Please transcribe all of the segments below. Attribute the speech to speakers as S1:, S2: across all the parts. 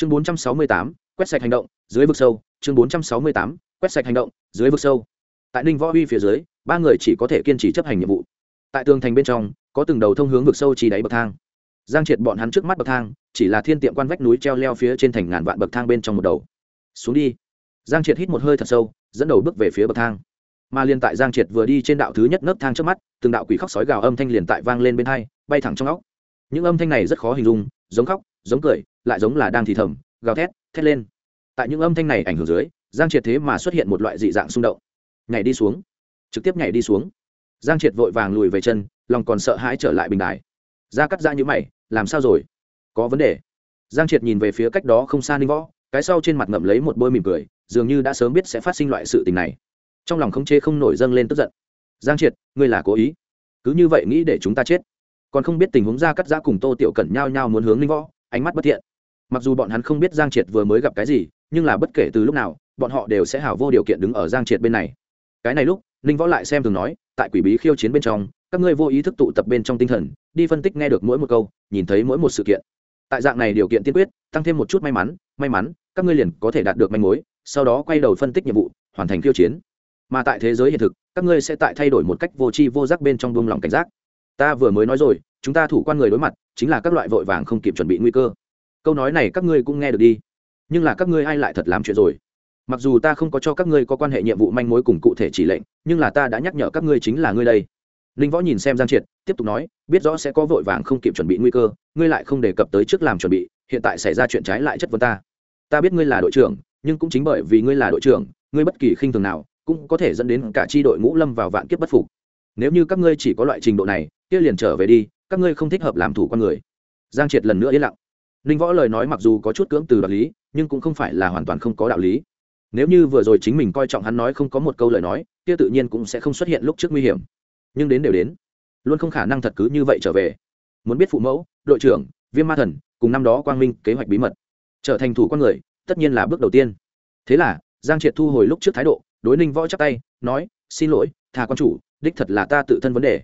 S1: chương 468, quét sạch hành động dưới vực sâu. Chương 468, quét sạch hành động dưới vực sâu. Tại ninh võ uy phía dưới ba người chỉ có thể kiên trì chấp hành nhiệm vụ. Tại tường thành bên trong có từng đầu thông hướng vực sâu chỉ đáy bậc thang. Giang triệt bọn hắn trước mắt bậc thang chỉ là thiên tiệm quan vách núi treo leo phía trên thành ngàn vạn bậc thang bên trong một đầu. Xuống đi. Giang triệt hít một hơi thật sâu dẫn đầu bước về phía bậc thang. Mà liền tại giang triệt vừa đi trên đạo thứ nhất nấc thang trước mắt từng đạo quỷ khóc sói gào âm thanh liền tại vang lên bên hai bay thẳng trong óc. Những âm thanh này rất khó hình dung giống khóc giống cười lại giống là đang thì thầm, gào thét thét lên. Tại những âm thanh này ảnh hưởng dưới, giang triệt thế mà xuất hiện một loại dị dạng xung động. Nhảy đi xuống. Trực tiếp nhảy đi xuống. Giang triệt vội vàng lùi về chân, lòng còn sợ hãi trở lại bình đài. Ra cắt ra như mày, làm sao rồi? Có vấn đề. Giang triệt nhìn về phía cách đó không xa ninh võ, cái sau trên mặt ngậm lấy một bôi mỉm cười, dường như đã sớm biết sẽ phát sinh loại sự tình này. Trong lòng không chế không nổi dâng lên tức giận. Giang triệt, ngươi là cố ý? Cứ như vậy nghĩ để chúng ta chết. Còn không biết tình huống ra cắt giã cùng tô tiểu cẩn nhao nhao muốn hướng ninh võ, ánh mắt bất thiện mặc dù bọn hắn không biết giang triệt vừa mới gặp cái gì, nhưng là bất kể từ lúc nào, bọn họ đều sẽ hảo vô điều kiện đứng ở giang triệt bên này. Cái này lúc, ninh võ lại xem thường nói, tại quỷ bí khiêu chiến bên trong, các ngươi vô ý thức tụ tập bên trong tinh thần, đi phân tích nghe được mỗi một câu, nhìn thấy mỗi một sự kiện. Tại dạng này điều kiện tiên quyết, tăng thêm một chút may mắn may mắn, các ngươi liền có thể đạt được manh mối, sau đó quay đầu phân tích nhiệm vụ, hoàn thành khiêu chiến. Mà tại thế giới hiện thực, các ngươi sẽ tại thay đổi một cách vô tri vô giác bên trong buông lòng cảnh giác. Ta vừa mới nói rồi, chúng ta thủ quan người đối mặt, chính là các loại vội vàng không kịp chuẩn bị nguy cơ câu nói này các ngươi cũng nghe được đi. Nhưng là các ngươi ai lại thật làm chuyện rồi? Mặc dù ta không có cho các ngươi có quan hệ nhiệm vụ manh mối cùng cụ thể chỉ lệnh, nhưng là ta đã nhắc nhở các ngươi chính là ngươi đây. Ninh võ nhìn xem giang triệt, tiếp tục nói, biết rõ sẽ có vội vàng không kịp chuẩn bị nguy cơ, ngươi lại không đề cập tới trước làm chuẩn bị, hiện tại xảy ra chuyện trái lại chất vấn ta. Ta biết ngươi là đội trưởng, nhưng cũng chính bởi vì ngươi là đội trưởng, ngươi bất kỳ khinh thường nào cũng có thể dẫn đến cả tri đội ngũ lâm vào vạn kiếp bất phục. Nếu như các ngươi chỉ có loại trình độ này, kia liền trở về đi, các ngươi không thích hợp làm thủ con người. Giang triệt lần nữa yên lặng ninh võ lời nói mặc dù có chút cưỡng từ đạo lý, nhưng cũng không phải là hoàn toàn không có đạo lý. Nếu như vừa rồi chính mình coi trọng hắn nói không có một câu lời nói, kia tự nhiên cũng sẽ không xuất hiện lúc trước nguy hiểm. Nhưng đến đều đến, luôn không khả năng thật cứ như vậy trở về. Muốn biết phụ mẫu, đội trưởng, viêm ma thần, cùng năm đó quang minh kế hoạch bí mật, trở thành thủ con người, tất nhiên là bước đầu tiên. Thế là, giang triệt thu hồi lúc trước thái độ, đối ninh võ chắc tay, nói, xin lỗi thà quan chủ, đích thật là ta tự thân vấn đề.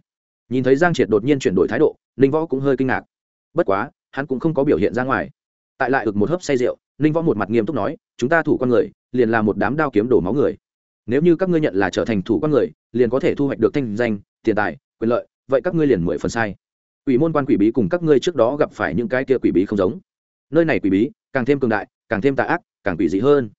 S1: Nhìn thấy giang triệt đột nhiên chuyển đổi thái độ ninh võ cũng hơi kinh ngạc. Bất quá hắn cũng không có biểu hiện ra ngoài. Tại lại ực một hớp say rượu, ninh võ một mặt nghiêm túc nói, chúng ta thủ con người, liền là một đám đao kiếm đổ máu người. Nếu như các ngươi nhận là trở thành thủ con người, liền có thể thu hoạch được thanh danh, tiền tài, quyền lợi, vậy các ngươi liền mười phần sai. Ủy môn quan quỷ bí cùng các ngươi trước đó gặp phải những cái kia quỷ bí không giống. Nơi này quỷ bí, càng thêm cường đại, càng thêm tà ác, càng quỷ dị hơn.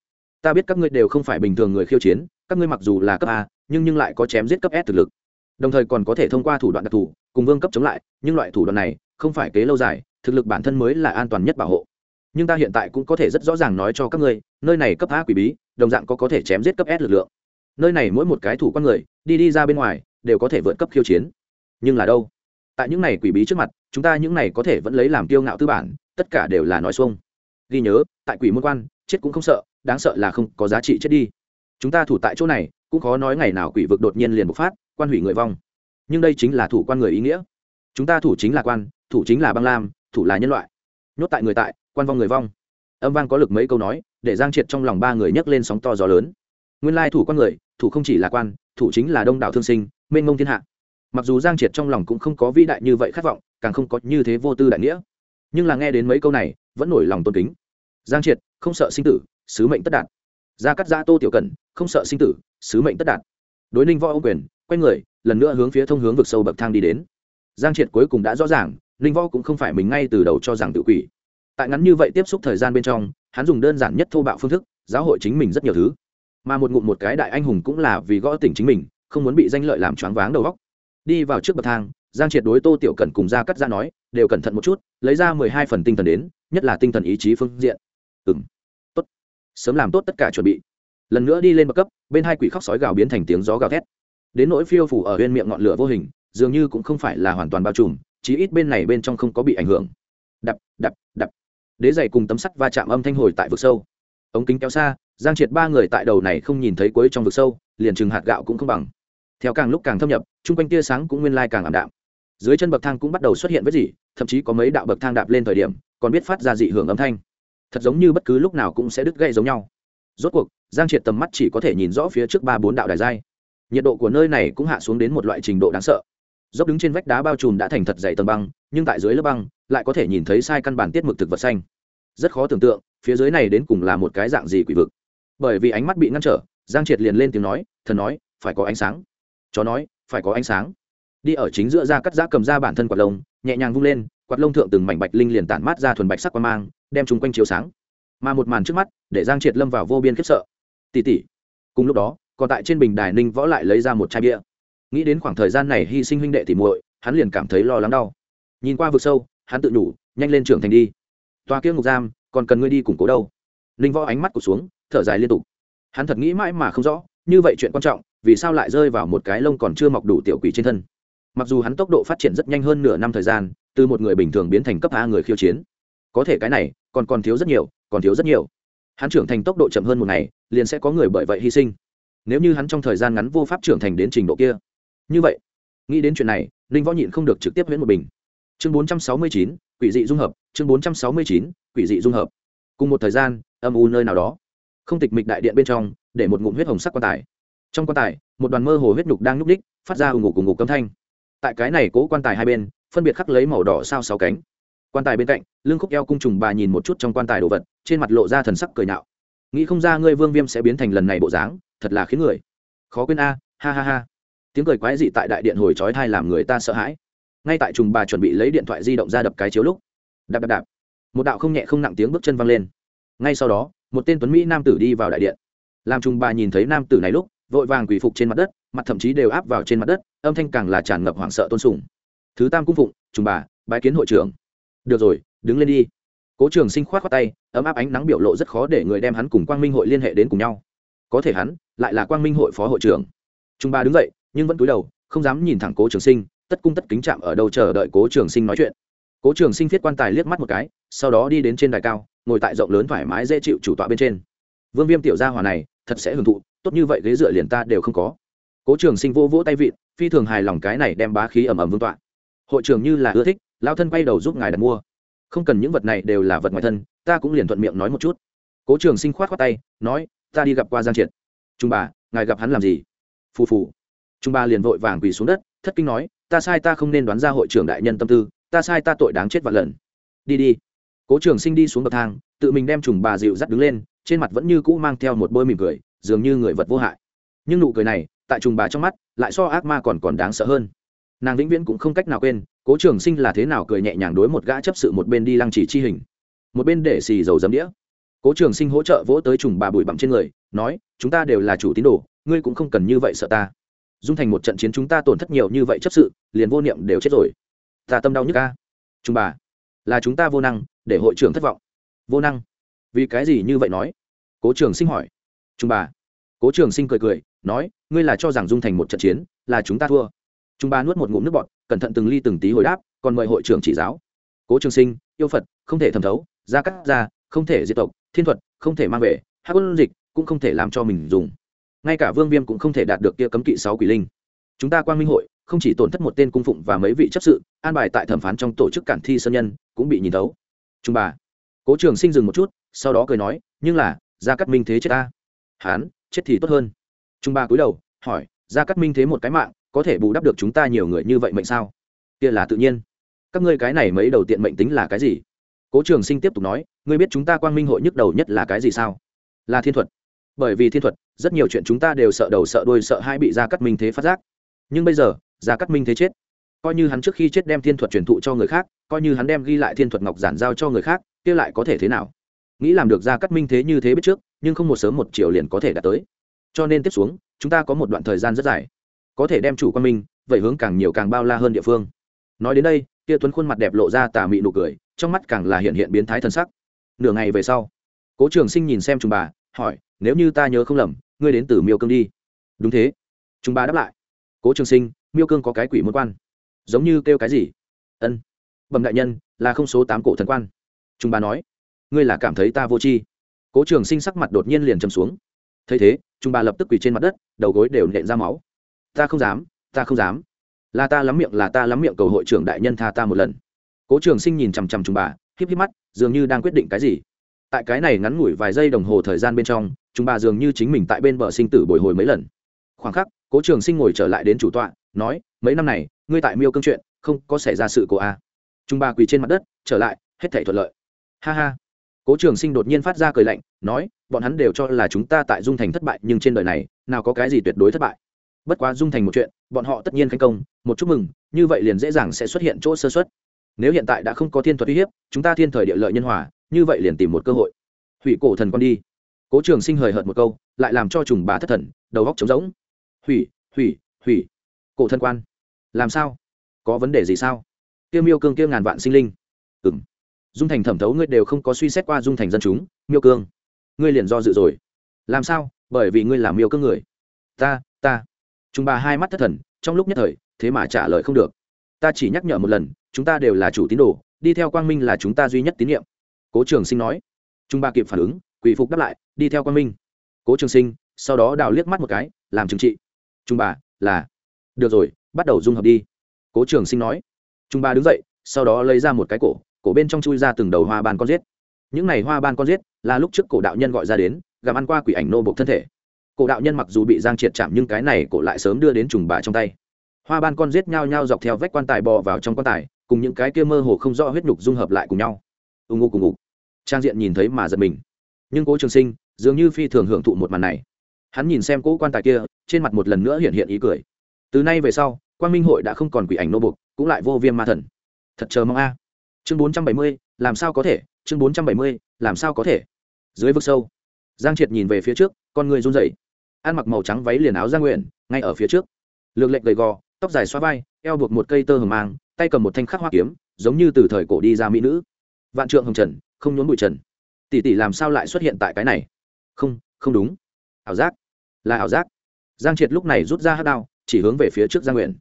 S1: Ta biết các ngươi đều không phải bình thường người khiêu chiến, các ngươi mặc dù là cấp a, nhưng nhưng lại có chém giết cấp s thực lực. Đồng thời còn có thể thông qua thủ đoạn đặc thù, cùng vương cấp chống lại, nhưng loại thủ đoạn này, không phải kế lâu dài thực lực bản thân mới là an toàn nhất bảo hộ. Nhưng ta hiện tại cũng có thể rất rõ ràng nói cho các ngươi, nơi này cấp a quỷ bí, đồng dạng có có thể chém giết cấp s lực lượng. Nơi này mỗi một cái thủ con người, đi đi ra bên ngoài, đều có thể vượt cấp khiêu chiến. Nhưng là đâu? Tại những này quỷ bí trước mặt, chúng ta những này có thể vẫn lấy làm kiêu ngạo tư bản, tất cả đều là nói xuông. Ghi nhớ, tại quỷ môn quan, chết cũng không sợ, đáng sợ là không có giá trị chết đi. Chúng ta thủ tại chỗ này, cũng khó nói ngày nào quỷ vực đột nhiên liền bộc phát, quan hủy người vong. Nhưng đây chính là thủ quan người ý nghĩa. Chúng ta thủ chính là quan, thủ chính là băng lam thủ là nhân loại. Nhốt tại người tại, quan vong người vong. Âm vang có lực mấy câu nói, để giang triệt trong lòng ba người nhấc lên sóng to gió lớn. Nguyên lai thủ quan người, thủ không chỉ là quan, thủ chính là đông đảo thương sinh, mênh mông thiên hạ. Mặc dù giang triệt trong lòng cũng không có vĩ đại như vậy khát vọng, càng không có như thế vô tư đại nghĩa. Nhưng là nghe đến mấy câu này, vẫn nổi lòng tôn kính. Giang triệt, không sợ sinh tử, sứ mệnh tất đạt. Gia cắt gia tô tiểu cần không sợ sinh tử, sứ mệnh tất đạt. Đối ninh võ ô quyền, quay người, lần nữa hướng phía thông hướng vực sâu bậc thang đi đến. Giang triệt cuối cùng đã rõ ràng ninh võ cũng không phải mình ngay từ đầu cho rằng tự quỷ. Tại ngắn như vậy tiếp xúc thời gian bên trong, hắn dùng đơn giản nhất thô bạo phương thức, giáo hội chính mình rất nhiều thứ. Mà một ngụm một cái đại anh hùng cũng là vì gõ tỉnh chính mình, không muốn bị danh lợi làm choáng váng đầu góc đi vào trước bậc thang, giang triệt đối tô tiểu cần cùng ra cắt ra nói, đều cẩn thận một chút, lấy ra mười hai phần tinh thần đến, nhất là tinh thần ý chí phương diện. Ừ m tốt. Sớm làm tốt tất cả chuẩn bị. Lần nữa đi lên bậc cấp, bên hai quỷ khóc sói gào biến thành tiếng gió gào thét. Đến nỗi phiêu phủ ở bên miệng ngọn lửa vô hình, dường như cũng không phải là hoàn toàn bao trùm chí ít bên này bên trong không có bị ảnh hưởng. Đập đập đập. Đế dày cùng tấm sắt va chạm âm thanh hồi tại vực sâu. Ống kính kéo xa, giang triệt ba người tại đầu này không nhìn thấy cuối trong vực sâu, liền chừng hạt gạo cũng không bằng. Theo càng lúc càng thâm nhập, chung quanh tia sáng cũng nguyên lai càng ảm đạm. Dưới chân bậc thang cũng bắt đầu xuất hiện vết gì thậm chí có mấy đạo bậc thang đạp lên thời điểm, còn biết phát ra dị hưởng âm thanh. Thật giống như bất cứ lúc nào cũng sẽ đứt gây giống nhau. Rốt cuộc, giang triệt tầm mắt chỉ có thể nhìn rõ phía trước ba bốn đạo đài dai nhiệt độ của nơi này cũng hạ xuống đến một loại trình độ đáng sợ dốc đứng trên vách đá bao trùm đã thành thật dày tầng băng, nhưng tại dưới lớp băng, lại có thể nhìn thấy sai căn bản tiết mực thực vật xanh. Rất khó tưởng tượng, phía dưới này đến cùng là một cái dạng gì quỷ vực. Bởi vì ánh mắt bị ngăn trở, giang triệt liền lên tiếng nói, thần nói, phải có ánh sáng. Chó nói, phải có ánh sáng. Đi ở chính giữa ra cắt giã cầm ra bản thân quạt lông, nhẹ nhàng vung lên, quạt lông thượng từng mảnh bạch linh liền tản mát ra thuần bạch sắc qua mang, đem chúng quanh chiếu sáng. Mà một màn trước mắt, để giang triệt lâm vào vô biên khiếp sợ. Tỉ tỉ cùng lúc đó, còn tại trên bình đài ninh võ lại lấy ra một chai bia nghĩ đến khoảng thời gian này hy sinh huynh đệ thì muội, hắn liền cảm thấy lo lắng đau. Nhìn qua vực sâu, hắn tự nhủ, nhanh lên trưởng thành đi. Toa kia ngục giam, còn cần ngươi đi củng cố đâu? Ninh võ ánh mắt cụt xuống, thở dài liên tục. Hắn thật nghĩ mãi mà không rõ, như vậy chuyện quan trọng, vì sao lại rơi vào một cái lông còn chưa mọc đủ tiểu quỷ trên thân? Mặc dù hắn tốc độ phát triển rất nhanh hơn nửa năm thời gian, từ một người bình thường biến thành cấp a người khiêu chiến. Có thể cái này, còn còn thiếu rất nhiều, còn thiếu rất nhiều. Hắn trưởng thành tốc độ chậm hơn một ngày, liền sẽ có người bởi vậy hy sinh. Nếu như hắn trong thời gian ngắn vô pháp trưởng thành đến trình độ kia như vậy, nghĩ đến chuyện này, ninh võ nhịn không được trực tiếp huyễn một bình. Chương bốn trăm sáu mươi chín, quỷ dị dung hợp, chương bốn trăm sáu mươi chín, quỷ dị dung hợp. Cùng một thời gian, âm u nơi nào đó, không tịch mịch đại điện bên trong, để một ngụm huyết hồng sắc quan tài. Trong quan tài, một đoàn mơ hồ huyết nhục đang nhúc ních phát ra ù ngục cùng ngục cấm thanh. Tại cái này cố quan tài hai bên, phân biệt khắc lấy màu đỏ sao sáu cánh. Quan tài bên cạnh, lưng khúc eo cung trùng bà nhìn một chút trong quan tài đồ vật, trên mặt lộ ra thần sắc cười nạo nghĩ không ra ngươi vương viêm sẽ biến thành lần này bộ dáng, thật là khiến người. Khó quên a, ha ha ha tiếng cười quái dị tại đại điện hồi trói thai làm người ta sợ hãi. Ngay tại trùng bà chuẩn bị lấy điện thoại di động ra đập cái chiếu lúc, đạp đạp đạp, một đạo không nhẹ không nặng tiếng bước chân văng lên. Ngay sau đó, một tên tuấn mỹ nam tử đi vào đại điện. Làm trùng bà nhìn thấy nam tử này lúc, vội vàng quỳ phục trên mặt đất, mặt thậm chí đều áp vào trên mặt đất, âm thanh càng là tràn ngập hoảng sợ tôn sùng. Thứ tam cung phụng, trùng bà, bái kiến hội trưởng. Được rồi, đứng lên đi. Cố trường sinh khoát khoát tay, ấm áp ánh nắng biểu lộ rất khó để người đem hắn cùng quang minh hội liên hệ đến cùng nhau. Có thể hắn, lại là quang minh hội phó hội trưởng. Trung ba đứng dậy nhưng vẫn cúi đầu, không dám nhìn thẳng cố trường sinh, tất cung tất kính chạm ở đâu chờ đợi cố trường sinh nói chuyện. Cố trường sinh viết quan tài liếc mắt một cái, sau đó đi đến trên đài cao, ngồi tại rộng lớn thoải mái dễ chịu chủ tọa bên trên. Vương viêm tiểu gia hòa này, thật sẽ hưởng thụ, tốt như vậy ghế dựa liền ta đều không có. Cố trường sinh vô vỗ tay vịn, phi thường hài lòng cái này đem bá khí ẩm ẩm vương tọa. Hội trưởng như là ưa thích, lao thân quay đầu giúp ngài đặt mua. Không cần những vật này đều là vật ngoài thân, ta cũng liền thuận miệng nói một chút. Cố trường sinh khoát khoát tay, nói, ta đi gặp qua giang triệt. Trung bà, ngài gặp hắn làm gì? Phù phù trung ba liền vội vàng quỳ xuống đất, thất kinh nói, ta sai ta không nên đoán ra hội trưởng đại nhân tâm tư, ta sai ta tội đáng chết vạn lần. Đi đi. Cố trường sinh đi xuống bậc thang, tự mình đem trùng bà dịu dắt đứng lên, trên mặt vẫn như cũ mang theo một bôi mỉm cười, dường như người vật vô hại. Nhưng nụ cười này, tại trùng bà trong mắt, lại so ác ma còn còn đáng sợ hơn. Nàng vĩnh viễn cũng không cách nào quên, cố trường sinh là thế nào cười nhẹ nhàng đối một gã chấp sự một bên đi lăng chỉ chi hình, một bên để xì dầu dấm đĩa. Cố trường sinh hỗ trợ vỗ tới trùng bà bụi bặm trên người, nói, chúng ta đều là chủ tín đồ, ngươi cũng không cần như vậy sợ ta dung thành một trận chiến chúng ta tổn thất nhiều như vậy chấp sự, liền vô niệm đều chết rồi. Ta tâm đau nhức ca chúng bà, là chúng ta vô năng, để hội trưởng thất vọng. Vô năng? Vì cái gì như vậy nói? Cố trường sinh hỏi. Chúng bà, cố trường sinh cười cười, nói, ngươi là cho rằng dung thành một trận chiến, là chúng ta thua. Chúng bà nuốt một ngụm nước bọt, cẩn thận từng ly từng tí hồi đáp, còn mời hội trưởng chỉ giáo. Cố trường sinh, yêu phật, không thể thẩm thấu gia cắt ra, không thể diệt tộc, thiên thuật, không thể mang về, hắc quân dịch, cũng không thể làm cho mình dùng ngay cả vương viêm cũng không thể đạt được kia cấm kỵ sáu quỷ linh. Chúng ta quang minh hội, không chỉ tổn thất một tên cung phụng và mấy vị chấp sự, an bài tại thẩm phán trong tổ chức cản thi sơn nhân, cũng bị nhìn thấu. Trung bà, cố trường sinh dừng một chút, sau đó cười nói, nhưng là, gia cắt minh thế chết ta. Hán, chết thì tốt hơn. Trung ba cúi đầu, hỏi, gia cắt minh thế một cái mạng, có thể bù đắp được chúng ta nhiều người như vậy mệnh sao? Kia là tự nhiên. Các ngươi cái này mấy đầu tiện mệnh tính là cái gì? Cố trường sinh tiếp tục nói, ngươi biết chúng ta quang minh hội nhức đầu nhất là cái gì sao? Là thiên thuật bởi vì thiên thuật, rất nhiều chuyện chúng ta đều sợ đầu sợ đuôi sợ hai bị gia cắt minh thế phát giác. Nhưng bây giờ, gia cắt minh thế chết. Coi như hắn trước khi chết đem thiên thuật truyền thụ cho người khác, coi như hắn đem ghi lại thiên thuật ngọc giản giao cho người khác, kia lại có thể thế nào? Nghĩ làm được gia cắt minh thế như thế biết trước, nhưng không một sớm một chiều liền có thể đạt tới. Cho nên tiếp xuống, chúng ta có một đoạn thời gian rất dài. Có thể đem chủ quan minh, vậy hướng càng nhiều càng bao la hơn địa phương. Nói đến đây, kia tuấn khuôn mặt đẹp lộ ra tà mị nụ cười, trong mắt càng là hiện hiện biến thái thân sắc. Nửa ngày về sau, cố trường sinh nhìn xem chúng bà, hỏi nếu như ta nhớ không lầm, ngươi đến từ miêu cương đi. Đúng thế. Chúng ba đáp lại. Cố trường sinh, miêu cương có cái quỷ môn quan. Giống như kêu cái gì? Ân. Bẩm đại nhân, là không số tám cổ thần quan. Chúng ba nói. Ngươi là cảm thấy ta vô tri. Cố trường sinh sắc mặt đột nhiên liền trầm xuống. Thấy thế, chúng ba lập tức quỳ trên mặt đất, đầu gối đều nện ra máu. Ta không dám, ta không dám. Là ta lắm miệng, là ta lắm miệng cầu hội trưởng đại nhân tha ta một lần. Cố trường sinh nhìn chằm chằm chúng bà híp híp mắt, dường như đang quyết định cái gì. Tại cái này ngắn ngủi vài giây đồng hồ thời gian bên trong chúng bà dường như chính mình tại bên bờ sinh tử bồi hồi mấy lần. Khoảng khắc, cố trường sinh ngồi trở lại đến chủ tọa, nói, mấy năm này, ngươi tại miêu cương chuyện, không có xảy ra sự cố a à. chúng bà quỳ trên mặt đất, trở lại, hết thể thuận lợi. Ha ha. Cố trường sinh đột nhiên phát ra cười lạnh, nói, bọn hắn đều cho là chúng ta tại dung thành thất bại, nhưng trên đời này, nào có cái gì tuyệt đối thất bại. Bất quá dung thành một chuyện, bọn họ tất nhiên thành công, một chúc mừng, như vậy liền dễ dàng sẽ xuất hiện chỗ sơ xuất nếu hiện tại đã không có thiên thuật uy hiếp, chúng ta thiên thời địa lợi nhân hòa, như vậy liền tìm một cơ hội. Hủy cổ thần con đi cố trường sinh hời hợt một câu, lại làm cho trùng bà thất thần, đầu góc trống rỗng. Hủy hủy hủy. Cổ thân quan. Làm sao? Có vấn đề gì sao? Tiêu miêu cương kia ngàn vạn sinh linh. Ừng dung thành thẩm thấu ngươi đều không có suy xét qua dung thành dân chúng, miêu cương. Ngươi liền do dự rồi. Làm sao? Bởi vì ngươi làm miêu cương người. Ta ta. Chúng bà hai mắt thất thần, trong lúc nhất thời, thế mà trả lời không được. Ta chỉ nhắc nhở một lần, chúng ta đều là chủ tín đồ, đi theo quang minh là chúng ta duy nhất tín nhiệm cố trường sinh nói. Chúng bà kịp phản ứng quỷ phục đáp lại, đi theo quan minh. Cố trường sinh, sau đó đào liếc mắt một cái, làm trừng trị. Trung bà, là. Được rồi, bắt đầu dung hợp đi. Cố trường sinh nói. Trung bà đứng dậy, sau đó lấy ra một cái cổ cổ bên trong chui ra từng đầu hoa ban con giết. Những này hoa ban con giết là lúc trước cổ đạo nhân gọi ra đến, gặm ăn qua quỷ ảnh nô bộc thân thể. Cổ đạo nhân mặc dù bị giang triệt chạm nhưng cái này cổ lại sớm đưa đến trùng bà trong tay. Hoa ban con giết nhau nhau dọc theo vách quan tài bò vào trong quan tài, cùng những cái kia mơ hồ không rõ huyết nhục dung hợp lại cùng nhau. Ù ngụ cùng ngụ trang diện nhìn thấy mà giật mình nhưng cố trường sinh dường như phi thường hưởng thụ một màn này. Hắn nhìn xem cố quan tài kia, trên mặt một lần nữa hiện hiện ý cười. Từ nay về sau quan minh hội đã không còn quỷ ảnh nô bục, cũng lại vô viêm ma thần. Thật chờ mong a. Chương bốn trăm bảy mươi, làm sao có thể? Chương bốn trăm bảy mươi, làm sao có thể? Dưới vực sâu, giang triệt nhìn về phía trước, con người run rẩy. Ăn mặc màu trắng váy liền áo giang nguyện, ngay ở phía trước. Lược lệnh gầy gò, tóc dài xoa vai, eo buộc một cây tơ hờ mang, tay cầm một thanh khắc hoa kiếm, giống như từ thời cổ đi ra mỹ nữ. Vạn trượng hồng trần, không nhốn bụi trần tỷ tỷ làm sao lại xuất hiện tại cái này? Không không đúng. Ảo giác. Là ảo giác. Giang triệt lúc này rút ra hát đao, chỉ hướng về phía trước giang nguyện.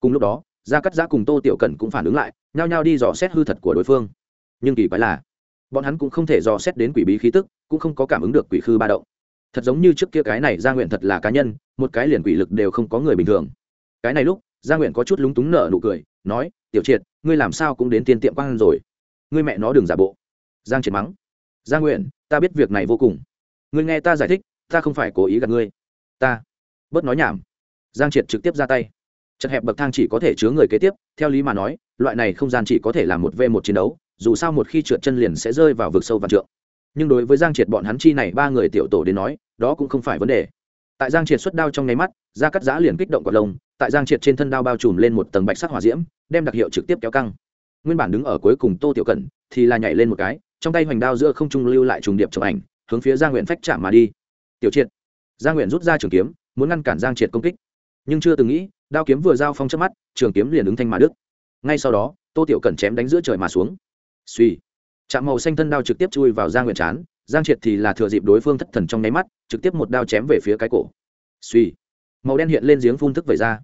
S1: Cùng lúc đó, gia cắt giã cùng tô tiểu cẩn cũng phản ứng lại, nhao nhao đi dò xét hư thật của đối phương. Nhưng kỳ quái là, bọn hắn cũng không thể dò xét đến quỷ bí khí tức, cũng không có cảm ứng được quỷ khư ba động. Thật giống như trước kia cái này gia nguyện thật là cá nhân, một cái liền quỷ lực đều không có người bình thường. Cái này lúc gia nguyện có chút lúng túng nở nụ cười, nói, tiểu triệt, ngươi làm sao cũng đến tiên tiệm quang rồi. Ngươi mẹ nó đừng giả bộ. Giang triệt mắng gia nguyện, ta biết việc này vô cùng. Ngươi nghe ta giải thích, ta không phải cố ý gặp ngươi. Ta, bớt nói nhảm. Giang triệt trực tiếp ra tay. Chật hẹp bậc thang chỉ có thể chứa người kế tiếp, theo lý mà nói, loại này không gian chỉ có thể là một v một chiến đấu, dù sao một khi trượt chân liền sẽ rơi vào vực sâu vạn trượng. Nhưng đối với giang triệt bọn hắn chi này ba người tiểu tổ đến nói, đó cũng không phải vấn đề. Tại giang triệt xuất đao trong nháy mắt da cắt giã liền kích động cọt lông, tại giang triệt trên thân đao bao trùm lên một tầng bạch sắc hỏa diễm, đem đặc hiệu trực tiếp kéo căng. Nguyên bản đứng ở cuối cùng tô tiểu cẩn thì là nhảy lên một cái trong tay hoành đao giữa không trung lưu lại trùng điệp chụp ảnh, hướng phía giang nguyện phách chạm mà đi. Tiểu triệt. Giang nguyện rút ra trường kiếm, muốn ngăn cản giang triệt công kích. Nhưng chưa từng nghĩ, đao kiếm vừa giao phong trước mắt, trường kiếm liền ứng thanh mà đức ngay sau đó, tô tiểu cẩn chém đánh giữa trời mà xuống. Suy chạm màu xanh thân đao trực tiếp chui vào giang nguyện chán, giang triệt thì là thừa dịp đối phương thất thần trong nháy mắt, trực tiếp một đao chém về phía cái cổ. Suy màu đen hiện lên giếng phun thức về ra.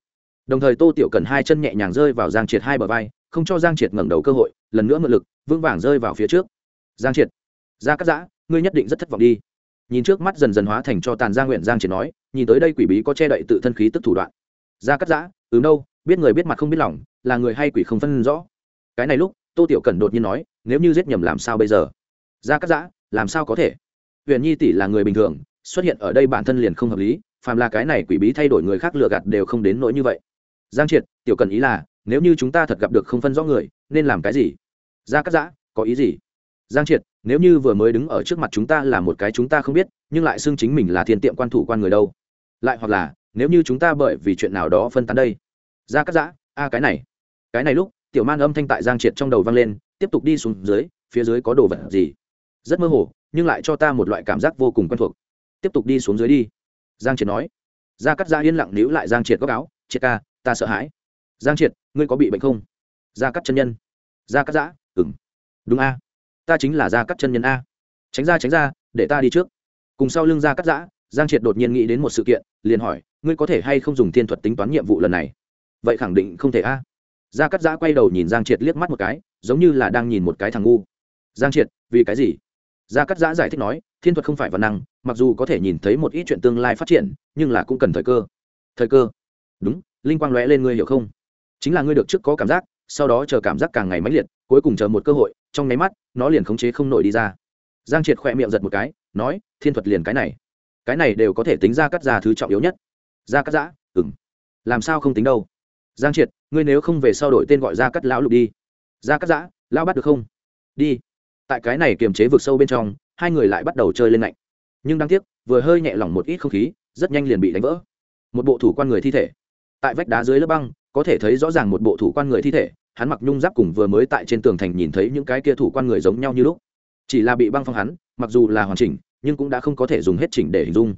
S1: Đồng thời tô tiểu cần hai chân nhẹ nhàng rơi vào giang triệt hai bờ vai, không cho giang triệt ngẩng đầu cơ hội, lần nữa mượn lực, vững vàng rơi vào phía trước giang triệt. Gia cắt giã, ngươi nhất định rất thất vọng đi. Nhìn trước mắt dần dần hóa thành cho tàn giang nguyện giang triệt nói, nhìn tới đây quỷ bí có che đậy tự thân khí tức thủ đoạn. Gia cắt giã ừ đâu, biết người biết mặt không biết lòng, là người hay quỷ không phân rõ. Cái này lúc, tô tiểu cần đột nhiên nói, nếu như giết nhầm làm sao bây giờ? Gia cắt giã, làm sao có thể? Huyền nhi tỷ là người bình thường, xuất hiện ở đây bản thân liền không hợp lý, phàm là cái này quỷ bí thay đổi người khác lừa gạt đều không đến nỗi như vậy. Giang triệt, tiểu cần ý là, nếu như chúng ta thật gặp được không phân rõ người, nên làm cái gì? Gia cắt giã, có ý gì? Giang triệt, nếu như vừa mới đứng ở trước mặt chúng ta là một cái chúng ta không biết, nhưng lại xưng chính mình là thiên tiệm quan thủ quan người đâu. Lại hoặc là, nếu như chúng ta bởi vì chuyện nào đó phân tán đây. Ra cắt giã, a cái này. Cái này lúc, tiểu man âm thanh tại giang triệt trong đầu vang lên, tiếp tục đi xuống dưới, phía dưới có đồ vật gì? Rất mơ hồ, nhưng lại cho ta một loại cảm giác vô cùng quen thuộc. Tiếp tục đi xuống dưới đi. Giang triệt nói. Gia cắt giã yên lặng níu lại giang triệt góc áo, triệt ca, ta sợ hãi. Giang triệt, ngươi có bị bệnh không? Gia cắt chân nhân. Gia cắt giã ừng đúng a ta chính là gia cắt chân nhân a. Tránh ra tránh ra, để ta đi trước. Cùng sau lưng gia cắt giã, giang triệt đột nhiên nghĩ đến một sự kiện, liền hỏi, ngươi có thể hay không dùng thiên thuật tính toán nhiệm vụ lần này? Vậy khẳng định không thể a. Gia cắt giã quay đầu nhìn giang triệt liếc mắt một cái, giống như là đang nhìn một cái thằng ngu. Giang triệt, vì cái gì? Gia cắt giã giải thích nói, thiên thuật không phải văn năng, mặc dù có thể nhìn thấy một ít chuyện tương lai phát triển, nhưng là cũng cần thời cơ. Thời cơ? Đúng, linh quang lóe lên ngươi hiểu không? Chính là ngươi được trước có cảm giác, sau đó chờ cảm giác càng ngày mãnh liệt, cuối cùng chờ một cơ hội trong nháy mắt, nó liền khống chế không nổi đi ra. Giang triệt khỏe miệng giật một cái, nói, thiên thuật liền cái này. Cái này đều có thể tính ra cắt ra thứ trọng yếu nhất. Ra cắt giã ừng làm sao không tính đâu? Giang triệt, ngươi nếu không về sau đổi tên gọi ra cắt lão lục đi. Ra cắt giã, lão bắt được không? Đi. Tại cái này kiềm chế vực sâu bên trong, hai người lại bắt đầu chơi lên lạnh nhưng đáng tiếc, vừa hơi nhẹ lỏng một ít không khí, rất nhanh liền bị đánh vỡ. Một bộ thủ quan người thi thể. Tại vách đá dưới lớp băng, có thể thấy rõ ràng một bộ thủ quan người thi thể hắn mặc nhung giáp cùng vừa mới tại trên tường thành nhìn thấy những cái kia thủ quan người giống nhau như lúc. Chỉ là bị băng phong hắn, mặc dù là hoàn chỉnh, nhưng cũng đã không có thể dùng hết chỉnh để hình dung.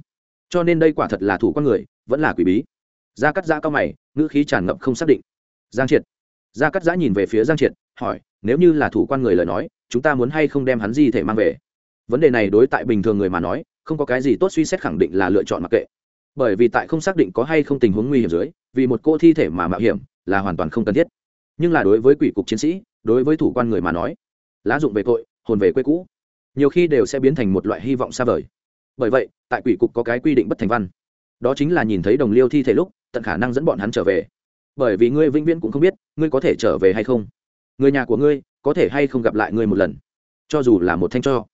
S1: Cho nên đây quả thật là thủ quan người, vẫn là quỷ bí. Gia cắt giã cao mày, ngữ khí tràn ngập không xác định. Giang triệt. Gia cắt giã nhìn về phía giang triệt, hỏi, nếu như là thủ quan người lời nói, chúng ta muốn hay không đem hắn gì thể mang về? Vấn đề này đối tại bình thường người mà nói, không có cái gì tốt suy xét khẳng định là lựa chọn mặc kệ. Bởi vì tại không xác định có hay không tình huống nguy hiểm dưới, vì một cô thi thể mà mạo hiểm là hoàn toàn không cần thiết nhưng là đối với quỷ cục chiến sĩ, đối với thủ quan người mà nói, lá dụng về tội, hồn về quê cũ, nhiều khi đều sẽ biến thành một loại hy vọng xa vời. Bởi vậy, tại quỷ cục có cái quy định bất thành văn. Đó chính là nhìn thấy đồng liêu thi thể lúc, tận khả năng dẫn bọn hắn trở về. Bởi vì ngươi vĩnh viễn cũng không biết, ngươi có thể trở về hay không. Người nhà của ngươi, có thể hay không gặp lại ngươi một lần. Cho dù là một thanh cho.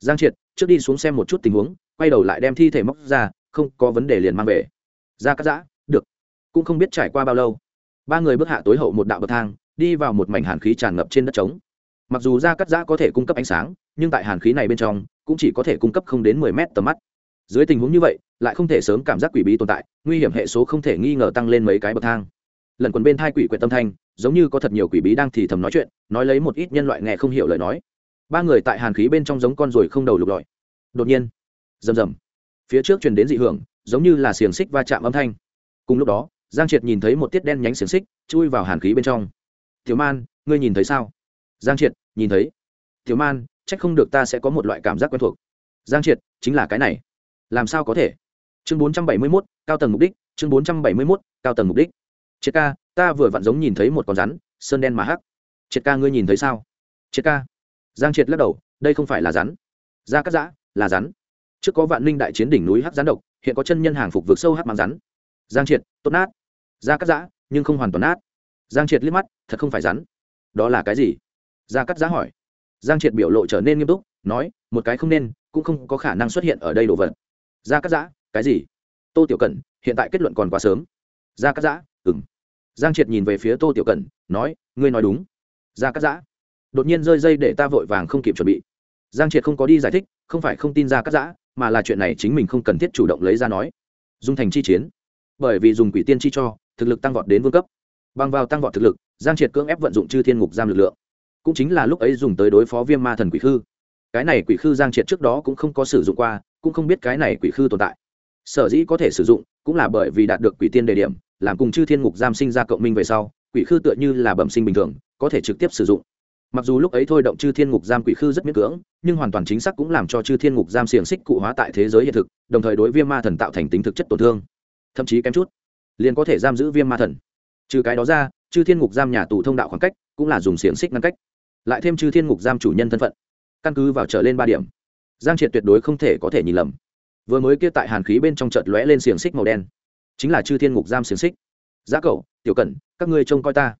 S1: Giang triệt, trước đi xuống xem một chút tình huống, quay đầu lại đem thi thể móc ra, không có vấn đề liền mang về. Ra cắt giã, được. Cũng không biết trải qua bao lâu ba người bước hạ tối hậu một đạo bậc thang, đi vào một mảnh hàn khí tràn ngập trên đất trống. Mặc dù ra cắt giã có thể cung cấp ánh sáng, nhưng tại hàn khí này bên trong, cũng chỉ có thể cung cấp không đến mười mét tầm mắt. Dưới tình huống như vậy, lại không thể sớm cảm giác quỷ bí tồn tại, nguy hiểm hệ số không thể nghi ngờ tăng lên mấy cái bậc thang. Lần quần bên thai quỷ quyệt tâm thanh, giống như có thật nhiều quỷ bí đang thì thầm nói chuyện, nói lấy một ít nhân loại nghe không hiểu lời nói. Ba người tại hàn khí bên trong giống con ruồi không đầu lục lọi. Đột nhiên, rầm rầm, phía trước truyền đến dị hưởng, giống như là xiềng xích va chạm âm thanh. Cùng lúc đó giang triệt nhìn thấy một tiết đen nhánh xiềng xích chui vào hàn khí bên trong. Tiểu man, ngươi nhìn thấy sao? Giang triệt nhìn thấy. Tiểu man c h ắ c không được ta sẽ có một loại cảm giác quen thuộc. Giang triệt, chính là cái này. Làm sao có thể? Chương bốn trăm bảy mươi mốt, cao tầng mục đích. Chương bốn trăm bảy mươi mốt, cao tầng mục đích. Triệt ca, ta vừa vặn giống nhìn thấy một con rắn, sơn đen mà hắc. Triệt ca, ngươi nhìn thấy sao? Triệt ca. Giang triệt lắc đầu. Đây không phải là rắn. Da cắt giã, là rắn. Trước có vạn ninh đại chiến đỉnh núi hắc rắn độc, hiện có chân nhân hàng phục vượt sâu hắc mang rắn. Giang triệt, tốt nát da cắt giã, nhưng không hoàn toàn nát. Giang triệt liếc mắt, thật không phải rắn. Đó là cái gì? Da cắt giã hỏi. Giang triệt biểu lộ trở nên nghiêm túc, nói, một cái không nên, cũng không có khả năng xuất hiện ở đây đồ vật. Da cắt giã, cái gì? Tô tiểu cẩn, hiện tại kết luận còn quá sớm. Da cắt giã ừng giang triệt nhìn về phía tô tiểu cẩn, nói, ngươi nói đúng. Da cắt giã. Đột nhiên rơi dây để ta vội vàng không kịp chuẩn bị. Giang triệt không có đi giải thích, không phải không tin ra cắt giã, mà là chuyện này chính mình không cần thiết chủ động lấy ra nói. Dung thành chi chiến. Bởi vì dùng quỷ tiên chi cho thực lực tăng vọt đến vương cấp. Bằng vào tăng vọt thực lực, giang triệt cưỡng ép vận dụng chư thiên ngục giam lực lượng. Cũng chính là lúc ấy dùng tới đối phó viêm ma thần quỷ khư. Cái này quỷ khư giang triệt trước đó cũng không có sử dụng qua, cũng không biết cái này quỷ khư tồn tại. Sở dĩ có thể sử dụng, cũng là bởi vì đạt được quỷ tiên đề điểm, làm cùng chư thiên ngục giam sinh ra cộng minh về sau, quỷ khư tựa như là bẩm sinh bình thường, có thể trực tiếp sử dụng. Mặc dù lúc ấy thôi động chư thiên ngục giam quỷ khư rất miễn cưỡng, nhưng hoàn toàn chính xác cũng làm cho chư thiên ngục giam xiềng xích cụ hóa tại thế giới hiện thực, đồng thời đối viêm ma thần tạo thành tính thực chất tổn thương, thậm chí kém chút liền có thể giam giữ viêm ma thần. Trừ cái đó ra, chư thiên ngục giam nhà tù thông đạo khoảng cách cũng là dùng xiềng xích ngăn cách. Lại thêm chư thiên ngục giam chủ nhân thân phận, căn cứ vào trở lên ba điểm, giang triệt tuyệt đối không thể có thể nhìn lầm. Vừa mới kia tại hàn khí bên trong chợt lóe lên xiềng xích màu đen, chính là chư thiên ngục giam xiềng xích. Giá cậu, tiểu cẩn, các ngươi trông coi ta.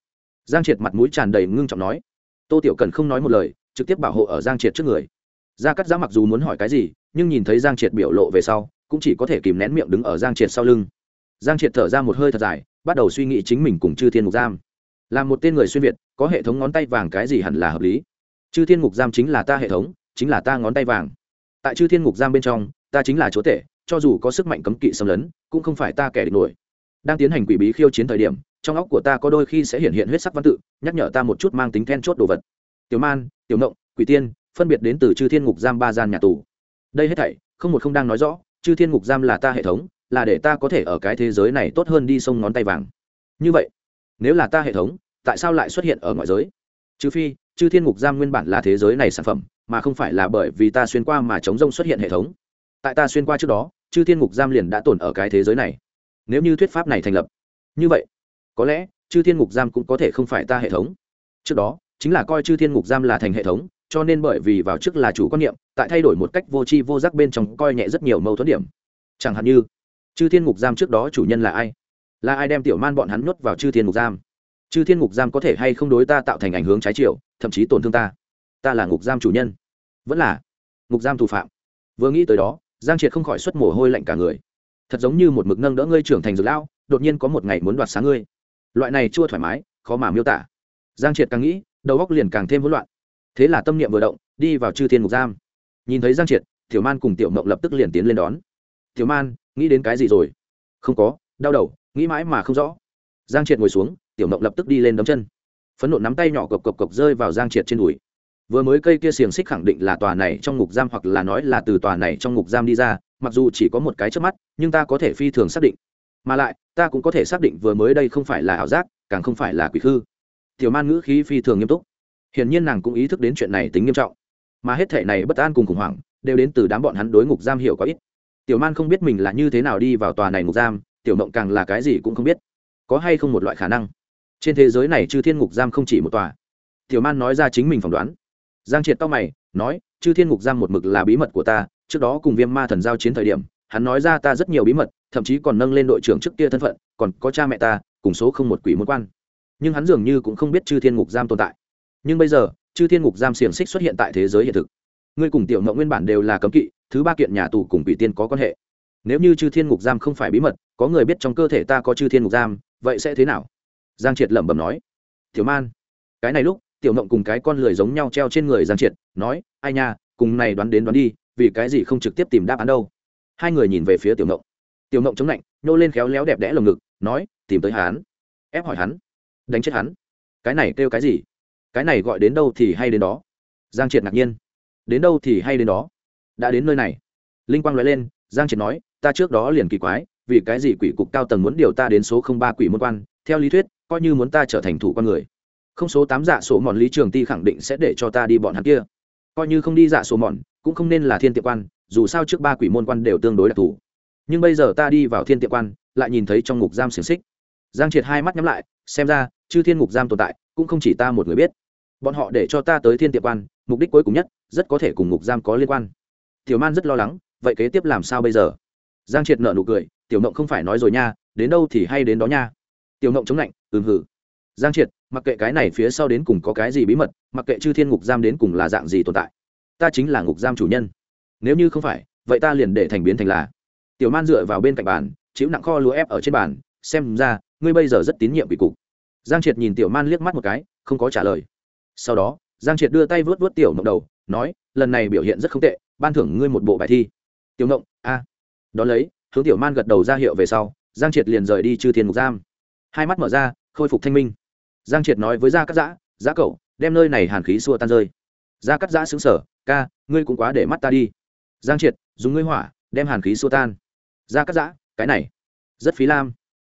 S1: Giang triệt mặt mũi tràn đầy ngưng trọng nói. Tô tiểu cẩn không nói một lời, trực tiếp bảo hộ ở giang triệt trước người. Gia cắt giá mặc dù muốn hỏi cái gì, nhưng nhìn thấy giang triệt biểu lộ về sau, cũng chỉ có thể kìm nén miệng đứng ở giang triệt sau lưng giang triệt thở ra một hơi thật dài, bắt đầu suy nghĩ chính mình cùng chư thiên ngục giam. Là một tên người xuyên việt, có hệ thống ngón tay vàng cái gì hẳn là hợp lý. Chư thiên ngục giam chính là ta hệ thống, chính là ta ngón tay vàng. Tại chư thiên ngục giam bên trong, ta chính là chúa tể, cho dù có sức mạnh cấm kỵ xâm lấn, cũng không phải ta kẻ địch nổi. Đang tiến hành quỷ bí khiêu chiến thời điểm, trong óc của ta có đôi khi sẽ hiện hiện huyết sắc văn tự, nhắc nhở ta một chút mang tính then chốt đồ vật. Tiểu man, tiểu mộng quỷ tiên, phân biệt đến từ chư thiên ngục giam ba gian nhà tù. Đây hết thảy, không một không đang nói rõ, chư thiên ngục giam là ta hệ thống là để ta có thể ở cái thế giới này tốt hơn đi sông ngón tay vàng. Như vậy, nếu là ta hệ thống, tại sao lại xuất hiện ở ngoại giới? Trừ phi, chư thiên ngục giam nguyên bản là thế giới này sản phẩm, mà không phải là bởi vì ta xuyên qua mà chống rông xuất hiện hệ thống. Tại ta xuyên qua trước đó, chư thiên ngục giam liền đã tồn ở cái thế giới này. Nếu như thuyết pháp này thành lập, như vậy, có lẽ chư thiên ngục giam cũng có thể không phải ta hệ thống. Trước đó, chính là coi chư thiên ngục giam là thành hệ thống, cho nên bởi vì vào trước là chủ quan niệm, tại thay đổi một cách vô tri vô giác bên trong coi nhẹ rất nhiều mâu thuẫn điểm. Chẳng hạn như chư thiên ngục giam trước đó chủ nhân là ai? Là ai đem tiểu man bọn hắn nhốt vào chư thiên ngục giam? Chư thiên ngục giam có thể hay không đối ta tạo thành ảnh hướng trái chiều, thậm chí tổn thương ta? Ta là ngục giam chủ nhân. Vẫn là ngục giam thủ phạm. Vừa nghĩ tới đó, giang triệt không khỏi xuất mồ hôi lạnh cả người. Thật giống như một mực nâng đỡ ngươi trưởng thành dược lão, đột nhiên có một ngày muốn đoạt sáng ngươi. Loại này chua thoải mái, khó mà miêu tả. Giang triệt càng nghĩ, đầu óc liền càng thêm hỗn loạn. Thế là tâm niệm vừa động, đi vào chư thiên ngục giam. Nhìn thấy giang triệt, tiểu man cùng tiểu mộng lập tức liền tiến lên đón. Tiểu man nghĩ đến cái gì rồi? Không có, đau đầu, nghĩ mãi mà không rõ. Giang triệt ngồi xuống, tiểu mộng lập tức đi lên đấm chân. Phấn nộn nắm tay nhỏ cộc cộc cộc rơi vào giang triệt trên đùi. Vừa mới cây kia xiềng xích khẳng định là tòa này trong ngục giam hoặc là nói là từ tòa này trong ngục giam đi ra, mặc dù chỉ có một cái trước mắt, nhưng ta có thể phi thường xác định. Mà lại, ta cũng có thể xác định vừa mới đây không phải là ảo giác, càng không phải là quỷ khư. Tiểu man ngữ khí phi thường nghiêm túc. Hiển nhiên nàng cũng ý thức đến chuyện này tính nghiêm trọng. Mà hết thể này bất an cùng khủng hoảng, đều đến từ đám bọn hắn đối ngục giam hiểu có ít tiểu man không biết mình là như thế nào đi vào tòa này ngục giam, tiểu mộng càng là cái gì cũng không biết. Có hay không một loại khả năng? Trên thế giới này chư thiên ngục giam không chỉ một tòa. Tiểu man nói ra chính mình phỏng đoán. Giang triệt tóc mày, nói, chư thiên ngục giam một mực là bí mật của ta, trước đó cùng viêm ma thần giao chiến thời điểm, hắn nói ra ta rất nhiều bí mật, thậm chí còn nâng lên đội trưởng trước kia thân phận, còn có cha mẹ ta, cùng số không một quỷ môn quan. Nhưng hắn dường như cũng không biết chư thiên ngục giam tồn tại. Nhưng bây giờ, chư thiên ngục giam xiềng xích xuất hiện tại thế giới hiện thực. Ngươi cùng tiểu ngậu nguyên bản đều là cấm kỵ thứ ba kiện nhà tù cùng quỷ tiên có quan hệ. Nếu như chư thiên ngục giam không phải bí mật, có người biết trong cơ thể ta có chư thiên ngục giam, vậy sẽ thế nào? Giang triệt lẩm bẩm nói. Thiếu man, cái này lúc, tiểu mộng cùng cái con lười giống nhau treo trên người giang triệt, nói, ai nha, cùng này đoán đến đoán đi, vì cái gì không trực tiếp tìm đáp án đâu? Hai người nhìn về phía tiểu mộng tiểu mộng chống lạnh, nhô lên khéo léo đẹp đẽ lồng ngực, nói, tìm tới hắn, ép hỏi hắn, đánh chết hắn. Cái này kêu cái gì? Cái này gọi đến đâu thì hay đến đó. Giang triệt ngạc nhiên. Đến đâu thì hay đến đó? Đã đến nơi này. Linh quang nói lên, giang triệt nói, ta trước đó liền kỳ quái, vì cái gì quỷ cục cao tầng muốn điều ta đến số không ba quỷ môn quan? Theo lý thuyết, coi như muốn ta trở thành thủ con người, không số tám dạ số mòn lý trường ti khẳng định sẽ để cho ta đi bọn hắn kia. Coi như không đi dạ số mòn, cũng không nên là thiên tiệm quan, dù sao trước ba quỷ môn quan đều tương đối đặc thù. Nhưng bây giờ ta đi vào thiên tiệm quan, lại nhìn thấy trong ngục giam xiềng xích. Giang triệt hai mắt nhắm lại, xem ra, chư thiên ngục giam tồn tại, cũng không chỉ ta một người biết. Bọn họ để cho ta tới thiên tiệm quan, mục đích cuối cùng nhất, rất có thể cùng ngục giam có liên quan tiểu man rất lo lắng, vậy kế tiếp làm sao bây giờ? Giang triệt nợ nụ cười, tiểu mộng không phải nói rồi nha, đến đâu thì hay đến đó nha. Tiểu mộng chống lạnh, ừm hử. Giang triệt, mặc kệ cái này phía sau đến cùng có cái gì bí mật, mặc kệ chư thiên ngục giam đến cùng là dạng gì tồn tại, ta chính là ngục giam chủ nhân. Nếu như không phải, vậy ta liền để thành biến thành là. Tiểu man dựa vào bên cạnh bàn, chịu nặng kho lúa ép ở trên bàn, xem ra, ngươi bây giờ rất tín nhiệm bị cục. Giang triệt nhìn tiểu man liếc mắt một cái, không có trả lời. Sau đó, giang triệt đưa tay vớt vớt tiểu mộng đầu, nói, lần này biểu hiện rất không tệ ban thưởng ngươi một bộ bài thi. Tiểu ngộng, a. À. đ ó lấy, hướng tiểu man gật đầu ra hiệu về sau, giang triệt liền rời đi chư thiên ngục giam. Hai mắt mở ra, khôi phục thanh minh. Giang triệt nói với gia cắt giã giã cậu, đem nơi này hàn khí xua tan rơi. Gia cắt giã xứng sở ca, ngươi cũng quá để mắt ta đi. Giang triệt, dùng ngươi hỏa, đem hàn khí xua tan. Gia cắt giã, cái này, rất phí lam.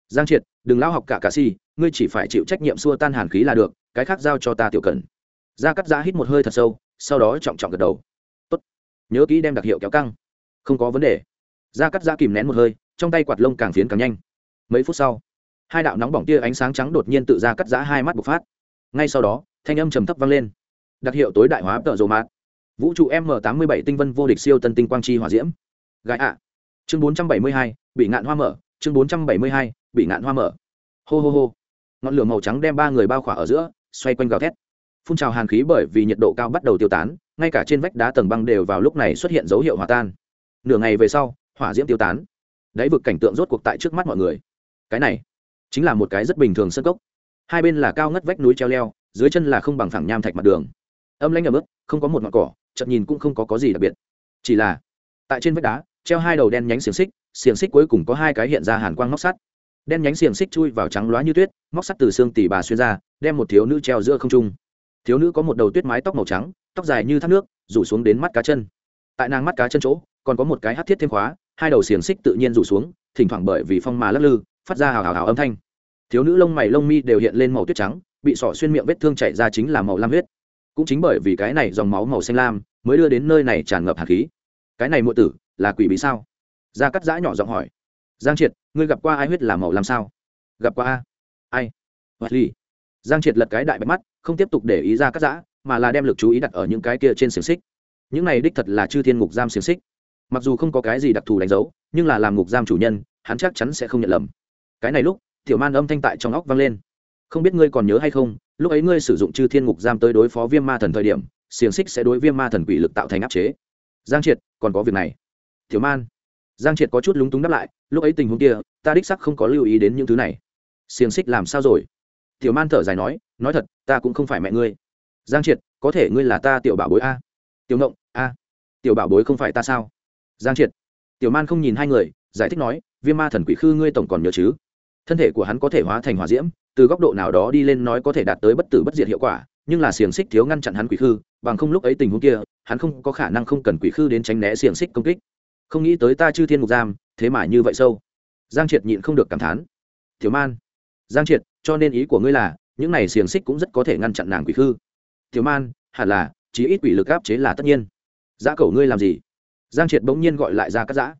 S1: Giang triệt, đừng lao học cả cà si, ngươi chỉ phải chịu trách nhiệm xua tan hàn khí là được, cái khác giao cho ta tiểu cần gia cắt giã hít một hơi thật sâu, sau đó trọng trọng gật đầu nhớ kỹ đem đặc hiệu kéo căng. Không có vấn đề. Da cắt da kìm nén một hơi, trong tay quạt lông càng phiến càng nhanh. Mấy phút sau, hai đạo nóng bỏng tia ánh sáng trắng đột nhiên tự ra cắt giã hai mắt bộc phát. Ngay sau đó, thanh âm trầm thấp vang lên. Đặc hiệu tối đại hóa tợ rồ mát vũ trụ m tám mươi bảy tinh vân vô địch siêu tân tinh quang chi hỏa diễm. Gãi ạ. Chương bốn trăm bảy mươi hai, bị ngạn hoa mở. Chương bốn trăm bảy mươi hai, bị ngạn hoa mở. Hô hô hô. Ngọn lửa màu trắng đem ba người bao khỏa ở giữa, xoay quanh gào thét. Phun trào hàn khí bởi vì nhiệt độ cao bắt đầu tiêu tán ngay cả trên vách đá tầng băng đều vào lúc này xuất hiện dấu hiệu hòa tan. Nửa ngày về sau hỏa diễm tiêu tán. Đáy vực cảnh tượng rốt cuộc tại trước mắt mọi người. Cái này chính là một cái rất bình thường sân cốc. Hai bên là cao ngất vách núi treo leo dưới chân là không bằng phẳng nham thạch mặt đường. Âm lãnh ở ướt không có một ngọn cỏ chậm nhìn cũng không có, có gì đặc biệt. Chỉ là tại trên vách đá treo hai đầu đen nhánh xiềng xích xiềng xích cuối cùng có hai cái hiện ra hàn quang móc sắt. Đen nhánh xiềng xích chui vào trắng loá như tuyết móc sắt từ xương tỉ bà xuyên ra đem một thiếu nữ treo giữa không trung. Thiếu nữ có một đầu tuyết mái tóc màu trắng tóc dài như thác nước, rủ xuống đến mắt cá chân. Tại nàng mắt cá chân chỗ, còn có một cái hát thiết thêm khóa, hai đầu xiềng xích tự nhiên rủ xuống, thỉnh thoảng bởi vì phong mà lắc lư, phát ra hào hào hào âm thanh. Thiếu nữ lông mày lông mi đều hiện lên màu tuyết trắng, bị sỏ xuyên miệng vết thương chảy ra chính là màu lam huyết. Cũng chính bởi vì cái này dòng máu màu xanh lam, mới đưa đến nơi này tràn ngập hạt khí. Cái này muội tử, là quỷ bí sao? Gia cắt giã nhỏ giọng hỏi. Giang triệt, ngươi gặp qua ai huyết là màu làm sao? Gặp qua a? Ai? Vật ly giang triệt lật cái đại bạch mắt, không tiếp tục để ý ra cắt giã mà là đem lực chú ý đặt ở những cái kia trên xiềng xích. Những này đích thật là chư thiên ngục giam xiềng xích. Mặc dù không có cái gì đặc thù đánh dấu, nhưng là làm ngục giam chủ nhân, hắn chắc chắn sẽ không nhận lầm. Cái này lúc, tiểu man âm thanh tại trong óc vang lên. Không biết ngươi còn nhớ hay không, lúc ấy ngươi sử dụng chư thiên ngục giam tới đối phó viêm ma thần thời điểm, xiềng xích sẽ đối viêm ma thần quỷ lực tạo thành áp chế. Giang triệt, còn có việc này. Tiểu man. Giang triệt có chút lúng túng đáp lại, lúc ấy tình huống kia, ta đích sắc không có lưu ý đến những thứ này. Xiềng xích làm sao rồi? Tiểu man thở dài nói nói thật, ta cũng không phải mẹ ngươi giang triệt, có thể ngươi là ta tiểu bảo bối a? Tiểu ngộng, a? Tiểu bảo bối không phải ta sao? Giang triệt. Tiểu man không nhìn hai người, giải thích nói, viêm ma thần quỷ khư ngươi tổng còn nhớ chứ? Thân thể của hắn có thể hóa thành hỏa diễm, từ góc độ nào đó đi lên nói có thể đạt tới bất tử bất diệt hiệu quả, nhưng là xiềng xích thiếu ngăn chặn hắn quỷ khư, bằng không lúc ấy tình huống kia, hắn không có khả năng không cần quỷ khư đến tránh né xiềng xích công kích. Không nghĩ tới ta chư thiên mục giam, thế mà như vậy sâu. Giang triệt nhịn không được cảm thán. Thiếu man. Giang triệt, cho nên ý của ngươi là, những này xiềng xích cũng rất có thể ngăn chặn nàng quỷ khư thiếu man, hẳn là, chí ít quỷ lực áp chế là tất nhiên. Giá cầu ngươi làm gì? Giang triệt bỗng nhiên gọi lại ra cắt giã.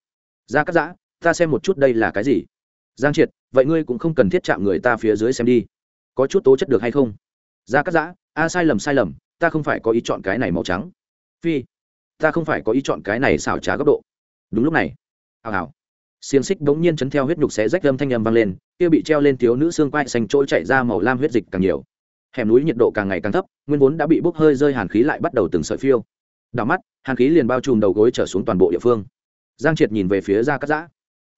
S1: Ra cắt giã, ta xem một chút đây là cái gì? Giang triệt, vậy ngươi cũng không cần thiết chạm người ta phía dưới xem đi. Có chút tố chất được hay không? Ra cắt giã, a sai lầm sai lầm, ta không phải có ý chọn cái này màu trắng. Phi, ta không phải có ý chọn cái này xảo trá góc độ. Đúng lúc này, hào hào, xiềng xích bỗng nhiên chấn theo huyết nhục xé rách âm thanh âm vang lên, kia bị treo lên thiếu nữ xương quai xanh trỗi chạy ra màu lam huyết dịch càng nhiều hẻm núi nhiệt độ càng ngày càng thấp, nguyên vốn đã bị bốc hơi rơi hàn khí lại bắt đầu từng sợi phiêu. Đảo mắt, hàn khí liền bao trùm đầu gối trở xuống toàn bộ địa phương. Giang triệt nhìn về phía gia cắt giã.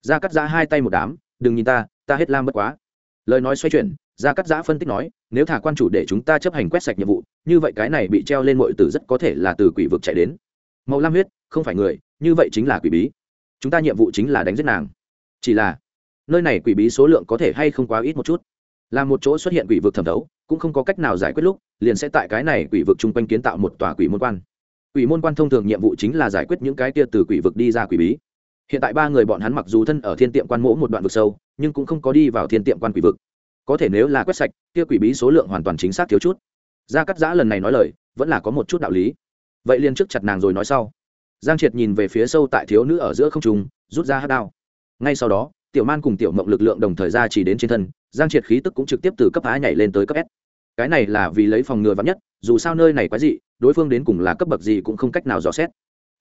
S1: Gia cắt giã hai tay một đám, đừng nhìn ta ta hết lam bất quá. Lời nói xoay chuyển, gia cắt giã phân tích nói, nếu thả quan chủ để chúng ta chấp hành quét sạch nhiệm vụ, như vậy cái này bị treo lên mọi tử rất có thể là từ quỷ vực chạy đến. Màu lam huyết, không phải người, như vậy chính là quỷ bí. Chúng ta nhiệm vụ chính là đánh giết nàng. Chỉ là, nơi này quỷ bí số lượng có thể hay không quá ít một chút. Là một chỗ xuất hiện quỷ vực thẩm thấu cũng không có cách nào giải quyết lúc, liền sẽ tại cái này quỷ vực chung quanh kiến tạo một tòa quỷ môn quan. Quỷ môn quan thông thường nhiệm vụ chính là giải quyết những cái kia từ quỷ vực đi ra quỷ bí. Hiện tại ba người bọn hắn mặc dù thân ở thiên tiệm quan mỗ một đoạn vực sâu, nhưng cũng không có đi vào thiên tiệm quan quỷ vực. Có thể nếu là quét sạch, kia quỷ bí số lượng hoàn toàn chính xác thiếu chút. Gia cắt giã lần này nói lời, vẫn là có một chút đạo lý. Vậy liền trước chặt nàng rồi nói sau. Giang triệt nhìn về phía sâu tại thiếu nữ ở giữa không trung, rút ra hát đao. Ngay sau đó tiểu man cùng tiểu mộng lực lượng đồng thời ra chỉ đến trên thân, giang triệt khí tức cũng trực tiếp từ cấp á nhảy lên tới cấp s. Cái này là vì lấy phòng ngừa vắn nhất, dù sao nơi này quái dị, đối phương đến cùng là cấp bậc gì cũng không cách nào dò xét.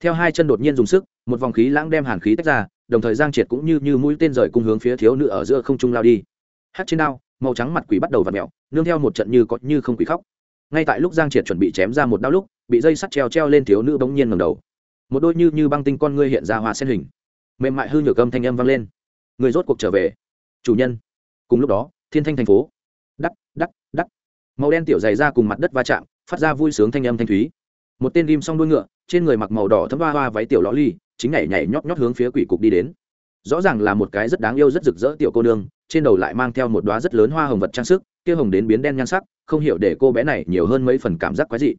S1: Theo hai chân đột nhiên dùng sức, một vòng khí lãng đem hàn khí tách ra, đồng thời giang triệt cũng như như mũi tên rời cung hướng phía thiếu nữ ở giữa không trung lao đi. Hát trên đao, màu trắng mặt quỷ bắt đầu v ặ mẹo nương theo một trận như có như không quỷ khóc. Ngay tại lúc giang triệt chuẩn bị chém ra một đao lúc, bị dây sắt treo treo lên thiếu nữ bỗng nhiên ngầm đầu. Một đôi như như băng tinh con ngươi hiện ra hoa sen hình. Mềm mại hư nhược âm thanh âm vang lên người rốt cuộc trở về. Chủ nhân. Cùng lúc đó, thiên thanh thành phố. Đắc đắc đắc. Màu đen tiểu dày ra cùng mặt đất va chạm, phát ra vui sướng thanh âm thanh thúy. Một tên ghim xong đuôi ngựa, trên người mặc màu đỏ thấm hoa hoa váy tiểu ló ly, chính nhảy nhảy nhót nhót hướng phía quỷ cục đi đến. Rõ ràng là một cái rất đáng yêu rất rực rỡ tiểu cô nương, trên đầu lại mang theo một đoá rất lớn hoa hồng vật trang sức, kia hồng đến biến đen nhan sắc, không hiểu để cô bé này nhiều hơn mấy phần cảm giác quái dị.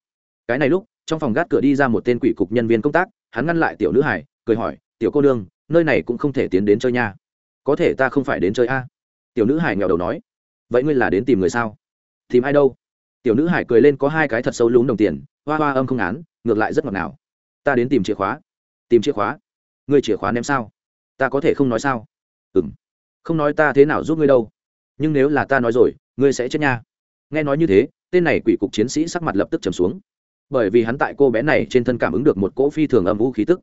S1: Cái này lúc, trong phòng gác cửa đi ra một tên quỷ cục nhân viên công tác, hắn ngăn lại tiểu nữ hải cười hỏi, tiểu cô nương, nơi này cũng không thể tiến đến chơi nha có thể ta không phải đến chơi a? Tiểu nữ hải nghèo đầu nói. Vậy ngươi là đến tìm người sao? Tìm ai đâu? Tiểu nữ hải cười lên có hai cái thật sâu lún đồng tiền, hoa hoa âm không án, ngược lại rất ngọt ngào. Ta đến tìm chìa khóa. Tìm chìa khóa? Ngươi chìa khóa ném sao? Ta có thể không nói sao? Ừ m không nói ta thế nào giúp ngươi đâu. Nhưng nếu là ta nói rồi, ngươi sẽ chết nha. Nghe nói như thế, tên này quỷ cục chiến sĩ sắc mặt lập tức trầm xuống. Bởi vì hắn tại cô bé này trên thân cảm ứng được một cỗ phi thường âm vũ khí tức.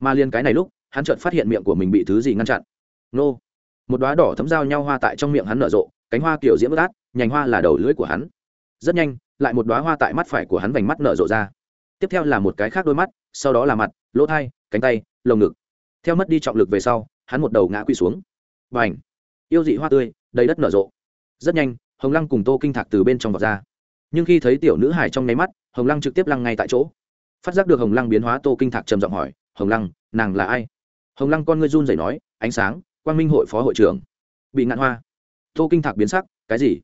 S1: Mà liên cái này lúc, hắn chợt phát hiện miệng của mình bị thứ gì ngăn chặn. Nô một đoá đỏ thấm dao nhau hoa tại trong miệng hắn nở rộ, cánh hoa kiểu diễm bất át, nhành hoa là đầu lưỡi của hắn. Rất nhanh, lại một đoá hoa tại mắt phải của hắn vành mắt nở rộ ra. Tiếp theo là một cái khác đôi mắt, sau đó là mặt, lỗ thai, cánh tay, lồng ngực. Theo mất đi trọng lực về sau, hắn một đầu ngã quỵ xuống. Và ảnh yêu dị hoa tươi, đầy đất nở rộ. Rất nhanh, hồng lăng cùng tô kinh thạc từ bên trong vọt ra. Nhưng khi thấy tiểu nữ hải trong nháy mắt, hồng lăng trực tiếp lăng ngay tại chỗ. Phát giác được hồng lăng biến hóa, tô kinh thạc trầm giọng hỏi, hồng lăng, nàng là ai? Hồng lăng con ngươi run rẩy nói, ánh sáng quang minh hội phó hội trưởng. Bị ngạn hoa. Tô kinh thạc biến sắc, cái gì?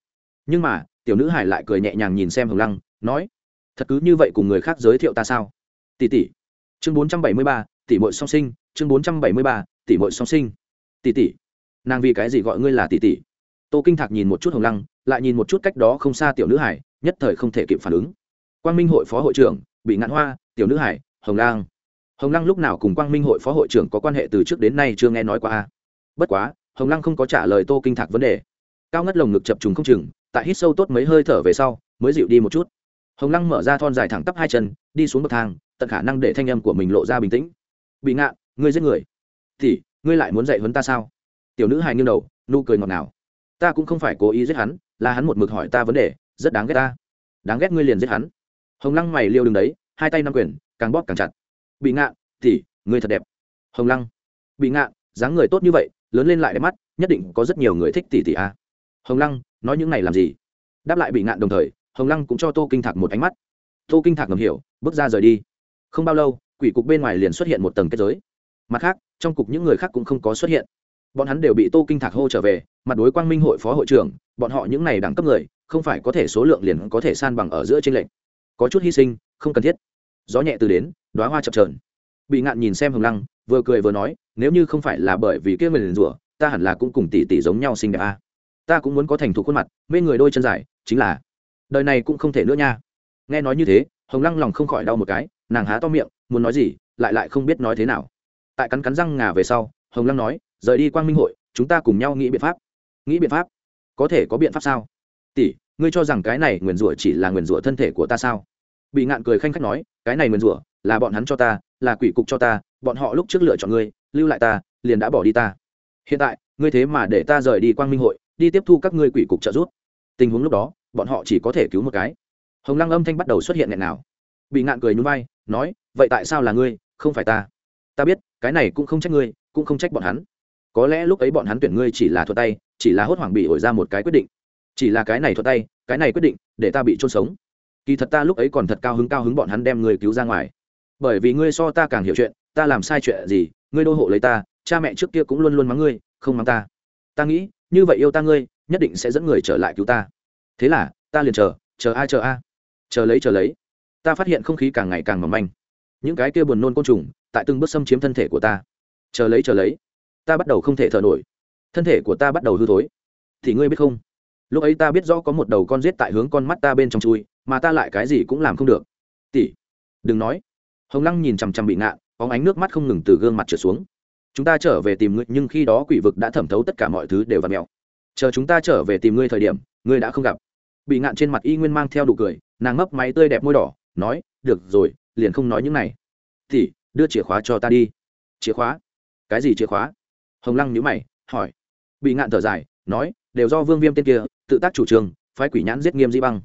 S1: Nhưng mà, tiểu nữ hải lại cười nhẹ nhàng nhìn xem hồng lăng, nói, thật cứ như vậy cùng người khác giới thiệu ta sao? Tỷ tỷ. Chương bốn trăm bảy mươi ba, tỷ mội song sinh, chương bốn trăm bảy mươi ba, tỷ mội song sinh. Tỷ tỷ. Nàng vì cái gì gọi ngươi là tỷ tỷ? Tô kinh thạc nhìn một chút hồng lăng, lại nhìn một chút cách đó không xa tiểu nữ hải, nhất thời không thể kịp phản ứng. Quang minh hội phó hội trưởng, bị ngạn hoa, tiểu nữ hải, hồng lang hồng lăng lúc nào cùng quang minh hội phó hội trưởng có quan hệ từ trước đến nay chưa nghe nói qua bất quá, hồng lăng không có trả lời tô kinh thạc vấn đề. Cao ngất lồng ngực chập trùng không chừng, tại hít sâu tốt mấy hơi thở về sau, mới dịu đi một chút. Hồng lăng mở ra thon dài thẳng tắp hai chân, đi xuống bậc thang, tận khả năng để thanh âm của mình lộ ra bình tĩnh. Bị ngạn ngươi giết người. Thì ngươi lại muốn dạy huấn ta sao? Tiểu nữ hài nghiêng đầu, nụ cười ngọt ngào. Ta cũng không phải cố ý giết hắn, là hắn một mực hỏi ta vấn đề, rất đáng ghét ta. Đáng ghét ngươi liền giết hắn. Hồng lăng mày liêu đứng đấy, hai tay nắm quyền, càng bóp càng chặt. Bị ngạn thì ngươi thật đẹp. Hồng lăng. Bị ngạn dáng người tốt như vậy lớn lên lại đẹp mắt, nhất định có rất nhiều người thích tỷ tỷ a. Hồng lăng, nói những này làm gì? Đáp lại bị ngạn đồng thời, hồng lăng cũng cho tô kinh thạc một ánh mắt. Tô kinh thạc ngầm hiểu, bước ra rời đi. Không bao lâu, quỷ cục bên ngoài liền xuất hiện một tầng kết giới. Mặt khác, trong cục những người khác cũng không có xuất hiện. Bọn hắn đều bị tô kinh thạc hô trở về, mặt đối quang minh hội phó hội trưởng, bọn họ những này đẳng cấp người, không phải có thể số lượng liền có thể san bằng ở giữa trên lệnh có chút hy sinh, không cần thiết. Gió nhẹ từ đến đoá hoa chập trờn bị ngạn nhìn xem hồng lăng vừa cười vừa nói, nếu như không phải là bởi vì kia người liền rủa, ta hẳn là cũng cùng tỷ tỷ giống nhau xinh đẹp a. À. ta cũng muốn có thành thục khuôn mặt, mê người đôi chân dài, chính là đời này cũng không thể nữa nha. Nghe nói như thế, hồng lăng lòng không khỏi đau một cái, nàng há to miệng, muốn nói gì, lại lại không biết nói thế nào. Tại cắn cắn răng ngà về sau, hồng lăng nói, rời đi quang minh hội, chúng ta cùng nhau nghĩ biện pháp. Nghĩ biện pháp? Có thể có biện pháp sao? Tỷ, ngươi cho rằng cái này nguyền rủa chỉ là nguyền rủa thân thể của ta sao? Bị ngạn cười khanh khách nói, cái này nguyền rủa là bọn hắn cho ta, là quỷ cục cho ta, bọn họ lúc trước lựa chọn ngươi, lưu lại ta, liền đã bỏ đi ta. Hiện tại, ngươi thế mà để ta rời đi quang minh hội, đi tiếp thu các ngươi quỷ cục trợ giúp. Tình huống lúc đó, bọn họ chỉ có thể cứu một cái. Hồng lăng âm thanh bắt đầu xuất hiện nghẹn nào bị ngạn cười nhún vai, nói, vậy tại sao là ngươi, không phải ta? Ta biết, cái này cũng không trách ngươi, cũng không trách bọn hắn. Có lẽ lúc ấy bọn hắn tuyển ngươi chỉ là thuật tay, chỉ là hốt hoảng bị ổi ra một cái quyết định. Chỉ là cái này thuật tay, cái này quyết định, để ta bị trôn sống. Kỳ thật ta lúc ấy còn thật cao hứng cao hứng bọn hắn đem ngươi cứu ra ngoài bởi vì ngươi so ta càng hiểu chuyện, ta làm sai chuyện gì, ngươi đô hộ lấy ta, cha mẹ trước kia cũng luôn luôn mắng ngươi, không mắng ta. Ta nghĩ, như vậy yêu ta ngươi, nhất định sẽ dẫn người trở lại cứu ta. Thế là, ta liền chờ chờ ai chờ a. Chờ lấy chờ lấy. Ta phát hiện không khí càng ngày càng mỏng manh. Những cái kia buồn nôn côn trùng, tại từng bước xâm chiếm thân thể của ta. Chờ lấy chờ lấy. Ta bắt đầu không thể thở nổi. Thân thể của ta bắt đầu hư thối. Thì ngươi biết không? Lúc ấy ta biết rõ có một đầu con rết tại hướng con mắt ta bên trong chui, mà ta lại cái gì cũng làm không được. Tỷ, đừng nói hồng lăng nhìn chằm chằm bị ngạn có ánh nước mắt không ngừng từ gương mặt trở xuống. Chúng ta trở về tìm ngươi, nhưng khi đó quỷ vực đã thẩm thấu tất cả mọi thứ đều v ặ mẹo chờ chúng ta trở về tìm ngươi thời điểm, ngươi đã không gặp. Bị ngạn trên mặt y nguyên mang theo đủ cười, nàng ngấp máy tươi đẹp môi đỏ, nói, được rồi, liền không nói những này. Thì, đưa chìa khóa cho ta đi. Chìa khóa? Cái gì chìa khóa? Hồng lăng nhữ mày, hỏi. Bị ngạn thở dài, nói, đều do vương viêm tên kia, tự tác chủ trương, phái quỷ nhãn giết nghiêm di băng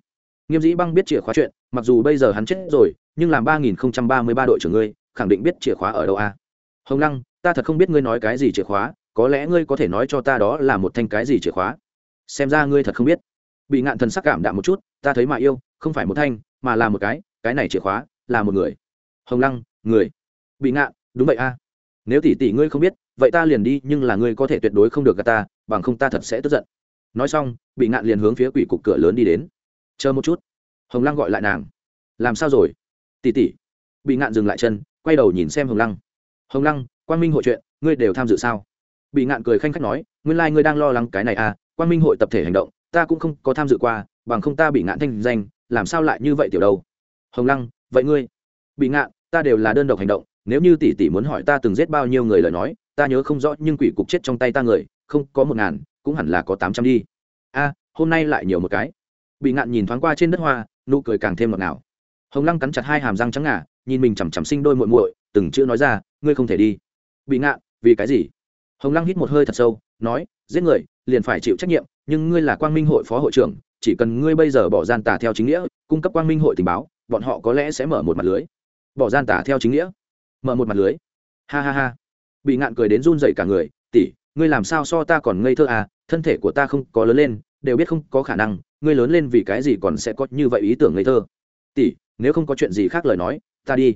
S1: nghiêm dĩ băng biết chìa khóa chuyện, mặc dù bây giờ hắn chết rồi, nhưng làm ba nghìn không trăm ba mươi ba đội trưởng ngươi, khẳng định biết chìa khóa ở đâu a. À? hồng lăng, ta thật không biết ngươi nói cái gì chìa khóa, có lẽ ngươi có thể nói cho ta đó là một thanh cái gì chìa khóa. Xem ra ngươi thật không biết. Bị ngạn thần sắc cảm đạm một chút, ta thấy mà yêu, không phải một thanh, mà là một cái cái này chìa khóa, là một người. Hồng lăng, người. Bị ngạn, đúng vậy a. Nếu tỷ tỷ ngươi không biết, vậy ta liền đi, nhưng là ngươi có thể tuyệt đối không được gà ta, bằng không ta thật sẽ tức giận. Nói xong, bị ngạn liền hướng phía quỷ cục cửa lớn đi đến chờ một chút. Hồng lăng gọi lại nàng. Làm sao rồi? Tỷ tỷ. Bị ngạn dừng lại chân, quay đầu nhìn xem hồng lăng. Hồng lăng, quang minh hội chuyện, ngươi đều tham dự sao? Bị ngạn cười khanh khách nói, nguyên lai、like、ngươi đang lo lắng cái này à quang minh hội tập thể hành động, ta cũng không có tham dự qua, bằng không ta bị ngạn thanh danh, làm sao lại như vậy tiểu đâu? Hồng lăng, vậy ngươi? Bị ngạn, ta đều là đơn độc hành động, nếu như tỷ tỷ muốn hỏi ta từng giết bao nhiêu người lời nói, ta nhớ không rõ, nhưng quỷ cục chết trong tay ta người, không có một ngàn, cũng hẳn là có tám trăm đi. A, hôm nay lại nhiều một cái bị ngạn nhìn thoáng qua trên đất hoa, nụ cười càng thêm ngọt ngào. Hồng lăng cắn chặt hai hàm răng trắng ngà, nhìn mình chằm chằm sinh đôi muội muội, từng chữ nói ra, ngươi không thể đi. Bị ngạn, vì cái gì? Hồng lăng hít một hơi thật sâu, nói, giết người, liền phải chịu trách nhiệm, nhưng ngươi là quang minh hội phó hội trưởng, chỉ cần ngươi bây giờ bỏ gian tà theo chính nghĩa, cung cấp quang minh hội tình báo, bọn họ có lẽ sẽ mở một mặt lưới. Bỏ gian tà theo chính nghĩa? Mở một mặt lưới? Ha ha ha. Bị ngạn cười đến run dậy cả người, tỷ, ngươi làm sao so ta còn ngây thơ à thân thể của ta không có lớn lên, đều biết không có khả năng ngươi lớn lên vì cái gì còn sẽ có như vậy ý tưởng ngây thơ? Tỷ, nếu không có chuyện gì khác lời nói, ta đi.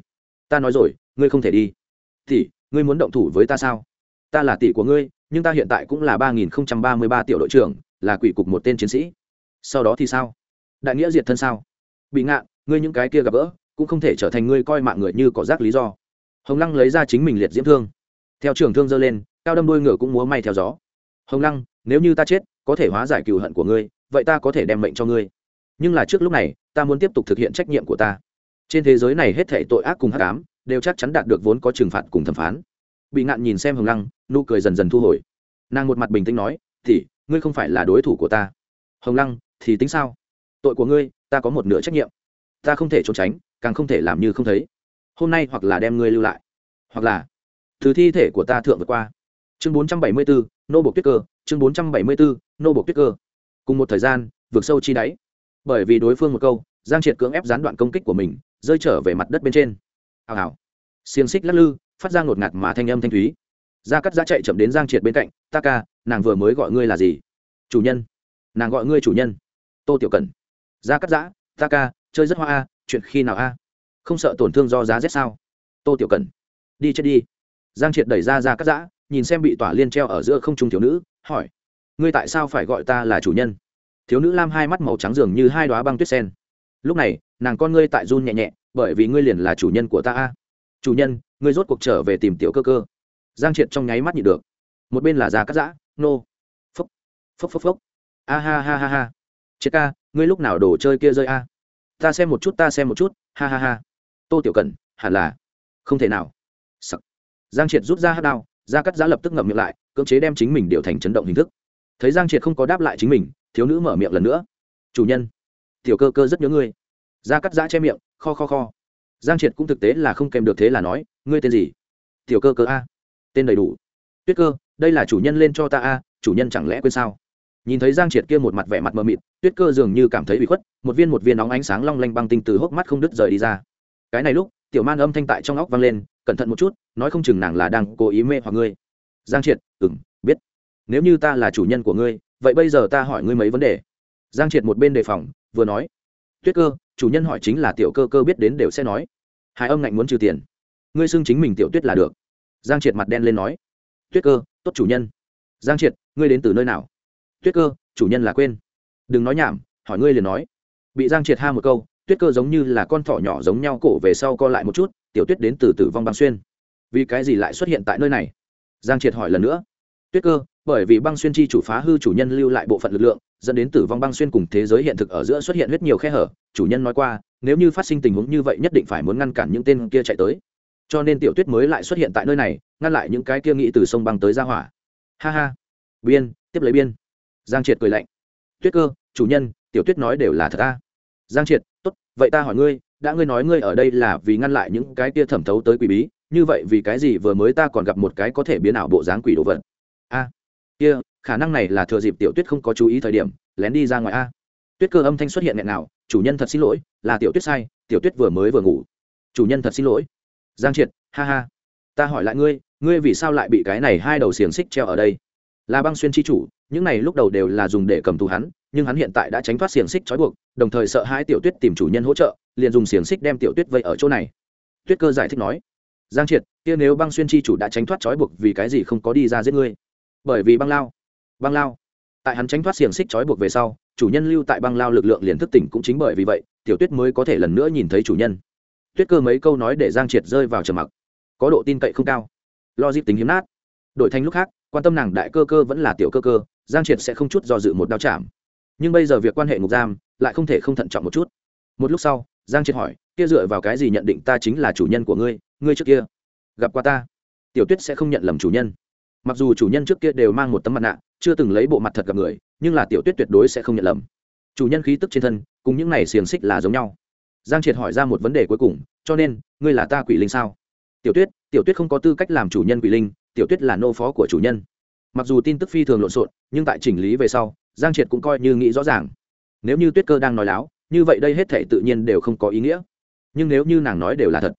S1: Ta nói rồi, ngươi không thể đi. Tỷ, ngươi muốn động thủ với ta sao? Ta là tỷ của ngươi, nhưng ta hiện tại cũng là ba nghìn không trăm ba mươi ba tiểu đội trưởng, là quỷ cục một tên chiến sĩ. Sau đó thì sao? Đại nghĩa diệt thân sao? Bị ngạn ngươi những cái kia gặp gỡ, cũng không thể trở thành ngươi coi mạng người như có rác lý do. Hồng lăng lấy ra chính mình liệt diễm thương. Theo trường thương dơ lên, cao đâm đôi ngựa cũng múa may theo gió. Hồng lăng, nếu như ta chết, có thể hóa giải cừu hận của ngươi vậy ta có thể đem mệnh cho ngươi. Nhưng là trước lúc này, ta muốn tiếp tục thực hiện trách nhiệm của ta. Trên thế giới này hết thể tội ác cùng hát ám, đều chắc chắn đạt được vốn có trừng phạt cùng thẩm phán. Bị ngạn nhìn xem hồng lăng, nụ cười dần dần thu hồi. Nàng một mặt bình tĩnh nói thì ngươi không phải là đối thủ của ta. Hồng lăng, thì tính sao? Tội của ngươi, ta có một nửa trách nhiệm. Ta không thể trốn tránh, càng không thể làm như không thấy. Hôm nay hoặc là đem ngươi lưu lại, hoặc là từ thi thể của ta thượng vượt qua. Chương bốn trăm bảy mươi bốn nô bộ tuyết cơ, chương bốn trăm bảy mươi bốn nô bộ tuyết cơ cùng một thời gian, vượt sâu chi đáy. Bởi vì đối phương một câu, giang triệt cưỡng ép gián đoạn công kích của mình, rơi trở về mặt đất bên trên. Hào hào. Xiềng xích lắc lư, phát ra ngột ngạt mà thanh âm thanh thúy. Gia cắt giã chạy chậm đến giang triệt bên cạnh, ta ca, nàng vừa mới gọi ngươi là gì? Chủ nhân. Nàng gọi ngươi chủ nhân. Tô tiểu cần gia cắt giã, ta ca, chơi rất hoa a, chuyện khi nào a? Không sợ tổn thương do giá rét sao? Tô tiểu cần đi chết đi. Giang triệt đẩy ra ra cắt giã, nhìn xem bị tỏa liên treo ở giữa không trung thiếu nữ, hỏi ngươi tại sao phải gọi ta là chủ nhân? Thiếu nữ lam hai mắt màu trắng dường như hai đoá băng tuyết sen. Lúc này, nàng con ngươi tại run nhẹ nhẹ, bởi vì ngươi liền là chủ nhân của ta a. Chủ nhân, ngươi rốt cuộc trở về tìm tiểu cơ cơ. Giang triệt trong nháy mắt nhịn được. Một bên là già cắt giã, nô. Phốc phốc phốc phốc. A ha ha ha ha. Triệt ca, ngươi lúc nào đổ chơi kia rơi a? Ta xem một chút, ta xem một chút. Ha ha ha. Tô tiểu cần hẳn là. Không thể nào. Sắc. giang triệt rút ra hát đao, gia cắt giã lập tức ngậm miệng lại, cưỡng chế đem chính mình điều thành chấn động hình thức thấy giang triệt không có đáp lại chính mình, thiếu nữ mở miệng lần nữa. Chủ nhân, tiểu cơ cơ rất nhớ ngươi. Da cắt giã che miệng, kho kho kho. Giang triệt cũng thực tế là không kèm được thế là nói, ngươi tên gì? Tiểu cơ cơ a. Tên đầy đủ. Tuyết cơ, đây là chủ nhân lên cho ta a, chủ nhân chẳng lẽ quên sao? Nhìn thấy giang triệt kia một mặt vẻ mặt mờ mịt, tuyết cơ dường như cảm thấy bị khuất, một viên một viên nóng ánh sáng long lanh băng tinh từ hốc mắt không đứt rời đi ra. Cái này lúc, tiểu man âm thanh tại trong óc vang lên, cẩn thận một chút, nói không chừng nàng là đang cố ý mê hoặc ngươi. Giang triệt ừng biết nếu như ta là chủ nhân của ngươi, vậy bây giờ ta hỏi ngươi mấy vấn đề? Giang triệt một bên đề phòng, vừa nói. Tuyết cơ, chủ nhân hỏi chính là tiểu cơ cơ biết đến đều sẽ nói. Hai âm ngạnh muốn trừ tiền. Ngươi xưng chính mình tiểu tuyết là được. Giang triệt mặt đen lên nói. Tuyết cơ, tốt chủ nhân. Giang triệt, ngươi đến từ nơi nào? Tuyết cơ, chủ nhân là quên. Đừng nói nhảm, hỏi ngươi liền nói. Bị giang triệt ha một câu, tuyết cơ giống như là con thỏ nhỏ giống nhau cổ về sau co lại một chút, tiểu tuyết đến từ tử vong băng xuyên. Vì cái gì lại xuất hiện tại nơi này? Giang triệt hỏi lần nữa. Tuyết cơ bởi vì băng xuyên chi chủ phá hư chủ nhân lưu lại bộ phận lực lượng, dẫn đến tử vong băng xuyên cùng thế giới hiện thực ở giữa xuất hiện rất nhiều khe hở. Chủ nhân nói qua, nếu như phát sinh tình huống như vậy nhất định phải muốn ngăn cản những tên kia chạy tới. Cho nên tiểu tuyết mới lại xuất hiện tại nơi này, ngăn lại những cái kia nghĩ từ sông băng tới ra hỏa. Ha ha. Biên, tiếp lấy biên. Giang triệt cười lạnh. Tuyết cơ, chủ nhân, tiểu tuyết nói đều là thật ta giang triệt, tốt, vậy ta hỏi ngươi, đã ngươi nói ngươi ở đây là vì ngăn lại những cái kia thẩm thấu tới quỷ bí, như vậy vì cái gì vừa mới ta còn gặp một cái có thể biến ảo bộ dáng quỷ đồ vật? Kia, khả năng này là thừa dịp tiểu tuyết không có chú ý thời điểm, lén đi ra ngoài a. Tuyết cơ âm thanh xuất hiện nghẹn nào, chủ nhân thật xin lỗi, là tiểu tuyết sai, tiểu tuyết vừa mới vừa ngủ. Chủ nhân thật xin lỗi. Giang triệt, ha ha, ta hỏi lại ngươi ngươi vì sao lại bị cái này hai đầu xiềng xích treo ở đây? Là băng xuyên chi chủ, những này lúc đầu đều là dùng để cầm tù hắn, nhưng hắn hiện tại đã tránh thoát xiềng xích trói buộc, đồng thời sợ hai tiểu tuyết tìm chủ nhân hỗ trợ, liền dùng xiềng xích đem tiểu tuyết vây ở chỗ này. Tuyết cơ giải thích nói. Giang triệt, kia nếu băng xuyên chi chủ đã tránh thoát trói buộc vì cái gì không có đi ra giết ngươi? Bởi vì băng lao. Băng lao. Tại hắn tránh thoát xiềng xích trói buộc về sau, chủ nhân lưu tại băng lao lực lượng liền thức tỉnh cũng chính bởi vì vậy, tiểu tuyết mới có thể lần nữa nhìn thấy chủ nhân. Tuyết cơ mấy câu nói để giang triệt rơi vào trầm mặc. Có độ tin cậy không cao. Lo dịp tính hiếm nát. Đổi thành lúc khác, quan tâm nàng đại cơ cơ vẫn là tiểu cơ cơ, giang triệt sẽ không chút do dự một đao chạm. Nhưng bây giờ việc quan hệ ngục giam lại không thể không thận trọng một chút. Một lúc sau, giang triệt hỏi, kia dựa vào cái gì nhận định ta chính là chủ nhân của ngươi ngươi trước kia gặp qua ta? Tiểu tuyết sẽ không nhận lầm chủ nhân mặc dù chủ nhân trước kia đều mang một tấm mặt nạ, chưa từng lấy bộ mặt thật gặp người, nhưng là tiểu tuyết tuyệt đối sẽ không nhận lầm. Chủ nhân khí tức trên thân, cùng những này xiềng xích là giống nhau. Giang triệt hỏi ra một vấn đề cuối cùng, cho nên, ngươi là ta quỷ linh sao? Tiểu tuyết tiểu tuyết không có tư cách làm chủ nhân quỷ linh, tiểu tuyết là nô phó của chủ nhân. Mặc dù tin tức phi thường lộn xộn, nhưng tại chỉnh lý về sau, giang triệt cũng coi như nghĩ rõ ràng. Nếu như tuyết cơ đang nói láo, như vậy đây hết thể tự nhiên đều không có ý nghĩa. Nhưng nếu như nàng nói đều là thật,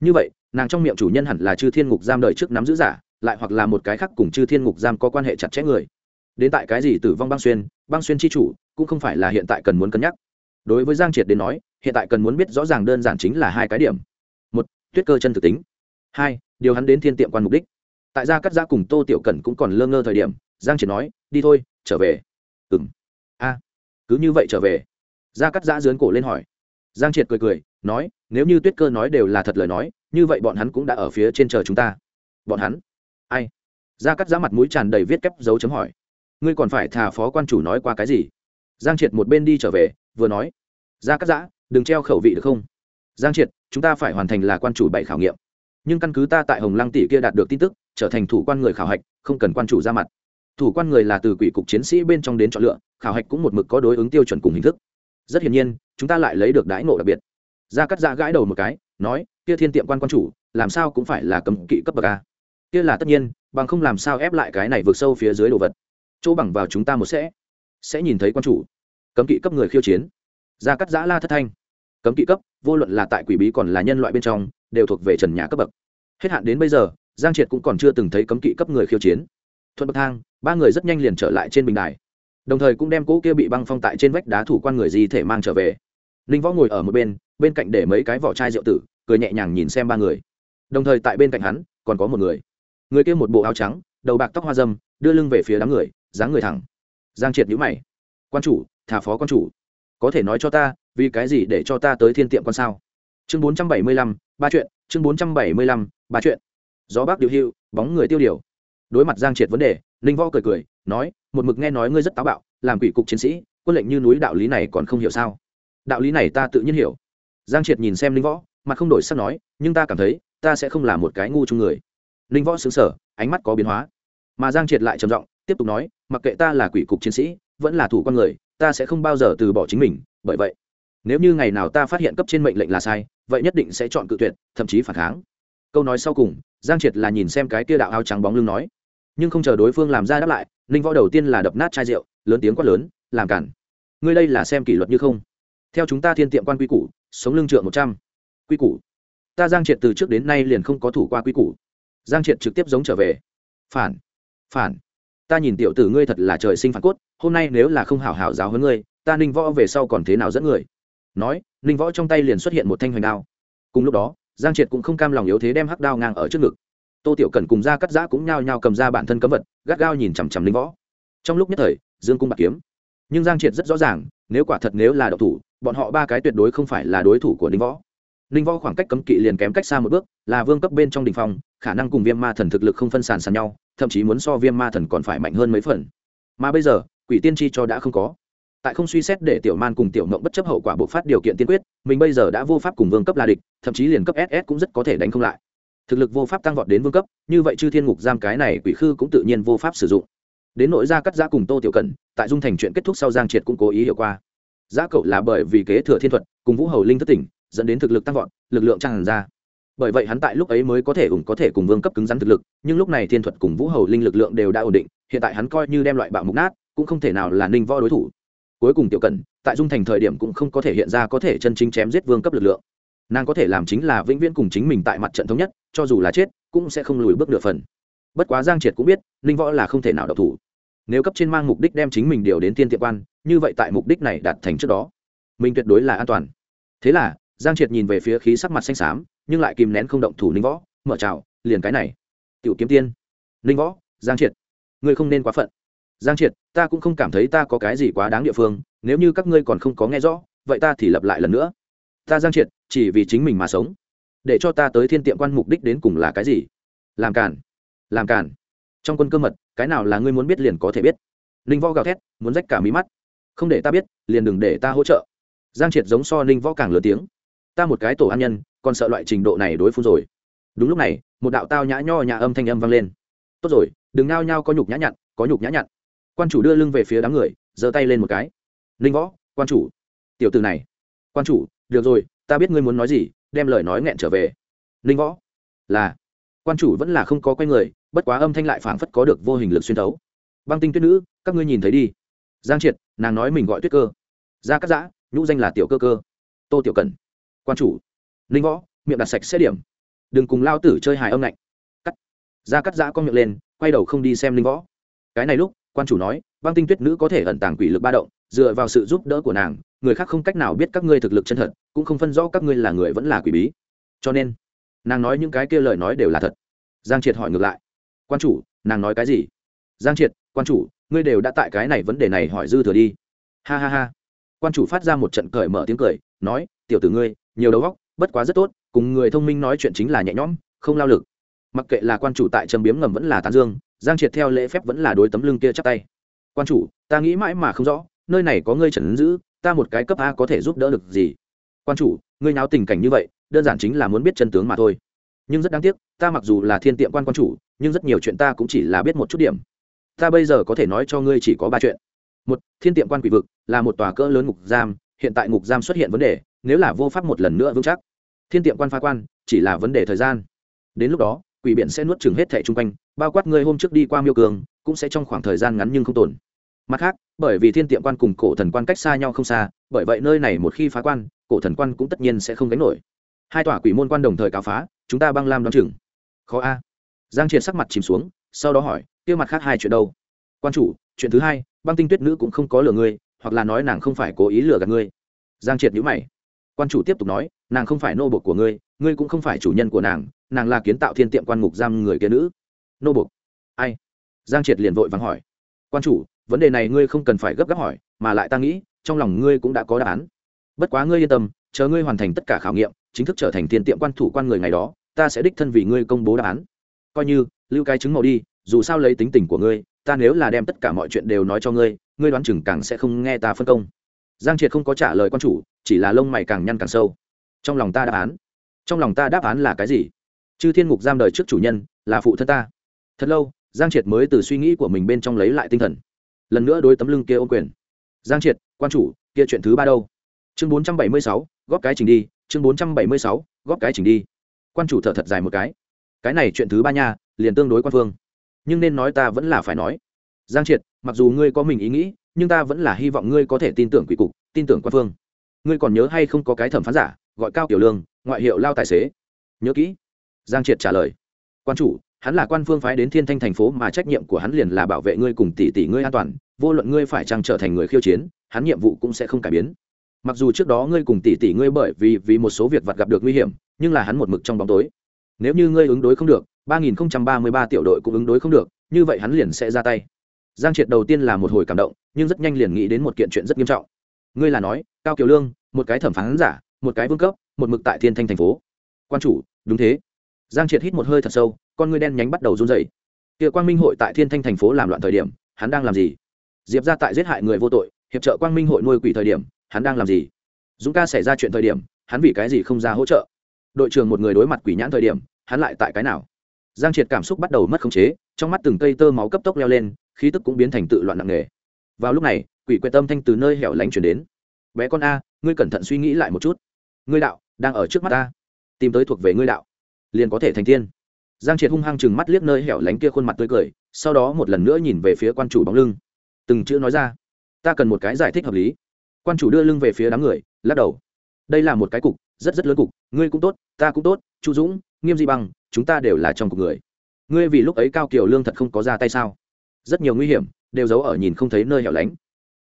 S1: như vậy, nàng trong miệng chủ nhân hẳn là chư thiên ngục giam đợi trước nắm giữ giả lại hoặc là một cái khác cùng chư thiên ngục giam có quan hệ chặt chẽ người. Đến tại cái gì tử vong băng xuyên băng xuyên c h i chủ, cũng không phải là hiện tại cần muốn cân nhắc. Đối với giang triệt đến nói, hiện tại cần muốn biết rõ ràng đơn giản chính là hai cái điểm. Một, tuyết cơ chân thực tính. Hai, điều hắn đến thiên tiệm quan mục đích. Tại gia cắt gia cùng tô tiểu cần cũng còn lơ ngơ thời điểm, giang triệt nói, đi thôi, trở về. Ừng a, cứ như vậy trở về. Gia cắt giã dướn cổ lên hỏi. Giang triệt cười cười, nói, nếu như tuyết cơ nói đều là thật lời nói, như vậy bọn hắn cũng đã ở phía trên chờ chúng ta. Bọn hắn? Ai? Gia cắt giá mặt mũi tràn đầy viết kép dấu chấm hỏi. Ngươi còn phải thà phó quan chủ nói qua cái gì? Giang triệt một bên đi trở về, vừa nói. Gia cắt giã, đừng treo khẩu vị được không? Giang triệt, chúng ta phải hoàn thành là quan chủ bảy khảo nghiệm. Nhưng căn cứ ta tại hồng lăng tỷ kia đạt được tin tức, trở thành thủ quan người khảo hạch, không cần quan chủ ra mặt. Thủ quan người là từ quỷ cục chiến sĩ bên trong đến chọn lựa, khảo hạch cũng một mực có đối ứng tiêu chuẩn cùng hình thức. Rất hiển nhiên, chúng ta lại lấy được đãi ngộ đặc biệt. Gia cắt giã gãi đầu một cái, nói, kia thiên tiệm quan quan chủ, làm sao cũng phải là cấm kỵ cấp bậc a? Kia là tất nhiên, bằng không làm sao ép lại cái này vượt sâu phía dưới đồ vật. Chỗ bằng vào chúng ta một sẽ. Sẽ nhìn thấy quan chủ. Cấm kỵ cấp người khiêu chiến. Gia cắt giã la thất thanh. Cấm kỵ cấp, vô luận là tại quỷ bí còn là nhân loại bên trong, đều thuộc về trần nhà cấp bậc. Hết hạn đến bây giờ, giang triệt cũng còn chưa từng thấy cấm kỵ cấp người khiêu chiến. Thuận bậc thang, ba người rất nhanh liền trở lại trên bình đài. Đồng thời cũng đem cỗ kia bị băng phong tại trên vách đá thủ quan người di thể mang trở về. Ninh võ ngồi ở một bên bên cạnh để mấy cái vỏ chai rượu tử, cười nhẹ nhàng nhìn xem ba người. Đồng thời tại bên cạnh hắn, còn có một người người kia một bộ áo trắng, đầu bạc tóc hoa dâm, đưa lưng về phía đám người, dáng người thẳng. Giang triệt nhữ mày. Quan chủ, thả phó quan chủ. Có thể nói cho ta, vì cái gì để cho ta tới thiên tiệm con sao? Chương bốn trăm bảy mươi lăm, ba chuyện, chương bốn trăm bảy mươi lăm, ba chuyện. Gió bác điều hưu, bóng người tiêu điều. Đối mặt giang triệt vấn đề, ninh võ cười cười, nói, một mực nghe nói ngươi rất táo bạo, làm quỷ cục chiến sĩ, quân lệnh như núi đạo lý này còn không hiểu sao? Đạo lý này ta tự nhiên hiểu. Giang triệt nhìn xem ninh võ, mặt không đổi sắc nói, nhưng ta cảm thấy, ta sẽ không là một cái ngu chung người ninh võ xứng sở ánh mắt có biến hóa. Mà giang triệt lại trầm giọng, tiếp tục nói, mặc kệ ta là quỷ cục chiến sĩ, vẫn là thủ con người, ta sẽ không bao giờ từ bỏ chính mình, bởi vậy, nếu như ngày nào ta phát hiện cấp trên mệnh lệnh là sai, vậy nhất định sẽ chọn cự tuyệt, thậm chí phản kháng. Câu nói sau cùng, giang triệt là nhìn xem cái kia đạo áo trắng bóng lưng nói, nhưng không chờ đối phương làm ra đáp lại, ninh võ đầu tiên là đập nát chai rượu, lớn tiếng quát lớn, làm cản. Ngươi đây là xem kỷ luật như không. Theo chúng ta thiên tiệm quan quy củ, sống lưng trượng một trăm. Quy củ. Ta giang triệt từ trước đến nay liền không có thủ qua quy củ giang triệt trực tiếp giống trở về. Phản phản. Ta nhìn tiểu tử ngươi thật là trời sinh phản cốt, hôm nay nếu là không hảo hảo giáo hơn ngươi, ta ninh võ về sau còn thế nào dẫn người? Nói, ninh võ trong tay liền xuất hiện một thanh hoành đao. Cùng lúc đó, giang triệt cũng không cam lòng yếu thế đem hắc đao ngang ở trước ngực. Tô tiểu cần cùng ra cắt giã cũng nhao nhao cầm ra bản thân cấm vật, gắt gao nhìn chằm chằm ninh võ. Trong lúc nhất thời, dương cung bạc kiếm. Nhưng giang triệt rất rõ ràng, nếu quả thật nếu là độc thủ, bọn họ ba cái tuyệt đối không phải là đối thủ của ninh võ. Ninh võ khoảng cách cấm kỵ liền kém cách xa một bước, là vương cấp bên trong đình phong khả năng cùng viêm ma thần thực lực không phân sàn sàn nhau, thậm chí muốn so viêm ma thần còn phải mạnh hơn mấy phần. Mà bây giờ, quỷ tiên tri cho đã không có. Tại không suy xét để tiểu man cùng tiểu mộng bất chấp hậu quả bộc phát điều kiện tiên quyết, mình bây giờ đã vô pháp cùng vương cấp là địch, thậm chí liền cấp ss cũng rất có thể đánh không lại. Thực lực vô pháp tăng vọt đến vương cấp, như vậy chư thiên ngục giam cái này quỷ khư cũng tự nhiên vô pháp sử dụng. Đến nội ra cắt giã cùng tô tiểu cần tại dung thành chuyện kết thúc sau giang triệt cũng cố ý hiểu qua. Giã cậu là bởi vì kế thừa thiên thuật, cùng vũ hầu linh thất tỉnh, dẫn đến thực lực tăng vọt, lực lượng tràn ra bởi vậy hắn tại lúc ấy mới có thể ủng có thể cùng vương cấp cứng rắn thực lực, nhưng lúc này thiên thuật cùng vũ hầu linh lực lượng đều đã ổn định, hiện tại hắn coi như đem loại bạo mục nát, cũng không thể nào là ninh võ đối thủ. Cuối cùng tiểu cẩn, tại dung thành thời điểm cũng không có thể hiện ra có thể chân chính chém giết vương cấp lực lượng. Nàng có thể làm chính là vĩnh viễn cùng chính mình tại mặt trận thống nhất, cho dù là chết, cũng sẽ không lùi bước nửa phần. Bất quá giang triệt cũng biết, ninh võ là không thể nào độc thủ. Nếu cấp trên mang mục đích đem chính mình điều đến tiên tiệm quan, như vậy tại mục đích này đạt thành trước đó, mình tuyệt đối là an toàn. Thế là giang triệt nhìn về phía khí sắc mặt xanh xám, nhưng lại kìm nén không động thủ ninh võ, mở trào liền cái này. Tiểu kiếm tiên. Ninh võ, giang triệt, ngươi không nên quá phận. Giang triệt, ta cũng không cảm thấy ta có cái gì quá đáng địa phương, nếu như các ngươi còn không có nghe rõ, vậy ta thì lập lại lần nữa. Ta, giang triệt, chỉ vì chính mình mà sống, để cho ta tới thiên tiệm quan mục đích đến cùng là cái gì? Làm cản làm cản trong quân cơ mật, cái nào là ngươi muốn biết liền có thể biết. Ninh võ gào thét, muốn rách cả mí mắt. Không để ta biết, liền đừng để ta hỗ trợ. Giang triệt giống so ninh võ càng lớn tiếng ta một cái tổ an nhân, còn sợ loại trình độ này đối phun rồi. Đúng lúc này, một đạo tao nhã nho nhã âm thanh âm vang lên. Tốt rồi, đừng nao nhao có nhục nhã nhặn, có nhục nhã nhặn. Quan chủ đưa lưng về phía đám người, giơ tay lên một cái. Linh võ, quan chủ. Tiểu từ này. Quan chủ, được rồi, ta biết ngươi muốn nói gì, đem lời nói nghẹn trở về. Linh võ. Là. Quan chủ vẫn là không có quay người, bất quá âm thanh lại phảng phất có được vô hình lực xuyên thấu. Băng tinh tuyết nữ, các ngươi nhìn thấy đi. Giang triệt, nàng nói mình gọi tuyết cơ. Gia cắt giã, nhũ danh là tiểu cơ cơ. Tô tiểu cần quan chủ. Ninh võ, miệng đặt sạch xét điểm. Đừng cùng lao tử chơi hài âm lạnh. Cắt. Ra cắt giã con miệng lên, quay đầu không đi xem ninh võ. Cái này lúc, quan chủ nói băng tinh tuyết nữ có thể ẩn tàng quỷ lực ba động, dựa vào sự giúp đỡ của nàng, người khác không cách nào biết các ngươi thực lực chân thật, cũng không phân rõ các ngươi là người vẫn là quỷ bí. Cho nên, nàng nói những cái kia lời nói đều là thật. Giang triệt hỏi ngược lại, quan chủ, nàng nói cái gì? Giang triệt, quan chủ, ngươi đều đã tại cái này vấn đề này hỏi dư thừa đi. Ha ha ha. Quan chủ phát ra một trận cởi mở tiếng cười, nói, tiểu tử ngươi nhiều đầu góc bất quá rất tốt, cùng người thông minh nói chuyện chính là nhẹ nhõm, không lao lực. Mặc kệ là quan chủ tại trầm biếm ngầm vẫn là tán dương, giang triệt theo lễ phép vẫn là đối tấm lưng kia chắp tay. Quan chủ, ta nghĩ mãi mà không rõ, nơi này có ngươi trần giữ, ta một cái cấp a có thể giúp đỡ được gì? Quan chủ, ngươi náo tình cảnh như vậy, đơn giản chính là muốn biết chân tướng mà thôi. Nhưng rất đáng tiếc, ta mặc dù là thiên tiệm quan quan chủ, nhưng rất nhiều chuyện ta cũng chỉ là biết một chút điểm. Ta bây giờ có thể nói cho ngươi chỉ có ba chuyện. Một, thiên tiệm quan quỷ vực là một tòa cỡ lớn ngục giam, hiện tại ngục giam xuất hiện vấn đề nếu là vô pháp một lần nữa vững chắc. Thiên tiệm quan phá quan, chỉ là vấn đề thời gian. Đến lúc đó, quỷ biển sẽ nuốt chừng hết thẻ chung quanh, bao quát ngươi hôm trước đi qua miêu cường, cũng sẽ trong khoảng thời gian ngắn nhưng không tồn. Mặt khác, bởi vì thiên tiệm quan cùng cổ thần quan cách xa nhau không xa, bởi vậy nơi này một khi phá quan, cổ thần quan cũng tất nhiên sẽ không gánh nổi. Hai tòa quỷ môn quan đồng thời cáo phá, chúng ta băng lam đón chừng. Khó a. Giang triệt sắc mặt chìm xuống, sau đó hỏi, kia mặt khác hai chuyện đâu? Quan chủ, chuyện thứ hai, băng tinh tuyết nữ cũng không có lừa ngươi, hoặc là nói nàng không phải cố ý lừa gạt ngươi. Giang triệt nhữ mày quan chủ tiếp tục nói, nàng không phải nô bộc của ngươi ngươi cũng không phải chủ nhân của nàng nàng là kiến tạo thiên tiệm quan ngục giam người kia nữ. Nô bộc. Ai? Giang triệt liền vội vắng hỏi. Quan chủ, vấn đề này ngươi không cần phải gấp gáp hỏi, mà lại ta nghĩ, trong lòng ngươi cũng đã có đáp án. Bất quá ngươi yên tâm, chờ ngươi hoàn thành tất cả khảo nghiệm, chính thức trở thành thiên tiệm quan thủ quan người ngày đó, ta sẽ đích thân vì ngươi công bố đáp án. Coi như, lưu cái chứng màu đi, dù sao lấy tính tình của ngươi, ta nếu là đem tất cả mọi chuyện đều nói cho ngươi ngươi đoán chừng càng sẽ không nghe ta phân công giang triệt không có trả lời quan chủ, chỉ là lông mày càng nhăn càng sâu. Trong lòng ta đáp án. Trong lòng ta đáp án là cái gì? Chư thiên ngục giam đời trước chủ nhân, là phụ thân ta. Thật lâu, giang triệt mới từ suy nghĩ của mình bên trong lấy lại tinh thần. Lần nữa đối tấm lưng kia ô quyền. Giang triệt, quan chủ, kia chuyện thứ ba đâu? Chương bốn trăm bảy mươi sáu, góp cái chỉnh đi, chương bốn trăm bảy mươi sáu, góp cái chỉnh đi. Quan chủ thở thật dài một cái. Cái này chuyện thứ ba nha, liền tương đối quan phương. Nhưng nên nói ta vẫn là phải nói. Giang triệt, mặc dù ngươi có mình ý nghĩ nhưng ta vẫn là hy vọng ngươi có thể tin tưởng quỷ cục, tin tưởng quan phương. Ngươi còn nhớ hay không có cái thẩm phán giả, gọi cao tiểu lương, ngoại hiệu lao tài xế? Nhớ kỹ. Giang triệt trả lời. Quan chủ, hắn là quan phương phái đến thiên thanh thành phố mà trách nhiệm của hắn liền là bảo vệ ngươi cùng tỷ tỷ ngươi an toàn, vô luận ngươi phải chăng trở thành người khiêu chiến, hắn nhiệm vụ cũng sẽ không cải biến. Mặc dù trước đó ngươi cùng tỷ tỷ ngươi bởi vì vì một số việc vặt gặp được nguy hiểm, nhưng là hắn một mực trong bóng tối. Nếu như ngươi ứng đối không được, ba nghìn ba mươi ba tiểu đội cũng ứng đối không được, như vậy hắn liền sẽ ra tay giang triệt đầu tiên là một hồi cảm động, nhưng rất nhanh liền nghĩ đến một kiện chuyện rất nghiêm trọng. Ngươi là nói, cao kiều lương, một cái thẩm phán giả, một cái vương cấp, một mực tại thiên thanh thành phố. Quan chủ, đúng thế. Giang triệt hít một hơi thật sâu, con ngươi đen nhánh bắt đầu run dày kia quang minh hội tại thiên thanh thành phố làm loạn thời điểm, hắn đang làm gì? Diệp ra tại giết hại người vô tội, hiệp trợ quang minh hội nuôi quỷ thời điểm, hắn đang làm gì? Dũng ca xảy ra chuyện thời điểm, hắn vì cái gì không ra hỗ trợ? Đội trưởng một người đối mặt quỷ nhãn thời điểm, hắn lại tại cái nào? Giang triệt cảm xúc bắt đầu mất khống chế, trong mắt từng cây tơ máu cấp tốc leo lên khí tức cũng biến thành tự loạn nặng nề. Vào lúc này, quỷ quyệt tâm thanh từ nơi hẻo lánh chuyển đến. Bé con a, ngươi cẩn thận suy nghĩ lại một chút. Ngươi đạo, đang ở trước mắt ta. Tìm tới thuộc về ngươi đạo. Liền có thể thành tiên. Giang triệt hung hăng chừng mắt liếc nơi hẻo lánh kia khuôn mặt tươi cười, sau đó một lần nữa nhìn về phía quan chủ bóng lưng. Từng chữ nói ra, ta cần một cái giải thích hợp lý. Quan chủ đưa lưng về phía đám người, lắc đầu. Đây là một cái cục, rất rất lớn cục, ngươi cũng tốt, ta cũng tốt, chu dũng, nghiêm di bằng, chúng ta đều là trong cục người. Ngươi vì lúc ấy cao kiều lương thật không có ra tay sao? Rất nhiều nguy hiểm, đều giấu ở nhìn không thấy nơi hẻo lánh.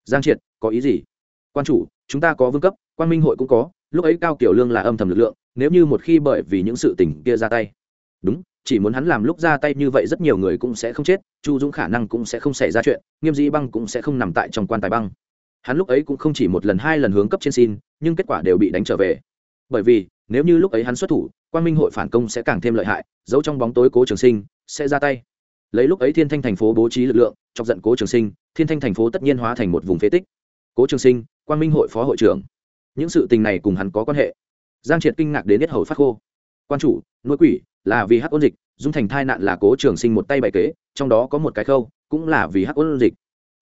S1: Giang triệt, có ý gì? Quan chủ, chúng ta có vương cấp quan minh hội cũng có, lúc ấy cao kiểu lương là âm thầm lực lượng, nếu như một khi bởi vì những sự tình kia ra tay. Đúng, chỉ muốn hắn làm lúc ra tay như vậy rất nhiều người cũng sẽ không chết, chu dũng khả năng cũng sẽ không xảy ra chuyện, nghiêm dĩ băng cũng sẽ không nằm tại trong quan tài băng. Hắn lúc ấy cũng không chỉ một lần hai lần hướng cấp trên xin, nhưng kết quả đều bị đánh trở về. Bởi vì, nếu như lúc ấy hắn xuất thủ quan minh hội phản công sẽ càng thêm lợi hại, giấu trong bóng tối cố trường sinh, sẽ ra tay lấy lúc ấy thiên thanh thành phố bố trí lực lượng, chọc giận cố trường sinh, thiên thanh thành phố tất nhiên hóa thành một vùng phế tích. Cố trường sinh quan minh hội phó hội trưởng. Những sự tình này cùng hắn có quan hệ. Giang triệt kinh ngạc đến hết hầu phát khô. Quan chủ, nuôi quỷ, là vì hắc ôn dịch, dung thành thai nạn là cố trường sinh một tay bày kế, trong đó có một cái khâu, cũng là vì hắc ôn dịch.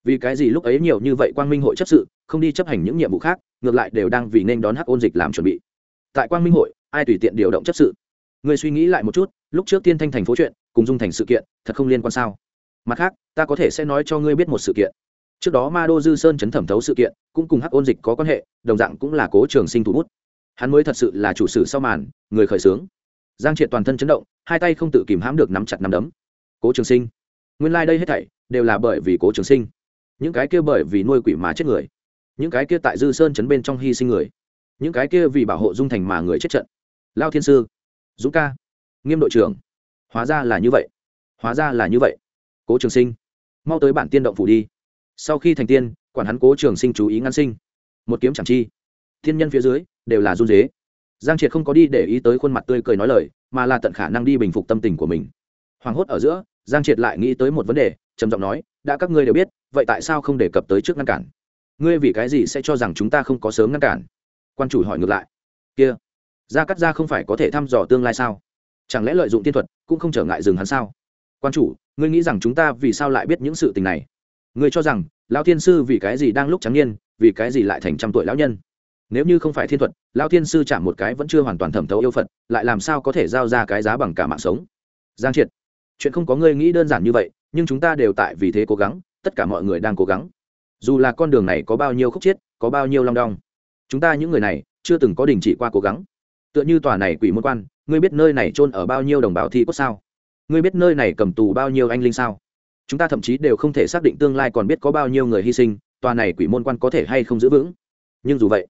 S1: Vì cái gì lúc ấy nhiều như vậy quang minh hội chấp sự, không đi chấp hành những nhiệm vụ khác, ngược lại đều đang vì nên đón hắc ôn dịch làm chuẩn bị. Tại quang minh hội, ai tùy tiện điều động chấp sự? Người suy nghĩ lại một chút, lúc trước tiên thanh thành phố chuyện cùng dung thành sự kiện, thật không liên quan sao? Mặt khác, ta có thể sẽ nói cho ngươi biết một sự kiện. Trước đó ma đô dư sơn chấn thẩm thấu sự kiện, cũng cùng hắc ôn dịch có quan hệ, đồng dạng cũng là cố trường sinh thủ bút. Hắn mới thật sự là chủ sử sau màn, người khởi xướng. Giang triệt toàn thân chấn động, hai tay không tự kìm hãm được nắm chặt nắm đấm. Cố trường sinh. Nguyên lai、like、đây hết thảy đều là bởi vì cố trường sinh. Những cái kia bởi vì nuôi quỷ mà chết người. Những cái kia tại dư sơn chấn bên trong hy sinh người. Những cái kia vì bảo hộ dung thành mà người chết trận. Lao thiên sư. Dũng ca. Nghiêm đội trưởng hóa ra là như vậy. Hóa ra là như vậy. Cố trường sinh, mau tới bản tiên động phủ đi. Sau khi thành tiên, quản hắn cố trường sinh chú ý ngăn sinh. Một kiếm chẳng chi. Thiên nhân phía dưới, đều là run dế giang triệt không có đi để ý tới khuôn mặt tươi cười nói lời, mà là tận khả năng đi bình phục tâm tình của mình. Hoảng hốt ở giữa, giang triệt lại nghĩ tới một vấn đề, trầm giọng nói, đã các ngươi đều biết, vậy tại sao không đề cập tới trước ngăn cản? Ngươi vì cái gì sẽ cho rằng chúng ta không có sớm ngăn cản? Quan chủ hỏi ngược lại. Kia, gia cắt ra không phải có thể thăm dò tương lai sao? Chẳng lẽ lợi dụng tiên thuật cũng không trở ngại dừng hắn sao? Quan chủ, ngươi nghĩ rằng chúng ta vì sao lại biết những sự tình này? Ngươi cho rằng lão thiên sư vì cái gì đang lúc trắng niên, vì cái gì lại thành trăm tuổi lão nhân? Nếu như không phải thiên thuật, lão thiên sư chạm một cái vẫn chưa hoàn toàn thẩm thấu yêu phật, lại làm sao có thể giao ra cái giá bằng cả mạng sống? Giang triệt, chuyện không có ngươi nghĩ đơn giản như vậy, nhưng chúng ta đều tại vì thế cố gắng, tất cả mọi người đang cố gắng. Dù là con đường này có bao nhiêu khúc chiết có bao nhiêu long đong, chúng ta những người này chưa từng có đình chỉ qua cố gắng. Tựa như tòa này quỷ môn quan ngươi biết nơi này chôn ở bao nhiêu đồng bào thi cốt sao? Ngươi biết nơi này cầm tù bao nhiêu anh linh sao? Chúng ta thậm chí đều không thể xác định tương lai còn biết có bao nhiêu người hy sinh, tòa này quỷ môn quan có thể hay không giữ vững. Nhưng dù vậy,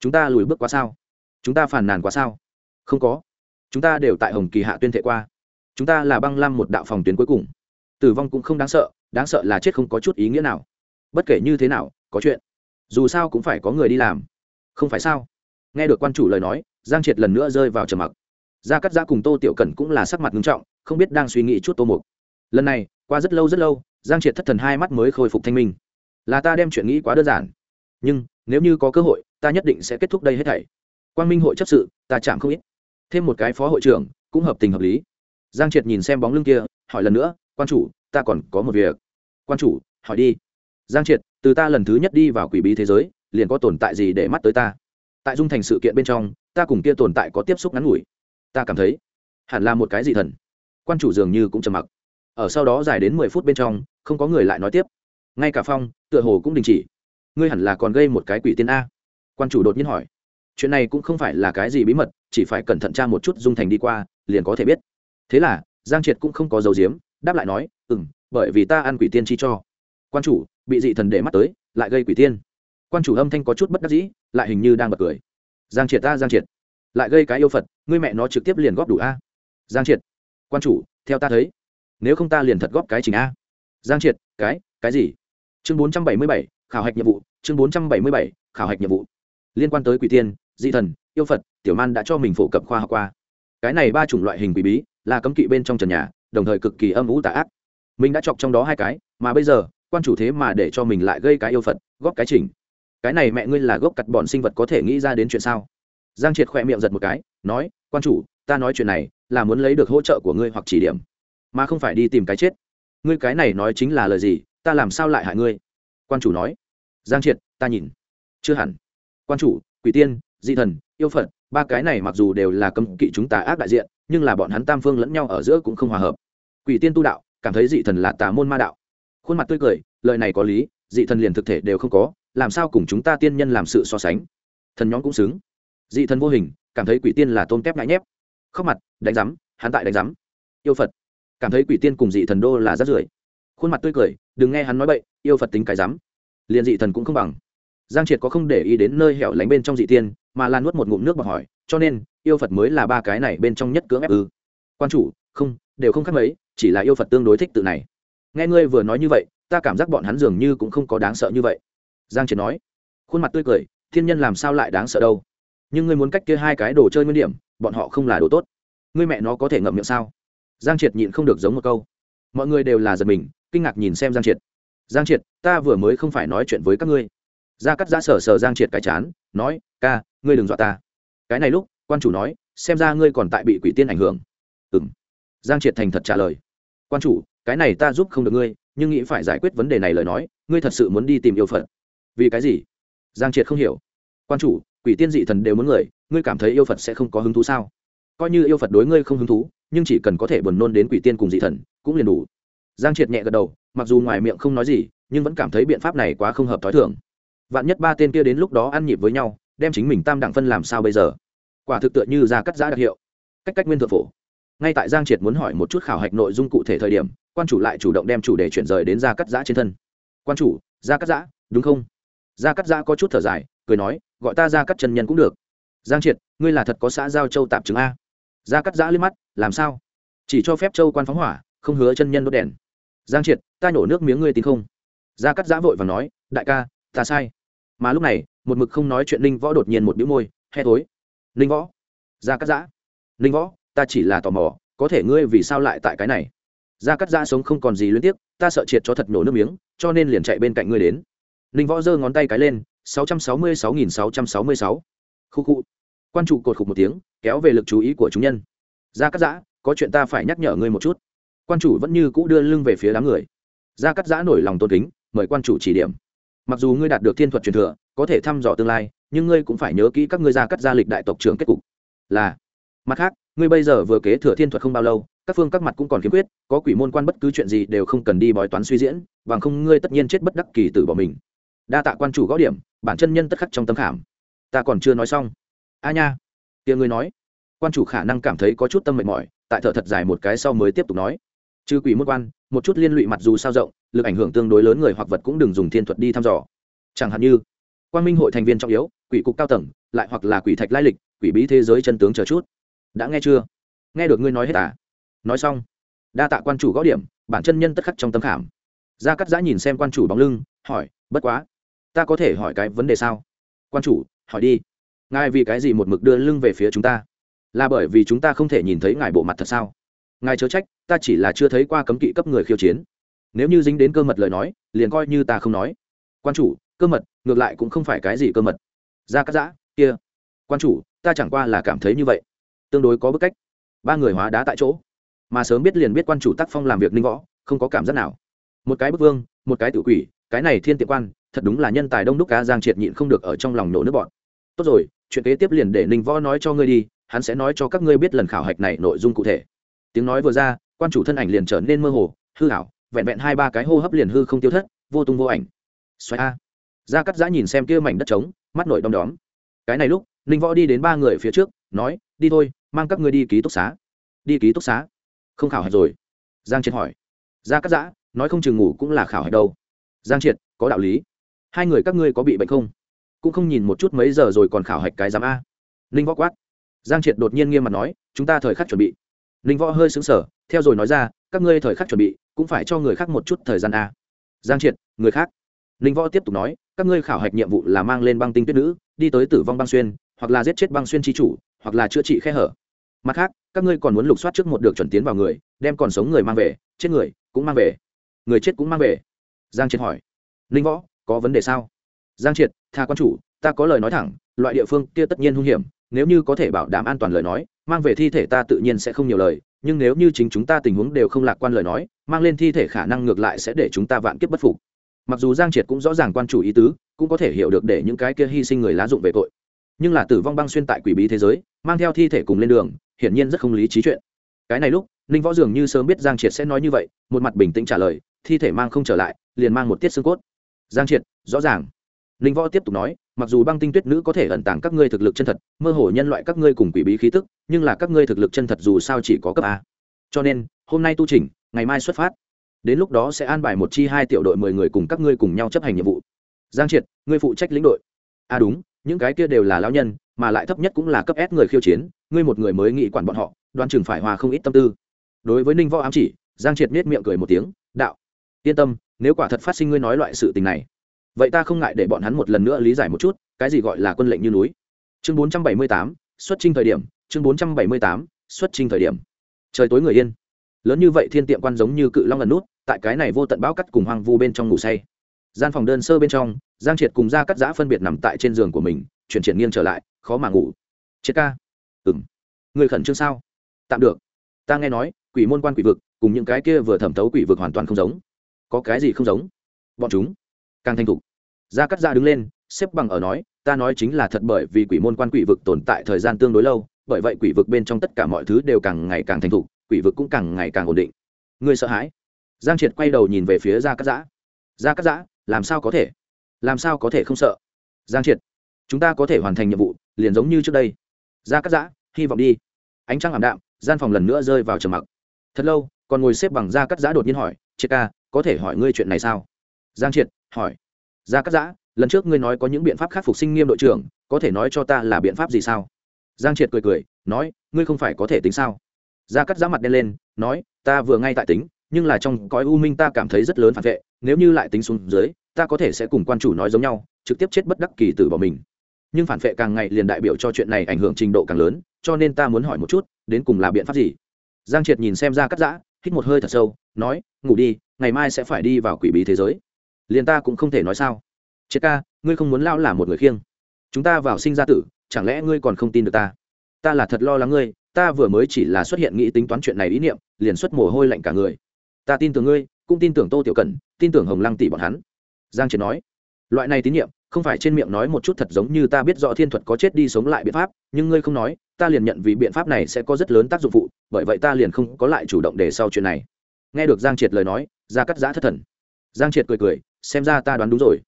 S1: chúng ta lùi bước quá sao? Chúng ta phản nàn quá sao? Không có. Chúng ta đều tại hồng kỳ hạ tuyên thệ qua. Chúng ta là băng lam một đạo phòng tuyến cuối cùng. Tử vong cũng không đáng sợ đáng sợ là chết không có chút ý nghĩa nào. Bất kể như thế nào, có chuyện. Dù sao cũng phải có người đi làm. Không phải sao? Nghe được quan chủ lời nói, giang triệt lần nữa rơi vào trầm mặc gia cắt giã cùng tô tiểu cần cũng là sắc mặt nghiêm trọng, không biết đang suy nghĩ chút tô mục. Lần này, qua rất lâu rất lâu, giang triệt thất thần hai mắt mới khôi phục thanh minh. Là ta đem chuyện nghĩ quá đơn giản. Nhưng, nếu như có cơ hội, ta nhất định sẽ kết thúc đây hết thảy. Quang minh hội chấp sự, ta chạm không ít. Thêm một cái phó hội trưởng, cũng hợp tình hợp lý. Giang triệt nhìn xem bóng lưng kia, hỏi lần nữa, quan chủ, ta còn có một việc. Quan chủ, hỏi đi. Giang triệt, từ ta lần thứ nhất đi vào quỷ bí thế giới, liền có tồn tại gì để mắt tới ta? Tại dung thành sự kiện bên trong, ta cùng kia tồn tại có tiếp xúc ngắn ngủi ta cảm thấy hẳn là một cái gì thần. Quan chủ dường như cũng trầm mặc. Ở sau đó dài đến mười phút bên trong, không có người lại nói tiếp. Ngay cả phong, tựa hồ cũng đình chỉ. Ngươi hẳn là còn gây một cái quỷ tiên a. Quan chủ đột nhiên hỏi. Chuyện này cũng không phải là cái gì bí mật, chỉ phải cẩn thận tra một chút dung thành đi qua, liền có thể biết. Thế là, giang triệt cũng không có dấu diếm đáp lại nói ừ m bởi vì ta ăn quỷ tiên chi cho. Quan chủ, bị dị thần để mắt tới, lại gây quỷ tiên. Quan chủ âm thanh có chút bất đắc dĩ, lại hình như đang bật cười. Giang triệt ta, giang triệt lại gây cái yêu phật, ngươi mẹ nó trực tiếp liền góp đủ a. Giang triệt, quan chủ, theo ta thấy, nếu không ta liền thật góp cái trình a. Giang triệt, cái cái gì? Chương bốn trăm bảy mươi bảy, khảo hạch nhiệm vụ, chương bốn trăm bảy mươi bảy, khảo hạch nhiệm vụ. Liên quan tới quỷ tiên, dị thần, yêu phật, tiểu man đã cho mình phổ cập khoa học qua. Cái này ba chủng loại hình quỷ bí, là cấm kỵ bên trong trần nhà, đồng thời cực kỳ âm ủ tà ác. Mình đã chọc trong đó hai cái, mà bây giờ, quan chủ thế mà để cho mình lại gây cái yêu phật, góp cái chỉnh. Cái này mẹ ngươi là gốc cặt bọn sinh vật có thể nghĩ ra đến chuyện sao? Giang triệt khỏe miệng giật một cái, nói, quan chủ, ta nói chuyện này là muốn lấy được hỗ trợ của ngươi hoặc chỉ điểm, mà không phải đi tìm cái chết. Ngươi cái này nói chính là lời gì, ta làm sao lại hại ngươi? Quan chủ nói, giang triệt, ta nhìn. Chưa hẳn. Quan chủ, quỷ tiên di thần, yêu phật, ba cái này mặc dù đều là cấm kỵ chúng ta ác đại diện, nhưng là bọn hắn tam phương lẫn nhau ở giữa cũng không hòa hợp. Quỷ tiên tu đạo, cảm thấy dị thần là tà môn ma đạo. Khuôn mặt tươi cười, lời này có lý, dị thần liền thực thể đều không có, làm sao cùng chúng ta tiên nhân làm sự so sánh? Thần nhóm cũng xứng dị thần vô hình, cảm thấy quỷ tiên là tôn kép ngại nhép. Khóc mặt, đánh rắm hắn tại đánh rắm yêu phật, cảm thấy quỷ tiên cùng dị thần đô là rát rưởi khuôn mặt tươi cười, đừng nghe hắn nói bậy, yêu phật tính cái rắm liền dị thần cũng không bằng. Giang triệt có không để ý đến nơi hẻo lánh bên trong dị tiên, mà lan nuốt một ngụm nước bọc hỏi, cho nên, yêu phật mới là ba cái này bên trong nhất cưỡng ép ư. Quan chủ, không, đều không khác mấy, chỉ là yêu phật tương đối thích tự này. Nghe ngươi vừa nói như vậy, ta cảm giác bọn hắn dường như cũng không có đáng sợ như vậy. Giang triệt nói. Khuôn mặt tươi cười, thiên nhân làm sao lại đáng sợ đâu? Nhưng ngươi muốn cách kia hai cái đồ chơi nguyên điểm, bọn họ không là đồ tốt. Ngươi mẹ nó có thể ngậm miệng sao? Giang triệt nhịn không được giống một câu. Mọi người đều là giật mình, kinh ngạc nhìn xem giang triệt. Giang triệt, ta vừa mới không phải nói chuyện với các ngươi. Gia cắt giã sở sờ giang triệt cái chán, nói, ca, ngươi đừng dọa ta. Cái này lúc, quan chủ nói, xem ra ngươi còn tại bị quỷ tiên ảnh hưởng. Ừ m giang triệt thành thật trả lời. Quan chủ, cái này ta giúp không được ngươi, nhưng nghĩ phải giải quyết vấn đề này lời nói, ngươi thật sự muốn đi tìm yêu phật. Vì cái gì? Giang triệt không hiểu. Quan chủ quỷ tiên dị thần đều muốn người, ngươi cảm thấy yêu phật sẽ không có hứng thú sao? Coi như yêu phật đối ngươi không hứng thú, nhưng chỉ cần có thể buồn nôn đến quỷ tiên cùng dị thần, cũng liền đủ. Giang triệt nhẹ gật đầu, mặc dù ngoài miệng không nói gì, nhưng vẫn cảm thấy biện pháp này quá không hợp t h ó i thưởng vạn nhất ba tên kia đến lúc đó ăn nhịp với nhau, đem chính mình tam đẳng phân làm sao bây giờ? Quả thực tựa như ra cắt giã đặc hiệu. Cách cách nguyên thượng phổ. Ngay tại giang triệt muốn hỏi một chút khảo hạch nội dung cụ thể thời điểm, quan chủ lại chủ động đem chủ đề chuyển rời đến ra cắt giã trên thân. Quan chủ, ra cắt giã, đúng không? Ra cắt giã có chút thở dài, cười nói gọi ta ra cắt chân nhân cũng được. Giang triệt, ngươi là thật có xã giao châu tạp chứng a. Ra cắt giã lên mắt, làm sao? Chỉ cho phép châu quan phóng hỏa, không hứa chân nhân đốt đèn. Giang triệt, ta nhổ nước miếng ngươi tin không? Ra cắt giã vội và nói, đại ca, ta sai. Mà lúc này, một mực không nói chuyện ninh võ đột nhiên một đĩu môi he tối ninh võ, ra cắt giã. Ninh võ, ta chỉ là tò mò, có thể ngươi vì sao lại tại cái này? Ra cắt giã sống không còn gì luyến tiếc, ta sợ triệt cho thật nổ nước miếng, cho nên liền chạy bên cạnh ngươi đến. Ninh võ giơ ngón tay cái lên sáu trăm sáu mươi sáu nghìn sáu trăm sáu mươi sáu. Khu khu. Quan trụ cột khục một tiếng, kéo về lực chú ý của chúng nhân. Gia cắt giã, có chuyện ta phải nhắc nhở ngươi một chút. Quan chủ vẫn như cũ đưa lưng về phía đám người. Gia cắt giã nổi lòng tôn kính, mời quan chủ chỉ điểm. Mặc dù ngươi đạt được thiên thuật truyền thừa, có thể thăm dò tương lai, nhưng ngươi cũng phải nhớ kỹ các ngươi gia cắt gia lịch đại tộc trưởng kết cục. Là. Mặt khác, ngươi bây giờ vừa kế thừa thiên thuật không bao lâu, các phương các mặt cũng còn khiếm khuyết, có quỷ môn quan bất cứ chuyện gì đều không cần đi bói toán suy diễn, bằng không ngươi tất nhiên chết bất đắc kỳ tử bỏ mình đa tạ quan chủ gõ điểm, bản chân nhân tất khắc trong tâm khảm. Ta còn chưa nói xong. A nha. Tiếng ngươi nói. Quan chủ khả năng cảm thấy có chút tâm mệt mỏi, tại thở thật dài một cái sau mới tiếp tục nói. Trừ quỷ môn quan, một chút liên lụy mặt dù sao rộng, lực ảnh hưởng tương đối lớn người hoặc vật cũng đừng dùng thiên thuật đi thăm dò. Chẳng hạn như quan minh hội thành viên trọng yếu, quỷ cục cao tầng, lại hoặc là quỷ thạch lai lịch, quỷ bí thế giới chân tướng chờ chút. Đã nghe chưa? Nghe được ngươi nói hết à? Nói xong. Đa tạ quan chủ gõ điểm, bản chân nhân tất khắc trong tâm khảm. Gia cắt giã nhìn xem quan chủ bóng lưng, hỏi, bất quá ta có thể hỏi cái vấn đề sao? Quan chủ, hỏi đi. Ngài vì cái gì một mực đưa lưng về phía chúng ta? Là bởi vì chúng ta không thể nhìn thấy ngài bộ mặt thật sao? Ngài chớ trách, ta chỉ là chưa thấy qua cấm kỵ cấp người khiêu chiến. Nếu như dính đến cơ mật lời nói, liền coi như ta không nói. Quan chủ, cơ mật, ngược lại cũng không phải cái gì cơ mật. Ra cắt giã, kia. Quan chủ, ta chẳng qua là cảm thấy như vậy. Tương đối có bức cách. Ba người hóa đá tại chỗ. Mà sớm biết liền biết quan chủ tác phong làm việc ninh võ, không có cảm giác nào. Một cái bức vương, một cái tự quỷ, cái này thiên tiệm quan thật đúng là nhân tài đông đúc cá giang triệt nhịn không được ở trong lòng nổ nước bọn. Tốt rồi, chuyện kế tiếp liền để ninh võ nói cho ngươi đi, hắn sẽ nói cho các ngươi biết lần khảo hạch này nội dung cụ thể. Tiếng nói vừa ra, quan chủ thân ảnh liền trở nên mơ hồ, hư hảo vẹn vẹn hai ba cái hô hấp liền hư không tiêu thất, vô tung vô ảnh. Xoay a. Ra cắt giã nhìn xem kia mảnh đất trống, mắt nổi đom đóm. Cái này lúc, ninh võ đi đến ba người phía trước, nói, đi thôi, mang các ngươi đi ký túc xá. Đi ký túc xá? Không khảo hạch rồi. Giang triệt hỏi. Ra cắt giã, nói không chừng ngủ cũng là khảo hạch đâu. Giang triệt, có đạo lý hai người các ngươi có bị bệnh không? Cũng không nhìn một chút mấy giờ rồi còn khảo hạch cái giám a. Ninh võ quát. Giang triệt đột nhiên nghiêm mặt nói, chúng ta thời khắc chuẩn bị. Ninh võ hơi xứng sở theo rồi nói ra, các ngươi thời khắc chuẩn bị, cũng phải cho người khác một chút thời gian a. Giang triệt, người khác. Ninh võ tiếp tục nói, các ngươi khảo hạch nhiệm vụ là mang lên băng tinh tuyết nữ, đi tới tử vong băng xuyên, hoặc là giết chết băng xuyên tri chủ, hoặc là chữa trị khe hở. Mặt khác, các ngươi còn muốn lục soát trước một được chuẩn tiến vào người, đem còn sống người mang về, chết người cũng mang về. Người chết cũng mang về. Giang triệt hỏi. Ninh võ có vấn đề sao? Giang triệt, tha quan chủ, ta có lời nói thẳng, loại địa phương kia tất nhiên hung hiểm, nếu như có thể bảo đảm an toàn lời nói, mang về thi thể ta tự nhiên sẽ không nhiều lời, nhưng nếu như chính chúng ta tình huống đều không lạc quan lời nói, mang lên thi thể khả năng ngược lại sẽ để chúng ta vạn kiếp bất phục. Mặc dù giang triệt cũng rõ ràng quan chủ ý tứ, cũng có thể hiểu được để những cái kia hy sinh người lá dụng về tội. Nhưng là tử vong băng xuyên tại quỷ bí thế giới, mang theo thi thể cùng lên đường, hiển nhiên rất không lý trí chuyện. Cái này lúc, ninh võ dường như sớm biết giang triệt sẽ nói như vậy, một mặt bình tĩnh trả lời, thi thể mang không trở lại, liền mang một tiết xương cốt giang triệt, rõ ràng. Ninh võ tiếp tục nói, mặc dù băng tinh tuyết nữ có thể ẩn tàng các ngươi thực lực chân thật, mơ hồ nhân loại các ngươi cùng quỷ bí khí tức, nhưng là các ngươi thực lực chân thật dù sao chỉ có cấp a. Cho nên, hôm nay tu trình ngày mai xuất phát. Đến lúc đó sẽ an bài một chi hai tiểu đội mười người cùng các ngươi cùng nhau chấp hành nhiệm vụ. Giang triệt, ngươi phụ trách lĩnh đội. A đúng, những cái kia đều là lão nhân, mà lại thấp nhất cũng là cấp s người khiêu chiến, ngươi một người mới nghĩ quản bọn họ đoan chừng phải hòa không ít tâm tư. Đối với ninh võ ám chỉ, giang triệt nết miệng cười một tiếng, đạo, yên tâm nếu quả thật phát sinh ngươi nói loại sự tình này, vậy ta không ngại để bọn hắn một lần nữa lý giải một chút, cái gì gọi là quân lệnh như núi. Chương bốn trăm bảy mươi tám, xuất trình thời điểm, chương bốn trăm bảy mươi tám, xuất trình thời điểm. Trời tối người yên. Lớn như vậy thiên tiệm quan giống như cự long lần nút, tại cái này vô tận bão cắt cùng hoang vu bên trong ngủ say. Gian phòng đơn sơ bên trong, giang triệt cùng ra cắt giã phân biệt nằm tại trên giường của mình, chuyển triển nghiêng trở lại, khó mà ngủ. Triệt ca. Ừ m người khẩn trương sao? Tạm được. Ta nghe nói, quỷ môn quan quỷ vực, cùng những cái kia vừa thẩm thấu quỷ vực hoàn toàn không giống có cái gì không giống? Bọn chúng, càng thanh thục. Gia cắt ra dạ đứng lên, xếp bằng ở nói, ta nói chính là thật bởi vì quỷ môn quan quỷ vực tồn tại thời gian tương đối lâu, bởi vậy quỷ vực bên trong tất cả mọi thứ đều càng ngày càng thành thục, quỷ vực cũng càng ngày càng ổn định. Ngươi sợ hãi? Giang triệt quay đầu nhìn về phía gia cắt giã dạ. gia cắt giã dạ, làm sao có thể? Làm sao có thể không sợ? Giang triệt, chúng ta có thể hoàn thành nhiệm vụ, liền giống như trước đây. Gia cắt giã hy vọng đi. Ánh trăng ảm đạm, gian phòng lần nữa rơi vào trầm mặc. Thật lâu, còn ngồi xếp bằng gia cắt giã đột nhiên hỏi, triệt ca có thể hỏi ngươi chuyện này sao? Giang triệt, hỏi. Gia cắt giã, lần trước ngươi nói có những biện pháp khắc phục sinh nghiêm đội trưởng, có thể nói cho ta là biện pháp gì sao? Giang triệt cười cười, nói, ngươi không phải có thể tính sao? Gia cắt giã mặt đen lên, nói, ta vừa ngay tại tính, nhưng là trong cõi u minh ta cảm thấy rất lớn phản vệ, nếu như lại tính xuống dưới, ta có thể sẽ cùng quan chủ nói giống nhau, trực tiếp chết bất đắc kỳ tử bỏ mình. Nhưng phản vệ càng ngày liền đại biểu cho chuyện này ảnh hưởng trình độ càng lớn, cho nên ta muốn hỏi một chút, đến cùng là biện pháp gì? Giang triệt nhìn xem ra cắt giã, hít một hơi thật sâu, nói, ngủ đi ngày mai sẽ phải đi vào quỷ bí thế giới. Liền ta cũng không thể nói sao. Triệt ca, ngươi không muốn lao là một người khiêng. Chúng ta vào sinh ra tử, chẳng lẽ ngươi còn không tin được ta? Ta là thật lo lắng ngươi, ta vừa mới chỉ là xuất hiện nghĩ tính toán chuyện này ý niệm, liền xuất mồ hôi lạnh cả người. Ta tin tưởng ngươi, cũng tin tưởng tô tiểu cẩn, tin tưởng hồng lăng tỷ bọn hắn. Giang triệt nói. Loại này tín nhiệm, không phải trên miệng nói một chút thật giống như ta biết rõ thiên thuật có chết đi sống lại biện pháp, nhưng ngươi không nói, ta liền nhận vì biện pháp này sẽ có rất lớn tác dụng phụ, bởi vậy ta liền không có lại chủ động để sau chuyện này. Nghe được giang triệt lời nói gia cắt giã thất thần. Giang triệt cười cười, xem ra ta đoán đúng rồi.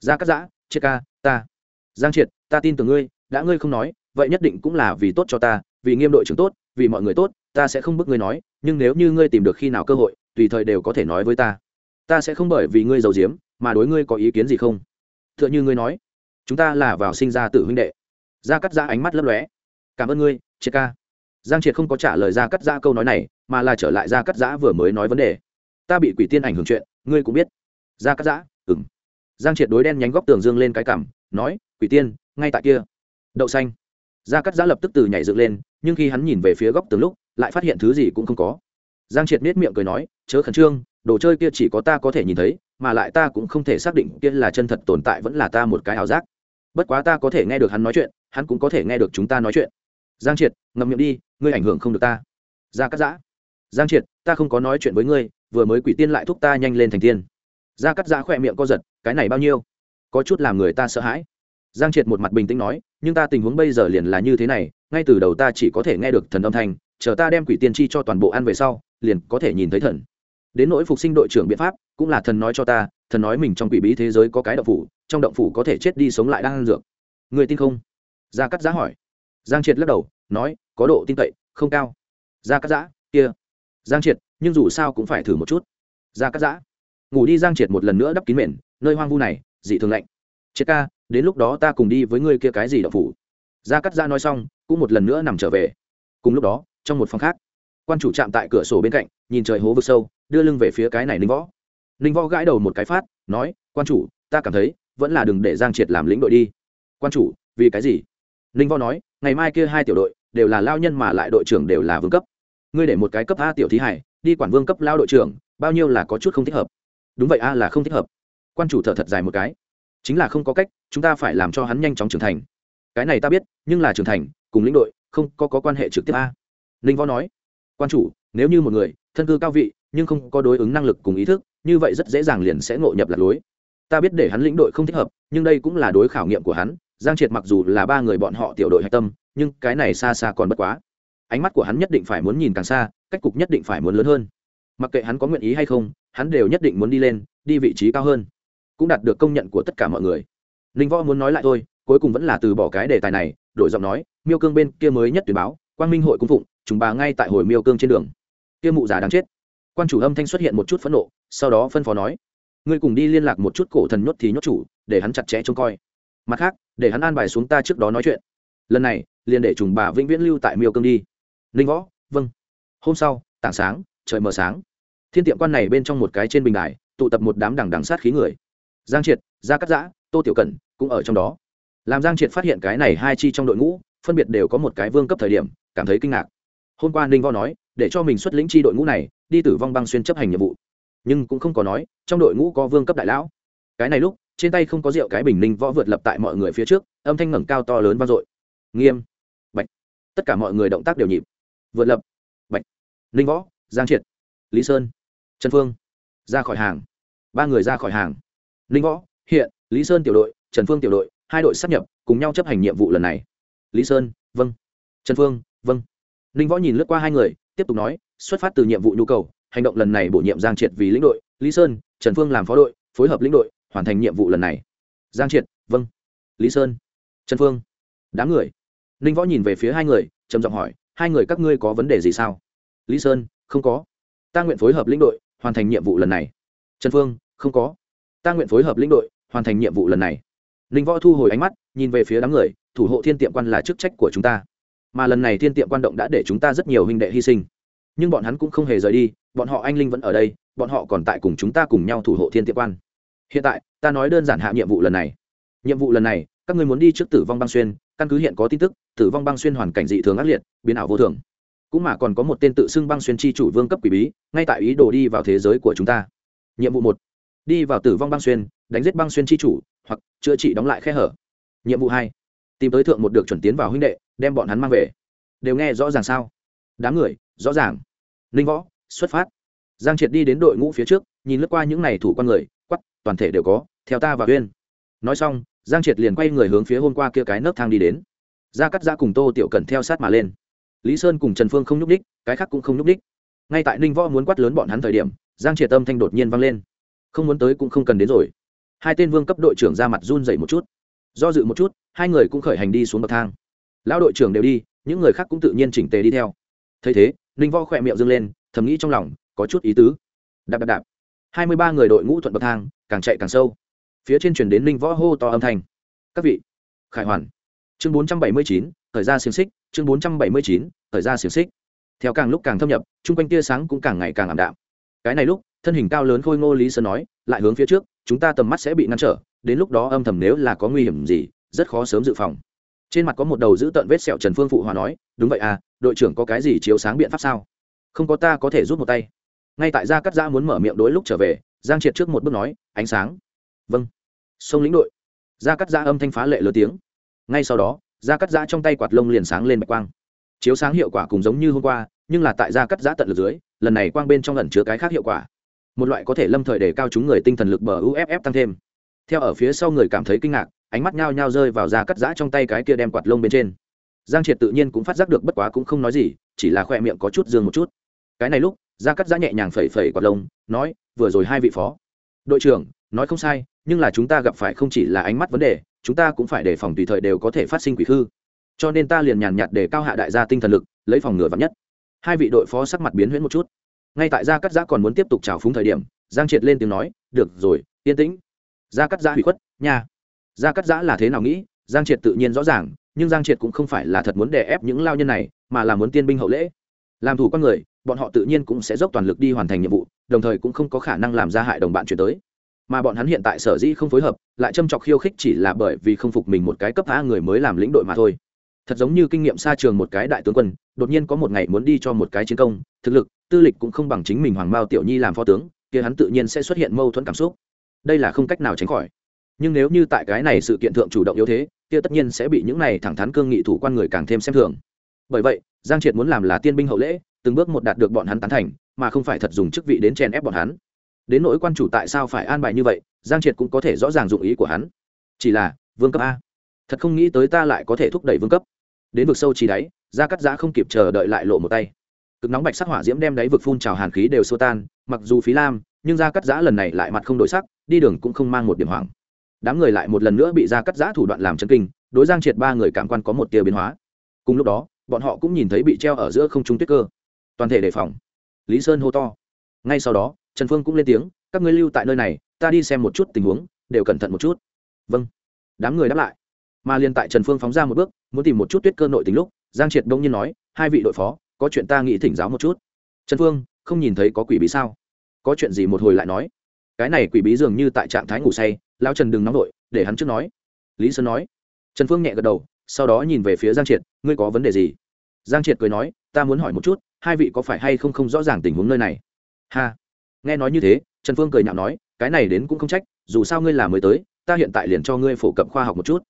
S1: Gia cắt giã, triệt ca, ta. Giang triệt, ta tin tưởng ngươi, đã ngươi không nói, vậy nhất định cũng là vì tốt cho ta, vì nghiêm đội trưởng tốt, vì mọi người tốt, ta sẽ không bức ngươi nói, nhưng nếu như ngươi tìm được khi nào cơ hội, tùy thời đều có thể nói với ta. Ta sẽ không bởi vì ngươi giàu diếm mà đối ngươi có ý kiến gì không? T h ư ợ n h ư ngươi nói, chúng ta là vào sinh ra tử huynh đệ. Gia cắt giã ánh mắt lấp lóe. Cảm ơn ngươi, triệt ca. Giang triệt không có trả lời gia cắt giã câu nói này, mà là trở lại gia cắt giã vừa mới nói vấn đề ta bị quỷ tiên ảnh hưởng chuyện, ngươi cũng biết. Ra cắt giã ừng giang triệt đối đen nhánh góc tường dương lên cái cảm, nói, quỷ tiên, ngay tại kia. Đậu xanh. Gia cắt giã lập tức từ nhảy dựng lên, nhưng khi hắn nhìn về phía góc tường lúc, lại phát hiện thứ gì cũng không có. Giang triệt miết miệng cười nói, chớ khẩn trương, đồ chơi kia chỉ có ta có thể nhìn thấy, mà lại ta cũng không thể xác định kia là chân thật tồn tại vẫn là ta một cái ảo giác. Bất quá ta có thể nghe được hắn nói chuyện, hắn cũng có thể nghe được chúng ta nói chuyện. Giang triệt, ngậm miệng đi, ngươi ảnh hưởng không được ta. Gia cắt giã, giang triệt, ta không có nói chuyện với ngươi vừa mới quỷ tiên lại thúc ta nhanh lên thành tiên. Gia cắt giã khỏe miệng co giật, cái này bao nhiêu? Có chút làm người ta sợ hãi. Giang triệt một mặt bình tĩnh nói, nhưng ta tình huống bây giờ liền là như thế này, ngay từ đầu ta chỉ có thể nghe được thần âm thanh, chờ ta đem quỷ tiên chi cho toàn bộ ăn về sau, liền có thể nhìn thấy thần. Đến nỗi phục sinh đội trưởng biện pháp, cũng là thần nói cho ta, thần nói mình trong quỷ bí thế giới có cái động phủ, trong động phủ có thể chết đi sống lại đang ăn dược. Người tin không? Gia cắt giã hỏi. Giang triệt lắc đầu, nói, có độ tin cậy, không cao. Gia cắt giã, kia. Giang triệt nhưng dù sao cũng phải thử một chút. Ra cắt giã. Ngủ đi giang triệt một lần nữa đắp kín mền, nơi hoang vu này, dị thường lạnh. Triệt ca, đến lúc đó ta cùng đi với ngươi kia cái gì đậu phủ? Ra cắt giã nói xong, cũng một lần nữa nằm trở về. Cùng lúc đó, trong một phòng khác, quan chủ chạm tại cửa sổ bên cạnh, nhìn trời hố vực sâu, đưa lưng về phía cái này ninh võ. Ninh võ gãi đầu một cái phát, nói, quan chủ, ta cảm thấy vẫn là đừng để giang triệt làm lĩnh đội đi. Quan chủ, vì cái gì? Ninh võ nói, ngày mai kia hai tiểu đội đều là lao nhân mà lại đội trưởng đều là vương cấp. Ngươi để một cái cấp a tiểu thí hải đi quản vương cấp lao đội trưởng bao nhiêu là có chút không thích hợp. Đúng vậy a là không thích hợp. Quan chủ thở thật dài một cái. Chính là không có cách chúng ta phải làm cho hắn nhanh chóng trưởng thành. Cái này ta biết nhưng là trưởng thành cùng lĩnh đội không có, có quan hệ trực tiếp a. Ninh võ nói. Quan chủ nếu như một người thân cư cao vị nhưng không có đối ứng năng lực cùng ý thức như vậy rất dễ dàng liền sẽ ngộ nhập lạc lối. Ta biết để hắn lĩnh đội không thích hợp nhưng đây cũng là đối khảo nghiệm của hắn. Giang triệt mặc dù là ba người bọn họ tiểu đội hạch tâm nhưng cái này xa xa còn bất quá ánh mắt của hắn nhất định phải muốn nhìn càng xa, cách cục nhất định phải muốn lớn hơn. Mặc kệ hắn có nguyện ý hay không, hắn đều nhất định muốn đi lên, đi vị trí cao hơn. Cũng đạt được công nhận của tất cả mọi người. Ninh võ muốn nói lại thôi, cuối cùng vẫn là từ bỏ cái đề tài này, đổi giọng nói, miêu cương bên kia mới nhất tuyển báo, quang minh hội cung phụng, chúng bà ngay tại hồi miêu cương trên đường. Kia mụ già đáng chết. Quan chủ âm thanh xuất hiện một chút phẫn nộ, sau đó phân phó nói, ngươi cùng đi liên lạc một chút cổ thần nhốt thì nhốt chủ, để hắn chặt chẽ trông coi. Mặt khác, để hắn an bài xuống ta trước đó nói chuyện. Lần này, liền để trùng bà vĩnh viễn lưu tại miêu cương đi ninh võ vâng. Hôm sau, tảng sáng, trời mờ sáng. Thiên tiệm quan này bên trong một cái trên bình đài, tụ tập một đám đằng đằng sát khí người. Giang triệt, gia cắt giã, tô tiểu cẩn cũng ở trong đó. Làm giang triệt phát hiện cái này hai chi trong đội ngũ, phân biệt đều có một cái vương cấp thời điểm, cảm thấy kinh ngạc. Hôm qua ninh võ nói, để cho mình xuất lĩnh chi đội ngũ này, đi tử vong băng xuyên chấp hành nhiệm vụ. Nhưng cũng không có nói, trong đội ngũ có vương cấp đại lão. Cái này lúc, trên tay không có rượu cái bình ninh võ vượt lập tại mọi người phía trước, âm thanh ngẩng cao to lớn vang dội. Nghiêm. Bạch. Tất cả mọi người động tác đều nhịp vượt lập, bạch, ninh võ, giang triệt, lý sơn, trần phương, ra khỏi hàng. Ba người ra khỏi hàng. Ninh võ, hiện, lý sơn tiểu đội, trần phương tiểu đội, hai đội sắp nhập, cùng nhau chấp hành nhiệm vụ lần này. Lý sơn vâng. Trần phương vâng. Ninh võ nhìn lướt qua hai người, tiếp tục nói, xuất phát từ nhiệm vụ nhu cầu, hành động lần này bổ nhiệm giang triệt vì lĩnh đội. Lý sơn, trần phương làm phó đội, phối hợp lĩnh đội, hoàn thành nhiệm vụ lần này. Giang triệt vâng. Lý sơn, trần phương, đám người. Ninh võ nhìn về phía hai người, trầm giọng hỏi hai người các ngươi có vấn đề gì sao? Lý sơn, không có. Ta nguyện phối hợp lĩnh đội, hoàn thành nhiệm vụ lần này. Trần phương, không có. Ta nguyện phối hợp lĩnh đội, hoàn thành nhiệm vụ lần này. Ninh võ thu hồi ánh mắt, nhìn về phía đám người, thủ hộ thiên tiệm quan là chức trách của chúng ta. Mà lần này thiên tiệm quan động đã để chúng ta rất nhiều huynh đệ hy sinh. Nhưng bọn hắn cũng không hề rời đi, bọn họ anh linh vẫn ở đây, bọn họ còn tại cùng chúng ta cùng nhau thủ hộ thiên tiệm quan. Hiện tại, ta nói đơn giản hạ nhiệm vụ lần này. Nhiệm vụ lần này, các người muốn đi trước tử vong băng xuyên, căn cứ hiện có tin tức tử vong băng xuyên hoàn cảnh dị thường ác liệt, biến ảo vô thường. Cũng mà còn có một tên tự xưng băng xuyên chi chủ vương cấp quỷ bí, ngay tại ý đồ đi vào thế giới của chúng ta. Nhiệm vụ một, đi vào tử vong băng xuyên, đánh giết băng xuyên chi chủ, hoặc chữa trị đóng lại khe hở. Nhiệm vụ hai, tìm tới thượng một được chuẩn tiến vào huynh đệ, đem bọn hắn mang về. Đều nghe rõ ràng sao? Đám người, rõ ràng. Ninh võ, xuất phát. Giang triệt đi đến đội ngũ phía trước, nhìn lướt qua những n à y thủ con người quắp toàn thể đều có, theo ta và uyên. Nói xong, giang triệt liền quay người hướng phía hôm qua kia cái nấc thang đi đến gia cắt gia cùng tô tiểu cần theo sát mà lên. Lý sơn cùng trần phương không nhúc đích cái khác cũng không nhúc đích ngay tại ninh võ muốn quát lớn bọn hắn thời điểm, giang triệt tâm thanh đột nhiên vang lên. Không muốn tới cũng không cần đến rồi. Hai tên vương cấp đội trưởng ra mặt run dậy một chút. Do dự một chút, hai người cũng khởi hành đi xuống bậc thang. Lão đội trưởng đều đi, những người khác cũng tự nhiên chỉnh tề đi theo. Thấy thế, ninh võ khỏe miệng dâng lên, thầm nghĩ trong lòng, có chút ý tứ. Đạp đạp đạp. Hai mươi ba người đội ngũ thuận bậc thang, càng chạy càng sâu. Phía trên chuyển đến ninh võ hô to âm thanh. Các vị, khải hoàn chương bốn trăm bảy mươi chín, thời gian xiềng xích. Chương bốn trăm bảy mươi chín, thời gian xiềng xích. Theo càng lúc càng thâm nhập, chung quanh tia sáng cũng càng ngày càng ảm đạm. Cái này lúc, thân hình cao lớn khôi ngô lý sơn nói, lại hướng phía trước, chúng ta tầm mắt sẽ bị ngăn trở, đến lúc đó âm thầm nếu là có nguy hiểm gì, rất khó sớm dự phòng. Trên mặt có một đầu giữ tợn vết sẹo trần phương phụ hòa nói, đúng vậy à đội trưởng có cái gì chiếu sáng biện pháp sao? Không có ta có thể rút một tay. Ngay tại gia cắt giã muốn mở miệng đối lúc trở về, giang triệt trước một bước nói, ánh sáng. Vâng. Sông lĩnh đội. Gia cắt giã âm thanh phá lệ lớn tiếng ngay sau đó da cắt giã trong tay quạt lông liền sáng lên bạch quang. Chiếu sáng hiệu quả cùng giống như hôm qua, nhưng là tại da cắt giã tận lực dưới, lần này quang bên trong lần chứa cái khác hiệu quả. Một loại có thể lâm thời để cao chúng người tinh thần lực bờ uff tăng thêm. Theo ở phía sau người cảm thấy kinh ngạc, ánh mắt nhao nhao rơi vào da cắt giã trong tay cái kia đem quạt lông bên trên. Giang triệt tự nhiên cũng phát giác được bất quá cũng không nói gì, chỉ là khoe miệng có chút dương một chút. Cái này lúc da cắt giã nhẹ nhàng phẩy phẩy quạt lông, nói, vừa rồi hai vị phó. Đội trưởng, nói không sai, nhưng là chúng ta gặp phải không chỉ là ánh mắt vấn đề chúng ta cũng phải đề phòng tùy thời đều có thể phát sinh quỷ hư, cho nên ta liền nhàn nhạt để cao hạ đại gia tinh thần lực lấy phòng ngừa vắn nhất. Hai vị đội phó sắc mặt biến huyễn một chút. Ngay tại gia cắt giã còn muốn tiếp tục trào phúng thời điểm giang triệt lên tiếng nói được rồi yên tĩnh. Gia cắt giã hủy khuất nha. Gia cắt giã là thế nào nghĩ giang triệt tự nhiên rõ ràng nhưng giang triệt cũng không phải là thật muốn đè ép những lao nhân này mà là muốn tiên binh hậu lễ. Làm thủ con người bọn họ tự nhiên cũng sẽ dốc toàn lực đi hoàn thành nhiệm vụ đồng thời cũng không có khả năng làm ra hại đồng bạn chuyển tới mà bọn hắn hiện tại sở dĩ không phối hợp, lại châm chọc khiêu khích chỉ là bởi vì không phục mình một cái cấp phá người mới làm lĩnh đội mà thôi. Thật giống như kinh nghiệm xa trường một cái đại tướng quân, đột nhiên có một ngày muốn đi cho một cái chiến công, thực lực, tư lịch cũng không bằng chính mình hoàng mao tiểu nhi làm phó tướng, kia hắn tự nhiên sẽ xuất hiện mâu thuẫn cảm xúc. Đây là không cách nào tránh khỏi. Nhưng nếu như tại cái này sự kiện thượng chủ động yếu thế, kia tất nhiên sẽ bị những này thẳng thắn cương nghị thủ quan người càng thêm xem thường. Bởi vậy, giang triệt muốn làm là tiên binh hậu lễ, từng bước một đạt được bọn hắn tán thành, mà không phải thật dùng chức vị đến chèn ép bọn hắn đến nỗi quan chủ tại sao phải an bài như vậy, giang triệt cũng có thể rõ ràng dụng ý của hắn. Chỉ là, vương cấp a. Thật không nghĩ tới ta lại có thể thúc đẩy vương cấp. Đến vực sâu chỉ đáy ra cắt giã không kịp chờ đợi lại lộ một tay. Cực nóng bạch sắc hỏa diễm đem đáy vực phun trào hàn khí đều xô tan, mặc dù phí lam, nhưng ra cắt giã lần này lại mặt không đổi sắc, đi đường cũng không mang một điểm hoảng. Đám người lại một lần nữa bị ra cắt giã thủ đoạn làm chân kinh, đối giang triệt ba người cảm quan có một tia biến hóa. Cùng lúc đó, bọn họ cũng nhìn thấy bị treo ở giữa không trung tuyết cơ. Toàn thể đề phòng. Lý sơn hô to ngay sau đó, trần phương cũng lên tiếng, các ngươi lưu tại nơi này, ta đi xem một chút tình huống, đều cẩn thận một chút. Vâng. Đám người đáp lại. Mà liền tại trần phương phóng ra một bước, muốn tìm một chút tuyết cơ nội tình lúc, giang triệt đông nhiên nói, hai vị đội phó, có chuyện ta nghĩ thỉnh giáo một chút. Trần phương, không nhìn thấy có quỷ bí sao? Có chuyện gì một hồi lại nói? Cái này quỷ bí dường như tại trạng thái ngủ say lao trần đừng nóng vội, để hắn trước nói. Lý sơn nói. Trần phương nhẹ gật đầu, sau đó nhìn về phía giang triệt, ngươi có vấn đề gì? Giang triệt cười nói, ta muốn hỏi một chút, hai vị có phải hay không không rõ ràng tình huống nơi này? Ha. Nghe nói như thế, trần phương cười nhạo nói, cái này đến cũng không trách, dù sao ngươi là mới tới, ta hiện tại liền cho ngươi phổ cập khoa học một chút.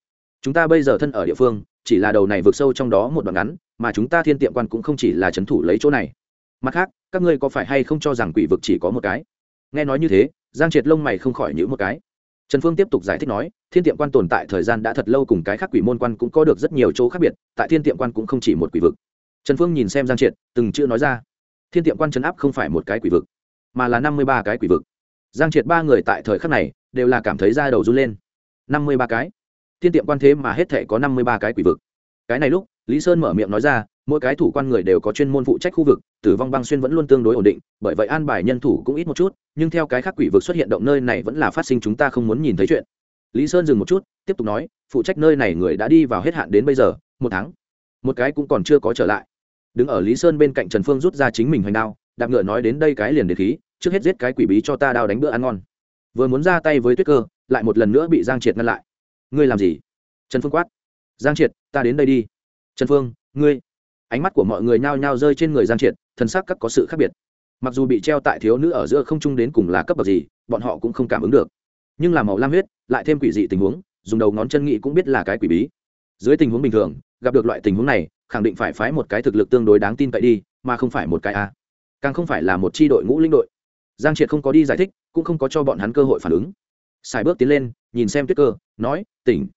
S1: Chúng ta bây giờ thân ở địa phương, chỉ là đầu này vượt sâu trong đó một đoạn ngắn, mà chúng ta thiên tiệm quan cũng không chỉ là c thủ lấy chỗ này. Mặt khác, các ngươi có phải hay không cho rằng quỷ vực chỉ có một cái? Nghe nói như thế, giang triệt lông mày không khỏi nhữ một cái. Trần phương tiếp tục giải thích nói, thiên tiệm quan tồn tại thời gian đã thật lâu cùng cái khác quỷ môn quan cũng có được rất nhiều chỗ khác biệt, tại thiên tiệm quan cũng không chỉ một quỷ vực. Trần phương nhìn xem giang triệt, từng chưa nói ra thiên tiệm quan trấn áp không phải một cái quỷ vực, mà là năm mươi ba cái quỷ vực. Giang triệt ba người tại thời khắc này đều là cảm thấy da đầu run lên. năm mươi ba cái. Thiên tiệm quan thế mà hết thể có năm mươi ba cái quỷ vực. Cái này lúc, lý sơn mở miệng nói ra, mỗi cái thủ quan người đều có chuyên môn phụ trách khu vực, tử vong băng xuyên vẫn luôn tương đối ổn định, bởi vậy an bài nhân thủ cũng ít một chút, nhưng theo cái khác quỷ vực xuất hiện động nơi này vẫn là phát sinh chúng ta không muốn nhìn thấy chuyện. Lý sơn dừng một chút, tiếp tục nói, phụ trách nơi này người đã đi vào hết hạn đến bây giờ, một tháng. Một cái cũng còn chưa có trở lại đứng ở lý sơn bên cạnh trần phương rút ra chính mình hoành đao, đạp ngựa nói đến đây cái liền để khí, trước hết giết cái quỷ bí cho ta đao đánh bữa ăn ngon. Vừa muốn ra tay với tuyết cơ, lại một lần nữa bị giang triệt ngăn lại. Ngươi làm gì? Trần phương quát. Giang triệt, ta đến đây đi. Trần phương, ngươi. Ánh mắt của mọi người nhao nhao rơi trên người giang triệt, thân sắc các có sự khác biệt. Mặc dù bị treo tại thiếu nữ ở giữa không trung đến cùng là cấp bậc gì, bọn họ cũng không cảm ứng được. Nhưng là màu lam huyết, lại thêm quỷ dị tình huống, dùng đầu ngón chân nghị cũng biết là cái quỷ bí. Dưới tình huống bình thường, gặp được loại tình huống này khẳng định phải phái một cái thực lực tương đối đáng tin cậy đi, mà không phải một cái a. Càng không phải là một c h i đội ngũ linh đội. Giang triệt không có đi giải thích, cũng không có cho bọn hắn cơ hội phản ứng. Sài bước tiến lên, nhìn xem tuyết cơ, nói, tỉnh.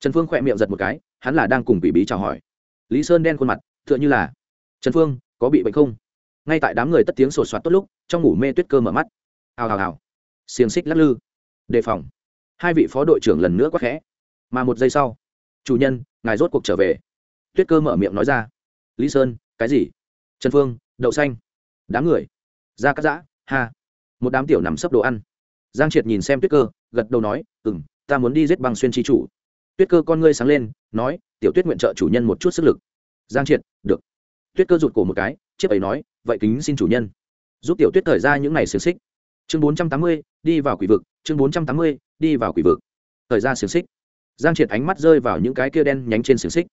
S1: Trần phương khỏe miệng giật một cái, hắn là đang cùng bị bí chào hỏi. Lý sơn đen khuôn mặt, tựa như là, trần phương, có bị bệnh không? Ngay tại đám người tất tiếng sột soạt tốt lúc, trong ngủ mê tuyết cơ mở mắt. Hào hào hào. Xiềng xích lắc lư. Đề phòng. Hai vị phó đội trưởng lần nữa quắc khẽ. Mà một giây sau, chủ nhân, ngài rốt cuộc trở về tuyết cơ mở miệng nói ra. Lý sơn, cái gì? Trần phương, đậu xanh. Đám người. Da cắt giã, ha. Một đám tiểu nằm sấp đồ ăn. Giang triệt nhìn xem tuyết cơ, gật đầu nói ừ m ta muốn đi giết băng xuyên tri chủ. Tuyết cơ con ngươi sáng lên, nói, tiểu tuyết nguyện trợ chủ nhân một chút sức lực. Giang triệt, được. Tuyết cơ rụt cổ một cái, chiếc ấy nói, vậy kính xin chủ nhân. Giúp tiểu tuyết thời ra những ngày xiềng xích. Chương bốn trăm tám mươi, đi vào quỷ vực. Chương bốn trăm tám mươi, đi vào quỷ vực. Thời ra xiềng xích. Giang triệt ánh mắt rơi vào những cái kia đen nhánh trên xiềng xích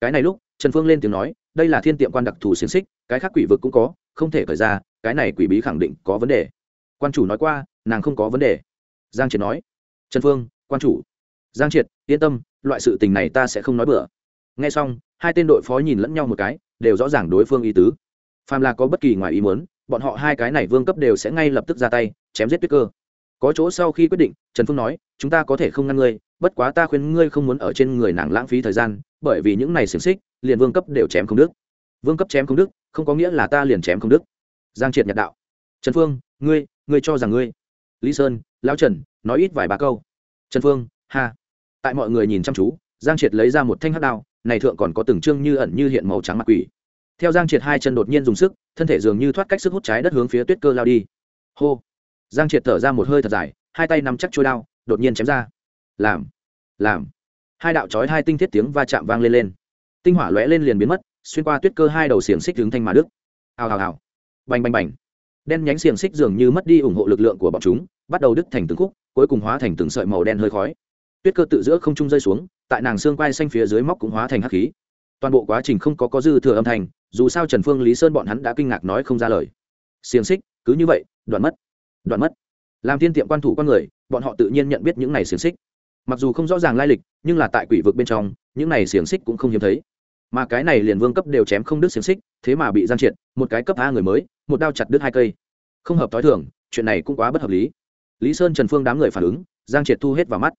S1: cái này lúc, trần phương lên tiếng nói, đây là thiên tiệm quan đặc thù xiềng xích, cái khác quỷ vực cũng có, không thể khởi ra, cái này quỷ bí khẳng định có vấn đề. Quan chủ nói qua, nàng không có vấn đề. Giang triệt nói. Trần phương, quan chủ. Giang triệt, yên tâm, loại sự tình này ta sẽ không nói bừa. Nghe xong, hai tên đội phó nhìn lẫn nhau một cái, đều rõ ràng đối phương ý tứ. Phàm là có bất kỳ ngoài ý muốn, bọn họ hai cái này vương cấp đều sẽ ngay lập tức ra tay, chém giết tuyết cơ có chỗ sau khi quyết định, trần phương nói, chúng ta có thể không ngăn ngươi, bất quá ta khuyên ngươi không muốn ở trên người nàng lãng phí thời gian, bởi vì những này xiềng xích, liền vương cấp đều chém không đức vương cấp chém không đức không có nghĩa là ta liền chém không đức giang triệt nhật đạo. Trần phương, ngươi ngươi cho rằng ngươi. Lý sơn, lão trần, nói ít vài ba câu. Trần phương, ha. Tại mọi người nhìn chăm chú, giang triệt lấy ra một thanh hắc đao, này thượng còn có từng trương như ẩn như hiện màu trắng mặt quỷ. Theo giang triệt hai chân đột nhiên dùng sức, thân thể dường như thoát cách sức hút trái đất hướng phía tuyết cơ lao đi. Hô giang triệt thở ra một hơi thật dài, hai tay nắm chắc trôi đao, đột nhiên chém ra. Làm làm. Hai đạo chói hai tinh thiết tiếng va chạm vang lên lên. Tinh hỏa lóe lên liền biến mất, xuyên qua tuyết cơ hai đầu xiềng xích hướng thanh mà đức hào hào hào. Bành bành bành. Đen nhánh xiềng xích dường như mất đi ủng hộ lực lượng của bọn chúng, bắt đầu đứt thành từng khúc, cuối cùng hóa thành từng sợi màu đen hơi khói. Tuyết cơ tự giữa không trung rơi xuống, tại nàng xương quai xanh phía dưới móc cũng hóa thành hắc khí. Toàn bộ quá trình không có có dư thừa âm thanh, dù sao trần phương, lý sơn bọn hắn đã kinh ngạc nói không ra lời. Xiềng xích, cứ như vậy, đoạn mất đoạn mất. Làm thiên tiệm quan thủ con người, bọn họ tự nhiên nhận biết những này xiềng xích. Mặc dù không rõ ràng lai lịch, nhưng là tại quỷ vực bên trong, những này xiềng xích cũng không hiếm thấy. Mà cái này liền vương cấp đều chém không đứt xiềng xích, thế mà bị giang triệt, một cái cấp a người mới, một đao chặt đứt hai cây. Không hợp t h o i thường, chuyện này cũng quá bất hợp lý. Lý sơn, trần phương đám người phản ứng, giang triệt thu hết vào mắt.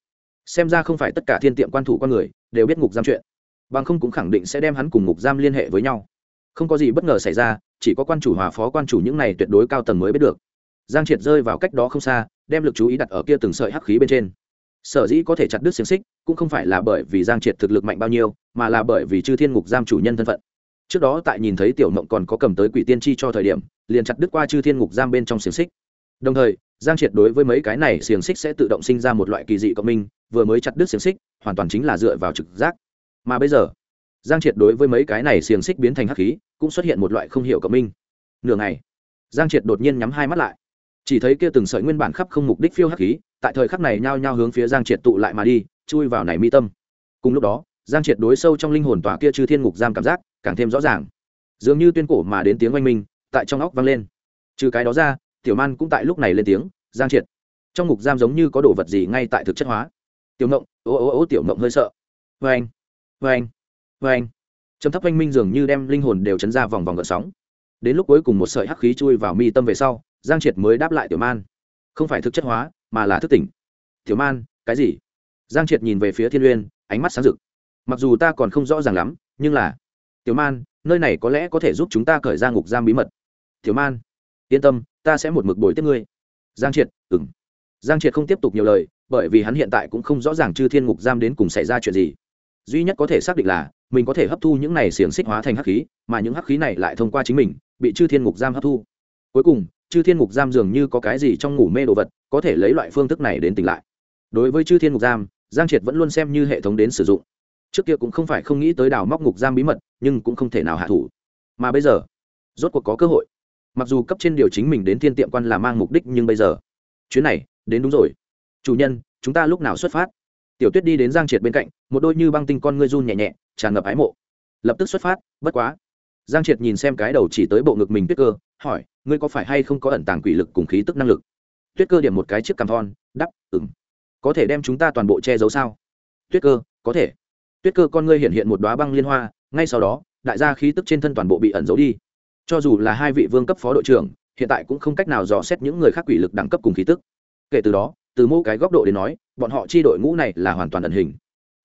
S1: Xem ra không phải tất cả thiên tiệm quan thủ con người đều biết ngục giam chuyện. Bằng không cũng khẳng định sẽ đem hắn cùng ngục giam liên hệ với nhau. Không có gì bất ngờ xảy ra, chỉ có quan chủ hòa phó quan chủ những này tuyệt đối cao tầng mới biết được giang triệt rơi vào cách đó không xa, đem lực chú ý đặt ở kia từng sợi hắc khí bên trên. Sở dĩ có thể chặt đứt xiềng xích, cũng không phải là bởi vì giang triệt thực lực mạnh bao nhiêu, mà là bởi vì chư thiên ngục giam chủ nhân thân phận. Trước đó tại nhìn thấy tiểu mộng còn có cầm tới quỷ tiên tri cho thời điểm, liền chặt đứt qua chư thiên ngục giam bên trong xiềng xích. Đồng thời, giang triệt đối với mấy cái này xiềng xích sẽ tự động sinh ra một loại kỳ dị cộng minh, vừa mới chặt đứt xiềng xích, hoàn toàn chính là dựa vào trực giác. Mà bây giờ, giang triệt đối với mấy cái này xiềng xích biến thành hắc khí, cũng xuất hiện một loại không hiểu cộng minh. Nửa ngày, giang triệt đột nhiên nhắm hai mắt lại chỉ thấy kia từng sợi nguyên bản khắp không mục đích phiêu hắc khí, tại thời khắc này nhao nhao hướng phía giang triệt tụ lại mà đi, chui vào này mi tâm. Cùng lúc đó, giang triệt đối sâu trong linh hồn tòa kia chư thiên ngục giam cảm giác càng thêm rõ ràng. Dường như tuyên cổ mà đến tiếng oanh minh, tại trong óc vang lên. Trừ cái đó ra, tiểu man cũng tại lúc này lên tiếng, giang triệt, trong ngục giam giống như có đồ vật gì ngay tại thực chất hóa? Tiểu ngộng ố ố ố tiểu ngộng hơi sợ. Vê anh vê anh vê anh trầm thấp oanh minh dường như đem linh hồn đều chấn ra vòng vòng gợn sóng. Đến lúc cuối cùng một sợi hắc khí chui vào mi tâm về sau giang triệt mới đáp lại tiểu man. Không phải thực chất hóa, mà là thức tỉnh. Tiểu man, cái gì? Giang triệt nhìn về phía thiên uyên, ánh mắt sáng rực. Mặc dù ta còn không rõ ràng lắm, nhưng là, tiểu man, nơi này có lẽ có thể giúp chúng ta cởi ra ngục giam bí mật. Tiểu man, yên tâm, ta sẽ một mực bồi tiếp ngươi. Giang triệt ừng giang triệt không tiếp tục nhiều lời, bởi vì hắn hiện tại cũng không rõ ràng chư thiên ngục giam đến cùng xảy ra chuyện gì. Duy nhất có thể xác định là, mình có thể hấp thu những này xiềng xích hóa thành hắc khí, mà những hắc khí này lại thông qua chính mình, bị chư thiên ngục giam hấp thu. Cuối cùng chư thiên ngục giam dường như có cái gì trong ngủ mê đồ vật, có thể lấy loại phương thức này đến tỉnh lại. Đối với chư thiên ngục giam, giang triệt vẫn luôn xem như hệ thống đến sử dụng. Trước kia cũng không phải không nghĩ tới đào móc ngục giam bí mật, nhưng cũng không thể nào hạ thủ. Mà bây giờ, rốt cuộc có cơ hội. Mặc dù cấp trên điều chính mình đến thiên tiệm quan là mang mục đích nhưng bây giờ, chuyến này, đến đúng rồi. Chủ nhân, chúng ta lúc nào xuất phát? Tiểu tuyết đi đến giang triệt bên cạnh, một đôi như băng tinh con ngươi run nhẹ nhẹ, tràn ngập ái mộ. Lập tức xuất phát, bất quá. Giang triệt nhìn xem cái đầu chỉ tới bộ ngực mình tuyết cơ, hỏi ngươi có phải hay không có ẩn tàng quỷ lực cùng khí tức năng lực? Tuyết cơ điểm một cái chiếc cằm thon, đắp ừng có thể đem chúng ta toàn bộ che giấu sao? Tuyết cơ, có thể. Tuyết cơ con ngươi hiện hiện một đoá băng liên hoa, ngay sau đó, đại gia khí tức trên thân toàn bộ bị ẩn giấu đi. Cho dù là hai vị vương cấp phó đội trưởng, hiện tại cũng không cách nào dò xét những người khác quỷ lực đẳng cấp cùng khí tức. Kể từ đó, từ mô cái góc độ để nói, bọn họ chi đội ngũ này là hoàn toàn ẩn hình.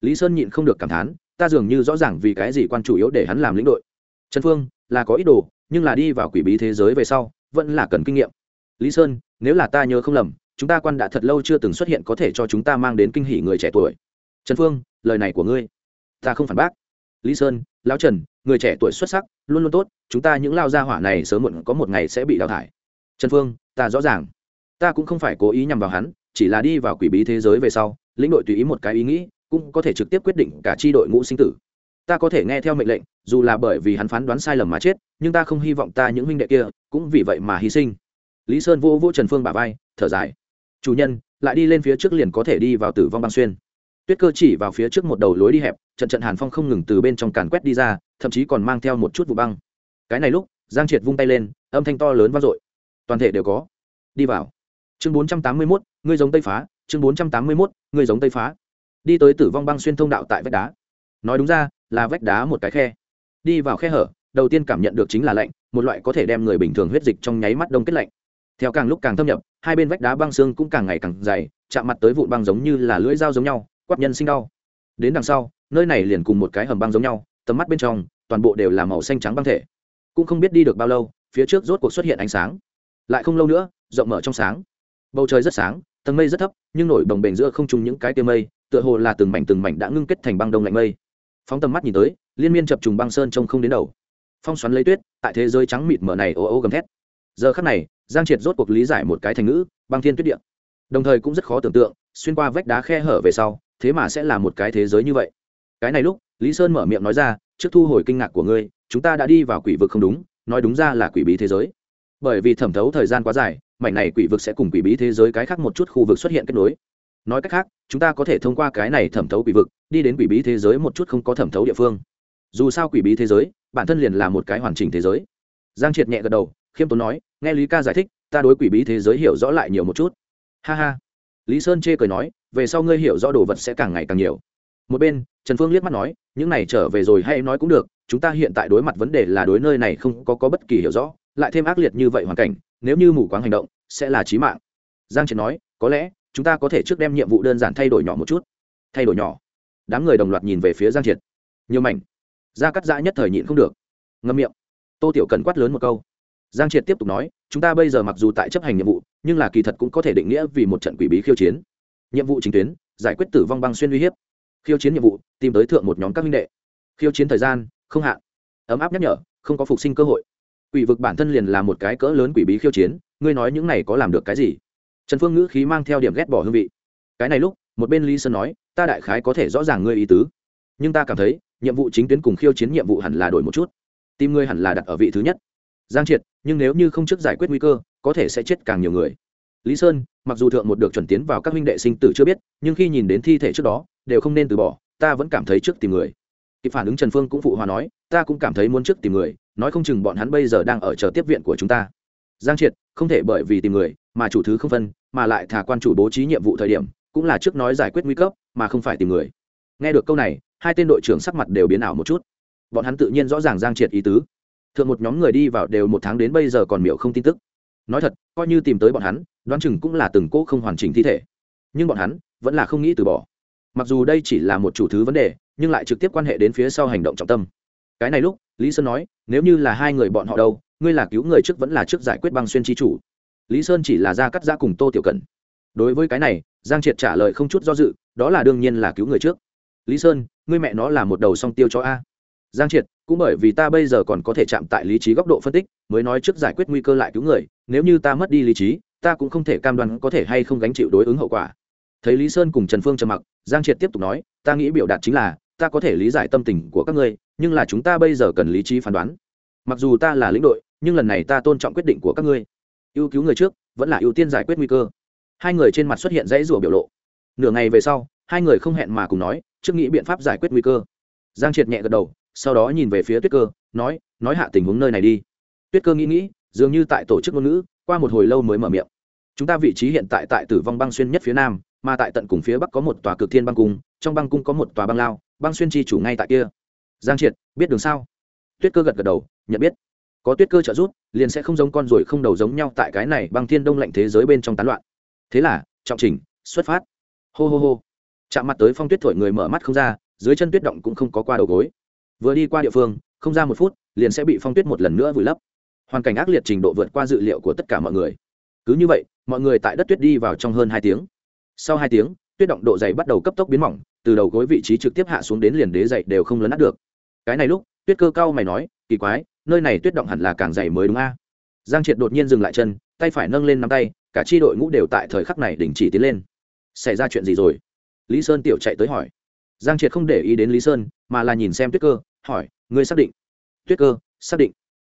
S1: Lý sơn nhịn không được cảm thán, ta dường như rõ ràng vì cái gì quan chủ yếu để hắn làm lĩnh đội. Trần phương, là có ý đồ nhưng là đi vào quỷ bí thế giới về sau, vẫn là cần kinh nghiệm. Lý sơn, nếu là ta nhớ không lầm, chúng ta quan đã thật lâu chưa từng xuất hiện có thể cho chúng ta mang đến kinh hỷ người trẻ tuổi. Trần phương, lời này của ngươi, ta không phản bác. Lý sơn, lão trần, người trẻ tuổi xuất sắc, luôn luôn tốt, chúng ta những lao gia hỏa này sớm muộn có một ngày sẽ bị đào thải. Trần phương, ta rõ ràng. Ta cũng không phải cố ý nhằm vào hắn, chỉ là đi vào quỷ bí thế giới về sau, lĩnh đội tùy ý một cái ý nghĩ, cũng có thể trực tiếp quyết định cả tri đội ngũ sinh tử ta có thể nghe theo mệnh lệnh, dù là bởi vì hắn phán đoán sai lầm mà chết, nhưng ta không hy vọng ta những huynh đệ kia cũng vì vậy mà hy sinh. Lý sơn vô vô trần phương bà vai, thở dài. Chủ nhân, lại đi lên phía trước liền có thể đi vào tử vong băng xuyên. Tuyết cơ chỉ vào phía trước một đầu lối đi hẹp, trận trận hàn phong không ngừng từ bên trong càn quét đi ra, thậm chí còn mang theo một chút vụ băng. Cái này lúc, giang triệt vung tay lên, âm thanh to lớn vang dội. Toàn thể đều có. Đi vào. Chương bốn trăm tám mươi mốt, ngươi giống tây phá. Chương bốn trăm tám mươi mốt, ngươi giống tây phá. Đi tới tử vong băng xuyên thông đạo tại vách đá. Nói đúng ra là vách đá một cái khe. Đi vào khe hở, đầu tiên cảm nhận được chính là lạnh, một loại có thể đem người bình thường huyết dịch trong nháy mắt đông kết lạnh. Theo càng lúc càng thâm nhập, hai bên vách đá băng xương cũng càng ngày càng dày, chạm mặt tới vụn băng giống như là lưỡi dao giống nhau quắp nhân sinh đau. Đến đằng sau, nơi này liền cùng một cái hầm băng giống nhau, tầm mắt bên trong, toàn bộ đều là màu xanh trắng băng thể. Cũng không biết đi được bao lâu, phía trước rốt cuộc xuất hiện ánh sáng. Lại không lâu nữa, rộng mở trong sáng. Bầu trời rất sáng, tầng mây rất thấp, nhưng nổi đồng bềnh giữa không trùng những cái tia mây, tựa hồ là từng mảnh từng mảnh đã ngưng kết thành băng đông lạnh mây phóng tầm mắt nhìn tới, liên miên chập trùng băng sơn trông không đến đầu. Phong xoắn lấy tuyết, tại thế giới trắng mịt mở này ô ô gầm thét. Giờ khắc này, giang triệt rốt cuộc lý giải một cái thành ngữ, băng thiên tuyết điện đồng thời cũng rất khó tưởng tượng, xuyên qua vách đá khe hở về sau, thế mà sẽ là một cái thế giới như vậy. Cái này lúc, lý sơn mở miệng nói ra, trước thu hồi kinh ngạc của ngươi, chúng ta đã đi vào quỷ vực không đúng, nói đúng ra là quỷ bí thế giới. Bởi vì thẩm thấu thời gian quá dài, mảnh này quỷ vực sẽ cùng quỷ bí thế giới cái khác một chút khu vực xuất hiện kết nối nói cách khác chúng ta có thể thông qua cái này thẩm thấu quỷ vực đi đến quỷ bí thế giới một chút không có thẩm thấu địa phương. Dù sao quỷ bí thế giới bản thân liền là một cái hoàn chỉnh thế giới. Giang triệt nhẹ gật đầu khiêm tốn nói nghe lý ca giải thích ta đối quỷ bí thế giới hiểu rõ lại nhiều một chút. Ha ha. Lý sơn chê cười nói về sau ngươi hiểu rõ đồ vật sẽ càng ngày càng nhiều. Một bên trần phương liếc mắt nói những này trở về rồi hay nói cũng được chúng ta hiện tại đối mặt vấn đề là đối nơi này không có, có bất kỳ hiểu rõ lại thêm ác liệt như vậy hoàn cảnh nếu như mù quáng hành động sẽ là chí mạng. Giang triệt nói có lẽ chúng ta có thể trước đem nhiệm vụ đơn giản thay đổi nhỏ một chút. Thay đổi nhỏ. Đám người đồng loạt nhìn về phía giang triệt. Nhiều mảnh. Gia cắt giã nhất thời nhịn không được. Ngâm miệng. Tô tiểu cần quát lớn một câu. Giang triệt tiếp tục nói, chúng ta bây giờ mặc dù tại chấp hành nhiệm vụ, nhưng là kỳ thật cũng có thể định nghĩa vì một trận quỷ bí khiêu chiến. Nhiệm vụ chính tuyến, giải quyết tử vong băng xuyên uy hiếp. Khiêu chiến nhiệm vụ, tìm tới thượng một nhóm các minh đệ. Khiêu chiến thời gian, không hạn. Ấm áp nhắc nhở, không có phục sinh cơ hội. Quỷ vực bản thân liền là một cái cỡ lớn quỷ bí khiêu chiến, ngươi nói những này có làm được cái gì? Trần phương ngữ khí mang theo điểm ghét bỏ hương vị. Cái này lúc, một bên lý sơn nói, ta đại khái có thể rõ ràng ngươi ý tứ, nhưng ta cảm thấy, nhiệm vụ chính tuyến cùng khiêu chiến nhiệm vụ hẳn là đổi một chút. Tim ngươi hẳn là đặt ở vị thứ nhất. Giang triệt, nhưng nếu như không trước giải quyết nguy cơ, có thể sẽ chết càng nhiều người. Lý sơn, mặc dù thượng một được chuẩn tiến vào các huynh đệ sinh tử chưa biết, nhưng khi nhìn đến thi thể trước đó, đều không nên từ bỏ, ta vẫn cảm thấy trước tìm người. Kịp phản ứng trần phương cũng phụ hòa nói, ta cũng cảm thấy muốn trước tìm người, nói không chừng bọn hắn bây giờ đang ở chờ tiếp viện của chúng ta giang triệt, không thể bởi vì tìm người mà chủ thứ không phân, mà lại thả quan chủ bố trí nhiệm vụ thời điểm, cũng là trước nói giải quyết nguy cấp, mà không phải tìm người. Nghe được câu này, hai tên đội trưởng sắc mặt đều biến ảo một chút. Bọn hắn tự nhiên rõ ràng giang triệt ý tứ. Thượng một nhóm người đi vào đều một tháng đến bây giờ còn miểu không tin tức. Nói thật, coi như tìm tới bọn hắn, đoán chừng cũng là từng cỗ không hoàn chỉnh thi thể. Nhưng bọn hắn vẫn là không nghĩ từ bỏ. Mặc dù đây chỉ là một chủ thứ vấn đề, nhưng lại trực tiếp quan hệ đến phía sau hành động trọng tâm. Cái này lúc lý sơn nói, nếu như là hai người bọn họ đâu, ngươi là cứu người trước vẫn là trước giải quyết băng xuyên tri chủ? Lý sơn chỉ là ra cắt ra cùng tô tiểu cần đối với cái này, giang triệt trả lời không chút do dự, đó là đương nhiên là cứu người trước. Lý sơn, ngươi mẹ nó là một đầu song tiêu cho a. Giang triệt, cũng bởi vì ta bây giờ còn có thể chạm tại lý trí góc độ phân tích, mới nói trước giải quyết nguy cơ lại cứu người, nếu như ta mất đi lý trí, ta cũng không thể cam đoan có thể hay không gánh chịu đối ứng hậu quả. Thấy lý sơn cùng trần phương trầm mặc, giang triệt tiếp tục nói, ta nghĩ biểu đạt chính là, ta có thể lý giải tâm tình của các ngươi nhưng là chúng ta bây giờ cần lý trí phán đoán. Mặc dù ta là lĩnh đội, nhưng lần này ta tôn trọng quyết định của các ngươi. Ưu cứu người trước, vẫn là ưu tiên giải quyết nguy cơ. Hai người trên mặt xuất hiện dãy rủa biểu lộ. Nửa ngày về sau, hai người không hẹn mà cùng nói, trước nghĩ biện pháp giải quyết nguy cơ. Giang triệt nhẹ gật đầu, sau đó nhìn về phía tuyết cơ, nói nói hạ tình huống nơi này đi. Tuyết cơ nghĩ nghĩ, dường như tại tổ chức ngôn ngữ, qua một hồi lâu mới mở miệng. Chúng ta vị trí hiện tại tại tử vong băng xuyên nhất phía nam, mà tại tận cùng phía bắc có một tòa cực thiên băng cung, trong băng cung có một tòa băng lao, băng xuyên chi chủ ngay tại kia giang triệt, biết đường sao? Tuyết cơ gật gật đầu, nhận biết. Có tuyết cơ trợ giúp, liền sẽ không giống con ruồi không đầu giống nhau tại cái này băng thiên đông lạnh thế giới bên trong tán loạn. Thế là, trọng trình xuất phát. Hô hô hô. Chạm mặt tới phong tuyết thổi người mở mắt không ra, dưới chân tuyết động cũng không có qua đầu gối. Vừa đi qua địa phương, không ra một phút, liền sẽ bị phong tuyết một lần nữa vùi lấp. Hoàn cảnh ác liệt trình độ vượt qua dự liệu của tất cả mọi người. Cứ như vậy, mọi người tại đất tuyết đi vào trong hơn hai tiếng. Sau hai tiếng, tuyết động độ dày bắt đầu cấp tốc biến mỏng, từ đầu gối vị trí trực tiếp hạ xuống đến liền đế dày đều không lấn át được cái này lúc, tuyết cơ cao mày nói, kỳ quái, nơi này tuyết động hẳn là càng dày mới đúng a. Giang triệt đột nhiên dừng lại chân, tay phải nâng lên nắm tay, cả tri đội ngũ đều tại thời khắc này đình chỉ tiến lên. Xảy ra chuyện gì rồi? Lý sơn tiểu chạy tới hỏi. Giang triệt không để ý đến lý sơn, mà là nhìn xem tuyết cơ, hỏi, ngươi xác định? Tuyết cơ, xác định.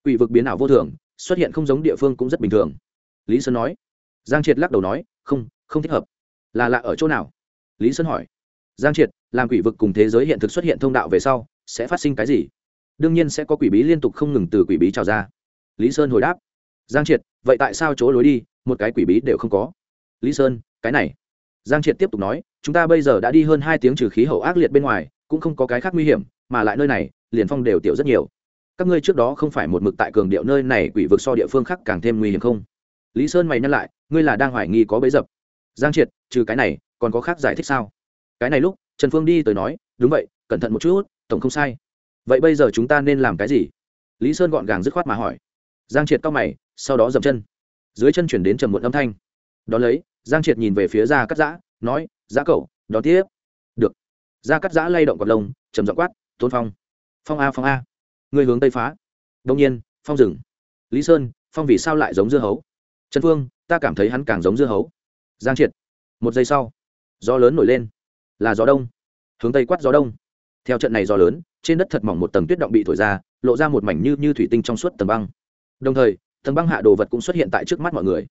S1: Quỷ vực biến ảo vô thường, xuất hiện không giống địa phương cũng rất bình thường. Lý sơn nói. Giang triệt lắc đầu nói, không không thích hợp. Là lạ ở chỗ nào? Lý sơn hỏi. Giang triệt, làm quỷ vực cùng thế giới hiện thực xuất hiện thông đạo về sau sẽ phát sinh cái gì? Đương nhiên sẽ có quỷ bí liên tục không ngừng từ quỷ bí trào ra. Lý sơn hồi đáp. Giang triệt, vậy tại sao chỗ lối đi, một cái quỷ bí đều không có? Lý sơn, cái này. Giang triệt tiếp tục nói, chúng ta bây giờ đã đi hơn hai tiếng trừ khí hậu ác liệt bên ngoài, cũng không có cái khác nguy hiểm, mà lại nơi này, liền phong đều tiểu rất nhiều. Các ngươi trước đó không phải một mực tại cường điệu nơi này quỷ vực so địa phương khác càng thêm nguy hiểm không? Lý sơn mày nhắc lại, ngươi là đang hoài nghi có bấy dập. Giang triệt, trừ cái này, còn có khác giải thích sao? Cái này lúc, trần phương đi tới nói, đúng vậy, cẩn thận một chút tổng không sai. Vậy bây giờ chúng ta nên làm cái gì? Lý sơn gọn gàng dứt khoát mà hỏi. Giang triệt cao mày, sau đó dậm chân. Dưới chân chuyển đến trầm muộn âm thanh. Đón lấy, giang triệt nhìn về phía ra cắt giã, nói, giã cậu đón tiếp. Được. Ra cắt giã lay động cọt lông, trầm dọ quát, tôn phong. Phong a phong a. Người hướng tây phá. Đông nhiên, phong rừng lý sơn, phong vì sao lại giống dưa hấu? Trần phương, ta cảm thấy hắn càng giống dưa hấu. Giang triệt. Một giây sau, gió lớn nổi lên. Là gió đông. Hướng tây quát gió đông theo trận này do lớn, trên đất thật mỏng một tầng tuyết động bị thổi ra, lộ ra một mảnh như như thủy tinh trong suốt tầng băng. Đồng thời, tầng băng hạ đồ vật cũng xuất hiện tại trước mắt mọi người.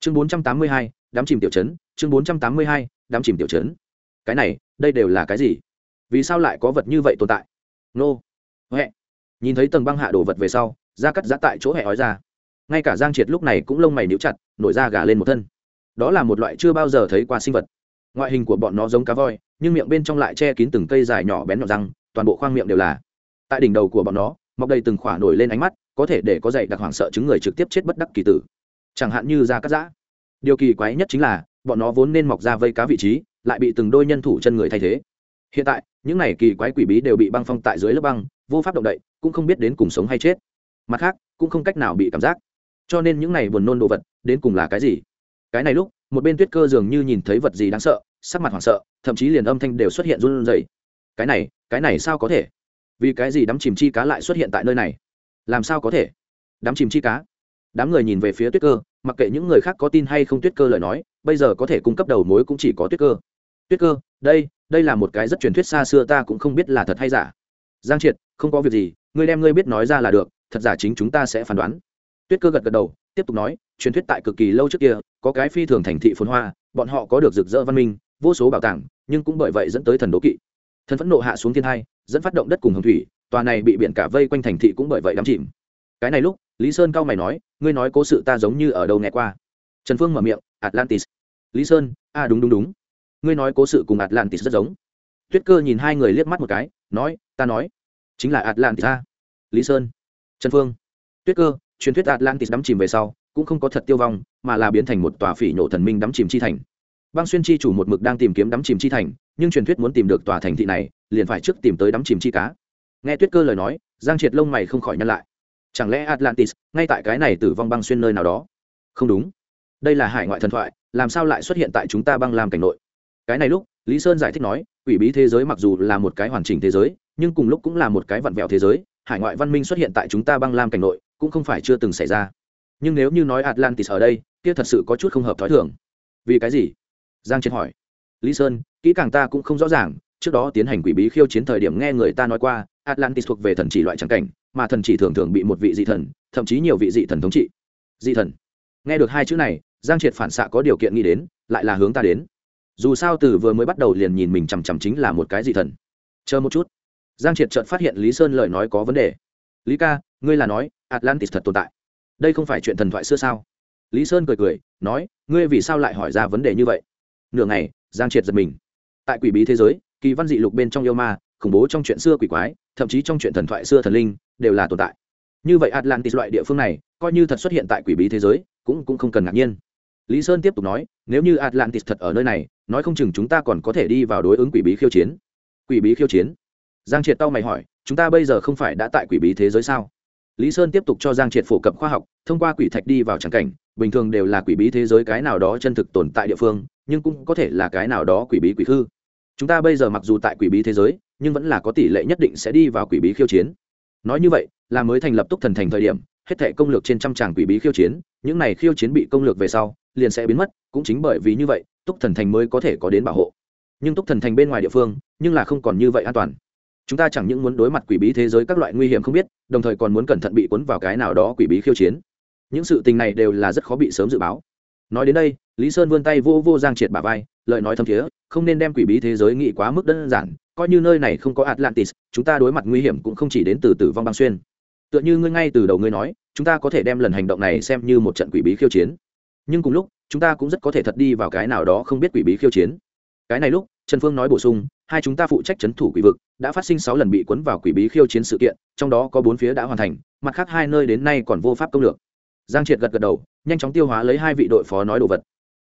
S1: Chương bốn trăm tám mươi hai, đám chìm tiểu chấn chương bốn trăm tám mươi hai, đám chìm tiểu chấn cái này, đây đều là cái gì? Vì sao lại có vật như vậy tồn tại? Nô huệ nhìn thấy tầng băng hạ đồ vật về sau da cắt giã tại chỗ hẹ ói ra. Ngay cả giang triệt lúc này cũng lông mày níu chặt, nổi da gà lên một thân. Đó là một loại chưa bao giờ thấy qua sinh vật. Ngoại hình của bọn nó giống cá voi nhưng miệng bên trong lại che kín từng cây dài nhỏ bén nhọn răng, toàn bộ khoang miệng đều là. Tại đỉnh đầu của bọn nó, mọc đầy từng khỏa nổi lên ánh mắt, có thể để có dạy đặc hoảng sợ chứng người trực tiếp chết bất đắc kỳ tử. Chẳng hạn như da cắt giã. Điều kỳ quái nhất chính là, bọn nó vốn nên mọc ra vây cá vị trí, lại bị từng đôi nhân thủ chân người thay thế. Hiện tại, những này kỳ quái quỷ bí đều bị băng phong tại dưới lớp băng, vô pháp động đậy, cũng không biết đến cùng sống hay chết. Mặt khác, cũng không cách nào bị cảm giác. Cho nên những này buồn nôn đồ vật, đến cùng là cái gì? Cái này lúc, một bên tuyết cơ dường như nhìn thấy vật gì đáng sợ sắc mặt hoảng sợ, thậm chí liền âm thanh đều xuất hiện run rẩy. Cái này cái này sao có thể? Vì cái gì đắm chìm chi cá lại xuất hiện tại nơi này? Làm sao có thể? Đắm chìm chi cá? Đám người nhìn về phía tuyết cơ, mặc kệ những người khác có tin hay không tuyết cơ lời nói, bây giờ có thể cung cấp đầu mối cũng chỉ có tuyết cơ. Tuyết cơ, đây đây là một cái rất truyền thuyết xa xưa ta cũng không biết là thật hay giả. Giang triệt, không có việc gì, ngươi đem ngươi biết nói ra là được, thật giả chính chúng ta sẽ phán đoán. Tuyết cơ gật gật đầu, tiếp tục nói, truyền thuyết tại cực kỳ lâu trước kia, có cái phi thường thành thị phồn hoa, bọn họ có được rực rỡ văn minh vô số bảo tàng, nhưng cũng bởi vậy dẫn tới thần đố kỵ. Thần phẫn nộ hạ xuống thiên hai, dẫn phát động đất cùng hồng thủy, tòa này bị biển cả vây quanh thành thị cũng bởi vậy đắm chìm. Cái này lúc, lý sơn cao mày nói, ngươi nói cố sự ta giống như ở đâu nghe qua. Trần phương mở miệng, atlantis. Lý sơn, a à đúng đúng đúng. Ngươi nói cố sự cùng atlantis rất giống. Tuyết cơ nhìn hai người liếc mắt một cái, nói, ta nói, chính là atlantis a. Lý sơn. Trần phương. Tuyết cơ, truyền thuyết atlantis đắm chìm về sau, cũng không có thật tiêu vong, mà là biến thành một tòa phỉ nhổ thần minh đắm chìm chi thành băng xuyên chi chủ một mực đang tìm kiếm đắm chìm chi thành, nhưng truyền thuyết muốn tìm được tòa thành thị này, liền phải trước tìm tới đắm chìm chi cá. Nghe tuyết cơ lời nói, giang triệt lông mày không khỏi nhăn lại. Chẳng lẽ atlantis, ngay tại cái này tử vong băng xuyên nơi nào đó? Không đúng. Đây là hải ngoại thần thoại, làm sao lại xuất hiện tại chúng ta băng làm cảnh nội? Cái này lúc, lý sơn giải thích nói, quỷ bí thế giới mặc dù là một cái hoàn chỉnh thế giới, nhưng cùng lúc cũng là một cái vặn vẹo thế giới, hải ngoại văn minh xuất hiện tại chúng ta băng lam cảnh nội, cũng không phải chưa từng xảy ra. Nhưng nếu như nói atlantis ở đây, kia thật sự có chút không hợp t h ó i thường. Vì cái gì? Giang triệt hỏi. Lý sơn, kỹ càng ta cũng không rõ ràng, trước đó tiến hành quỷ bí khiêu chiến thời điểm nghe người ta nói qua, atlantis thuộc về thần chỉ loại trắng cảnh, mà thần chỉ thường thường bị một vị dị thần, thậm chí nhiều vị dị thần thống trị. Dị thần. Nghe được hai chữ này, giang triệt phản xạ có điều kiện nghĩ đến, lại là hướng ta đến. Dù sao từ vừa mới bắt đầu liền nhìn mình chằm chằm chính là một cái dị thần. Chờ một chút. Giang triệt chợt phát hiện lý sơn lời nói có vấn đề. Lý ca, ngươi là nói, atlantis thật tồn tại. Đây không phải chuyện thần thoại xưa sao? Lý sơn cười cười, nói, ngươi vì sao lại hỏi ra vấn đề như vậy? Nửa ngày, giang triệt giật mình. Tại quỷ bí thế giới, kỳ văn dị lục bên trong yêu ma, khủng bố trong chuyện xưa quỷ quái, thậm chí trong chuyện thần thoại xưa thần linh, đều là tồn tại. Như vậy atlantis loại địa phương này, coi như thật xuất hiện tại quỷ bí thế giới, cũng cũng không cần ngạc nhiên. Lý sơn tiếp tục nói, nếu như atlantis thật ở nơi này, nói không chừng chúng ta còn có thể đi vào đối ứng quỷ bí khiêu chiến. Quỷ bí khiêu chiến? Giang triệt tao mày hỏi, chúng ta bây giờ không phải đã tại quỷ bí thế giới sao? Lý sơn tiếp tục cho giang triệt phổ cập khoa học, thông qua quỷ thạch đi vào tràng cảnh bình thường đều là quỷ bí thế giới cái nào đó chân thực tồn tại địa phương, nhưng cũng có thể là cái nào đó quỷ bí quỷ khư. Chúng ta bây giờ mặc dù tại quỷ bí thế giới, nhưng vẫn là có tỷ lệ nhất định sẽ đi vào quỷ bí khiêu chiến. Nói như vậy, là mới thành lập túc thần thành thời điểm, hết thể công lược trên trăm tràng quỷ bí khiêu chiến, những này khiêu chiến bị công lược về sau, liền sẽ biến mất, cũng chính bởi vì như vậy, túc thần thành mới có thể có đến bảo hộ. Nhưng túc thần thành bên ngoài địa phương, nhưng là không còn như vậy an toàn. Chúng ta chẳng những muốn đối mặt quỷ bí thế giới các loại nguy hiểm không biết, đồng thời còn muốn cẩn thận bị cuốn vào cái nào đó quỷ bí khiêu chiến những sự tình này đều là rất khó bị sớm dự báo. Nói đến đây, lý sơn vươn tay vô vô giang triệt bà vai, lời nói thâm thiế, không nên đem quỷ bí thế giới nghĩ quá mức đơn giản, coi như nơi này không có atlantis, chúng ta đối mặt nguy hiểm cũng không chỉ đến từ tử vong băng xuyên. Tựa như ngươi ngay từ đầu ngươi nói, chúng ta có thể đem lần hành động này xem như một trận quỷ bí khiêu chiến. Nhưng cùng lúc, chúng ta cũng rất có thể thật đi vào cái nào đó không biết quỷ bí khiêu chiến. Cái này lúc, trần phương nói bổ sung, hai chúng ta phụ trách chấn thủ quỷ vực, đã phát sinh sáu lần bị cuốn vào quỷ bí khiêu chiến sự kiện, trong đó có bốn phía đã hoàn thành, mặt khác hai nơi đến nay còn vô pháp công lược giang triệt gật gật đầu nhanh chóng tiêu hóa lấy hai vị đội phó nói đồ vật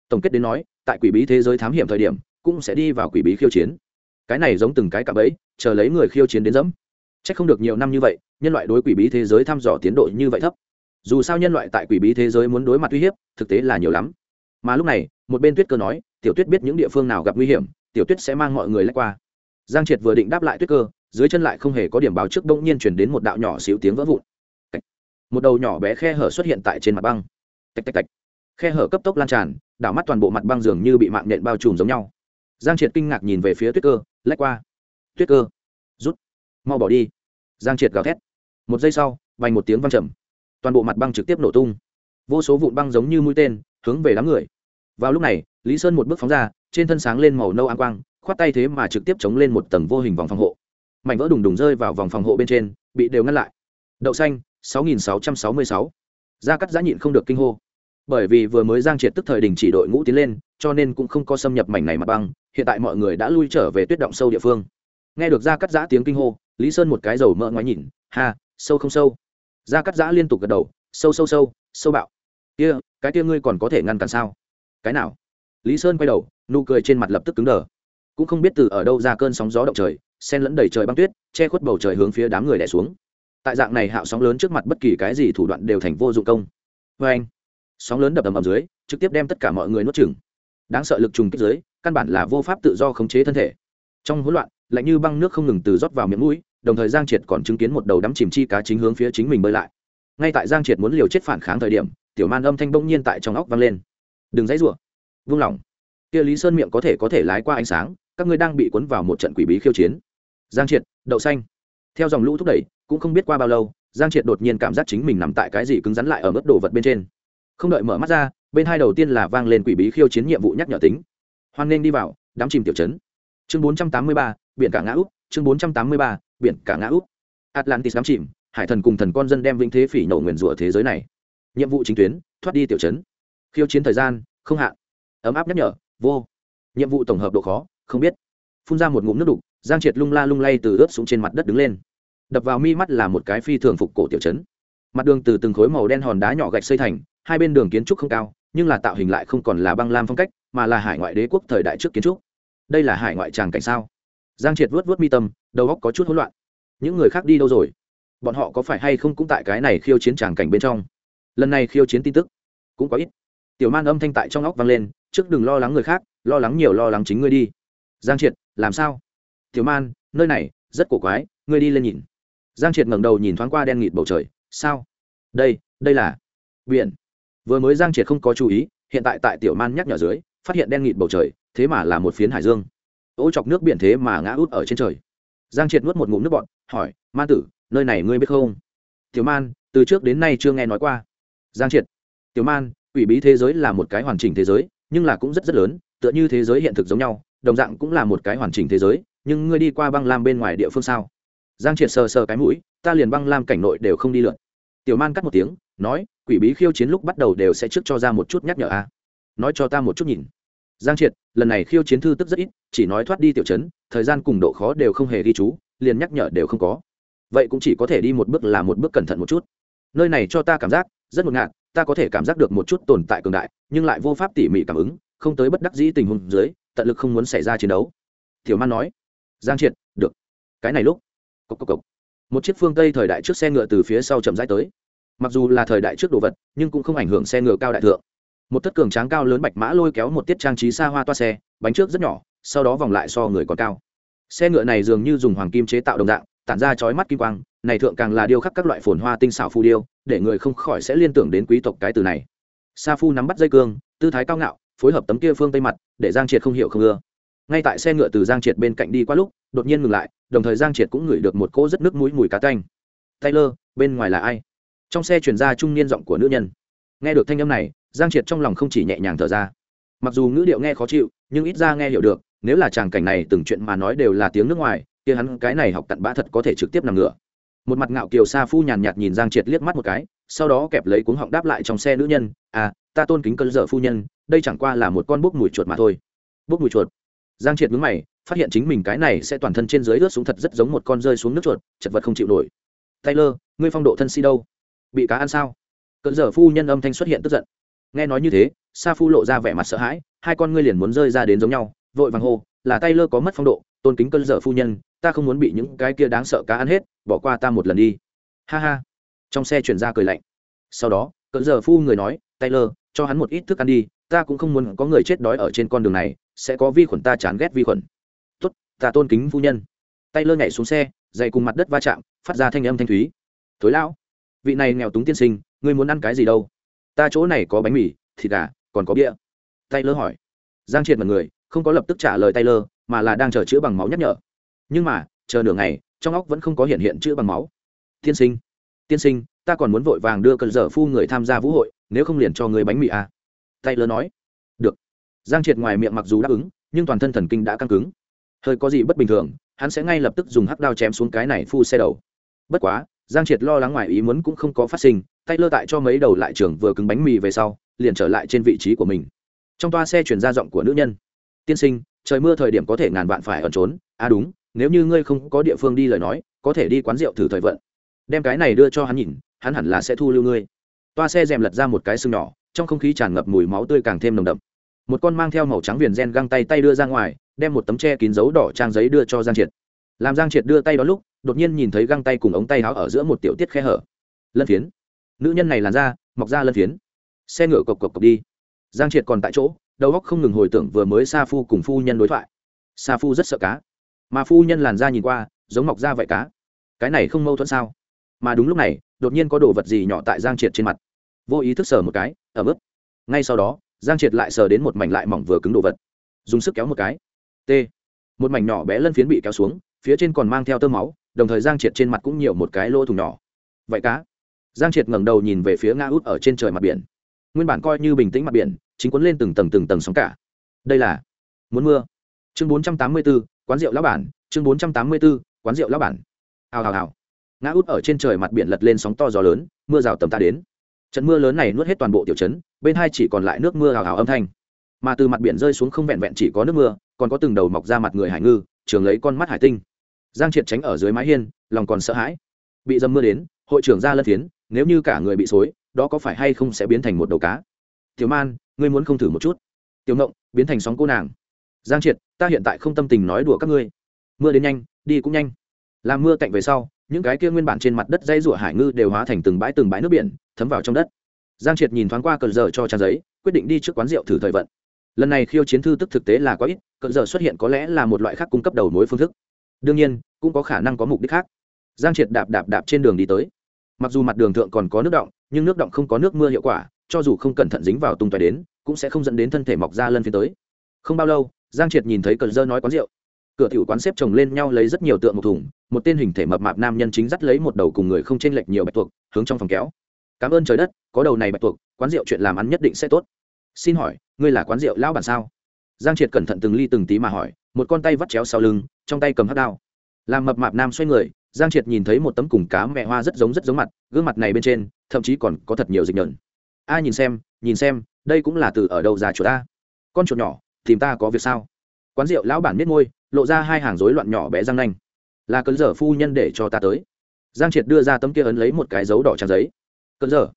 S1: tổng kết đến nói tại quỷ bí thế giới thám hiểm thời điểm cũng sẽ đi vào quỷ bí khiêu chiến cái này giống từng cái cạm ấy chờ lấy người khiêu chiến đến dẫm Chắc không được nhiều năm như vậy, nhân loại đối quỷ bí thế giới thăm dò tiến độ như vậy thấp. Dù sao nhân loại tại quỷ bí thế giới muốn đối mặt uy hiếp, thực tế là nhiều lắm. Mà lúc này, một bên Tuyết Cơ nói, Tiểu Tuyết biết những địa phương nào gặp nguy hiểm, Tiểu Tuyết sẽ mang mọi người lách qua. Giang Triệt vừa định đáp lại Tuyết Cơ, dưới chân lại không hề có điểm báo trước bỗng nhiên truyền đến một đạo nhỏ xíu tiếng vỡ vụn. Một đầu nhỏ bé khe hở xuất hiện tại trên mặt băng. Tạch tạch tạch. Khe hở cấp tốc lan tràn, đảo mắt toàn bộ mặt băng dường như bị mạng nhện bao trùm giống nhau. Giang Triệt kinh ngạc nhìn về phía Tuyết Cơ, lách qua. Tuyết Cơ, rút mau bỏ đi giang triệt gào thét một giây sau vành một tiếng văng trầm toàn bộ mặt băng trực tiếp nổ tung vô số vụn băng giống như mũi tên hướng về đám người vào lúc này lý sơn một bước phóng ra trên thân sáng lên màu nâu an quang khoát tay thế mà trực tiếp chống lên một tầng vô hình vòng phòng hộ mảnh vỡ đùng đùng rơi vào vòng phòng hộ bên trên bị đều ngăn lại đậu xanh 6666. gia cắt giã nhịn không được kinh hô. Bởi vì vừa mới giang triệt tức thời đình chỉ đội ngũ tiến lên, cho nên cũng không có xâm nhập mảnh này mặt băng, hiện tại mọi người đã lui trở về tuyết động sâu địa phương. Nghe được gia cắt giã tiếng kinh hô, lý sơn một cái dầu mỡ ngoái nhìn, ha, sâu không sâu? Gia cắt giã liên tục gật đầu, sâu sâu sâu sâu bạo. Kia, cái kia ngươi còn có thể ngăn cản sao? Cái nào? Lý sơn quay đầu, nụ cười trên mặt lập tức cứng đờ. Cũng không biết từ ở đâu ra cơn sóng gió động trời sen lẫn đầy trời băng tuyết, che khuất bầu trời hướng phía đám người đè xuống tại dạng này hạo sóng lớn trước mặt bất kỳ cái gì thủ đoạn đều thành vô dụng công. Vê anh, sóng lớn đập ầm ầm dưới, trực tiếp đem tất cả mọi người nuốt chừng đáng sợ lực trùng kích dưới, căn bản là vô pháp tự do khống chế thân thể. Trong hỗn loạn, lạnh như băng nước không ngừng từ rót vào miệng mũi, đồng thời giang triệt còn chứng kiến một đầu đắm chìm chi cá chính hướng phía chính mình bơi lại. Ngay tại giang triệt muốn liều chết phản kháng thời điểm, tiểu man âm thanh bỗng nhiên tại trong óc vang lên. Đừng dãy rủa. Vung lòng. Kia lý sơn miệng có thể có thể lái qua ánh sáng, các ngươi đang bị cuốn vào một trận quỷ bí khiêu chiến. Giang triệt, đậu xanh. Theo dòng lũ thúc đẩy cũng không biết qua bao lâu, giang triệt đột nhiên cảm giác chính mình nằm tại cái gì cứng rắn lại ở mức đồ vật bên trên. Không đợi mở mắt ra, bên hai đầu tiên là vang lên quỷ bí khiêu chiến nhiệm vụ nhắc nhở tính. Hoan nghênh đi vào, đám chìm tiểu chấn chương bốn trăm tám mươi ba, biển cả ngã út chương bốn trăm tám mươi ba, biển cả ngã út atlantis đám chìm, hải thần cùng thần con dân đem vĩnh thế phỉ nổ nguyền rủa thế giới này. Nhiệm vụ chính tuyến, thoát đi tiểu chấn khiêu chiến thời gian, không hạn. Ấm áp nhắc nhở, vô. Nhiệm vụ tổng hợp độ khó, không biết. Phun ra một ngụm nước đục, giang triệt lung la lung lay từ ướt xuống trên mặt đất đứng lên đập vào mi mắt là một cái phi thường phục cổ tiểu chấn. Mặt đường từ từng khối màu đen hòn đá nhỏ gạch xây thành, hai bên đường kiến trúc không cao, nhưng là tạo hình lại không còn là băng lam phong cách, mà là hải ngoại đế quốc thời đại trước kiến trúc. Đây là hải ngoại tràng cảnh sao? Giang triệt vuốt vuốt mi tâm, đầu óc có chút hỗn loạn. Những người khác đi đâu rồi? Bọn họ có phải hay không cũng tại cái này khiêu chiến tràng cảnh bên trong? Lần này khiêu chiến tin tức cũng có ít. Tiểu man âm thanh tại trong óc vang lên, trước đừng lo lắng người khác, lo lắng nhiều lo lắng chính ngươi đi. Giang triệt, làm sao? Tiểu man, nơi này, rất cổ quái, ngươi đi lên nhìn giang triệt ngẩng đầu nhìn thoáng qua đen nghịt bầu trời. Sao? Đây đây là biển. Vừa mới giang triệt không có chú ý, hiện tại tại tiểu man nhắc nhở dưới, phát hiện đen nghịt bầu trời, thế mà là một phiến hải dương. Ô chọc nước biển thế mà ngã út ở trên trời. Giang triệt nuốt một ngụm nước bọn hỏi, man tử, nơi này ngươi biết không? Tiểu man, từ trước đến nay chưa nghe nói qua. Giang triệt, tiểu man ủy bí thế giới là một cái hoàn chỉnh thế giới, nhưng là cũng rất rất lớn, tựa như thế giới hiện thực giống nhau, đồng dạng cũng là một cái hoàn chỉnh thế giới, nhưng ngươi đi qua băng lam bên ngoài địa phương sao? Giang triệt sờ sờ cái mũi, ta liền băng lam cảnh nội đều không đi lượn. Tiểu man cắt một tiếng, nói, quỷ bí khiêu chiến lúc bắt đầu đều sẽ trước cho ra một chút nhắc nhở a. Nói cho ta một chút nhìn. Giang triệt, lần này khiêu chiến thư tức rất ít, chỉ nói thoát đi tiểu chấn thời gian cùng độ khó đều không hề ghi chú, liền nhắc nhở đều không có. Vậy cũng chỉ có thể đi một bước là một bước cẩn thận một chút. Nơi này cho ta cảm giác rất ngột ngạt, ta có thể cảm giác được một chút tồn tại cường đại, nhưng lại vô pháp tỉ mỉ cảm ứng, không tới bất đắc dĩ tình huống dưới, tận lực không muốn xảy ra chiến đấu. Tiểu man nói, giang triệt, được. Cái này lúc cốc cốc cốc. một chiếc phương tây thời đại trước xe ngựa từ phía sau chậm rãi tới. Mặc dù là thời đại trước đồ vật, nhưng cũng không ảnh hưởng xe ngựa cao đại thượng. Một thất cường tráng cao lớn bạch mã lôi kéo một tiết trang trí xa hoa toa xe, bánh trước rất nhỏ, sau đó vòng lại so người còn cao. Xe ngựa này dường như dùng hoàng kim chế tạo đồng dạng, tản ra chói mắt kim quang, này thượng càng là điêu khắc các loại phồn hoa tinh xảo phù điêu, để người không khỏi sẽ liên tưởng đến quý tộc cái từ này. Sa phu nắm bắt dây cương, tư thái cao ngạo, phối hợp tấm kia phương tây mặt, để giang triệt không hiểu không ưa ngay tại xe ngựa từ giang triệt bên cạnh đi qua lúc, đột nhiên ngừng lại, đồng thời giang triệt cũng ngửi được một cỗ rất nước mũi mùi cá tanh. Taylor, bên ngoài là ai? Trong xe chuyển ra trung niên giọng của nữ nhân. Nghe được thanh âm này, giang triệt trong lòng không chỉ nhẹ nhàng thở ra. Mặc dù ngữ điệu nghe khó chịu, nhưng ít ra nghe hiểu được, nếu là tràng cảnh này từng chuyện mà nói đều là tiếng nước ngoài, kia hắn cái này học cặn bã thật có thể trực tiếp nằm ngửa. Một mặt ngạo kiều sa phu nhàn nhạt nhìn giang triệt liếc mắt một cái, sau đó kẹp lấy cuống họng đáp lại trong xe nữ nhân à ta tôn kính cơn dở phu nhân, đây chẳng qua là một con bốc mùi chuột mà thôi. Bốc mùi chuột? Giang triệt mướn mày, phát hiện chính mình cái này sẽ toàn thân trên dưới ướt xuống thật rất giống một con rơi xuống nước chuột, chật vật không chịu nổi. Taylor, ngươi phong độ thân si đâu? Bị cá ăn sao? Cận dở phu nhân âm thanh xuất hiện tức giận. Nghe nói như thế, sa phu lộ ra vẻ mặt sợ hãi, hai con ngươi liền muốn rơi ra đến giống nhau, vội vàng hô, là taylor có mất phong độ, tôn kính cơn dở phu nhân, ta không muốn bị những cái kia đáng sợ cá ăn hết, bỏ qua ta một lần đi. Ha ha. Trong xe chuyển ra cười lạnh. Sau đó, cơn giờ phu người nói, taylor cho hắn một ít thức ăn đi, ta cũng không muốn có người chết đói ở trên con đường này, sẽ có vi khuẩn ta chán ghét vi khuẩn. Tốt, ta tôn kính phu nhân. Tay lơ nhảy xuống xe dày cùng mặt đất va chạm, phát ra thanh âm thanh thúy. Thối lão, vị này nghèo túng tiên sinh, ngươi muốn ăn cái gì đâu? Ta chỗ này có bánh mì, thịt gà, còn có bia. Tay lơ hỏi. Giang triệt mật người không có lập tức trả lời taylor mà là đang chờ chữa bằng máu nhắc nhở. Nhưng mà, chờ nửa ngày, trong óc vẫn không có hiện hiện chữa bằng máu. Tiên sinh tiên sinh, ta còn muốn vội vàng đưa cơn dở phu người tham gia vũ hội nếu không liền cho người bánh mì à. taylor nói. Được. Giang triệt ngoài miệng mặc dù đáp ứng, nhưng toàn thân thần kinh đã căng cứng. Hơi có gì bất bình thường, hắn sẽ ngay lập tức dùng hắc đao chém xuống cái này phu xe đầu. Bất quá, giang triệt lo lắng ngoài ý muốn cũng không có phát sinh tay lơ tại cho mấy đầu lại trưởng vừa cứng bánh mì về sau, liền trở lại trên vị trí của mình. Trong toa xe chuyển ra giọng của nữ nhân. Tiên sinh, trời mưa thời điểm có thể ngàn vạn phải ẩn trốn. À đúng, nếu như ngươi không có địa phương đi lời nói, có thể đi quán rượu thử thời vận. Đem cái này đưa cho hắn nhìn, hắn hẳn là sẽ thu lưu ngươi toa xe rèm lật ra một cái xương nhỏ, trong không khí tràn ngập mùi máu tươi càng thêm nồng đậm. Một con mang theo màu trắng viền gen găng tay tay đưa ra ngoài, đem một tấm tre kín dấu đỏ trang giấy đưa cho giang triệt. Làm giang triệt đưa tay đó lúc, đột nhiên nhìn thấy găng tay cùng ống tay áo ở giữa một tiểu tiết khe hở. Lân phiến. Nữ nhân này làn ra mọc ra lân phiến. Xe ngựa cộc cộc cộc đi. Giang triệt còn tại chỗ, đầu óc không ngừng hồi tưởng vừa mới sa phu cùng phu nhân đối thoại. Sa phu rất sợ cá, mà phu nhân làn ra nhìn qua, giống mọc ra vậy cá. Cái này không mâu thuẫn sao? Mà đúng lúc này đột nhiên có đồ vật gì nhỏ tại giang triệt trên mặt. Vô ý thức sờ một cái ẩm ướp ngay sau đó giang triệt lại sờ đến một mảnh lại mỏng vừa cứng đồ vật. Dùng sức kéo một cái. T. Một mảnh nhỏ bé lân phiến bị kéo xuống phía trên còn mang theo tơ máu đồng thời giang triệt trên mặt cũng nhiều một cái lỗ thủng nhỏ. Vậy cá. Giang triệt ngẩng đầu nhìn về phía nga út ở trên trời mặt biển. Nguyên bản coi như bình tĩnh mặt biển chính cuốn lên từng tầng từng tầng sóng cả. Đây là muốn mưa. Chương bốn trăm tám mươi 484, quán rượu lão bản chương bốn trăm tám mươi 484, quán rượu lão bản. Hào hào hào ngã út ở trên trời mặt biển lật lên sóng to gió lớn, mưa rào tầm ta đến. Trận mưa lớn này nuốt hết toàn bộ tiểu trấn, bên hai chỉ còn lại nước mưa hào hào âm thanh. Mà từ mặt biển rơi xuống không vẹn vẹn chỉ có nước mưa, còn có từng đầu mọc ra mặt người hải ngư, trường lấy con mắt hải tinh. Giang triệt tránh ở dưới mái hiên, lòng còn sợ hãi. Bị dầm mưa đến, hội trưởng ra lân phiến, nếu như cả người bị xối, đó có phải hay không sẽ biến thành một đầu cá? Tiểu man, ngươi muốn không thử một chút. Tiểu ngộng, biến thành sóng cô nàng. Giang triệt, ta hiện tại không tâm tình nói đùa các ngươi. Mưa đến nhanh, đi cũng nhanh. Làm mưa cạnh về sau những cái kia nguyên bản trên mặt đất dây rụa hải ngư đều hóa thành từng bãi từng bãi nước biển, thấm vào trong đất. Giang triệt nhìn thoáng qua cờ giờ cho trang giấy, quyết định đi trước quán rượu thử thời vận. Lần này khiêu chiến thư tức thực tế là có ít, cờ giờ xuất hiện có lẽ là một loại khác cung cấp đầu mối phương thức. Đương nhiên, cũng có khả năng có mục đích khác. Giang triệt đạp đạp đạp trên đường đi tới. Mặc dù mặt đường thượng còn có nước động, nhưng nước động không có nước mưa hiệu quả, cho dù không cẩn thận dính vào tung tóe đến, cũng sẽ không dẫn đến thân thể mọc ra lân phía tới. Không bao lâu, giang triệt nhìn thấy cờ dơ nói quán rượu cửa tiểu quán xếp chồng lên nhau lấy rất nhiều tượng một thùng, một tên hình thể mập mạp nam nhân chính dắt lấy một đầu cùng người không chênh lệch nhiều bạch tuộc, hướng trong phòng kéo. Cảm ơn trời đất, có đầu này bạch tuộc, quán rượu chuyện làm ăn nhất định sẽ tốt. Xin hỏi, ngươi là quán rượu lão bản sao? Giang triệt cẩn thận từng ly từng tí mà hỏi, một con tay vắt chéo sau lưng, trong tay cầm hắc đao. Làm mập mạp nam xoay người, giang triệt nhìn thấy một tấm cùng cá mẹ hoa rất giống rất giống mặt, gương mặt này bên trên, thậm chí còn có thật nhiều dịch nhợn a, nhìn xem nhìn xem, đây cũng là từ ở đâu ra chuột ta? Con chuột nhỏ, tìm ta có việc sao? Quán rượu lão bản biết ngôi lộ ra hai hàng rối loạn nhỏ bé răng nanh. Là cơn dở phu nhân để cho ta tới. Giang triệt đưa ra tấm kia ấn lấy một cái dấu đỏ trang giấy. Cơn dở.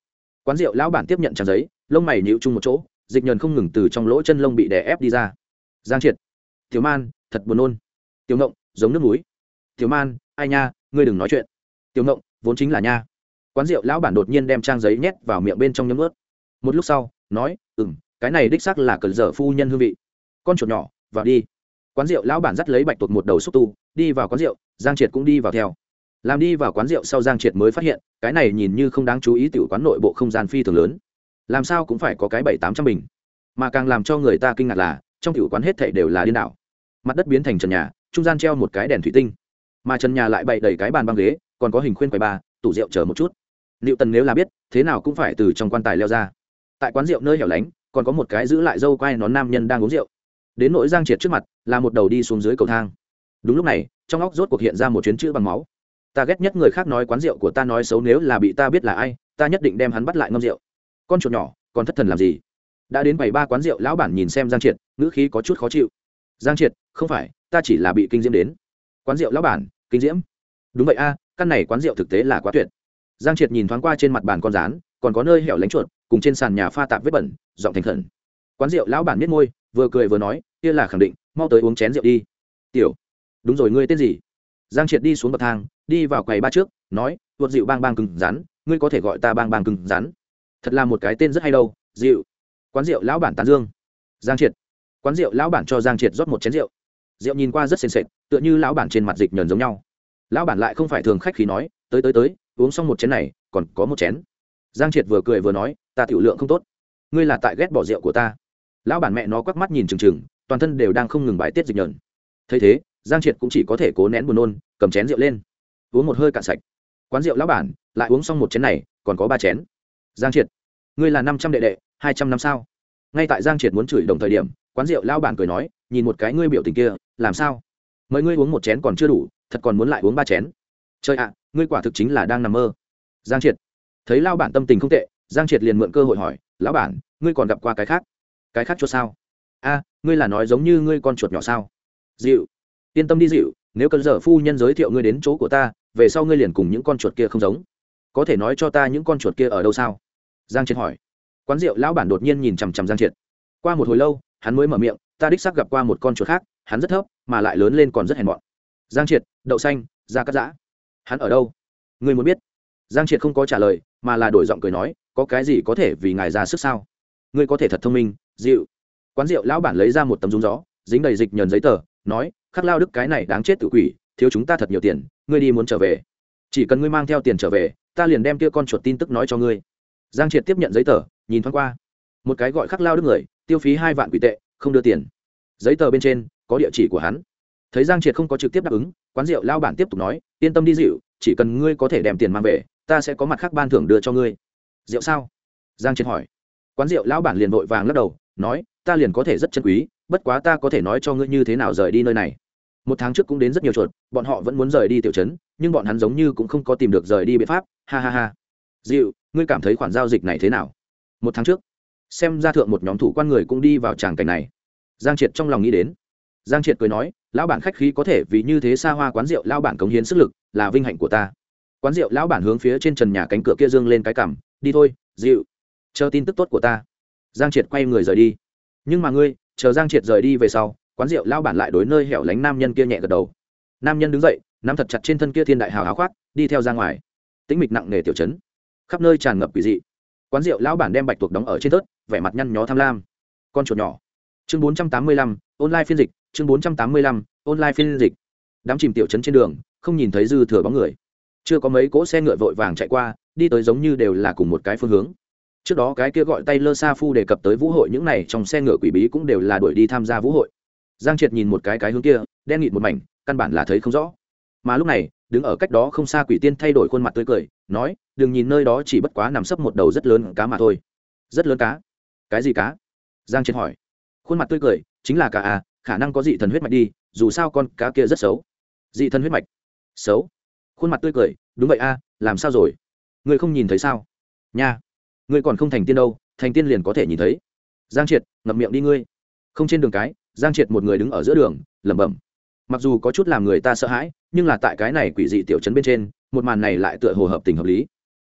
S1: Quán rượu lão bản tiếp nhận trang giấy, lông mày nhịu chung một chỗ, dịch nhờn không ngừng từ trong lỗ chân lông bị đè ép đi ra. Giang triệt. Tiểu man, thật buồn nôn. Tiểu ngộng, giống nước núi tiểu man, ai nha, ngươi đừng nói chuyện. Tiểu ngộng, vốn chính là nha. Quán rượu lão bản đột nhiên đem trang giấy nhét vào miệng bên trong nhấm ướt một lúc sau, nói ừ m cái này đích xác là cờ dở phu nhân hương vị. Con chuột nhỏ, vào đi quán rượu, lão bản dắt lấy bạch tuột một đầu xúc tu, đi vào quán rượu, giang triệt cũng đi vào theo. Làm đi vào quán rượu sau giang triệt mới phát hiện, cái này nhìn như không đáng chú ý tiểu quán nội bộ không gian phi thường lớn. Làm sao cũng phải có cái bảy tám trăm bình. Mà càng làm cho người ta kinh ngạc là, trong tiểu quán hết thảy đều là điên đảo. Mặt đất biến thành trần nhà, trung gian treo một cái đèn thủy tinh. Mà trần nhà lại bày đầy cái bàn băng ghế, còn có hình khuyên quầy ba, tủ rượu chờ một chút. Liệu tần nếu là biết, thế nào cũng phải từ trong quan tài leo ra. Tại quán rượu nơi hẻo lánh, còn có một cái giữ lại dâu quai nón nam nhân đang uống rượu đến nỗi giang triệt trước mặt là một đầu đi xuống dưới cầu thang đúng lúc này trong óc rốt cuộc hiện ra một chuyến chữ bằng máu ta ghét nhất người khác nói quán rượu của ta nói xấu nếu là bị ta biết là ai ta nhất định đem hắn bắt lại ngâm rượu con chuột nhỏ còn thất thần làm gì đã đến bảy ba quán rượu lão bản nhìn xem giang triệt ngữ khí có chút khó chịu giang triệt không phải ta chỉ là bị kinh diễm đến quán rượu lão bản kinh diễm đúng vậy a căn này quán rượu thực tế là quá tuyệt giang triệt nhìn thoáng qua trên mặt bàn con rán còn có nơi hẻo lánh chuột cùng trên sàn nhà pha tạp vết bẩn giọng thành khẩn quán rượu lão bản biết môi, vừa cười vừa nói, kia là khẳng định, mau tới uống chén rượu đi. Tiểu, đúng rồi, ngươi tên gì? Giang triệt đi xuống bậc thang, đi vào quầy ba trước, nói vượt dịu bang bang cứng rắn, ngươi có thể gọi ta bang bang cứng rắn. Thật là một cái tên rất hay đâu dịu quán rượu lão bản tán dương. Giang triệt. Quán rượu lão bản cho giang triệt rót một chén rượu. Rượu nhìn qua rất sền sệt, tựa như lão bản trên mặt dịch nhờn giống nhau. Lão bản lại không phải thường khách khí nói, tới tới tới, uống xong một chén này, còn có một chén. Giang triệt vừa cười vừa nói, ta tiểu lượng không tốt. Ngươi là tại ghét bỏ rượu của ta lão bản mẹ nó quắc mắt nhìn trừng trừng toàn thân đều đang không ngừng bài tiết dịch nhờn. Thấy thế, giang triệt cũng chỉ có thể cố nén buồn nôn, cầm chén rượu lên. Uống một hơi cạn sạch. Quán rượu lão bản, lại uống xong một chén này, còn có ba chén. Giang triệt, ngươi là năm trăm đệ đệ, hai trăm năm sao? Ngay tại giang triệt muốn chửi đồng thời điểm, quán rượu lão bản cười nói, nhìn một cái ngươi biểu tình kia, làm sao? Mời ngươi uống một chén còn chưa đủ, thật còn muốn lại uống ba chén. Trời ạ, ngươi quả thực chính là đang nằm mơ. Giang triệt, thấy lao bản tâm tình không tệ, giang triệt liền mượn cơ hội hỏi, lão bản, ngươi còn gặp qua cái khác? Cái khác cho sao? A, ngươi là nói giống như ngươi con chuột nhỏ sao? Dịu, yên tâm đi dịu, nếu cần giờ phu nhân giới thiệu ngươi đến chỗ của ta, về sau ngươi liền cùng những con chuột kia không giống. Có thể nói cho ta những con chuột kia ở đâu sao? Giang triệt hỏi. Quán rượu lão bản đột nhiên nhìn chằm chằm giang triệt. Qua một hồi lâu, hắn mới mở miệng, ta đích xác gặp qua một con chuột khác, hắn rất thấp, mà lại lớn lên còn rất hèn mọn. Giang triệt, đậu xanh da cắt giã. Hắn ở đâu? Ngươi muốn biết. Giang triệt không có trả lời, mà là đổi giọng cười nói, có cái gì có thể vì ngài ra sức sao? Ngươi có thể thật thông minh dịu. Quán rượu lão bản lấy ra một tấm rúng gió, dính đầy dịch nhờn giấy tờ, nói, khắc lao đức, cái này đáng chết tự quỷ, thiếu chúng ta thật nhiều tiền, ngươi đi muốn trở về. Chỉ cần ngươi mang theo tiền trở về, ta liền đem kia con chuột tin tức nói cho ngươi. Giang triệt tiếp nhận giấy tờ, nhìn thoáng qua. Một cái gọi khắc lao đức người, tiêu phí hai vạn quỷ tệ, không đưa tiền. Giấy tờ bên trên, có địa chỉ của hắn. Thấy giang triệt không có trực tiếp đáp ứng, quán rượu lao bản tiếp tục nói, yên tâm đi, dịu, chỉ cần ngươi có thể đem tiền mang về, ta sẽ có mặt khác ban thưởng đưa cho ngươi. Rượu sao? Giang triệt hỏi. Quán rượu lão bản liền vội vàng lắc đầu nói, ta liền có thể rất chân quý, bất quá ta có thể nói cho ngươi như thế nào rời đi nơi này. Một tháng trước cũng đến rất nhiều chuột, bọn họ vẫn muốn rời đi tiểu trấn, nhưng bọn hắn giống như cũng không có tìm được rời đi biện pháp. Ha ha ha. Dịu ngươi cảm thấy khoản giao dịch này thế nào? Một tháng trước, xem ra thượng một nhóm thủ quan người cũng đi vào tràng cảnh này. Giang triệt trong lòng nghĩ đến. Giang triệt cười nói, lão bản khách khí có thể vì như thế xa hoa quán rượu, lão bản cống hiến sức lực là vinh hạnh của ta. Quán rượu, lão bản hướng phía trên trần nhà cánh cửa kia dương lên cái cằm, đi thôi dịu chờ tin tức tốt của ta giang triệt quay người rời đi. Nhưng mà ngươi, chờ giang triệt rời đi về sau, quán rượu lão bản lại đối nơi hẻo lánh nam nhân kia nhẹ gật đầu. Nam nhân đứng dậy, nắm thật chặt trên thân kia thiên đại hào áo khoác, đi theo ra ngoài. Tĩnh mịch nặng nề tiểu chấn khắp nơi tràn ngập quỷ dị. Quán rượu lão bản đem bạch tuộc đóng ở trên tớt vẻ mặt nhăn nhó tham lam. Con chuột nhỏ. Chương bốn trăm tám mươi lăm, online phiên dịch, chương bốn trăm tám mươi lăm, online phiên dịch. Đám chìm tiểu chấn trên đường, không nhìn thấy dư thừa bóng người. Chưa có mấy cỗ xe ngựa vội vàng chạy qua, đi tới giống như đều là cùng một cái phương hướng trước đó cái kia gọi tay lơ sa phu đề cập tới vũ hội, những này trong xe ngựa quỷ bí cũng đều là đuổi đi tham gia vũ hội. Giang triệt nhìn một cái cái hướng kia, đen nghịt một mảnh, căn bản là thấy không rõ. Mà lúc này, đứng ở cách đó không xa quỷ tiên thay đổi khuôn mặt tươi cười, nói, đừng nhìn nơi đó chỉ bất quá nằm sấp một đầu rất lớn cá mà thôi. Rất lớn cá? Cái gì cá? Giang triệt hỏi. Khuôn mặt tươi cười, chính là cá à khả năng có dị thần huyết mạch đi, dù sao con cá kia rất xấu. Dị thần huyết mạch? Xấu? Khuôn mặt tươi cười, đúng vậy a, làm sao rồi? Người không nhìn thấy sao? Nha ngươi còn không thành tiên đâu, thành tiên liền có thể nhìn thấy. Giang triệt, ngậm miệng đi ngươi. Không trên đường cái, giang triệt một người đứng ở giữa đường, lẩm bẩm. Mặc dù có chút làm người ta sợ hãi, nhưng là tại cái này quỷ dị tiểu chấn bên trên, một màn này lại tựa hồ hợp tình hợp lý.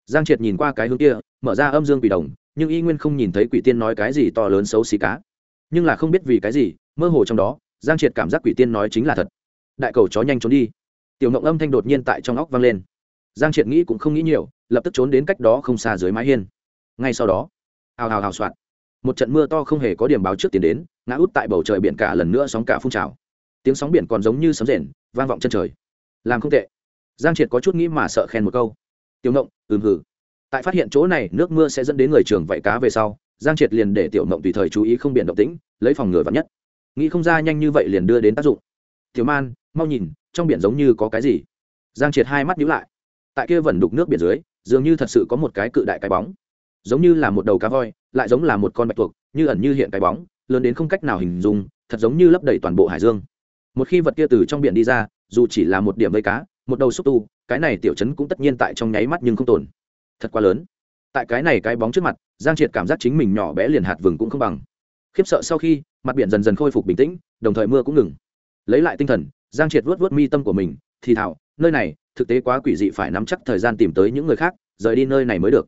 S1: Giang triệt nhìn qua cái hướng kia, mở ra âm dương quỷ đồng, nhưng y nguyên không nhìn thấy quỷ tiên nói cái gì to lớn xấu xí cá. Nhưng là không biết vì cái gì, mơ hồ trong đó, giang triệt cảm giác quỷ tiên nói chính là thật. Đại cầu chó nhanh trốn đi. Tiểu ngộng âm thanh đột nhiên tại trong óc vang lên. Giang triệt nghĩ cũng không nghĩ nhiều, lập tức trốn đến cách đó không xa dưới mái hiên ngay sau đó hào hào hào soạn một trận mưa to không hề có điểm báo trước tiến đến, ngã út tại bầu trời biển cả lần nữa sóng cả phun trào. Tiếng sóng biển còn giống như sấm rền, vang vọng chân trời. Làm không tệ. Giang triệt có chút nghĩ mà sợ khen một câu. Tiểu ngộng, ừm hử tại phát hiện chỗ này, nước mưa sẽ dẫn đến người trường vạy cá về sau, giang triệt liền để tiểu ngộng tùy thời chú ý không biển động tĩnh, lấy phòng ngừa vắn nhất. Nghĩ không ra nhanh như vậy liền đưa đến tác dụng. Tiểu man, mau nhìn, trong biển giống như có cái gì? Giang triệt hai mắt nhíu lại. Tại kia vẩn đục nước biển dưới, dường như thật sự có một cái cự đại cái bóng giống như là một đầu cá voi, lại giống là một con bạch tuộc, như ẩn như hiện cái bóng, lớn đến không cách nào hình dung, thật giống như lấp đầy toàn bộ hải dương. Một khi vật kia từ trong biển đi ra, dù chỉ là một điểm vây cá, một đầu xúc tu, cái này tiểu chấn cũng tất nhiên tại trong nháy mắt nhưng không tồn. Thật quá lớn. Tại cái này cái bóng trước mặt, giang triệt cảm giác chính mình nhỏ bé liền hạt vừng cũng không bằng. Khiếp sợ sau khi, mặt biển dần dần khôi phục bình tĩnh, đồng thời mưa cũng ngừng. Lấy lại tinh thần, giang triệt vuốt vuốt mi tâm của mình, thì thảo nơi này, thực tế quá quỷ dị, phải nắm chắc thời gian tìm tới những người khác, rời đi nơi này mới được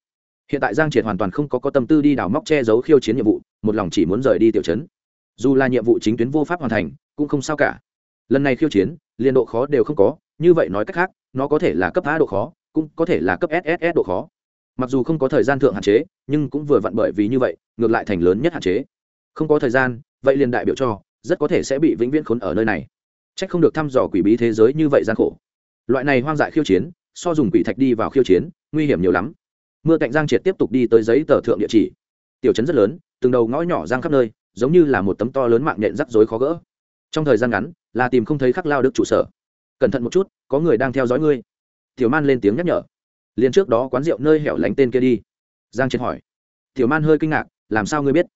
S1: hiện tại giang triệt hoàn toàn không có có tâm tư đi đào móc che giấu khiêu chiến nhiệm vụ, một lòng chỉ muốn rời đi tiểu Trấn. dù là nhiệm vụ chính tuyến vô pháp hoàn thành, cũng không sao cả. Lần này khiêu chiến, liên độ khó đều không có, như vậy nói cách khác, nó có thể là cấp a độ khó, cũng có thể là cấp sss độ khó. Mặc dù không có thời gian thượng hạn chế, nhưng cũng vừa vặn bởi vì như vậy, ngược lại thành lớn nhất hạn chế. Không có thời gian, vậy liền đại biểu cho, rất có thể sẽ bị vĩnh viễn khốn ở nơi này. C h ắ c không được thăm dò quỷ bí thế giới như vậy gian khổ. Loại này hoang dại khiêu chiến, so dùng quỷ thạch đi vào khiêu chiến, nguy hiểm nhiều lắm mưa cạnh giang triệt tiếp tục đi tới giấy tờ thượng địa chỉ. Tiểu trấn rất lớn, từng đầu ngõ nhỏ giang khắp nơi, giống như là một tấm to lớn mạng nhện rắc rối khó gỡ. Trong thời gian ngắn, là tìm không thấy khắc lao đức trụ sở. Cẩn thận một chút, có người đang theo dõi ngươi. Tiểu man lên tiếng nhắc nhở. Liền trước đó quán rượu nơi hẻo lánh tên kia đi. Giang triệt hỏi. Tiểu man hơi kinh ngạc, làm sao ngươi biết?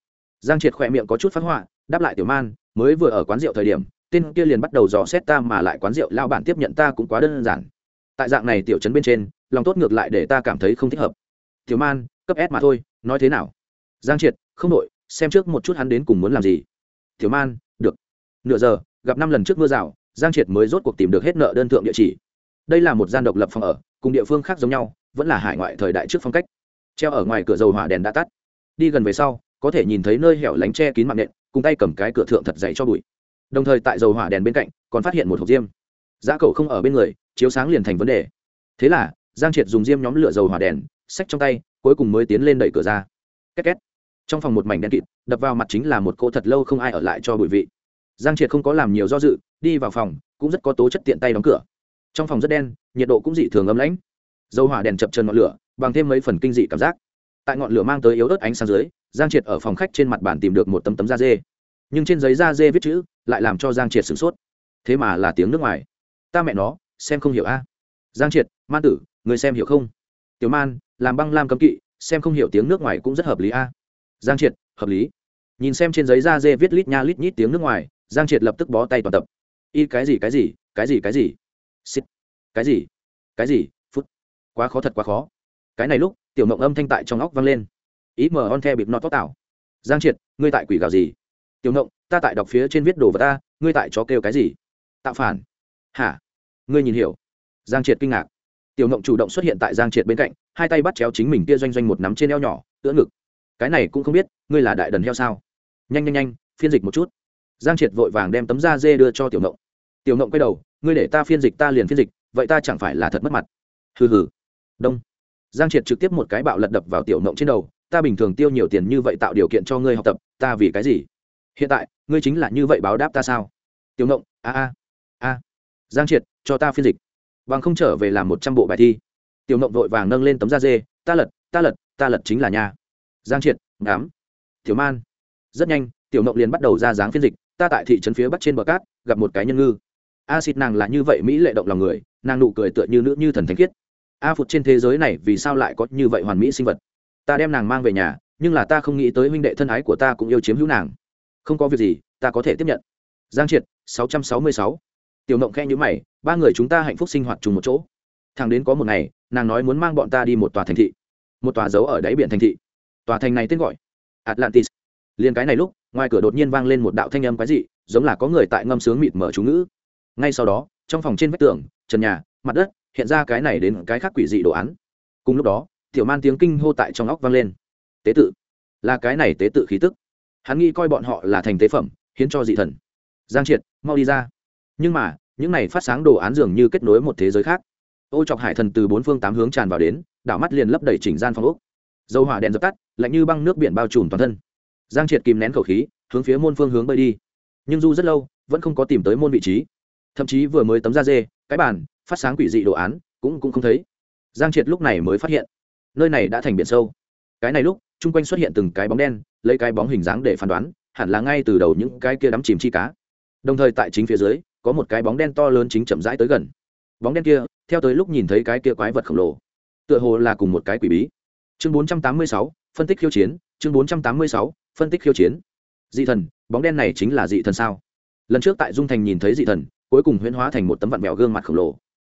S1: Giang triệt khỏe miệng có chút phát họa, đáp lại tiểu man, mới vừa ở quán rượu thời điểm, tên kia liền bắt đầu dò xét ta mà lại quán rượu, lao bản tiếp nhận ta cũng quá đơn giản. Tại dạng này tiểu trấn bên trên, lòng tốt ngược lại để ta cảm thấy không thích hợp tiểu man, cấp s mà thôi, nói thế nào? Giang triệt, không đội xem trước một chút hắn đến cùng muốn làm gì. Tiểu man, được. Nửa giờ, gặp năm lần trước mưa rào, giang triệt mới rốt cuộc tìm được hết nợ đơn thượng địa chỉ. Đây là một gian độc lập phòng ở, cùng địa phương khác giống nhau, vẫn là hải ngoại thời đại trước phong cách. Treo ở ngoài cửa dầu hỏa đèn đã tắt. Đi gần về sau, có thể nhìn thấy nơi hẻo lánh che kín mạng nện, cùng tay cầm cái cửa thượng thật dày cho bụi. Đồng thời tại dầu hỏa đèn bên cạnh, còn phát hiện một hộp diêm. Giá cầu không ở bên người, chiếu sáng liền thành vấn đề. Thế là, giang triệt dùng diêm nhóm lửa dầu hỏa đèn sách trong tay, cuối cùng mới tiến lên đẩy cửa ra. Két két. Trong phòng một mảnh đen kịt, đập vào mặt chính là một cô thật lâu không ai ở lại cho bụi vị. Giang triệt không có làm nhiều do dự, đi vào phòng, cũng rất có tố chất tiện tay đóng cửa. Trong phòng rất đen, nhiệt độ cũng dị thường ấm lãnh. Dầu hỏa đèn chập trần ngọn lửa, bằng thêm mấy phần kinh dị cảm giác. Tại ngọn lửa mang tới yếu ớt ánh sáng dưới, giang triệt ở phòng khách trên mặt bàn tìm được một tấm tấm da dê. Nhưng trên giấy da dê viết chữ, lại làm cho giang triệt sửng sốt. Thế mà là tiếng nước ngoài. Ta mẹ nó, xem không hiểu a. Giang triệt man tử, người xem hiểu không? Tiểu man làm băng lam cấm kỵ, xem không hiểu tiếng nước ngoài cũng rất hợp lý a. Giang triệt, hợp lý. Nhìn xem trên giấy da dê viết lít nha lít nhít tiếng nước ngoài, giang triệt lập tức bó tay toàn tập. Y cái gì cái gì cái gì cái gì? Xít cái gì? Cái gì? Phút. Quá khó thật quá khó. Cái này lúc, tiểu mộng âm thanh tại trong óc vang lên. Ý mờ on the bịp nọt tóc tảo giang triệt, ngươi tại quỷ gào gì? Tiểu mộng, ta tại đọc phía trên viết đồ vật ta, ngươi tại chó kêu cái gì? Tạo phản. Hả? Ngươi nhìn hiểu. Giang triệt kinh ngạc. Tiểu mộng chủ động xuất hiện tại giang triệt bên cạnh hai tay bắt chéo chính mình kia doanh doanh một nắm trên eo nhỏ tựa ngực. Cái này cũng không biết, ngươi là đại đần heo sao? Nhanh nhanh nhanh, phiên dịch một chút. Giang triệt vội vàng đem tấm da dê đưa cho tiểu ngộng. Tiểu ngộng quay đầu, ngươi để ta phiên dịch, ta liền phiên dịch, vậy ta chẳng phải là thật mất mặt. Hừ hừ. Đông. Giang triệt trực tiếp một cái bạo lật đập vào tiểu ngộng trên đầu, ta bình thường tiêu nhiều tiền như vậy tạo điều kiện cho ngươi học tập, ta vì cái gì? Hiện tại, ngươi chính là như vậy báo đáp ta sao? Tiểu ngộng, a a a. Giang triệt, cho ta phiên dịch. Bằng không trở về làm một trăm bộ bài thi tiểu mộng vội vàng nâng lên tấm da dê, ta lật ta lật ta lật chính là nhà giang triệt ngám tiểu man. Rất nhanh, tiểu mộng liền bắt đầu ra dáng phiên dịch, ta tại thị trấn phía bắc trên bờ cát, gặp một cái nhân ngư. A xịt nàng là như vậy mỹ lệ động lòng người, nàng nụ cười tựa như nữ như thần thánh khiết. A phụt trên thế giới này vì sao lại có như vậy hoàn mỹ sinh vật? Ta đem nàng mang về nhà, nhưng là ta không nghĩ tới huynh đệ thân ái của ta cũng yêu chiếm hữu nàng. Không có việc gì, ta có thể tiếp nhận. Giang triệt 666. tiểu mộng khe nhữ mày, ba người chúng ta hạnh phúc sinh hoạt chung một chỗ. Thằng đến có một ngày nàng nói muốn mang bọn ta đi một tòa thành thị. Một tòa giấu ở đáy biển thành thị. Tòa thành này tên gọi atlantis. Liền cái này lúc, ngoài cửa đột nhiên vang lên một đạo thanh âm quái dị, giống là có người tại ngâm sướng mịt mở chú ngữ. Ngay sau đó, trong phòng trên vách tường, trần nhà, mặt đất, hiện ra cái này đến cái khác quỷ dị đồ án. Cùng lúc đó, tiểu man tiếng kinh hô tại trong óc vang lên. Tế tự. Là cái này tế tự khí tức. Hắn nghĩ coi bọn họ là thành tế phẩm, hiến cho dị thần. Giang triệt, mau đi ra. Nhưng mà, những này phát sáng đồ án dường như kết nối một thế giới khác ô chọc hải thần từ bốn phương tám hướng tràn vào đến, đảo mắt liền lấp đầy chỉnh gian phòng úc dầu hỏa đèn dập tắt, lạnh như băng nước biển bao trùm toàn thân. Giang triệt kìm nén khẩu khí, hướng phía môn phương hướng bơi đi. Nhưng du rất lâu, vẫn không có tìm tới môn vị trí. Thậm chí vừa mới tấm da dê, cái bàn, phát sáng quỷ dị đồ án, cũng cũng không thấy. Giang triệt lúc này mới phát hiện, nơi này đã thành biển sâu. Cái này lúc, chung quanh xuất hiện từng cái bóng đen, lấy cái bóng hình dáng để phán đoán, hẳn là ngay từ đầu những cái kia đắm chìm chi cá. Đồng thời tại chính phía dưới, có một cái bóng đen to lớn chính chậm rãi tới gần bóng đen kia theo tới lúc nhìn thấy cái kia quái vật khổng lồ tựa hồ là cùng một cái quỷ bí. Chương 486, phân tích khiêu chiến chương 486, phân tích khiêu chiến. Dị thần bóng đen này chính là dị thần sao? Lần trước tại dung thành nhìn thấy dị thần cuối cùng huyễn hóa thành một tấm vặn mèo gương mặt khổng lồ.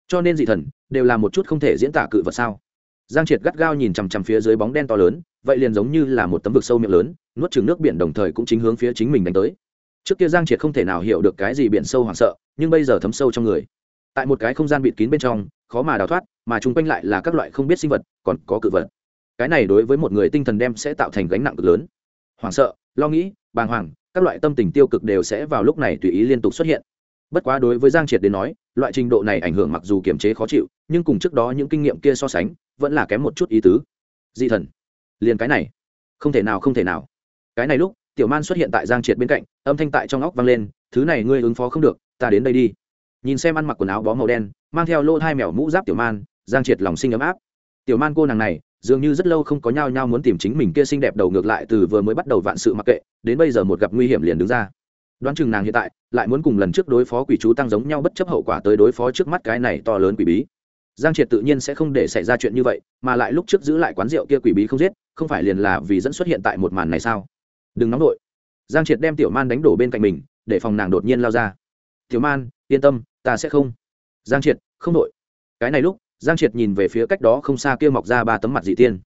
S1: Cho nên dị thần đều là một chút không thể diễn tả cự vật sao? Giang triệt gắt gao nhìn chằm chằm phía dưới bóng đen to lớn vậy liền giống như là một tấm vực sâu miệng lớn nuốt chừng nước biển đồng thời cũng chính hướng phía chính mình đánh tới. Trước kia giang triệt không thể nào hiểu được cái gì biển sâu hoảng sợ nhưng bây giờ thấm sâu trong người tại một cái không gian bịt kín bên trong, khó mà đào thoát, mà chung quanh lại là các loại không biết sinh vật, còn có cự vật. Cái này đối với một người tinh thần đem sẽ tạo thành gánh nặng cực lớn. Hoảng sợ, lo nghĩ, bàng hoàng, các loại tâm tình tiêu cực đều sẽ vào lúc này tùy ý liên tục xuất hiện. Bất quá đối với giang triệt đến nói, loại trình độ này ảnh hưởng mặc dù kiềm chế khó chịu, nhưng cùng trước đó những kinh nghiệm kia so sánh, vẫn là kém một chút ý tứ. Di thần, liền cái này. Không thể nào, không thể nào. Cái này lúc, tiểu man xuất hiện tại giang triệt bên cạnh, âm thanh tại trong óc vang lên, thứ này ngươi ứng phó không được, ta đến đây đi nhìn xem ăn mặc quần áo bó màu đen, mang theo lô hai mèo mũ giáp tiểu man, giang triệt lòng sinh ấm áp. Tiểu man cô nàng này, dường như rất lâu không có nhau nhau muốn tìm chính mình kia xinh đẹp đầu ngược lại từ vừa mới bắt đầu vạn sự mặc kệ, đến bây giờ một gặp nguy hiểm liền đứng ra. Đoán chừng nàng hiện tại, lại muốn cùng lần trước đối phó quỷ chú tăng giống nhau bất chấp hậu quả tới đối phó trước mắt cái này to lớn quỷ bí. Giang triệt tự nhiên sẽ không để xảy ra chuyện như vậy, mà lại lúc trước giữ lại quán rượu kia quỷ bí không giết, không phải liền là vì dẫn xuất hiện tại một màn này sao? Đừng nóng đội giang triệt đem tiểu man đánh đổ bên cạnh mình, để phòng nàng đột nhiên lao ra tiểu man, yên tâm, ta sẽ không. Giang triệt, không đội cái này lúc, giang triệt nhìn về phía cách đó không xa kia mọc ra ba tấm mặt dị tiên.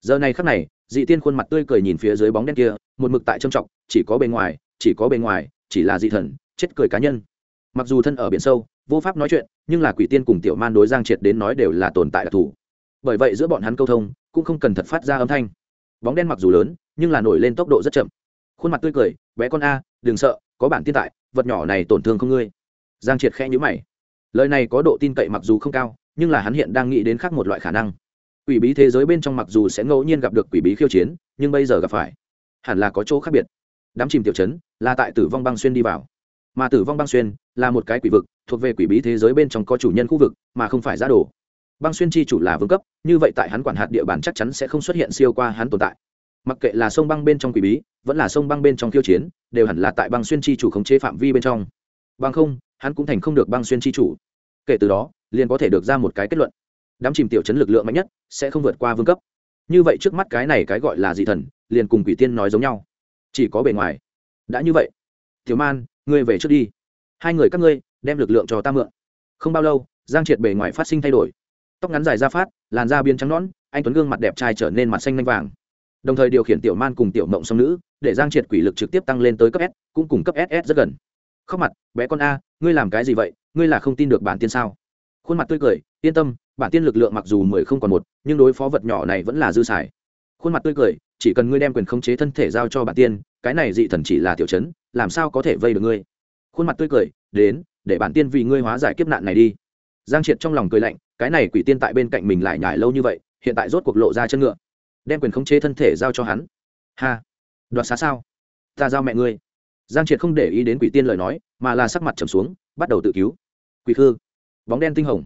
S1: Giờ này khắc này, dị tiên khuôn mặt tươi cười nhìn phía dưới bóng đen kia, một mực tại trâm trọng, chỉ có bề ngoài, chỉ có bề ngoài, chỉ là dị thần, chết cười cá nhân. Mặc dù thân ở biển sâu, vô pháp nói chuyện, nhưng là quỷ tiên cùng tiểu man đối giang triệt đến nói đều là tồn tại đặc thù. Bởi vậy giữa bọn hắn câu thông, cũng không cần thật phát ra âm thanh. Bóng đen mặc dù lớn, nhưng là nổi lên tốc độ rất chậm. Khuôn mặt tươi cười, bé con a, đừng sợ, có bản tiên tại vật nhỏ này tổn thương không ngươi. Giang triệt khẽ nhữ mày. Lời này có độ tin cậy mặc dù không cao, nhưng là hắn hiện đang nghĩ đến khác một loại khả năng. Quỷ bí thế giới bên trong mặc dù sẽ ngẫu nhiên gặp được quỷ bí khiêu chiến, nhưng bây giờ gặp phải, hẳn là có chỗ khác biệt. Đám chìm tiểu chấn là tại tử vong băng xuyên đi vào. Mà tử vong băng xuyên là một cái quỷ vực, thuộc về quỷ bí thế giới bên trong có chủ nhân khu vực, mà không phải giá đồ. Băng xuyên chi chủ là vương cấp, như vậy tại hắn quản hạt địa bàn chắc chắn sẽ không xuất hiện siêu qua hắn tồn tại mặc kệ là sông băng bên trong quỷ bí, vẫn là sông băng bên trong khiêu chiến, đều hẳn là tại băng xuyên chi chủ khống chế phạm vi bên trong. Băng không, hắn cũng thành không được băng xuyên chi chủ. Kể từ đó, liền có thể được ra một cái kết luận. Đám chìm tiểu chấn lực lượng mạnh nhất, sẽ không vượt qua vương cấp. Như vậy trước mắt cái này cái gọi là dị thần, liền cùng quỷ tiên nói giống nhau. Chỉ có bề ngoài. Đã như vậy. Thiếu man, ngươi về trước đi. Hai người các ngươi, đem lực lượng cho ta mượn. Không bao lâu, giang triệt bề ngoài phát sinh thay đổi. Tóc ngắn dài ra phát, làn da biến trắng nõn, anh tuấn gương mặt đẹp trai trở nên mặt xanh lanh vàng đồng thời điều khiển tiểu man cùng tiểu mộng song nữ, để giang triệt quỷ lực trực tiếp tăng lên tới cấp s, cũng cùng cấp ss rất gần. Khóc mặt, bé con a, ngươi làm cái gì vậy? Ngươi là không tin được bản tiên sao? Khuôn mặt tươi cười, yên tâm, bản tiên lực lượng mặc dù mười không còn một, nhưng đối phó vật nhỏ này vẫn là dư xài. Khuôn mặt tươi cười, chỉ cần ngươi đem quyền khống chế thân thể giao cho bản tiên, cái này dị thần chỉ là tiểu chấn, làm sao có thể vây được ngươi? Khuôn mặt tươi cười, đến, để bản tiên vì ngươi hóa giải kiếp nạn này đi. Giang triệt trong lòng cười lạnh, cái này quỷ tiên tại bên cạnh mình lại nhải lâu như vậy, hiện tại rốt cuộc lộ ra chân ngựa đem quyền khống chế thân thể giao cho hắn. Ha, đoạt xá sao? Ta giao mẹ ngươi. Giang triệt không để ý đến quỷ tiên lời nói, mà là sắc mặt trầm xuống, bắt đầu tự cứu. Quỷ khư, bóng đen tinh hồng.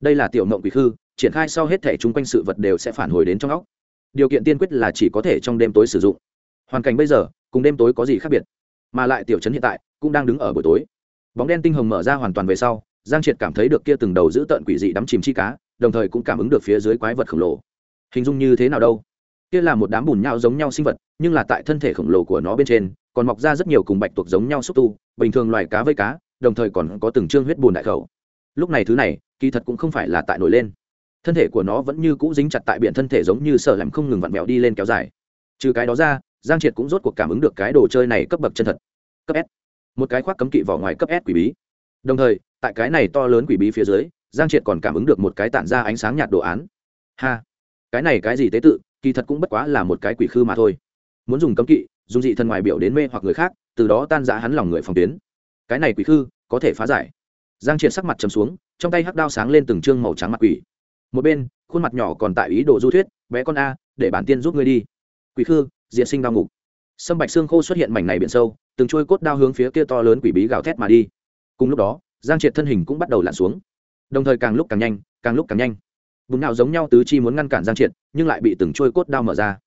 S1: Đây là tiểu mộng quỷ khư, triển khai sau hết thể chung quanh sự vật đều sẽ phản hồi đến trong óc. Điều kiện tiên quyết là chỉ có thể trong đêm tối sử dụng. Hoàn cảnh bây giờ, cùng đêm tối có gì khác biệt? Mà lại tiểu trấn hiện tại, cũng đang đứng ở buổi tối. Bóng đen tinh hồng mở ra hoàn toàn về sau, giang triệt cảm thấy được kia từng đầu giữ tợn quỷ dị đắm chìm chi cá, đồng thời cũng cảm ứng được phía dưới quái vật khổng lồ. Hình dung như thế nào đâu? Kia là một đám bùn nhau giống nhau sinh vật, nhưng là tại thân thể khổng lồ của nó bên trên, còn mọc ra rất nhiều cùng bạch tuộc giống nhau xúc tu, bình thường loài cá với cá, đồng thời còn có từng trương huyết bùn đại khẩu. Lúc này thứ này, kỳ thật cũng không phải là tại nổi lên. Thân thể của nó vẫn như cũ dính chặt tại biển thân thể giống như sợ làm không ngừng vặn mèo đi lên kéo dài. Trừ cái đó ra, giang triệt cũng rốt cuộc cảm ứng được cái đồ chơi này cấp bậc chân thật. Cấp s. Một cái khoác cấm kỵ vỏ ngoài cấp s quỷ bí. Đồng thời, tại cái này to lớn quỷ bí phía dưới, giang triệt còn cảm ứng được một cái tản ra ánh sáng nhạt đồ án. Ha! Cái này cái gì tế tự, kỳ thật cũng bất quá là một cái quỷ khư mà thôi. Muốn dùng cấm kỵ, dùng dị thân ngoài biểu đến mê hoặc người khác, từ đó tan giã hắn lòng người phòng tuyến. Cái này quỷ khư, có thể phá giải. Giang triệt sắc mặt trầm xuống, trong tay hắc đao sáng lên từng chương màu trắng mặt quỷ. Một bên, khuôn mặt nhỏ còn tại ý đồ du thuyết, bé con a, để bản tiên giúp ngươi đi. Quỷ khư diện sinh đao ngục. Sâm bạch xương khô xuất hiện mảnh này biển sâu, từng trôi cốt đao hướng phía kia to lớn quỷ bí gào thét mà đi. Cùng lúc đó, giang triệt thân hình cũng bắt đầu lặn xuống. Đồng thời càng lúc càng nhanh, càng lúc càng nhanh bùn nào giống nhau tứ chi muốn ngăn cản giang triệt, nhưng lại bị từng trôi cốt đao mở ra.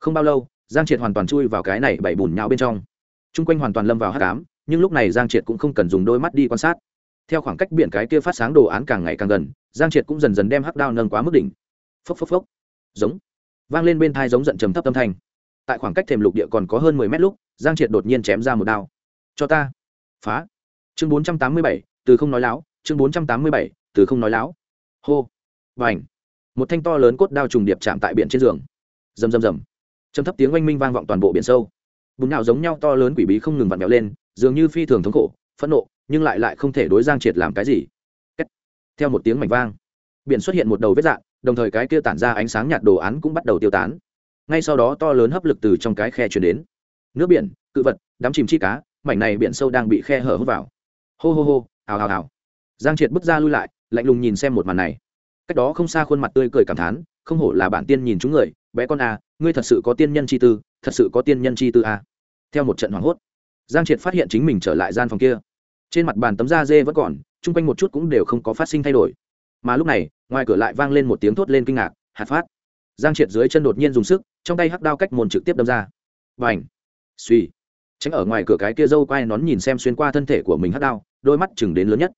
S1: Không bao lâu, giang triệt hoàn toàn chui vào cái này bảy bùn nhão bên trong. T r u n g quanh hoàn toàn lâm vào hát cám nhưng lúc này giang triệt cũng không cần dùng đôi mắt đi quan sát. Theo khoảng cách biển cái kia phát sáng đồ án càng ngày càng gần, giang triệt cũng dần dần đem hắc đao nâng quá mức đỉnh. Phốc phốc phốc. Giống. Vang lên bên thai giống giận trầm thấp âm thanh. Tại khoảng cách thềm lục địa còn có hơn mười mét lúc, giang triệt đột nhiên chém ra một đao. Cho ta. Phá. Chương bốn trăm tám mươi bảy, từ không nói láo. Chương bốn trăm tám mươi bảy, từ không nói láo. Hô và ảnh. Một thanh to lớn cốt đao trùng điệp chạm tại biển trên giường. Rầm rầm rầm. Trầm thấp tiếng oanh minh vang vọng toàn bộ biển sâu. Bùn nào giống nhau to lớn quỷ bí không ngừng vặn vẹo lên, dường như phi thường thống khổ, phẫn nộ, nhưng lại lại không thể đối giang triệt làm cái gì. Kết. theo một tiếng mảnh vang, biển xuất hiện một đầu vết dạng đồng thời cái kia tản ra ánh sáng nhạt đồ án cũng bắt đầu tiêu tán. Ngay sau đó to lớn hấp lực từ trong cái khe chuyển đến. Nước biển, cự vật, đám chìm chi cá, mảnh này biển sâu đang bị khe hở hút vào. Hô hô hô, hào hào hào. Giang triệt bước ra lui lại, lạnh lùng nhìn xem một màn này cách đó không xa khuôn mặt tươi cười cảm thán, không hổ là bản tiên nhìn chúng người, bé con à ngươi thật sự có tiên nhân chi tư, thật sự có tiên nhân chi tư à. theo một trận hoảng hốt, giang triệt phát hiện chính mình trở lại gian phòng kia. Trên mặt bàn tấm da dê vẫn còn, chung quanh một chút cũng đều không có phát sinh thay đổi. Mà lúc này, ngoài cửa lại vang lên một tiếng thốt lên kinh ngạc, hạt phát. Giang triệt dưới chân đột nhiên dùng sức, trong tay hắc đao cách môn trực tiếp đâm ra. Và ảnh suy tránh ở ngoài cửa cái kia dâu quai nón nhìn xem xuyên qua thân thể của mình hắc đao, đôi mắt chừng đến lớn nhất.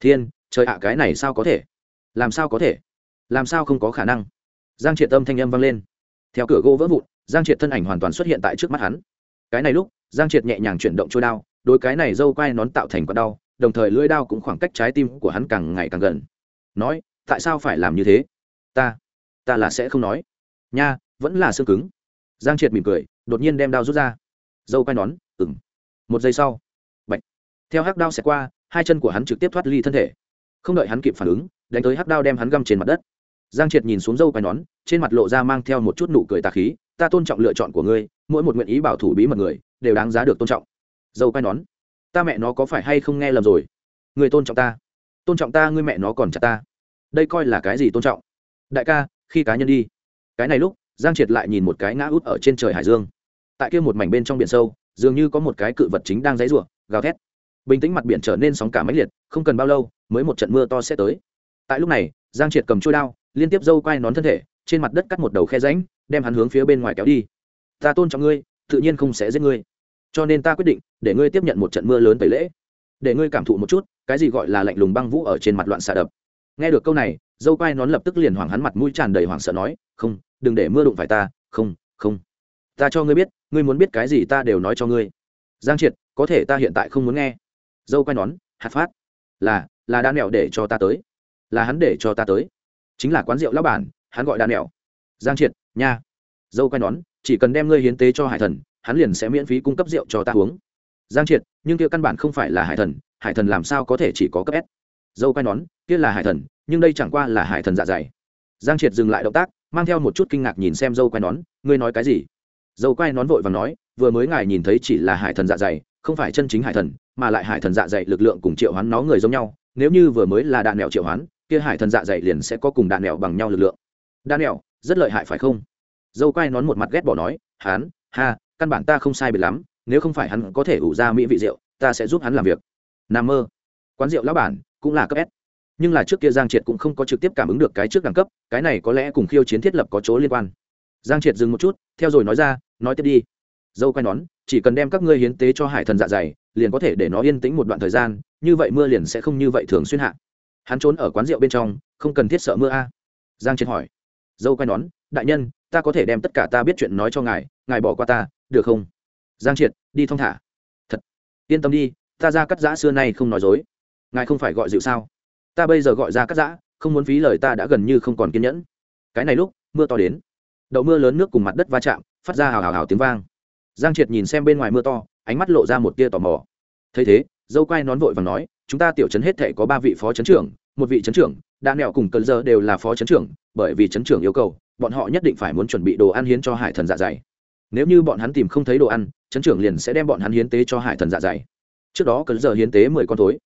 S1: Thiên, trời ạ, cái này sao có thể? Làm sao có thể? Làm sao không có khả năng? Giang triệt tâm thanh âm vang lên. Theo cửa gỗ vỡ vụn, giang triệt thân ảnh hoàn toàn xuất hiện tại trước mắt hắn. Cái này lúc, giang triệt nhẹ nhàng chuyển động trôi đao đôi cái này dâu quai nón tạo thành con đau, đồng thời lưỡi đao cũng khoảng cách trái tim của hắn càng ngày càng gần. Nói, tại sao phải làm như thế? Ta ta là sẽ không nói. Nha, vẫn là xương cứng. Giang triệt mỉm cười, đột nhiên đem đao rút ra. Dâu quai nón ừng một giây sau bệnh theo hắc đao xẹt qua, hai chân của hắn trực tiếp thoát ly thân thể. Không đợi hắn kịp phản ứng đánh tới hắc đao đem hắn găm trên mặt đất. Giang triệt nhìn xuống dâu quai nón, trên mặt lộ ra mang theo một chút nụ cười tà khí, ta tôn trọng lựa chọn của ngươi, mỗi một nguyện ý bảo thủ bí mật người, đều đáng giá được tôn trọng. Dâu quai nón, ta mẹ nó có phải hay không nghe lầm rồi? Người tôn trọng ta, tôn trọng ta, ngươi mẹ nó còn chặt ta. Đây coi là cái gì tôn trọng? Đại ca, khi cá nhân đi. Cái này lúc, giang triệt lại nhìn một cái ngã út ở trên trời hải dương. Tại kia một mảnh bên trong biển sâu, dường như có một cái cự vật chính đang dãy rủa, gào thét. Bình tĩnh mặt biển trở nên sóng cả máy liệt, không cần bao lâu, mới một trận mưa to sẽ tới tại lúc này, giang triệt cầm trôi đao, liên tiếp dâu quai nón thân thể, trên mặt đất cắt một đầu khe ránh đem hắn hướng phía bên ngoài kéo đi. Ta tôn trọng ngươi, tự nhiên không sẽ giết ngươi. Cho nên ta quyết định để ngươi tiếp nhận một trận mưa lớn tẩy lễ. Để ngươi cảm thụ một chút, cái gì gọi là lạnh lùng băng vũ ở trên mặt loạn xạ đập. Nghe được câu này, dâu quai nón lập tức liền hoảng hắn mặt mũi tràn đầy hoảng sợ nói, không, đừng để mưa đụng phải ta, không không. Ta cho ngươi biết, ngươi muốn biết cái gì ta đều nói cho ngươi. Giang triệt, có thể ta hiện tại không muốn nghe. Dâu quai nón, hạt phát. Là là đã nẹo để cho ta tới là hắn để cho ta tới. Chính là quán rượu lão bản, hắn gọi đa nẹo giang triệt, nha. Dâu quai nón, chỉ cần đem ngươi hiến tế cho hải thần, hắn liền sẽ miễn phí cung cấp rượu cho ta uống. Giang triệt, nhưng kia căn bản không phải là hải thần hải thần làm sao có thể chỉ có cấp s? Dâu quai nón, kia là hải thần, nhưng đây chẳng qua là hải thần dạ dày. Giang triệt dừng lại động tác, mang theo một chút kinh ngạc nhìn xem dâu quai nón, ngươi nói cái gì? Dâu quai nón vội và nói, vừa mới ngài nhìn thấy chỉ là hải thần dạ dày, không phải chân chính hải thần, mà lại hải thần dạ dày lực lượng cùng triệu hoán nó người giống nhau. Nếu như vừa mới là đạn mẹo triệu hoán kia hải thần dạ dày liền sẽ có cùng đạn nẹo bằng nhau lực lượng. Đạn nẹo rất lợi hại phải không? Dâu quai nón một mặt ghét bỏ nói hán ha, căn bản ta không sai biệt lắm, nếu không phải hắn có thể ủ ra mỹ vị rượu, ta sẽ giúp hắn làm việc. N mơ. Quán rượu lão bản, cũng là cấp s. Nhưng là trước kia giang triệt cũng không có trực tiếp cảm ứng được cái trước đẳng cấp, cái này có lẽ cùng khiêu chiến thiết lập có chỗ liên quan. Giang triệt dừng một chút, theo rồi nói ra, nói tiếp đi. Dâu quay nón, chỉ cần đem các ngươi hiến tế cho hải thần dạ dày, liền có thể để nó yên tĩnh một đoạn thời gian, như vậy mưa liền sẽ không như vậy thường xuyên hạ hắn trốn ở quán rượu bên trong, không cần thiết sợ mưa a. Giang triệt hỏi. Dâu quay nón, đại nhân, ta có thể đem tất cả ta biết chuyện nói cho ngài ngài bỏ qua ta, được không? Giang triệt, đi thong thả. Thật. Yên tâm đi, ta ra cắt giã xưa nay không nói dối. Ngài không phải gọi dịu sao? Ta bây giờ gọi ra cắt giã, không muốn phí lời ta đã gần như không còn kiên nhẫn. Cái này lúc, mưa to đến. Đậu mưa lớn nước cùng mặt đất va chạm, phát ra hào hào hào tiếng vang. Giang triệt nhìn xem bên ngoài mưa to, ánh mắt lộ ra một tia tò mò. Thấy thế, dâu quai nón vội và nói chúng ta tiểu trấn hết thể có ba vị phó trấn trưởng, một vị trấn trưởng đã nẹo cùng cần giờ đều là phó trấn trưởng, bởi vì trấn trưởng yêu cầu, bọn họ nhất định phải muốn chuẩn bị đồ ăn hiến cho hải thần dạ dày. Nếu như bọn hắn tìm không thấy đồ ăn, trấn trưởng liền sẽ đem bọn hắn hiến tế cho hải thần dạ dày. Trước đó cần giờ hiến tế mười con tối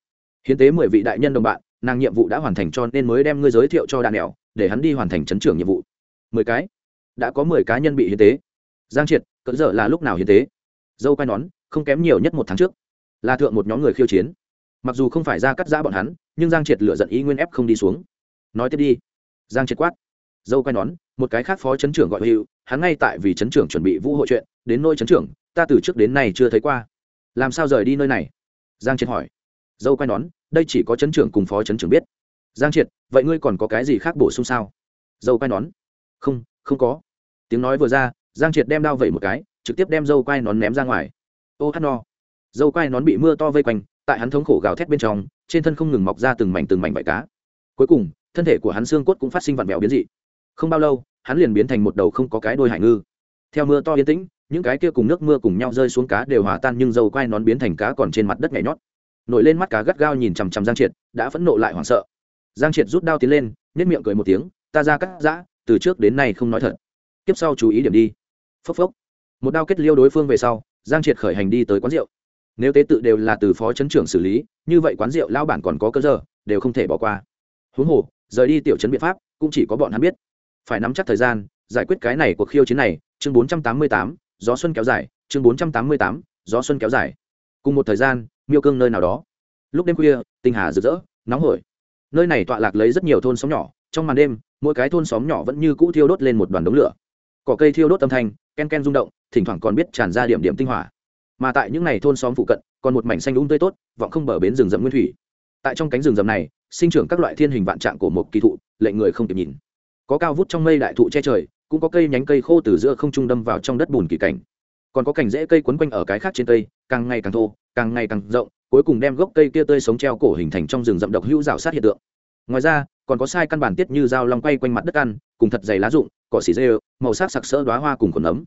S1: hiến tế mười vị đại nhân đồng bạn, nàng nhiệm vụ đã hoàn thành cho nên mới đem ngươi giới thiệu cho đàn nẻo để hắn đi hoàn thành chấn trưởng nhiệm vụ. Mười cái? Đã có mười cá nhân bị hiến tế. Giang triệt cỡ giờ là lúc nào hiến tế? Dâu quai nón, không kém nhiều nhất một tháng trước. Là thượng một nhóm người khiêu chiến mặc dù không phải ra cắt giã bọn hắn, nhưng giang triệt lựa giận ý nguyên ép không đi xuống. Nói tiếp đi. Giang triệt quát. Dâu quai nón, một cái khác phó chấn trưởng gọi hữu, hắn ngay tại vì chấn trưởng chuẩn bị vũ hội chuyện, đến nôi chấn trưởng, ta từ trước đến nay chưa thấy qua. Làm sao rời đi nơi này? Giang triệt hỏi. Dâu quai nón, đây chỉ có chấn trưởng cùng phó chấn trưởng biết. Giang triệt, vậy ngươi còn có cái gì khác bổ sung sao? Dâu quai nón. Không không có. Tiếng nói vừa ra, giang triệt đem đao vẩy một cái, trực tiếp đem dâu quai nón ném ra ngoài. Ô hát no. Dâu quai nón bị mưa to vây quanh tại hắn thống khổ gào thét bên trong, trên thân không ngừng mọc ra từng mảnh từng mảnh vải cá. Cuối cùng, thân thể của hắn xương cốt cũng phát sinh vặn vẹo biến dị. Không bao lâu, hắn liền biến thành một đầu không có cái đôi hải ngư. Theo mưa to yên tĩnh, những cái kia cùng nước mưa cùng nhau rơi xuống cá đều hòa tan nhưng dầu quai nón biến thành cá còn trên mặt đất nhảy nhót. Nổi lên mắt cá gắt gao nhìn chằm chằm giang triệt, đã phẫn nộ lại hoảng sợ. Giang triệt rút đao tiến lên nhét miệng cười một tiếng, ta ra cắt giã, từ trước đến nay không nói thật. Tiếp sau chú ý điểm đi. Phốc phốc. Một đao kết liêu đối phương về sau, giang triệt khởi hành đi tới quán rượu nếu tế tự đều là từ phó chấn trưởng xử lý, như vậy quán rượu lao bản còn có cơ giờ, đều không thể bỏ qua. Huống hồ, rời đi tiểu chấn biện pháp, cũng chỉ có bọn hắn biết. Phải nắm chắc thời gian, giải quyết cái này cuộc khiêu chiến này, chương bốn trăm tám mươi tám, gió xuân kéo dài, chương bốn trăm tám mươi tám, gió xuân kéo dài. Cùng một thời gian, miêu cương nơi nào đó. Lúc đêm khuya, tinh hà rực rỡ, nóng hổi. Nơi này tọa lạc lấy rất nhiều thôn xóm nhỏ, trong màn đêm, mỗi cái thôn xóm nhỏ vẫn như cũ thiêu đốt lên một đoàn đống lửa. Cỏ cây thiêu đốt âm thanh, ken ken rung động, thỉnh thoảng còn biết tràn ra điểm điểm tinh hỏa mà tại những ngày thôn xóm phụ cận, còn một mảnh xanh đúng tươi tốt, vọng không bờ bến rừng rậm nguyên thủy. Tại trong cánh rừng rậm này, sinh trưởng các loại thiên hình vạn trạng của một kỳ thụ, lệnh người không kịp nhìn. Có cao vút trong mây đại thụ che trời, cũng có cây nhánh cây khô từ giữa không trung đâm vào trong đất bùn kỳ cảnh. Còn có cành rễ cây quấn quanh ở cái khác trên cây, càng ngày càng thô, càng ngày càng rộng, cuối cùng đem gốc cây kia tươi sống treo cổ hình thành trong rừng rậm độc hữu rào sát hiện tượng. Ngoài ra, còn có sai căn bản tiết như dao long quay quanh mặt đất ăn, cùng thật dày lá rụng, cỏ xỉ rêu màu sắc sặc sỡ đoá hoa cùng còn nấm.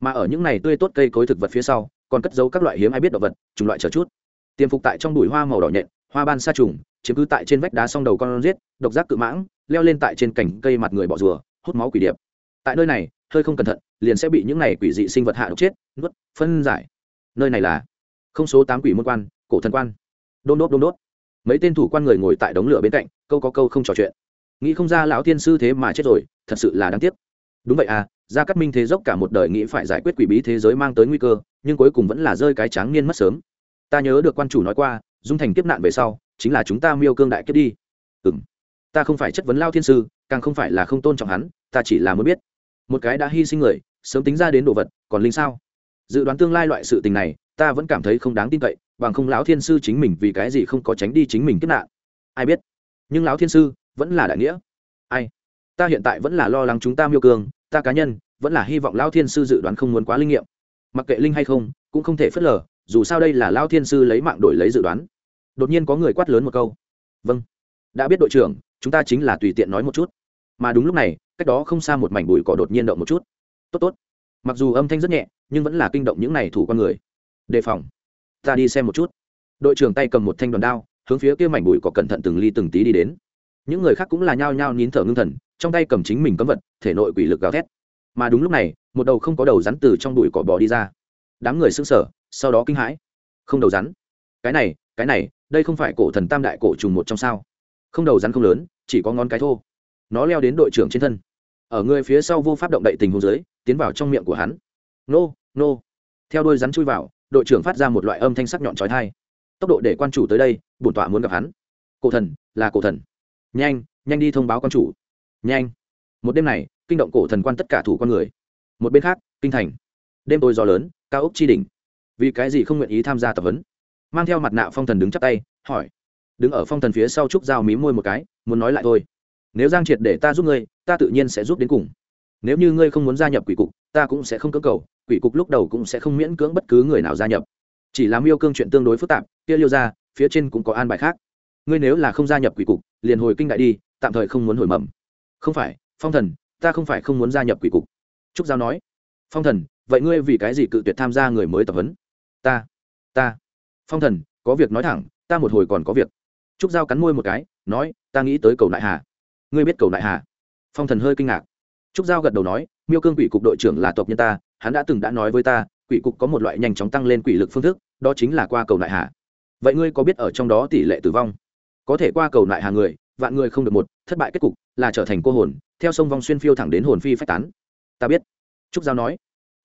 S1: Mà ở những này tươi tốt cây cối thực vật phía sau còn cất giấu các loại hiếm ai biết động vật, chủng loại chờ chút. Tiềm phục tại trong bụi hoa màu đỏ nhện, hoa ban sa trùng, chiếm cứ tại trên vách đá song đầu con riết độc giác cự mãng, leo lên tại trên cành cây mặt người bọ rùa, hút máu quỷ điệp. Tại nơi này, hơi không cẩn thận, liền sẽ bị những này quỷ dị sinh vật hạ độc chết, nuốt, phân giải. Nơi này là không số tám quỷ môn quan, cổ thần quan. Đôn đốt đôn đốt. Mấy tên thủ quan người ngồi tại đống lửa bên cạnh, câu có câu không trò chuyện. Nghĩ không ra lão tiên sư thế mà chết rồi, thật sự là đáng tiếc. Đúng vậy à gia cát minh thế dốc cả một đời nghĩ phải giải quyết quỷ bí thế giới mang tới nguy cơ, nhưng cuối cùng vẫn là rơi cái tráng niên mất sớm. Ta nhớ được quan chủ nói qua, dung thành kiếp nạn về sau, chính là chúng ta miêu cương đại kiếp đi. Ừng ta không phải chất vấn lao thiên sư, càng không phải là không tôn trọng hắn, ta chỉ là muốn biết. Một cái đã hy sinh người, sớm tính ra đến đồ vật, còn linh sao? Dự đoán tương lai loại sự tình này, ta vẫn cảm thấy không đáng tin cậy, bằng không lão thiên sư chính mình vì cái gì không có tránh đi chính mình kiếp nạn? Ai biết? Nhưng lão thiên sư vẫn là đại nghĩa. Ai? Ta hiện tại vẫn là lo lắng chúng ta miêu cương ta cá nhân vẫn là hy vọng lão thiên sư dự đoán không muốn quá linh nghiệm. Mặc kệ linh hay không, cũng không thể phớt lờ, dù sao đây là lão thiên sư lấy mạng đổi lấy dự đoán. Đột nhiên có người quát lớn một câu. Vâng. Đã biết đội trưởng, chúng ta chính là tùy tiện nói một chút. Mà đúng lúc này, cách đó không xa một mảnh bụi cỏ đột nhiên động một chút. Tốt tốt. Mặc dù âm thanh rất nhẹ, nhưng vẫn là kinh động những này thủ con người. Đề phòng. Ta đi xem một chút. Đội trưởng tay cầm một thanh đoàn đao, hướng phía kia mảnh bụi cỏ cẩn thận từng ly từng tí đi đến. Những người khác cũng là nhao nhao nín thở ngưng thần trong tay cầm chính mình cấm vật, thể nội quỷ lực gào thét. Mà đúng lúc này, một đầu không có đầu rắn từ trong bụi cỏ bò đi ra. Đám người sững sờ, sau đó kinh hãi. Không đầu rắn? Cái này cái này, đây không phải cổ thần tam đại cổ trùng một trong sao? Không đầu rắn không lớn, chỉ có ngón cái thô. Nó leo đến đội trưởng trên thân. Ở người phía sau vô pháp động đậy tình hồ dưới, tiến vào trong miệng của hắn. Nô nô. Theo đôi rắn chui vào, đội trưởng phát ra một loại âm thanh sắc nhọn trói thai tốc độ để quan chủ tới đây, bổn tọa muốn gặp hắn. Cổ thần, là cổ thần. Nhanh nhanh đi thông báo quan chủ nhanh. Một đêm này, kinh động cổ thần quan tất cả thủ con người. Một bên khác, kinh thành. Đêm tối gió lớn, cao ốc chi đỉnh. Vì cái gì không nguyện ý tham gia tập huấn? Mang theo mặt nạ phong thần đứng chắp tay, hỏi. Đứng ở phong thần phía sau trúc dao mí môi một cái, muốn nói lại thôi. Nếu giang triệt để ta giúp ngươi, ta tự nhiên sẽ giúp đến cùng. Nếu như ngươi không muốn gia nhập quỷ cục, ta cũng sẽ không cưỡng cầu, quỷ cục lúc đầu cũng sẽ không miễn cưỡng bất cứ người nào gia nhập. Chỉ làm yêu cương chuyện tương đối phức tạp, kia liêu ra phía trên cũng có an bài khác. Ngươi nếu là không gia nhập quỷ cục, liền hồi kinh đại đi, tạm thời không muốn hồi mầm không phải, phong thần, ta không phải không muốn gia nhập quỷ cục. Trúc giao nói. Phong thần, vậy ngươi vì cái gì cự tuyệt tham gia người mới tập huấn? Ta ta. Phong thần, có việc nói thẳng, ta một hồi còn có việc. Trúc giao cắn môi một cái, nói, ta nghĩ tới cầu nại hà. Ngươi biết cầu nại hà? Phong thần hơi kinh ngạc. Trúc giao gật đầu nói, miêu cương quỷ cục đội trưởng là tộc nhân ta, hắn đã từng đã nói với ta, quỷ cục có một loại nhanh chóng tăng lên quỷ lực phương thức, đó chính là qua cầu nại hà. Vậy ngươi có biết ở trong đó tỷ lệ tử vong? Có thể qua cầu nại hà người vạn người không được một, thất bại kết cục là trở thành cô hồn, theo sông vong xuyên phiêu thẳng đến hồn phi phách tán. Ta biết. Trúc giao nói.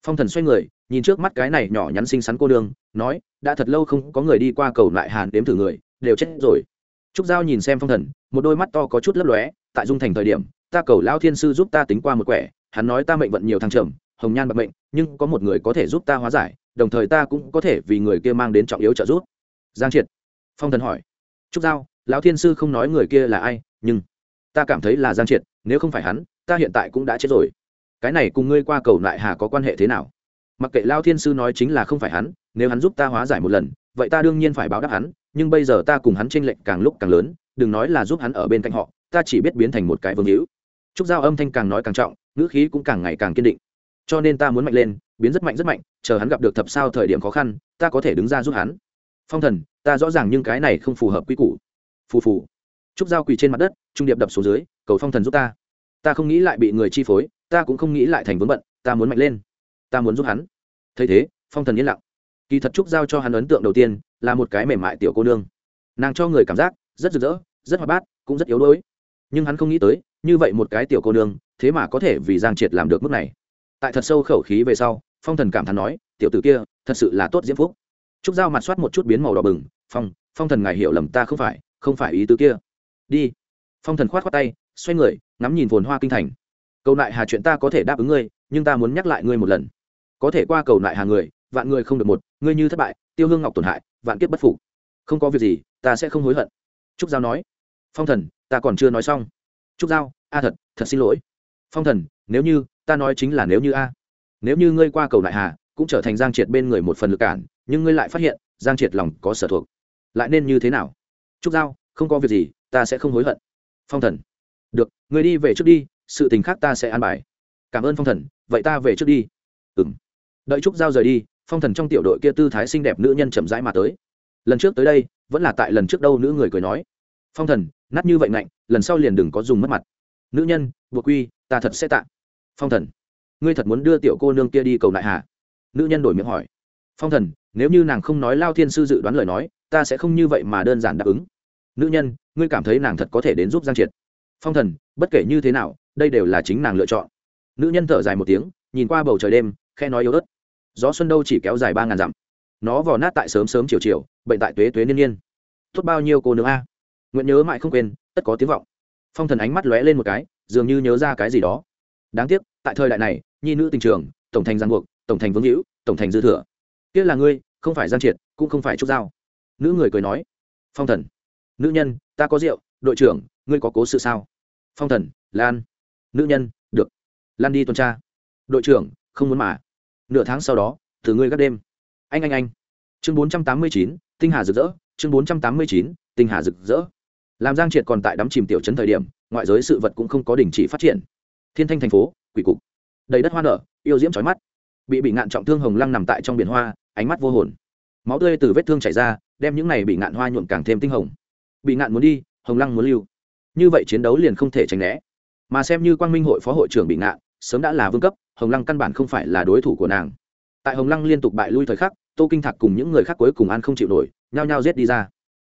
S1: Phong thần xoay người, nhìn trước mắt cái này nhỏ nhắn xinh xắn cô đường nói, đã thật lâu không có người đi qua cầu lại hàn đếm thử người, đều chết rồi. Trúc giao nhìn xem phong thần, một đôi mắt to có chút lấp lóe, tại dung thành thời điểm, ta cầu lão thiên sư giúp ta tính qua một quẻ, hắn nói ta mệnh vận nhiều thăng trầm, hồng nhan bạc mệnh, nhưng có một người có thể giúp ta hóa giải, đồng thời ta cũng có thể vì người kia mang đến trọng yếu trợ giúp. Giang triệt. Phong thần hỏi. Trúc giao lão thiên sư không nói người kia là ai, nhưng ta cảm thấy là giang triệt, nếu không phải hắn, ta hiện tại cũng đã chết rồi. Cái này cùng ngươi qua cầu lại hà có quan hệ thế nào? Mặc kệ lao thiên sư nói chính là không phải hắn, nếu hắn giúp ta hóa giải một lần, vậy ta đương nhiên phải báo đáp hắn, nhưng bây giờ ta cùng hắn tranh lệch càng lúc càng lớn, đừng nói là giúp hắn ở bên cạnh họ, ta chỉ biết biến thành một cái vương hữu. Trúc giao âm thanh càng nói càng trọng, ngữ khí cũng càng ngày càng kiên định. Cho nên ta muốn mạnh lên, biến rất mạnh rất mạnh, chờ hắn gặp được thập sao thời điểm khó khăn, ta có thể đứng ra giúp hắn. Phong thần, ta rõ ràng nhưng cái này không phù hợp quy củ phù phù. Trúc giao quỳ trên mặt đất, trung điệp đập xuống dưới, cầu phong thần giúp ta. Ta không nghĩ lại bị người chi phối, ta cũng không nghĩ lại thành vướng bận, ta muốn mạnh lên. Ta muốn giúp hắn. Thấy thế, phong thần yên lặng. Kỳ thật trúc giao cho hắn ấn tượng đầu tiên là một cái mềm mại tiểu cô nương. Nàng cho người cảm giác rất rực rỡ, rất hoạt bát, cũng rất yếu đuối. Nhưng hắn không nghĩ tới, như vậy một cái tiểu cô nương, thế mà có thể vì giang triệt làm được mức này. Tại thật sâu khẩu khí về sau, phong thần cảm thán nói, tiểu tử kia, thật sự là tốt diễm phúc. Trúc giao mặt soát một chút biến màu đỏ bừng, phong phong thần ngài hiểu lầm ta không phải không phải ý tứ kia. Đi. Phong thần khoát khoát tay, xoay người, ngắm nhìn phồn hoa kinh thành. Cầu nại hà chuyện ta có thể đáp ứng ngươi, nhưng ta muốn nhắc lại ngươi một lần. Có thể qua cầu nại hà người, vạn người không được một, ngươi như thất bại, tiêu hương ngọc tổn hại, vạn kiếp bất phục. Không có việc gì, ta sẽ không hối hận. Trúc giao nói. Phong thần, ta còn chưa nói xong. Trúc giao, a thật thật xin lỗi. Phong thần, nếu như, ta nói chính là nếu như a. Nếu như ngươi qua cầu nại hà, cũng trở thành giang triệt bên người một phần lực cản, nhưng ngươi lại phát hiện, giang triệt lòng có sở thuộc. Lại nên như thế nào? Trúc giao, không có việc gì, ta sẽ không hối hận. Phong thần. Được, người đi về trước đi, sự tình khác ta sẽ an bài. Cảm ơn phong thần, vậy ta về trước đi. Ừ m đợi trúc giao rời đi, phong thần trong tiểu đội kia tư thái xinh đẹp nữ nhân chậm rãi mà tới. Lần trước tới đây, vẫn là tại lần trước đâu nữ người cười nói. Phong thần, nát như vậy ngạnh, lần sau liền đừng có dùng mất mặt. Nữ nhân, buộc quy, ta thật sẽ tạ. Phong thần. Ngươi thật muốn đưa tiểu cô nương kia đi cầu đại hà? Nữ nhân đổi miệng hỏi. Phong thần, nếu như nàng không nói lao thiên sư dự đoán lời nói ta sẽ không như vậy mà đơn giản đáp ứng. Nữ nhân, ngươi cảm thấy nàng thật có thể đến giúp giang triệt? Phong thần, bất kể như thế nào, đây đều là chính nàng lựa chọn. Nữ nhân thở dài một tiếng, nhìn qua bầu trời đêm khe nói yếu ớt. Gió xuân đâu chỉ kéo dài ba ngàn dặm. Nó vò nát tại sớm sớm chiều chiều, bệnh tại tuế tuế niên niên. Tốt bao nhiêu cô nương a? Nguyện nhớ mãi không quên, tất có tiếng vọng. Phong thần ánh mắt lóe lên một cái, dường như nhớ ra cái gì đó. Đáng tiếc, tại thời đại này, nhi nữ tình trường, tổng thành giang buộc, tổng thành vương hữu, tổng thành dư thừa. Kia là ngươi, không phải giang triệt, cũng không phải trúc giao nữ người cười nói, phong thần, nữ nhân, ta có rượu, đội trưởng, ngươi có cố sự sao? Phong thần, lan. Nữ nhân, được. Lan đi tuần tra. Đội trưởng, không muốn mà. Nửa tháng sau đó từ ngươi gác đêm. Anh anh anh. Chương bốn trăm tám mươi chín, tinh hà rực rỡ. Chương bốn trăm tám mươi chín, tinh hà rực rỡ. Làm giang triệt còn tại đắm chìm tiểu trấn thời điểm, ngoại giới sự vật cũng không có đình chỉ phát triển. Thiên thanh thành phố, quỷ cục. Đầy đất hoa nở, yêu diễm trói mắt. Bị bị ngạn trọng thương hồng lăng nằm tại trong biển hoa, ánh mắt vô hồn. Máu tươi từ vết thương chảy ra đem những này bị ngạn hoa nhuộm càng thêm tinh hồng. Bị ngạn muốn đi, hồng lăng muốn lưu. Như vậy chiến đấu liền không thể tránh né. Mà xem như quang minh hội phó hội trưởng bị ngạn, sớm đã là vương cấp, hồng lăng căn bản không phải là đối thủ của nàng. Tại hồng lăng liên tục bại lui thời khắc, tô kinh thạc cùng những người khác cuối cùng ăn không chịu nổi, nhao nhao giết đi ra.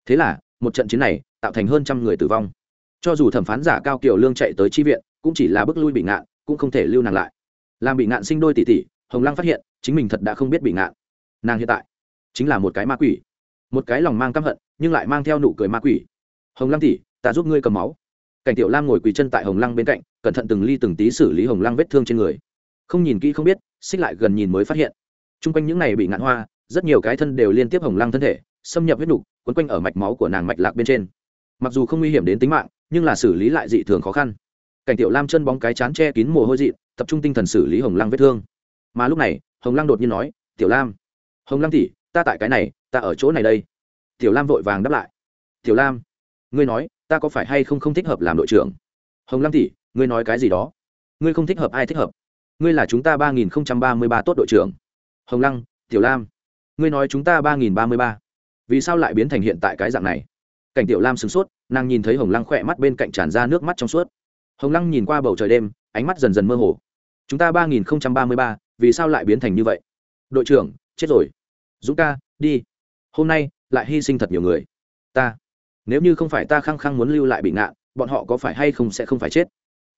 S1: Thế là, một trận chiến này, tạo thành hơn trăm người tử vong. Cho dù thẩm phán giả cao kiều lương chạy tới tri viện, cũng chỉ là bước lui bị ngạn, cũng không thể lưu nàng lại. Làm bị ngạn sinh đôi tỷ tỷ, hồng lăng phát hiện, chính mình thật đã không biết bị ngạn. Nàng hiện tại, chính là một cái ma quỷ một cái lòng mang căm hận, nhưng lại mang theo nụ cười ma quỷ. Hồng lăng tỷ, ta giúp ngươi cầm máu. Cảnh tiểu lam ngồi quỳ chân tại hồng lăng bên cạnh, cẩn thận từng ly từng tí xử lý hồng lăng vết thương trên người. Không nhìn kỹ không biết, xích lại gần nhìn mới phát hiện. T r u n g quanh những này bị ngạn hoa, rất nhiều cái thân đều liên tiếp hồng lăng thân thể, xâm nhập huyết nục, quấn quanh ở mạch máu của nàng mạch lạc bên trên. Mặc dù không nguy hiểm đến tính mạng, nhưng là xử lý lại dị thường khó khăn. Cảnh tiểu lam chân bóng cái chán che kín mồ hôi dị, tập trung tinh thần xử lý hồng lăng vết thương. Mà lúc này, hồng lăng đột nhiên nói, tiểu lam, hồng lăng tỉ ta tại cái này, ta ở chỗ này đây. Tiểu lam vội vàng đáp lại. Tiểu lam, ngươi nói, ta có phải hay không không thích hợp làm đội trưởng? Hồng lăng tỷ, ngươi nói cái gì đó? Ngươi không thích hợp, ai thích hợp? Ngươi là chúng ta ba nghìn không trăm ba mươi ba tốt đội trưởng. Hồng lăng, tiểu lam, ngươi nói chúng ta ba nghìn ba mươi ba. Vì sao lại biến thành hiện tại cái dạng này? Cảnh tiểu lam sửng sốt, nàng nhìn thấy hồng lăng khỏe mắt bên cạnh tràn ra nước mắt trong suốt. Hồng lăng nhìn qua bầu trời đêm, ánh mắt dần dần mơ hồ. Chúng ta ba nghìn không trăm ba mươi ba, vì sao lại biến thành như vậy? Đội trưởng, chết rồi dũng ca, đi. Hôm nay, lại hy sinh thật nhiều người. Ta, nếu như không phải ta khăng khăng muốn lưu lại bị ngạn, bọn họ có phải hay không sẽ không phải chết?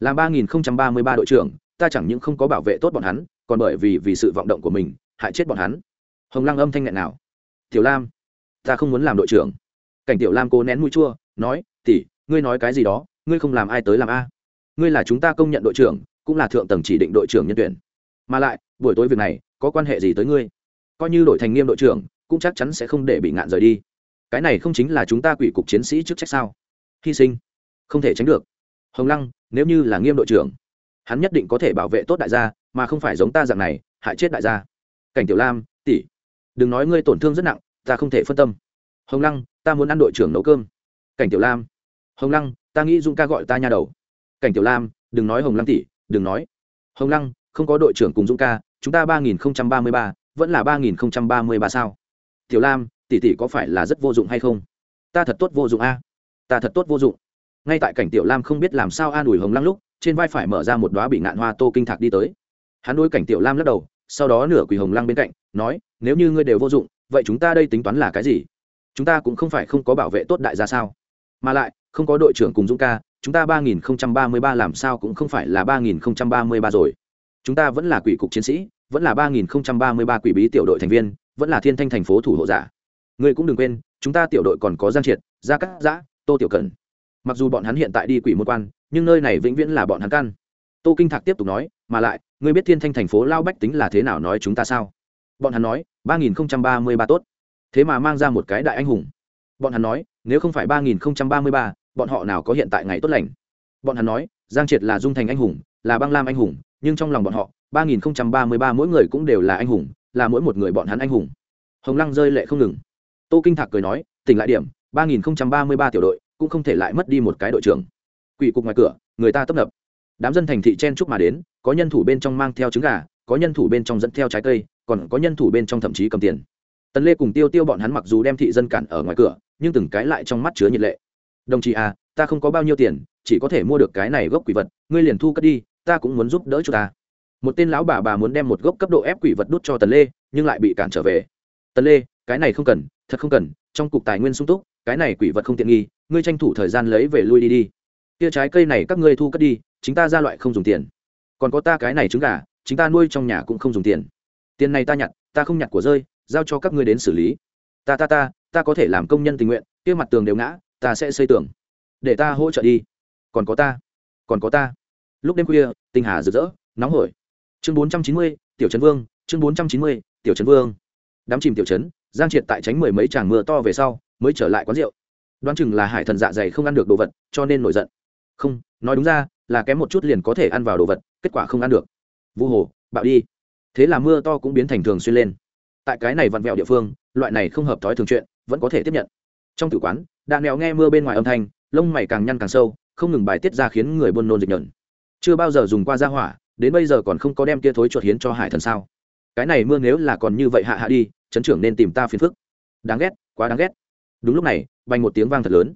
S1: Làm ba nghìn ba mươi ba đội trưởng, ta chẳng những không có bảo vệ tốt bọn hắn, còn bởi vì vì sự vọng động của mình, hại chết bọn hắn. Hồng lăng âm thanh nghẹn nào tiểu lam, ta không muốn làm đội trưởng. Cảnh tiểu lam cố nén mũi chua, nói tỉ ngươi nói cái gì đó, ngươi không làm ai tới làm a. Ngươi là chúng ta công nhận đội trưởng, cũng là thượng tầng chỉ định đội trưởng nhân tuyển. Mà lại, buổi tối việc này, có quan hệ gì tới ngươi? Coi như đội thành nghiêm đội trưởng, cũng chắc chắn sẽ không để bị ngạn rời đi. Cái này không chính là chúng ta quỷ cục chiến sĩ chức trách sao? Hy sinh. Không thể tránh được. Hồng lăng, nếu như là nghiêm đội trưởng, hắn nhất định có thể bảo vệ tốt đại gia, mà không phải giống ta dạng này, hại chết đại gia. Cảnh tiểu lam, tỷ, đừng nói ngươi tổn thương rất nặng, ta không thể phân tâm. Hồng lăng, ta muốn ăn đội trưởng nấu cơm. Cảnh tiểu lam, hồng lăng, ta nghĩ dung ca gọi ta nha đầu. Cảnh tiểu lam, đừng nói hồng lăng tỷ, đừng nói. Hồng lăng, không có đội trưởng cùng dung ca, chúng ta ba nghìn ba mươi ba vẫn là ba nghìn ba mươi ba sao? Tiểu lam, tỷ tỷ có phải là rất vô dụng hay không? Ta thật tốt vô dụng a. Ta thật tốt vô dụng. Ngay tại cảnh tiểu lam không biết làm sao an ủi hồng lăng lúc, trên vai phải mở ra một đoá bị ngạn hoa tô kinh thạc đi tới. Hắn đôi cảnh tiểu lam lắc đầu, sau đó nửa quỳ hồng lăng bên cạnh, nói, nếu như ngươi đều vô dụng, vậy chúng ta đây tính toán là cái gì? Chúng ta cũng không phải không có bảo vệ tốt đại gia sao? Mà lại, không có đội trưởng cùng dũng ca, chúng ta ba nghìn không trăm ba mươi ba làm sao cũng không phải là ba nghìn không trăm ba mươi ba rồi. Chúng ta vẫn là quỷ cục chiến sĩ vẫn là ba nghìn không trăm ba mươi ba quỷ bí tiểu đội thành viên, vẫn là thiên thanh thành phố thủ hộ giả. Ngươi cũng đừng quên, chúng ta tiểu đội còn có giang triệt, gia cát giã, tô tiểu cần mặc dù bọn hắn hiện tại đi quỷ môn quan, nhưng nơi này vĩnh viễn là bọn hắn căn. Tô kinh thạc tiếp tục nói, mà lại, ngươi biết thiên thanh thành phố lao bách tính là thế nào nói chúng ta sao? Bọn hắn nói, ba nghìn ba mươi ba tốt. Thế mà mang ra một cái đại anh hùng. Bọn hắn nói, nếu không phải ba nghìn ba mươi ba, bọn họ nào có hiện tại ngày tốt lành? Bọn hắn nói, giang triệt là dung thành anh hùng, là băng lam anh hùng, nhưng trong lòng bọn họ ba nghìn ba mươi ba mỗi người cũng đều là anh hùng, là mỗi một người bọn hắn anh hùng. Hồng lăng rơi lệ không ngừng. Tô kinh thạc cười nói, tỉnh lại điểm, ba nghìn ba mươi ba tiểu đội cũng không thể lại mất đi một cái đội trưởng. Quỷ cục ngoài cửa, người ta tấp nập. Đám dân thành thị chen chúc mà đến, có nhân thủ bên trong mang theo trứng gà, có nhân thủ bên trong dẫn theo trái cây, còn có nhân thủ bên trong thậm chí cầm tiền. Tần lê cùng tiêu tiêu bọn hắn mặc dù đem thị dân cản ở ngoài cửa, nhưng từng cái lại trong mắt chứa nhiệt lệ. Đồng chí à ta không có bao nhiêu tiền, chỉ có thể mua được cái này gốc quỷ vật, ngươi liền thu cất đi, ta cũng muốn giúp đỡ cho ta một tên lão bà bà muốn đem một gốc cấp độ ép quỷ vật đút cho tần lê, nhưng lại bị cản trở về. Tần lê, cái này không cần, thật không cần, trong cục tài nguyên sung túc, cái này quỷ vật không tiện nghi, ngươi tranh thủ thời gian lấy về lui đi đi. Tia trái cây này các ngươi thu cất đi, chính ta ra loại không dùng tiền. Còn có ta cái này trứng gà, chính ta nuôi trong nhà cũng không dùng tiền. Tiền này ta nhặt, ta không nhặt của rơi, giao cho các ngươi đến xử lý. Ta ta ta ta có thể làm công nhân tình nguyện, kia mặt tường đều ngã, ta sẽ xây tường. Để ta hỗ trợ đi. Còn có ta, còn có ta. Lúc đêm khuya, tinh hà rực rỡ, nóng hổi chương bốn trăm chín mươi, tiểu trấn vương, chương bốn trăm chín mươi, tiểu trấn vương. Đám chìm tiểu trấn, giang triệt tại tránh mười mấy tràng mưa to về sau, mới trở lại quán rượu. Đoán chừng là hải thần dạ dày không ăn được đồ vật, cho nên nổi giận. Không, nói đúng ra, là kém một chút liền có thể ăn vào đồ vật, kết quả không ăn được. Vu hồ, bạo đi. Thế là mưa to cũng biến thành thường xuyên lên. Tại cái này vặn vẹo địa phương, loại này không hợp thói thường chuyện, vẫn có thể tiếp nhận. Trong tử quán, đạn mèo nghe mưa bên ngoài âm thanh, lông mày càng nhăn càng sâu, không ngừng bài tiết ra khiến người buôn nôn dịch nhợn. Chưa bao giờ dùng qua ra hỏa đến bây giờ còn không có đem kia thối chuột hiến cho hải thần sao? Cái này mưa nếu là còn như vậy hạ hạ đi, chấn trưởng nên tìm ta phiền phức. Đáng ghét, quá đáng ghét. Đúng lúc này bành một tiếng vang thật lớn.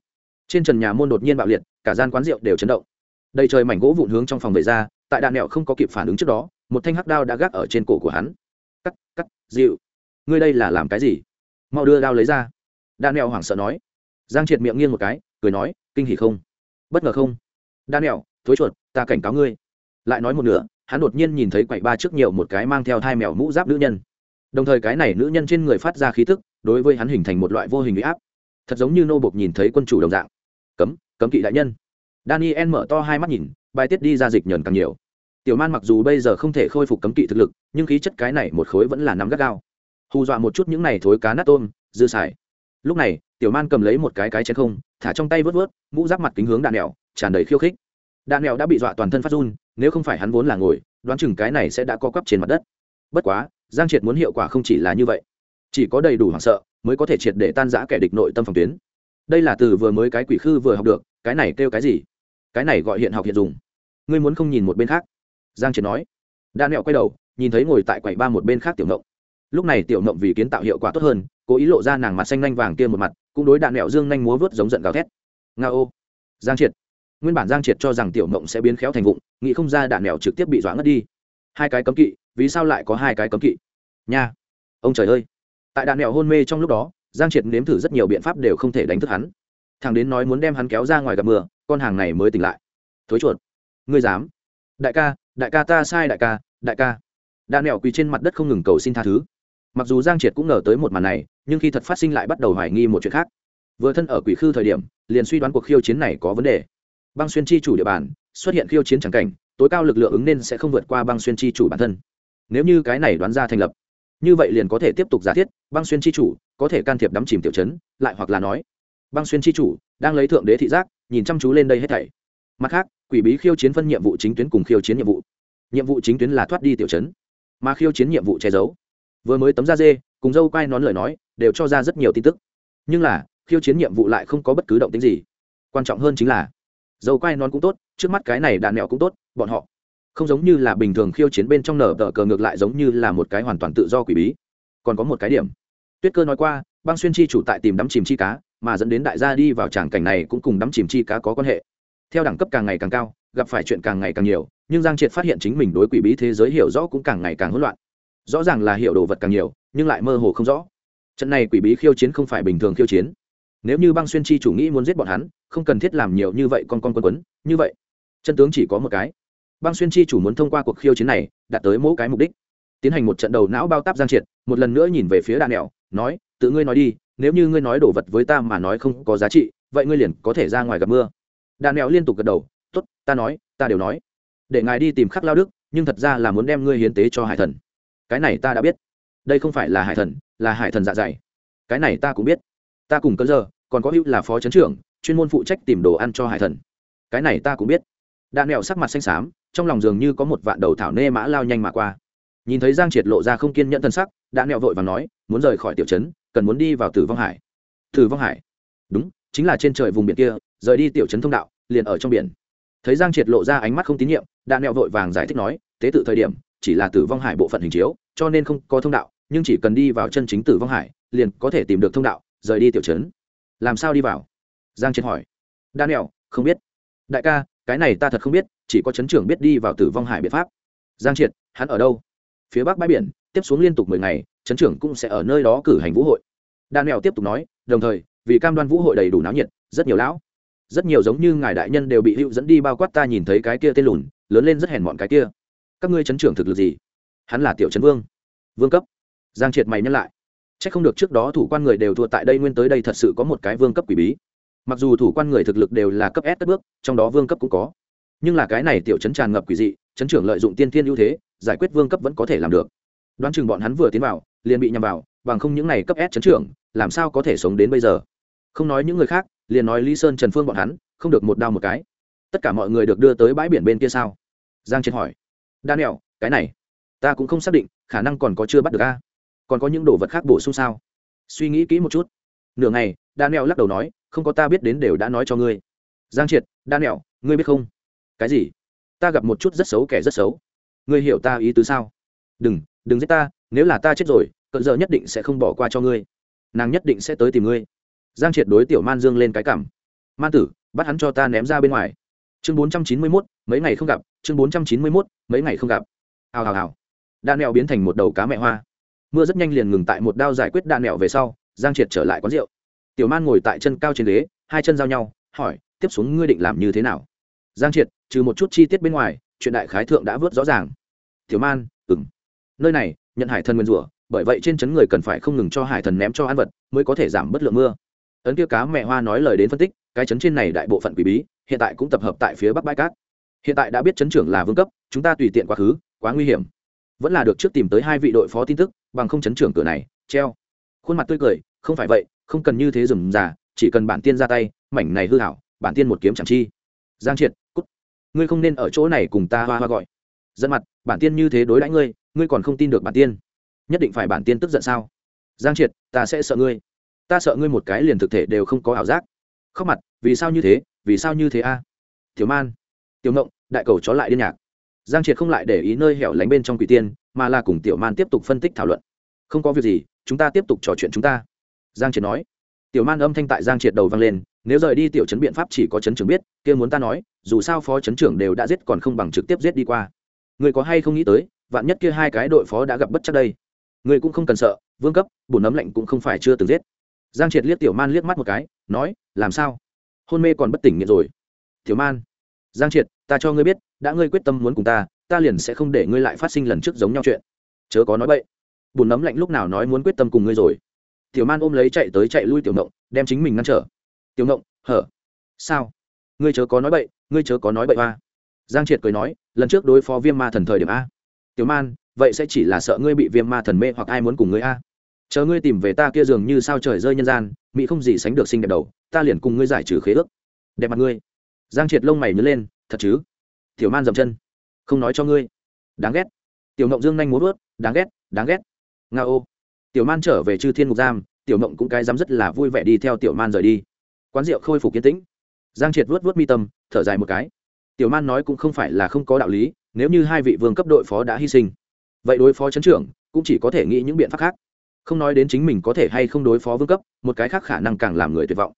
S1: Trên trần nhà môn đột nhiên bạo liệt, cả gian quán rượu đều chấn động. Đầy trời mảnh gỗ vụn hướng trong phòng về ra, tại đạn nẹo không có kịp phản ứng trước đó, một thanh hắc đao đã gác ở trên cổ của hắn. Cắt cắt dịu ngươi đây là làm cái gì? Mau đưa đao lấy ra. Đạn nẹo hoảng sợ nói. Giang triệt miệng nghiêng một cái, cười nói, kinh hỉ không? Bất ngờ không? Đạn nẹo, thối chuột, ta cảnh cáo ngươi lại nói một nửa, hắn đột nhiên nhìn thấy quậy ba trước nhiều một cái mang theo hai mèo mũ giáp nữ nhân. Đồng thời cái này nữ nhân trên người phát ra khí tức, đối với hắn hình thành một loại vô hình huy áp. Thật giống như nô bộc nhìn thấy quân chủ đồng dạng. Cấm cấm kỵ đại nhân. Daniel mở to hai mắt nhìn, bài tiết đi ra dịch nhờn càng nhiều. Tiểu man mặc dù bây giờ không thể khôi phục cấm kỵ thực lực, nhưng khí chất cái này một khối vẫn là nắm gắt gao. Hù dọa một chút những này thối cá nát tôm, dư xài. Lúc này, tiểu man cầm lấy một cái cái chén không, thả trong tay vớt vớt, mũ giáp mặt kính hướng đạn mèo tràn đầy khiêu khích. Đạn mèo đã bị dọa toàn thân phát run nếu không phải hắn vốn là ngồi, đoán chừng cái này sẽ đã có quắp trên mặt đất. Bất quá, giang triệt muốn hiệu quả không chỉ là như vậy. Chỉ có đầy đủ hoảng sợ, mới có thể triệt để tan giã kẻ địch nội tâm phòng tuyến. Đây là từ vừa mới cái quỷ khư vừa học được, cái này kêu cái gì? Cái này gọi hiện học hiện dùng. Ngươi muốn không nhìn một bên khác? Giang triệt nói. Đa nẹo quay đầu, nhìn thấy ngồi tại quầy ba một bên khác tiểu nộng lúc này tiểu nộng vì kiến tạo hiệu quả tốt hơn, cố ý lộ ra nàng mặt xanh nanh vàng kia một mặt, cũng đối đạn nẹo dương nhanh múa vớt giống giận gào thét. Nga ô giang triệt nguyên bản giang triệt cho rằng tiểu mộng sẽ biến khéo thành vụng, nghĩ không ra đạn nẹo trực tiếp bị dọa ngất đi. Hai cái cấm kỵ, vì sao lại có hai cái cấm kỵ? Nha, ông trời ơi. Tại đạn nẹo hôn mê trong lúc đó, giang triệt nếm thử rất nhiều biện pháp đều không thể đánh thức hắn. Thằng đến nói muốn đem hắn kéo ra ngoài gặp mưa, con hàng này mới tỉnh lại. Thối chuột. Ngươi dám. Đại ca đại ca ta sai đại ca đại ca. Đạn nẹo quỳ trên mặt đất không ngừng cầu xin tha thứ. Mặc dù giang triệt cũng ngờ tới một màn này, nhưng khi thật phát sinh lại bắt đầu hoài nghi một chuyện khác. Vừa thân ở quỷ khư thời điểm, liền suy đoán cuộc khiêu chiến này có vấn đề băng xuyên chi chủ địa bàn, xuất hiện khiêu chiến c cảnh, tối cao lực lượng ứng nên sẽ không vượt qua băng xuyên chi chủ bản thân. Nếu như cái này đoán ra thành lập, như vậy liền có thể tiếp tục giả thiết, băng xuyên chi chủ có thể can thiệp đắm chìm tiểu chấn, lại hoặc là nói, băng xuyên chi chủ đang lấy thượng đế thị giác, nhìn chăm chú lên đây hết thảy. Mặt khác, quỷ bí khiêu chiến phân nhiệm vụ chính tuyến cùng khiêu chiến nhiệm vụ. Nhiệm vụ chính tuyến là thoát đi tiểu chấn, mà khiêu chiến nhiệm vụ che giấu. Vừa mới tấm da dê, cùng dâu quai nón lời nói, đều cho ra rất nhiều tin tức. Nhưng là, khiêu chiến nhiệm vụ lại không có bất cứ động tính gì. Quan trọng hơn chính là dâu quai non cũng tốt, trước mắt cái này đạn mẹo cũng tốt, bọn họ không giống như là bình thường khiêu chiến bên trong nở tờ cờ ngược lại giống như là một cái hoàn toàn tự do quỷ bí. Còn có một cái điểm, tuyết cơ nói qua, băng xuyên chi chủ tại tìm đắm chìm chi cá, mà dẫn đến đại gia đi vào tràng cảnh này cũng cùng đắm chìm chi cá có quan hệ. Theo đẳng cấp càng ngày càng cao, gặp phải chuyện càng ngày càng nhiều, nhưng giang triệt phát hiện chính mình đối quỷ bí thế giới hiểu rõ cũng càng ngày càng hỗn loạn. Rõ ràng là hiểu đồ vật càng nhiều, nhưng lại mơ hồ không rõ. Trận này quỷ bí khiêu chiến không phải bình thường khiêu chiến. Nếu như băng xuyên chi chủ nghĩ muốn giết bọn hắn không cần thiết làm nhiều như vậy con con quân quấn, như vậy. Chân tướng chỉ có một cái. Băng xuyên chi chủ muốn thông qua cuộc khiêu chiến này, đạt tới mỗi cái mục đích. Tiến hành một trận đầu não bao táp giang triệt, một lần nữa nhìn về phía đà nẹo, nói, tự ngươi nói đi, nếu như ngươi nói đồ vật với ta mà nói không có giá trị, vậy ngươi liền có thể ra ngoài gặp mưa. Đà nẹo liên tục gật đầu t ố t ta nói, ta đều nói. Để ngài đi tìm khắc lao đức, nhưng thật ra là muốn đem ngươi hiến tế cho hải thần. Cái này ta đã biết. Đây không phải là hải thần, là hải thần dạ dày. Cái này ta cũng biết. Ta cùng cơn giờ còn có hữu là phó chấn trưởng chuyên môn phụ trách tìm đồ ăn cho hải thần. Cái này ta cũng biết. Đạn mẹo sắc mặt xanh xám, trong lòng dường như có một vạn đầu thảo nê mã lao nhanh mà qua. Nhìn thấy giang triệt lộ ra không kiên nhẫn thân sắc, đạn mẹo vội và nói, muốn rời khỏi tiểu trấn, cần muốn đi vào tử vong hải. Tử vong hải? Đúng, chính là trên trời vùng biển kia, rời đi tiểu trấn thông đạo, liền ở trong biển. Thấy giang triệt lộ ra ánh mắt không tín nhiệm, đạn mẹo vội vàng giải thích nói, tế tự thời điểm, chỉ là tử vong hải bộ phận hình chiếu, cho nên không có thông đạo, nhưng chỉ cần đi vào chân chính tử vong hải, liền có thể tìm được thông đạo, rời đi tiểu trấn. Làm sao đi vào? Giang triệt hỏi. Đan mẹo không biết. Đại ca, cái này ta thật không biết, chỉ có chấn trưởng biết đi vào tử vong hải biện pháp. Giang triệt, hắn ở đâu? Phía bắc bãi biển, tiếp xuống liên tục mười ngày, chấn trưởng cũng sẽ ở nơi đó cử hành vũ hội. Đan mẹo tiếp tục nói, đồng thời, vì cam đoan vũ hội đầy đủ náo nhiệt, rất nhiều lão, rất nhiều giống như ngài đại nhân đều bị hữu dẫn đi bao quát ta nhìn thấy cái kia tên lùn, lớn lên rất hèn mọn cái kia. Các ngươi chấn trưởng thực lực gì? Hắn là tiểu chấn vương. Vương cấp. Giang triệt mày nhắc lại. C h ắ c không được trước đó thủ quan người đều thua tại đây nguyên tới đây thật sự có một cái vương cấp quỷ bí mặc dù thủ quan người thực lực đều là cấp s cất bước, trong đó vương cấp cũng có. Nhưng là cái này tiểu chấn tràn ngập quỷ dị chấn trưởng lợi dụng tiên thiên ưu thế, giải quyết vương cấp vẫn có thể làm được. Đoán chừng bọn hắn vừa tiến vào, liền bị nhằm vào, bằng không những này cấp s chấn trưởng, làm sao có thể sống đến bây giờ? Không nói những người khác, liền nói lý sơn, trần phương bọn hắn, không được một đau một cái. Tất cả mọi người được đưa tới bãi biển bên kia sao? Giang triệt hỏi. Daniel, cái này, ta cũng không xác định, khả năng còn có chưa bắt được a? Còn có những đồ vật khác bổ sung sao? Suy nghĩ kỹ một chút nửa ngày, daniel lắc đầu nói, không có ta biết đến đều đã nói cho ngươi. Giang triệt, daniel, ngươi biết không? Cái gì? Ta gặp một chút rất xấu kẻ rất xấu. Ngươi hiểu ta ý tứ sao? Đừng đừng giết ta, nếu là ta chết rồi, cận giờ nhất định sẽ không bỏ qua cho ngươi. Nàng nhất định sẽ tới tìm ngươi. Giang triệt đối tiểu man dương lên cái cảm. Man tử, bắt hắn cho ta ném ra bên ngoài. Chương bốn trăm chín mươi mốt, mấy ngày không gặp, chương bốn trăm chín mươi mốt, mấy ngày không gặp. Hào hào hào. Đan mẹo biến thành một đầu cá mẹ hoa. Mưa rất nhanh liền ngừng tại một đao giải quyết đan mẹo về sau giang triệt trở lại quán rượu. Tiểu man ngồi tại chân cao trên ghế, hai chân giao nhau, hỏi, tiếp xuống ngươi định làm như thế nào? Giang triệt, trừ một chút chi tiết bên ngoài, chuyện đại khái thượng đã vớt rõ ràng. Tiểu man ừng nơi này, nhận hải thần nguyên rủa, bởi vậy trên chấn người cần phải không ngừng cho hải thần ném cho ăn vật, mới có thể giảm bất lượng mưa. Ấn kia cá mẹ hoa nói lời đến phân tích, cái chấn trên này đại bộ phận quỷ bí, hiện tại cũng tập hợp tại phía bắc bãi cát. Hiện tại đã biết chấn trưởng là vương cấp, chúng ta tùy tiện quá khứ, quá nguy hiểm. Vẫn là được trước tìm tới hai vị đội phó tin tức, bằng không chấn trưởng cửa này, treo khuôn mặt tươi cười, không phải vậy, không cần như thế dùm già, chỉ cần bản tiên ra tay, mảnh này hư hảo, bản tiên một kiếm chẳng chi. Giang triệt, cút. Ngươi không nên ở chỗ này cùng ta hoa hoa gọi. Dẫn mặt, bản tiên như thế đối đãi ngươi ngươi còn không tin được bản tiên. Nhất định phải bản tiên tức giận sao? Giang triệt, ta sẽ sợ ngươi. Ta sợ ngươi một cái liền thực thể đều không có ảo giác. Khóc mặt, vì sao như thế, vì sao như thế a? À? tiểu man, tiểu ngộng, đại cầu chó lại điên nhạc. Giang triệt không lại để ý nơi hẻo lánh bên trong quỷ tiên, mà là cùng tiểu man tiếp tục phân tích thảo luận. Không có việc gì chúng ta tiếp tục trò chuyện chúng ta. Giang triệt nói. Tiểu man âm thanh tại giang triệt đầu vang lên, nếu rời đi tiểu chấn biện pháp chỉ có chấn trưởng biết, kia muốn ta nói, dù sao phó chấn trưởng đều đã giết còn không bằng trực tiếp giết đi qua. Người có hay không nghĩ tới, vạn nhất kia hai cái đội phó đã gặp bất chắc đây? Người cũng không cần sợ, vương cấp bùn nấm lạnh cũng không phải chưa từng giết. Giang triệt liếc tiểu man liếc mắt một cái, nói, làm sao? Hôn mê còn bất tỉnh nghiện rồi. Tiểu man. Giang triệt, ta cho ngươi biết, đã ngươi quyết tâm muốn cùng ta ta liền sẽ không để ngươi lại phát sinh lần trước giống nhau chuyện. Chớ có nói bậy bùn nấm lạnh lúc nào nói muốn quyết tâm cùng ngươi rồi. Tiểu man ôm lấy chạy tới chạy lui tiểu mộng đem chính mình ngăn trở. Tiểu mộng hở? Sao? Ngươi chớ có nói bậy, ngươi chớ có nói bậy hoa giang triệt cười nói, lần trước đối phó viêm ma thần thời điểm a. Tiểu man, vậy sẽ chỉ là sợ ngươi bị viêm ma thần mê hoặc ai muốn cùng ngươi a. Chờ ngươi tìm về ta kia dường như sao trời rơi nhân gian mỹ không gì sánh được sinh đẹp đầu, ta liền cùng ngươi giải trừ khế ước. Đẹp mặt ngươi. Giang triệt lông mày nhớ lên, thật chứ? Tiểu man dậm chân. Không nói cho ngươi. Đáng ghét. Tiểu ngộng dương nhanh muốn vớt đáng ghét đáng ghét nga ô. Tiểu man trở về chư thiên ngục giam, tiểu mộng cũng cái dám rất là vui vẻ đi theo tiểu man rời đi. Quán rượu khôi phục kiến tĩnh. Giang triệt vớt vớt mi tâm, thở dài một cái. Tiểu man nói cũng không phải là không có đạo lý, nếu như hai vị vương cấp đội phó đã hy sinh, vậy đối phó chấn trưởng cũng chỉ có thể nghĩ những biện pháp khác. Không nói đến chính mình có thể hay không đối phó vương cấp, một cái khác khả năng càng làm người tuyệt vọng.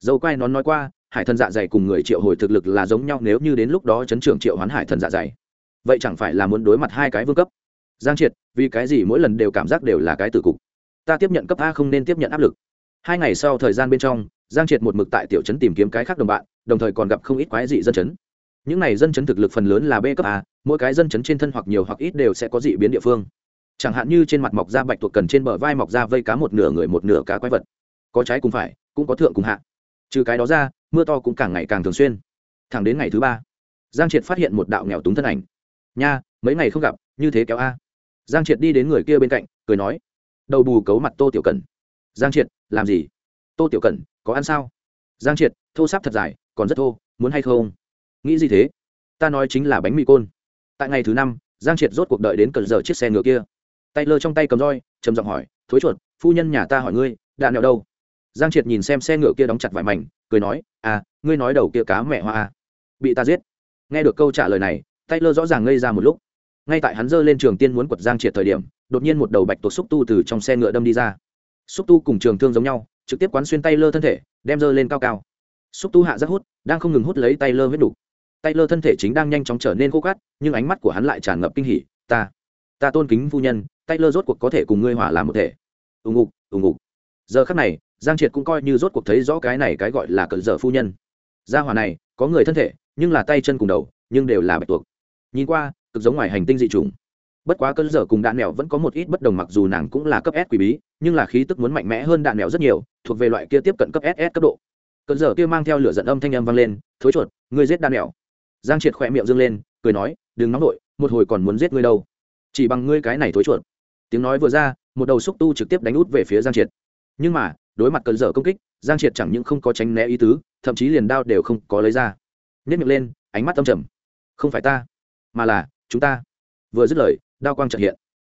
S1: Dầu quay nón nói qua, hải thần dạ dày cùng người triệu hồi thực lực là giống nhau, nếu như đến lúc đó chấn trưởng triệu hoán hải thần dạ dày, vậy chẳng phải là muốn đối mặt hai cái vương cấp? Giang triệt, vì cái gì mỗi lần đều cảm giác đều là cái tử cục? Ta tiếp nhận cấp a không nên tiếp nhận áp lực. Hai ngày sau thời gian bên trong, giang triệt một mực tại tiểu trấn tìm kiếm cái khác đồng bạn, đồng thời còn gặp không ít quái dị dân chấn. Những này dân chấn thực lực phần lớn là b cấp a, mỗi cái dân chấn trên thân hoặc nhiều hoặc ít đều sẽ có dị biến địa phương. Chẳng hạn như trên mặt mọc da bạch tuộc cần trên bờ vai mọc da vây cá một nửa người một nửa cá quái vật. Có trái cùng phải, cũng có thượng cùng hạ. Trừ cái đó ra, mưa to cũng càng ngày càng thường xuyên. Thẳng đến ngày thứ ba, giang triệt phát hiện một đạo nghèo túng thân ảnh. Nha, mấy ngày không gặp, như thế kéo a giang triệt đi đến người kia bên cạnh, cười nói, đầu bù cấu mặt tô tiểu cần giang triệt, làm gì? Tô tiểu cần có ăn sao? Giang triệt, thô sáp thật dài, còn rất thô, muốn hay không? Nghĩ gì thế? Ta nói chính là bánh mì côn. Tại ngày thứ năm, giang triệt rốt cuộc đợi đến cờ giờ chiếc xe ngựa kia. Tay lơ trong tay cầm roi, trầm giọng hỏi, thối chuột, phu nhân nhà ta hỏi ngươi, đạn nào đâu? Giang triệt nhìn xem xe ngựa kia đóng chặt vải mảnh, cười nói à ngươi nói đầu kia cá mẹ hoa à. bị ta giết. Nghe được câu trả lời này, tay lơ rõ ràng ngây ra một lúc ngay tại hắn giơ lên trường tiên muốn quật giang triệt thời điểm, đột nhiên một đầu bạch tuộc xúc tu từ trong xe ngựa đâm đi ra. Xúc tu cùng trường thương giống nhau, trực tiếp quán xuyên tay lơ thân thể, đem giơ lên cao cao. Xúc tu hạ rất hút, đang không ngừng hút lấy tay lơ huyết đục. Tay lơ thân thể chính đang nhanh chóng trở nên khô cát, nhưng ánh mắt của hắn lại tràn ngập kinh hỉ, ta ta tôn kính phu nhân, tay lơ rốt cuộc có thể cùng ngươi hỏa làm một thể. Ù ngục ù ngục. Giờ khắc này, giang triệt cũng coi như rốt cuộc thấy rõ cái này cái gọi là cận dở phu nhân. Gia hỏa này, có người thân thể, nhưng là tay chân cùng đầu, nhưng đều là bạch tuộc. Nhìn qua cực giống ngoài hành tinh dị trùng bất quá cơn dở cùng đạn mèo vẫn có một ít bất đồng mặc dù nàng cũng là cấp s quý bí, nhưng là khí tức muốn mạnh mẽ hơn đạn mèo rất nhiều, thuộc về loại kia tiếp cận cấp ss cấp độ. Cơn dở kia mang theo lửa giận âm thanh âm vang lên, thối chuột, ngươi giết đạn mèo. Giang triệt khỏe miệng dương lên, cười nói, đừng nóng nổi một hồi còn muốn giết ngươi đâu. Chỉ bằng ngươi cái này thối chuột. Tiếng nói vừa ra, một đầu xúc tu trực tiếp đánh út về phía giang triệt. Nhưng mà, đối mặt cơn dở công kích, giang triệt chẳng những không có tránh né ý tứ, thậm chí liền đao đều không có lấy ra. Nhét miệng lên, ánh mắt tâm trầm. Không phải ta, mà là chúng ta. Vừa dứt lời, đao quang trật hiện.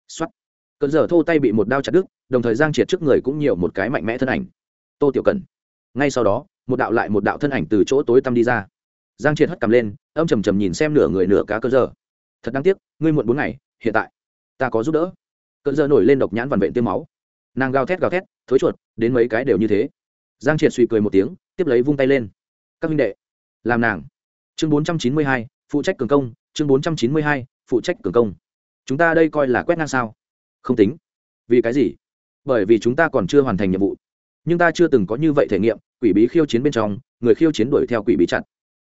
S1: X o á t cơn thô tay bị một đao chặt đứt, đồng thời giang triệt trước người cũng nhiều một cái mạnh mẽ thân ảnh. Tô tiểu cần ngay sau đó, một đạo lại một đạo thân ảnh từ chỗ tối tăm đi ra. Giang triệt hất cầm lên, âm trầm trầm nhìn xem nửa người nửa cá cơ giờ thật đáng tiếc, ngươi muộn bốn ngày, hiện tại, ta có giúp đỡ. Cơn giờ nổi lên độc nhãn vằn vện tiêm máu. Nàng gào thét gào thét, thối chuột, đến mấy cái đều như thế. Giang triệt suy cười một tiếng, tiếp lấy vung tay lên. Các minh đệ, làm nàng. Chương bốn trăm chín mươi hai, phụ trách cường công chương bốn trăm chín mươi hai, phụ trách cường công. Chúng ta đây coi là quét ngang sao? Không tính. Vì cái gì? Bởi vì chúng ta còn chưa hoàn thành nhiệm vụ. Nhưng ta chưa từng có như vậy thể nghiệm, quỷ bí khiêu chiến bên trong, người khiêu chiến đuổi theo quỷ bí chặt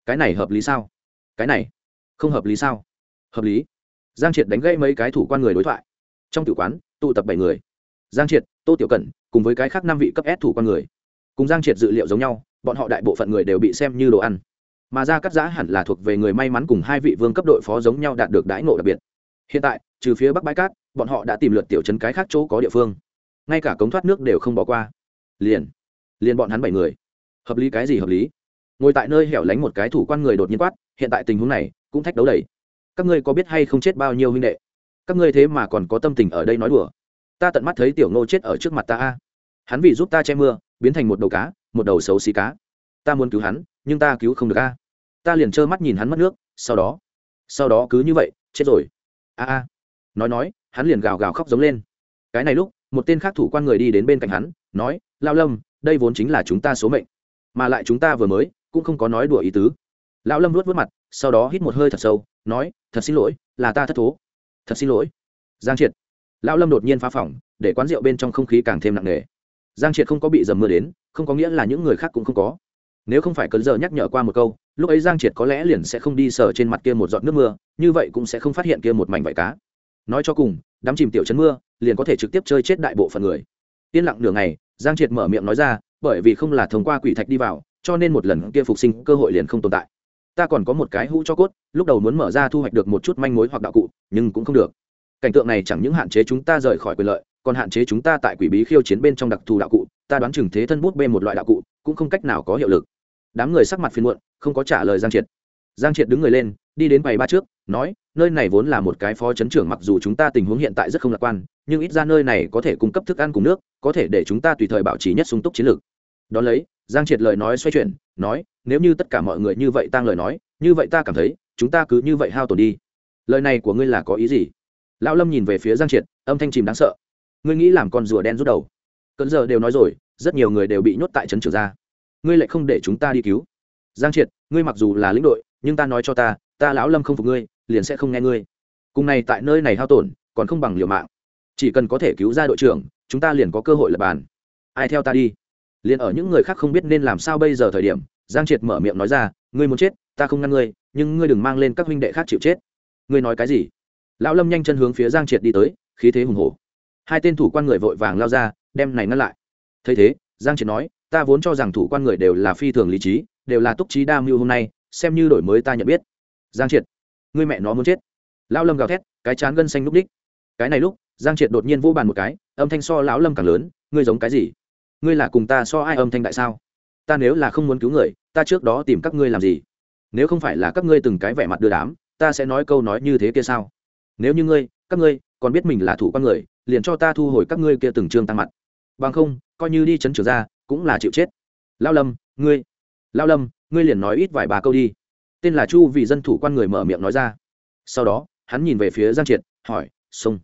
S1: cái này hợp lý sao? Cái này không hợp lý sao? Hợp lý. Giang triệt đánh gãy mấy cái thủ quan người đối thoại. Trong tử quán, tụ tập bảy người. Giang triệt, tô tiểu cẩn, cùng với cái khác năm vị cấp s thủ quan người. Cùng giang triệt dự liệu giống nhau, bọn họ đại bộ phận người đều bị xem như đồ ăn mà ra cắt giã hẳn là thuộc về người may mắn cùng hai vị vương cấp đội phó giống nhau đạt được đãi ngộ đặc biệt. Hiện tại, trừ phía bắc bãi cát, bọn họ đã tìm lượt tiểu trấn cái khác chỗ có địa phương. Ngay cả cống thoát nước đều không bỏ qua. Liền liền bọn hắn bảy người. Hợp lý cái gì hợp lý? Ngồi tại nơi hẻo lánh một cái thủ quan người đột nhiên quát, hiện tại tình huống này cũng thách đấu đầy. Các ngươi có biết hay không chết bao nhiêu huynh đệ? Các ngươi thế mà còn có tâm tình ở đây nói đùa. Ta tận mắt thấy tiểu ngô chết ở trước mặt ta a. Hắn vì giúp ta che mưa, biến thành một đầu cá, một đầu xấu xí cá. Ta muốn cứu hắn, nhưng ta cứu không được a ta liền trơ mắt nhìn hắn mất nước, sau đó sau đó cứ như vậy, chết rồi. A a. Nói nói, hắn liền gào gào khóc giống lên. Cái này lúc, một tên khác thủ quan người đi đến bên cạnh hắn, nói lao lâm, đây vốn chính là chúng ta số mệnh, mà lại chúng ta vừa mới cũng không có nói đùa ý tứ. Lão lâm luốt vớt mặt, sau đó hít một hơi thật sâu, nói, thật xin lỗi, là ta thất thố. Thật xin lỗi. Giang triệt. Lão lâm đột nhiên phá phỏng, để quán rượu bên trong không khí càng thêm nặng nề. Giang triệt không có bị dầm mưa đến, không có nghĩa là những người khác cũng không có nếu không phải cơn giờ nhắc nhở qua một câu, lúc ấy giang triệt có lẽ liền sẽ không đi sờ trên mặt kia một giọt nước mưa, như vậy cũng sẽ không phát hiện kia một mảnh vải cá. Nói cho cùng, đám chìm tiểu chấn mưa, liền có thể trực tiếp chơi chết đại bộ phận người. Yên lặng nửa ngày, giang triệt mở miệng nói ra, bởi vì không là thông qua quỷ thạch đi vào, cho nên một lần kia phục sinh cơ hội liền không tồn tại. Ta còn có một cái hũ cho cốt, lúc đầu muốn mở ra thu hoạch được một chút manh mối hoặc đạo cụ, nhưng cũng không được. Cảnh tượng này chẳng những hạn chế chúng ta rời khỏi quyền lợi, còn hạn chế chúng ta tại quỷ bí khiêu chiến bên trong đặc thù đạo cụ, ta đoán chừng thế thân bút bê một loại đạo cụ cũng không cách nào có hiệu lực. Đám người sắc mặt phiền muộn, không có trả lời giang triệt. Giang triệt đứng người lên, đi đến quầy ba trước, nói, nơi này vốn là một cái phó chấn trưởng, mặc dù chúng ta tình huống hiện tại rất không lạc quan, nhưng ít ra nơi này có thể cung cấp thức ăn cùng nước, có thể để chúng ta tùy thời bảo trì nhất sung túc chiến lược. Đón lấy, giang triệt lời nói xoay chuyển, nói, nếu như tất cả mọi người như vậy tăng lời nói, như vậy ta cảm thấy, chúng ta cứ như vậy hao tổn đi. Lời này của ngươi là có ý gì? Lão lâm nhìn về phía giang triệt, âm thanh chìm đáng sợ. Ngươi nghĩ làm con rùa đen rút đầu? Cận giờ đều nói rồi, rất nhiều người đều bị nhốt tại trấn trường ra ngươi lại không để chúng ta đi cứu. Giang triệt, ngươi mặc dù là lĩnh đội, nhưng ta nói cho ta ta lão lâm không phục ngươi, liền sẽ không nghe ngươi. Cùng này tại nơi này hao tổn, còn không bằng liều mạng. Chỉ cần có thể cứu ra đội trưởng, chúng ta liền có cơ hội lập bàn. Ai theo ta đi? Liền ở những người khác không biết nên làm sao bây giờ thời điểm, giang triệt mở miệng nói ra, ngươi muốn chết, ta không ngăn ngươi, nhưng ngươi đừng mang lên các huynh đệ khác chịu chết. Ngươi nói cái gì? Lão lâm nhanh chân hướng phía giang triệt đi tới, khí thế hùng hổ. Hai tên thủ quan người vội vàng lao ra đem này ngăn lại. Thấy thế, giang triệt nói, ta vốn cho rằng thủ quan người đều là phi thường lý trí, đều là túc trí đa mưu hôm nay, xem như đổi mới ta nhận biết. Giang triệt người mẹ nó muốn chết. Lão lâm gào thét, cái chán gân xanh lúc đích. Cái này lúc, giang triệt đột nhiên vô bàn một cái, âm thanh so lão lâm càng lớn, ngươi giống cái gì? Ngươi là cùng ta so ai âm thanh đại sao? Ta nếu là không muốn cứu người, ta trước đó tìm các ngươi làm gì? Nếu không phải là các ngươi từng cái vẻ mặt đưa đám, ta sẽ nói câu nói như thế kia sao? Nếu như ngươi, các ngươi còn biết mình là thủ quan người, liền cho ta thu hồi các ngươi kia từng trương tăng mặt bằng không, coi như đi chấn trưởng ra cũng là chịu chết. Lao lâm, ngươi, lao lâm, ngươi liền nói ít vài bà câu đi. Tên là chu vì dân thủ quan người mở miệng nói ra. Sau đó, hắn nhìn về phía giang triệt, hỏi, sông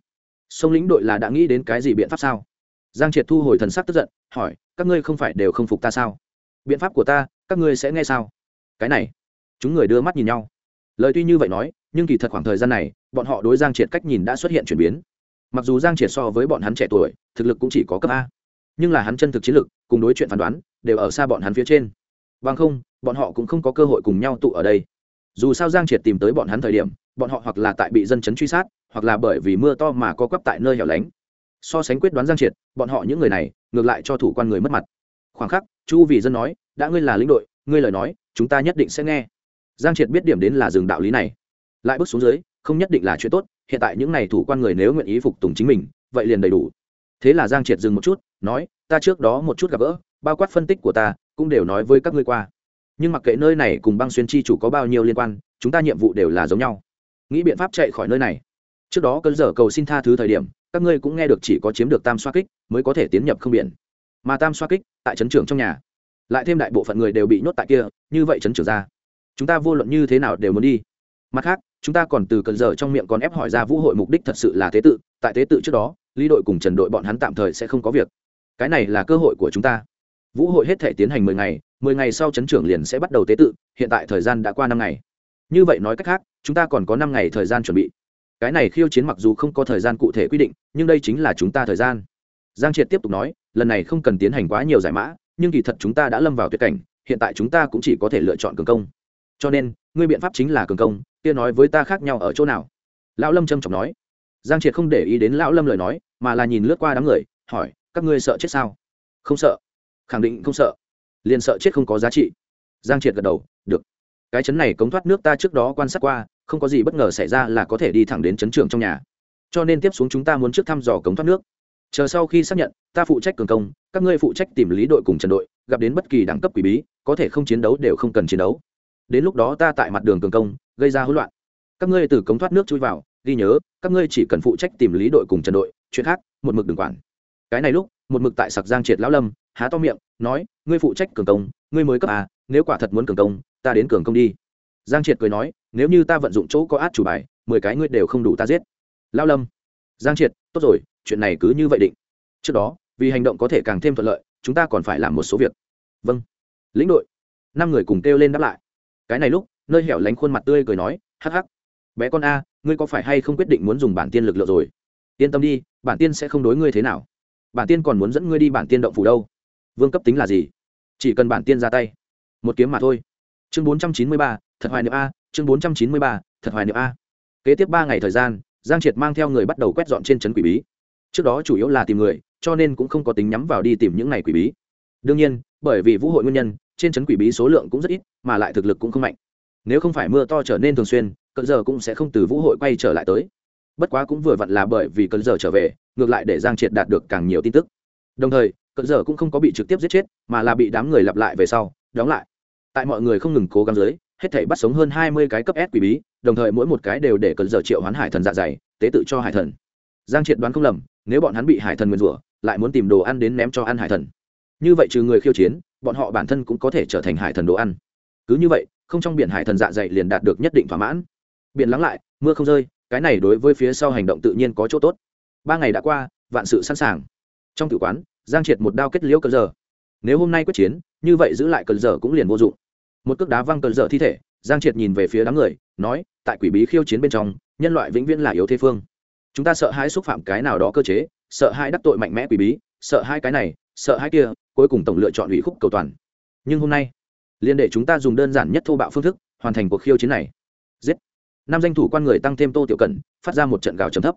S1: sông lĩnh đội là đã nghĩ đến cái gì biện pháp sao? Giang triệt thu hồi thần sắc tức giận, hỏi, các ngươi không phải đều không phục ta sao? Biện pháp của ta, các ngươi sẽ nghe sao? Cái này, chúng người đưa mắt nhìn nhau. Lời tuy như vậy nói, nhưng kỳ thật khoảng thời gian này, bọn họ đối giang triệt cách nhìn đã xuất hiện chuyển biến. Mặc dù giang triệt so với bọn hắn trẻ tuổi, thực lực cũng chỉ có cấp a nhưng là hắn chân thực chiến lực cùng đối chuyện phán đoán, đều ở xa bọn hắn phía trên. Bằng không, bọn họ cũng không có cơ hội cùng nhau tụ ở đây. Dù sao giang triệt tìm tới bọn hắn thời điểm, bọn họ hoặc là tại bị dân chấn truy sát, hoặc là bởi vì mưa to mà co quắp tại nơi hẻo lánh. So sánh quyết đoán giang triệt, bọn họ những người này, ngược lại cho thủ quan người mất mặt. Khoảng khắc, chu vì dân nói, đã ngươi là lĩnh đội, ngươi lời nói, chúng ta nhất định sẽ nghe. Giang triệt biết điểm đến là dừng đạo lý này. Lại bước xuống dưới, không nhất định là chuyện tốt, hiện tại những n à y thủ quan người nếu nguyện ý phục tùng chính mình, vậy liền đầy đủ thế là giang triệt dừng một chút, nói, ta trước đó một chút gặp gỡ, bao quát phân tích của ta, cũng đều nói với các ngươi qua. Nhưng mặc kệ nơi này cùng băng xuyên chi chủ có bao nhiêu liên quan, chúng ta nhiệm vụ đều là giống nhau. Nghĩ biện pháp chạy khỏi nơi này. Trước đó cơn dở cầu xin tha thứ thời điểm, các ngươi cũng nghe được chỉ có chiếm được tam xoa kích mới có thể tiến nhập không biển. Mà tam xoa kích, tại trấn trưởng trong nhà. Lại thêm đại bộ phận người đều bị nhốt tại kia, như vậy trấn trưởng ra. Chúng ta vô luận như thế nào đều muốn đi. Mặt khác chúng ta còn từ cần giờ trong miệng còn ép hỏi ra vũ hội mục đích thật sự là tế tự, tại tế tự trước đó, lý đội cùng trần đội bọn hắn tạm thời sẽ không có việc. Cái này là cơ hội của chúng ta. Vũ hội hết thể tiến hành mười ngày mười ngày sau chấn trưởng liền sẽ bắt đầu tế tự, hiện tại thời gian đã qua năm ngày. Như vậy nói cách khác, chúng ta còn có năm ngày thời gian chuẩn bị. Cái này khiêu chiến mặc dù không có thời gian cụ thể quy định, nhưng đây chính là chúng ta thời gian. Giang triệt tiếp tục nói, lần này không cần tiến hành quá nhiều giải mã, nhưng kỳ thật chúng ta đã lâm vào tuyệt cảnh, hiện tại chúng ta cũng chỉ có thể lựa chọn cường công. Cho nên, ngươi biện pháp chính là cường công kia nói với ta khác nhau ở chỗ nào? Lão lâm trâm trọng nói. Giang triệt không để ý đến lão lâm lời nói, mà là nhìn lướt qua đám người, hỏi, các ngươi sợ chết sao? Không sợ. Khẳng định không sợ. Liền sợ chết không có giá trị. Giang triệt gật đầu, được. Cái chấn này cống thoát nước ta trước đó quan sát qua, không có gì bất ngờ xảy ra là có thể đi thẳng đến chấn trường trong nhà. Cho nên tiếp xuống chúng ta muốn trước thăm dò cống thoát nước. Chờ sau khi xác nhận, ta phụ trách cường công, các ngươi phụ trách tìm lý đội cùng trần đội, gặp đến bất kỳ đẳng cấp quỷ bí, có thể không chiến đấu đều không cần chiến đấu đến lúc đó ta tại mặt đường cường công, gây ra hỗn loạn. Các ngươi từ cống thoát nước chui vào, ghi nhớ, các ngươi chỉ cần phụ trách tìm lý đội cùng trần đội, chuyện khác, một mực đừng quản. Cái này lúc, một mực tại sặc giang triệt lão lâm, há to miệng, nói, ngươi phụ trách cường công, ngươi mới cấp à nếu quả thật muốn cường công, ta đến cường công đi. Giang triệt cười nói, nếu như ta vận dụng chỗ có át chủ bài, mười cái ngươi đều không đủ ta giết. Lão lâm, giang triệt, tốt rồi, chuyện này cứ như vậy định. Trước đó, vì hành động có thể càng thêm thuận lợi, chúng ta còn phải làm một số việc. Vâng. Lĩnh đội, năm người cùng kêu lên đáp lại cái này lúc, nơi hẻo lánh khuôn mặt tươi cười nói, hắc hắc. Bé con a, ngươi có phải hay không quyết định muốn dùng bản tiên lực lượng rồi? Yên tâm đi, bản tiên sẽ không đối ngươi thế nào. Bản tiên còn muốn dẫn ngươi đi bản tiên động phủ đâu. Vương cấp tính là gì? Chỉ cần bản tiên ra tay. Một kiếm mà thôi. Chương bốn trăm chín mươi ba, thật hoài niệm a, chương bốn trăm chín mươi ba, thật hoài niệm a. Kế tiếp ba ngày thời gian, giang triệt mang theo người bắt đầu quét dọn trên trấn quỷ bí. Trước đó chủ yếu là tìm người, cho nên cũng không có tính nhắm vào đi tìm những ngày quỷ bí đương nhiên bởi vì vũ hội nguyên nhân trên trấn quỷ bí số lượng cũng rất ít mà lại thực lực cũng không mạnh nếu không phải mưa to trở nên thường xuyên cận giờ cũng sẽ không từ vũ hội quay trở lại tới bất quá cũng vừa vặn là bởi vì cận giờ trở về ngược lại để giang triệt đạt được càng nhiều tin tức đồng thời cận giờ cũng không có bị trực tiếp giết chết mà là bị đám người lặp lại về sau đóng lại tại mọi người không ngừng cố gắng dưới hết thảy bắt sống hơn hai mươi cái cấp S quỷ bí, đồng thời mỗi một cái đều để cẩn giờ triệu hoán hải thần dạ dày, tế tự cho hải thần. Giang Triệt đoán không lầm, nếu bọn hắn bị hải thần nguyên rủa, lại muốn tìm đồ ăn đến ném cho ăn hải thần. Như vậy trừ người khiêu chiến, bọn họ bản thân cũng có thể trở thành hải thần đồ ăn. Cứ như vậy, không trong biển hải thần dạ dày liền đạt được nhất định thỏa mãn. Biển lắng lại, mưa không rơi, cái này đối với phía sau hành động tự nhiên có chỗ tốt. Ba ngày đã qua, vạn sự sẵn sàng. Trong tử quán, Giang Triệt một đao kết liễu cơn giờ. Nếu hôm nay quyết chiến, như vậy giữ lại cơn giờ cũng liền vô dụng. Một cước đá văng cơn giờ thi thể, giang triệt nhìn về phía đám người nói tại quỷ bí khiêu chiến bên trong nhân loại vĩnh viễn là yếu thế phương chúng ta sợ hãi xúc phạm cái nào đó cơ chế sợ hãi đắc tội mạnh mẽ quỷ bí sợ hai cái này sợ hai kia cuối cùng tổng lựa chọn ủy khúc cầu toàn. Nhưng hôm nay liên để chúng ta dùng đơn giản nhất thô bạo phương thức hoàn thành cuộc khiêu chiến này. Giết. Năm danh thủ quan người tăng thêm tô tiểu cẩn, phát ra một trận gào trầm thấp.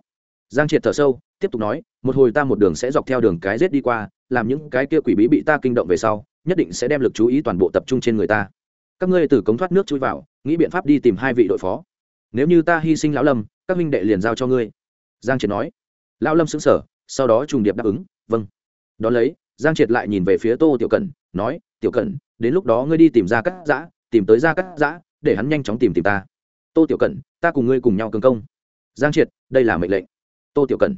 S1: Giang triệt thở sâu, tiếp tục nói, một hồi ta một đường sẽ dọc theo đường cái giết đi qua, làm những cái kia quỷ bí bị ta kinh động về sau, nhất định sẽ đem lực chú ý toàn bộ tập trung trên người ta. Các ngươi từ cống thoát nước chui vào, nghĩ biện pháp đi tìm hai vị đội phó. Nếu như ta hy sinh lão lâm, các minh đệ liền giao cho ngươi. Giang triệt nói. Lão lâm xứng sở sau đó trùng điệp đáp ứng vâng. Đón lấy giang triệt lại nhìn về phía tô tiểu cẩn, nói, tiểu cẩn, đến lúc đó ngươi đi tìm ra cắt giã, tìm tới ra cắt giã, để hắn nhanh chóng tìm tìm ta. Tô tiểu cẩn, ta cùng ngươi cùng nhau cường công. Giang triệt, đây là mệnh lệnh. Tô tiểu cẩn.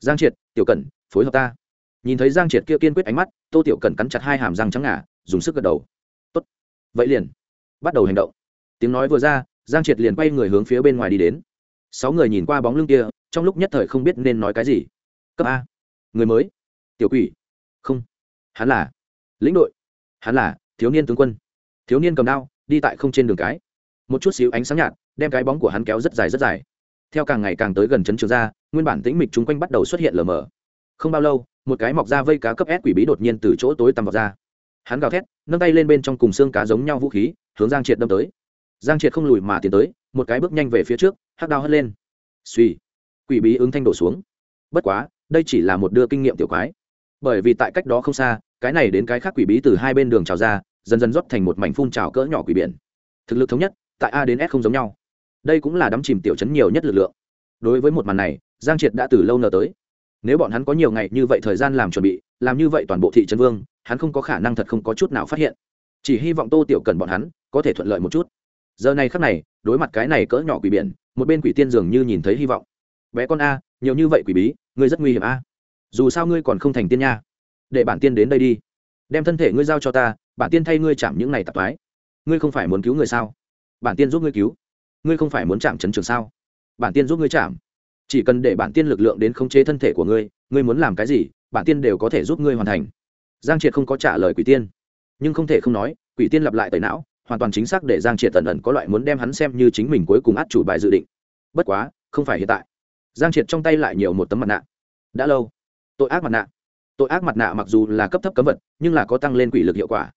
S1: Giang triệt, tiểu cẩn, phối hợp ta. Nhìn thấy giang triệt kia kiên quyết ánh mắt, tô tiểu cẩn cắn chặt hai hàm răng trắng ngà, dùng sức gật đầu. Tốt. Vậy liền. Bắt đầu hành động. Tiếng nói vừa ra, giang triệt liền quay người hướng phía bên ngoài đi đến. Sáu người nhìn qua bóng lưng kia, trong lúc nhất thời không biết nên nói cái gì. Cấp a. Người mới. Tiểu quỷ không. Hắn là lĩnh đội. Hắn là thiếu niên tướng quân. Thiếu niên cầm đao, đi tại không trên đường cái. Một chút xíu ánh sáng nhạt, đem cái bóng của hắn kéo rất dài rất dài. Theo càng ngày càng tới gần chấn trường ra, nguyên bản tĩnh mịch chung quanh bắt đầu xuất hiện lờ mờ. Không bao lâu, một cái mọc ra vây cá cấp s quỷ bí đột nhiên từ chỗ tối tầm vào ra. Hắn gào thét, nâng tay lên bên trong cùng xương cá giống nhau vũ khí, hướng giang triệt đâm tới. Giang triệt không lùi mà tiến tới, một cái bước nhanh về phía trước, hắc đao hất lên. Suy quỷ bí ứng thanh đổ xuống. Bất quá, đây chỉ là một đưa kinh nghiệm tiểu quái bởi vì tại cách đó không xa, cái này đến cái khác quỷ bí từ hai bên đường trào ra, dần dần rót thành một mảnh phun trào cỡ nhỏ quỷ biển. Thực lực thống nhất, tại a đến s không giống nhau. Đây cũng là đắm chìm tiểu chấn nhiều nhất lực lượng. Đối với một màn này, giang triệt đã từ lâu nở tới. Nếu bọn hắn có nhiều ngày như vậy thời gian làm chuẩn bị, làm như vậy toàn bộ thị trấn vương, hắn không có khả năng thật không có chút nào phát hiện. Chỉ hy vọng tô tiểu cần bọn hắn có thể thuận lợi một chút. Giờ này khắc này, đối mặt cái này cỡ nhỏ quỷ biển, một bên quỷ tiên dường như nhìn thấy hy vọng. Bé con a, nhiều như vậy quỷ bí, ngươi rất nguy hiểm a dù sao ngươi còn không thành tiên nha. Để bản tiên đến đây đi. Đem thân thể ngươi giao cho ta, bản tiên thay ngươi chạm những này tạp thoái. Ngươi không phải muốn cứu người sao? Bản tiên giúp ngươi cứu. Ngươi không phải muốn chạm chấn trường sao? Bản tiên giúp ngươi chạm. Chỉ cần để bản tiên lực lượng đến khống chế thân thể của ngươi ngươi muốn làm cái gì, bản tiên đều có thể giúp ngươi hoàn thành. Giang triệt không có trả lời quỷ tiên. Nhưng không thể không nói, quỷ tiên lặp lại tẩy não, hoàn toàn chính xác để giang triệt tần ẩn có loại muốn đem hắn xem như chính mình cuối cùng át chủ bài dự định. Bất quá, không phải hiện tại. Giang triệt trong tay lại nhiều một tấm mặt nạ. Đã lâu tội ác mặt nạ. Tội ác mặt nạ mặc dù là cấp thấp cấm vật, nhưng là có tăng lên quỷ lực hiệu quả.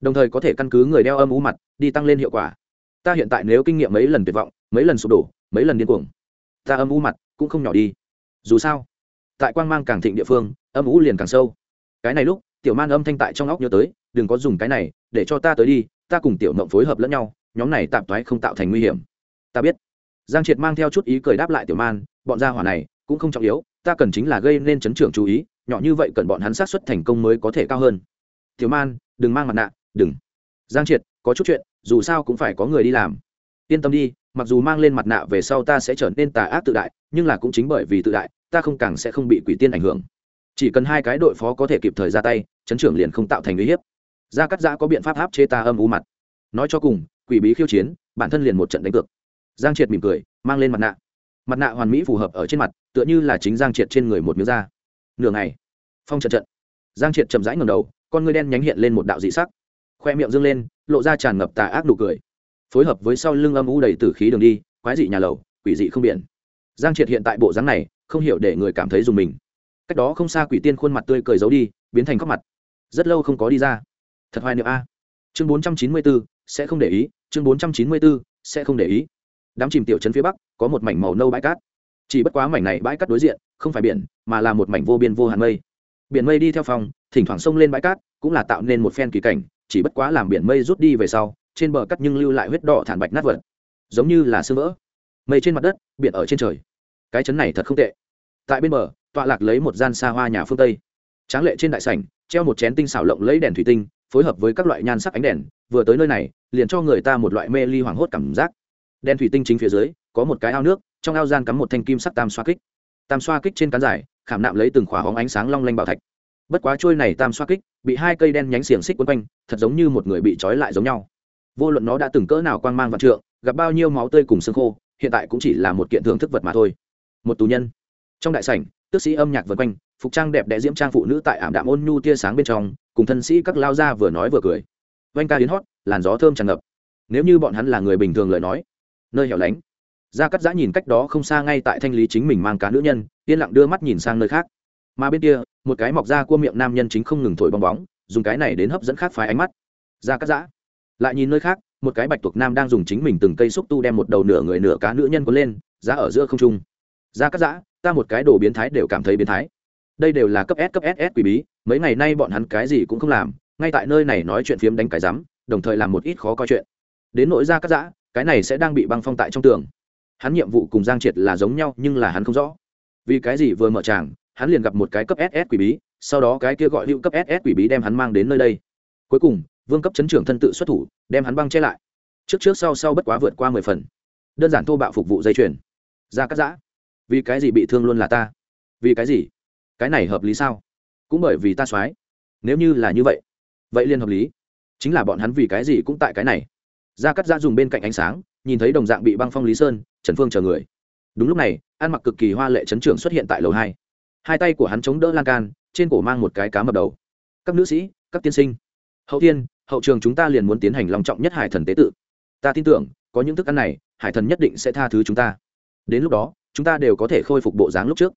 S1: Đồng thời có thể căn cứ người đeo âm u mặt đi tăng lên hiệu quả. Ta hiện tại nếu kinh nghiệm mấy lần tuyệt vọng, mấy lần sụp đổ, mấy lần điên cuồng, ta âm u mặt cũng không nhỏ đi. Dù sao, tại quang mang càng thịnh địa phương, âm u liền càng sâu. Cái này lúc, tiểu man âm thanh tại trong óc nhớ tới, đừng có dùng cái này, để cho ta tới đi, ta cùng tiểu mộng phối hợp lẫn nhau, nhóm này tạm thoái không tạo thành nguy hiểm. Ta biết. Giang triệt mang theo chút ý cười đáp lại tiểu man, bọn gia hỏa này cũng không trọng yếu ta cần chính là gây nên chấn trưởng chú ý, nhỏ như vậy cần bọn hắn sát xuất thành công mới có thể cao hơn. Thiếu man, đừng mang mặt nạ, đừng. Giang triệt, có chút chuyện, dù sao cũng phải có người đi làm. Yên tâm đi, mặc dù mang lên mặt nạ về sau ta sẽ trở nên tà ác tự đại, nhưng là cũng chính bởi vì tự đại, ta không càng sẽ không bị quỷ tiên ảnh hưởng. Chỉ cần hai cái đội phó có thể kịp thời ra tay, chấn trưởng liền không tạo thành uy hiếp. Gia cắt giã có biện pháp áp chế ta âm u mặt. Nói cho cùng, quỷ bí khiêu chiến, bản thân liền một trận đánh cược. Giang triệt mỉm cười, mang lên mặt nạ mặt nạ hoàn mỹ phù hợp ở trên mặt, tựa như là chính giang triệt trên người một miếng da. Nửa ngày, phong trận trận. Giang triệt chậm rãi ngầm đầu, con ngươi đen nhánh hiện lên một đạo dị sắc. Khoe miệng dâng lên, lộ ra tràn ngập tà ác nụ cười. Phối hợp với sau lưng âm u đầy t khí đường đi, quái dị nhà lầu, quỷ dị không biển. Giang triệt hiện tại bộ dáng này, không hiểu để người cảm thấy dùng mình. Cách đó không xa quỷ tiên khuôn mặt tươi cười giấu đi, biến thành khóc mặt. Rất lâu không có đi ra. Thật hoài niệm a. Chương bốn trăm chín mươi bốn sẽ không để ý, chương bốn trăm chín mươi bốn sẽ không để ý đám chìm tiểu trấn phía bắc có một mảnh màu nâu bãi cát. Chỉ bất quá mảnh này bãi cát đối diện, không phải biển, mà là một mảnh vô biên vô hạn mây. Biển mây đi theo phòng, thỉnh thoảng sông lên bãi cát, cũng là tạo nên một phen kỳ cảnh, chỉ bất quá làm biển mây rút đi về sau, trên bờ cắt nhưng lưu lại huyết đỏ thản bạch nát vật, giống như là sương vỡ. Mây trên mặt đất, biển ở trên trời. Cái chấn này thật không tệ. Tại bên bờ, tọa lạc lấy một gian xa hoa nhà phương tây. Tráng lệ trên đại sảnh, treo một chén tinh xảo lộng lấy đèn thủy tinh, phối hợp với các loại nhan sắc ánh đèn, vừa tới nơi này, liền cho người ta một loại mê ly hoảng hốt cảm giác đen thủy tinh chính phía dưới, có một cái ao nước, trong ao gian cắm một thanh kim sắc tam xoa kích. Tam xoa kích trên cán dài, khảm nạm lấy từng khỏa hóng ánh sáng long lanh bảo thạch. Bất quá trôi này tam xoa kích, bị hai cây đen nhánh xiềng xích quấn quanh, thật giống như một người bị trói lại giống nhau. Vô luận nó đã từng cỡ nào quang mang vạn trượng, gặp bao nhiêu máu tươi cùng xương khô, hiện tại cũng chỉ là một kiện thưởng thức vật mà thôi. Một tù nhân. Trong đại sảnh, tước sĩ âm nhạc vân quanh, phục trang đẹp đẽ diễm trang phụ nữ tại ảm đạm ôn nhu tia sáng bên trong, cùng thân sĩ các lao ra vừa nói vừa cười. Vanh ca hiến hót, làn gió thơm tràn ngập. Nếu như bọn hắn là người bình thường lời nói nơi hẻo lánh. Gia cắt giã nhìn cách đó không xa ngay tại thanh lý chính mình mang cá nữ nhân, yên lặng đưa mắt nhìn sang nơi khác. Mà bên kia, một cái mọc ra cua miệng nam nhân chính không ngừng thổi bong bóng, dùng cái này đến hấp dẫn khác phái ánh mắt. Gia cắt giã lại nhìn nơi khác, một cái bạch tuộc nam đang dùng chính mình từng cây xúc tu đem một đầu nửa người nửa cá nữ nhân cuốn lên, giá ở giữa không trung. Gia cắt giã, ta một cái đồ biến thái đều cảm thấy biến thái. Đây đều là cấp s, cấp ss quỷ bí, mấy ngày nay bọn hắn cái gì cũng không làm, ngay tại nơi này nói chuyện phiếm đánh cái rắm, đồng thời làm một ít khó coi chuyện. Đến nỗi Gia cắt giã cái này sẽ đang bị băng phong tại trong tường. Hắn nhiệm vụ cùng giang triệt là giống nhau, nhưng là hắn không rõ. Vì cái gì vừa mở tràng, hắn liền gặp một cái cấp ss quỷ bí, sau đó cái kia gọi hữu cấp ss quỷ bí đem hắn mang đến nơi đây. Cuối cùng, vương cấp chấn trưởng thân tự xuất thủ, đem hắn băng che lại. Trước trước sau sau bất quá vượt qua mười phần. Đơn giản thô bạo phục vụ dây chuyền. Ra cắt giã. Vì cái gì bị thương luôn là ta? Vì cái gì? Cái này hợp lý sao? Cũng bởi vì ta soái nếu như là như vậy vậy liên hợp lý. Chính là bọn hắn vì cái gì cũng tại cái này gia cắt giã dùng bên cạnh ánh sáng, nhìn thấy đồng dạng bị băng phong lý sơn, trần phương chờ người. Đúng lúc này, ăn mặc cực kỳ hoa lệ chấn trưởng xuất hiện tại lầu hai. Hai tay của hắn chống đỡ lan can, trên cổ mang một cái cá mập đầu. Các nữ sĩ, các tiên sinh. Hậu thiên hậu trường chúng ta liền muốn tiến hành lòng trọng nhất hải thần tế tự. Ta tin tưởng, có những thức ăn này, hải thần nhất định sẽ tha thứ chúng ta. Đến lúc đó, chúng ta đều có thể khôi phục bộ dáng lúc trước.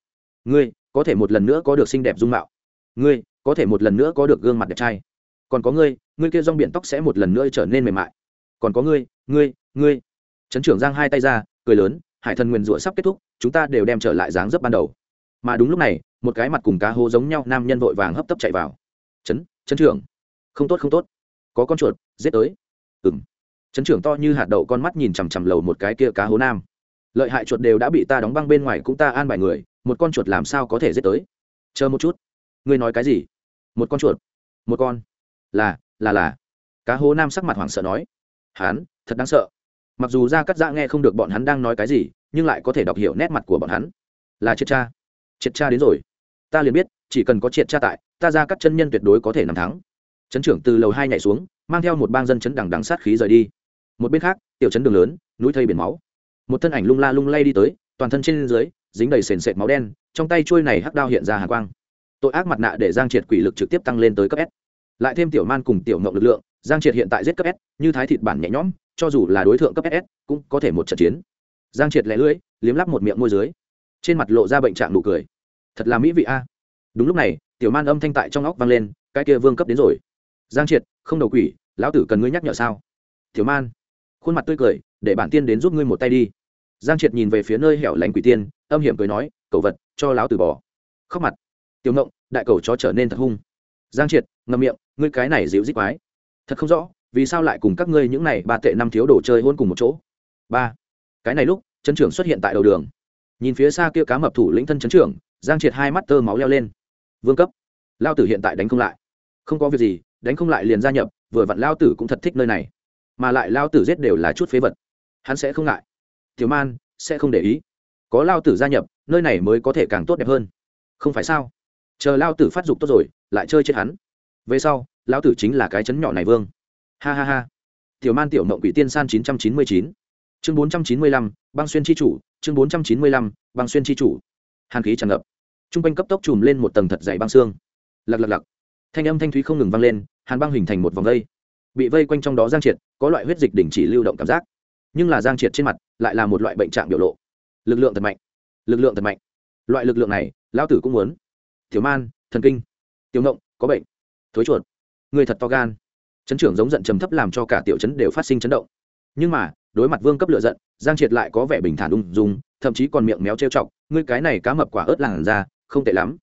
S1: Ngươi, có thể một lần nữa có được xinh đẹp dung mạo. Ngươi, có thể một lần nữa có được gương mặt đẹp trai. Còn có ngươi ngươi kia rong biển tóc sẽ một lần nữa trở nên mềm mại còn có ngươi ngươi ngươi. Trấn trưởng giang hai tay ra, cười lớn, hải thần nguyền rủa sắp kết thúc, chúng ta đều đem trở lại dáng dấp ban đầu. Mà đúng lúc này, một cái mặt cùng cá hố giống nhau nam nhân vội vàng hấp tấp chạy vào. Trấn trấn trưởng. Không tốt không tốt. Có con chuột, giết tới. Ừ m trấn trưởng to như hạt đậu con mắt nhìn chằm chằm lầu một cái kia cá hố nam. Lợi hại chuột đều đã bị ta đóng băng bên ngoài cũng ta an bài người, một con chuột làm sao có thể giết tới? Chờ một chút. Ngươi nói cái gì? Một con chuột. Một con. Là là là. Cá hố nam sắc mặt hoảng sợ nói hắn, thật đáng sợ. Mặc dù ra cắt dạ nghe không được bọn hắn đang nói cái gì, nhưng lại có thể đọc hiểu nét mặt của bọn hắn. Là triệt cha triệt cha đến rồi. Ta liền biết, chỉ cần có triệt cha tại, ta ra cắt chân nhân tuyệt đối có thể nằm thắng. Trấn trưởng từ lầu hai nhảy xuống, mang theo một bang dân chấn đằng đằng sát khí rời đi. Một bên khác, tiểu chấn đường lớn, núi thây biển máu. Một thân ảnh lung la lung lay đi tới, toàn thân trên dưới, dính đầy sền sệt máu đen, trong tay trôi này hắc đao hiện ra hàng quang. Tội ác mặt nạ để giang triệt quỷ lực trực tiếp tăng lên tới cấp s. Lại thêm tiểu man cùng tiểu ngộng lực lượng giang triệt hiện tại giết cấp s, như thái thịt bản nhẹ nhõm, cho dù là đối tượng cấp ss cũng có thể một trận chiến. Giang triệt lẻ lưỡi, liếm lắp một miệng môi dưới. Trên mặt lộ ra bệnh trạng nụ cười. Thật là mỹ vị a. Đúng lúc này, tiểu man âm thanh tại trong óc vang lên, cái kia vương cấp đến rồi. Giang triệt, không đầu quỷ, lão tử cần ngươi nhắc nhở sao? Tiểu man, khuôn mặt tươi cười, để bản tiên đến giúp ngươi một tay đi. Giang triệt nhìn về phía nơi hẻo lánh quỷ tiên, âm hiểm cười nói cậu vật, cho lão tử bỏ. Khóc mặt. Tiểu ngộng, đại cầu chó trở nên thật hung. Giang triệt, ngậm miệng, ngươi cái này dịu dít quái thật không rõ, vì sao lại cùng các ngươi những này ba tệ năm thiếu đồ chơi hôn cùng một chỗ? Ba, cái này lúc chân trưởng xuất hiện tại đầu đường. Nhìn phía xa kia cá mập thủ lĩnh thân trấn trưởng, giang triệt hai mắt tơ máu leo lên. Vương cấp, lao tử hiện tại đánh không lại. Không có việc gì, đánh không lại liền gia nhập, vừa vặn lao tử cũng thật thích nơi này. Mà lại lao tử giết đều là chút phế vật. Hắn sẽ không ngại. Thiếu man, sẽ không để ý. Có lao tử gia nhập, nơi này mới có thể càng tốt đẹp hơn. Không phải sao? Chờ lao tử phát dục tốt rồi, lại chơi chết hắn. Về sau Lão tử chính là cái chấn nhỏ này vương. Ha ha ha. Tiểu man tiểu mộng quỷ tiên san chín trăm chín mươi chín. Chương bốn trăm chín mươi lăm, băng xuyên chi chủ, chương bốn trăm chín mươi lăm, băng xuyên chi chủ. Hàn khí tràn ngập. T r u n g quanh cấp tốc chùm lên một tầng thật dày băng xương. Lặc lặc lặc. Thanh âm thanh thúy không ngừng vang lên, hàn băng hình thành một vòng vây. Bị vây quanh trong đó giang triệt, có loại huyết dịch đình chỉ lưu động cảm giác. Nhưng là giang triệt trên mặt lại là một loại bệnh trạng biểu lộ. Lực lượng thật mạnh. Lực lượng thật mạnh. Loại lực lượng này, lão tử cũng muốn. Tiểu man, thần kinh. Tiểu ngộng có bệnh. Thối chuột người thật to gan. Chấn trưởng giống giận trầm thấp làm cho cả tiểu chấn đều phát sinh chấn động. Nhưng mà, đối mặt vương cấp lựa giận, giang triệt lại có vẻ bình thản ung dung, thậm chí còn miệng méo trêu chọc, ngươi cái này cá mập quả ớt làn ra không tệ lắm.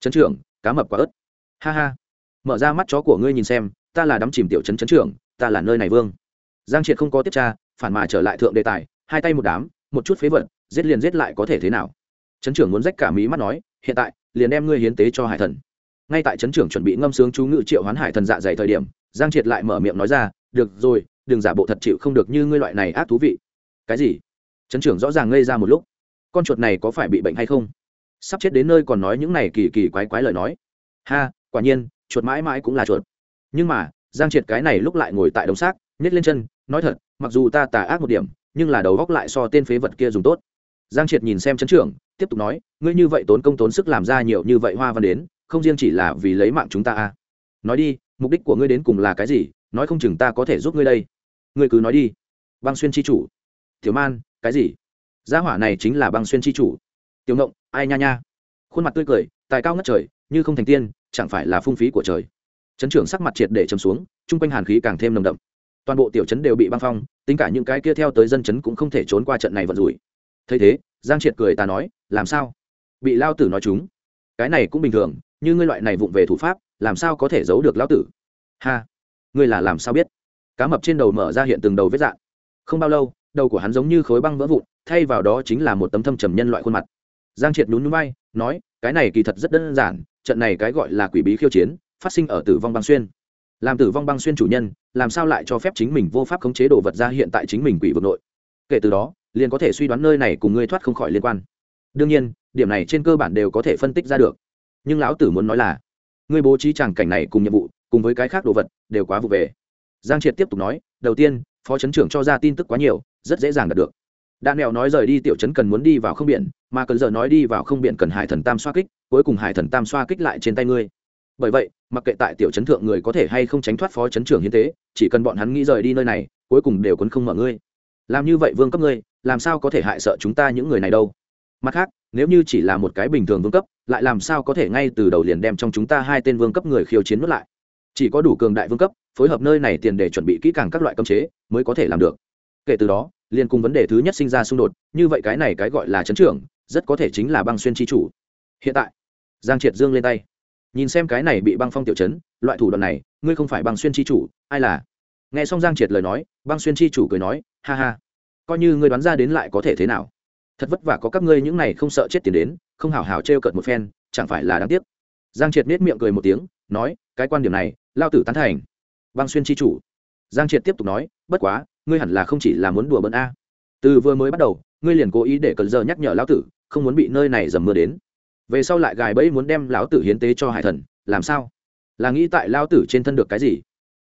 S1: Chấn trưởng, cá mập quả ớt. Ha ha. Mở ra mắt chó của ngươi nhìn xem, ta là đắm chìm tiểu chấn chấn trưởng, ta là nơi này vương. Giang triệt không có tiếp tra, phản mà trở lại thượng đề tài, hai tay một đám, một chút phế vật, giết liền giết lại có thể thế nào. Trấn trưởng muốn rách cả mí mắt nói, hiện tại, liền đem ngươi hiến tế cho hải thần ngay tại trấn trưởng chuẩn bị ngâm sướng chú ngự triệu hoán hải thần dạ dày thời điểm, giang triệt lại mở miệng nói ra, được rồi, đừng giả bộ thật chịu không được như ngươi loại này ác thú vị. Cái gì? Trấn trưởng rõ ràng ngây ra một lúc. Con chuột này có phải bị bệnh hay không? Sắp chết đến nơi còn nói những này kỳ kỳ quái quái lời nói. Ha, quả nhiên, chuột mãi mãi cũng là chuột. Nhưng mà, giang triệt cái này lúc lại ngồi tại đống xác nhét lên chân, nói thật, mặc dù ta tà ác một điểm, nhưng là đầu góc lại so tên phế vật kia dùng tốt. Giang triệt nhìn xem chấn trưởng, tiếp tục nói, ngươi như vậy tốn công tốn sức làm ra nhiều như vậy hoa văn đến không riêng chỉ là vì lấy mạng chúng ta à. nói đi, mục đích của ngươi đến cùng là cái gì? Nói không chừng ta có thể giúp ngươi đây. Ngươi cứ nói đi. Băng xuyên chi chủ. Thiếu man, cái gì? Gia hỏa này chính là băng xuyên chi chủ. Tiểu ngộng, ai nha nha? Khuôn mặt tươi cười, tài cao ngất trời, như không thành tiên, chẳng phải là phung phí của trời. Chấn trưởng sắc mặt triệt để chấm xuống, chung quanh hàn khí càng thêm nồng đậm. Toàn bộ tiểu chấn đều bị băng phong, tính cả những cái kia theo tới dân chấn cũng không thể trốn qua trận này vận rủi. Thấy thế, giang triệt cười ta nói, làm sao? Bị lao tử nói chúng? Cái này cũng bình thường như ngươi loại này vụng về thủ pháp, làm sao có thể giấu được Lão tử? Ha! Ngươi là làm sao biết? Cá mập trên đầu mở ra hiện từng đầu vết dạn không bao lâu, đầu của hắn giống như khối băng vỡ vụn, thay vào đó chính là một tấm thâm trầm nhân loại khuôn mặt. Giang triệt nhún nhún bay nói, cái này kỳ thật rất đơn giản, trận này cái gọi là quỷ bí khiêu chiến, phát sinh ở tử vong băng xuyên. Làm tử vong băng xuyên chủ nhân, làm sao lại cho phép chính mình vô pháp khống chế đồ vật ra hiện tại chính mình quỷ vực nội? Kể từ đó, liền có thể suy đoán nơi này cùng ngươi thoát không khỏi liên quan. Đương nhiên, điểm này trên cơ bản đều có thể phân tích ra được nhưng lão tử muốn nói là, ngươi bố trí tràng cảnh này cùng nhiệm vụ, cùng với cái khác đồ vật, đều quá vụ về. Giang triệt tiếp tục nói, đầu tiên, phó chấn trưởng cho ra tin tức quá nhiều, rất dễ dàng đạt được. Đạn mèo nói rời đi tiểu chấn cần muốn đi vào không biển, mà cần giờ nói đi vào không biển cần hải thần tam xoa kích, cuối cùng hải thần tam xoa kích lại trên tay ngươi. Bởi vậy, mặc kệ tại tiểu chấn thượng người có thể hay không tránh thoát phó chấn trưởng hiến tế, chỉ cần bọn hắn nghĩ rời đi nơi này, cuối cùng đều quấn không mở ngươi. Làm như vậy vương cấp ngươi, làm sao có thể hại sợ chúng ta những người này đâu? Mặt khác nếu như chỉ là một cái bình thường vương cấp, lại làm sao có thể ngay từ đầu liền đem trong chúng ta hai tên vương cấp người khiêu chiến nuốt lại? Chỉ có đủ cường đại vương cấp, phối hợp nơi này tiền để chuẩn bị kỹ càng các loại cơm chế, mới có thể làm được. Kể từ đó, liền cùng vấn đề thứ nhất sinh ra xung đột, như vậy cái này cái gọi là chấn trưởng, rất có thể chính là băng xuyên tri chủ. Hiện tại, giang triệt dương lên tay. Nhìn xem cái này bị băng phong tiểu chấn, loại thủ đoạn này, ngươi không phải băng xuyên tri chủ, ai là? Nghe xong giang triệt lời nói, băng xuyên tri chủ cười nói, ha ha, coi như ngươi đoán ra đến lại có thể thế nào? Thật vất vả có các ngươi những này không sợ chết tiền đến, không hào hào t r e o cợt một phen, chẳng phải là đáng tiếc. Giang triệt nết miệng cười một tiếng, nói, cái quan điểm này, lao tử tán thành. Băng xuyên tri chủ. Giang triệt tiếp tục nói, bất quá, ngươi hẳn là không chỉ là muốn đùa bận a. Từ vừa mới bắt đầu, ngươi liền cố ý để cần giờ nhắc nhở lão tử, không muốn bị nơi này dầm mưa đến. Về sau lại gài bẫy muốn đem lão tử hiến tế cho hải thần, làm sao? Là nghĩ tại lão tử trên thân được cái gì?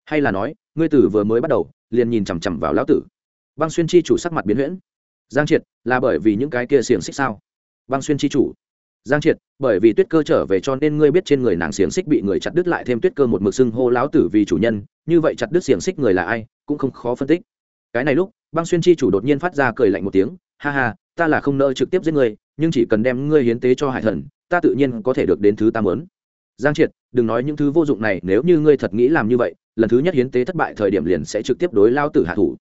S1: Hay là nói, ngươi tử vừa mới bắt đầu, liền nhìn chằm chằm vào lão tử? Băng xuyên chi chủ sắc mặt biến huyễn giang triệt, là bởi vì những cái kia xiềng xích sao? Băng xuyên chi chủ. Giang triệt, bởi vì tuyết cơ trở về cho nên ngươi biết trên người nàng xiềng xích bị người chặt đứt lại thêm tuyết cơ một mực xưng hô láo tử vì chủ nhân, như vậy chặt đứt xiềng xích người là ai, cũng không khó phân tích. Cái này lúc, băng xuyên chi chủ đột nhiên phát ra cười lạnh một tiếng, ha ha, ta là không nỡ trực tiếp giết ngươi, nhưng chỉ cần đem ngươi hiến tế cho hải thần, ta tự nhiên có thể được đến thứ ta muốn. Giang triệt, đừng nói những thứ vô dụng này, nếu như ngươi thật nghĩ làm như vậy, lần thứ nhất hiến tế thất bại thời điểm liền sẽ trực tiếp đối lao tử hạ thủ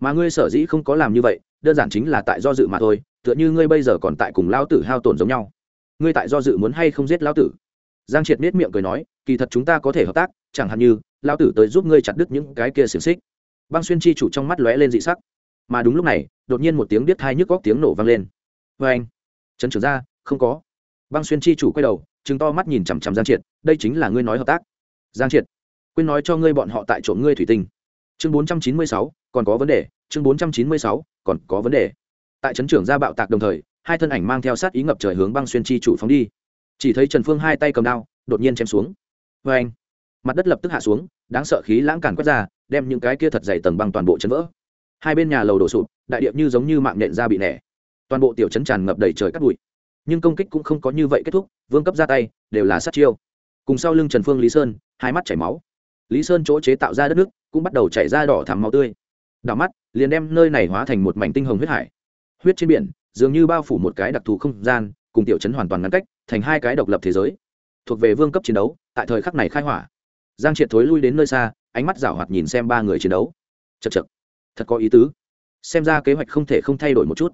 S1: mà ngươi sở dĩ không có làm như vậy, đơn giản chính là tại do dự mà thôi, tựa như ngươi bây giờ còn tại cùng lao tử hao tổn giống nhau. Ngươi tại do dự muốn hay không giết lao tử? Giang triệt nết miệng cười nói, kỳ thật chúng ta có thể hợp tác, chẳng hạn như lao tử tới giúp ngươi chặt đứt những cái kia xiềng xích. Băng xuyên chi chủ trong mắt lóe lên dị sắc. Mà đúng lúc này, đột nhiên một tiếng biết thai nhức góc tiếng nổ vang lên. Vê anh trấn trưởng ra, không có. Băng xuyên chi chủ quay đầu chứng to mắt nhìn chằm chằm giang triệt, đây chính là ngươi nói hợp tác. Giang triệt, quên nói cho ngươi bọn họ tại trộm ngươi thủy tinh chương bốn trăm chín mươi sáu, còn có vấn đề. Chương bốn trăm chín mươi sáu, còn có vấn đề. Tại trấn trưởng ra bạo tạc đồng thời, hai thân ảnh mang theo sát ý ngập trời hướng băng xuyên chi chủ phóng đi. Chỉ thấy trần phương hai tay cầm đao, đột nhiên chém xuống. Vê anh, mặt đất lập tức hạ xuống, đáng sợ khí lãng càn quét ra, đem những cái kia thật dày tầng băng toàn bộ chấn vỡ. Hai bên nhà lầu đổ sụp, đại điệp như giống như mạng nhện ra bị nẻ. Toàn bộ tiểu chấn tràn ngập đầy trời cắt bụi. Nhưng công kích cũng không có như vậy kết thúc, vương cấp ra tay, đều là sát chiêu. Cùng sau lưng trần phương lý sơn, hai mắt chảy máu lý sơn chỗ chế tạo ra đất nước cũng bắt đầu chảy ra đỏ thắm màu tươi. Đỏ mắt, liền đem nơi này hóa thành một mảnh tinh hồng huyết hải. Huyết trên biển, dường như bao phủ một cái đặc thù không gian, cùng tiểu chấn hoàn toàn ngăn cách, thành hai cái độc lập thế giới. Thuộc về vương cấp chiến đấu, tại thời khắc này khai hỏa. Giang triệt thối lui đến nơi xa, ánh mắt rảo hoạt nhìn xem ba người chiến đấu. Chật chật thật có ý tứ. Xem ra kế hoạch không thể không thay đổi một chút.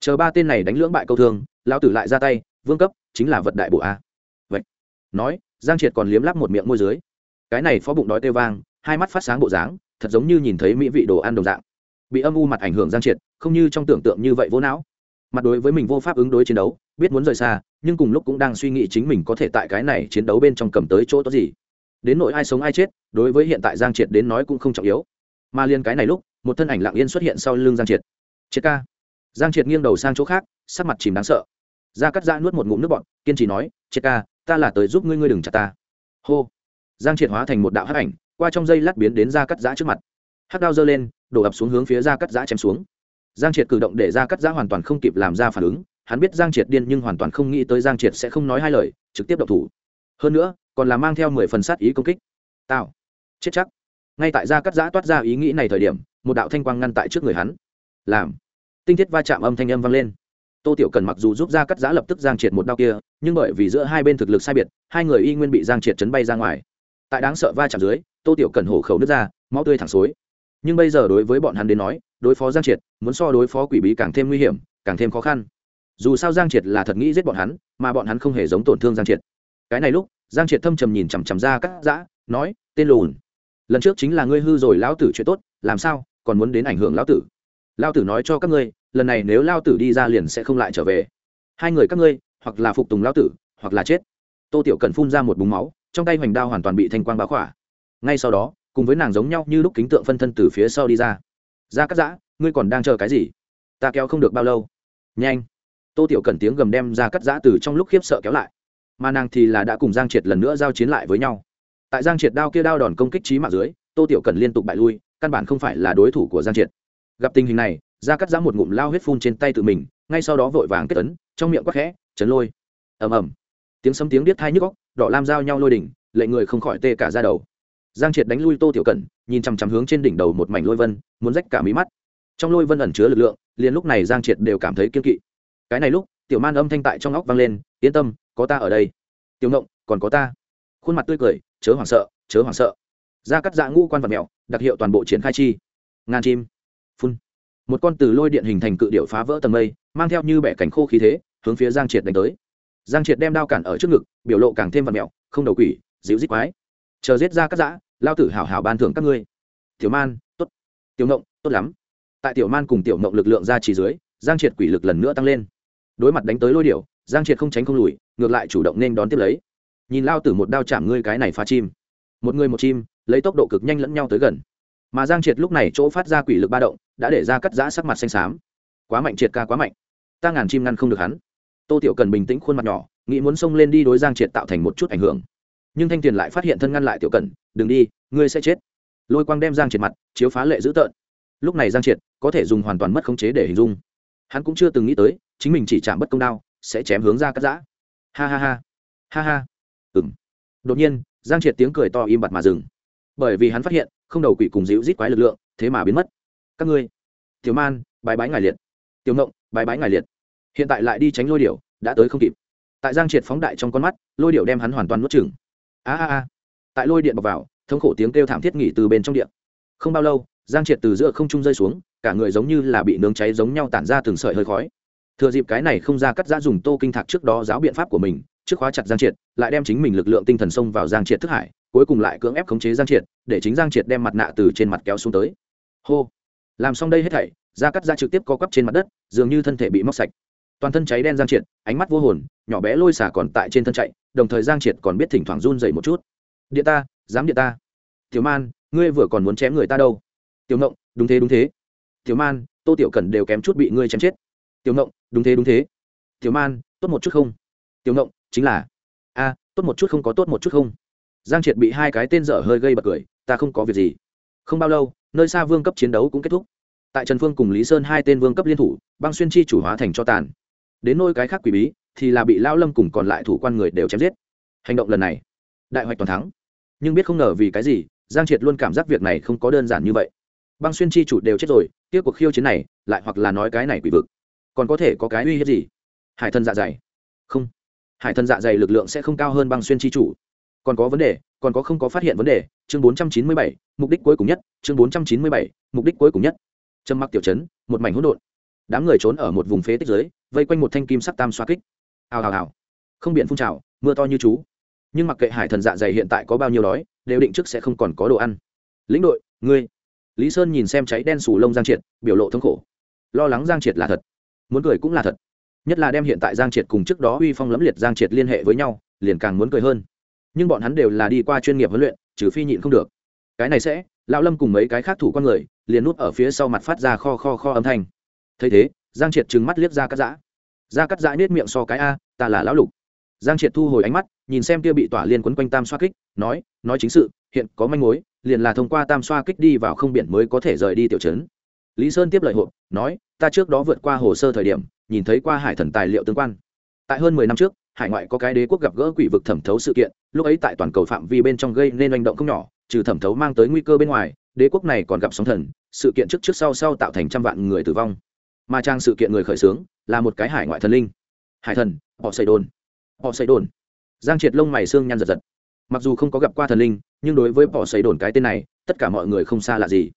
S1: Chờ ba tên này đánh lưỡng bại câu thương, lão tử lại ra tay, vương cấp chính là vật đại bộ a. Vậy. Nói, giang triệt còn liếm lắp một miệng môi dưới cái này phó bụng đói tê vang, hai mắt phát sáng bộ dáng, thật giống như nhìn thấy mỹ vị đồ ăn đồng dạng. Bị âm u mặt ảnh hưởng giang triệt, không như trong tưởng tượng như vậy vô não. Mặt đối với mình vô pháp ứng đối chiến đấu, biết muốn rời xa, nhưng cùng lúc cũng đang suy nghĩ chính mình có thể tại cái này chiến đấu bên trong cầm tới chỗ tốt gì. Đến nỗi ai sống ai chết, đối với hiện tại giang triệt đến nói cũng không trọng yếu. Mà liên cái này lúc, một thân ảnh lặng yên xuất hiện sau lưng giang triệt. Triệt ca. Giang triệt nghiêng đầu sang chỗ khác, sắc mặt chìm đáng sợ. Ra cắt ra nuốt một ngụm nước bọn kiên trì nói, triệt ca, ta là tới giúp ngươi ngươi đừng chặt ta. Hô giang triệt hóa thành một đạo hắc ảnh, qua trong dây lát biến đến Gia cắt giã trước mặt. Hắc đao giơ lên, đổ ập xuống hướng phía Gia cắt giã chém xuống. Giang triệt cử động để Gia cắt giã hoàn toàn không kịp làm ra phản ứng, hắn biết giang triệt điên nhưng hoàn toàn không nghĩ tới giang triệt sẽ không nói hai lời, trực tiếp độc thủ. Hơn nữa, còn là mang theo mười phần sát ý công kích. Tạo chết chắc. Ngay tại Gia cắt giã toát ra ý nghĩ này thời điểm, một đạo thanh quang ngăn tại trước người hắn. Làm. Tinh thiết va chạm âm thanh âm vang lên. Tô tiểu cần mặc dù giúp ra cắt giã lập tức giang triệt một đao kia, nhưng bởi vì giữa hai bên thực lực sai biệt, hai người y nguyên bị giang triệt chấn bay ra ngoài tại đáng sợ va chạm dưới, tô tiểu cần hổ khẩu nước ra, máu tươi thẳng xối. Nhưng bây giờ đối với bọn hắn đến nói, đối phó giang triệt, muốn so đối phó quỷ bí càng thêm nguy hiểm, càng thêm khó khăn. Dù sao giang triệt là thật nghĩ giết bọn hắn, mà bọn hắn không hề giống tổn thương giang triệt. Cái này lúc, giang triệt thâm trầm nhìn chằm chằm ra cắt giã nói, tên lùn, lần trước chính là ngươi hư rồi lão tử chuyện tốt, làm sao, còn muốn đến ảnh hưởng lão tử? Lão tử nói cho các ngươi, lần này nếu Lão tử đi ra liền sẽ không lại trở về. Hai người các ngươi, hoặc là phục tùng Lão tử, hoặc là chết. Tô tiểu cần phun ra một búng máu trong tay hoành đao hoàn toàn bị thanh quang bá khỏa. Ngay sau đó, cùng với nàng giống nhau như lúc kính tượng phân thân từ phía sau đi ra. Ra cắt giã, ngươi còn đang chờ cái gì? Ta kéo không được bao lâu. Nhanh. Tô tiểu cần tiếng gầm đem ra cắt giã từ trong lúc khiếp sợ kéo lại. Mà nàng thì là đã cùng giang triệt lần nữa giao chiến lại với nhau. Tại giang triệt đao kia đao đòn công kích trí mạng dưới, tô tiểu cần liên tục bại lui, căn bản không phải là đối thủ của giang triệt. Gặp tình hình này ra cắt giã một ngụm lao huyết phun trên tay tự mình, ngay sau đó vội vàng kết tấn trong miệng quắc khẽ chấn lôi. Ầm ầm. Tiếng sấm tiếng điếc thai nhức góc đỏ lam giao nhau lôi đỉnh lệ người không khỏi tê cả ra đầu. Giang triệt đánh lui tô tiểu cẩn, nhìn chằm chằm hướng trên đỉnh đầu một mảnh lôi vân, muốn rách cả mí mắt. Trong lôi vân ẩn chứa lực lượng, liền lúc này giang triệt đều cảm thấy kiên kỵ. Cái này lúc, tiểu man âm thanh tại trong óc vang lên, yên tâm, có ta ở đây. Tiểu ngộng, còn có ta. Khuôn mặt tươi cười, chớ hoảng sợ, chớ hoảng sợ. Ra cắt dạ ngũ quan vật mèo đặc hiệu toàn bộ triển khai chi. Ngàn chim. Phun. Một con từ lôi điện hình thành cự điệu phá vỡ tầng mây, mang theo như bẻ cảnh khô khí thế, hướng phía giang triệt đánh tới giang triệt đem đao cản ở trước ngực, biểu lộ càng thêm vật mẹo, không đầu quỷ, dịu dít quái. Chờ giết ra các dã lao tử hảo hảo ban thưởng các ngươi. Tiểu man, tốt. Tiểu mộng tốt lắm. Tại tiểu man cùng tiểu mộng lực lượng ra chỉ dưới, giang triệt quỷ lực lần nữa tăng lên. Đối mặt đánh tới lôi điệu giang triệt không tránh không lùi, ngược lại chủ động nên đón tiếp lấy. Nhìn lao tử một đao chạm ngươi cái này phá chim. Một người một chim, lấy tốc độ cực nhanh lẫn nhau tới gần. Mà giang triệt lúc này chỗ phát ra quỷ lực ba động, đã để ra cắt giã sắc mặt xanh xám. Quá mạnh triệt ca quá mạnh. Ta ngàn chim ngăn không được hắn tô tiểu cần bình tĩnh khuôn mặt nhỏ, nghĩ muốn xông lên đi đối giang triệt tạo thành một chút ảnh hưởng. Nhưng thanh tiền lại phát hiện thân ngăn lại tiểu cần, đừng đi, ngươi sẽ chết. Lôi quang đem giang triệt mặt, chiếu phá lệ dữ tợn. Lúc này giang triệt có thể dùng hoàn toàn mất khống chế để hình dung. Hắn cũng chưa từng nghĩ tới, chính mình chỉ chạm bất công đao, sẽ chém hướng ra cắt giã. Ha ha ha. Ha ha. Ừng đột nhiên, giang triệt tiếng cười to im bặt mà dừng. Bởi vì hắn phát hiện, không đầu quỷ cùng dịu rít quái lực lượng, thế mà biến mất. Các ngươi, tiểu man, bái bái ngài liệt. Tiểu ngộng, bái bái ngài liệt hiện tại lại đi tránh lôi điệu đã tới không kịp. Tại giang triệt phóng đại trong con mắt, lôi điệu đem hắn hoàn toàn nuốt chừng a a a. Tại lôi điện bọc vào, thống khổ tiếng kêu thảm thiết nghỉ từ bên trong điện. Không bao lâu, giang triệt từ giữa không trung rơi xuống, cả người giống như là bị nướng cháy giống nhau tản ra từng sợi hơi khói. Thừa dịp cái này không ra cắt ra dùng tô kinh thạc trước đó giáo biện pháp của mình, trước khóa chặt giang triệt, lại đem chính mình lực lượng tinh thần xông vào giang triệt thức hải, cuối cùng lại cưỡng ép khống chế giang triệt, để chính giang triệt đem mặt nạ từ trên mặt kéo xuống tới. Hô. Làm xong đây hết thảy, ra cắt ra trực tiếp co quắp trên mặt đất, dường như thân thể bị móc sạch toàn thân cháy đen giang triệt, ánh mắt vô hồn, nhỏ bé lôi xả còn tại trên thân chạy, đồng thời giang triệt còn biết thỉnh thoảng run dậy một chút. Điện ta, dám điện ta? Tiểu man, ngươi vừa còn muốn chém người ta đâu? Tiểu ngộng, đúng thế đúng thế. Tiểu man, tô tiểu cần đều kém chút bị ngươi chém chết. Tiểu ngộng, đúng thế đúng thế. Tiểu man, tốt một chút không? Tiểu ngộng, chính là. A, tốt một chút không, có tốt một chút không? Giang triệt bị hai cái tên dở hơi gây bật cười, ta không có việc gì. Không bao lâu, nơi xa vương cấp chiến đấu cũng kết thúc. Tại trần phương cùng lý sơn hai tên vương cấp liên thủ, băng xuyên chi chủ hóa thành cho tàn đến nôi cái khác quỷ bí thì là bị lao lâm cùng còn lại thủ quan người đều chém giết. Hành động lần này, đại hoạch toàn thắng. Nhưng biết không ngờ vì cái gì, giang triệt luôn cảm giác việc này không có đơn giản như vậy. Băng xuyên chi chủ đều chết rồi tiếp cuộc khiêu chiến này lại hoặc là nói cái này quỷ vực, còn có thể có cái uy hiếp gì? Hải thân dạ dày. Không. Hải thân dạ dày lực lượng sẽ không cao hơn băng xuyên chi chủ. Còn có vấn đề, còn có không có phát hiện vấn đề, chương bốn trăm chín mươi bảy, mục đích cuối cùng nhất, chương bốn trăm chín mươi bảy, mục đích cuối cùng nhất. Trâm mặc tiểu chấn, một mảnh hỗn độn đám người trốn ở một vùng phế tích dưới, vây quanh một thanh kim sắc tam xoa kích. Hào hào hào. Không biển phun trào, mưa to như chú. Nhưng mặc kệ hải thần dạ dày hiện tại có bao nhiêu đói, đều định trước sẽ không còn có đồ ăn. Lĩnh đội, ngươi. Lý sơn nhìn xem cháy đen sù lông giang triệt, biểu lộ thống khổ. Lo lắng giang triệt là thật. Muốn cười cũng là thật. Nhất là đem hiện tại giang triệt cùng trước đó uy phong lẫm liệt giang triệt liên hệ với nhau, liền càng muốn cười hơn. Nhưng bọn hắn đều là đi qua chuyên nghiệp huấn luyện, trừ phi nhịn không được. Cái này sẽ, lão lâm cùng mấy cái khác thủ con người, liền nút ở phía sau mặt phát ra kho kho kho âm thanh thấy thế, giang triệt trừng mắt liếc ra cắt giã. Ra cắt giã nết miệng so cái a, ta là lão lục. Giang triệt thu hồi ánh mắt, nhìn xem kia bị tỏa liên quấn quanh tam xoa kích, nói nói chính sự, hiện có manh mối, liền là thông qua tam xoa kích đi vào không biển mới có thể rời đi tiểu trấn. Lý sơn tiếp lời hộp, nói, ta trước đó vượt qua hồ sơ thời điểm, nhìn thấy qua hải thần tài liệu tương quan. Tại hơn mười năm trước, hải ngoại có cái đế quốc gặp gỡ quỷ vực thẩm thấu sự kiện, lúc ấy tại toàn cầu phạm vi bên trong gây nên hành động không nhỏ, trừ thẩm thấu mang tới nguy cơ bên ngoài, đế quốc này còn gặp sóng thần, sự kiện trước trước sau sau tạo thành trăm vạn người tử vong mà trang sự kiện người khởi xướng là một cái hải ngoại thần linh. Hải thần họ xây đồn họ xây đồn giang triệt lông mày xương nhăn giật giật. Mặc dù không có gặp qua thần linh, nhưng đối với họ xây đồn cái tên này, tất cả mọi người không xa lạ gì.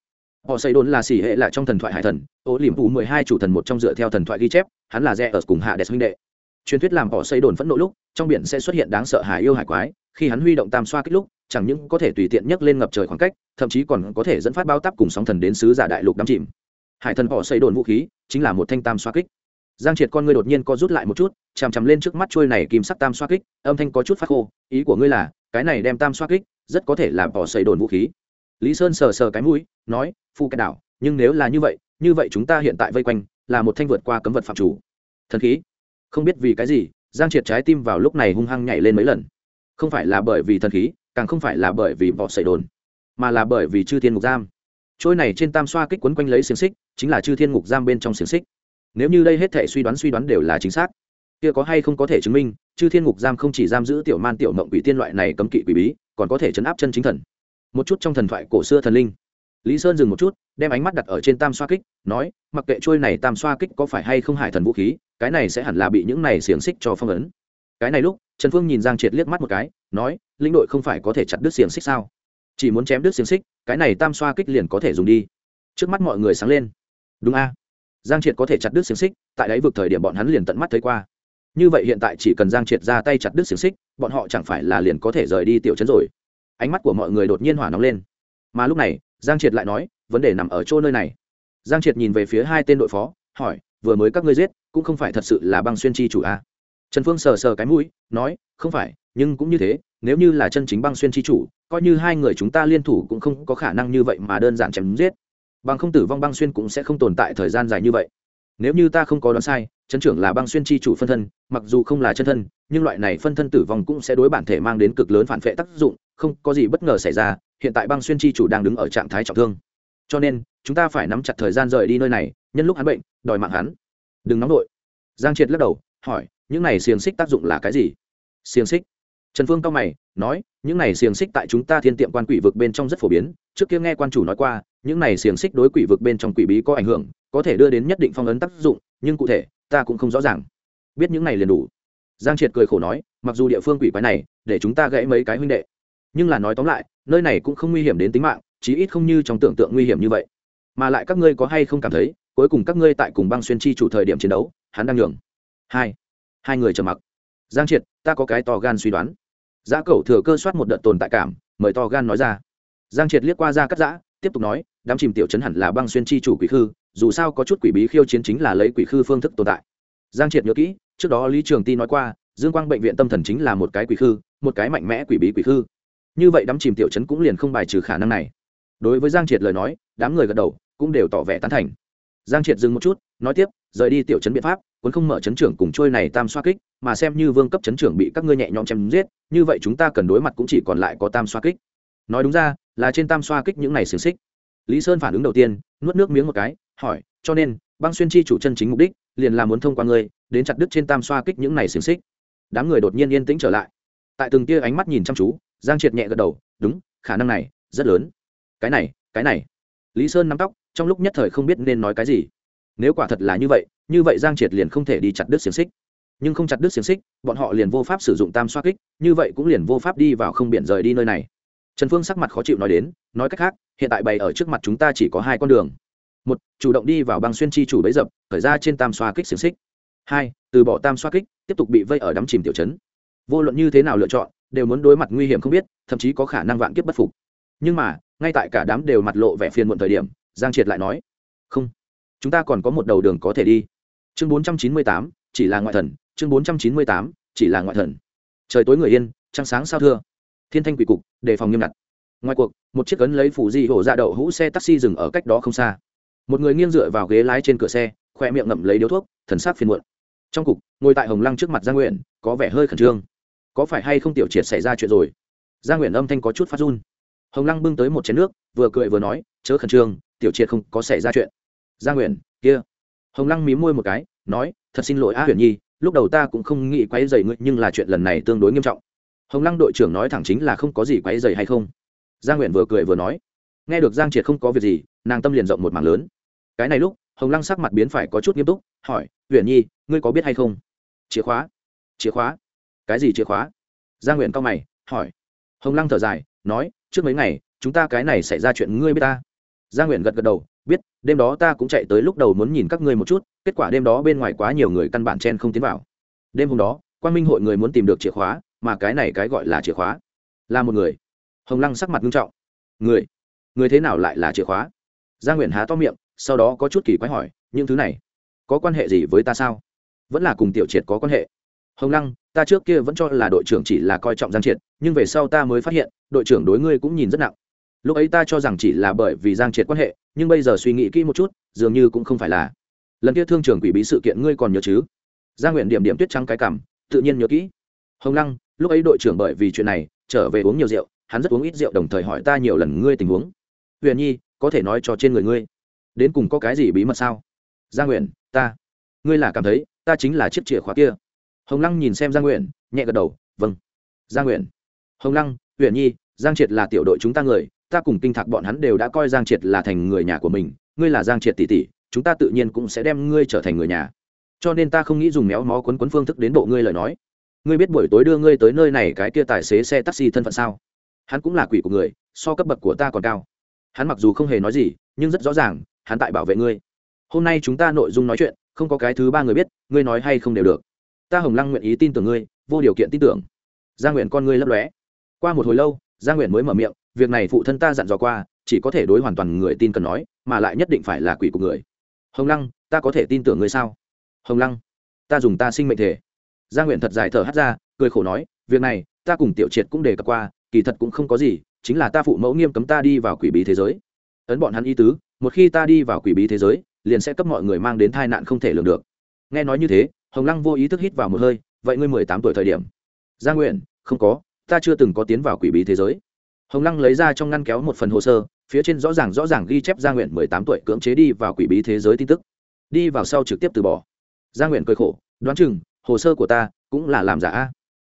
S1: Họ xây đồn là xỉ hệ lại trong thần thoại hải thần, ô liềm phủ mười hai chủ thần một trong dựa theo thần thoại ghi chép, hắn là rẽ ở cùng hạ đẹp huynh đệ. Truyền thuyết làm họ xây đồn phẫn nộ lúc, trong biển sẽ xuất hiện đáng sợ hải yêu hải quái, khi hắn huy động tam xoa kích lúc, chẳng những có thể tùy tiện nhấc lên ngập trời khoảng cách, thậm chí còn có thể dẫn phát bao tắp cùng sóng thần đến sứ giả đại lục đắm chìm. Hải thần họ xây đồn vũ khí chính là một thanh tam xoa kích. Giang triệt con ngươi đột nhiên co rút lại một chút, chằm chằm lên trước mắt trôi này kim sắc tam xoa kích, âm thanh có chút phát khô, ý của ngươi là, cái này đem tam xoa kích, rất có thể là bỏ xây đồn vũ khí. Lý sơn sờ sờ cái mũi, nói, phu cái đảo, nhưng nếu là như vậy như vậy chúng ta hiện tại vây quanh, là một thanh vượt qua cấm vật phạm chủ. Thần khí? Không biết vì cái gì. Giang triệt trái tim vào lúc này hung hăng nhảy lên mấy lần. Không phải là bởi vì thần khí, càng không phải là bởi vì bỏ sẩy đồn, mà là bởi vì chư thiên ngục giam trôi này trên tam xoa kích quấn quanh lấy xiềng xích, chính là chư thiên ngục giam bên trong xiềng xích. Nếu như đây hết thể suy đoán suy đoán đều là chính xác, kia có hay không có thể chứng minh, chư thiên ngục giam không chỉ giam giữ tiểu man tiểu mộng quỷ tiên loại này cấm kỵ quỷ bí, còn có thể chấn áp chân chính thần. Một chút trong thần thoại cổ xưa thần linh. Lý sơn dừng một chút, đem ánh mắt đặt ở trên tam xoa kích, nói, mặc kệ trôi này tam xoa kích có phải hay không hải thần vũ khí, cái này sẽ hẳn là bị những này xiềng xích cho phong ấn. Cái này lúc, trần phương nhìn giang triệt liếc mắt một cái, nói linh đội không phải có thể chặt đứt xiềng xích sao? Chỉ muốn chém đứt xiềng xích, cái này tam xoa kích liền có thể dùng đi. Trước mắt mọi người sáng lên. Đúng a. Giang triệt có thể chặt đứt xiềng xích, tại đáy vực thời điểm bọn hắn liền tận mắt thấy qua. Như vậy hiện tại chỉ cần giang triệt ra tay chặt đứt xiềng xích, bọn họ chẳng phải là liền có thể rời đi tiểu trấn rồi. Ánh mắt của mọi người đột nhiên hỏa nóng lên. Mà lúc này, giang triệt lại nói, vấn đề nằm ở chỗ nơi này. Giang triệt nhìn về phía hai tên đội phó, hỏi, vừa mới các ngươi giết, cũng không phải thật sự là băng xuyên chi chủ a? Trần phương sờ sờ cái mũi, nói, không phải nhưng cũng như thế, nếu như là chân chính băng xuyên chi chủ, coi như hai người chúng ta liên thủ cũng không có khả năng như vậy mà đơn giản chém giết. Bằng không tử vong băng xuyên cũng sẽ không tồn tại thời gian dài như vậy. Nếu như ta không có đoán sai, chân trưởng là băng xuyên chi chủ phân thân, mặc dù không là chân thân, nhưng loại này phân thân tử vong cũng sẽ đối bản thể mang đến cực lớn phản vệ tác dụng, không có gì bất ngờ xảy ra, hiện tại băng xuyên chi chủ đang đứng ở trạng thái trọng thương. Cho nên, chúng ta phải nắm chặt thời gian rời đi nơi này, nhân lúc hắn bệnh, đòi mạng hắn. Đừng nóng đội giang triệt lắc đầu, hỏi, những này xiềng xích tác dụng là cái gì? Xiềng xích? Trần phương cao mày, nói, những này xiềng xích tại chúng ta thiên tiệm quan quỷ vực bên trong rất phổ biến. Trước kia nghe quan chủ nói qua, những này xiềng xích đối quỷ vực bên trong quỷ bí có ảnh hưởng, có thể đưa đến nhất định phong ấn tác dụng, nhưng cụ thể, ta cũng không rõ ràng. Biết những này liền đủ. Giang triệt cười khổ nói, mặc dù địa phương quỷ quái này, để chúng ta gãy mấy cái huynh đệ, nhưng là nói tóm lại, nơi này cũng không nguy hiểm đến tính mạng, chí ít không như trong tưởng tượng nguy hiểm như vậy. Mà lại các ngươi có hay không cảm thấy, cuối cùng các ngươi tại cùng băng xuyên chi chủ thời điểm chiến đấu, hắn đang nhường. Hai. Hai người trầm mặc giang triệt, ta có cái to gan suy đoán. Giã cẩu thừa cơ soát một đợt tồn tại cảm, mời to gan nói ra. Giang triệt liếc qua ra cắt giã, tiếp tục nói, đám chìm tiểu chấn hẳn là băng xuyên chi chủ quỷ khư, dù sao có chút quỷ bí khiêu chiến chính là lấy quỷ khư phương thức tồn tại. Giang triệt nhớ kỹ, trước đó lý trường ti nói qua, dương quang bệnh viện tâm thần chính là một cái quỷ khư, một cái mạnh mẽ quỷ bí quỷ khư. Như vậy đám chìm tiểu chấn cũng liền không bài trừ khả năng này. Đối với giang triệt lời nói, đám người gật đầu, cũng đều tỏ vẻ tán thành. Giang triệt dừng một chút, nói tiếp, rời đi tiểu chấn biện pháp cuốn không mở chấn trưởng cùng trôi này tam xoa kích, mà xem như vương cấp chấn trưởng bị các ngươi nhẹ nhõm chém giết, như vậy chúng ta cần đối mặt cũng chỉ còn lại có tam xoa kích. Nói đúng ra, là trên tam xoa kích những này xiềng xích. Lý sơn phản ứng đầu tiên, nuốt nước miếng một cái, hỏi, cho nên, băng xuyên chi chủ chân chính mục đích, liền là muốn thông qua ngươi, đến chặt đứt trên tam xoa kích những này xiềng xích. Đám người đột nhiên yên tĩnh trở lại. Tại từng tia ánh mắt nhìn chăm chú, giang triệt nhẹ gật đầu, đúng, khả năng này rất lớn. Cái này cái này. Lý sơn nắm tóc, trong lúc nhất thời không biết nên nói cái gì. Nếu quả thật là như vậy như vậy giang triệt liền không thể đi chặt đứt xiềng xích. Nhưng không chặt đứt xiềng xích, bọn họ liền vô pháp sử dụng tam xoa kích, như vậy cũng liền vô pháp đi vào không biển rời đi nơi này. Trần phương sắc mặt khó chịu nói đến, nói cách khác, hiện tại bày ở trước mặt chúng ta chỉ có hai con đường. Một, chủ động đi vào băng xuyên chi chủ bấy dập, khởi ra trên tam xoa kích xiềng xích. Hai, từ bỏ tam xoa kích, tiếp tục bị vây ở đắm chìm tiểu chấn vô luận như thế nào lựa chọn, đều muốn đối mặt nguy hiểm không biết, thậm chí có khả năng vạn kiếp bất phục. Nhưng mà, ngay tại cả đám đều mặt lộ vẻ phiền muộn thời điểm, giang triệt lại nói, không, chúng ta còn có một đầu đường có thể đi chương bốn trăm chín mươi tám, chỉ là ngoại thần. Chương bốn trăm chín mươi tám, chỉ là ngoại thần. Trời tối người yên, trăng sáng sao thưa. Thiên thanh quỷ cục, đề phòng nghiêm ngặt. Ngoài cuộc, một chiếc ấn lấy phủ di hổ ra đậu hũ xe taxi dừng ở cách đó không xa. Một người nghiêng dựa vào ghế lái trên cửa xe, khoe miệng ngậm lấy điếu thuốc, thần sắc phiền muộn. Trong cục, ngồi tại hồng lăng trước mặt gia nguyện, có vẻ hơi khẩn trương. Có phải hay không tiểu triệt xảy ra chuyện rồi? Gia nguyện âm thanh có chút phát run. Hồng lăng bưng tới một chén nước, vừa cười vừa nói, chớ khẩn trương, tiểu triệt không có xảy ra chuyện. Gia nguyện, kia hồng lăng mím môi một cái, nói, thật xin lỗi a huyền nhi, lúc đầu ta cũng không nghĩ quấy dày ngươi, nhưng là chuyện lần này tương đối nghiêm trọng. Hồng lăng đội trưởng nói thẳng chính là không có gì quấy dày hay không. Gia nguyện vừa cười vừa nói, nghe được giang triệt không có việc gì, nàng tâm liền rộng một mảng lớn. Cái này lúc, hồng lăng sắc mặt biến phải có chút nghiêm túc, hỏi, huyền nhi, ngươi có biết hay không? Chìa khóa. Chìa khóa? Cái gì chìa khóa? Gia nguyện cao mày, hỏi. Hồng lăng thở dài, nói, trước mấy ngày, chúng ta cái này xảy ra chuyện ngươi biết ta. Gia nguyện gật gật đầu đêm đó ta cũng chạy tới lúc đầu muốn nhìn các ngươi một chút, kết quả đêm đó bên ngoài quá nhiều người căn bản chen không tiến vào. Đêm hôm đó quan minh hội người muốn tìm được chìa khóa, mà cái này cái gọi là chìa khóa là một người. Hồng lăng sắc mặt nghiêm trọng. Người? Người thế nào lại là chìa khóa? Gia nguyện há to miệng, sau đó có chút kỳ quái hỏi, những thứ này có quan hệ gì với ta sao? Vẫn là cùng tiểu triệt có quan hệ. Hồng lăng, ta trước kia vẫn cho là đội trưởng chỉ là coi trọng giang triệt, nhưng về sau ta mới phát hiện, đội trưởng đối ngươi cũng nhìn rất nặng lúc ấy ta cho rằng chỉ là bởi vì giang triệt quan hệ, nhưng bây giờ suy nghĩ kỹ một chút, dường như cũng không phải là. Lần kia thương trường quỷ bí sự kiện ngươi còn nhớ chứ? Gia nguyện điểm điểm tuyết trắng cái cảm, tự nhiên nhớ kỹ. Hồng lăng, lúc ấy đội trưởng bởi vì chuyện này, trở về uống nhiều rượu, hắn rất uống ít rượu đồng thời hỏi ta nhiều lần ngươi tình huống. Huyền nhi, có thể nói cho trên người ngươi. Đến cùng có cái gì bí mật sao? Gia nguyện, ta. Ngươi là cảm thấy, ta chính là chiếc chìa khóa kia. Hồng lăng nhìn xem gia nguyện, nhẹ gật đầu vâng. Gia nguyện. Hồng lăng, huyền nhi, giang triệt là tiểu đội chúng ta người ta cùng kinh thạc bọn hắn đều đã coi giang triệt là thành người nhà của mình, ngươi là giang triệt tỷ tỷ, chúng ta tự nhiên cũng sẽ đem ngươi trở thành người nhà. Cho nên ta không nghĩ dùng méo mó quấn quấn phương thức đến bộ ngươi lời nói. Ngươi biết buổi tối đưa ngươi tới nơi này cái kia tài xế xe taxi thân phận sao? Hắn cũng là quỷ của người, so cấp bậc của ta còn cao. Hắn mặc dù không hề nói gì, nhưng rất rõ ràng, hắn tại bảo vệ ngươi. Hôm nay chúng ta nội dung nói chuyện, không có cái thứ ba người biết, ngươi nói hay không đều được. Ta hồng lăng nguyện ý tin tưởng ngươi, vô điều kiện tin tưởng. Gia nguyện con ngươi lấp lóe. Qua một hồi lâu gia nguyện mới mở miệng việc này phụ thân ta dặn dò qua, chỉ có thể đối hoàn toàn người tin cần nói, mà lại nhất định phải là quỷ của người. Hồng lăng, ta có thể tin tưởng ngươi sao? Hồng lăng, ta dùng ta sinh mệnh thể. Gia nguyện thật dài thở hắt ra, cười khổ nói, việc này, ta cùng tiểu triệt cũng đề cập qua, kỳ thật cũng không có gì, chính là ta phụ mẫu nghiêm cấm ta đi vào quỷ bí thế giới. Ấn bọn hắn y tứ, một khi ta đi vào quỷ bí thế giới, liền sẽ cấp mọi người mang đến tai nạn không thể lường được. Nghe nói như thế, hồng lăng vô ý thức hít vào một hơi, vậy ngươi mười tám tuổi thời điểm. Gia nguyện, không có, ta chưa từng có tiến vào quỷ bí thế giới hồng lăng lấy ra trong ngăn kéo một phần hồ sơ, phía trên rõ ràng rõ ràng ghi chép gia nguyện mười tám tuổi cưỡng chế đi vào quỷ bí thế giới tin tức. Đi vào sau trực tiếp từ bỏ. Gia nguyện cười khổ, đoán chừng, hồ sơ của ta cũng là làm giả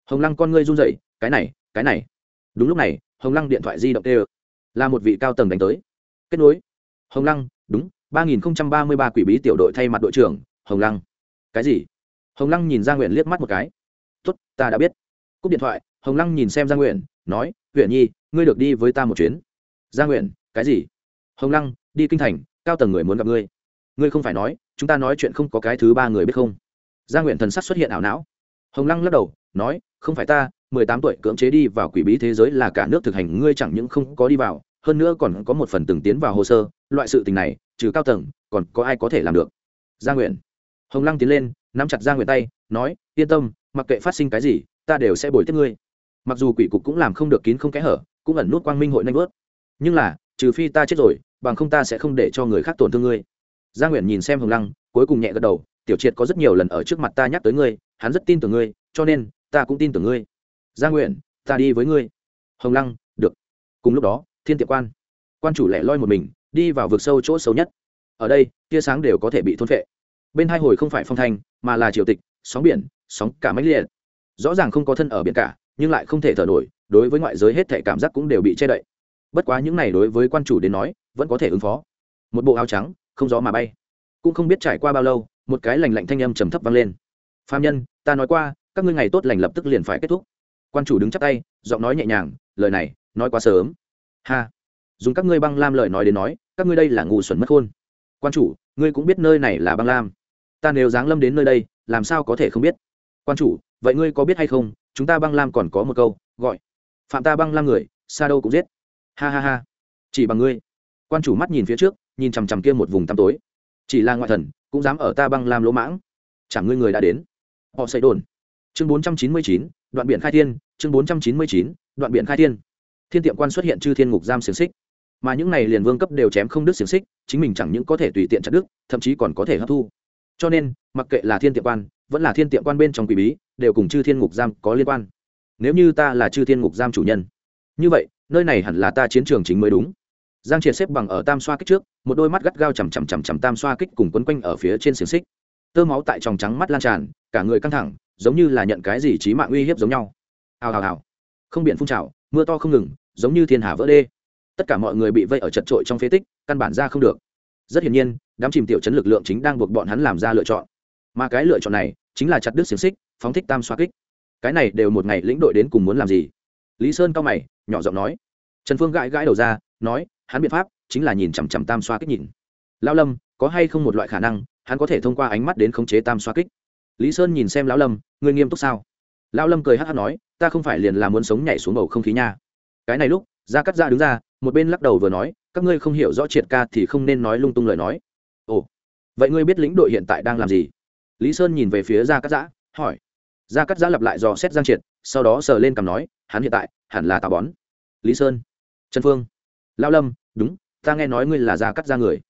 S1: hồng lăng con ngươi run rẩy, cái này cái này. Đúng lúc này, hồng lăng điện thoại di động tê là một vị cao tầng đánh tới. Kết nối. Hồng lăng, đúng, ba nghìn ba mươi ba quỷ bí tiểu đội thay mặt đội trưởng, hồng lăng. Cái gì? Hồng lăng nhìn gia nguyện liếc mắt một cái. Tốt, ta đã biết. Cúp điện thoại, hồng lăng nhìn xem gia nguyện, nói huyện nhi ngươi được đi với ta một chuyến. Gia nguyện, cái gì? Hồng lăng, đi kinh thành, cao tầng người muốn gặp ngươi. Ngươi không phải nói, chúng ta nói chuyện không có cái thứ ba người biết không? Gia nguyện thần sắc xuất hiện ảo não. Hồng lăng lắc đầu, nói, không phải ta, mười tám tuổi cưỡng chế đi vào quỷ bí thế giới là cả nước thực hành, ngươi chẳng những không có đi vào, hơn nữa còn có một phần từng tiến vào hồ sơ, loại sự tình này, trừ cao tầng, còn có ai có thể làm được? Gia nguyện. Hồng lăng tiến lên, nắm chặt gia nguyện tay, nói, yên tâm, mặc kệ phát sinh cái gì, ta đều sẽ bồi tiếp ngươi. Mặc dù quỷ cục cũng làm không được kín không kẽ hở cũng ẩn nút quang minh hội nanh bớt nhưng là, trừ phi ta chết rồi, bằng không ta sẽ không để cho người khác tổn thương ngươi. Gia nguyện nhìn xem hồng lăng, cuối cùng nhẹ gật đầu, tiểu triệt có rất nhiều lần ở trước mặt ta nhắc tới ngươi, hắn rất tin tưởng ngươi, cho nên, ta cũng tin tưởng ngươi. Gia nguyện ta đi với ngươi. Hồng lăng, được. Cùng lúc đó, thiên tiệm quan quan chủ lẻ loi một mình, đi vào vực sâu chỗ xấu nhất. Ở đây, tia sáng đều có thể bị thôn phệ. Bên hai hồi không phải phong thanh, mà là triều tịch, sóng biển, sóng cả mãnh liệt. Rõ ràng không có thân ở biển cả nhưng lại không thể thở nổi, đối với ngoại giới hết thể cảm giác cũng đều bị che đậy. Bất quá những này đối với quan chủ đến nói, vẫn có thể ứng phó. Một bộ áo trắng, không gió mà bay. Cũng không biết trải qua bao lâu, một cái lành lạnh thanh âm trầm thấp vang lên. Phạm nhân, ta nói qua, các ngươi ngày tốt lành lập tức liền phải kết thúc. Quan chủ đứng chắp tay, giọng nói nhẹ nhàng, lời này, nói quá sớm. Ha. Dùng các ngươi băng lam lời nói đến nói, các ngươi đây là ngu xuẩn mất khôn. Quan chủ, ngươi cũng biết nơi này là băng lam. Ta nếu giáng lâm đến nơi đây, làm sao có thể không biết? Quan chủ, vậy ngươi có biết hay không chúng ta băng lam còn có một câu, gọi, phạm ta băng lam người, xa đâu cũng giết. Ha ha ha. Chỉ bằng ngươi. Quan chủ mắt nhìn phía trước, nhìn chằm chằm kia một vùng tăm tối. Chỉ là ngoại thần, cũng dám ở ta băng lam lỗ mãng. Chẳng ngươi người đã đến. Họ xây đồn. Chương bốn trăm chín mươi chín, đoạn biển khai thiên, chương bốn trăm chín mươi chín, đoạn biển khai thiên. Thiên tiệm quan xuất hiện chư thiên ngục giam xiềng xích. Mà những này liền vương cấp đều chém không đứt xiềng xích, chính mình chẳng những có thể tùy tiện chặt đứt, thậm chí còn có thể hấp thu. Cho nên, mặc kệ là thiên tiệm quan, vẫn là thiên tiệm quan bên trong quỷ bí đều cùng chư thiên ngục giam có liên quan. Nếu như ta là chư thiên ngục giam chủ nhân, như vậy, nơi này hẳn là ta chiến trường chính mới đúng. Giang triệt xếp bằng ở tam xoa kích trước, một đôi mắt gắt gao chằm chằm chằm chằm tam xoa kích cùng quấn quanh ở phía trên xiềng xích. Tơ máu tại tròng trắng mắt lan tràn, cả người căng thẳng, giống như là nhận cái gì trí mạng uy hiếp giống nhau. Hào hào hào. Không biển phun trào, mưa to không ngừng, giống như thiên hà vỡ đê. Tất cả mọi người bị vây ở chật trội trong phế tích, căn bản ra không được. Rất hiển nhiên, đám chìm tiểu chấn lực lượng chính đang buộc bọn hắn làm ra lựa chọn. Mà cái lựa chọn này chính là chặt đứt xiềng xích, phóng thích tam xoa kích. Cái này đều một ngày lĩnh đội đến cùng muốn làm gì? Lý sơn cao mày, nhỏ giọng nói. Trần phương gãi gãi đầu ra, nói, hắn biện pháp chính là nhìn chằm chằm tam xoa kích nhìn. Lao lâm, có hay không một loại khả năng, hắn có thể thông qua ánh mắt đến khống chế tam xoa kích? Lý sơn nhìn xem lão lâm người nghiêm túc sao? Lão lâm cười hát hát nói, ta không phải liền là muốn sống nhảy xuống bầu không khí nha. Cái này lúc, gia cắt ra đứng ra, một bên lắc đầu vừa nói, các ngươi không hiểu rõ triệt ca thì không nên nói lung tung lời nói. Ồ, vậy ngươi biết lĩnh đội hiện tại đang làm gì? Lý sơn nhìn về phía gia cắt giã, hỏi. Gia cắt giã lặp lại dò xét giang triệt, sau đó sờ lên cằm nói, hắn hiện tại, hẳn là tà bón. Lý sơn. Trần phương. Lao lâm, đúng, ta nghe nói ngươi là gia cắt gia người.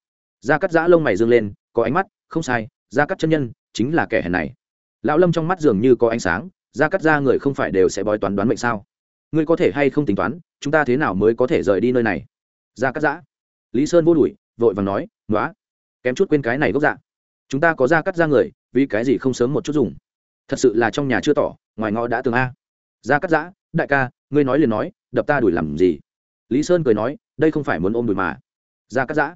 S1: Gia cắt giã lông mày dương lên, có ánh mắt, không sai, gia cắt chân nhân, chính là kẻ hèn này. Lão lâm trong mắt dường như có ánh sáng, gia cắt gia người không phải đều sẽ bói toán đoán mệnh sao? Ngươi có thể hay không tính toán, chúng ta thế nào mới có thể rời đi nơi này? Gia cắt giã. Lý sơn vô đuổi, vội vàng nói nói kém chút quên cái này gốc dạ. Chúng ta có gia cắt gia người vì cái gì không sớm một chút dùng? Thật sự là trong nhà chưa tỏ, ngoài ngõ đã tường a. Gia cắt giã, đại ca, ngươi nói liền nói, đập ta đuổi làm gì? Lý sơn cười nói, đây không phải muốn ôm đùi mà. Gia cắt giã.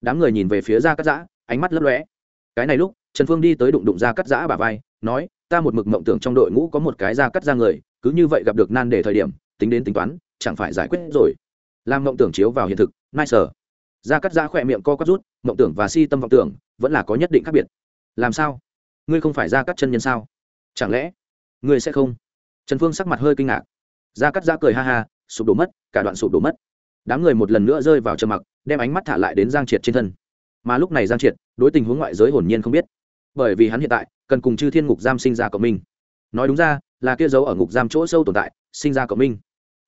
S1: Đám người nhìn về phía gia cắt giã, ánh mắt lấp lóe. Cái này lúc, trần phương đi tới đụng đụng gia cắt giã bà vai, nói, ta một mực mộng tưởng trong đội ngũ có một cái gia cắt ra người, cứ như vậy gặp được nan đề thời điểm, tính đến tính toán, chẳng phải giải quyết rồi. Làm mộng tưởng chiếu vào hiện thực, nai sở. Gia cắt giã khỏe miệng co quắp rút, mộng tưởng và si tâm vọng tưởng, vẫn là có nhất định khác biệt. Làm sao? Ngươi không phải ra cắt chân nhân sao? Chẳng lẽ ngươi sẽ không? Trần phương sắc mặt hơi kinh ngạc. Ra cắt ra cười ha ha, sụp đổ mất, cả đoạn sụp đổ mất. Đám người một lần nữa rơi vào trầm mặc, đem ánh mắt thả lại đến giang triệt trên thân. Mà lúc này giang triệt, đối tình huống ngoại giới hồn nhiên không biết. Bởi vì hắn hiện tại, cần cùng chư thiên ngục giam sinh ra cộng minh. Nói đúng ra, là kia giấu ở ngục giam chỗ sâu tồn tại, sinh ra cộng minh.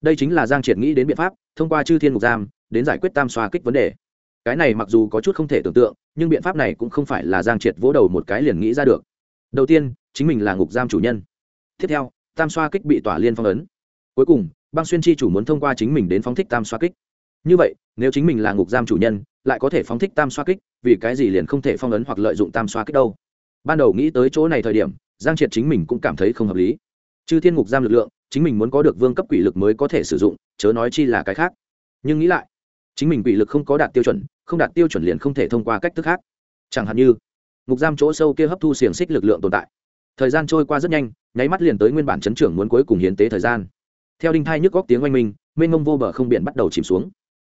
S1: Đây chính là giang triệt nghĩ đến biện pháp, thông qua chư thiên ngục giam, đến giải quyết tam xoa kích vấn đề. Cái này mặc dù có chút không thể tưởng tượng, nhưng biện pháp này cũng không phải là giang triệt vỗ đầu một cái liền nghĩ ra được đầu tiên, chính mình là ngục giam chủ nhân. Tiếp theo, tam xoa kích bị tỏa liên phong ấn. Cuối cùng, băng xuyên chi chủ muốn thông qua chính mình đến phóng thích tam xoa kích. Như vậy, nếu chính mình là ngục giam chủ nhân, lại có thể phóng thích tam xoa kích, vì cái gì liền không thể phong ấn hoặc lợi dụng tam xoa kích đâu? Ban đầu nghĩ tới chỗ này thời điểm, giang triệt chính mình cũng cảm thấy không hợp lý. Chư thiên ngục giam lực lượng, chính mình muốn có được vương cấp quỷ lực mới có thể sử dụng, chớ nói chi là cái khác. Nhưng nghĩ lại, chính mình quỷ lực không có đạt tiêu chuẩn, không đạt tiêu chuẩn liền không thể thông qua cách thức khác. Chẳng hạn như ngục giam chỗ sâu kia hấp thu xiềng xích lực lượng tồn tại. Thời gian trôi qua rất nhanh, nháy mắt liền tới nguyên bản chấn trưởng muốn cuối cùng hiến tế thời gian. Theo đinh thai nhức góc tiếng oanh minh, mênh mông vô bờ không biển bắt đầu chìm xuống.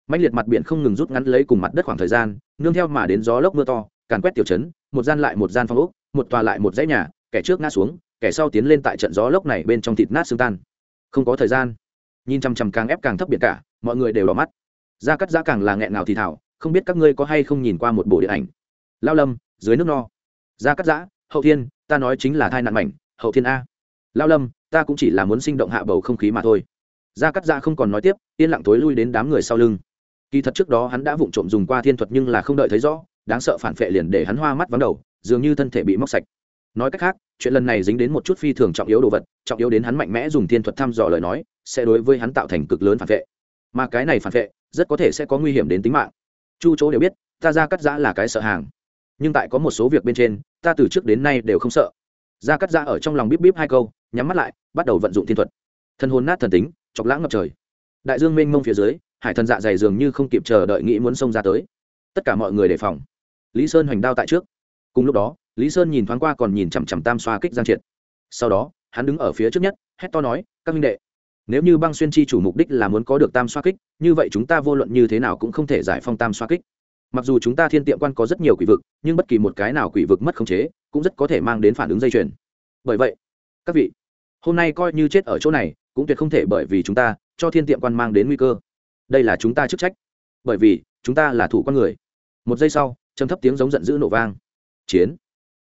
S1: Mạnh liệt mặt biển không ngừng rút ngắn lấy cùng mặt đất khoảng thời gian, nương theo mà đến gió lốc mưa to, càn quét tiểu chấn một gian lại một gian phong ốc, một tòa lại một dãy nhà, kẻ trước ngã xuống, kẻ sau tiến lên tại trận gió lốc này bên trong thịt nát xương tan. Không có thời gian. Nhìn chằm chằm càng ép càng thấp biển cả, mọi người đều đỏ mắt. Ra cắt giá càng là nghẹn nào thì thảo không biết các ngươi có hay không nhìn qua một bộ điện ảnh. Lao lâm dưới nước no. Gia cắt giã, hậu thiên, ta nói chính là thai nạn mảnh, hậu thiên a. Lao lâm, ta cũng chỉ là muốn sinh động hạ bầu không khí mà thôi. Gia cắt giã không còn nói tiếp, yên lặng tối lui đến đám người sau lưng. Kỳ thật trước đó hắn đã vụng trộm dùng qua thiên thuật nhưng là không đợi thấy rõ, đáng sợ phản vệ liền để hắn hoa mắt vắng đầu, dường như thân thể bị móc sạch. Nói cách khác, chuyện lần này dính đến một chút phi thường trọng yếu đồ vật, trọng yếu đến hắn mạnh mẽ dùng thiên thuật thăm dò lời nói, sẽ đối với hắn tạo thành cực lớn phản vệ mà cái này phản vệ rất có thể sẽ có nguy hiểm đến tính mạng. Chu chỗ đều biết, ta ra cắt giã là cái sợ hàng nhưng tại có một số việc bên trên, ta từ trước đến nay đều không sợ. Ra cắt ra ở trong lòng bíp bíp hai câu, nhắm mắt lại, bắt đầu vận dụng thiên thuật. Thân hồn nát thần tính, chọc lãng ngập trời. Đại dương mênh mông phía dưới, hải thần dạ dày dường như không kịp chờ đợi nghĩ muốn xông ra tới. Tất cả mọi người đề phòng. Lý sơn hoành đao tại trước. Cùng lúc đó, lý sơn nhìn thoáng qua còn nhìn chằm chằm tam xoa kích giang triệt. Sau đó, hắn đứng ở phía trước nhất, hét to nói, các minh đệ, nếu như băng xuyên chi chủ mục đích là muốn có được tam xoa kích, như vậy chúng ta vô luận như thế nào cũng không thể giải phong tam xoa kích mặc dù chúng ta thiên tiệm quan có rất nhiều quỷ vực, nhưng bất kỳ một cái nào quỷ vực mất khống chế, cũng rất có thể mang đến phản ứng dây chuyền. Bởi vậy, các vị, hôm nay coi như chết ở chỗ này, cũng tuyệt không thể bởi vì chúng ta, cho thiên tiệm quan mang đến nguy cơ. Đây là chúng ta chức trách. Bởi vì, chúng ta là thủ con người. Một giây sau, trầm thấp tiếng giống giận dữ nổ vang. Chiến.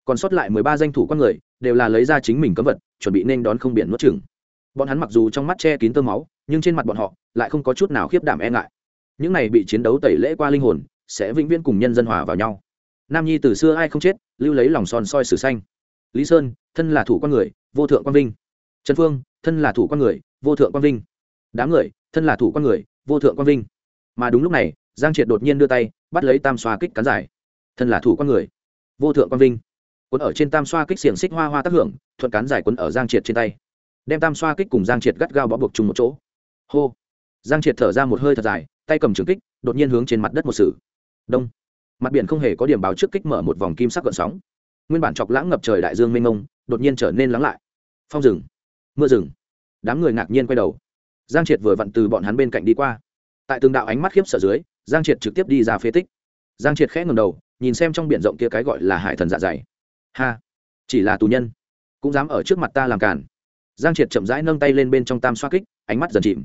S1: Còn sót lại mười ba danh thủ quan người, đều là lấy ra chính mình cấm vật, chuẩn bị nên đón không biển nuốt chừng bọn hắn mặc dù trong mắt che kín tơ máu, nhưng trên mặt bọn họ lại không có chút nào khiếp đảm e ngại. Những này bị chiến đấu tẩy lễ qua linh hồn sẽ vĩnh viễn cùng nhân dân hòa vào nhau. Nam nhi từ xưa ai không chết, lưu lấy lòng son soi sử xanh lý sơn, thân là thủ quan người, vô thượng quan vinh. Trần phương, thân là thủ quan người, vô thượng quan vinh. Đám người, thân là thủ quan người, vô thượng quan vinh. Mà đúng lúc này, giang triệt đột nhiên đưa tay, bắt lấy tam xoa kích cán giải. Thân là thủ quan người, vô thượng quan vinh. Quấn ở trên tam xoa kích xiềng xích hoa hoa tác hưởng, thuận cán giải quấn ở giang triệt trên tay. Đem tam xoa kích cùng giang triệt gắt gao bó buộc chung một chỗ. Hô. Giang triệt thở ra một hơi thật dài, tay cầm trường kích, đột nhiên hướng trên mặt đất một sử đông. Mặt biển không hề có điểm báo trước kích mở một vòng kim sắc gợn sóng. Nguyên bản chọc lãng ngập trời đại dương mênh mông, đột nhiên trở nên lắng lại. Phong rừng. Mưa rừng. Đám người ngạc nhiên quay đầu. Giang triệt vừa vặn từ bọn hắn bên cạnh đi qua. Tại từng đạo ánh mắt khiếp sợ dưới, giang triệt trực tiếp đi ra phế tích. Giang triệt khẽ ngầm đầu, nhìn xem trong b i ể n rộng kia cái gọi là hải thần dạ dày. Ha! Chỉ là tù nhân. Cũng dám ở trước mặt ta làm cản giang triệt chậm rãi nâng tay lên bên trong tam xoa kích, ánh mắt dần chìm.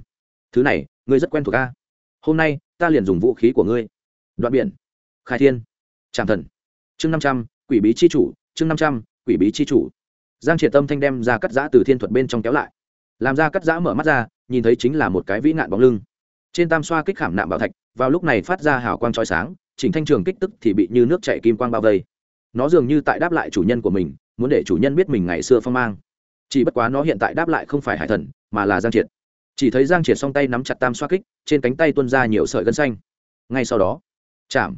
S1: Thứ này, ngươi rất quen thuộc ta hôm nay, ta liền dùng vũ khí của ngươi đoạn biển. Khai thiên. Tràng thần. Chương năm trăm, quỷ bí c h i chủ, chương năm trăm, quỷ bí c h i chủ. Giang triệt tâm thanh đem ra cắt giã từ thiên thuật bên trong kéo lại. Làm ra cắt giã mở mắt ra, nhìn thấy chính là một cái vĩ nạn bóng lưng. Trên tam xoa kích khảm nạm bảo thạch, vào lúc này phát ra hào quang trói sáng, chỉnh thanh trường kích tức thì bị như nước chạy kim quang bao vây. Nó dường như tại đáp lại chủ nhân của mình, muốn để chủ nhân biết mình ngày xưa phong mang. Chỉ bất quá nó hiện tại đáp lại không phải hải thần, mà là giang triệt. Chỉ thấy giang triệt song tay nắm chặt tam xoa kích, trên cánh tay tuân ra nhiều sợi gân xanh. Ngay sau đó chạm.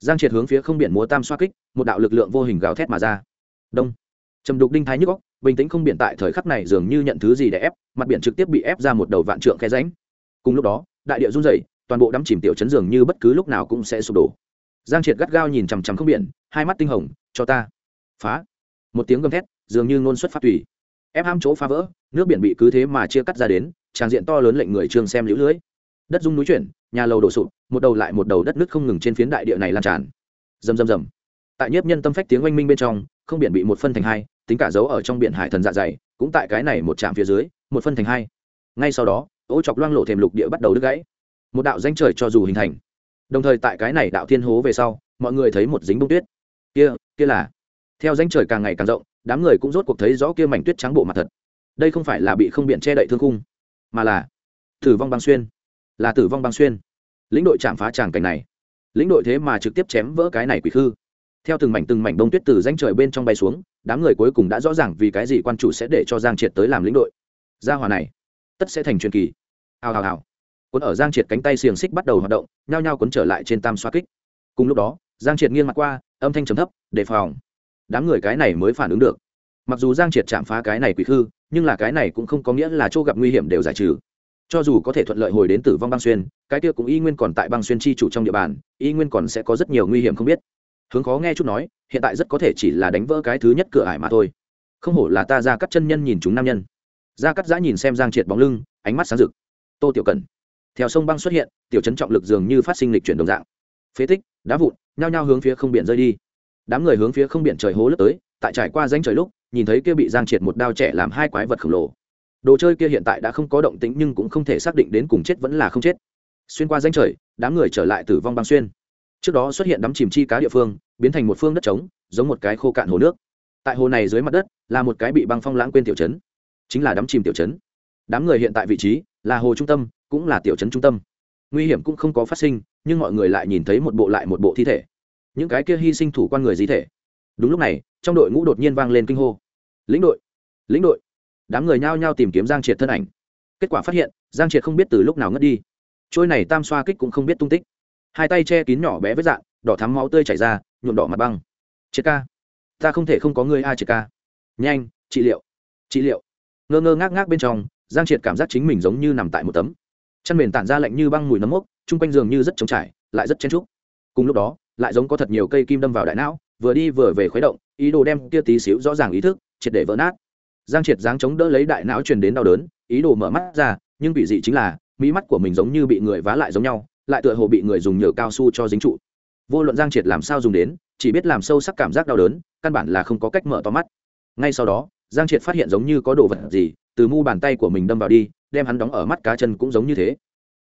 S1: Giang triệt hướng phía không biển múa tam xoa kích, một đạo lực lượng vô hình gào thét mà ra. Đông. Trầm đục đinh thái nhức góc bình tĩnh không biển tại thời khắc này dường như nhận thứ gì để ép, mặt biển trực tiếp bị ép ra một đầu vạn trượng khe ránh cùng lúc đó, đại địa run rẩy, toàn bộ đắm chìm tiểu chấn dường như bất cứ lúc nào cũng sẽ sụp đổ. Giang triệt gắt gao nhìn chằm chằm không biển, hai mắt tinh hồng, cho ta. Phá. Một tiếng gầm thét, dường như ngôn xuất phát tùy. Ép ham chỗ phá vỡ, nước biển bị cứ thế mà chia cắt ra đến, tràng diện to lớn lệnh người trương xem lũ lưỡi đất rung núi chuyển, nhà lầu đổ sụp, một đầu lại một đầu đất nước không ngừng trên phiến đại địa này lan tràn. Rầm rầm rầm. Tại nhiếp nhân tâm phách tiếng oanh minh bên trong, không biển bị một phân thành hai, tính cả dấu ở trong biển hải thần dạ dày, cũng tại cái này một trạm phía dưới, một phân thành hai. Ngay sau đó, ô chọc loang lộ thềm lục địa bắt đầu đứt gãy. Một đạo danh trời cho dù hình thành. Đồng thời tại cái này đạo thiên hố về sau, mọi người thấy một dính bông tuyết. Kia kia là. Theo danh trời càng ngày càng rộng, đám người cũng rốt cuộc thấy rõ kia mảnh tuyết trắng bộ mặt thật. Đây không phải là bị không biển che đậy thương khung, mà là thử vong băng xuyên là tử vong băng xuyên. Lĩnh đội chạm phá tràng cảnh này. Lĩnh đội thế mà trực tiếp chém vỡ cái này quỷ khư. Theo từng mảnh từng mảnh bông tuyết từ danh trời bên trong bay xuống, đám người cuối cùng đã rõ ràng vì cái gì quan chủ sẽ để cho giang triệt tới làm lĩnh đội. Gia hòa này, tất sẽ thành truyền kỳ. Hào hào hào. Cuốn ở giang triệt cánh tay xiềng xích bắt đầu hoạt động, nhao nhao cuốn trở lại trên tam xoa kích. Cùng lúc đó, giang triệt nghiêng mặt qua, âm thanh trầm thấp, đề phòng. Đám người cái này mới phản ứng được. Mặc dù giang triệt chạm phá cái này quỷ khư, nhưng là cái này cũng không có nghĩa là chỗ gặp nguy hiểm đều giải trừ cho dù có thể thuận lợi hồi đến tử vong băng xuyên, cái kia cũng y nguyên còn tại băng xuyên chi chủ trong địa bàn, y nguyên còn sẽ có rất nhiều nguy hiểm không biết. Hướng khó nghe chút nói, hiện tại rất có thể chỉ là đánh vỡ cái thứ nhất cửa ải mà thôi. Không hổ là ta ra cắt chân nhân nhìn chúng nam nhân. Ra cắt giã nhìn xem giang triệt bóng lưng, ánh mắt sáng rực. Tô tiểu cần theo sông băng xuất hiện, tiểu chấn trọng lực dường như phát sinh lịch chuyển đồng dạng. Phế tích, đá vụn, nhao nhao hướng phía không biển rơi đi. Đám người hướng phía không biển trời hố lấp tới, tại trải qua danh trời lúc, nhìn thấy kia bị giang triệt một đao trẻ làm hai quái vật khổng lồ đồ chơi kia hiện tại đã không có động tĩnh nhưng cũng không thể xác định đến cùng chết vẫn là không chết. Xuyên qua danh trời, đám người trở lại tử vong băng xuyên. Trước đó xuất hiện đắm chìm chi cá địa phương, biến thành một phương đất trống, giống một cái khô cạn hồ nước. Tại hồ này dưới mặt đất, là một cái bị băng phong lãng quên tiểu chấn chính là đắm chìm tiểu chấn đám người hiện tại vị trí, là hồ trung tâm, cũng là tiểu trấn trung tâm. Nguy hiểm cũng không có phát sinh, nhưng mọi người lại nhìn thấy một bộ lại một bộ thi thể. Những cái kia hy sinh thủ quan người di thể. Đúng lúc này, trong đội ngũ đột nhiên vang lên kinh hô. Lĩnh đội! Lĩnh đội! Đám người nhao nhao tìm kiếm giang triệt thân ảnh. Kết quả phát hiện, giang triệt không biết từ lúc nào ngất đi. Trôi này tam xoa kích cũng không biết tung tích. Hai tay che kín nhỏ bé với dạng đỏ thắm máu tươi chảy ra, nhuộm đỏ mặt băng. Triệt ca, ta không thể không có người a, triệt ca. Nhanh, trị liệu trị liệu. Ngơ ngơ ngác ngác bên trong, giang triệt cảm giác chính mình giống như nằm tại một tấm. Chăn mền tản ra lạnh như băng mùi nấm mốc, chung quanh giường như rất trống trải, lại rất chen trúc. Cùng lúc đó, lại giống có thật nhiều cây kim đâm vào đại não, vừa đi vừa về khuấy động, ý đồ đem kia tí xíu rõ ràng ý thức, triệt để vỡ nát giang triệt dáng chống đỡ lấy đại não truyền đến đau đớn, ý đồ mở mắt ra, nhưng bị dị chính là, mỹ mắt của mình giống như bị người vá lại giống nhau, lại tựa hồ bị người dùng nhựa cao su cho dính trụ. Vô luận giang triệt làm sao dùng đến, chỉ biết làm sâu sắc cảm giác đau đớn, căn bản là không có cách mở to mắt. Ngay sau đó, giang triệt phát hiện giống như có đồ vật gì, từ mu bàn tay của mình đâm vào đi, đem hắn đóng ở mắt cá chân cũng giống như thế.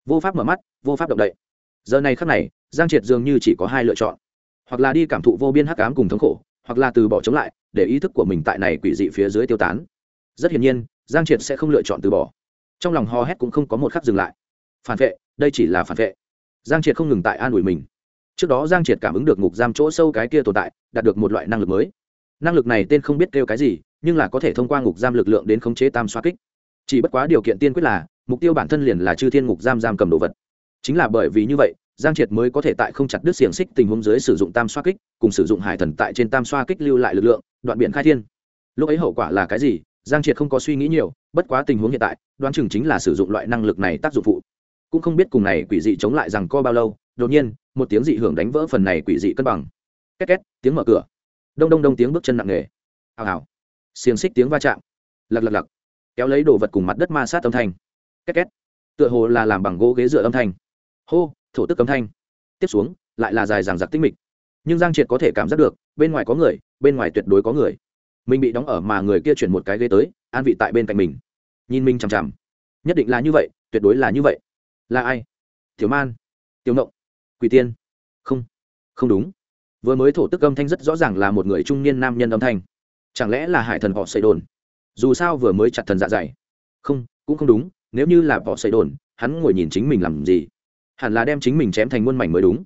S1: Vô pháp mở mắt, vô pháp động đậy. Giờ này khắc này, giang triệt dường như chỉ có hai lựa chọn. Hoặc là đi cảm thụ vô biên hắc ám cùng thống khổ, hoặc là từ bỏ chống lại, để ý thức của mình tại này quỷ dị phía dưới tiêu tán rất hiển nhiên, giang triệt sẽ không lựa chọn từ bỏ. Trong lòng hò hét cũng không có một khắc dừng lại. Phản vệ, đây chỉ là phản vệ. Giang triệt không ngừng tại an ủi mình. Trước đó giang triệt cảm ứng được ngục giam chỗ sâu cái kia tồn tại, đạt được một loại năng lực mới. Năng lực này tên không biết kêu cái gì, nhưng là có thể thông qua ngục giam lực lượng đến khống chế tam xoa kích. Chỉ bất quá điều kiện tiên quyết là, mục tiêu bản thân liền là chư thiên ngục giam giam cầm đồ vật. Chính là bởi vì như vậy, giang triệt mới có thể tại không chặt đứt xiềng xích tình huống dưới sử dụng tam xoa kích, cùng sử dụng hải thần tại trên tam xoa kích lưu lại lực lượng, đoạn biển khai thiên. Lúc ấy hậu quả là cái gì giang triệt không có suy nghĩ nhiều, bất quá tình huống hiện tại, đoán chừng chính là sử dụng loại năng lực này tác dụng phụ. Cũng không biết cùng này quỷ dị chống lại rằng co bao lâu, đột nhiên, một tiếng dị hưởng đánh vỡ phần này quỷ dị cân bằng. Két két, tiếng mở cửa. Đông đông đông tiếng bước chân nặng nề. Hào hào. Xiềng xích tiếng va chạm. Lật lật lật kéo lấy đồ vật cùng mặt đất ma sát âm thanh. Két két. Tựa hồ là làm bằng gỗ ghế dựa âm thanh. Hô, thổ tức âm thanh. Tiếp xuống, lại là dài dằng dặc tinh mịch. Nhưng giang triệt có thể cảm giác được, bên ngoài có người, bên ngoài tuyệt đối có người mình bị đóng ở mà người kia chuyển một cái ghế tới, an vị tại bên cạnh mình. Nhìn mình chằm chằm. Nhất định là như vậy, tuyệt đối là như vậy. Là ai? Tiểu man. Tiểu ngộng. Quỷ tiên. Không. Không đúng. Vừa mới thổ tức âm thanh rất rõ ràng là một người trung niên nam nhân âm thanh. Chẳng lẽ là hải thần họ xây đồn? Dù sao vừa mới chặt thần dạ dày. Không, cũng không đúng, nếu như là họ xây đồn, hắn ngồi nhìn chính mình làm gì? Hẳn là đem chính mình chém thành muôn mảnh mới đúng.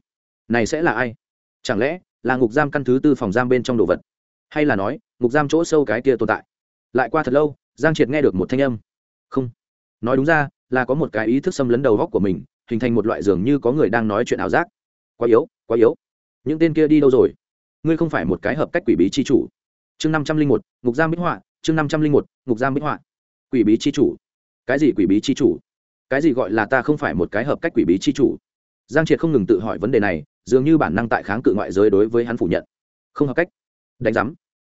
S1: Này sẽ là ai? Chẳng lẽ là ngục giam căn thứ tư phòng giam bên trong đồ vật? Hay là nói, ngục giam chỗ sâu cái kia tồn tại. Lại qua thật lâu, giang triệt nghe được một thanh âm. Không. Nói đúng ra, là có một cái ý thức xâm lấn đầu góc của mình, hình thành một loại dường như có người đang nói chuyện ảo giác. Quá yếu quá yếu. Những tên kia đi đâu rồi? Ngươi không phải một cái hợp cách quỷ bí chi chủ. Chương năm trăm linh một, ngục giam bích họa, chương năm trăm linh một, ngục giam bích họa. Quỷ bí chi chủ. Cái gì quỷ bí chi chủ? Cái gì gọi là ta không phải một cái hợp cách quỷ bí chi chủ? Giang triệt không ngừng tự hỏi vấn đề này, dường như bản năng tại kháng cự ngoại giới đối với hắn phủ nhận. Không hợp cách đánh giám.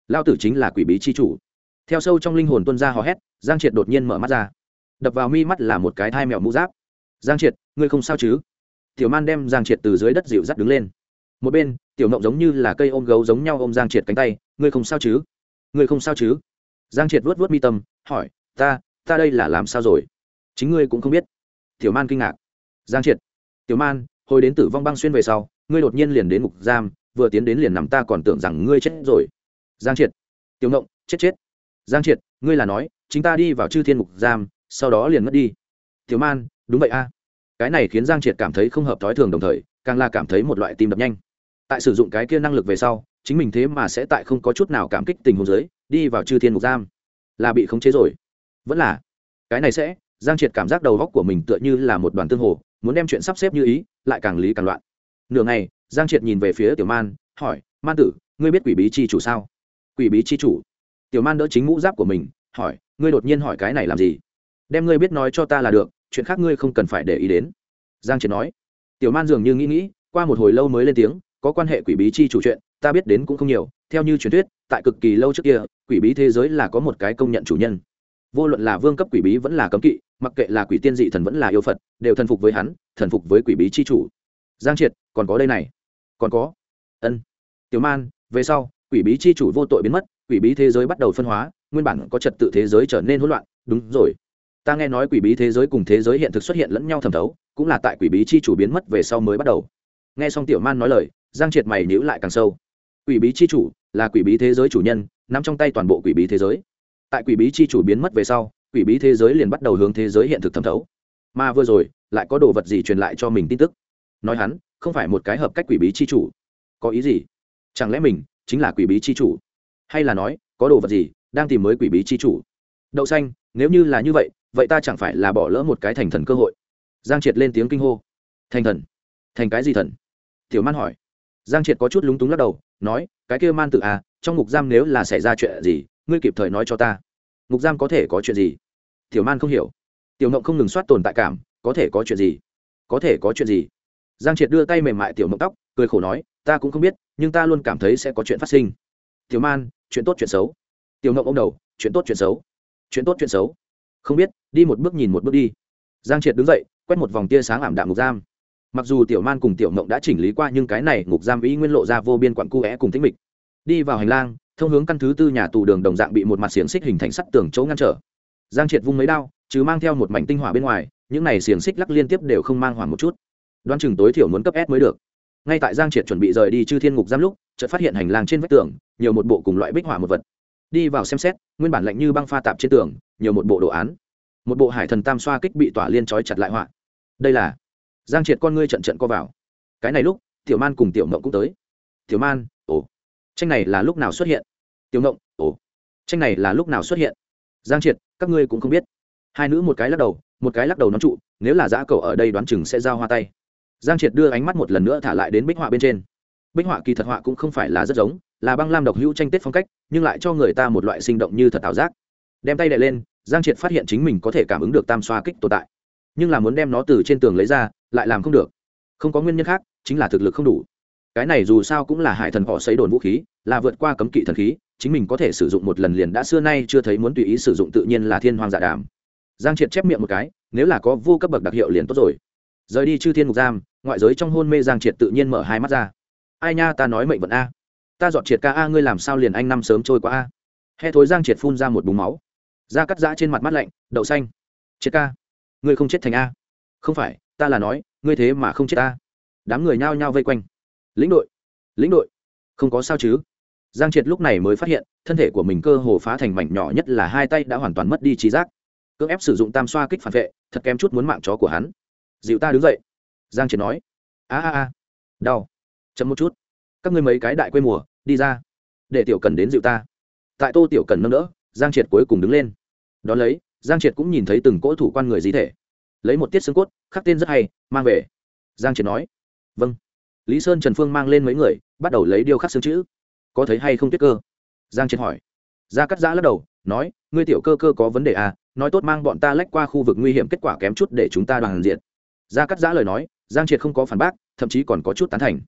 S1: Lao tử chính là quỷ bí chi chủ. Theo sâu trong linh hồn tuân ra hò hét, giang triệt đột nhiên mở mắt ra. Đập vào mi mắt là một cái thai mèo mũ giáp. Giang triệt, ngươi không sao chứ? Tiểu man đem giang triệt từ dưới đất dịu dắt đứng lên. Một bên, tiểu mộng giống như là cây ôm gấu giống nhau ôm giang triệt cánh tay, ngươi không sao chứ? Ngươi không sao chứ? Giang triệt vuốt vuốt mi tâm, hỏi, ta ta đây là làm sao rồi? Chính ngươi cũng không biết. Tiểu man kinh ngạc. Giang triệt, tiểu man, hồi đến tử vong băng xuyên về sau, ngươi đột nhiên liền đến ngục giam vừa tiến đến liền nằm ta còn tưởng rằng ngươi chết rồi. Giang triệt. Tiểu ngộng, chết chết. Giang triệt, ngươi là nói, chính ta đi vào chư thiên ngục giam, sau đó liền mất đi. Tiểu man, đúng vậy a. Cái này khiến giang triệt cảm thấy không hợp thói thường đồng thời, càng là cảm thấy một loại tim đập nhanh. Tại sử dụng cái kia năng lực về sau, chính mình thế mà sẽ tại không có chút nào cảm kích tình huống giới đi vào chư thiên ngục giam. Là bị khống chế rồi. Vẫn là. Cái này sẽ, giang triệt cảm giác đầu góc của mình tựa như là một đoàn tương hồ, muốn đem chuyện sắp xếp như ý, lại càng lý càng loạn nửa ngày, giang triệt nhìn về phía tiểu man, hỏi, man tử, ngươi biết quỷ bí chi chủ sao? Quỷ bí chi chủ? Tiểu man đỡ chính mũ giáp của mình, hỏi, ngươi đột nhiên hỏi cái này làm gì? Đem ngươi biết nói cho ta là được, chuyện khác ngươi không cần phải để ý đến. Giang triệt nói. Tiểu man dường như nghĩ nghĩ, qua một hồi lâu mới lên tiếng, có quan hệ quỷ bí chi chủ chuyện, ta biết đến cũng không nhiều, theo như truyền thuyết, tại cực kỳ lâu trước kia, quỷ bí thế giới là có một cái công nhận chủ nhân. Vô luận là vương cấp quỷ bí vẫn là cấm kỵ, mặc kệ là quỷ tiên dị thần vẫn là yêu phật, đều thần phục với hắn, thần phục với quỷ bí chi chủ. Giang triệt còn có đây này. Còn có. Ân. Tiểu man, về sau, quỷ bí chi chủ vô tội biến mất, quỷ bí thế giới bắt đầu phân hóa, nguyên bản có trật tự thế giới trở nên hỗn loạn. Đúng rồi. Ta nghe nói quỷ bí thế giới cùng thế giới hiện thực xuất hiện lẫn nhau thẩm thấu, cũng là tại quỷ bí chi chủ biến mất về sau mới bắt đầu. Nghe xong tiểu man nói lời, giang triệt mày nhữ lại càng sâu. Quỷ bí chi chủ là quỷ bí thế giới chủ nhân nằm trong tay toàn bộ quỷ bí thế giới. Tại quỷ bí chi chủ biến mất về sau, quỷ bí thế giới liền bắt đầu hướng thế giới hiện thực thẩm thấu. Mà vừa rồi, lại có đồ vật gì truyền lại cho mình tin tức? Nói hắn không phải một cái hợp cách quỷ bí chi chủ. Có ý gì? Chẳng lẽ mình chính là quỷ bí chi chủ? Hay là nói, có đồ vật gì đang tìm mới quỷ bí chi chủ? Đậu xanh, nếu như là như vậy vậy ta chẳng phải là bỏ lỡ một cái thành thần cơ hội? Giang triệt lên tiếng kinh hô. Thành thần? Thành cái gì thần? Tiểu man hỏi. Giang triệt có chút lúng túng lắc đầu, nói, cái kia man tự à trong ngục giam nếu là xảy ra chuyện gì, ngươi kịp thời nói cho ta. Ngục giam có thể có chuyện gì? Tiểu man không hiểu. Tiểu ngộng không ngừng soát tồn tại cảm, có thể có chuyện gì? Có thể có chuyện gì? Giang triệt đưa tay mềm mại tiểu mộng tóc, cười khổ nói, ta cũng không biết, nhưng ta luôn cảm thấy sẽ có chuyện phát sinh. Tiểu man, chuyện tốt chuyện xấu. Tiểu mộng ông đầu, chuyện tốt chuyện xấu. Chuyện tốt chuyện xấu. Không biết, đi một bước nhìn một bước đi. Giang triệt đứng dậy, quét một vòng tia sáng ảm đạm ngục giam. Mặc dù tiểu man cùng tiểu mộng đã chỉnh lý qua, nhưng cái này ngục giam ý nguyên lộ ra vô biên quặn cu é cùng tính mịch. Đi vào hành lang, thông hướng căn thứ tư nhà tù đường đồng dạng bị một mặt xiềng xích hình thành sắt tường chỗ ngăn trở. Giang triệt vung mấy đao chứ mang theo một mảnh tinh hỏa bên ngoài, những này xiềng xích lắc liên tiếp đều không mang hỏa một chút đoan chừng tối thiểu muốn cấp s mới được. Ngay tại giang triệt chuẩn bị rời đi chư thiên ngục giam lúc, chợt phát hiện hành lang trên vách tường, nhiều một bộ cùng loại bích họa một vật. Đi vào xem xét, nguyên bản lạnh như băng pha tạp trên tường, nhiều một bộ đồ án. Một bộ hải thần tam xoa kích bị tỏa liên trói chặt lại họa. Đây là giang triệt con ngươi trận trận co vào. Cái này lúc, tiểu man cùng tiểu mộng cũng tới. Tiểu man, ồ. Tranh này là lúc nào xuất hiện? Tiểu mộng ồ. Tranh này là lúc nào xuất hiện? Giang triệt, các ngươi cũng không biết. Hai nữ một cái lắc đầu, một cái lắc đầu nón trụ, nếu là giã cầu ở đây đoán chừng sẽ giao hoa tay giang triệt đưa ánh mắt một lần nữa thả lại đến bích họa bên trên. Bích họa kỳ thật họa cũng không phải là rất giống, là băng lam độc hữu tranh tết phong cách, nhưng lại cho người ta một loại sinh động như thật ảo giác. Đem tay đ lên, giang triệt phát hiện chính mình có thể cảm ứng được tam xoa kích tồn tại. Nhưng là muốn đem nó từ trên tường lấy ra, lại làm không được. Không có nguyên nhân khác, chính là thực lực không đủ. Cái này dù sao cũng là hải thần họ xấy đồn vũ khí, là vượt qua cấm kỵ thần khí, chính mình có thể sử dụng một lần liền đã xưa nay chưa thấy muốn tùy ý sử dụng tự nhiên là thiên hoàng giả dạ đàm. Giang triệt chép miệng một cái, nếu là có vô cấp bậc đặc hiệu liền tốt rồi. Rời đi chư thiên mục giam ngoại giới trong hôn mê giang triệt tự nhiên mở hai mắt ra. Ai nha, ta nói mệnh vận a. Ta dọn triệt ca a, ngươi làm sao liền anh năm sớm trôi qua a? He thối giang triệt phun ra một búng máu. Da cắt giã trên mặt mắt lạnh, đậu xanh. Triệt ca, ngươi không chết thành a. Không phải, ta là nói, ngươi thế mà không chết ta đám người nhao nhao vây quanh. Lĩnh đội lĩnh đội. Không có sao chứ. Giang triệt lúc này mới phát hiện, thân thể của mình cơ hồ phá thành mảnh nhỏ nhất là hai tay đã hoàn toàn mất đi trí giác. Cưỡng ép sử dụng tam xoa kích phản vệ, thật kém chút muốn mạng chó của hắn. Dịu ta đứng dậy giang triệt nói, a a a, đau. Chấm một chút. Các ngươi mấy cái đại quê mùa, đi ra. Để tiểu cần đến dịu ta. Tại tô tiểu cần nâng đỡ, giang triệt cuối cùng đứng lên. Đón lấy, giang triệt cũng nhìn thấy từng cỗ thủ quan người di thể. Lấy một tiết xương cốt, khắc tên rất hay, mang về. Giang triệt nói vâng. Lý sơn, trần phương mang lên mấy người, bắt đầu lấy điêu khắc xương chữ. Có thấy hay không tuyết cơ? Giang triệt hỏi. Gia cắt giã lắc đầu, nói, ngươi tiểu cơ cơ có vấn đề à nói tốt mang bọn ta lách qua khu vực nguy hiểm kết quả kém chút để chúng ta đoàn diện. Gia cắt giã lời nói giang triệt không có phản bác, thậm chí còn có chút tán thành.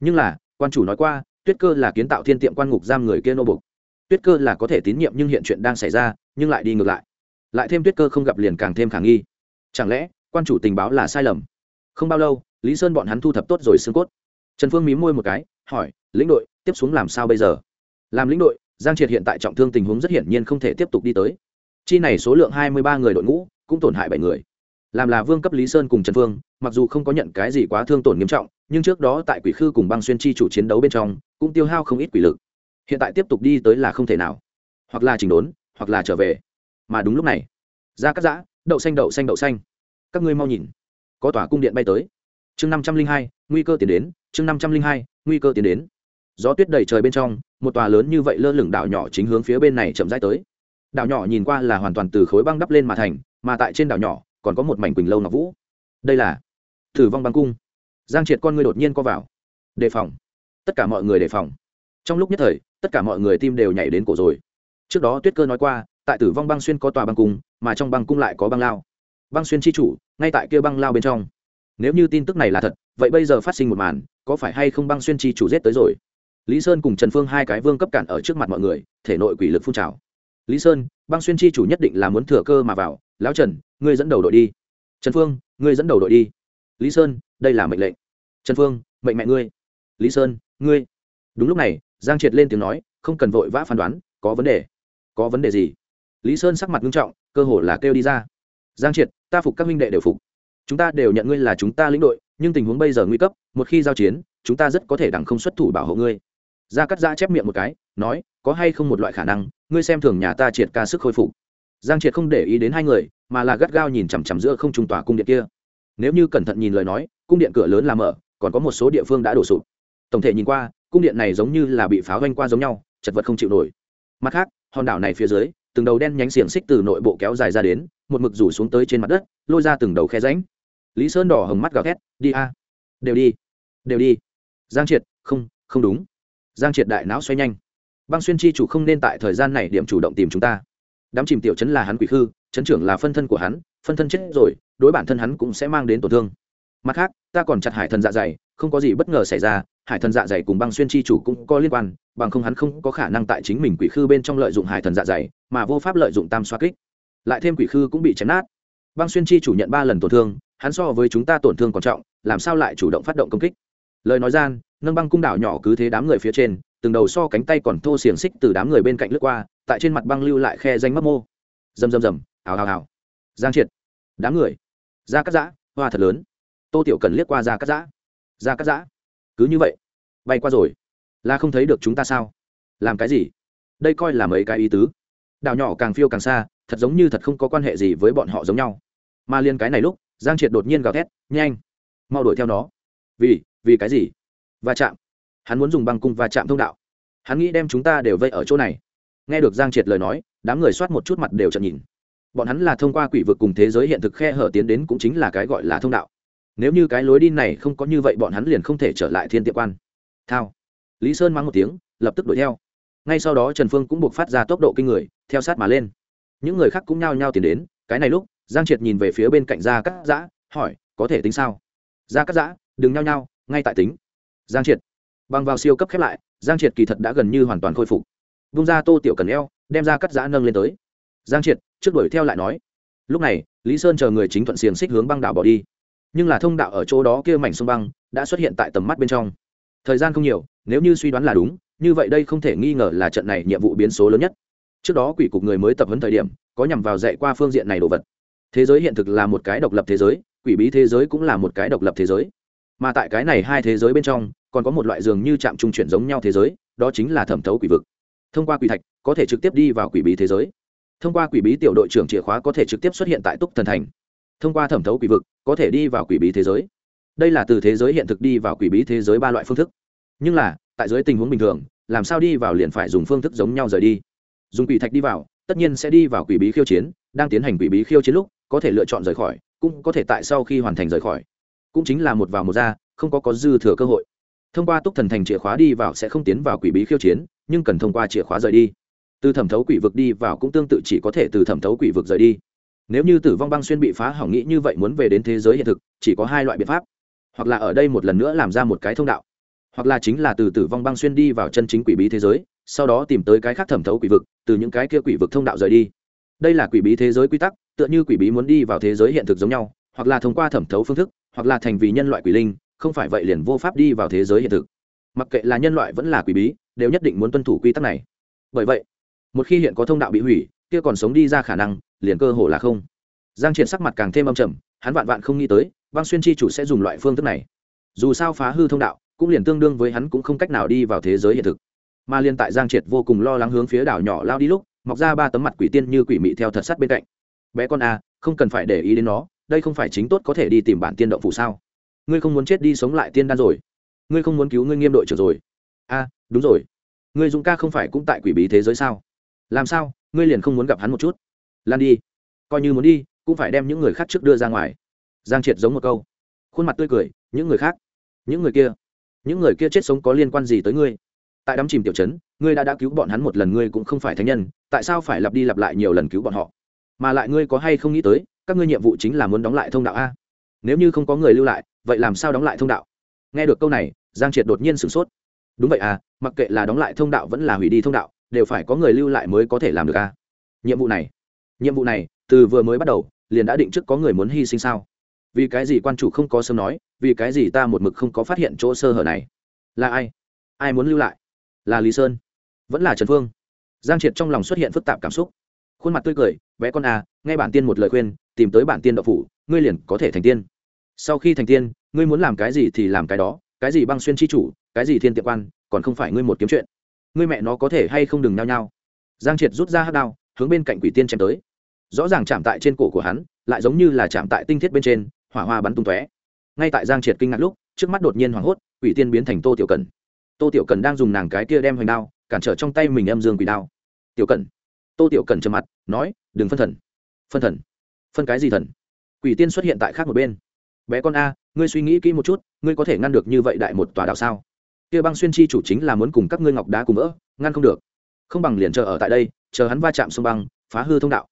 S1: Nhưng là, quan chủ nói qua, tuyết cơ là kiến tạo thiên tiệm quan ngục giam người kia nô bục tuyết cơ là có thể tín nhiệm nhưng hiện chuyện đang xảy ra, nhưng lại đi ngược lại. Lại thêm tuyết cơ không gặp liền càng thêm khả nghi. Chẳng lẽ, quan chủ tình báo là sai lầm? Không bao lâu, lý sơn bọn hắn thu thập tốt rồi xương cốt. Trần phương mí môi một cái, hỏi, lĩnh đội, tiếp xuống làm sao bây giờ? Làm lĩnh đội, giang triệt hiện tại trọng thương tình huống rất hiển nhiên không thể tiếp tục đi tới. Chi này số lượng hai mươi ba người đội ngũ, cũng tổn hại bảy người làm là vương cấp lý sơn cùng trần phương, mặc dù không có nhận cái gì quá thương tổn nghiêm trọng, nhưng trước đó tại quỷ khư cùng băng xuyên chi chủ chiến đấu bên trong, cũng tiêu hao không ít quỷ lực. Hiện tại tiếp tục đi tới là không thể nào. Hoặc là chỉnh đốn, hoặc là trở về. Mà đúng lúc này ra cắt giã, đậu xanh đậu xanh đậu xanh. Các ngươi mau nhìn, có tòa cung điện bay tới. Chương năm trăm linh hai, nguy cơ tiến đến. Chương năm trăm linh hai, nguy cơ tiến đến. Gió tuyết đầy trời bên trong, một tòa lớn như vậy lơ lửng đảo nhỏ chính hướng phía bên này chậm rãi tới. Đảo nhỏ nhìn qua là hoàn toàn từ khối băng đắp lên mà thành, mà tại trên đảo nhỏ còn có một mảnh quỳnh lâu ngọc vũ. Đây là thử vong băng cung. Giang triệt con ngươi đột nhiên co vào. Đề phòng. Tất cả mọi người đề phòng. Trong lúc nhất thời, tất cả mọi người tim đều nhảy đến cổ rồi. Trước đó tuyết cơ nói qua, tại tử vong băng xuyên có tòa băng cung, mà trong băng cung lại có băng lao. Băng xuyên chi chủ, ngay tại kia băng lao bên trong. Nếu như tin tức này là thật, vậy bây giờ phát sinh một màn, có phải hay không băng xuyên chi chủ giết tới rồi? Lý sơn cùng trần phương hai cái vương cấp cản ở trước mặt mọi người, thể nội quỷ lực phun trào lý sơn, băng xuyên chi chủ nhất định là muốn thừa cơ mà vào. Lão trần, ngươi dẫn đầu đội đi. Trần phương, ngươi dẫn đầu đội đi. Lý sơn, đây là mệnh lệnh. Trần phương, mệnh mẹ ngươi. Lý sơn, ngươi. Đúng lúc này, giang triệt lên tiếng nói, không cần vội vã phán đoán, có vấn đề. Có vấn đề gì? Lý sơn sắc mặt nghiêm trọng, cơ hồ là kêu đi ra. Giang triệt, ta phục các minh đệ đều phục. Chúng ta đều nhận ngươi là chúng ta lĩnh đội, nhưng tình huống bây giờ nguy cấp, một khi giao chiến, chúng ta rất có thể đằng không xuất thủ bảo hộ ngươi. Gia cắt giã chép miệng một cái, nói, có hay không một loại khả năng ngươi xem thường nhà ta triệt ca sức khôi phục. Giang triệt không để ý đến hai người, mà là gắt gao nhìn chằm chằm giữa không trung tòa cung điện kia. Nếu như cẩn thận nhìn lời nói, cung điện cửa lớn là mở, còn có một số địa phương đã đổ sụp. Tổng thể nhìn qua, cung điện này giống như là bị pháo vanh qua giống nhau, chật vật không chịu nổi. Mặt khác, hòn đảo này phía dưới, từng đầu đen nhánh xiềng xích từ nội bộ kéo dài ra đến, một mực rủ xuống tới trên mặt đất, lôi ra từng đầu khe ránh lý sơn đỏ hồng mắt gào thét, đi a, đều đi đều đi. Giang triệt, không không đúng. Giang triệt đại não xoay nhanh băng xuyên chi chủ không nên tại thời gian này điểm chủ động tìm chúng ta. Đám chìm tiểu chấn là hắn quỷ khư, chấn trưởng là phân thân của hắn, phân thân chết rồi, đối bản thân hắn cũng sẽ mang đến tổn thương. Mặt khác, ta còn chặt hải thần dạ dày, không có gì bất ngờ xảy ra, hải thần dạ dày cùng băng xuyên chi chủ cũng có liên quan, bằng không hắn không có khả năng tại chính mình quỷ khư bên trong lợi dụng hải thần dạ dày, mà vô pháp lợi dụng tam xoa kích. Lại thêm quỷ khư cũng bị chấn nát. Băng xuyên chi chủ nhận ba lần tổn thương, hắn so với chúng ta tổn thương còn trọng, làm sao lại chủ động phát động công kích? Lời nói gian, nâng băng cung đảo nhỏ cứ thế đám người phía trên từng đầu so cánh tay còn thô xiềng xích từ đám người bên cạnh lướt qua, tại trên mặt băng lưu lại khe danh mấp mô. Rầm rầm rầm, hào hào hào. Giang triệt. Đám người. Ra cắt giã, hoa thật lớn. Tô tiểu cần liếc qua ra cắt giã. Ra cắt giã, cứ như vậy, bay qua rồi. Là không thấy được chúng ta sao? Làm cái gì? Đây coi là mấy cái ý tứ. Đảo nhỏ càng phiêu càng xa, thật giống như thật không có quan hệ gì với bọn họ giống nhau. Mà liên cái này lúc, giang triệt đột nhiên gào thét, nhanh, mau đuổi theo nó. Vì vì cái gì? Va chạm hắn muốn dùng băng cung và chạm thông đạo. Hắn nghĩ đem chúng ta đều vây ở chỗ này. Nghe được giang triệt lời nói, đám người soát một chút mặt đều chậm nhìn. Bọn hắn là thông qua quỷ vực cùng thế giới hiện thực khe hở tiến đến cũng chính là cái gọi là thông đạo. Nếu như cái lối đi này không có như vậy bọn hắn liền không thể trở lại thiên tiệm quan. Thao. Lý sơn mắng một tiếng, lập tức đuổi theo. Ngay sau đó trần phương cũng buộc phát ra tốc độ kinh người, theo sát mà lên. Những người khác cũng nhao nhao tiến đến, cái này lúc, giang triệt nhìn về phía bên cạnh gia cắt giã, hỏi, có thể tính sao? Gia cắt giã, đừng nhao nhao, ngay tại tính. Giang triệt bằng vào siêu cấp khép lại, giang triệt kỳ thật đã gần như hoàn toàn khôi phục. Vung ra tô tiểu cần eo, đem ra cắt giã nâng lên tới. Giang triệt, trước đuổi theo lại nói. Lúc này, lý sơn chờ người chính thuận xiềng xích hướng băng đảo bỏ đi. Nhưng là thông đạo ở chỗ đó kia mảnh sông băng đã xuất hiện tại tầm mắt bên trong. Thời gian không nhiều, nếu như suy đoán là đúng, như vậy đây không thể nghi ngờ là trận này nhiệm vụ biến số lớn nhất. Trước đó quỷ cục người mới tập huấn thời điểm, có nhằm vào dạy qua phương diện này đồ vật. Thế giới hiện thực là một cái độc lập thế giới, quỷ bí thế giới cũng là một cái độc lập thế giới. Mà tại cái này hai thế giới bên trong còn có một loại dường như chạm trung chuyển giống nhau thế giới, đó chính là thẩm thấu quỷ vực. Thông qua quỷ thạch, có thể trực tiếp đi vào quỷ bí thế giới. Thông qua quỷ bí tiểu đội trưởng chìa khóa có thể trực tiếp xuất hiện tại túc thần thành. Thông qua thẩm thấu quỷ vực, có thể đi vào quỷ bí thế giới. Đây là từ thế giới hiện thực đi vào quỷ bí thế giới ba loại phương thức. Nhưng là, tại dưới tình huống bình thường, làm sao đi vào liền phải dùng phương thức giống nhau rời đi? Dùng quỷ thạch đi vào, tất nhiên sẽ đi vào quỷ bí khiêu chiến, đang tiến hành quỷ bí khiêu chiến lúc, có thể lựa chọn rời khỏi, cũng có thể tại sau khi hoàn thành rời khỏi. Cũng chính là một vào một ra, không có có dư thừa cơ hội thông qua túc thần thành chìa khóa đi vào sẽ không tiến vào quỷ bí khiêu chiến, nhưng cần thông qua chìa khóa rời đi. Từ thẩm thấu quỷ vực đi vào cũng tương tự chỉ có thể từ thẩm thấu quỷ vực rời đi. Nếu như tử vong băng xuyên bị phá hỏng nghĩ như vậy muốn về đến thế giới hiện thực, chỉ có hai loại biện pháp. Hoặc là ở đây một lần nữa làm ra một cái thông đạo, hoặc là chính là từ tử vong băng xuyên đi vào chân chính quỷ bí thế giới, sau đó tìm tới cái khác thẩm thấu quỷ vực, từ những cái kia quỷ vực thông đạo rời đi. Đây là quỷ bí thế giới quy tắc, tựa như quỷ bí muốn đi vào thế giới hiện thực giống nhau, hoặc là thông qua thẩm thấu phương thức, hoặc là thành vì nhân loại quỷ linh không phải vậy liền vô pháp đi vào thế giới hiện thực. Mặc kệ là nhân loại vẫn là quỷ bí, đều nhất định muốn tuân thủ quy tắc này. Bởi vậy, một khi hiện có thông đạo bị hủy, kia còn sống đi ra khả năng, liền cơ hồ là không. Giang triệt sắc mặt càng thêm âm trầm, hắn vạn vạn không nghĩ tới, băng xuyên chi chủ sẽ dùng loại phương thức này. Dù sao phá hư thông đạo, cũng liền tương đương với hắn cũng không cách nào đi vào thế giới hiện thực. Mà liên tại giang triệt vô cùng lo lắng hướng phía đảo nhỏ lao đi lúc, mọc ra ba tấm mặt quỷ tiên như quỷ mị theo thật sắt bên cạnh. Bé con a không cần phải để ý đến nó, đây không phải chính tốt có thể đi tìm bản tiên động phủ sao? Ngươi không muốn chết đi sống lại tiên đan rồi. Ngươi không muốn cứu ngươi nghiêm đội trưởng rồi. A đúng rồi. Ngươi dũng ca không phải cũng tại quỷ bí thế giới sao? Làm sao? Ngươi liền không muốn gặp hắn một chút? Lan đi. Coi như muốn đi, cũng phải đem những người khác trước đưa ra ngoài. Giang triệt giống một câu. Khuôn mặt tươi cười, những người khác? Những người kia? Những người kia chết sống có liên quan gì tới ngươi? Tại đám chìm tiểu chấn ngươi đã đã cứu bọn hắn một lần, ngươi cũng không phải thánh nhân, tại sao phải lặp đi lặp lại nhiều lần cứu bọn họ? Mà lại ngươi có hay không nghĩ tới, các ngươi nhiệm vụ chính là muốn đóng lại thông đạo a. Nếu như không có người lưu lại vậy làm sao đóng lại thông đạo? Nghe được câu này, giang triệt đột nhiên sửng sốt. Đúng vậy à mặc kệ là đóng lại thông đạo vẫn là hủy đi thông đạo, đều phải có người lưu lại mới có thể làm được à? Nhiệm vụ này, nhiệm vụ này, từ vừa mới bắt đầu, liền đã định trước có người muốn hy sinh sao? Vì cái gì quan chủ không có sớm nói, vì cái gì ta một mực không có phát hiện chỗ sơ hở này? Là ai? Ai muốn lưu lại? Là lý sơn? Vẫn là trần phương? Giang triệt trong lòng xuất hiện phức tạp cảm xúc. Khuôn mặt tươi cười, bé con à nghe bản tiên một lời khuyên, tìm tới bản tiên đậu phủ, ngươi liền có thể thành tiên sau khi thành tiên, ngươi muốn làm cái gì thì làm cái đó, cái gì băng xuyên chi chủ, cái gì thiên tiệm quan, còn không phải ngươi một kiếm chuyện. Ngươi mẹ nó có thể hay không đừng nhao nhao. Giang triệt rút ra hát đao, hướng bên cạnh quỷ tiên chém tới. Rõ ràng chạm tại trên cổ của hắn, lại giống như là chạm tại tinh thiết bên trên, hỏa hoa bắn tung tóe. Ngay tại giang triệt kinh ngạc lúc, trước mắt đột nhiên hoảng hốt, quỷ tiên biến thành tô tiểu cần. Tô tiểu cần đang dùng nàng cái kia đem hoành đao, cản trở trong tay mình âm dương quỷ đao. Tiểu cần. Tô tiểu cần trầm mặt, nói, đừng phân thần. Phân thần? Phân cái gì thần? Quỷ tiên xuất hiện tại khác một bên bé con a, ngươi suy nghĩ kỹ một chút, ngươi có thể ngăn được như vậy đại một tòa đạo sao? Kia băng xuyên chi chủ chính là muốn cùng các ngươi ngọc đá cùng vỡ, ngăn không được. Không bằng liền chờ ở tại đây, chờ hắn va chạm sông băng, phá hư thông đạo.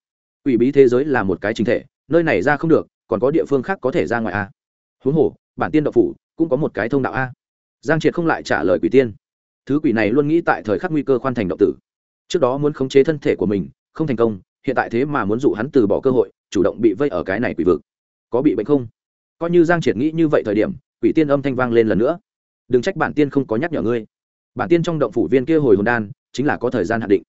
S1: Ủy bí thế giới là một cái chính thể, nơi này ra không được, còn có địa phương khác có thể ra ngoài a. Huống hồ, bản tiên đậu phủ cũng có một cái thông đạo a. Giang triệt không lại trả lời quỷ tiên. Thứ quỷ này luôn nghĩ tại thời khắc nguy cơ khoan thành động tử. Trước đó muốn khống chế thân thể của mình, không thành công, hiện tại thế mà muốn dụ hắn từ bỏ cơ hội, chủ động bị vây ở cái này quỷ vực. Có bị bệnh không? Coi như giang triệt nghĩ như vậy thời điểm, quỷ tiên âm thanh vang lên lần nữa. Đừng trách bản tiên không có nhắc nhở ngươi. Bản tiên trong động phủ viên kia hồi hồn đan, chính là có thời gian hạn định.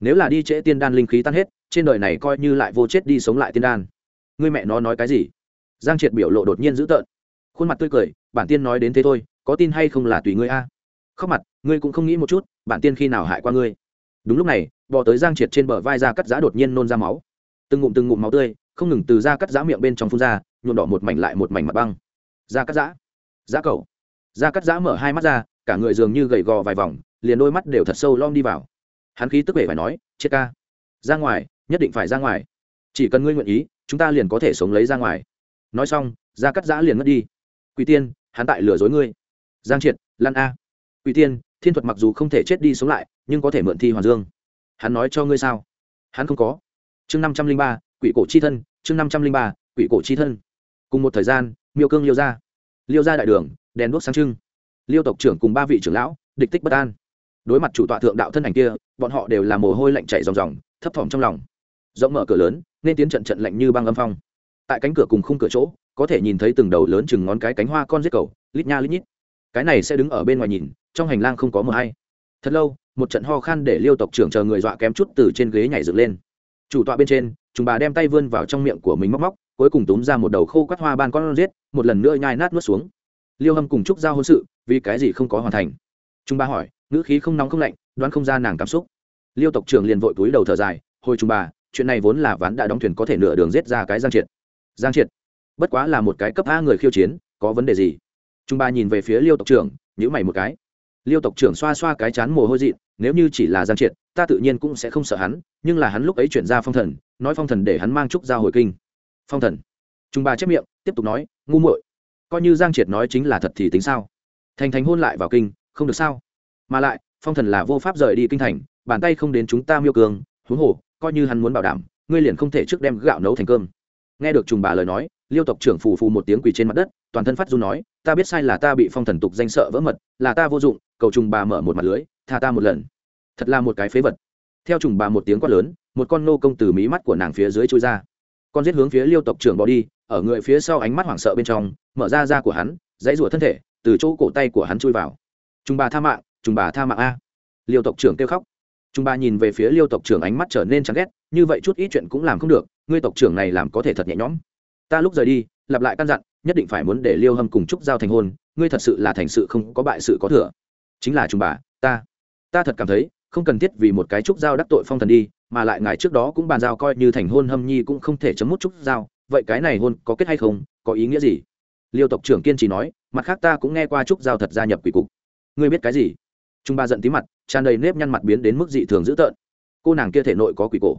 S1: Nếu là đi trễ tiên đan linh khí tan hết, trên đời này coi như lại vô chết đi sống lại tiên đan. Ngươi mẹ nó nói cái gì? Giang triệt biểu lộ đột nhiên dữ tợn. Khuôn mặt tươi cười, bản tiên nói đến thế thôi, có tin hay không là tùy ngươi a? À. khóc mặt, ngươi cũng không nghĩ một chút, bản tiên khi nào hại qua ngươi? Đúng lúc này, bò tới giang triệt trên bờ vai ra cắt giá đột nhiên nôn ra máu. Từng ngụm từng ngụm máu tươi, không ngừng từ da cắt giá miệng bên trong phun ra nhuộm đỏ một mảnh lại một mảnh mặt băng. Da cắt giã. Giã cầu. Da cắt giã mở hai mắt ra, cả người dường như gầy gò vài vòng, liền đôi mắt đều thật sâu lom đi vào. Hắn khí tức vẻ phải nói, chết ca. Ra ngoài, nhất định phải ra ngoài. Chỉ cần ngươi nguyện ý, chúng ta liền có thể sống lấy ra ngoài. Nói xong da cắt giã liền mất đi. Quỷ tiên, hắn tại lừa dối ngươi. Giang triệt, lan a. Quỷ tiên, thiên thuật mặc dù không thể chết đi sống lại, nhưng có thể mượn thi hoàn dương. Hắn nói cho ngươi sao? Hắn không có. Chương năm trăm linh ba, quỷ cổ chi thân. Chương năm trăm linh ba, quỷ cổ chi thân cùng một thời gian, miêu cương liêu ra. Liêu ra đại đường, đèn đuốc sáng trưng. Liêu tộc trưởng cùng ba vị trưởng lão, địch tích bất an. Đối mặt chủ tọa thượng đạo thân ảnh kia, bọn họ đều là mồ hôi lạnh chảy ròng ròng, thấp thỏm trong lòng. Rộng mở cửa lớn, nên tiến trận trận lạnh như băng âm phong. Tại cánh cửa cùng khung cửa chỗ, có thể nhìn thấy từng đầu lớn chừng ngón cái cánh hoa con giết cầu, lít nha lít nhít. Cái này sẽ đứng ở bên ngoài nhìn, trong hành lang không có mờ hay. Thật lâu, một trận ho khan để liêu tộc trưởng chờ người dọa kém chút từ trên ghế nhảy dựng lên. Chủ tọa bên trên, chúng bà đem tay vươn vào trong miệng của mình móc móc cuối cùng túm ra một đầu khô quắt hoa ban con giết, một lần nữa nhai nát nuốt xuống. Liêu hâm cùng trúc giao hôn sự, vì cái gì không có hoàn thành? Chúng Ba hỏi, ngữ khí không nóng không lạnh, đoán không ra nàng cảm xúc. Liêu tộc trưởng liền vội túi đầu thở dài, hồi chúng bà chuyện này vốn là ván đã đóng thuyền có thể nửa đường giết ra cái giang triệt. Giang triệt? Bất quá là một cái cấp a người khiêu chiến, có vấn đề gì? Chúng bà nhìn về phía liêu tộc trưởng nhữ mày một cái. Liêu tộc trưởng xoa xoa cái chán mồ hôi dị nếu như chỉ là giang triệt, ta tự nhiên cũng sẽ không sợ hắn, nhưng là hắn lúc ấy chuyển ra phong thần, nói phong thần để hắn mang trúc ra hồi kinh phong thần. Chúng bà chép miệng, tiếp tục nói, ngu muội, coi như giang triệt nói chính là thật thì tính sao? Thành thành hôn lại vào kinh, không được sao? Mà lại, phong thần là vô pháp rời đi kinh thành, bàn tay không đến chúng ta miêu cường, huống hồ, coi như hắn muốn bảo đảm, ngươi liền không thể trước đem gạo nấu thành cơm. Nghe được trùng bà lời nói, liêu tộc trưởng phù phù một tiếng quỳ trên mặt đất, toàn thân phát du nói, ta biết sai là ta bị phong thần tục danh sợ vỡ mật, là ta vô dụng, cầu trùng bà mở một mặt lưới, tha ta một lần. Thật là một cái phế vật. Theo trùng bà một tiếng quát lớn, một con nô công từ mí mắt của nàng phía dưới trôi ra con giết hướng phía liêu tộc trưởng bỏ đi, ở người phía sau ánh mắt hoảng sợ bên trong, mở ra da của hắn, dãy rủa thân thể, từ chỗ cổ tay của hắn chui vào. Chúng bà tha mạng, chúng bà tha mạng a. Liêu tộc trưởng kêu khóc. Chúng bà nhìn về phía liêu tộc trưởng ánh mắt trở nên chán ghét, như vậy chút ít chuyện cũng làm không được, ngươi tộc trưởng này làm có thể thật nhẹ nhõm. Ta lúc rời đi, lặp lại căn dặn, nhất định phải muốn để liêu hâm cùng trúc giao thành hôn, ngươi thật sự là thành sự không có bại sự có thừa. Chính là chúng bà, ta. Ta thật cảm thấy không cần thiết vì một cái trúc giao đắc tội phong thần đi, mà lại ngài trước đó cũng bàn giao coi như thành hôn hâm nhi cũng không thể chấm mút trúc giao vậy cái này hôn có kết hay không, có ý nghĩa gì? Liêu tộc trưởng kiên trì nói, mặt khác ta cũng nghe qua trúc giao thật gia nhập quỷ cục. Ngươi biết cái gì? Trung ba giận tí mặt, tràn đầy nếp nhăn mặt biến đến mức dị thường dữ tợn. Cô nàng kia thể nội có quỷ cổ.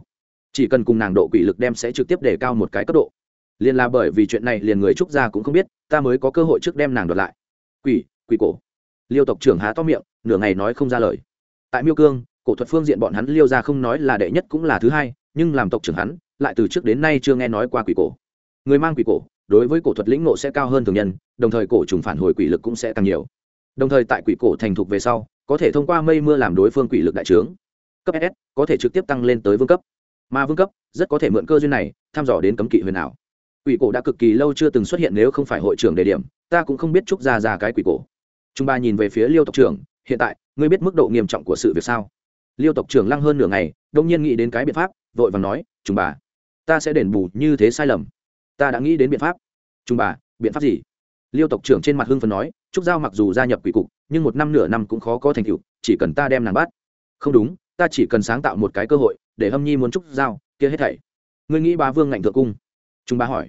S1: Chỉ cần cùng nàng độ quỷ lực đem sẽ trực tiếp đề cao một cái cấp độ. Liền là bởi vì chuyện này liền người trúc gia cũng không biết, ta mới có cơ hội trước đem nàng đoạt lại. Quỷ quỷ cổ. Liêu tộc trưởng há to miệng, nửa ngày nói không ra lời tại miêu cương, cổ thuật phương diện bọn hắn liêu ra không nói là đệ nhất cũng là thứ hai, nhưng làm tộc trưởng hắn, lại từ trước đến nay chưa nghe nói qua quỷ cổ. Người mang quỷ cổ, đối với cổ thuật lĩnh ngộ sẽ cao hơn thường nhân, đồng thời cổ trùng phản hồi quỷ lực cũng sẽ tăng nhiều. Đồng thời tại quỷ cổ thành thục về sau, có thể thông qua mây mưa làm đối phương quỷ lực đại trướng. Cấp S, có thể trực tiếp tăng lên tới vương cấp. Mà vương cấp, rất có thể mượn cơ duyên này thăm dò đến cấm kỵ huyền ảo. Quỷ cổ đã cực kỳ lâu chưa từng xuất hiện nếu không phải hội trưởng đề điểm, ta cũng không biết trúc ra ra cái quỷ cổ. Chúng ba nhìn về phía liêu tộc trưởng hiện tại, ngươi biết mức độ nghiêm trọng của sự việc sao? Liêu tộc trưởng lăng hơn nửa ngày, đông nhiên nghĩ đến cái biện pháp, vội vàng nói chúng bà, ta sẽ đền bù như thế sai lầm. Ta đã nghĩ đến biện pháp. Chúng bà, biện pháp gì? Liêu tộc trưởng trên mặt hưng phấn nói, trúc giao mặc dù gia nhập quỷ cục, nhưng một năm nửa năm cũng khó có thành tựu, chỉ cần ta đem nàng bắt. Không đúng, ta chỉ cần sáng tạo một cái cơ hội, để hâm nhi muốn trúc giao, kia hết thảy. Ngươi nghĩ ba vương ngạnh thượng cung? Chúng bà hỏi.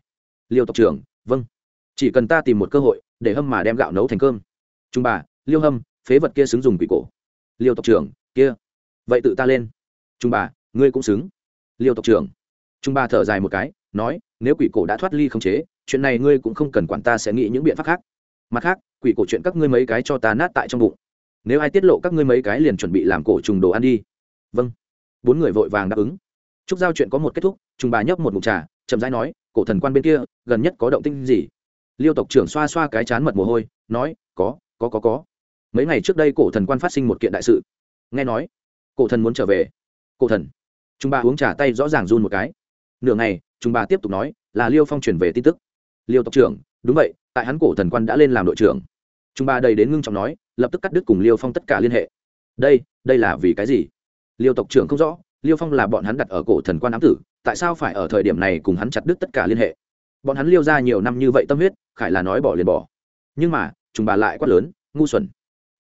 S1: Liêu tộc trưởng vâng. Chỉ cần ta tìm một cơ hội, để hâm mà đem gạo nấu thành cơm. Chúng bà, liêu hâm phế vật kia xứng dùng quỷ cổ. Liêu tộc trưởng, kia. Vậy tự ta lên. Trung bà, ngươi cũng xứng. Liêu tộc trưởng. Trung bà thở dài một cái, nói, nếu quỷ cổ đã thoát ly không chế, chuyện này ngươi cũng không cần quản ta sẽ nghĩ những biện pháp khác. Mặt khác, quỷ cổ chuyện các ngươi mấy cái cho ta nát tại trong bụng. Nếu ai tiết lộ các ngươi mấy cái liền chuẩn bị làm cổ trùng đồ ăn đi. Vâng. Bốn người vội vàng đáp ứng. Chúc giao chuyện có một kết thúc, Trung bà nhấp một mục trà, chậm rãi nói, cổ thần quan bên kia, gần nhất có động tinh gì? Liêu tộc trưởng xoa xoa cái chán mật mồ hôi, nói, có có có có mấy ngày trước đây cổ thần quan phát sinh một kiện đại sự. Nghe nói, cổ thần muốn trở về. Cổ thần. Chúng bà uống trà tay rõ ràng run một cái. Nửa ngày, chúng bà tiếp tục nói, là liêu phong truyền về tin tức. Liêu tộc trưởng, đúng vậy, tại hắn cổ thần quan đã lên làm đội trưởng. Chúng bà đầy đến ngưng trọng nói, lập tức cắt đứt cùng liêu phong tất cả liên hệ. Đây đây là vì cái gì? Liêu tộc trưởng không rõ, liêu phong là bọn hắn đặt ở cổ thần quan ám tử, tại sao phải ở thời điểm này cùng hắn chặt đứt tất cả liên hệ? Bọn hắn liêu ra nhiều năm như vậy tâm huyết, khải là nói bỏ liền bỏ. Nhưng mà, chúng bà lại quát lớn, ngu xuẩn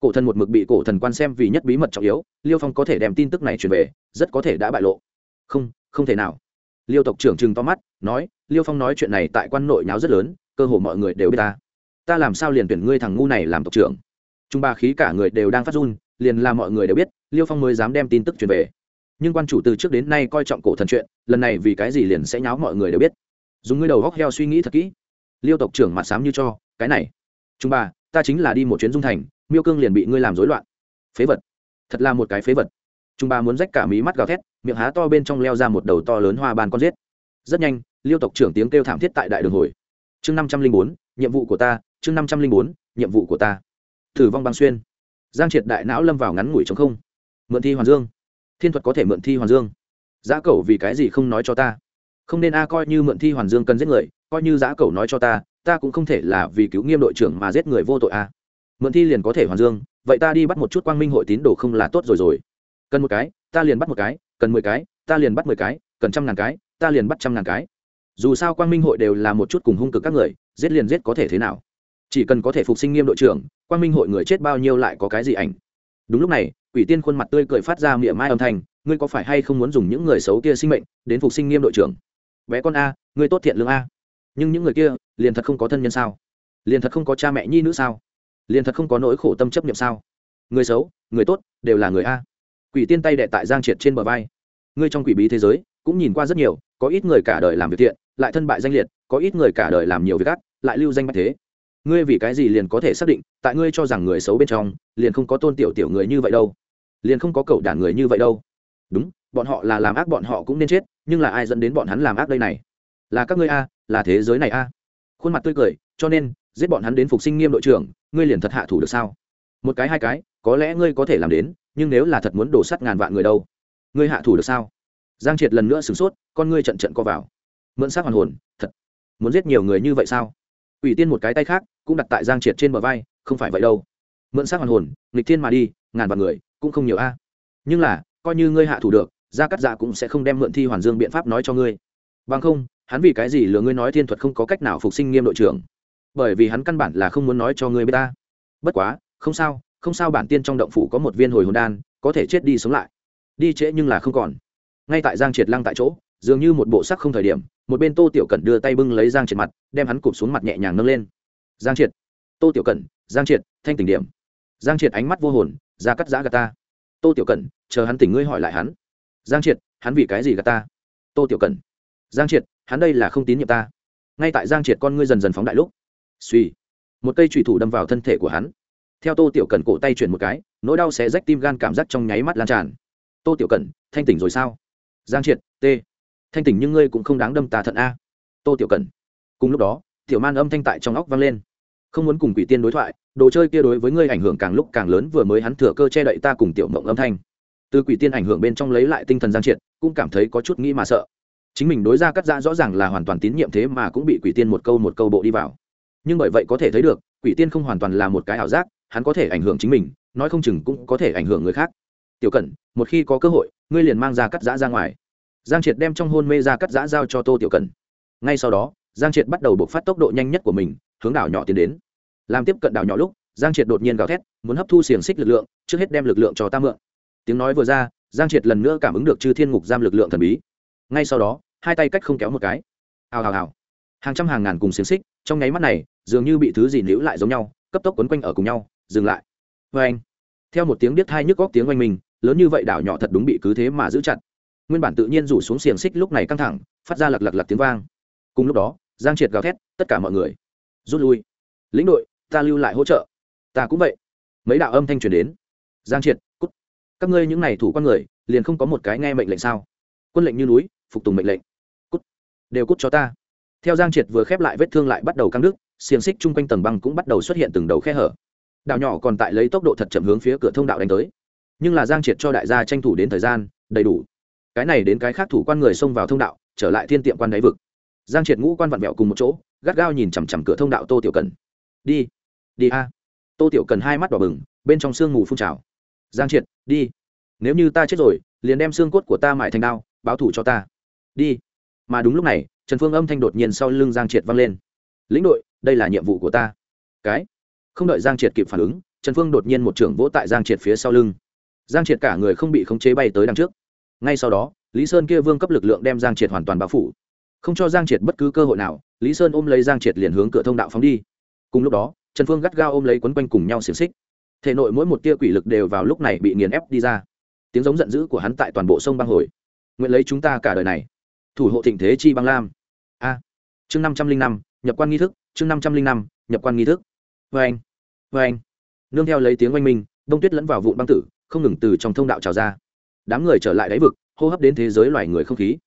S1: cổ thần một mực bị cổ thần quan xem vì nhất bí mật trọng yếu, liêu phong có thể đem tin tức này truyền về, rất có thể đã bại lộ. Không không thể nào. Liêu tộc trưởng trừng to mắt, nói, liêu phong nói chuyện này tại quan nội nháo rất lớn, cơ hồ mọi người đều biết ta. Ta làm sao liền tuyển ngươi thằng ngu này làm tộc trưởng? Trung ba khí cả người đều đang phát run, liền là mọi người đều biết, liêu phong mới dám đem tin tức truyền về. Nhưng quan chủ từ trước đến nay coi trọng cổ thần chuyện, lần này vì cái gì liền sẽ nháo mọi người đều biết. Dùng ngươi đầu góc heo suy nghĩ thật kỹ. Liêu tộc trưởng mặt sám như cho, cái này, trung ba, ta chính là đi một chuyến dung thành miêu cương liền bị ngươi làm rối loạn. Phế vật. Thật là một cái phế vật. Trung ba muốn rách cả mí mắt gào thét, miệng há to bên trong leo ra một đầu to lớn hoa bàn con giết. Rất nhanh, liêu tộc trưởng tiếng kêu thảm thiết tại đại đường hồi. Chương năm trăm linh bốn, nhiệm vụ của ta, chương năm trăm linh bốn, nhiệm vụ của ta. Thử vong băng xuyên. Giang triệt đại não lâm vào ngắn ngủi chống không. Mượn thi hoàn dương. Thiên thuật có thể mượn thi hoàn dương. Giá cẩu vì cái gì không nói cho ta? Không nên a coi như mượn thi hoàn dương cần giết người, coi như giá cẩu nói cho ta ta cũng không thể là vì cứu nghiêm đội trưởng mà giết người vô tội a mượn thi liền có thể hoàn dương, vậy ta đi bắt một chút quang minh hội tín đồ không là tốt rồi rồi. Cần một cái, ta liền bắt một cái, cần mười cái, ta liền bắt mười cái, cần trăm ngàn cái, ta liền bắt trăm ngàn cái. Dù sao quang minh hội đều là một chút cùng hung cực các người, giết liền giết có thể thế nào? Chỉ cần có thể phục sinh nghiêm đội trưởng, quang minh hội người chết bao nhiêu lại có cái gì ảnh? Đúng lúc này, quỷ tiên khuôn mặt tươi cười phát ra miệng mai âm thanh, ngươi có phải hay không muốn dùng những người xấu kia sinh mệnh đến phục sinh nghiêm đội trưởng? Bé con a, ngươi tốt thiện lương a. Nhưng những người kia, liền thật không có thân nhân sao? Liền thật không có cha mẹ nhi nữ sao? Liền thật không có nỗi khổ tâm chấp niệm sao? Người xấu, người tốt, đều là người a. Quỷ tiên tay đệ tại giang triệt trên bờ vai. Ngươi trong quỷ bí thế giới, cũng nhìn qua rất nhiều, có ít người cả đời làm việc thiện, lại thân bại danh liệt, có ít người cả đời làm nhiều việc ác, lại lưu danh bạch thế. Ngươi vì cái gì liền có thể xác định, tại ngươi cho rằng người xấu bên trong, liền không có tôn tiểu tiểu người như vậy đâu? Liền không có cậu đản người như vậy đâu? Đúng, bọn họ là làm ác bọn họ cũng nên chết, nhưng là ai dẫn đến bọn hắn làm ác đây này? Là các ngươi a, là thế giới này a. Khuôn mặt tươi cười, cho nên giết bọn hắn đến phục sinh nghiêm đội trưởng, ngươi liền thật hạ thủ được sao? Một cái hai cái, có lẽ ngươi có thể làm đến, nhưng nếu là thật muốn đổ sắt ngàn vạn người đâu, ngươi hạ thủ được sao? Giang triệt lần nữa sửng sốt, con ngươi trận trận co vào. Mượn xác hoàn hồn, thật. Muốn giết nhiều người như vậy sao? Ủy tiên một cái tay khác, cũng đặt tại giang triệt trên bờ vai, không phải vậy đâu. Mượn xác hoàn hồn, nghịch thiên mà đi, ngàn vạn người, cũng không nhiều a. Nhưng là, coi như ngươi hạ thủ được, gia cắt dạ cũng sẽ không đem mượn thi hoàn dương biện pháp nói cho ngươi. Bằng không, hắn vì cái gì lừa ngươi nói thiên thuật không có cách nào phục sinh nghiêm đội trưởng? Bởi vì hắn căn bản là không muốn nói cho ngươi b i ế ta. Bất quá, không sao không sao bản tiên trong động phủ có một viên hồi hồn đan, có thể chết đi sống lại. Đi trễ nhưng là không còn. Ngay tại giang triệt lăng tại chỗ, dường như một bộ sắc không thời điểm, một bên tô tiểu cẩn đưa tay bưng lấy giang triệt mặt, đem hắn cụp xuống mặt nhẹ nhàng nâng lên. Giang triệt. Tô tiểu cẩn, giang triệt, thanh tỉnh điểm. Giang triệt ánh mắt vô hồn, ra cắt giã gà ta. Tô tiểu cẩn, chờ hắn tỉnh ngươi hỏi lại hắn. Giang triệt, hắn vì cái gì gà ta? Tô tiểu cẩn. Giang triệt, hắn đây là không tín nhiệm ta. Ngay tại giang triệt con ngươi dần dần phóng đại lúc suy. Một cây trùy thủ đâm vào thân thể của hắn. Theo tô tiểu cẩn cổ tay chuyển một cái, nỗi đau sẽ rách tim gan cảm giác trong nháy mắt lan tràn. Tô tiểu cẩn, thanh tỉnh rồi sao? Giang triệt, t. Thanh tỉnh nhưng ngươi cũng không đáng đâm tà thận a. Tô tiểu cẩn. Cùng lúc đó, tiểu man âm thanh tại trong óc vang lên. Không muốn cùng quỷ tiên đối thoại, đồ chơi kia đối với ngươi ảnh hưởng càng lúc càng lớn vừa mới hắn thừa cơ che đậy ta cùng tiểu mộng âm thanh. Từ quỷ tiên ảnh hưởng bên trong lấy lại tinh thần giang triệt, cũng cảm thấy có chút nghĩ mà sợ. Chính mình đối ra cắt ra rõ ràng là hoàn toàn tín nhiệm thế mà cũng bị quỷ tiên một câu một câu bộ đi vào nhưng bởi vậy có thể thấy được, quỷ tiên không hoàn toàn là một cái ảo giác, hắn có thể ảnh hưởng chính mình, nói không chừng cũng có thể ảnh hưởng người khác. Tiểu cẩn, một khi có cơ hội, ngươi liền mang ra cắt giã ra ngoài. Giang triệt đem trong hôn mê ra cắt giã giao cho tô tiểu cẩn. Ngay sau đó, giang triệt bắt đầu buộc phát tốc độ nhanh nhất của mình, hướng đảo nhỏ tiến đến. Làm tiếp cận đảo nhỏ lúc, giang triệt đột nhiên gào thét, muốn hấp thu xiềng xích lực lượng, trước hết đem lực lượng cho ta mượn. Tiếng nói vừa ra, giang triệt lần nữa cảm ứng được chư thiên ngục giam lực lượng thần bí. Ngay sau đó, hai tay cách không kéo một cái. Hào hào hào. Hàng trăm hàng ngàn cùng xiềng xích, trong nháy mắt này dường như bị thứ gì níu lại giống nhau, cấp tốc quấn quanh ở cùng nhau, dừng lại. Vê anh, theo một tiếng biết thai nhức góc tiếng oanh mình lớn như vậy đảo nhỏ thật đúng bị cứ thế mà giữ chặt. Nguyên bản tự nhiên rủ xuống xiềng xích lúc này căng thẳng, phát ra lặc lặc lặc tiếng vang. Cùng lúc đó, giang triệt gào thét, tất cả mọi người, rút lui. Lĩnh đội, ta lưu lại hỗ trợ. Ta cũng vậy. Mấy đạo âm thanh truyền đến. Giang triệt, cút. Các ngươi những n à y thủ con người, liền không có một cái nghe mệnh lệnh sao? Quân lệnh như núi, phục tùng mệnh lệnh. Cút. Đều cút cho ta. Theo giang triệt vừa khép lại vết thương lại bắt đầu căng đức xiềng xích chung quanh tầng băng cũng bắt đầu xuất hiện từng đầu khe hở. Đạo nhỏ còn tại lấy tốc độ thật chậm hướng phía cửa thông đạo đánh tới. Nhưng là giang triệt cho đại gia tranh thủ đến thời gian, đầy đủ. Cái này đến cái khác thủ quan người xông vào thông đạo, trở lại thiên tiệm quan đáy vực. Giang triệt ngũ quan vặn vẹo cùng một chỗ, gắt gao nhìn chằm chằm cửa thông đạo tô tiểu cần. Đi đi a. Tô tiểu cần hai mắt đỏ bừng, bên trong sương mù phun trào. Giang triệt, đi. Nếu như ta chết rồi, liền đem xương cốt của ta mại thành đao, báo thủ cho ta. Đi. Mà đúng lúc này, trần phương âm thanh đột nhiên sau lưng giang triệt vang lên. Lĩnh đội đây là nhiệm vụ của ta. Cái. Không đợi giang triệt kịp phản ứng, trần phương đột nhiên một trưởng vỗ tại giang triệt phía sau lưng. Giang triệt cả người không bị khống chế bay tới đằng trước. Ngay sau đó, lý sơn kia vương cấp lực lượng đem giang triệt hoàn toàn bao phủ. Không cho giang triệt bất cứ cơ hội nào, lý sơn ôm lấy giang triệt liền hướng cửa thông đạo phóng đi. Cùng lúc đó, trần phương gắt gao ôm lấy quấn quanh cùng nhau xiềng xích. Thể nội mỗi một tia quỷ lực đều vào lúc này bị nghiền ép đi ra. Tiếng giống giận dữ của hắn tại toàn bộ sông băng hồi. Nguyện lấy chúng ta cả đời này. Thủ hộ thịnh thế chi băng lam. A. Chương năm trăm linh năm, nhập quan nghi thức chương năm trăm linh năm, nhập quan nghi thức. Vê anh vê anh. Nương theo lấy tiếng oanh minh, đông tuyết lẫn vào vụn băng tử, không ngừng từ trong thông đạo trào ra. Đám người trở lại đáy vực, hô hấp đến thế giới loài người không khí.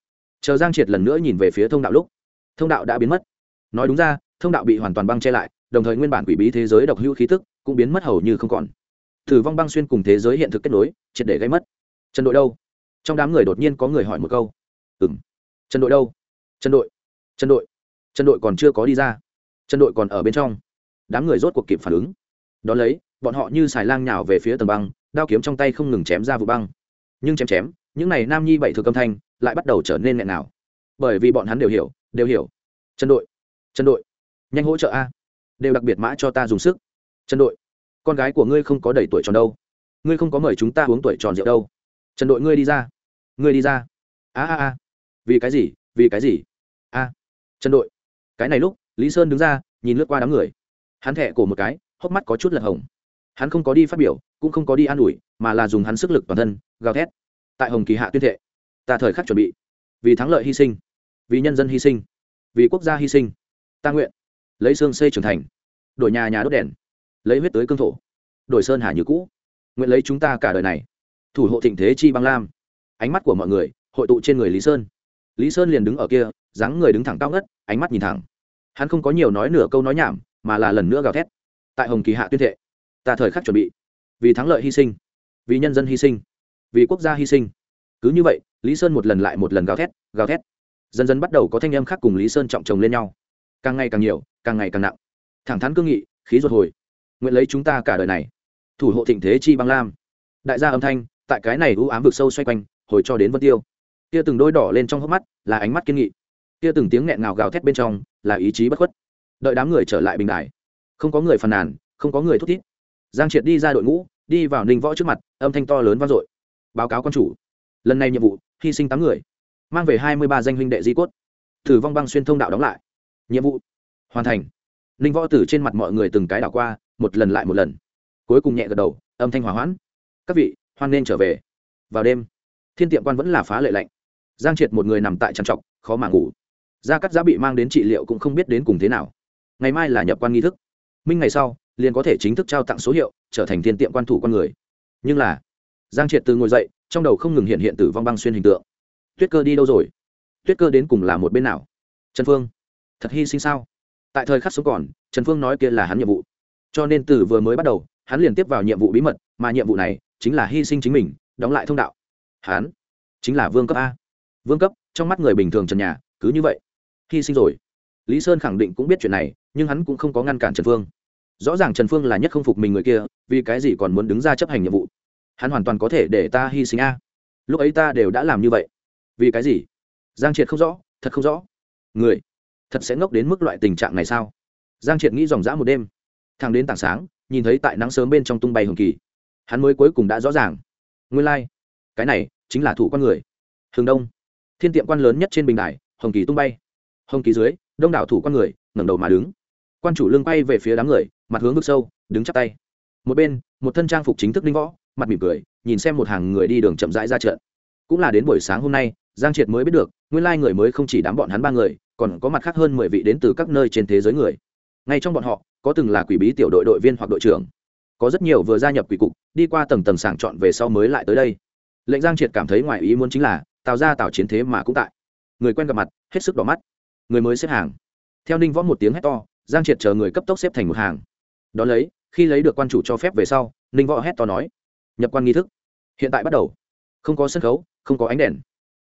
S1: Chờ giang triệt lần nữa nhìn về phía thông đạo lúc, thông đạo đã biến mất. Nói đúng ra, thông đạo bị hoàn toàn băng che lại, đồng thời nguyên bản quỷ bí thế giới độc hữu khí tức cũng biến mất hầu như không còn. Thử vong băng xuyên cùng thế giới hiện thực kết nối, triệt để gây mất. Trần đội đâu? Trong đám người đột nhiên có người hỏi một câu. Ừng trần đội đâu? Trần đội. Trần đội. Trần đội còn chưa có đi ra trần đội còn ở bên trong. Đám người rốt cuộc kịp phản ứng. Đ ó lấy, bọn họ như xài lang nhào về phía tầng băng, đao kiếm trong tay không ngừng chém ra vụ băng. Nhưng chém chém, những n à y nam nhi bảy thừa âm thanh lại bắt đầu trở nên nghẹn nào bởi vì bọn hắn đều hiểu đều hiểu. Trần đội trần đội, nhanh hỗ trợ a. Đều đặc biệt mã cho ta dùng sức. Trần đội, con gái của ngươi không có đầy tuổi tròn đâu. Ngươi không có mời chúng ta uống tuổi tròn rượu đâu. Trần đội, ngươi đi ra. Ngươi đi ra. A a a. Vì cái gì? Vì cái gì? A. Trần đội, cái này lúc lý sơn đứng ra, nhìn lướt qua đám người. Hắn thẹ cổ một cái, hốc mắt có chút lật hồng. Hắn không có đi phát biểu, cũng không có đi an ủi, mà là dùng hắn sức lực toàn thân, gào thét. Tại hồng kỳ hạ tuyên thệ, ta thời khắc chuẩn bị. Vì thắng lợi hy sinh, vì nhân dân hy sinh, vì quốc gia hy sinh. Ta nguyện lấy xương xây trưởng thành, đổi nhà nhà đốt đèn, lấy huyết tới cương thổ, đổi sơn hà như cũ. Nguyện lấy chúng ta cả đời này, thủ hộ thịnh thế chi băng lam. Ánh mắt của mọi người hội tụ trên người lý sơn. Lý sơn liền đứng ở kia, dáng người đứng thẳng cao ngất, ánh mắt nhìn thẳng hắn không có nhiều nói nửa câu nói nhảm, mà là lần nữa gào thét. Tại hồng kỳ hạ tuyên thệ, ta thời khắc chuẩn bị. Vì thắng lợi hy sinh, vì nhân dân hy sinh, vì quốc gia hy sinh. Cứ như vậy, lý sơn một lần lại một lần gào thét gào thét. Dần dần bắt đầu có thanh âm khác cùng lý sơn trọng chồng lên nhau. Càng ngày càng nhiều, càng ngày càng nặng. Thẳng thắn cương nghị, khí ruột hồi. Nguyện lấy chúng ta cả đời này. Thủ hộ thịnh thế chi băng lam. Đại gia âm thanh, tại cái này u ám vực sâu xoay quanh, hồi cho đến vân tiêu. Kia từng đôi đỏ lên trong hốc mắt, là ánh mắt kiên nghị. Kia từng tiếng nghẹn ngào gào thét bên trong là ý chí bất khuất. Đợi đám người trở lại bình đài, không có người phàn nàn, không có người thúc thiết. giang triệt đi ra đội ngũ, đi vào ninh võ trước mặt, âm thanh to lớn vang dội. Báo cáo quan chủ. Lần này nhiệm vụ, hy sinh tám người, mang về hai mươi ba danh huynh đệ di cốt. Thử vong băng xuyên thông đạo đóng lại. Nhiệm vụ, hoàn thành. Ninh võ tử trên mặt mọi người từng cái đảo qua, một lần lại một lần. Cuối cùng nhẹ gật đầu, âm thanh hỏa hoãn. Các vị, hoan nên trở về. Vào đêm, thiên tiệm quan vẫn là phá lệ lạnh. Giang triệt một người nằm tại trằn trọc, khó mà ngủ gia cắt giá bị mang đến trị liệu cũng không biết đến cùng thế nào. Ngày mai là nhập quan nghi thức. Minh ngày sau, liền có thể chính thức trao tặng số hiệu, trở thành thiên tiệm quan thủ con người. Nhưng là, giang triệt từ ngồi dậy, trong đầu không ngừng hiện hiện tử vong băng xuyên hình tượng. Tuyết cơ đi đâu rồi? Tuyết cơ đến cùng là một bên nào? Trần phương, thật hy sinh sao? Tại thời khắc sống còn, trần phương nói kia là hắn nhiệm vụ. Cho nên từ vừa mới bắt đầu, hắn liền tiếp vào nhiệm vụ bí mật, mà nhiệm vụ này chính là hy sinh chính mình, đóng lại thông đạo. Hắn chính là vương cấp a. Vương cấp, trong mắt người bình thường trần nhà, cứ như vậy hy sinh rồi. Lý sơn khẳng định cũng biết chuyện này, nhưng hắn cũng không có ngăn cản trần phương. Rõ ràng trần phương là nhất không phục mình người kia, vì cái gì còn muốn đứng ra chấp hành nhiệm vụ? Hắn hoàn toàn có thể để ta hy sinh a. Lúc ấy ta đều đã làm như vậy. Vì cái gì? Giang triệt không rõ, thật không rõ. Người, thật sẽ ngốc đến mức loại tình trạng này sao? Giang triệt nghĩ dòng dã một đêm. Thang đến tảng sáng, nhìn thấy tại nắng sớm bên trong tung bay hồng kỳ. Hắn mới cuối cùng đã rõ ràng. Nguyên lai、like. cái này chính là thủ con người. Hướng đông. Thiên tiệm quan lớn nhất trên bình đài, hồng kỳ tung bay hồng ký dưới, đông đảo thủ con người ngẩng đầu mà đứng. Quan chủ lưng bay về phía đám người, mặt hướng vực sâu, đứng chắp tay. Một bên, một thân trang phục chính thức linh võ, mặt mỉm cười, nhìn xem một hàng người đi đường chậm rãi ra trận. Cũng là đến buổi sáng hôm nay, giang triệt mới biết được, nguyên lai người mới không chỉ đám bọn hắn ba người, còn có mặt khác hơn mười vị đến từ các nơi trên thế giới người. Ngay trong bọn họ, có từng là quỷ bí tiểu đội đội viên hoặc đội trưởng. Có rất nhiều vừa gia nhập quỷ cục, đi qua tầng tầng sàng chọn về sau mới lại tới đây. Lệnh giang triệt cảm thấy ngoài ý muốn chính là tạo ra tạo chiến thế mà cũng tại. Người quen gặp mặt, hết sức đỏ mắt người mới xếp hàng. Theo ninh võ một tiếng hét to, giang triệt chờ người cấp tốc xếp thành một hàng. Đ ó lấy, khi lấy được quan chủ cho phép về sau, ninh võ hét to nói, nhập quan nghi thức. Hiện tại bắt đầu. Không có sân khấu, không có ánh đèn.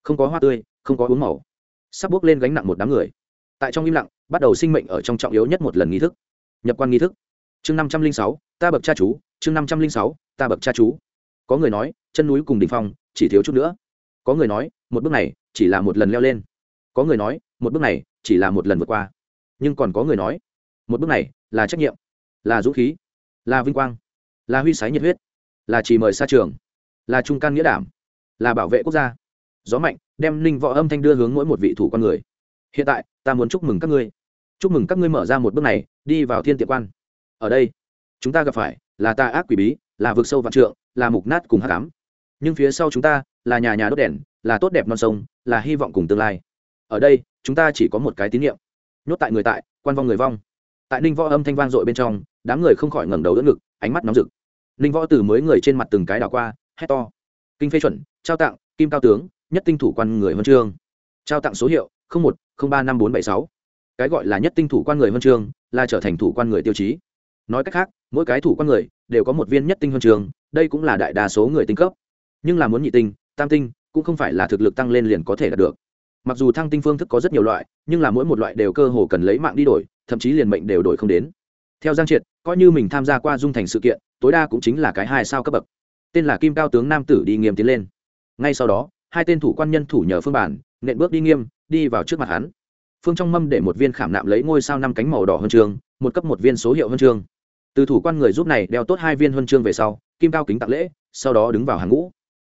S1: Không có hoa tươi, không có uống màu. Sắp bước lên gánh nặng một đám người. Tại trong im lặng, bắt đầu sinh mệnh ở trong trọng yếu nhất một lần nghi thức. Nhập quan nghi thức. Chương năm trăm linh sáu, ta bậc cha chú, chương năm trăm linh sáu, ta bậc cha chú. Có người nói, chân núi cùng đình phong, chỉ thiếu chút nữa. Có người nói, một bước này, chỉ là một lần leo lên. Có người nói, một bước này chỉ là một lần vượt qua. Nhưng còn có người nói, một bước này là trách nhiệm, là dũng khí, là vinh quang, là huy sái nhiệt huyết, là chỉ mời xa trường, là trung can nghĩa đảm, là bảo vệ quốc gia. Gió mạnh đem ninh võ âm thanh đưa hướng mỗi một vị thủ con người. Hiện tại, ta muốn chúc mừng các ngươi. Chúc mừng các ngươi mở ra một bước này, đi vào thiên tiệm quan. Ở đây, chúng ta gặp phải là ta ác quỷ bí, là vực sâu vạn trượng, là mục nát cùng hát cám nhưng phía sau chúng ta là nhà nhà đốt đèn, là tốt đẹp non sông, là hy vọng cùng tương lai ở đây, chúng ta chỉ có một cái tín nhiệm nhốt tại người tại, quan vong người vong. Tại ninh võ âm thanh vang dội bên trong, đám người không khỏi ngẩng đầu đỡ ngực, ánh mắt nóng rực. Ninh võ từ mới người trên mặt từng cái đảo qua, hét to. Kinh phê chuẩn, trao tặng, kim cao tướng, nhất tinh thủ quan người huân chương. Trao tặng số hiệu một ba, năm, bốn, bảy, sáu. Cái gọi là nhất tinh thủ quan người huân chương, là trở thành thủ quan người tiêu chí. Nói cách khác, mỗi cái thủ quan người đều có một viên nhất tinh huân chương, đây cũng là đại đa số người tinh cấp. Nhưng là muốn nhị tinh, tam tinh cũng không phải là thực lực tăng lên liền có thể đạt được mặc dù thăng tinh phương thức có rất nhiều loại, nhưng là mỗi một loại đều cơ hồ cần lấy mạng đi đổi, thậm chí liền mệnh đều đổi không đến. Theo giang triệt, coi như mình tham gia qua dung thành sự kiện, tối đa cũng chính là cái hai sao cấp bậc. Tên là kim cao tướng nam tử đi nghiêm tiến lên. Ngay sau đó, hai tên thủ quan nhân thủ nhờ phương bản, nện bước đi nghiêm, đi vào trước mặt hắn. Phương trong mâm để một viên khảm nạm lấy ngôi sao năm cánh màu đỏ huân chương, một cấp một viên số hiệu huân chương. Từ thủ quan người giúp này đeo tốt hai viên huân chương về sau, kim cao kính tặng lễ, sau đó đứng vào hàng ngũ.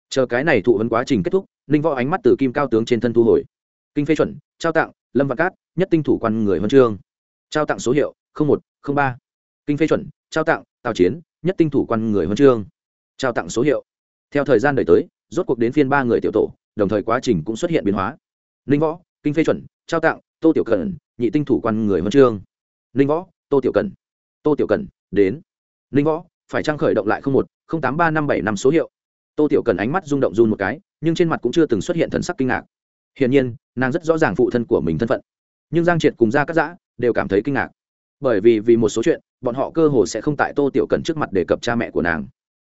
S1: Chờ cái này thụ vấn quá trình kết thúc, ninh võ ánh mắt từ kim cao tướng trên thân thu hồi kinh phê chuẩn, trao tặng, lâm văn cát, nhất tinh thủ quan người huân chương. Trao tặng số hiệu một ba. Kinh phê chuẩn, trao tặng, tào chiến, nhất tinh thủ quan người huân chương. Trao tặng số hiệu. Theo thời gian đời tới, rốt cuộc đến phiên ba người tiểu tổ, đồng thời quá trình cũng xuất hiện biến hóa. Ninh võ, kinh phê chuẩn, trao tặng, tô tiểu cần nhị tinh thủ quan người huân chương. Ninh võ, tô tiểu cần tô tiểu cần đến. Ninh võ, phải trang khởi động lại một tám ba năm bảy năm số hiệu? Tô tiểu cần ánh mắt rung động run một cái, nhưng trên mặt cũng chưa từng xuất hiện thần sắc kinh ngạc hiển nhiên nàng rất rõ ràng phụ thân của mình thân phận. Nhưng giang triệt cùng gia cắt giã đều cảm thấy kinh ngạc. Bởi vì vì một số chuyện bọn họ cơ hồ sẽ không tại tô tiểu cần trước mặt đề cập cha mẹ của nàng.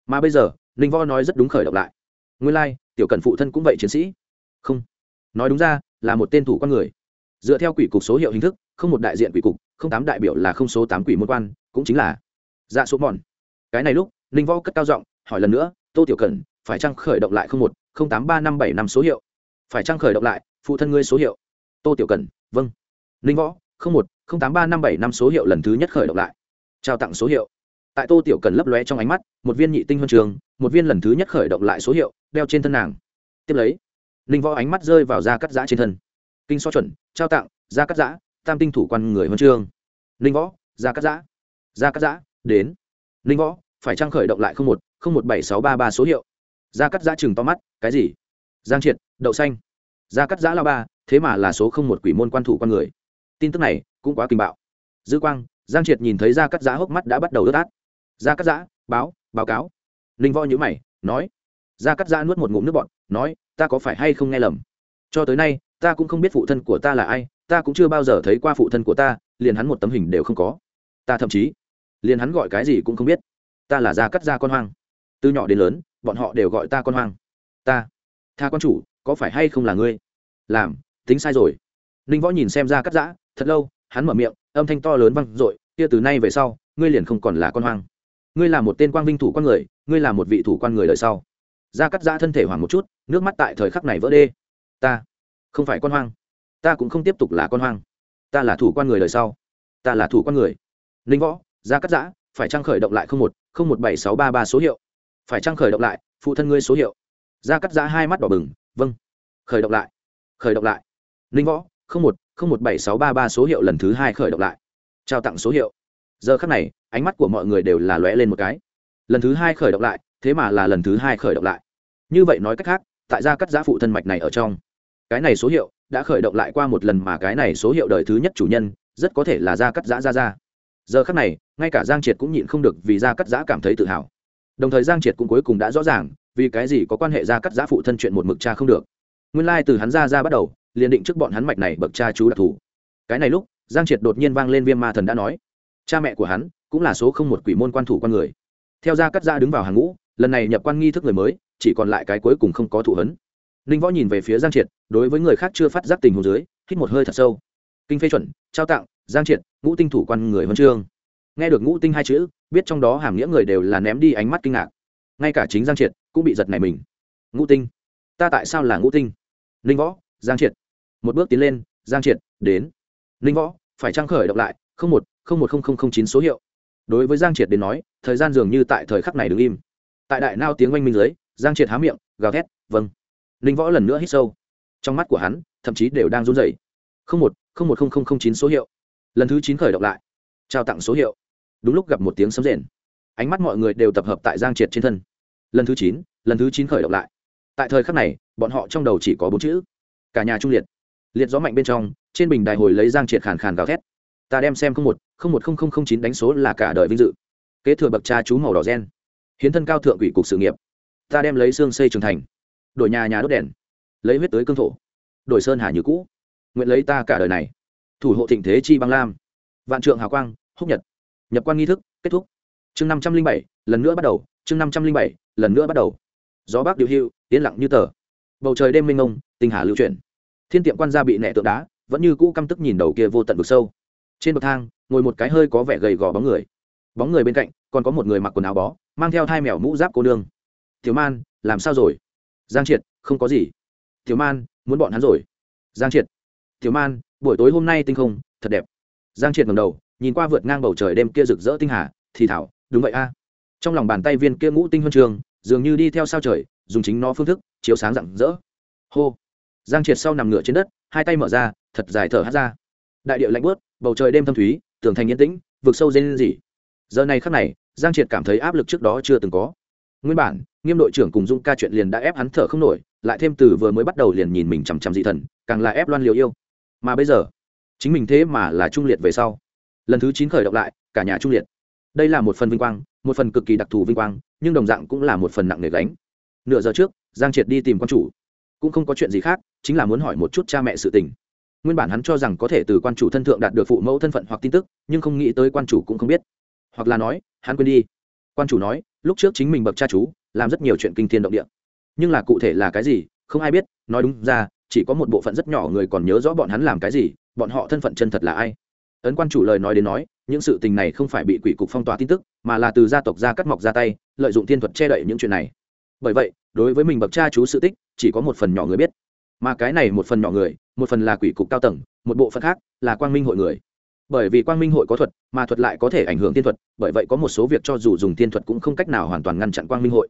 S1: Mà bây giờ ninh võ nói rất đúng khởi động lại. Nguyên lai、like, tiểu cần phụ thân cũng vậy chiến sĩ. Không. Nói đúng ra là một tên thủ con người. Dựa theo quỷ cục số hiệu hình thức không một đại diện quỷ cục không tám đại biểu là không số tám quỷ môn quan cũng chính là dạ số mòn. Cái này lúc ninh võ cất cao giọng hỏi lần nữa tô tiểu cần phải chăng khởi động lại không một không tám ba năm bảy năm số hiệu? Phải trang khởi động lại, phụ thân ngươi số hiệu. Tô tiểu cần vâng. Ninh võ, không một, không tám ba năm bảy năm số hiệu lần thứ nhất khởi động lại. Trao tặng số hiệu. Tại tô tiểu cần lấp lóe trong ánh mắt, một viên nhị tinh huân trường, một viên lần thứ nhất khởi động lại số hiệu, đeo trên thân nàng. Tiếp lấy, ninh võ ánh mắt rơi vào da cắt giã trên thân. Kinh so chuẩn, trao tặng da cắt giã, tam tinh thủ quan người huân trường. Ninh võ da cắt giã. Da cắt giã, đến. Ninh võ, phải trang khởi động lại không một không một bảy sáu ba ba số hiệu. Da cắt giã chừng to mắt, cái gì? Giang triệt, đậu xanh. Gia cắt giã lao ba, thế mà là số không một quỷ môn quan thủ con người. Tin tức này cũng quá kinh bạo. Dư quang, giang triệt nhìn thấy gia cắt giã hốc mắt đã bắt đầu ướt át. Gia cắt giã, báo báo cáo. Ninh võ nhữ mày, nói. Gia cắt giã nuốt một ngụm nước bọn nói, ta có phải hay không nghe lầm? Cho tới nay, ta cũng không biết phụ thân của ta là ai, ta cũng chưa bao giờ thấy qua phụ thân của ta, liền hắn một tấm hình đều không có. Ta thậm chí, liền hắn gọi cái gì cũng không biết. Ta là gia cắt gia con hoang. Từ nhỏ đến lớn, bọn họ đều gọi ta con hoang. Ta tha quan chủ, có phải hay không là ngươi? Làm, tính sai rồi. Ninh võ nhìn xem ra cắt giã, thật lâu, hắn mở miệng, âm thanh to lớn vang i kia từ nay về sau, ngươi liền không còn là con hoang. Ngươi là một tên quang vinh thủ quan người, ngươi là một vị thủ quan người đời sau. Ra cắt giã thân thể hoảng một chút, nước mắt tại thời khắc này vỡ đê. Ta, không phải con hoang. Ta cũng không tiếp tục là con hoang. Ta là thủ quan người đời sau. Ta là thủ quan người. Ninh võ, ra cắt giã, phải trang khởi động lại không một không một bảy sáu ba ba số hiệu? Phải trang khởi động lại, phụ thân ngươi số hiệu? Ra cắt giã hai mắt đỏ bừng vâng. Khởi động lại. Khởi động lại. Ninh võ, không một không một bảy sáu ba ba số hiệu lần thứ hai khởi động lại. Trao tặng số hiệu. Giờ khắc này, ánh mắt của mọi người đều là lóe lên một cái. Lần thứ hai khởi động lại, thế mà là lần thứ hai khởi động lại. Như vậy nói cách khác, tại gia cắt giã phụ thân mạch này ở trong, cái này số hiệu đã khởi động lại qua một lần mà cái này số hiệu đời thứ nhất chủ nhân, rất có thể là gia cắt giã ra ra giờ khắc này, ngay cả giang triệt cũng nhịn không được vì gia cắt giã cảm thấy tự hào đồng thời giang triệt cũng cuối cùng đã rõ ràng, vì cái gì có quan hệ gia cắt giã phụ thân chuyện một mực cha không được. Nguyên lai từ hắn ra ra bắt đầu, liền định trước bọn hắn mạch này bậc cha chú đặc thù. Cái này lúc, giang triệt đột nhiên vang lên viêm ma thần đã nói, cha mẹ của hắn cũng là số không một quỷ môn quan thủ con người. Theo gia cắt giã đứng vào hàng ngũ, lần này nhập quan nghi thức người mới, chỉ còn lại cái cuối cùng không có thụ hấn. Ninh võ nhìn về phía giang triệt, đối với người khác chưa phát giác tình hồ dưới, hít một hơi thật sâu. Kinh phê chuẩn, trao tặng, giang triệt, ngũ tinh thủ quan người huân chương. Nghe được ngũ tinh hai chữ biết trong đó hàm nghĩa người đều là ném đi ánh mắt kinh ngạc. Ngay cả chính giang triệt cũng bị giật này mình. Ngũ tinh, ta tại sao là ngũ tinh? Ninh võ, giang triệt. Một bước tiến lên, giang triệt, đến. Ninh võ, phải trang khởi động lại, không một không một không không không chín số hiệu. Đối với giang triệt đến nói, thời gian dường như tại thời khắc này đứng im. Tại đại nao tiếng oanh minh dưới, giang triệt há miệng, gào thét vâng. Ninh võ lần nữa hít sâu. Trong mắt của hắn, thậm chí đều đang run rẩy. Không một không một không không không chín số hiệu. Lần thứ chín khởi động lại. Trao tặng số hiệu đúng lúc gặp một tiếng sấm rền. Ánh mắt mọi người đều tập hợp tại giang triệt trên thân. Lần thứ chín, lần thứ chín khởi động lại. Tại thời khắc này, bọn họ trong đầu chỉ có bốn chữ. Cả nhà trung liệt. Liệt gió mạnh bên trong, trên bình đài hồi lấy giang triệt khàn khàn gào thét. Ta đem xem không một không một không không không chín đánh số là cả đời vinh dự. Kế thừa bậc cha chú màu đỏ gen. Hiến thân cao thượng quỷ cục sự nghiệp. Ta đem lấy xương xây trường thành. Đổi nhà nhà đốt đèn. Lấy huyết tới cương thổ. Đổi sơn hà như cũ. Nguyện lấy ta cả đời này. Thủ hộ thịnh thế chi băng lam. Vạn trượng hào quang, húc nhật nhập quan nghi thức, kết thúc. Chương năm trăm linh bảy, lần nữa bắt đầu. Chương năm trăm linh bảy, lần nữa bắt đầu. Gió bắc điều hưu, yên lặng như tờ. Bầu trời đêm mênh mông, tinh hà lưu chuyển. Thiên tiệm quan gia bị nẹ tượng đá, vẫn như cũ căm tức nhìn đầu kia vô tận vực sâu. Trên bậc thang, ngồi một cái hơi có vẻ gầy gò bóng người. Bóng người bên cạnh, còn có một người mặc quần áo bó, mang theo hai mèo mũ giáp cô nương. Tiểu man, làm sao rồi? Giang triệt, không có gì. Tiểu man, muốn bọn hắn rồi. Giang triệt. Tiểu man, buổi tối hôm nay tinh không, thật đẹp. Giang triệt ngầm đầu nhìn qua vượt ngang bầu trời đêm kia rực rỡ tinh hà, thì thảo, đúng vậy a. Trong lòng bàn tay viên kia ngũ tinh huân trường, dường như đi theo sao trời, dùng chính nó phương thức, chiếu sáng rạng rỡ. Hô. Giang triệt sau nằm ngửa trên đất, hai tay mở ra, thật dài thở hát ra. Đại điệu lạnh bớt bầu trời đêm thâm thúy, tường thành yên tĩnh, vực sâu dây lên gì giờ này khắc này, giang triệt cảm thấy áp lực trước đó chưa từng có. Nguyên bản, nghiêm đội trưởng cùng dung ca chuyện liền đã ép hắn thở không nổi, lại thêm từ vừa mới bắt đầu liền nhìn mình chằm chằm dị thần, càng là ép loan liều yêu. Mà bây giờ, chính mình thế mà là trung liệt về sau lần thứ chín khởi động lại, cả nhà trung liệt. Đây là một phần vinh quang, một phần cực kỳ đặc thù vinh quang, nhưng đồng dạng cũng là một phần nặng nề gánh. Nửa giờ trước, giang triệt đi tìm quan chủ. Cũng không có chuyện gì khác, chính là muốn hỏi một chút cha mẹ sự tình. Nguyên bản hắn cho rằng có thể từ quan chủ thân thượng đạt được phụ mẫu thân phận hoặc tin tức, nhưng không nghĩ tới quan chủ cũng không biết. Hoặc là nói, hắn quên đi. Quan chủ nói, lúc trước chính mình bậc cha chú, làm rất nhiều chuyện kinh thiên động địa. Nhưng là cụ thể là cái gì, không ai biết. Nói đúng ra, chỉ có một bộ phận rất nhỏ người còn nhớ rõ bọn hắn làm cái gì, bọn họ thân phận chân thật là ai ấn quan chủ lời nói đến nói, những sự tình này không phải bị quỷ cục phong tỏa tin tức, mà là từ gia tộc gia cắt mọc ra tay, lợi dụng thiên thuật che đậy những chuyện này. Bởi vậy, đối với mình bậc cha chú sự tích, chỉ có một phần nhỏ người biết. Mà cái này một phần nhỏ người, một phần là quỷ cục cao tầng, một bộ phận khác là quang minh hội người. Bởi vì quang minh hội có thuật, mà thuật lại có thể ảnh hưởng thiên thuật, bởi vậy có một số việc cho dù dùng thiên thuật cũng không cách nào hoàn toàn ngăn chặn quang minh hội.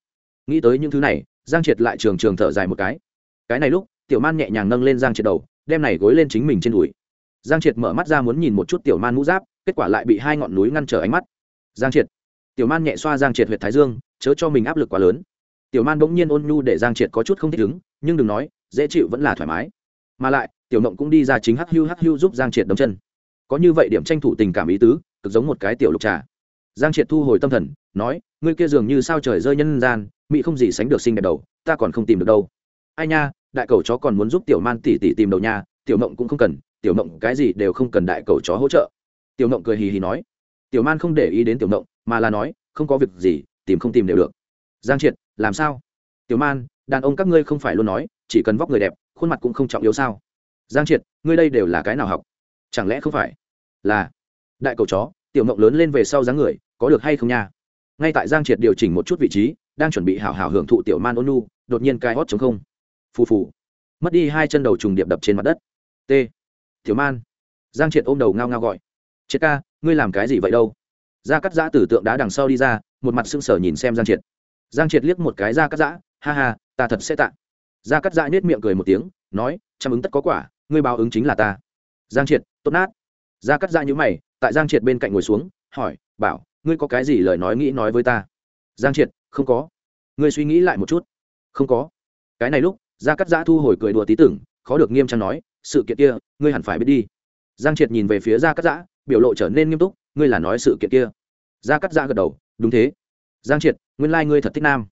S1: Nghĩ tới những thứ này, giang triệt lại trường trường thở dài một cái. Cái này lúc, tiểu man nhẹ nhàng nâng lên giang triệt đầu, đem này gối lên chính mình trên đùi giang triệt mở mắt ra muốn nhìn một chút tiểu man mũ giáp, kết quả lại bị hai ngọn núi ngăn trở ánh mắt. Giang triệt. Tiểu man nhẹ xoa giang triệt huyện thái dương, chớ cho mình áp lực quá lớn. Tiểu man bỗng nhiên ôn nhu để giang triệt có chút không thích ứng, nhưng đừng nói, dễ chịu vẫn là thoải mái. Mà lại, tiểu mộng cũng đi ra chính hắc hưu hắc hưu giúp giang triệt đấm chân. Có như vậy điểm tranh thủ tình cảm ý tứ, cực giống một cái tiểu lục trà. Giang triệt thu hồi tâm thần, nói, ngươi kia dường như sao trời rơi nhân gian mỹ không gì sánh được sinh đẹp đầu, ta còn không tìm được đâu. Ai nha, đại cầu chó còn muốn giúp tiểu man tỉ tỉ tìm đầu nha tiểu mộng cũng không cần tiểu mộng cái gì đều không cần đại cầu chó hỗ trợ. Tiểu mộng cười hì hì nói. Tiểu man không để ý đến tiểu mộng, mà là nói, không có việc gì, tìm không tìm đều được. Giang triệt, làm sao? Tiểu man, đàn ông các ngươi không phải luôn nói, chỉ cần vóc người đẹp, khuôn mặt cũng không trọng yếu sao? Giang triệt, ngươi đây đều là cái nào học? Chẳng lẽ không phải? Là, đại cầu chó, tiểu mộng lớn lên về sau dáng người, có được hay không nha? Ngay tại giang triệt điều chỉnh một chút vị trí, đang chuẩn bị hảo hảo hưởng thụ tiểu man ôn nu đột nhiên cai hót chống không. Phù phù. Mất đi hai chân đầu trùng điệp đập trên mặt đất. T tiểu man. Giang triệt ôm đầu ngao ngao gọi. Triệt ca, ngươi làm cái gì vậy đâu? Gia cắt giã Tử tượng đá đằng sau đi ra, một mặt sưng sờ nhìn xem giang triệt. Giang triệt liếc một cái Gia cắt giã, ha ha, ta thật sẽ tạ. Gia cắt giã nết miệng cười một tiếng, nói chăm ứng tất có quả, ngươi báo ứng chính là ta. Giang triệt, tốt nát. Gia cắt giã nhữ mày, tại giang triệt bên cạnh ngồi xuống, hỏi, bảo, ngươi có cái gì lời nói nghĩ nói với ta? Giang triệt, không có. Ngươi suy nghĩ lại một chút. Không có. Cái này lúc, gia cắt giã thu hồi cười đùa tí tưởng, khó được nghiêm trang nói sự kiện kia, ngươi hẳn phải biết đi. Giang triệt nhìn về phía gia cắt giã, biểu lộ trở nên nghiêm túc, ngươi là nói sự kiện kia. Gia cắt giã gật đầu, đúng thế. Giang triệt, nguyên lai、like、ngươi thật thích nam.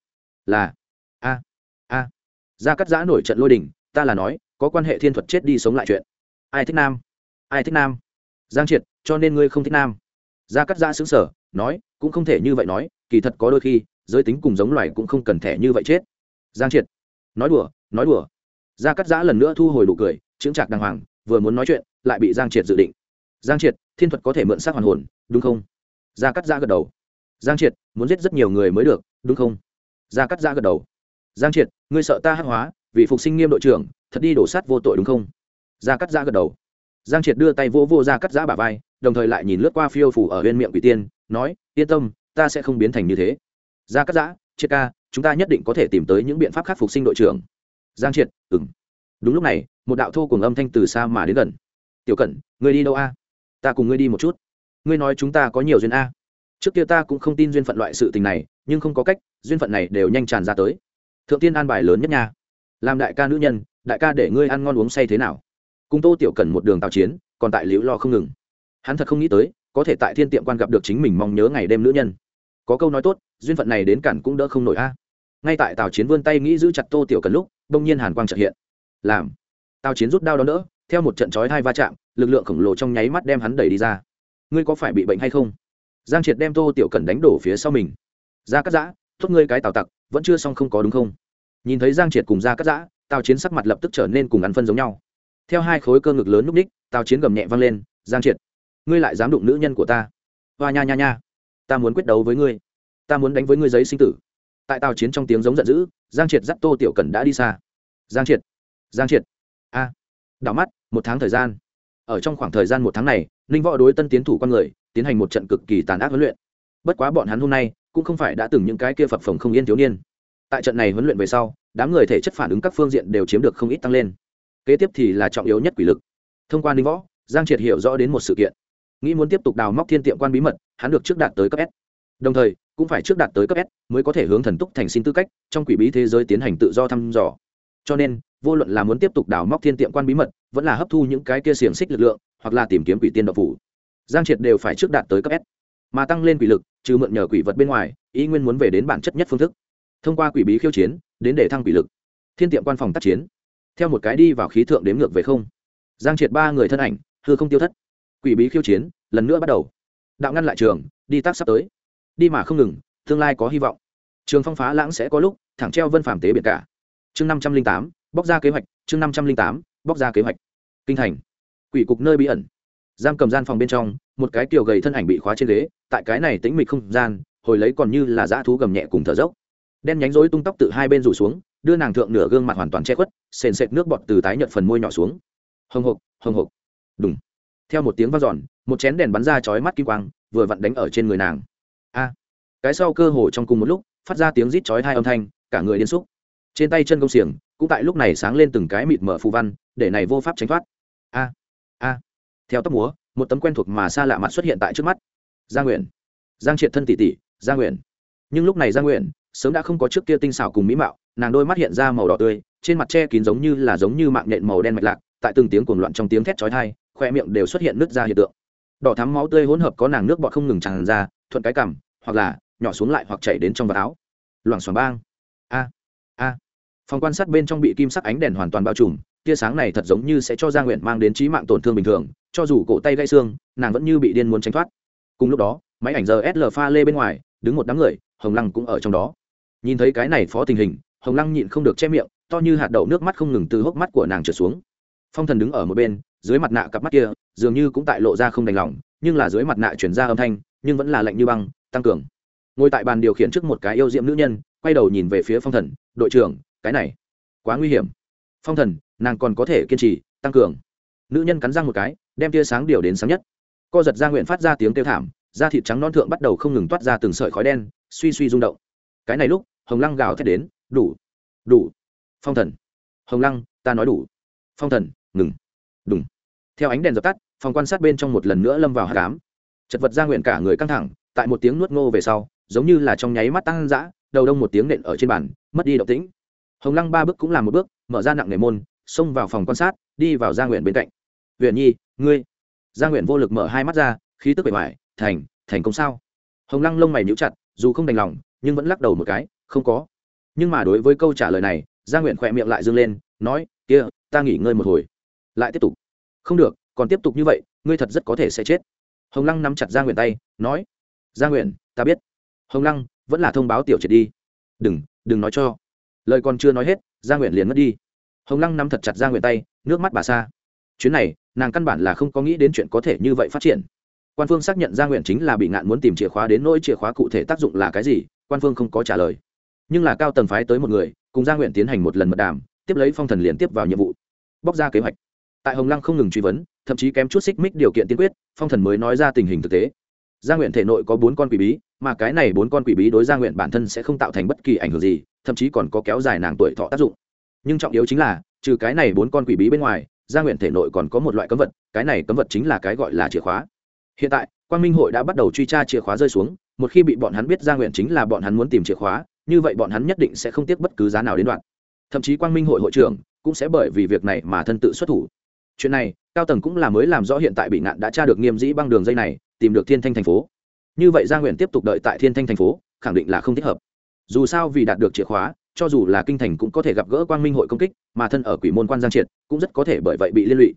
S1: Là, a a. Gia cắt giã nổi trận lôi đình, ta là nói, có quan hệ thiên thuật chết đi sống lại chuyện. Ai thích nam? Ai thích nam? Giang triệt, cho nên ngươi không thích nam. Gia cắt giã xứng sở nói, cũng không thể như vậy nói, kỳ thật có đôi khi, giới tính cùng giống loài cũng không cần thẻ như vậy chết. Giang triệt, nói đùa nói đùa. Gia cắt giã lần nữa thu hồi đủ cười chững chạc đàng hoàng, vừa muốn nói chuyện, lại bị giang triệt dự định. Giang triệt, thiên thuật có thể mượn xác hoàn hồn, đúng không? Gia cắt giã gật đầu. Giang triệt, muốn giết rất nhiều người mới được, đúng không? Gia cắt giã gật đầu. Giang triệt, ngươi sợ ta hắc hóa, vì phục sinh nghiêm đội trưởng, thật đi đổ sát vô tội đúng không? Gia cắt giã gật đầu. Giang triệt đưa tay vô vô gia cắt giã bả vai, đồng thời lại nhìn lướt qua phiêu phủ ở bên miệng quỷ tiên, nói, yên tâm, ta sẽ không biến thành như thế. Ra cắt giã, triệt ca, chúng ta nhất định có thể tìm tới những biện pháp khắc phục sinh đội trưởng. Giang triệt ừng đúng lúc này một đạo thô cùng âm thanh từ xa mà đến gần. Tiểu cẩn, ngươi đi đâu a? Ta cùng ngươi đi một chút. Ngươi nói chúng ta có nhiều duyên a. Trước kia ta cũng không tin duyên phận loại sự tình này, nhưng không có cách, duyên phận này đều nhanh tràn ra tới. Thượng tiên an bài lớn nhất nha. Làm đại ca nữ nhân, đại ca để ngươi ăn ngon uống say thế nào? Cùng tô tiểu cần một đường tào chiến, còn tại liễu lo không ngừng. Hắn thật không nghĩ tới, có thể tại thiên tiệm quan gặp được chính mình mong nhớ ngày đêm nữ nhân. Có câu nói tốt, duyên phận này đến cản cũng đỡ không nổi a. Ngay tại Tào chiến vươn tay nghĩ giữ chặt tô tiểu cần lúc, đông nhiên hàn quang trợ hiện. Làm. Tào chiến rút đao đó đỡ, theo một trận chói hai va chạm, lực lượng khổng lồ trong nháy mắt đem hắn đẩy đi ra. Ngươi có phải bị bệnh hay không? Giang triệt đem tô tiểu cần đánh đổ phía sau mình. Ra cắt giã thốt ngươi cái tào tặc, vẫn chưa xong không có đúng không? Nhìn thấy giang triệt cùng ra cắt giã tào chiến sắc mặt lập tức trở nên cùng ăn phân giống nhau. Theo hai khối cơ ngực lớn núp ních tào chiến gầm nhẹ vang lên, giang triệt, ngươi lại dám đụng nữ nhân của ta. Hoa nha nha nha, ta muốn quyết đấu với ngươi, ta muốn đánh với ngươi giấy sinh tử. Tại tào chiến trong tiếng giống giận dữ, giang triệt dắt tô tiểu cần đã đi xa. Giang triệt giang triệt đảo mắt, một tháng thời gian. Ở trong khoảng thời gian một tháng này, ninh võ đối tân tiến thủ con người, tiến hành một trận cực kỳ tàn ác huấn luyện. Bất quá bọn hắn hôm nay, cũng không phải đã từng những cái kia phập phồng không yên thiếu niên. Tại trận này huấn luyện về sau, đám người thể chất phản ứng các phương diện đều chiếm được không ít tăng lên. Kế tiếp thì là trọng yếu nhất quỷ lực. Thông qua ninh võ, giang triệt hiểu rõ đến một sự kiện. Nghĩ muốn tiếp tục đào móc thiên tiệm quan bí mật, hắn được trước đạt tới cấp s. Đồng thời, cũng phải trước đạt tới cấp s mới có thể hướng thần túc thành xin tư cách, trong quỷ bí thế giới tiến hành tự do thăm dò cho nên, vô luận là muốn tiếp tục đào móc thiên tiệm quan bí mật, vẫn là hấp thu những cái kia xiềng xích lực lượng, hoặc là tìm kiếm quỷ tiên độc phủ, giang triệt đều phải trước đạt tới cấp s. Mà tăng lên quỷ lực, trừ mượn nhờ quỷ vật bên ngoài, ý nguyên muốn về đến bản chất nhất phương thức. Thông qua quỷ bí khiêu chiến, đến để thăng quỷ lực. Thiên tiệm quan phòng tác chiến. Theo một cái đi vào khí thượng đếm ngược về không. Giang triệt ba người thân ảnh, hư không tiêu thất. Quỷ bí khiêu chiến, lần nữa bắt đầu. Đạo ngăn lại trường, đi tác sắp tới. Đi mà không ngừng, tương lai có hy vọng. Trường phong phá lãng sẽ có lúc, thẳng treo vân phàm tế biệt cả chương năm trăm linh tám, bóc ra kế hoạch, chương năm trăm linh tám, bóc ra kế hoạch. Kinh thành. Quỷ cục nơi bí ẩn. Giam cầm gian phòng bên trong, một cái tiểu gầy thân ảnh bị khóa trên ghế, tại cái này tĩnh mịch không gian, hồi lấy còn như là dã thú gầm nhẹ cùng thở dốc. Đen nhánh rối tung tóc từ hai bên rủ xuống, đưa nàng thượng nửa gương mặt hoàn toàn che khuất, sền sệt nước bọt từ tái nhợt phần môi nhỏ xuống. Hồng hộc hồng hộc. Đùng. Theo một tiếng vang dọn, một chén đèn bắn ra chói mắt kim quang, vừa vặn đánh ở trên người nàng. A. Cái sau cơ hồ trong cùng một lúc, phát ra tiếng rít chói hai âm thanh, cả người điên xúc trên tay chân công xiềng, cũng tại lúc này sáng lên từng cái mịt mở phù văn, để này vô pháp tránh thoát. A a. Theo tóc múa, một tấm quen thuộc mà xa lạ mặt xuất hiện tại trước mắt. Gia nguyện. Giang triệt thân tỷ tỷ gia nguyện. Nhưng lúc này gia nguyện, sớm đã không có trước kia tinh xảo cùng mỹ mạo, nàng đôi mắt hiện ra màu đỏ tươi, trên mặt che kín giống như là giống như mạng nhện màu đen mạch lạc, tại từng tiếng cuồng loạn trong tiếng thét chói tai, khoe miệng đều xuất hiện nước ra hiện tượng. Đỏ thắm máu tươi hỗn hợp có nàng nước bọt không ngừng tràn ra, thuận cái cằm, hoặc là nhỏ xuống lại hoặc chảy đến trong vạt áo. Loảng xoảng bang. A a phòng quan sát bên trong bị kim sắc ánh đèn hoàn toàn bao trùm, tia sáng này thật giống như sẽ cho gia nguyện mang đến trí mạng tổn thương bình thường, cho dù cổ tay gãy xương, nàng vẫn như bị điên muốn tránh thoát. Cùng lúc đó, máy ảnh giờ sl pha lê bên ngoài, đứng một đám người, hồng lăng cũng ở trong đó. Nhìn thấy cái này phó tình hình, hồng lăng nhịn không được che miệng, to như hạt đậu nước mắt không ngừng từ hốc mắt của nàng trượt xuống. Phong thần đứng ở một bên, dưới mặt nạ cặp mắt kia, dường như cũng tại lộ ra không đành lòng, nhưng là dưới mặt nạ chuyển ra âm thanh, nhưng vẫn là lạnh như băng, tăng cường. Ngồi tại bàn điều khiển trước một cái yêu diệm nữ nhân, quay đầu nhìn về phía phong thần, đội trưởng cái này quá nguy hiểm. Phong thần, nàng còn có thể kiên trì, tăng cường. Nữ nhân cắn răng một cái, đem tia sáng điều đến sáng nhất. Co giật ra nguyện phát ra tiếng kêu thảm, da thịt trắng non thượng bắt đầu không ngừng toát ra từng sợi khói đen, suy suy rung động. Cái này lúc, hồng lăng gào thét đến, đủ đủ. Phong thần, hồng lăng, ta nói đủ. Phong thần, ngừng. Đúng theo ánh đèn dập tắt, phòng quan sát bên trong một lần nữa lâm vào hát cám chật vật ra nguyện cả người căng thẳng, tại một tiếng nuốt ngô về sau, giống như là trong nháy mắt tăng dã, đầu đông một tiếng nện ở trên bàn, mất đi động tĩnh hồng lăng ba bước cũng làm một bước, mở ra nặng nề môn, xông vào phòng quan sát, đi vào gia nguyện bên cạnh. Huyện nhi, ngươi. Gia nguyện vô lực mở hai mắt ra, khí tức bề ngoài, thành thành công sao? Hồng lăng lông mày nhíu chặt, dù không đành lòng, nhưng vẫn lắc đầu một cái, không có. Nhưng mà đối với câu trả lời này gia nguyện khỏe miệng lại dâng lên, nói, kia, ta nghỉ ngơi một hồi. Lại tiếp tục, không được, còn tiếp tục như vậy, ngươi thật rất có thể sẽ chết. Hồng lăng nắm chặt gia nguyện tay, nói gia nguyện ta biết. Hồng lăng, vẫn là thông báo tiểu triệt đi. Đừng đừng nói cho lời còn chưa nói hết gia nguyện liền mất đi. Hồng lăng nắm thật chặt gia nguyện tay, nước mắt bà xa chuyến này, nàng căn bản là không có nghĩ đến chuyện có thể như vậy phát triển. Quan phương xác nhận gia nguyện chính là bị ngạn muốn tìm chìa khóa đến nỗi chìa khóa cụ thể tác dụng là cái gì, quan phương không có trả lời. Nhưng là cao tầng phái tới một người, cùng gia nguyện tiến hành một lần mật đàm, tiếp lấy phong thần liền tiếp vào nhiệm vụ. Bóc ra kế hoạch. Tại hồng lăng không ngừng truy vấn, thậm chí kém chút xích mích điều kiện tiên quyết, phong thần mới nói ra tình hình thực tế. Gia nguyện thể nội có bốn con quỷ bí mà cái này bốn con quỷ bí đối gia nguyện bản thân sẽ không tạo thành bất kỳ ảnh hưởng gì, thậm chí còn có kéo dài nàng tuổi thọ tác dụng. Nhưng trọng yếu chính là, trừ cái này bốn con quỷ bí bên ngoài, gia nguyện thể nội còn có một loại cấm vật, cái này cấm vật chính là cái gọi là chìa khóa. Hiện tại, quang minh hội đã bắt đầu truy tra chìa khóa rơi xuống, một khi bị bọn hắn biết gia nguyện chính là bọn hắn muốn tìm chìa khóa, như vậy bọn hắn nhất định sẽ không tiếc bất cứ giá nào đến đoạn. Thậm chí quang minh hội hội trưởng cũng sẽ bởi vì việc này mà thân tự xuất thủ. Chuyện này, cao tầng cũng là mới làm rõ hiện tại bị nạn đã tra được nghiêm dĩ băng đường dây này, tìm được thiên thanh thành phố như vậy gia nguyện tiếp tục đợi tại thiên thanh thành phố, khẳng định là không thích hợp. Dù sao vì đạt được chìa khóa, cho dù là kinh thành cũng có thể gặp gỡ quang minh hội công kích, mà thân ở quỷ môn quan giang triệt cũng rất có thể bởi vậy bị liên lụy.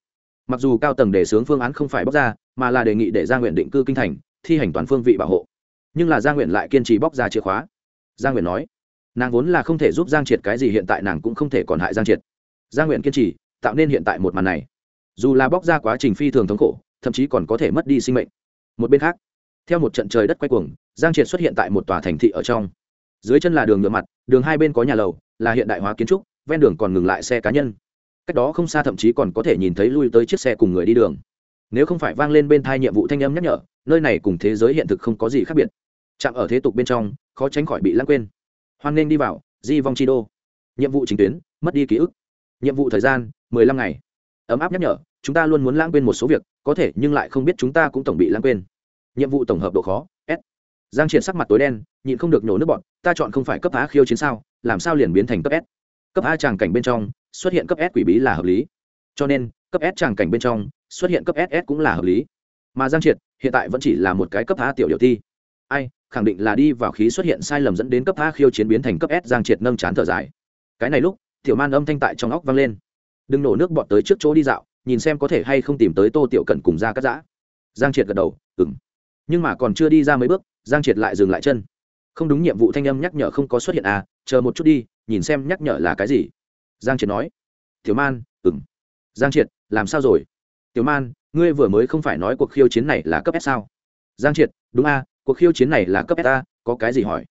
S1: Mặc dù cao tầng đề xướng phương án không phải bóc ra, mà là đề nghị để gia nguyện định cư kinh thành, thi hành toàn phương vị bảo hộ. Nhưng là gia nguyện lại kiên trì bóc ra chìa khóa. Gia nguyện nói, nàng vốn là không thể giúp giang triệt cái gì, hiện tại nàng cũng không thể còn hại giang triệt. Gia nguyện kiên trì, tạo nên hiện tại một màn này. Dù là bóc ra quá trình phi thường thống khổ, thậm chí còn có thể mất đi sinh mệnh. Một bên khác theo một trận trời đất quay cuồng, giang triệt xuất hiện tại một tòa thành thị ở trong. Dưới chân là đường nhựa mặt, đường hai bên có nhà lầu, là hiện đại hóa kiến trúc, ven đường còn ngừng lại xe cá nhân. Cách đó không xa thậm chí còn có thể nhìn thấy lui tới chiếc xe cùng người đi đường. Nếu không phải vang lên bên thai nhiệm vụ thanh âm nhắc nhở, nơi này cùng thế giới hiện thực không có gì khác biệt. Chạm ở thế tục bên trong, khó tránh khỏi bị lãng quên. Hoan nghênh đi vào, di vong chi đô. Nhiệm vụ chính tuyến, mất đi ký ức. Nhiệm vụ thời gian, mười lăm ngày. Ấm áp nhắc nhở, chúng ta luôn muốn lãng quên một số việc, có thể nhưng lại không biết chúng ta cũng tổng bị lãng quên nhiệm vụ tổng hợp độ khó, s. Giang triển sắc mặt tối đen, nhịn không được nhổ nước bọn ta chọn không phải cấp a khiêu chiến sao, làm sao liền biến thành cấp s? Cấp a tràng cảnh bên trong, xuất hiện cấp s quỷ bí là hợp lý. Cho nên, cấp s tràng cảnh bên trong, xuất hiện cấp ss cũng là hợp lý. Mà giang triệt, hiện tại vẫn chỉ là một cái cấp a tiểu điều thi. Ai, khẳng định là đi vào khí xuất hiện sai lầm dẫn đến cấp a khiêu chiến biến thành cấp s, giang triệt nâng chán thở dài. Cái này lúc, tiểu man âm thanh tại trong óc vang lên. Đừng nổ nước bọt tới trước chỗ đi dạo, nhìn xem có thể hay không tìm tới tô tiểu cẩn cùng ra cắt giã. Giang triệt gật đầu ừng nhưng mà còn chưa đi ra mấy bước, giang triệt lại dừng lại chân. Không đúng, nhiệm vụ thanh âm nhắc nhở không có xuất hiện à chờ một chút đi, nhìn xem nhắc nhở là cái gì. Giang triệt nói. Tiểu man ừng giang triệt, làm sao rồi? Tiểu man, ngươi vừa mới không phải nói cuộc khiêu chiến này là cấp s sao? Giang triệt, đúng a cuộc khiêu chiến này là cấp s a có cái gì hỏi?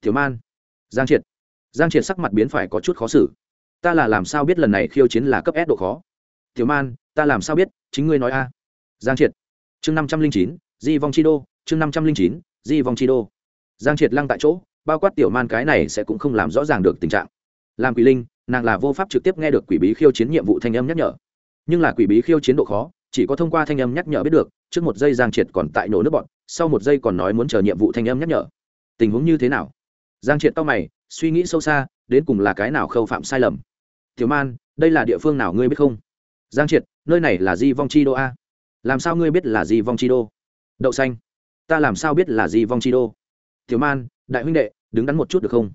S1: Tiểu man. Giang triệt. Giang triệt sắc mặt biến phải có chút khó xử. Ta là làm sao biết lần này khiêu chiến là cấp s độ khó? Tiểu man, ta làm sao biết, chính ngươi nói a giang triệt. Chương năm trăm linh chín di vong chi đô, chương năm trăm linh chín, di vong chi đô. Giang triệt lăng tại chỗ, bao quát tiểu man cái này sẽ cũng không làm rõ ràng được tình trạng. Làm quỷ linh, nàng là vô pháp trực tiếp nghe được quỷ bí khiêu chiến nhiệm vụ thanh âm nhắc nhở. Nhưng là quỷ bí khiêu chiến độ khó, chỉ có thông qua thanh âm nhắc nhở biết được, trước một giây giang triệt còn tại nổ nước bọn, sau một giây còn nói muốn chờ nhiệm vụ thanh âm nhắc nhở. Tình huống như thế nào? Giang triệt tao mày, suy nghĩ sâu xa, đến cùng là cái nào khâu phạm sai lầm? Tiểu man, đây là địa phương nào ngươi biết không? Giang triệt, nơi này là di vong chi đô a. Làm sao ngươi biết là di vong chi đô? Đậu xanh. Ta làm sao biết là di vong chi đô? Tiểu man, đại huynh đệ, đứng đắn một chút được không?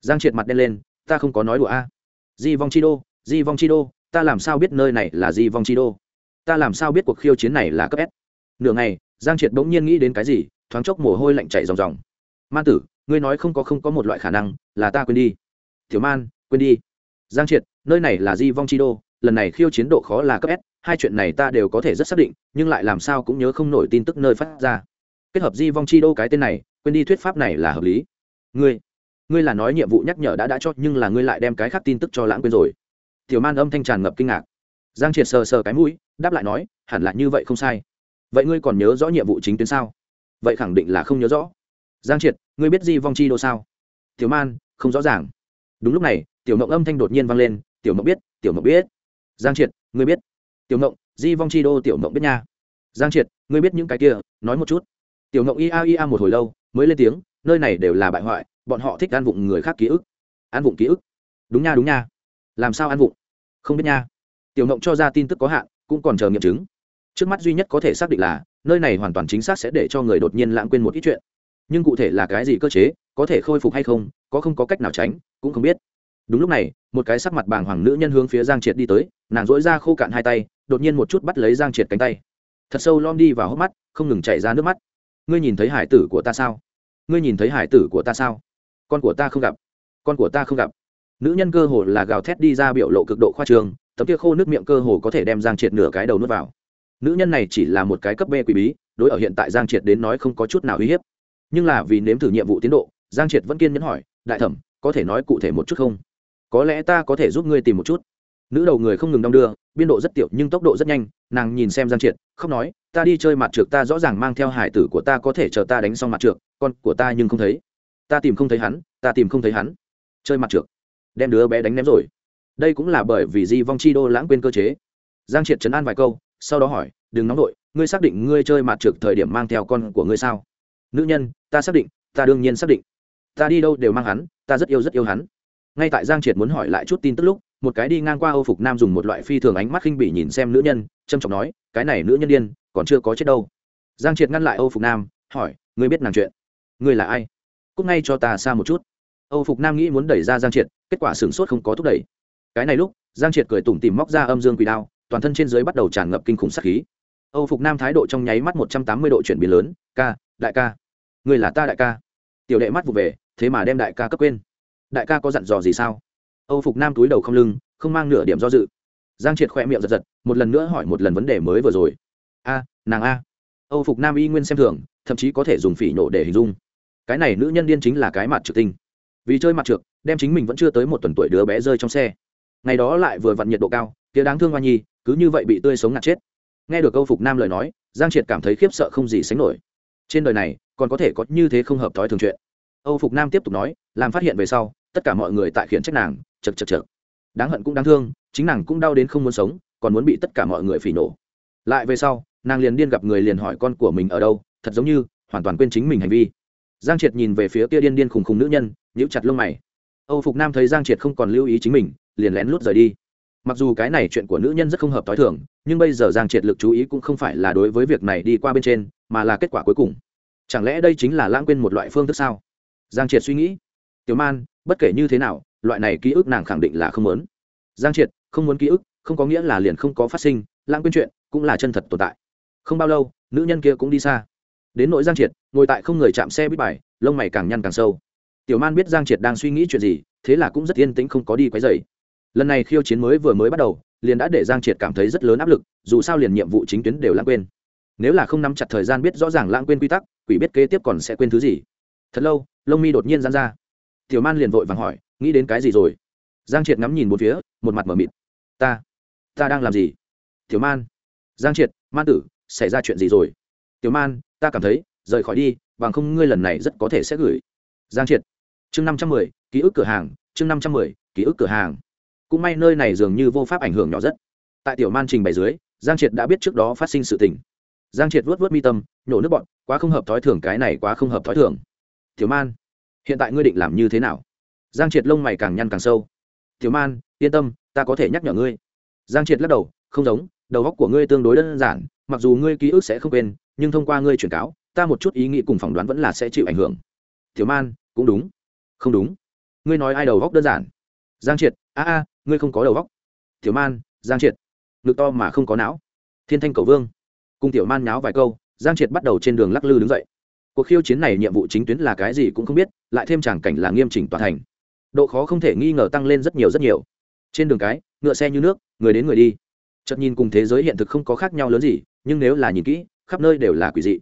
S1: Giang triệt mặt đen lên, ta không có nói đùa a. Di vong chi đô, di vong chi đô, ta làm sao biết nơi này là di vong chi đô? Ta làm sao biết cuộc khiêu chiến này là cấp s? Nửa ngày, giang triệt bỗng nhiên nghĩ đến cái gì, thoáng chốc mồ hôi lạnh chảy ròng ròng. Man tử, ngươi nói không có không có một loại khả năng, là ta quên đi. Tiểu man, quên đi. Giang triệt, nơi này là di vong chi đô, lần này khiêu chiến độ khó là cấp s hai chuyện này ta đều có thể rất xác định, nhưng lại làm sao cũng nhớ không nổi tin tức nơi phát ra. Kết hợp di vong chi đô cái tên này, quên đi thuyết pháp này là hợp lý. Ngươi ngươi là nói nhiệm vụ nhắc nhở đã đã cho, nhưng là ngươi lại đem cái khác tin tức cho lãng quên rồi. Tiểu man âm thanh tràn ngập kinh ngạc. Giang triệt sờ sờ cái mũi, đáp lại nói, hẳn là như vậy không sai. Vậy ngươi còn nhớ rõ nhiệm vụ chính tuyến sao? Vậy khẳng định là không nhớ rõ. Giang triệt, ngươi biết di vong chi đô sao? Tiểu man, không rõ ràng. Đúng lúc này, tiểu mộng âm thanh đột nhiên vang lên, tiểu mộng biết, tiểu mộng biết. Giang triệt, ngươi biết tiểu ngộng, di vong chi đô, tiểu ngộng biết nha. Giang triệt, ngươi biết những cái kia, nói một chút. Tiểu ngộng ia ia một hồi lâu, mới lên tiếng, nơi này đều là bại hoại, bọn họ thích ăn vụng người khác ký ức. Ăn vụng ký ức? Đúng nha đúng nha. Làm sao ăn vụng? Không biết nha. Tiểu ngộng cho ra tin tức có hạn, cũng còn chờ nghiệm chứng. Trước mắt duy nhất có thể xác định là, nơi này hoàn toàn chính xác sẽ để cho người đột nhiên lãng quên một ít chuyện. Nhưng cụ thể là cái gì cơ chế, có thể khôi phục hay không, có không có cách nào tránh, cũng không biết. Đúng lúc này, một cái sắc mặt bàng hoàng nữ nhân hướng phía giang triệt đi tới, nàng dỗi ra khô cạn hai tay đột nhiên một chút bắt lấy giang triệt cánh tay. Thật sâu lom đi vào hốc mắt, không ngừng chạy ra nước mắt. Ngươi nhìn thấy hải tử của ta sao? Ngươi nhìn thấy hải tử của ta sao? Con của ta không gặp. Con của ta không gặp. Nữ nhân cơ hồ là gào thét đi ra biểu lộ cực độ khoa trường tấm kia khô nước miệng cơ hồ có thể đem giang triệt nửa cái đầu nuốt vào. Nữ nhân này chỉ là một cái cấp b quỷ bí, đối ở hiện tại giang triệt đến nói không có chút nào uy hiếp. Nhưng là vì nếm thử nhiệm vụ tiến độ, giang triệt vẫn kiên nhẫn hỏi, đại thẩm, có thể nói cụ thể một chút không? Có lẽ ta có thể giúp ngươi tìm một chút nữ đầu người không ngừng đong đưa, biên độ rất tiểu nhưng tốc độ rất nhanh, nàng nhìn xem giang triệt, khóc nói, ta đi chơi mặt trượt ta rõ ràng mang theo hải tử của ta có thể chờ ta đánh xong mặt trượt con của ta nhưng không thấy. Ta tìm không thấy hắn, ta tìm không thấy hắn. Chơi mặt trượt đem đứa bé đánh ném rồi. Đây cũng là bởi vì di vong chi đô lãng quên cơ chế. Giang triệt chấn an vài câu, sau đó hỏi, đừng nóng vội, ngươi xác định ngươi chơi mặt trượt thời điểm mang theo con của ngươi sao? Nữ nhân, ta xác định, ta đương nhiên xác định. Ta đi đâu đều mang hắn, ta rất yêu rất yêu hắn. Ngay tại giang triệt muốn hỏi lại chút tin tức lúc một cái đi ngang qua âu phục nam dùng một loại phi thường ánh mắt khinh bỉ nhìn xem nữ nhân, trầm trọng nói, cái này nữ nhân điên, còn chưa có chết đâu. Giang triệt ngăn lại âu phục nam, hỏi, ngươi biết nàng chuyện? Ngươi là ai? Cút ngay cho ta xa một chút. Âu phục nam nghĩ muốn đẩy ra giang triệt, kết quả sửng sốt không có thúc đẩy. Cái này lúc, giang triệt cười tủm tỉm móc ra âm dương quỷ đao, toàn thân trên dưới bắt đầu tràn ngập kinh khủng sát khí. Âu phục nam thái độ trong nháy mắt một trăm tám mươi độ chuyển biến lớn, ca, đại ca, ngươi là ta đại ca. Tiểu đệ mắt vụ về, thế mà đem đại ca cấp quên. Đại ca có dặn dò gì sao? Âu phục nam túi đầu không lưng, không mang nửa điểm do dự. Giang triệt khỏe miệng giật giật, một lần nữa hỏi một lần vấn đề mới vừa rồi. A, nàng a. Âu phục nam y nguyên xem thường, thậm chí có thể dùng phỉ nổ để hình dung. Cái này nữ nhân điên chính là cái mặt trực tinh. Vì chơi mặt trượt đem chính mình vẫn chưa tới một tuần tuổi đứa bé rơi trong xe. Ngày đó lại vừa vặn nhiệt độ cao, kia đáng thương hoa nhi, cứ như vậy bị tươi sống ngạt chết. Nghe được câu phục nam lời nói, giang triệt cảm thấy khiếp sợ không gì sánh nổi. Trên đời này, còn có thể có như thế không hợp thói thường chuyện. Âu phục nam tiếp tục nói, làm phát hiện về sau, tất cả mọi người tại khiển trách nàng chật chật chật. Đáng hận cũng đáng thương, chính nàng cũng đau đến không muốn sống, còn muốn bị tất cả mọi người phỉ nổ. Lại về sau, nàng liền điên gặp người liền hỏi con của mình ở đâu, thật giống như hoàn toàn quên chính mình hành vi. Giang triệt nhìn về phía kia điên điên khùng khùng nữ nhân, nhíu chặt lông mày. Âu phục nam thấy giang triệt không còn lưu ý chính mình, liền lén lút rời đi. Mặc dù cái này chuyện của nữ nhân rất không hợp t h o i thường, nhưng bây giờ giang triệt lực chú ý cũng không phải là đối với việc này đi qua bên trên, mà là kết quả cuối cùng. Chẳng lẽ đây chính là lãng quên một loại phương thức sao? Giang triệt suy nghĩ. Tiểu man, bất kể như thế nào loại này ký ức nàng khẳng định là không muốn. Giang triệt, không muốn ký ức, không có nghĩa là liền không có phát sinh, lãng quên chuyện, cũng là chân thật tồn tại. Không bao lâu, nữ nhân kia cũng đi xa. Đến nỗi giang triệt, ngồi tại không người chạm xe bít bài, lông mày càng nhăn càng sâu. Tiểu man biết giang triệt đang suy nghĩ chuyện gì, thế là cũng rất yên tĩnh không có đi quấy dày lần này khiêu chiến mới vừa mới bắt đầu, liền đã để giang triệt cảm thấy rất lớn áp lực, dù sao liền nhiệm vụ chính tuyến đều lãng quên. Nếu là không nắm chặt thời gian biết rõ ràng lãng quên quy tắc, quỷ biết kế tiếp còn sẽ quên thứ gì. Thật lâu, lông mi đột nhiên dán ra. Tiểu man liền vội vàng hỏi nghĩ đến cái gì rồi? Giang triệt ngắm nhìn một phía, một mặt m ở mịt. Ta ta đang làm gì? Tiểu man. Giang triệt, man tử, xảy ra chuyện gì rồi? Tiểu man, ta cảm thấy, rời khỏi đi, bằng không ngươi lần này rất có thể sẽ gửi. Giang triệt. Chương năm trăm mười, ký ức cửa hàng. Chương năm trăm mười, ký ức cửa hàng. Cũng may nơi này dường như vô pháp ảnh hưởng nhỏ rất. Tại tiểu man trình bày dưới, giang triệt đã biết trước đó phát sinh sự tình. Giang triệt vớt vớt mi tâm, nhổ nước bọn quá không hợp thói thường, cái này quá không hợp thói thường. Tiểu man, hiện tại ngươi định làm như thế nào? Giang triệt lông mày càng nhăn càng sâu. Thiếu man, yên tâm, ta có thể nhắc nhở ngươi. Giang triệt lắc đầu, không giống, đầu óc của ngươi tương đối đơn giản, mặc dù ngươi ký ức sẽ không quên, nhưng thông qua ngươi truyền cáo, ta một chút ý nghĩ cùng phỏng đoán vẫn là sẽ chịu ảnh hưởng. Thiếu man, cũng đúng. Không đúng. Ngươi nói ai đầu góc đơn giản? Giang triệt, a a, ngươi không có đầu góc Thiếu man, giang triệt. Ngực to mà không có não. Thiên thanh cầu vương. Cùng tiểu man nháo vài câu, giang triệt bắt đầu trên đường lắc lư đứng dậy. Cuộc khiêu chiến này nhiệm vụ chính tuyến là cái gì cũng không biết, lại thêm tràng cảnh là nghiêm chỉnh toàn thành độ khó không thể nghi ngờ tăng lên rất nhiều rất nhiều. Trên đường cái, ngựa xe như nước, người đến người đi. Chợt nhìn cùng thế giới hiện thực không có khác nhau lớn gì, nhưng nếu là nhìn kỹ, khắp nơi đều là quỷ dị.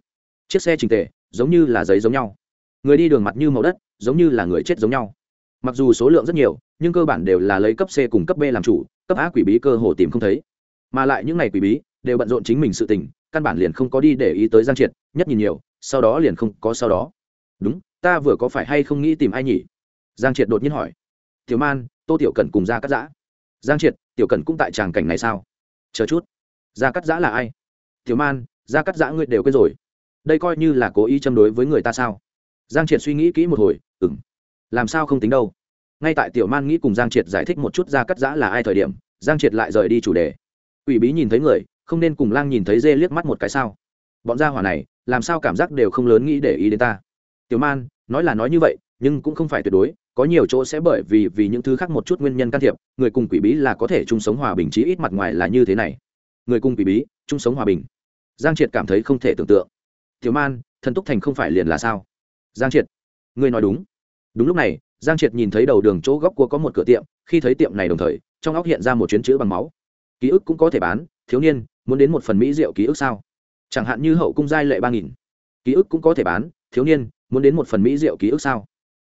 S1: Chiếc xe trình tề, giống như là giấy giống nhau. Người đi đường mặt như màu đất, giống như là người chết giống nhau. Mặc dù số lượng rất nhiều, nhưng cơ bản đều là lấy cấp c cùng cấp b làm chủ, cấp a quỷ bí cơ hồ tìm không thấy. Mà lại những ngày quỷ bí, đều bận rộn chính mình sự tình, căn bản liền không có đi để ý tới giang triệt, nhất nhìn nhiều, sau đó liền không có sau đó. Đúng, ta vừa có phải hay không nghĩ tìm ai nhỉ? Giang triệt đột nhiên hỏi. Tiểu man, tô tiểu cần cùng ra cắt giã. Giang triệt, tiểu cần cũng tại tràng cảnh này sao? Chờ chút. Ra cắt giã là ai? Tiểu man ra cắt giã ngươi đều quên rồi. Đây coi như là cố ý châm đối với người ta sao? Giang triệt suy nghĩ kỹ một hồi ừng làm sao không tính đâu? Ngay tại tiểu man nghĩ cùng giang triệt giải thích một chút ra cắt giã là ai thời điểm, giang triệt lại rời đi chủ đề. Ủy bí nhìn thấy người, không nên cùng lang nhìn thấy dê liếc mắt một cái sao? Bọn gia hỏa này, làm sao cảm giác đều không lớn nghĩ để ý đến ta? Tiểu man, nói là nói như vậy, nhưng cũng không phải tuyệt đối có nhiều chỗ sẽ bởi vì vì những thứ khác một chút nguyên nhân can thiệp, người cùng quỷ bí là có thể chung sống hòa bình chí ít mặt ngoài là như thế này. Người cùng quỷ bí, chung sống hòa bình. Giang triệt cảm thấy không thể tưởng tượng. Thiếu man, thần túc thành không phải liền là sao? Giang triệt, ngươi nói đúng. Đúng lúc này, giang triệt nhìn thấy đầu đường chỗ góc cua có một cửa tiệm, khi thấy tiệm này đồng thời, trong óc hiện ra một chuyến chữ bằng máu. Ký ức cũng có thể bán, thiếu niên, muốn đến một phần mỹ rượu ký ức sao? Chẳng hạn như hậu cung giai lệ ba nghìn. Ký ức cũng có thể bán, thiếu niên, muốn đến một phần mỹ rượu ký ức sao?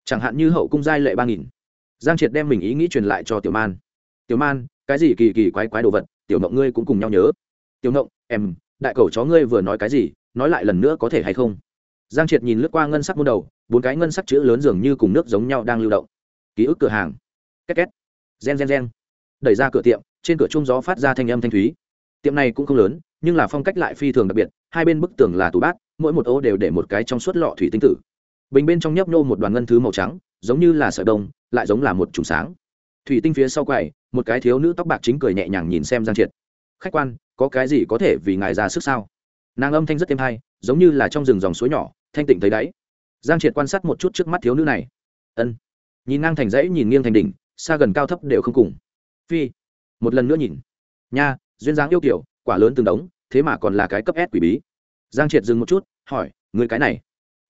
S1: Chẳng hạn như hậu cung giai lệ ba nghìn. Giang triệt đem mình ý nghĩ truyền lại cho tiểu man. Tiểu man, cái gì kỳ kỳ quái quái đồ vật, tiểu mộng ngươi cũng cùng nhau nhớ. Tiểu mộng, em, đại cầu chó ngươi vừa nói cái gì, nói lại lần nữa có thể hay không? Giang triệt nhìn lướt qua ngân sắc môn đầu, bốn cái ngân sắc chữ lớn dường như cùng nước giống nhau đang lưu động. Ký ức cửa hàng. Két két. Gen gen gen. Đẩy ra cửa tiệm, trên cửa trung gió phát ra thanh âm thanh thúy. Tiệm này cũng không lớn, nhưng là phong cách lại phi thường đặc biệt, hai bên bức tường là tủ bát, mỗi một ô đều để một cái trong suốt lọ thủy tinh tử bình bên trong nhấp nhô một đoàn ngân thứ màu trắng, giống như là sợi đông lại giống là một trùng sáng. Thủy tinh phía sau quầy, một cái thiếu nữ tóc bạc chính cười nhẹ nhàng nhìn xem giang triệt. Khách quan, có cái gì có thể vì ngài ra sức sao? Nàng âm thanh rất êm hay, giống như là trong rừng dòng suối nhỏ, thanh tịnh thấy đáy. Giang triệt quan sát một chút trước mắt thiếu nữ này. Ân. Nhìn ngang thành dãy, nhìn nghiêng thành đỉnh, xa gần cao thấp đều không cùng. Phi. Một lần nữa nhìn. Nha, duyên dáng yêu kiểu, quả lớn từng đống, thế mà còn là cái cấp s quỷ bí. Giang triệt dừng một chút, hỏi người cái này,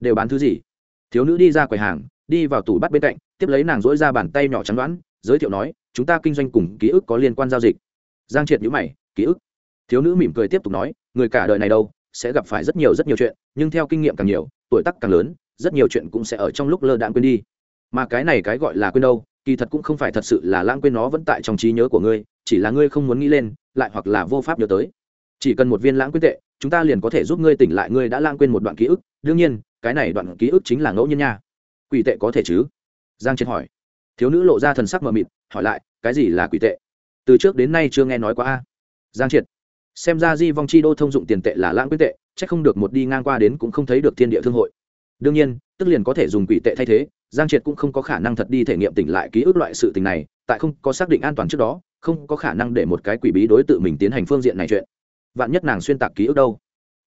S1: đều bán thứ gì? Thiếu nữ đi ra quầy hàng, đi vào tủ bắt bên cạnh, tiếp lấy nàng dỗi ra bàn tay nhỏ chắn đoán, giới thiệu nói, chúng ta kinh doanh cùng ký ức có liên quan giao dịch. Giang triệt nhữ mày, ký ức? Thiếu nữ mỉm cười tiếp tục nói, người cả đời này đâu, sẽ gặp phải rất nhiều rất nhiều chuyện, nhưng theo kinh nghiệm càng nhiều, tuổi tác càng lớn, rất nhiều chuyện cũng sẽ ở trong lúc lơ đạn quên đi. Mà cái này cái gọi là quên đâu, kỳ thật cũng không phải thật sự là lãng quên nó vẫn tại trong trí nhớ của ngươi, chỉ là ngươi không muốn nghĩ lên, lại hoặc là vô pháp nhớ tới. Chỉ cần một viên lãng quên tệ, chúng ta liền có thể giúp ngươi tỉnh lại ngươi đã lãng quên một đoạn ký ức. Đương nhiên cái này đoạn ký ức chính là ngẫu nhiên nha. Quỷ tệ có thể chứ? Giang triệt hỏi. Thiếu nữ lộ ra thần sắc mờ mịt, hỏi lại, cái gì là quỷ tệ? Từ trước đến nay chưa nghe nói qua a. Giang triệt. Xem ra di vong chi đô thông dụng tiền tệ là lãng quyết tệ c h ắ c không được một đi ngang qua đến cũng không thấy được thiên địa thương hội. Đương nhiên, tức liền có thể dùng quỷ tệ thay thế, giang triệt cũng không có khả năng thật đi thể nghiệm tỉnh lại ký ức loại sự tình này, tại không có xác định an toàn trước đó, không có khả năng để một cái quỷ bí đối tự mình tiến hành phương diện này chuyện. Vạn nhất nàng xuyên tạc ký ức đâu?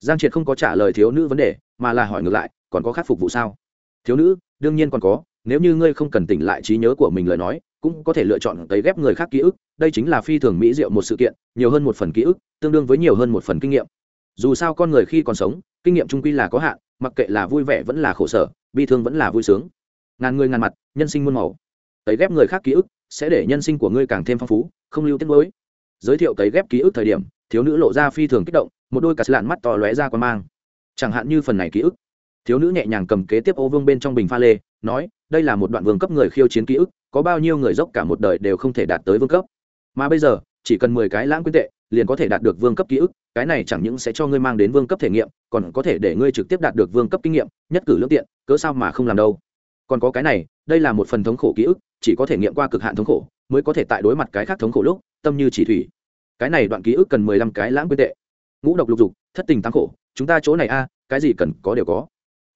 S1: Giang triệt không có trả lời thiếu nữ vấn đề, mà là hỏi ngược lại, còn có khắc phục vụ sao? Thiếu nữ, đương nhiên còn có, nếu như ngươi không cần tỉnh lại trí nhớ của mình lời nói, cũng có thể lựa chọn tấy ghép người khác ký ức, đây chính là phi thường mỹ diệu một sự kiện, nhiều hơn một phần ký ức, tương đương với nhiều hơn một phần kinh nghiệm. Dù sao con người khi còn sống, kinh nghiệm trung quy là có hạn, mặc kệ là vui vẻ vẫn là khổ sở, bi thương vẫn là vui sướng. Ngàn người ngàn mặt, nhân sinh muôn màu. Tấy ghép người khác ký ức sẽ để nhân sinh của ngươi càng thêm phong phú, không lưu tiết mới giới thiệu tấy ghép ký ức thời điểm, thiếu nữ lộ ra phi thường kích động một đôi cà lạn mắt to lóe ra quan mang. Chẳng hạn như phần này ký ức. Thiếu nữ nhẹ nhàng cầm kế tiếp ô vương bên trong bình pha lê, nói, đây là một đoạn vương cấp người khiêu chiến ký ức, có bao nhiêu người dốc cả một đời đều không thể đạt tới vương cấp. Mà bây giờ, chỉ cần mười cái lãng quyến tệ, liền có thể đạt được vương cấp ký ức, cái này chẳng những sẽ cho ngươi mang đến vương cấp thể nghiệm, còn có thể để ngươi trực tiếp đạt được vương cấp kinh nghiệm, nhất cử lương tiện, cớ sao mà không làm đâu. Còn có cái này, đây là một phần thống khổ ký ức, chỉ có thể nghiệm qua cực hạn thống khổ, mới có thể tại đối mặt cái khác thống khổ lúc, tâm như chỉ thủy. Cái này đoạn ký ức cần mười lăm cái lãng quyến tệ ngũ độc lục dục, thất tình tăng khổ, chúng ta chỗ này a, cái gì cần có đều có.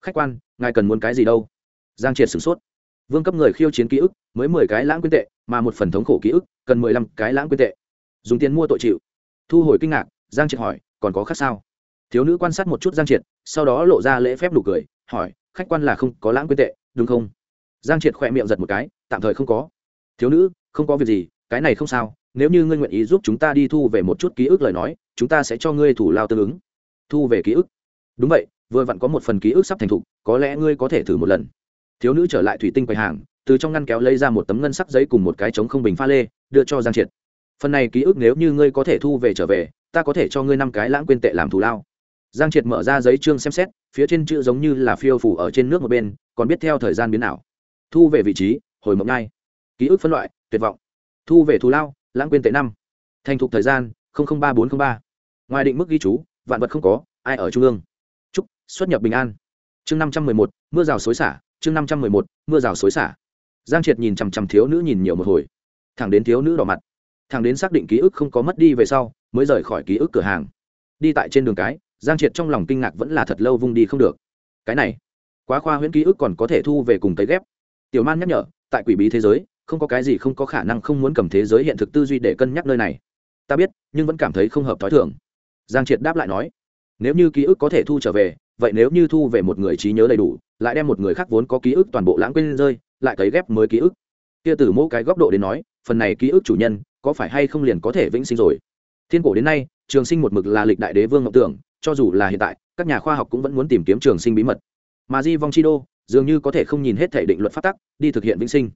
S1: Khách quan, ngài cần muốn cái gì đâu? Giang triệt sửng sốt. Vương cấp người khiêu chiến ký ức, mới mười cái lãng quyên tệ, mà một phần thống khổ ký ức, cần mười lăm cái lãng quyên tệ. Dùng tiền mua tội chịu. Thu hồi kinh ngạc, giang triệt hỏi, còn có khác sao? Thiếu nữ quan sát một chút giang triệt, sau đó lộ ra lễ phép nụ cười, hỏi, khách quan là không có lãng quyên tệ, đúng không? Giang triệt khỏe miệng giật một cái, tạm thời không có. Thiếu nữ, không có việc gì, cái này không sao, nếu như ngươi nguyện ý giúp chúng ta đi thu về một chút ký ức lời nói chúng ta sẽ cho ngươi thủ lao tương ứng. Thu về ký ức. Đúng vậy, vừa vặn có một phần ký ức sắp thành thục, có lẽ ngươi có thể thử một lần. Thiếu nữ trở lại thủy tinh quầy hàng, từ trong ngăn kéo lấy ra một tấm ngân sắc giấy cùng một cái trống không bình pha lê, đưa cho giang triệt. Phần này ký ức nếu như ngươi có thể thu về trở về, ta có thể cho ngươi năm cái lãng quên tệ làm thù lao. Giang triệt mở ra giấy trương xem xét, phía trên chữ giống như là phiêu phủ ở trên nước một bên, còn biết theo thời gian biến nào thu về vị trí, hồi mộng ngay. Ký ức phân loại, tuyệt vọng. Thu về thù lao, lãng quên tệ năm. Thành thục thời gian ba bốn trăm ba ngoài định mức ghi chú, vạn vật không có, ai ở trung ương? Chúc, xuất nhập bình an. Chương năm trăm mười một, mưa rào xối xả, chương năm trăm mười một, mưa rào xối xả. Giang triệt nhìn chằm chằm thiếu nữ nhìn nhiều một hồi. Thẳng đến thiếu nữ đỏ mặt. Thẳng đến xác định ký ức không có mất đi về sau, mới rời khỏi ký ức cửa hàng. Đi tại trên đường cái, giang triệt trong lòng kinh ngạc vẫn là thật lâu vung đi không được. Cái này, quá khoa huyễn ký ức còn có thể thu về cùng tấy ghép. Tiểu man nhắc nhở, tại quỷ bí thế giới, không có cái gì không có khả năng không muốn cầm thế giới hiện thực tư duy để cân nhắc nơi này. Ta biết, nhưng vẫn cảm thấy không hợp t h ó i thường giang triệt đáp lại nói, nếu như ký ức có thể thu trở về, vậy nếu như thu về một người trí nhớ đầy đủ, lại đem một người khác vốn có ký ức toàn bộ lãng quên rơi, lại cấy ghép mới ký ức. Kia từ mỗi cái góc độ đến nói, phần này ký ức chủ nhân, có phải hay không liền có thể vĩnh sinh rồi? Thiên cổ đến nay, trường sinh một mực là lịch đại đế vương ngọc tưởng, cho dù là hiện tại, các nhà khoa học cũng vẫn muốn tìm kiếm trường sinh bí mật. Mà di vong chi đô, dường như có thể không nhìn hết thể định luật phát tắc, đi thực hiện vĩnh sinh.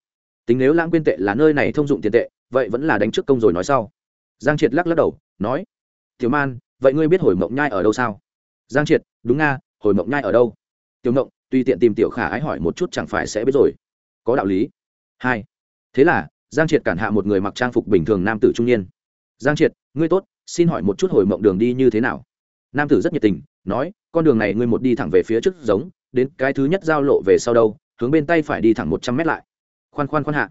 S1: Tính nếu lãng quên tệ là nơi này thông dụng tiền tệ, vậy vẫn là đánh trước công rồi nói sau. Giang triệt lắc lắc đầu, nói, tiểu man vậy ngươi biết hồi mộng nhai ở đâu sao? Giang triệt, đúng nga, hồi mộng nhai ở đâu? Tiểu mộng tùy tiện tìm tiểu khả ái hỏi một chút chẳng phải sẽ biết rồi. Có đạo lý. Hai. Thế là, giang triệt cản hạ một người mặc trang phục bình thường nam tử trung niên. Giang triệt, ngươi tốt, xin hỏi một chút hồi mộng đường đi như thế nào? Nam tử rất nhiệt tình, nói, con đường này ngươi một đi thẳng về phía trước giống, đến cái thứ nhất giao lộ về sau đâu, hướng bên tay phải đi thẳng một trăm mét lại. Khoan khoan khoan hạ.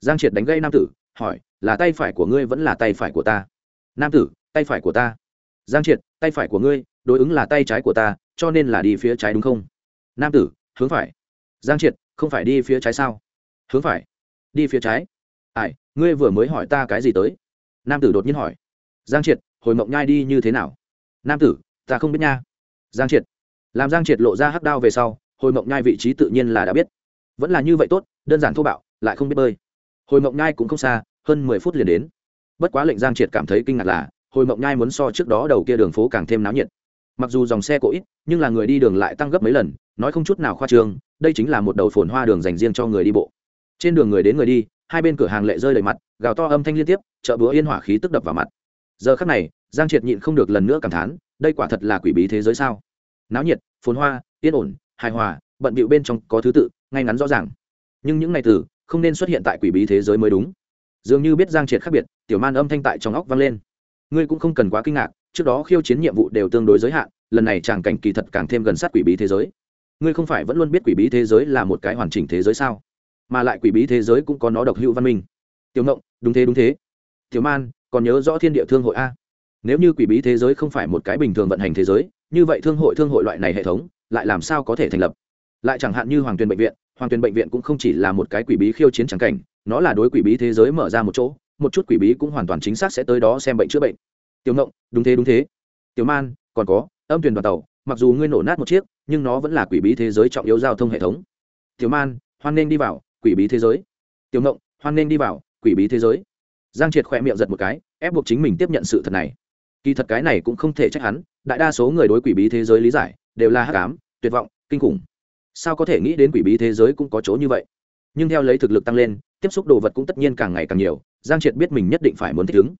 S1: Giang triệt đánh gây nam tử, hỏi, là tay phải của ngươi vẫn là tay phải của ta? Nam tử, tay phải của ta giang triệt, tay phải của ngươi, đối ứng là tay trái của ta, cho nên là đi phía trái đúng không? Nam tử, hướng phải. Giang triệt, không phải đi phía trái sao? Hướng phải. Đi phía trái. Ai, ngươi vừa mới hỏi ta cái gì tới? Nam tử đột nhiên hỏi. Giang triệt, hồi mộng nhai đi như thế nào? Nam tử, ta không biết nha. Giang triệt. Làm giang triệt lộ ra hắc đao về sau, hồi mộng nhai vị trí tự nhiên là đã biết. Vẫn là như vậy tốt, đơn giản thô bạo, lại không biết bơi. Hồi mộng nhai cũng không xa, hơn mười phút liền đến. Bất quá lệnh giang triệt cảm thấy kinh ngạc là hồi mộng nhai muốn so trước đó đầu kia đường phố càng thêm náo nhiệt. Mặc dù dòng xe cộ ít, nhưng là người đi đường lại tăng gấp mấy lần, nói không chút nào khoa trương, đây chính là một đầu phồn hoa đường dành riêng cho người đi bộ. Trên đường người đến người đi, hai bên cửa hàng lệ rơi đầy mặt, gào to âm thanh liên tiếp, chợ búa yên hỏa khí tức đập vào mặt. Giờ khắc này, giang triệt nhịn không được lần nữa cảm thán, đây quả thật là quỷ bí thế giới sao? Náo nhiệt, phồn hoa, yên ổn, hài hòa, bận bịu bên trong có thứ tự, ngay ngắn rõ ràng. Nhưng những ngày từ, không nên xuất hiện tại quỷ bí thế giới mới đúng. Dường như biết giang triệt khác biệt, tiểu man âm thanh tại trong óc vang lên ngươi cũng không cần quá kinh ngạc, trước đó khiêu chiến nhiệm vụ đều tương đối giới hạn, lần này tràng cảnh kỳ thật càng thêm gần sát quỷ bí thế giới. Ngươi không phải vẫn luôn biết quỷ bí thế giới là một cái hoàn chỉnh thế giới sao? Mà lại quỷ bí thế giới cũng có nó độc hữu văn minh. Tiểu ngộng, đúng thế đúng thế. Tiểu man, còn nhớ rõ thiên địa thương hội a? Nếu như quỷ bí thế giới không phải một cái bình thường vận hành thế giới, như vậy thương hội thương hội loại này hệ thống, lại làm sao có thể thành lập? Lại chẳng hạn như hoàng tuyền bệnh viện, hoàng tuyền bệnh viện cũng không chỉ là một cái quỷ bí khiêu chiến trắng cảnh, nó là đối quỷ bí thế giới mở ra một chỗ một chút quỷ bí cũng hoàn toàn chính xác sẽ tới đó xem bệnh chữa bệnh. Tiểu ngộng, đúng thế đúng thế. Tiểu man, còn có, âm tuyển đoàn tàu, mặc dù ngươi nổ nát một chiếc, nhưng nó vẫn là quỷ bí thế giới trọng yếu giao thông hệ thống. Tiểu man, hoan nên đi vào, quỷ bí thế giới. Tiểu ngộng, hoan nên đi vào, quỷ bí thế giới. Giang triệt khỏe miệng giật một cái, ép buộc chính mình tiếp nhận sự thật này. Kỳ thật cái này cũng không thể trách hắn, đại đa số người đối quỷ bí thế giới lý giải, đều là hắc ám, tuyệt vọng, kinh khủng. Sao có thể nghĩ đến quỷ bí thế giới cũng có chỗ như vậy? Nhưng theo lấy thực lực tăng lên, tiếp xúc đồ vật cũng tất nhiên càng ngày càng nhiều giang triệt biết mình nhất định phải muốn thích ứng.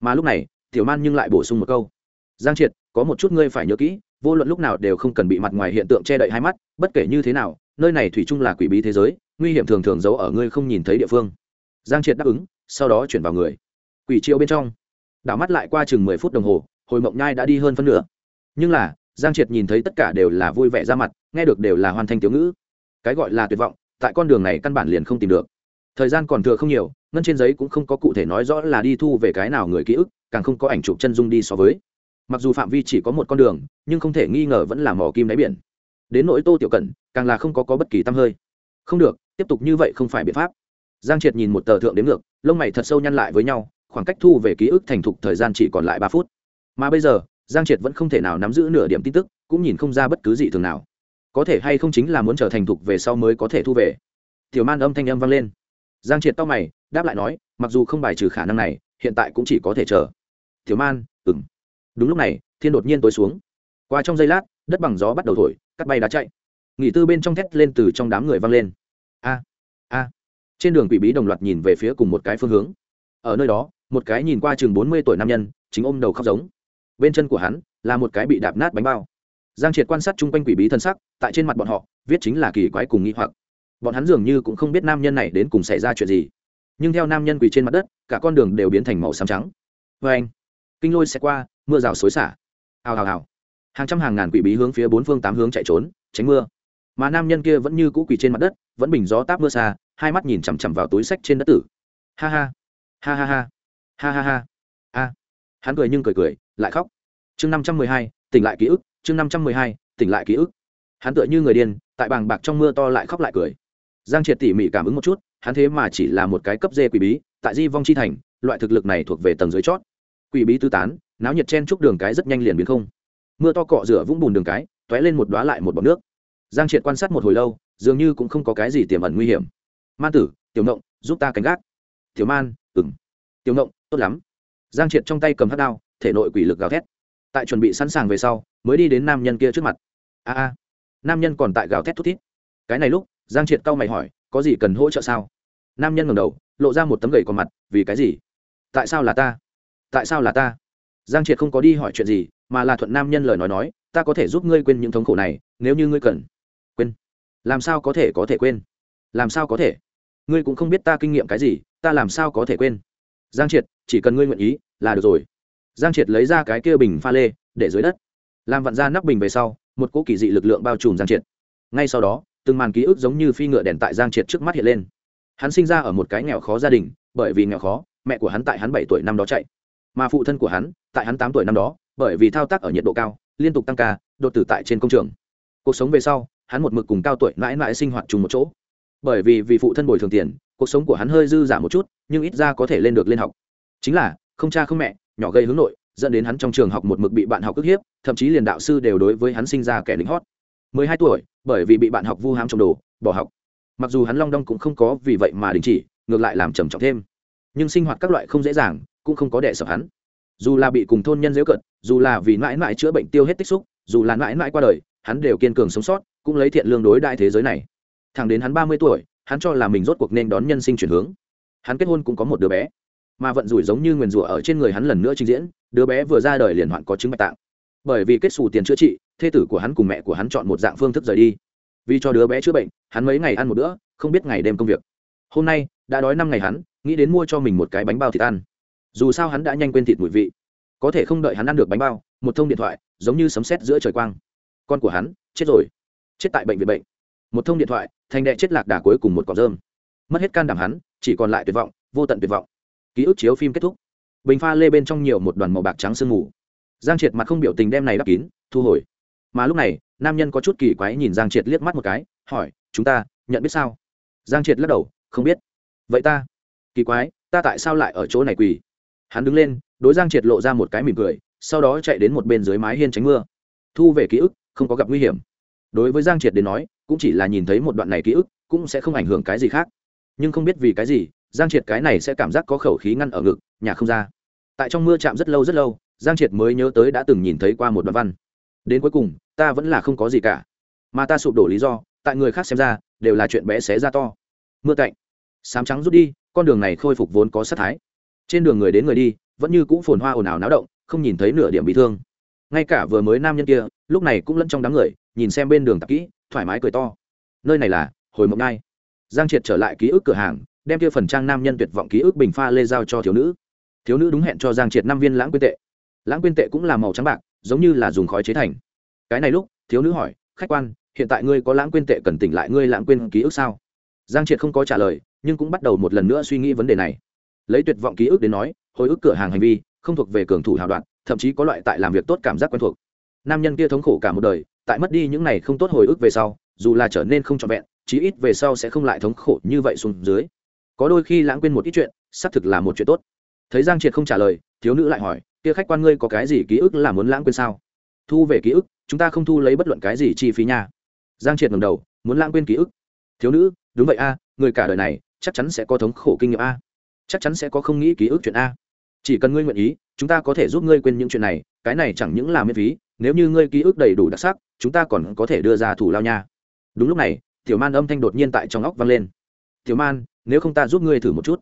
S1: Mà lúc này, tiểu man nhưng lại bổ sung một câu. Giang triệt, có một chút ngươi phải nhớ kỹ, vô luận lúc nào đều không cần bị mặt ngoài hiện tượng che đậy hai mắt, bất kể như thế nào, nơi này thủy chung là quỷ bí thế giới, nguy hiểm thường thường giấu ở ngươi không nhìn thấy địa phương. Giang triệt đáp ứng, sau đó chuyển vào người. Quỷ triệu bên trong. Đảo mắt lại qua chừng mười phút đồng hồ, hồi mộng nhai đã đi hơn phân nửa. Nhưng là, giang triệt nhìn thấy tất cả đều là vui vẻ ra mặt, nghe được đều là hoàn thành tiểu ngữ. Cái gọi là tuyệt vọng, tại con đường này căn bản liền không tìm được thời gian còn thừa không nhiều ngân trên giấy cũng không có cụ thể nói rõ là đi thu về cái nào người ký ức càng không có ảnh chụp chân dung đi so với. Mặc dù phạm vi chỉ có một con đường nhưng không thể nghi ngờ vẫn là mỏ kim đáy biển. Đến nỗi tô tiểu cẩn càng là không có, có bất kỳ tăm hơi. Không được tiếp tục như vậy không phải biện pháp. Giang triệt nhìn một tờ thượng đến ngược lông mày thật sâu nhăn lại với nhau khoảng cách thu về ký ức thành thục thời gian chỉ còn lại ba phút. Mà bây giờ giang triệt vẫn không thể nào nắm giữ nửa điểm tin tức cũng nhìn không ra bất cứ gì thường nào. Có thể hay không chính là muốn trở thành thục về sau mới có thể thu về. Tiểu man âm thanh âm vang lên giang triệt tao mày, đáp lại nói, mặc dù không bài trừ khả năng này, hiện tại cũng chỉ có thể chờ. Thiếu man ừng đúng lúc này, thiên đột nhiên tối xuống. Qua trong giây lát, đất bằng gió bắt đầu thổi cắt bay đá chạy. Nghỉ tư bên trong thét lên từ trong đám người vang lên. A a. Trên đường quỷ bí đồng loạt nhìn về phía cùng một cái phương hướng. Ở nơi đó, một cái nhìn qua chừng bốn mươi tuổi nam nhân, chính ôm đầu khóc giống. Bên chân của hắn, là một cái bị đạp nát bánh bao. Giang triệt quan sát chung quanh quỷ bí thân sắc, tại trên mặt bọn họ, viết chính là kỳ quái cùng nghĩ hoặc bọn hắn dường như cũng không biết nam nhân này đến cùng xảy ra chuyện gì. Nhưng theo nam nhân quỳ trên mặt đất, cả con đường đều biến thành màu xám trắng. Vê anh, kinh lôi xe qua, mưa rào xối xả. Hào hào hào. Hàng trăm hàng ngàn quỷ bí hướng phía bốn phương tám hướng chạy trốn, tránh mưa. Mà nam nhân kia vẫn như cũ quỳ trên mặt đất, vẫn bình gió táp mưa xa, hai mắt nhìn chằm chằm vào túi sách trên đất tử. Ha ha ha ha ha ha ha ha. A, hắn cười nhưng cười cười, lại khóc. Chương năm trăm mười hai, tỉnh lại ký ức, chương năm trăm mười hai, tỉnh lại ký ức. Hắn tựa như người điên, tại bàng bạc trong mưa to lại khóc lại cười giang triệt tỉ mỉ cảm ứng một chút, hắn thế mà chỉ là một cái cấp dê quỷ bí, tại di vong chi thành, loại thực lực này thuộc về tầng dưới chót. Quỷ bí tư tán, náo nhiệt chen chúc đường cái rất nhanh liền biến không. Mưa to cọ rửa vũng bùn đường cái t ó é lên một đoá lại một bọc nước. Giang triệt quan sát một hồi lâu, dường như cũng không có cái gì tiềm ẩn nguy hiểm. Man tử, tiểu ngộng, giúp ta cánh gác. Tiểu man ừng tiểu ngộng, tốt lắm. Giang triệt trong tay cầm hát đao, thể nội quỷ lực gào thét. Tại chuẩn bị sẵn sàng về sau, mới đi đến nam nhân kia trước mặt. A a. Nam nhân còn tại gào thét thút thít cái này lúc, giang triệt cau mày hỏi, có gì cần hỗ trợ sao? Nam nhân ngầm đầu, lộ ra một tấm gậy còn mặt, vì cái gì? Tại sao là ta? Tại sao là ta? Giang triệt không có đi hỏi chuyện gì, mà là thuận nam nhân lời nói nói, ta có thể giúp ngươi quên những thống khổ này, nếu như ngươi cần. Quên? Làm sao có thể có thể quên? Làm sao có thể? Ngươi cũng không biết ta kinh nghiệm cái gì, ta làm sao có thể quên? Giang triệt, chỉ cần ngươi nguyện ý, là được rồi. Giang triệt lấy ra cái kia bình pha lê, để dưới đất. Làm vặn ra nắp bình về sau, một cỗ kỳ dị lực lượng bao trùm giang triệt. Ngay sau đó từng màn ký ức giống như phi ngựa đèn tại giang triệt trước mắt hiện lên. Hắn sinh ra ở một cái nghèo khó gia đình, bởi vì nghèo khó, mẹ của hắn tại hắn bảy tuổi năm đó chạy. Mà phụ thân của hắn, tại hắn tám tuổi năm đó, bởi vì thao tác ở nhiệt độ cao, liên tục tăng ca, đột tử tại trên công trường. Cuộc sống về sau, hắn một mực cùng cao tuổi mãi mãi sinh hoạt chung một chỗ. Bởi vì vì phụ thân bồi thường tiền, cuộc sống của hắn hơi dư giả một chút, nhưng ít ra có thể lên được lên học. Chính là, không cha không mẹ, nhỏ gây hướng nội, dẫn đến hắn trong trường học một mực bị bạn học ức hiếp, thậm chí liền đạo sư đều đối với hắn sinh ra kẻ lính hót mười hai tuổi, bởi vì bị bạn học vu ham trong đồ, bỏ học. Mặc dù hắn long đong cũng không có vì vậy mà đình chỉ, ngược lại làm trầm trọng thêm. Nhưng sinh hoạt các loại không dễ dàng, cũng không có đẻ sợ hắn. Dù là bị cùng thôn nhân dễu cận, dù là vì mãi mãi chữa bệnh tiêu hết tích xúc, dù là mãi mãi qua đời, hắn đều kiên cường sống sót, cũng lấy thiện lương đối đại thế giới này. Thẳng đến hắn ba mươi tuổi, hắn cho là mình rốt cuộc nên đón nhân sinh chuyển hướng. Hắn kết hôn cũng có một đứa bé, mà vận rủi giống như nguyền rủa ở trên người hắn lần nữa trình diễn, đứa bé vừa ra đời liền hoạn có chứng bạch tạng. Bởi vì kết xù tiền chữa trị thê tử của hắn cùng mẹ của hắn chọn một dạng phương thức rời đi. Vì cho đứa bé chữa bệnh, hắn mấy ngày ăn một bữa, không biết ngày đêm công việc. Hôm nay, đã đói năm ngày hắn, nghĩ đến mua cho mình một cái bánh bao thịt ăn. Dù sao hắn đã nhanh quên thịt mùi vị. Có thể không đợi hắn ăn được bánh bao, một thông điện thoại, giống như sấm sét giữa trời quang. Con của hắn, chết rồi. Chết tại bệnh viện bệnh. Một thông điện thoại, thành đệ chết lạc đà cuối cùng một cỏ rơm. Mất hết can đảm hắn, chỉ còn lại tuyệt vọng, vô tận tuyệt vọng. Ký ức chiếu phim kết thúc. Bình pha lê bên trong nhiều một đoàn màu bạc trắng sương mù. Giang triệt mặt không biểu tình đem này đắp kín, thu hồi mà lúc này, nam nhân có chút kỳ quái nhìn giang triệt liếc mắt một cái, hỏi, chúng ta nhận biết sao? Giang triệt lắc đầu, không biết. Vậy ta? Kỳ quái, ta tại sao lại ở chỗ này quỳ? Hắn đứng lên, đối giang triệt lộ ra một cái mỉm cười, sau đó chạy đến một bên dưới mái hiên tránh mưa. Thu về ký ức, không có gặp nguy hiểm. Đối với giang triệt đến nói, cũng chỉ là nhìn thấy một đoạn này ký ức, cũng sẽ không ảnh hưởng cái gì khác. Nhưng không biết vì cái gì, giang triệt cái này sẽ cảm giác có khẩu khí ngăn ở ngực, nhà không ra. Tại trong mưa chạm rất lâu rất lâu, giang triệt mới nhớ tới đã từng nhìn thấy qua một đoạn văn đến cuối cùng, ta vẫn là không có gì cả. Mà ta sụp đổ lý do, tại người khác xem ra, đều là chuyện bé xé ra to. Mưa cạnh sám trắng rút đi, con đường này khôi phục vốn có sát thái. Trên đường người đến người đi, vẫn như cũ phồn hoa ồn ào náo động, không nhìn thấy nửa điểm bị thương. Ngay cả vừa mới nam nhân kia, lúc này cũng lẫn trong đám người, nhìn xem bên đường tạp kỹ, thoải mái cười to. Nơi này là hồi mộng ngai. Giang triệt trở lại ký ức cửa hàng, đem kia phần trang nam nhân tuyệt vọng ký ức bình pha lê giao cho thiếu nữ. Thiếu nữ đúng hẹn cho giang triệt năm viên lãng quyên tệ. Lãng quyên tệ cũng là màu trắng bạc giống như là dùng khói chế thành. Cái này lúc, thiếu nữ hỏi, khách quan, hiện tại ngươi có lãng quên tệ cần tỉnh lại ngươi lãng quên ký ức sao? Giang triệt không có trả lời, nhưng cũng bắt đầu một lần nữa suy nghĩ vấn đề này. Lấy tuyệt vọng ký ức đến nói, hồi ức cửa hàng hành vi, không thuộc về cường thủ hào đoạn, thậm chí có loại tại làm việc tốt cảm giác quen thuộc. Nam nhân kia thống khổ cả một đời, tại mất đi những này không tốt hồi ức về sau, dù là trở nên không trọn vẹn, chí ít về sau sẽ không lại thống khổ như vậy xuống dưới. Có đôi khi lãng quên một ít chuyện, xác thực là một chuyện tốt. Thấy giang triệt không trả lời, thiếu nữ lại hỏi kia khách quan ngươi có cái gì ký ức là muốn lãng quên sao? Thu về ký ức, chúng ta không thu lấy bất luận cái gì chi phí nha. Giang triệt ngầm đầu, muốn lãng quên ký ức. Thiếu nữ, đúng vậy a, người cả đời này, chắc chắn sẽ có thống khổ kinh nghiệm a. Chắc chắn sẽ có không nghĩ ký ức chuyện a. Chỉ cần ngươi nguyện ý, chúng ta có thể giúp ngươi quên những chuyện này, cái này chẳng những là miễn phí, nếu như ngươi ký ức đầy đủ đặc sắc, chúng ta còn có thể đưa ra thủ lao nha. Đúng lúc này, tiểu man âm thanh đột nhiên tại trong óc vang lên. Tiểu man, nếu không ta giúp ngươi thử một chút.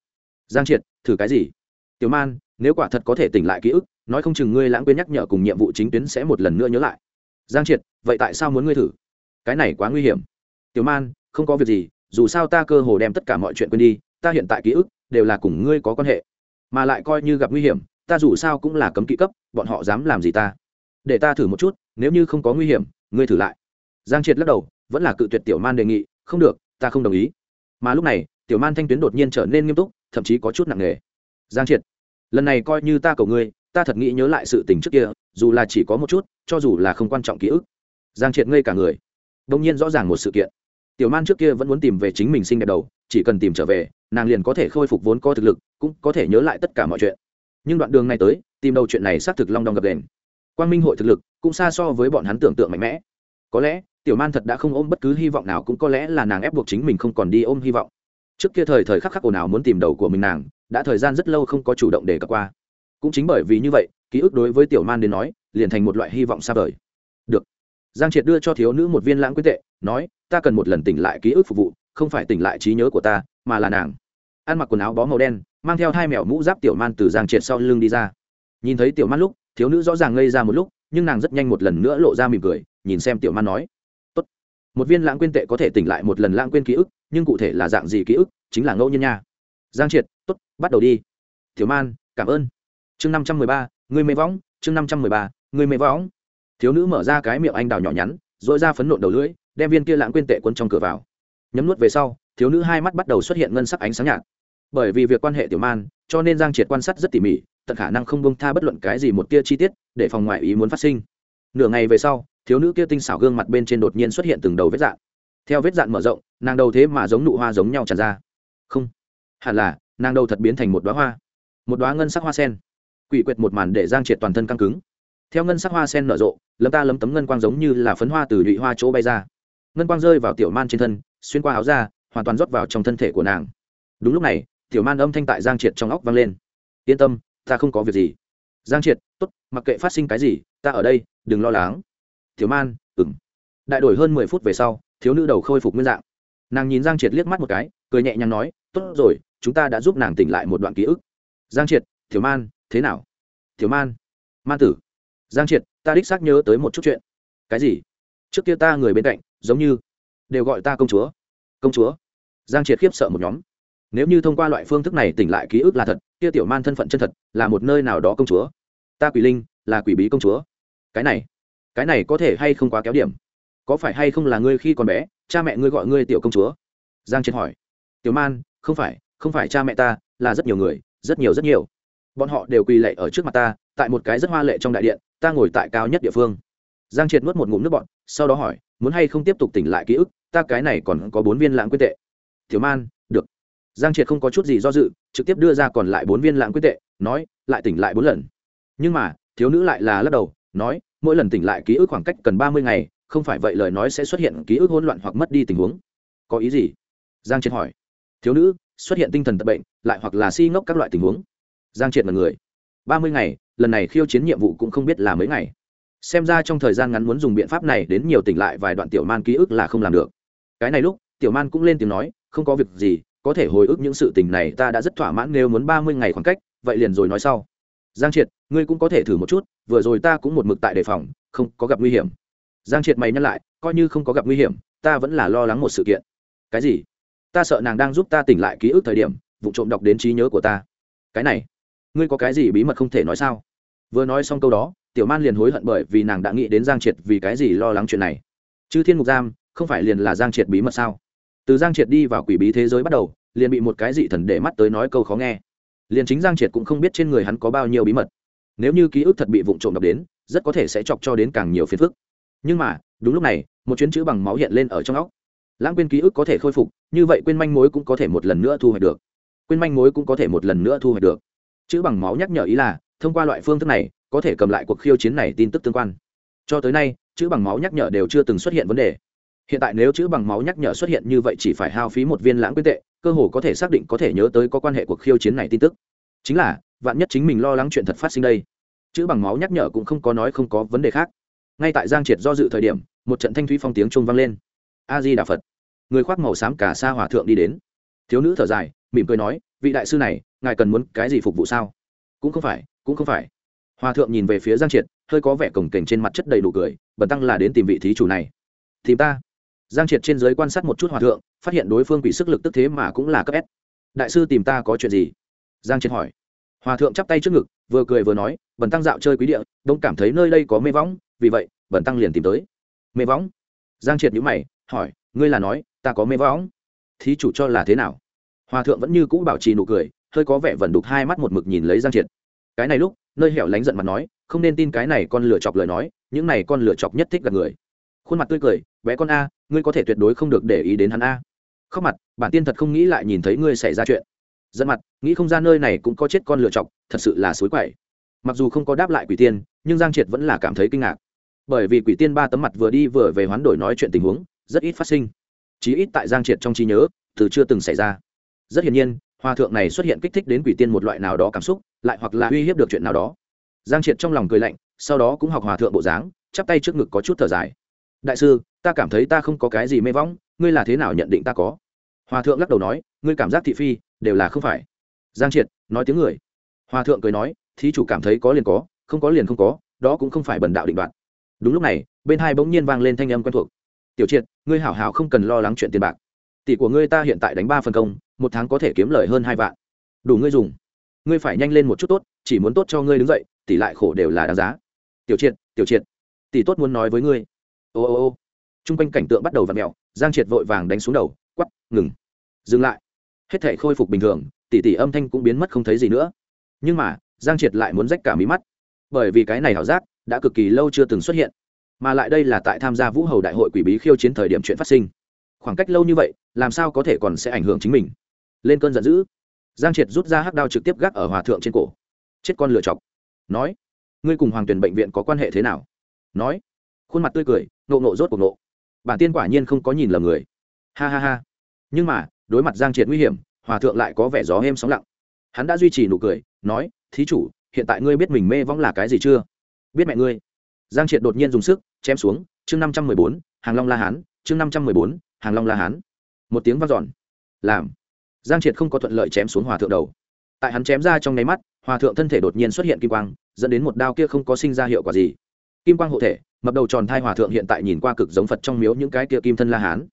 S1: Giang triệt, thử cái gì? Tiểu man, nếu quả thật có thể tỉnh lại ký ức nói không chừng ngươi lãng quên nhắc nhở cùng nhiệm vụ chính tuyến sẽ một lần nữa nhớ lại. Giang triệt, vậy tại sao muốn ngươi thử? Cái này quá nguy hiểm. Tiểu man, không có việc gì, dù sao ta cơ hồ đem tất cả mọi chuyện quên đi, ta hiện tại ký ức đều là cùng ngươi có quan hệ. Mà lại coi như gặp nguy hiểm, ta dù sao cũng là cấm kỵ cấp, bọn họ dám làm gì ta? Để ta thử một chút, nếu như không có nguy hiểm, ngươi thử lại. Giang triệt lắc đầu, vẫn là cự tuyệt tiểu man đề nghị, không được, ta không đồng ý. Mà lúc này, tiểu man thanh tuyến đột nhiên trở nên nghiêm túc, thậm chí có chút nặng nề. Giang triệt, lần này coi như ta cầu ngươi ta thật nghĩ nhớ lại sự tình trước kia, dù là chỉ có một chút, cho dù là không quan trọng ký ức. Giang triệt ngây cả người. Đông nhiên rõ ràng một sự kiện. Tiểu man trước kia vẫn muốn tìm về chính mình sinh đẹp đầu, chỉ cần tìm trở về, nàng liền có thể khôi phục vốn có thực lực, cũng có thể nhớ lại tất cả mọi chuyện. Nhưng đoạn đường này tới, tìm đầu chuyện này xác thực long đong gập đền quang minh hội thực lực, cũng xa so với bọn hắn tưởng tượng mạnh mẽ. Có lẽ, tiểu man thật đã không ôm bất cứ hy vọng nào, cũng có lẽ là nàng ép buộc chính mình không còn đi ôm hy vọng. Trước kia thời thời khắc khắc ồn ào muốn tìm đầu của mình nàng, đã thời gian rất lâu không có chủ động để cập qua cũng chính bởi vì như vậy, ký ức đối với tiểu man đến nói, liền thành một loại hy vọng xa vời. Được. Giang triệt đưa cho thiếu nữ một viên lãng quyết tệ, nói, ta cần một lần tỉnh lại ký ức phục vụ, không phải tỉnh lại trí nhớ của ta, mà là nàng. Ăn mặc quần áo bó màu đen, mang theo hai mèo mũ giáp tiểu man từ giang triệt sau lưng đi ra. Nhìn thấy tiểu man lúc, thiếu nữ rõ ràng ngây ra một lúc, nhưng nàng rất nhanh một lần nữa lộ ra mỉm cười, nhìn xem tiểu man nói, Tốt. một viên lãng quên tệ có thể tỉnh lại một lần lãng quên ký ức, nhưng cụ thể là dạng gì ký ức, chính là ngẫu nhiên nha. Giang triệt, tốt, bắt đầu đi. Tiểu man, cảm ơn chương năm trăm mười ba người mê võng, chương năm trăm mười ba người mê võng. Thiếu nữ mở ra cái miệng anh đào nhỏ nhắn dội ra phấn nộn đầu lưỡi, đem viên kia lãng quên tệ quân trong cửa vào. Nhấm nuốt về sau, thiếu nữ hai mắt bắt đầu xuất hiện ngân sắc ánh sáng nhạt. Bởi vì việc quan hệ tiểu man, cho nên giang triệt quan sát rất tỉ mỉ, tận khả năng không bông tha bất luận cái gì một tia chi tiết, để phòng ngoại ý muốn phát sinh. Nửa ngày về sau, thiếu nữ kia tinh xảo gương mặt bên trên đột nhiên xuất hiện từng đầu vết dạn. Theo vết dạn mở rộng, nàng đầu thế mà giống nụ hoa giống nhau tràn ra. Không, hẳn là, nàng đầu thật biến thành một đoá hoa. Một đoá ngân sắc hoa sen quỷ quyệt một màn để giang triệt toàn thân căng cứng. Theo ngân sắc hoa sen nở rộ, lấm ta lấm tấm ngân quang giống như là phấn hoa từ nhụy hoa chỗ bay ra. Ngân quang rơi vào tiểu man trên thân, xuyên qua áo ra hoàn toàn rót vào trong thân thể của nàng. Đúng lúc này, tiểu man âm thanh tại giang triệt trong óc vang lên. Yên tâm, ta không có việc gì. Giang triệt t ố t mặc kệ phát sinh cái gì, ta ở đây, đừng lo lắng. Tiểu man ừng đại đổi hơn mười phút về sau, thiếu nữ đầu khôi phục nguyên dạng. Nàng nhìn giang triệt liếc mắt một cái, cười nhẹ nhàng nói, tốt rồi, chúng ta đã giúp nàng tỉnh lại một đoạn ký ức. Giang triệt, tiểu man thế nào? Tiểu man. Man tử. Giang triệt, ta đích xác nhớ tới một chút chuyện. Cái gì? Trước kia ta người bên cạnh, giống như đều gọi ta công chúa. Công chúa? Giang triệt khiếp sợ một nhóm. Nếu như thông qua loại phương thức này tỉnh lại ký ức là thật, kia tiểu man thân phận chân thật, là một nơi nào đó công chúa? Ta quỷ linh, là quỷ bí công chúa. Cái này cái này có thể hay không quá kéo điểm? Có phải hay không là ngươi khi còn bé, cha mẹ ngươi gọi ngươi tiểu công chúa? Giang triệt hỏi. Tiểu man, không phải không phải cha mẹ ta, là rất nhiều người, rất nhiều rất nhiều bọn họ đều quỳ lệ ở trước mặt ta, tại một cái rất hoa lệ trong đại điện, ta ngồi tại cao nhất địa phương. Giang triệt nuốt một ngụm nước bọn sau đó hỏi, muốn hay không tiếp tục tỉnh lại ký ức, ta cái này còn có bốn viên lãng quyết tệ. Thiếu man, được. Giang triệt không có chút gì do dự, trực tiếp đưa ra còn lại bốn viên lãng quyết tệ, nói, lại tỉnh lại bốn lần. Nhưng mà, thiếu nữ lại là lắc đầu, nói, mỗi lần tỉnh lại ký ức khoảng cách cần ba mươi ngày, không phải vậy lời nói sẽ xuất hiện ký ức hỗn loạn hoặc mất đi tình huống. Có ý gì? Giang triệt hỏi. Thiếu nữ, xuất hiện tinh thần tật bệnh, lại hoặc là si ngốc các loại tình huống giang triệt mật người. Ba mươi ngày, lần này khiêu chiến nhiệm vụ cũng không biết là mấy ngày. Xem ra trong thời gian ngắn muốn dùng biện pháp này đến nhiều tỉnh lại vài đoạn tiểu man ký ức là không làm được. Cái này lúc, tiểu man cũng lên tiếng nói, không có việc gì, có thể hồi ức những sự tình này ta đã rất thỏa mãn nếu muốn ba mươi ngày khoảng cách, vậy liền rồi nói sau. Giang triệt, ngươi cũng có thể thử một chút, vừa rồi ta cũng một mực tại đề phòng, không có gặp nguy hiểm. Giang triệt mày nhắc lại, coi như không có gặp nguy hiểm, ta vẫn là lo lắng một sự kiện. Cái gì? Ta sợ nàng đang giúp ta tỉnh lại ký ức thời điểm, vụ trộm đọc đến trí nhớ của ta. Cái này? Ngươi có cái gì bí mật không thể nói sao? Vừa nói xong câu đó, tiểu man liền hối hận bởi vì nàng đã nghĩ đến giang triệt vì cái gì lo lắng chuyện này. Chứ thiên mục giam, không phải liền là giang triệt bí mật sao? Từ giang triệt đi vào quỷ bí thế giới bắt đầu, liền bị một cái dị thần để mắt tới nói câu khó nghe. Liền chính giang triệt cũng không biết trên người hắn có bao nhiêu bí mật. Nếu như ký ức thật bị vụng trộm đập đến, rất có thể sẽ chọc cho đến càng nhiều phiền phức. Nhưng mà, đúng lúc này, một chuyến chữ bằng máu hiện lên ở trong óc. Lãng quên ký ức có thể khôi phục, như vậy quên manh mối cũng có thể một lần nữa thu hoạch được. Quên manh mối cũng có thể một lần nữa thu hoạch được chữ bằng máu nhắc nhở ý là, thông qua loại phương thức này, có thể cầm lại cuộc khiêu chiến này tin tức tương quan. Cho tới nay, chữ bằng máu nhắc nhở đều chưa từng xuất hiện vấn đề. Hiện tại nếu chữ bằng máu nhắc nhở xuất hiện như vậy chỉ phải hao phí một viên lãng quyết tệ, cơ hồ có thể xác định có thể nhớ tới có quan hệ cuộc khiêu chiến này tin tức. Chính là, vạn nhất chính mình lo lắng chuyện thật phát sinh đây, chữ bằng máu nhắc nhở cũng không có nói không có vấn đề khác. Ngay tại giang triệt do dự thời điểm, một trận thanh thúy phong tiếng trung vang lên. A di đà phật. Người khoác màu xám cả sa hòa thượng đi đến. Thiếu nữ thở dài, mỉm cười nói, vị đại sư này ngài cần muốn cái gì phục vụ sao? Cũng không phải, cũng không phải. Hòa thượng nhìn về phía giang triệt, hơi có vẻ cổng kềnh trên mặt chất đầy đủ cười, bần tăng là đến tìm vị thí chủ này. Tìm ta? Giang triệt trên giới quan sát một chút hòa thượng, phát hiện đối phương bị sức lực tức thế mà cũng là cấp s. Đại sư tìm ta có chuyện gì? Giang triệt hỏi. Hòa thượng chắp tay trước ngực, vừa cười vừa nói, bần tăng dạo chơi quý địa, đông cảm thấy nơi đây có mê võng, vì vậy, bần tăng liền tìm tới. Mê võng? Giang triệt nhữ mày, hỏi, ngươi là nói, ta có mê võng? Thí chủ cho là thế nào? Hòa thượng vẫn như cũ bảo trì nụ cười hơi có vẻ vẩn đục hai mắt một mực nhìn lấy giang triệt. Cái này lúc, nơi hẻo lánh giận mặt nói, không nên tin cái này con lửa chọc lời nói, những này con lửa chọc nhất thích gặp người. Khuôn mặt tươi cười, bé con a, ngươi có thể tuyệt đối không được để ý đến hắn a. Khóc mặt, bản tiên thật không nghĩ lại nhìn thấy ngươi xảy ra chuyện. Giận mặt, nghĩ không ra nơi này cũng có chết con lửa chọc, thật sự là suối quậy. Mặc dù không có đáp lại quỷ tiên, nhưng giang triệt vẫn là cảm thấy kinh ngạc. Bởi vì quỷ tiên ba tấm mặt vừa đi vừa về hoán đổi nói chuyện tình huống, rất ít phát sinh. Chí ít tại giang triệt trong trí nhớ, từ chưa từng xảy ra. Rất hiển nhiên hòa thượng này xuất hiện kích thích đến quỷ tiên một loại nào đó cảm xúc, lại hoặc là uy hiếp được chuyện nào đó. Giang triệt trong lòng cười lạnh, sau đó cũng học hòa thượng bộ dáng, chắp tay trước ngực có chút thở dài. Đại sư, ta cảm thấy ta không có cái gì mê võng ngươi là thế nào nhận định ta có? Hòa thượng lắc đầu nói, ngươi cảm giác thị phi, đều là không phải. Giang triệt nói tiếng người. Hòa thượng cười nói, thí chủ cảm thấy có liền có, không có liền không có, đó cũng không phải bần đạo định đoạt. Đúng lúc này, bên hai bỗng nhiên vang lên thanh âm quen thuộc. Tiểu triệt, ngươi hảo hảo không cần lo lắng chuyện tiền bạc tỷ của ngươi ta hiện tại đánh ba phần công, một tháng có thể kiếm lời hơn hai vạn. Đủ ngươi dùng. Ngươi phải nhanh lên một chút tốt, chỉ muốn tốt cho ngươi đứng dậy, tỷ lại khổ đều là đáng giá. Tiểu triệt tiểu triệt, tỷ tốt muốn nói với ngươi. Ô ô ô. T r u n g quanh cảnh tượng bắt đầu v ặ mẹo giang triệt vội vàng đánh xuống đầu quắp ngừng. Dừng lại. Hết thể khôi phục bình thường, tỷ tỷ âm thanh cũng biến mất không thấy gì nữa. Nhưng mà, giang triệt lại muốn rách cả mí mắt. Bởi vì cái này ảo giác đã cực kỳ lâu chưa từng xuất hiện. Mà lại đây là tại tham gia vũ hầu đại hội quỷ bí khiêu chiến thời điểm chuyện phát sinh khoảng cách lâu như vậy, làm sao có thể còn sẽ ảnh hưởng chính mình? Lên cơn giận dữ. Giang triệt rút ra hắc đao trực tiếp gác ở hòa thượng trên cổ. Chết con lựa chọc. Nói, ngươi cùng hoàng tuyển bệnh viện có quan hệ thế nào? Nói, khuôn mặt tươi cười, nộ nộ rốt cuộc nộ. Bản tiên quả nhiên không có nhìn lầm người. Ha ha ha. Nhưng mà, đối mặt giang triệt nguy hiểm, hòa thượng lại có vẻ gió êm sóng lặng. Hắn đã duy trì nụ cười, nói, thí chủ, hiện tại ngươi biết mình mê võng là cái gì chưa? Biết mẹ ngươi. Giang triệt đột nhiên dùng sức, chém xuống, chương năm trăm mười bốn, hàng long la hán, chương năm trăm mười bốn hàng long la hán. Một tiếng vang dọn. Làm. Giang triệt không có thuận lợi chém xuống hòa thượng đầu. Tại hắn chém ra trong nháy mắt, hòa thượng thân thể đột nhiên xuất hiện kim quang, dẫn đến một đao kia không có sinh ra hiệu quả gì. Kim quang hộ thể, mập đầu tròn thai hòa thượng hiện tại nhìn qua cực giống phật trong miếu những cái kia kim thân la hán.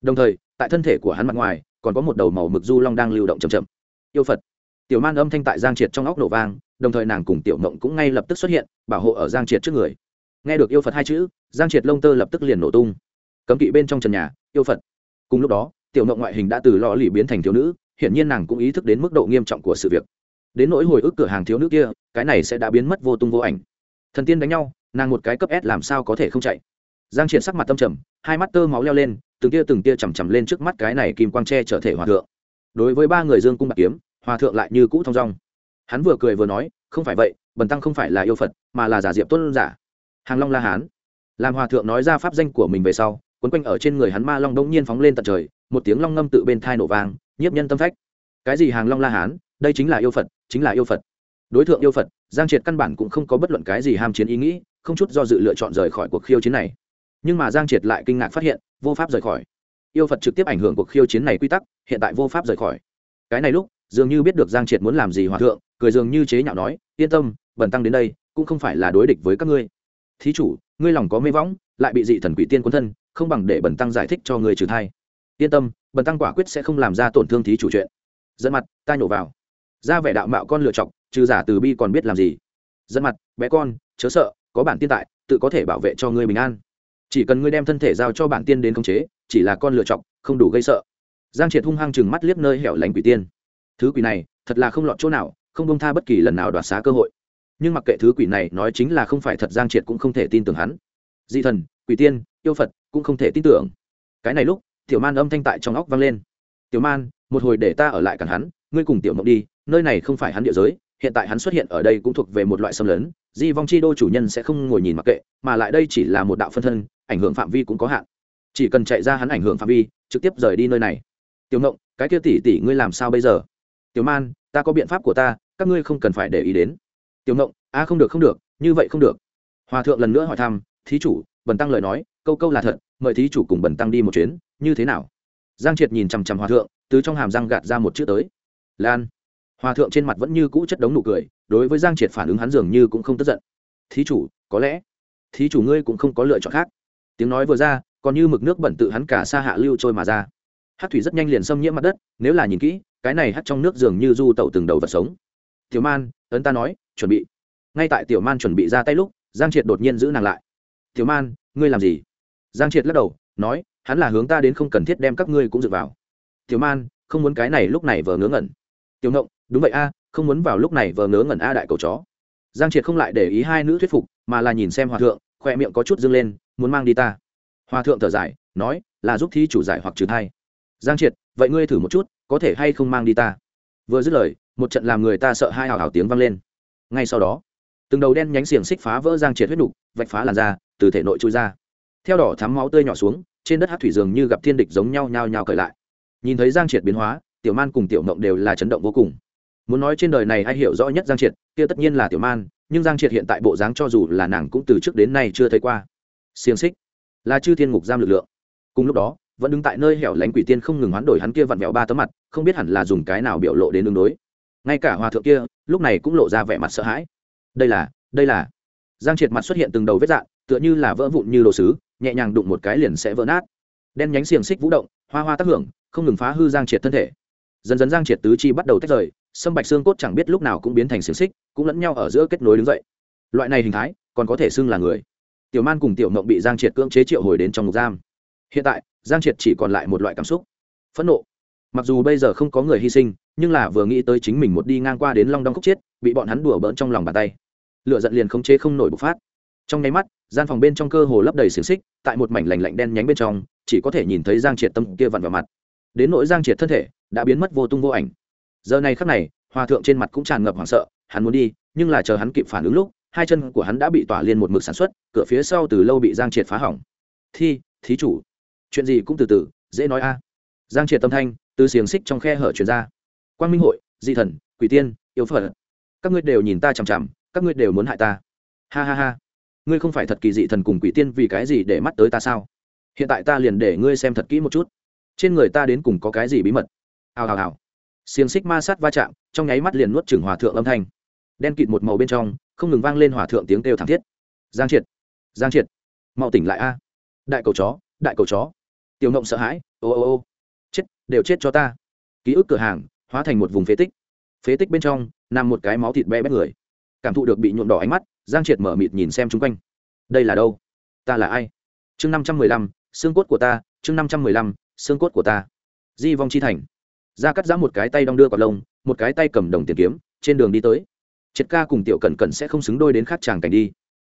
S1: Đồng thời, tại thân thể của hắn mặt ngoài, còn có một đầu màu mực du long đang lưu động chậm chậm. Yêu phật. Tiểu man âm thanh tại giang triệt trong óc nổ vang, đồng thời nàng cùng tiểu mộng cũng ngay lập tức xuất hiện, bảo hộ ở giang triệt trước người. Nghe được yêu phật hai chữ, giang triệt lông tơ lập tức liền nổ tung cấm kỵ bên trong trần nhà, yêu phật. Cùng lúc đó, tiểu mộng ngoại hình đã từ lò lì biến thành thiếu nữ, hiển nhiên nàng cũng ý thức đến mức độ nghiêm trọng của sự việc. Đến nỗi hồi ức cửa hàng thiếu nữ kia, cái này sẽ đã biến mất vô tung vô ảnh. Thần tiên đánh nhau, nàng một cái cấp s làm sao có thể không chạy? Giang triển sắc mặt tâm trầm, hai mắt tơ máu leo lên, từng tia từng tia chằm chằm lên trước mắt cái này kim quang tre trở thể hòa thượng. Đối với ba người dương cung bạc kiếm, hòa thượng lại như cũ thong dong. Hắn vừa cười vừa nói, không phải vậy, bần tăng không phải là yêu phật, mà là giả diệp tuân giả. Hàng long la hán. Làm hòa thượng nói ra pháp danh của mình về sau quấn quanh ở trên người hắn ma long đông nhiên phóng lên tận trời, một tiếng long ngâm tự bên thai nổ vang, nhiếp nhân tâm phách. Cái gì hàng long la hán, đây chính là yêu phật, chính là yêu phật. Đối tượng yêu phật, giang triệt căn bản cũng không có bất luận cái gì ham chiến ý nghĩ, không chút do dự lựa chọn rời khỏi cuộc khiêu chiến này. Nhưng mà giang triệt lại kinh ngạc phát hiện, vô pháp rời khỏi. Yêu phật trực tiếp ảnh hưởng cuộc khiêu chiến này quy tắc, hiện tại vô pháp rời khỏi. Cái này lúc, dường như biết được giang triệt muốn làm gì hòa thượng, cười dường như chế nhạo nói, yên tâm, bần tăng đến đây, cũng không phải là đối địch với các ngươi. Thí chủ, ngươi lòng có mê võng, lại bị dị thần quỷ tiên quân thân không bằng để bần tăng giải thích cho người trừ thai. Yên tâm, bần tăng quả quyết sẽ không làm ra tổn thương thí chủ chuyện. Dẫn mặt, ta nhổ vào. Ra vẻ đạo mạo con lựa chọc, trừ giả từ bi còn biết làm gì. Dẫn mặt, bé con, chớ sợ, có bản tiên tại, tự có thể bảo vệ cho ngươi bình an. Chỉ cần ngươi đem thân thể giao cho bản tiên đến khống chế, chỉ là con lựa chọc, không đủ gây sợ. Giang triệt hung hăng chừng mắt liếc nơi hẻo lánh quỷ tiên. Thứ quỷ này, thật là không lọt chỗ nào, không bông tha bất kỳ lần nào đoạt xá cơ hội. Nhưng mặc kệ thứ quỷ này nói chính là không phải thật, giang triệt cũng không thể tin tưởng hắn. Dị thần quỷ tiên, yêu phật cũng không thể tin tưởng. Cái này lúc, tiểu man âm thanh tại trong óc vang lên. Tiểu man, một hồi để ta ở lại cản hắn, ngươi cùng tiểu mộng đi, nơi này không phải hắn địa giới, hiện tại hắn xuất hiện ở đây cũng thuộc về một loại xâm lấn, di vong chi đô chủ nhân sẽ không ngồi nhìn mặc kệ, mà lại đây chỉ là một đạo phân thân, ảnh hưởng phạm vi cũng có hạn. Chỉ cần chạy ra hắn ảnh hưởng phạm vi, trực tiếp rời đi nơi này. Tiểu mộng, cái kia tỷ tỷ ngươi làm sao bây giờ? Tiểu man, ta có biện pháp của ta, các ngươi không cần phải để ý đến. Tiểu mộng a không được không được, như vậy không được. Hòa thượng lần nữa hỏi thăm, thí chủ bần tăng lời nói, câu câu là thật, mời thí chủ cùng bần tăng đi một chuyến, như thế nào? Giang triệt nhìn chằm chằm hòa thượng, từ trong hàm răng gạt ra một chữ tới. Lan. Hòa thượng trên mặt vẫn như cũ chất đống nụ cười, đối với giang triệt phản ứng hắn dường như cũng không tức giận. Thí chủ, có lẽ thí chủ ngươi cũng không có lựa chọn khác. Tiếng nói vừa ra, còn như mực nước bẩn tự hắn cả xa hạ lưu trôi mà ra. Hát thủy rất nhanh liền xâm nhiễm mặt đất, nếu là nhìn kỹ, cái này hát trong nước dường như du tẩu từng đầu vật sống. Tiểu man, ấn ta nói, chuẩn bị. Ngay tại tiểu man chuẩn bị ra tay lúc, giang triệt đột nhiên giữ nàng lại tiểu man, ngươi làm gì? Giang triệt lắc đầu, nói, hắn là hướng ta đến không cần thiết đem các ngươi cũng dựa vào. Tiểu man, không muốn cái này lúc này vờ ngớ ngẩn. Tiểu ngộng, đúng vậy a, không muốn vào lúc này vờ ngớ ngẩn a đại cầu chó. Giang triệt không lại để ý hai nữ thuyết phục, mà là nhìn xem hòa thượng, khoe miệng có chút dâng lên, muốn mang đi ta. Hòa thượng thở dài, nói, là giúp thi chủ giải hoặc trừ thai. Giang triệt, vậy ngươi thử một chút, có thể hay không mang đi ta? Vừa dứt lời, một trận làm người ta sợ hai hào hào tiếng vang lên. Ngay sau đó, từng đầu đen nhánh xiềng xích phá vỡ giang triệt huyết đục vạch phá làn da từ thể nội trôi ra. Theo đỏ thắm máu tươi nhỏ xuống, trên đất hát thủy dường như gặp thiên địch giống nhau nhao nhao cởi lại. Nhìn thấy giang triệt biến hóa, tiểu man cùng tiểu mộng đều là chấn động vô cùng. Muốn nói trên đời này ai hiểu rõ nhất giang triệt, kia tất nhiên là tiểu man, nhưng giang triệt hiện tại bộ dáng cho dù là nàng cũng từ trước đến nay chưa thấy qua. Xiềng xích, là chư thiên ngục giam lực lượng. Cùng lúc đó, vẫn đứng tại nơi hẻo lánh quỷ tiên không ngừng hoán đổi hắn kia vặn vẹo ba tấm mặt, không biết hẳn là dùng cái nào biểu lộ đến đường đối. Ngay cả hòa thượng kia, lúc này cũng lộ ra vẻ mặt sợ hãi. Đây là đây là. Giang triệt mặt xuất hiện từng đầu vết dạn tựa như là vỡ vụn như đồ sứ, nhẹ nhàng đụng một cái liền sẽ vỡ nát. Đen nhánh xiềng xích vũ động, hoa hoa tác hưởng, không ngừng phá hư giang triệt thân thể. Dần dần giang triệt tứ chi bắt đầu tách rời, sâm bạch xương cốt chẳng biết lúc nào cũng biến thành xiềng xích, cũng lẫn nhau ở giữa kết nối đứng dậy. Loại này hình thái, còn có thể xưng là người. Tiểu man cùng tiểu mộng bị giang triệt cưỡng chế triệu hồi đến trong ngục giam. Hiện tại, giang triệt chỉ còn lại một loại cảm xúc. Phẫn nộ. Mặc dù bây giờ không có người hy sinh, nhưng là vừa nghĩ tới chính mình một đi ngang qua đến long đong khúc chiết bị bọn hắn đùa bỡn trong lòng bàn tay. Lựa giận liền khống chế không nổi bộc phát. Trong nháy mắt gian phòng bên trong cơ hồ lấp đầy xiềng xích, tại một mảnh lành lạnh đen nhánh bên trong, chỉ có thể nhìn thấy giang triệt tâm kia vặn vào mặt. Đến nỗi giang triệt thân thể, đã biến mất vô tung vô ảnh. Giờ này khắc này, hòa thượng trên mặt cũng tràn ngập hoảng sợ, hắn muốn đi, nhưng là chờ hắn kịp phản ứng lúc, hai chân của hắn đã bị tỏa liên một mực sản xuất, cửa phía sau từ lâu bị giang triệt phá hỏng. Thi, thí chủ, chuyện gì cũng từ từ, dễ nói a. Giang triệt tâm thanh, từ xiềng xích trong khe hở chuyển ra. Quang minh hội di thần, quỷ tiên, yêu phật, các ngươi đều nhìn ta chằm chằm, các ngươi đều muốn hại ta. Ha ha ha ngươi không phải thật kỳ dị thần cùng quỷ tiên vì cái gì để mắt tới ta sao? Hiện tại ta liền để ngươi xem thật kỹ một chút. Trên người ta đến cùng có cái gì bí mật? Hào hào hào. Xiềng xích ma sát va chạm, trong nháy mắt liền nuốt chừng hòa thượng âm thanh. Đen kịt một màu bên trong, không ngừng vang lên hòa thượng tiếng kêu thảm thiết. Giang triệt giang triệt. Mau tỉnh lại a. Đại cầu chó, đại cầu chó. Tiểu ngộng sợ hãi, ô ô ô. Chết, đều chết cho ta. Ký ức cửa hàng, hóa thành một vùng phế tích. Phế tích bên trong, nằm một cái máu thịt be bét người cảm thụ được bị nhuộm đỏ ánh mắt, giang triệt mở mịt nhìn xem chung quanh. Đây là đâu? Ta là ai? Chương năm trăm mười lăm, xương cốt của ta, chương năm trăm mười lăm, xương cốt của ta. Di vong chi thành. Ra cắt giã một cái tay đong đưa cọc lông, một cái tay cầm đồng tiền kiếm, trên đường đi tới. Triệt ca cùng tiểu cẩn cẩn sẽ không xứng đôi đến khác chàng cảnh đi.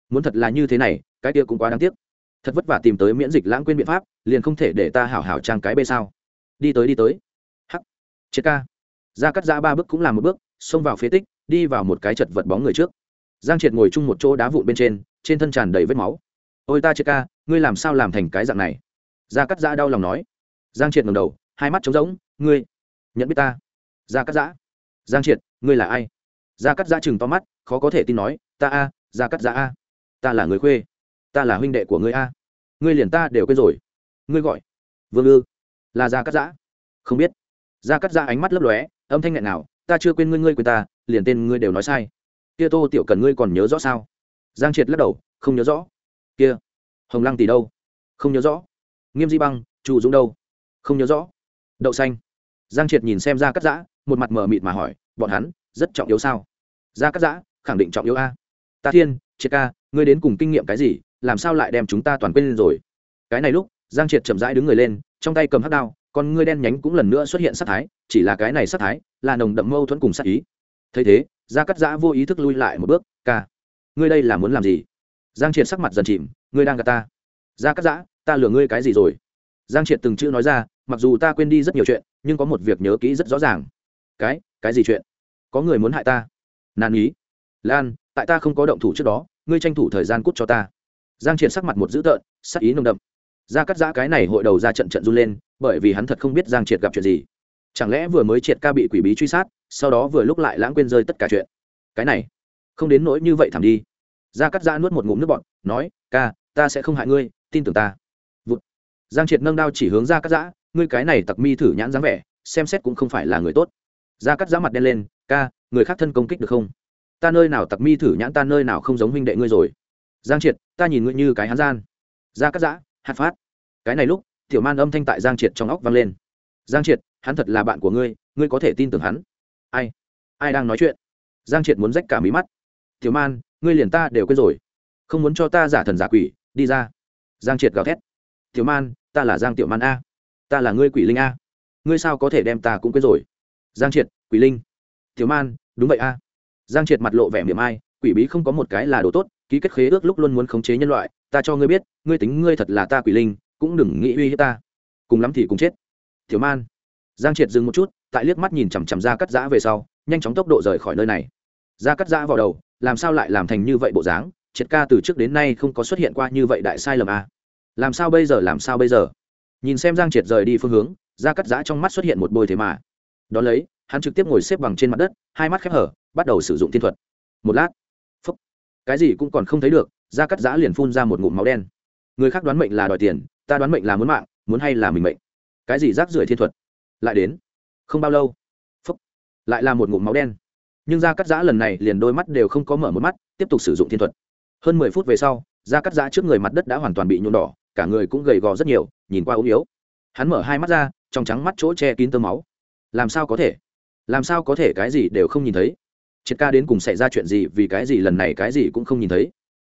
S1: Muốn thật là như thế này, cái kia cũng quá đáng tiếc. Thật vất vả tìm tới miễn dịch lãng quên biện pháp, liền không thể để ta hảo hảo trang cái bê sao. Đi tới đi tới. Hắc. Triệt ca. Ra cắt giã ba bước cũng làm một bước, xông vào phế tích đi vào một cái chật vật bóng người trước. Giang triệt ngồi chung một chỗ đá vụn bên trên trên thân tràn đầy vết máu. Ôi ta chết ca, ngươi làm sao làm thành cái dạng này? Gia cắt giã đau lòng nói. Giang triệt ngầm đầu, hai mắt trống rỗng, ngươi, nhận biết ta? Gia cắt giã. Giang triệt, ngươi là ai? Gia cắt giã chừng to mắt, khó có thể tin nói, ta a, gia cắt giã a. Ta là người khuê. Ta là huynh đệ của ngươi a. Ngươi liền ta đều quên rồi. Ngươi gọi vương ư, là gia cắt giã. Không biết. Gia cắt giã ánh mắt lấp lóe, âm thanh nghẹn nào ta chưa quên ngươi ngươi quên ta liền tên ngươi đều nói sai. Kia tô tiểu cần ngươi còn nhớ rõ sao? Giang triệt lắc đầu, không nhớ rõ. Kia, hồng lăng tỷ đâu? Không nhớ rõ. Nghiêm di băng trụ dũng đâu? Không nhớ rõ. Đậu xanh. Giang triệt nhìn xem ra cắt giã, một mặt mờ mịt mà hỏi, bọn hắn rất trọng yếu sao? Ra cắt giã, khẳng định trọng yếu a. Ta thiên, triệt ca, ngươi đến cùng kinh nghiệm cái gì, làm sao lại đem chúng ta toàn quên lên rồi? Cái này lúc, giang triệt chậm rãi đứng người lên, trong tay cầm hắc đao còn ngươi đen nhánh cũng lần nữa xuất hiện sát thái, chỉ là cái này sát thái là nồng đậm mâu thuẫn cùng sát ý thấy thế, gia cắt giã vô ý thức lui lại một bước, ca, ngươi đây là muốn làm gì? Giang triệt sắc mặt dần chìm, ngươi đang gạt ta. Gia cắt giã, ta lừa ngươi cái gì rồi? Giang triệt từng chữ nói ra, mặc dù ta quên đi rất nhiều chuyện, nhưng có một việc nhớ kỹ rất rõ ràng. Cái cái gì chuyện? Có người muốn hại ta? Nan ý. Lan, tại ta không có động thủ trước đó, ngươi tranh thủ thời gian cút cho ta. Giang triệt sắc mặt một dữ tợn, sắc ý nồng đậm. Gia cắt giã cái này hội đầu ra trận trận run lên, bởi vì hắn thật không biết giang triệt gặp chuyện gì chẳng lẽ vừa mới triệt ca bị quỷ bí truy sát, sau đó vừa lúc lại lãng quên rơi tất cả chuyện? Cái này, không đến nỗi như vậy thảm đi. Gia cắt ra nuốt một ngụm nước bọn nói, ca, ta sẽ không hại ngươi, tin tưởng ta. Vụt. giang triệt nâng đao chỉ hướng gia cắt giã, ngươi cái này tặc mi thử nhãn dáng vẻ, xem xét cũng không phải là người tốt. Gia cắt giã mặt đen lên, ca, người khác thân công kích được không? Ta nơi nào tặc mi thử nhãn, ta nơi nào không giống huynh đệ ngươi rồi? Giang triệt, ta nhìn ngươi như cái hán gian. Gia cắt giã, hạt phát. Cái này lúc, tiểu man âm thanh tại giang triệt trong óc vang lên giang triệt, hắn thật là bạn của ngươi ngươi có thể tin tưởng hắn. Ai? Ai đang nói chuyện? Giang triệt muốn rách cả mí mắt. Thiếu man, ngươi liền ta đều quên rồi. Không muốn cho ta giả thần giả quỷ, đi ra. Giang triệt gào thét. Thiếu man, ta là giang tiểu man a. Ta là ngươi quỷ linh a. Ngươi sao có thể đem ta cũng quên rồi? Giang triệt, quỷ linh. Thiếu man, đúng vậy a. Giang triệt mặt lộ vẻ miệng ai, quỷ bí không có một cái là đồ tốt, ký kết khế ước lúc luôn muốn khống chế nhân loại, ta cho ngươi biết, ngươi tính ngươi thật là ta quỷ linh, cũng đừng nghĩ uy hiếp ta. Cùng lắm thì cùng chết thiếu man. Giang triệt dừng một chút, tại liếc mắt nhìn chằm chằm ra cắt giã về sau, nhanh chóng tốc độ rời khỏi nơi này. Ra cắt giã vào đầu, làm sao lại làm thành như vậy bộ dáng? Triệt ca từ trước đến nay không có xuất hiện qua như vậy đại sai lầm à. làm sao bây giờ, làm sao bây giờ? Nhìn xem giang triệt rời đi phương hướng ra cắt giã trong mắt xuất hiện một bôi thế mà. Đ ó lấy, hắn trực tiếp ngồi xếp bằng trên mặt đất, hai mắt khép hở, bắt đầu sử dụng thiên thuật. Một lát, phúc, cái gì cũng còn không thấy được ra cắt giã liền phun ra một ngụm máu đen. Người khác đoán mệnh là đòi tiền, ta đoán mệnh là muốn mạng, muốn hay là mình mệnh? Cái gì rác rưởi thiên thuật? Lại đến. Không bao lâu. Phúc. Lại là một ngụm máu đen. Nhưng da cắt giã lần này liền đôi mắt đều không có mở một mắt, tiếp tục sử dụng thiên thuật. Hơn mười phút về sau da cắt giã trước người mặt đất đã hoàn toàn bị nhuộm đỏ, cả người cũng gầy gò rất nhiều, nhìn qua ốm yếu. Hắn mở hai mắt ra, trong trắng mắt chỗ che kín tơ máu. Làm sao có thể? Làm sao có thể cái gì đều không nhìn thấy? Triệt ca đến cùng xảy ra chuyện gì, vì cái gì lần này cái gì cũng không nhìn thấy?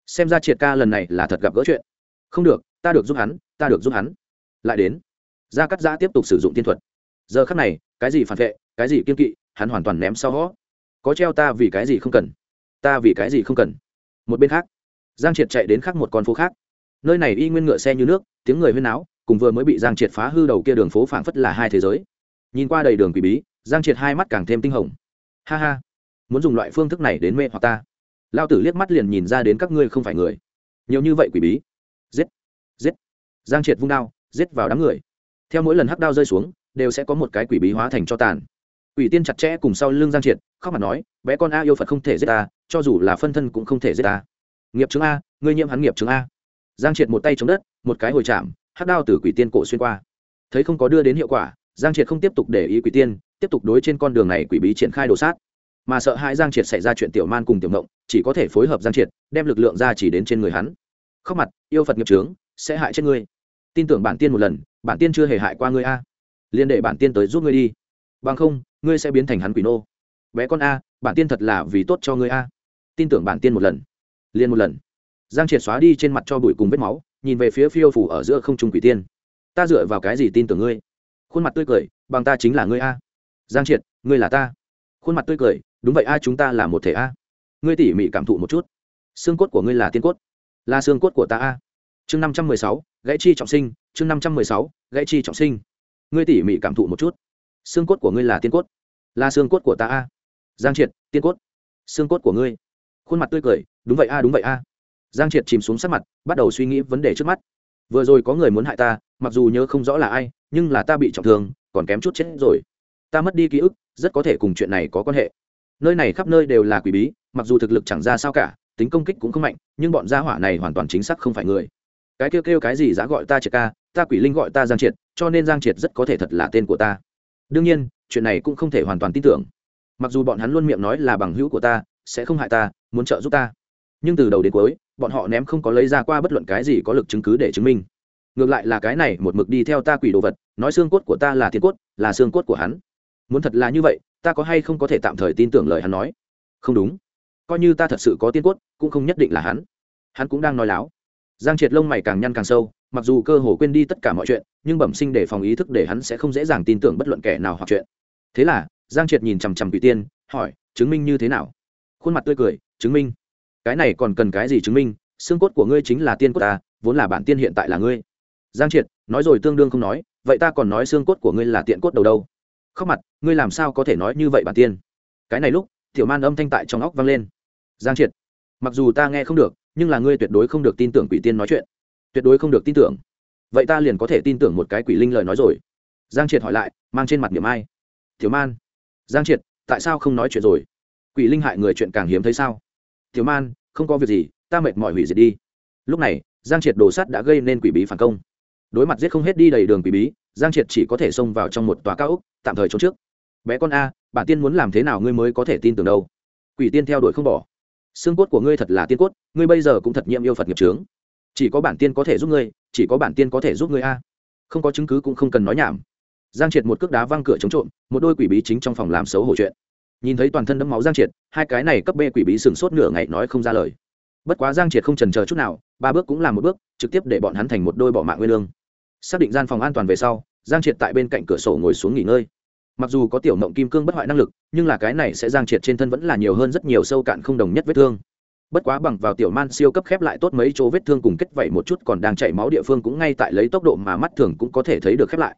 S1: Xem ra triệt ca lần này là thật gặp gỡ chuyện. Không được, ta được giúp hắn, ta được giúp hắn. Lại đến gia cắt giã tiếp tục sử dụng tiên thuật. Giờ khắc này, cái gì phản vệ, cái gì kiên kỵ, hắn hoàn toàn ném sau hó có treo ta vì cái gì không cần? Ta vì cái gì không cần? Một bên khác, giang triệt chạy đến khác một con phố khác. Nơi này y nguyên ngựa xe như nước, tiếng người huyên náo, cùng vừa mới bị giang triệt phá hư đầu kia đường phố phảng phất là hai thế giới. Nhìn qua đầy đường quỷ bí, giang triệt hai mắt càng thêm tinh hồng. Ha ha, muốn dùng loại phương thức này đến mê hoặc ta. Lao tử liếc mắt liền nhìn ra đến các ngươi không phải người. Nhiều như vậy quỷ bí. Giết giết. Giang triệt vung đao, giết vào đám người theo mỗi lần hắc đao rơi xuống, đều sẽ có một cái quỷ bí hóa thành cho tàn. Quỷ tiên chặt chẽ cùng sau lưng giang triệt, khóc mặt nói, bé con a yêu phật không thể giết ta, cho dù là phân thân cũng không thể giết ta. Nghiệp chứng a, ngươi nhiễm hắn nghiệp chứng a. Giang triệt một tay chống đất, một cái hồi chạm, hắc đao từ quỷ tiên cổ xuyên qua. Thấy không có đưa đến hiệu quả, giang triệt không tiếp tục để ý quỷ tiên, tiếp tục đối trên con đường này quỷ bí triển khai đồ sát. Mà sợ hai giang triệt xảy ra chuyện tiểu man cùng tiểu ngộng, chỉ có thể phối hợp giang triệt, đem lực lượng ra chỉ đến trên người hắn. Khóc mặt, yêu phật nghiệp trướng sẽ hại chết ngươi. Tin tưởng bản tiên một lần bản tiên chưa hề hại qua ngươi a. Liên để bản tiên tới giúp ngươi đi. Bằng không, ngươi sẽ biến thành hắn quỷ nô. Bé con a, bản tiên thật là vì tốt cho ngươi a. Tin tưởng bản tiên một lần. Liền một lần. Giang triệt xóa đi trên mặt cho bụi cùng vết máu, nhìn về phía phiêu phủ ở giữa không trung quỷ tiên. Ta dựa vào cái gì tin tưởng ngươi? Khuôn mặt tươi cười, bằng ta chính là ngươi a. Giang triệt, ngươi là ta. Khuôn mặt tươi cười, đúng vậy a, chúng ta là một thể a. Ngươi tỉ mỉ cảm thụ một chút. Xương cốt của ngươi là tiên cốt. Là xương cốt của ta a chương năm trăm mười sáu, gãy chi trọng sinh, chương năm trăm mười sáu, gãy chi trọng sinh. Ngươi tỉ mỉ cảm thụ một chút. Xương cốt của ngươi là tiên cốt. Là xương cốt của ta a. Giang triệt, tiên cốt. Xương cốt của ngươi. Khuôn mặt tươi cười, đúng vậy a, đúng vậy a. Giang triệt chìm xuống sắc mặt, bắt đầu suy nghĩ vấn đề trước mắt. Vừa rồi có người muốn hại ta, mặc dù nhớ không rõ là ai, nhưng là ta bị trọng thương, còn kém chút chết rồi. Ta mất đi ký ức, rất có thể cùng chuyện này có quan hệ. Nơi này khắp nơi đều là quỷ bí, mặc dù thực lực chẳng ra sao cả, tính công kích cũng không mạnh, nhưng bọn gia hỏa này hoàn toàn chính xác không phải người cái kêu kêu cái gì giá gọi ta triệt ca, ta quỷ linh gọi ta giang triệt, cho nên giang triệt rất có thể thật là tên của ta. Đương nhiên, chuyện này cũng không thể hoàn toàn tin tưởng. Mặc dù bọn hắn luôn miệng nói là bằng hữu của ta, sẽ không hại ta, muốn trợ giúp ta. Nhưng từ đầu đến cuối, bọn họ ném không có lấy ra qua bất luận cái gì có lực chứng cứ để chứng minh. Ngược lại là cái này, một mực đi theo ta quỷ đồ vật, nói xương cốt của ta là thiên cốt, là xương cốt của hắn. Muốn thật là như vậy, ta có hay không có thể tạm thời tin tưởng lời hắn nói? Không đúng. Coi như ta thật sự có tiên cốt, cũng không nhất định là hắn. Hắn cũng đang nói láo giang triệt lông mày càng nhăn càng sâu, mặc dù cơ hồ quên đi tất cả mọi chuyện, nhưng bẩm sinh để phòng ý thức để hắn sẽ không dễ dàng tin tưởng bất luận kẻ nào hoặc chuyện. Thế là, giang triệt nhìn chằm chằm quỷ tiên, hỏi, chứng minh như thế nào? Khuôn mặt tươi cười, chứng minh. Cái này còn cần cái gì chứng minh? Xương cốt của ngươi chính là tiên cốt ta, vốn là bản tiên hiện tại là ngươi. Giang triệt, nói rồi tương đương không nói, vậy ta còn nói xương cốt của ngươi là tiện cốt đầu đâu? Khóc mặt, ngươi làm sao có thể nói như vậy bản tiên? Cái này lúc, tiểu man âm thanh tại trong óc vang lên. Giang triệt, mặc dù ta nghe không được nhưng là ngươi tuyệt đối không được tin tưởng quỷ tiên nói chuyện. Tuyệt đối không được tin tưởng. Vậy ta liền có thể tin tưởng một cái quỷ linh lời nói rồi. Giang triệt hỏi lại, mang trên mặt niệm ai? Thiếu man. Giang triệt, tại sao không nói chuyện rồi? Quỷ linh hại người chuyện càng hiếm thấy sao? Thiếu man, không có việc gì, ta mệt mỏi hủy diệt đi. Lúc này, giang triệt đồ sắt đã gây nên quỷ bí phản công. Đối mặt giết không hết đi đầy đường quỷ bí, giang triệt chỉ có thể xông vào trong một tòa cao ốc, tạm thời trốn trước. Bé con a, bản tiên muốn làm thế nào ngươi mới có thể tin tưởng đâu? Quỷ tiên theo đuổi không bỏ xương cốt của ngươi thật là tiên cốt, ngươi bây giờ cũng thật nhiệm yêu phật nghiệp trướng chỉ có bản tiên có thể giúp ngươi, chỉ có bản tiên có thể giúp ngươi a. Không có chứng cứ cũng không cần nói nhảm. Giang triệt một cước đá văng cửa chống trộm, một đôi quỷ bí chính trong phòng làm xấu hổ chuyện. Nhìn thấy toàn thân đẫm máu giang triệt, hai cái này cấp bê quỷ bí sừng sốt nửa ngày nói không ra lời. Bất quá giang triệt không trần chờ chút nào, ba bước cũng làm một bước, trực tiếp để bọn hắn thành một đôi bỏ mạng nguyên lương. Xác định gian phòng an toàn về sau, giang triệt tại bên cạnh cửa sổ ngồi xuống nghỉ ngơi mặc dù có tiểu mộng kim cương bất hoại năng lực nhưng là cái này sẽ giang triệt trên thân vẫn là nhiều hơn rất nhiều sâu cạn không đồng nhất vết thương bất quá bằng vào tiểu man siêu cấp khép lại tốt mấy chỗ vết thương cùng kết vẩy một chút còn đang chảy máu địa phương cũng ngay tại lấy tốc độ mà mắt thường cũng có thể thấy được khép lại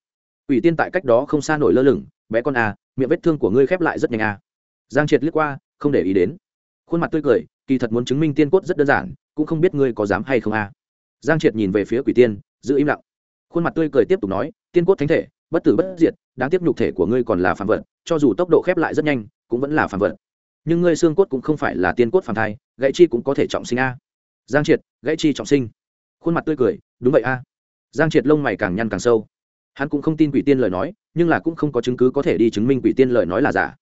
S1: ủy tiên tại cách đó không xa nổi lơ lửng bé con à, miệng vết thương của ngươi khép lại rất nhanh à? giang triệt liếc qua không để ý đến khuôn mặt tươi cười kỳ thật muốn chứng minh tiên cốt rất đơn giản cũng không biết ngươi có dám hay không à? giang triệt nhìn về phía quỷ tiên giữ im lặng khuôn mặt tươi cười tiếp tục nói tiên cốt thánh thể bất tử bất diệt, đáng tiếc nhục thể của ngươi còn là phàm vật, cho dù tốc độ khép lại rất nhanh, cũng vẫn là phàm vật. Nhưng ngươi xương cốt cũng không phải là tiên cốt phàm thai, gãy chi cũng có thể trọng sinh a. Giang triệt, gãy chi trọng sinh. Khuôn mặt tươi cười, đúng vậy a. Giang triệt lông mày càng nhăn càng sâu. Hắn cũng không tin quỷ tiên lời nói, nhưng là cũng không có chứng cứ có thể đi chứng minh quỷ tiên lời nói là giả.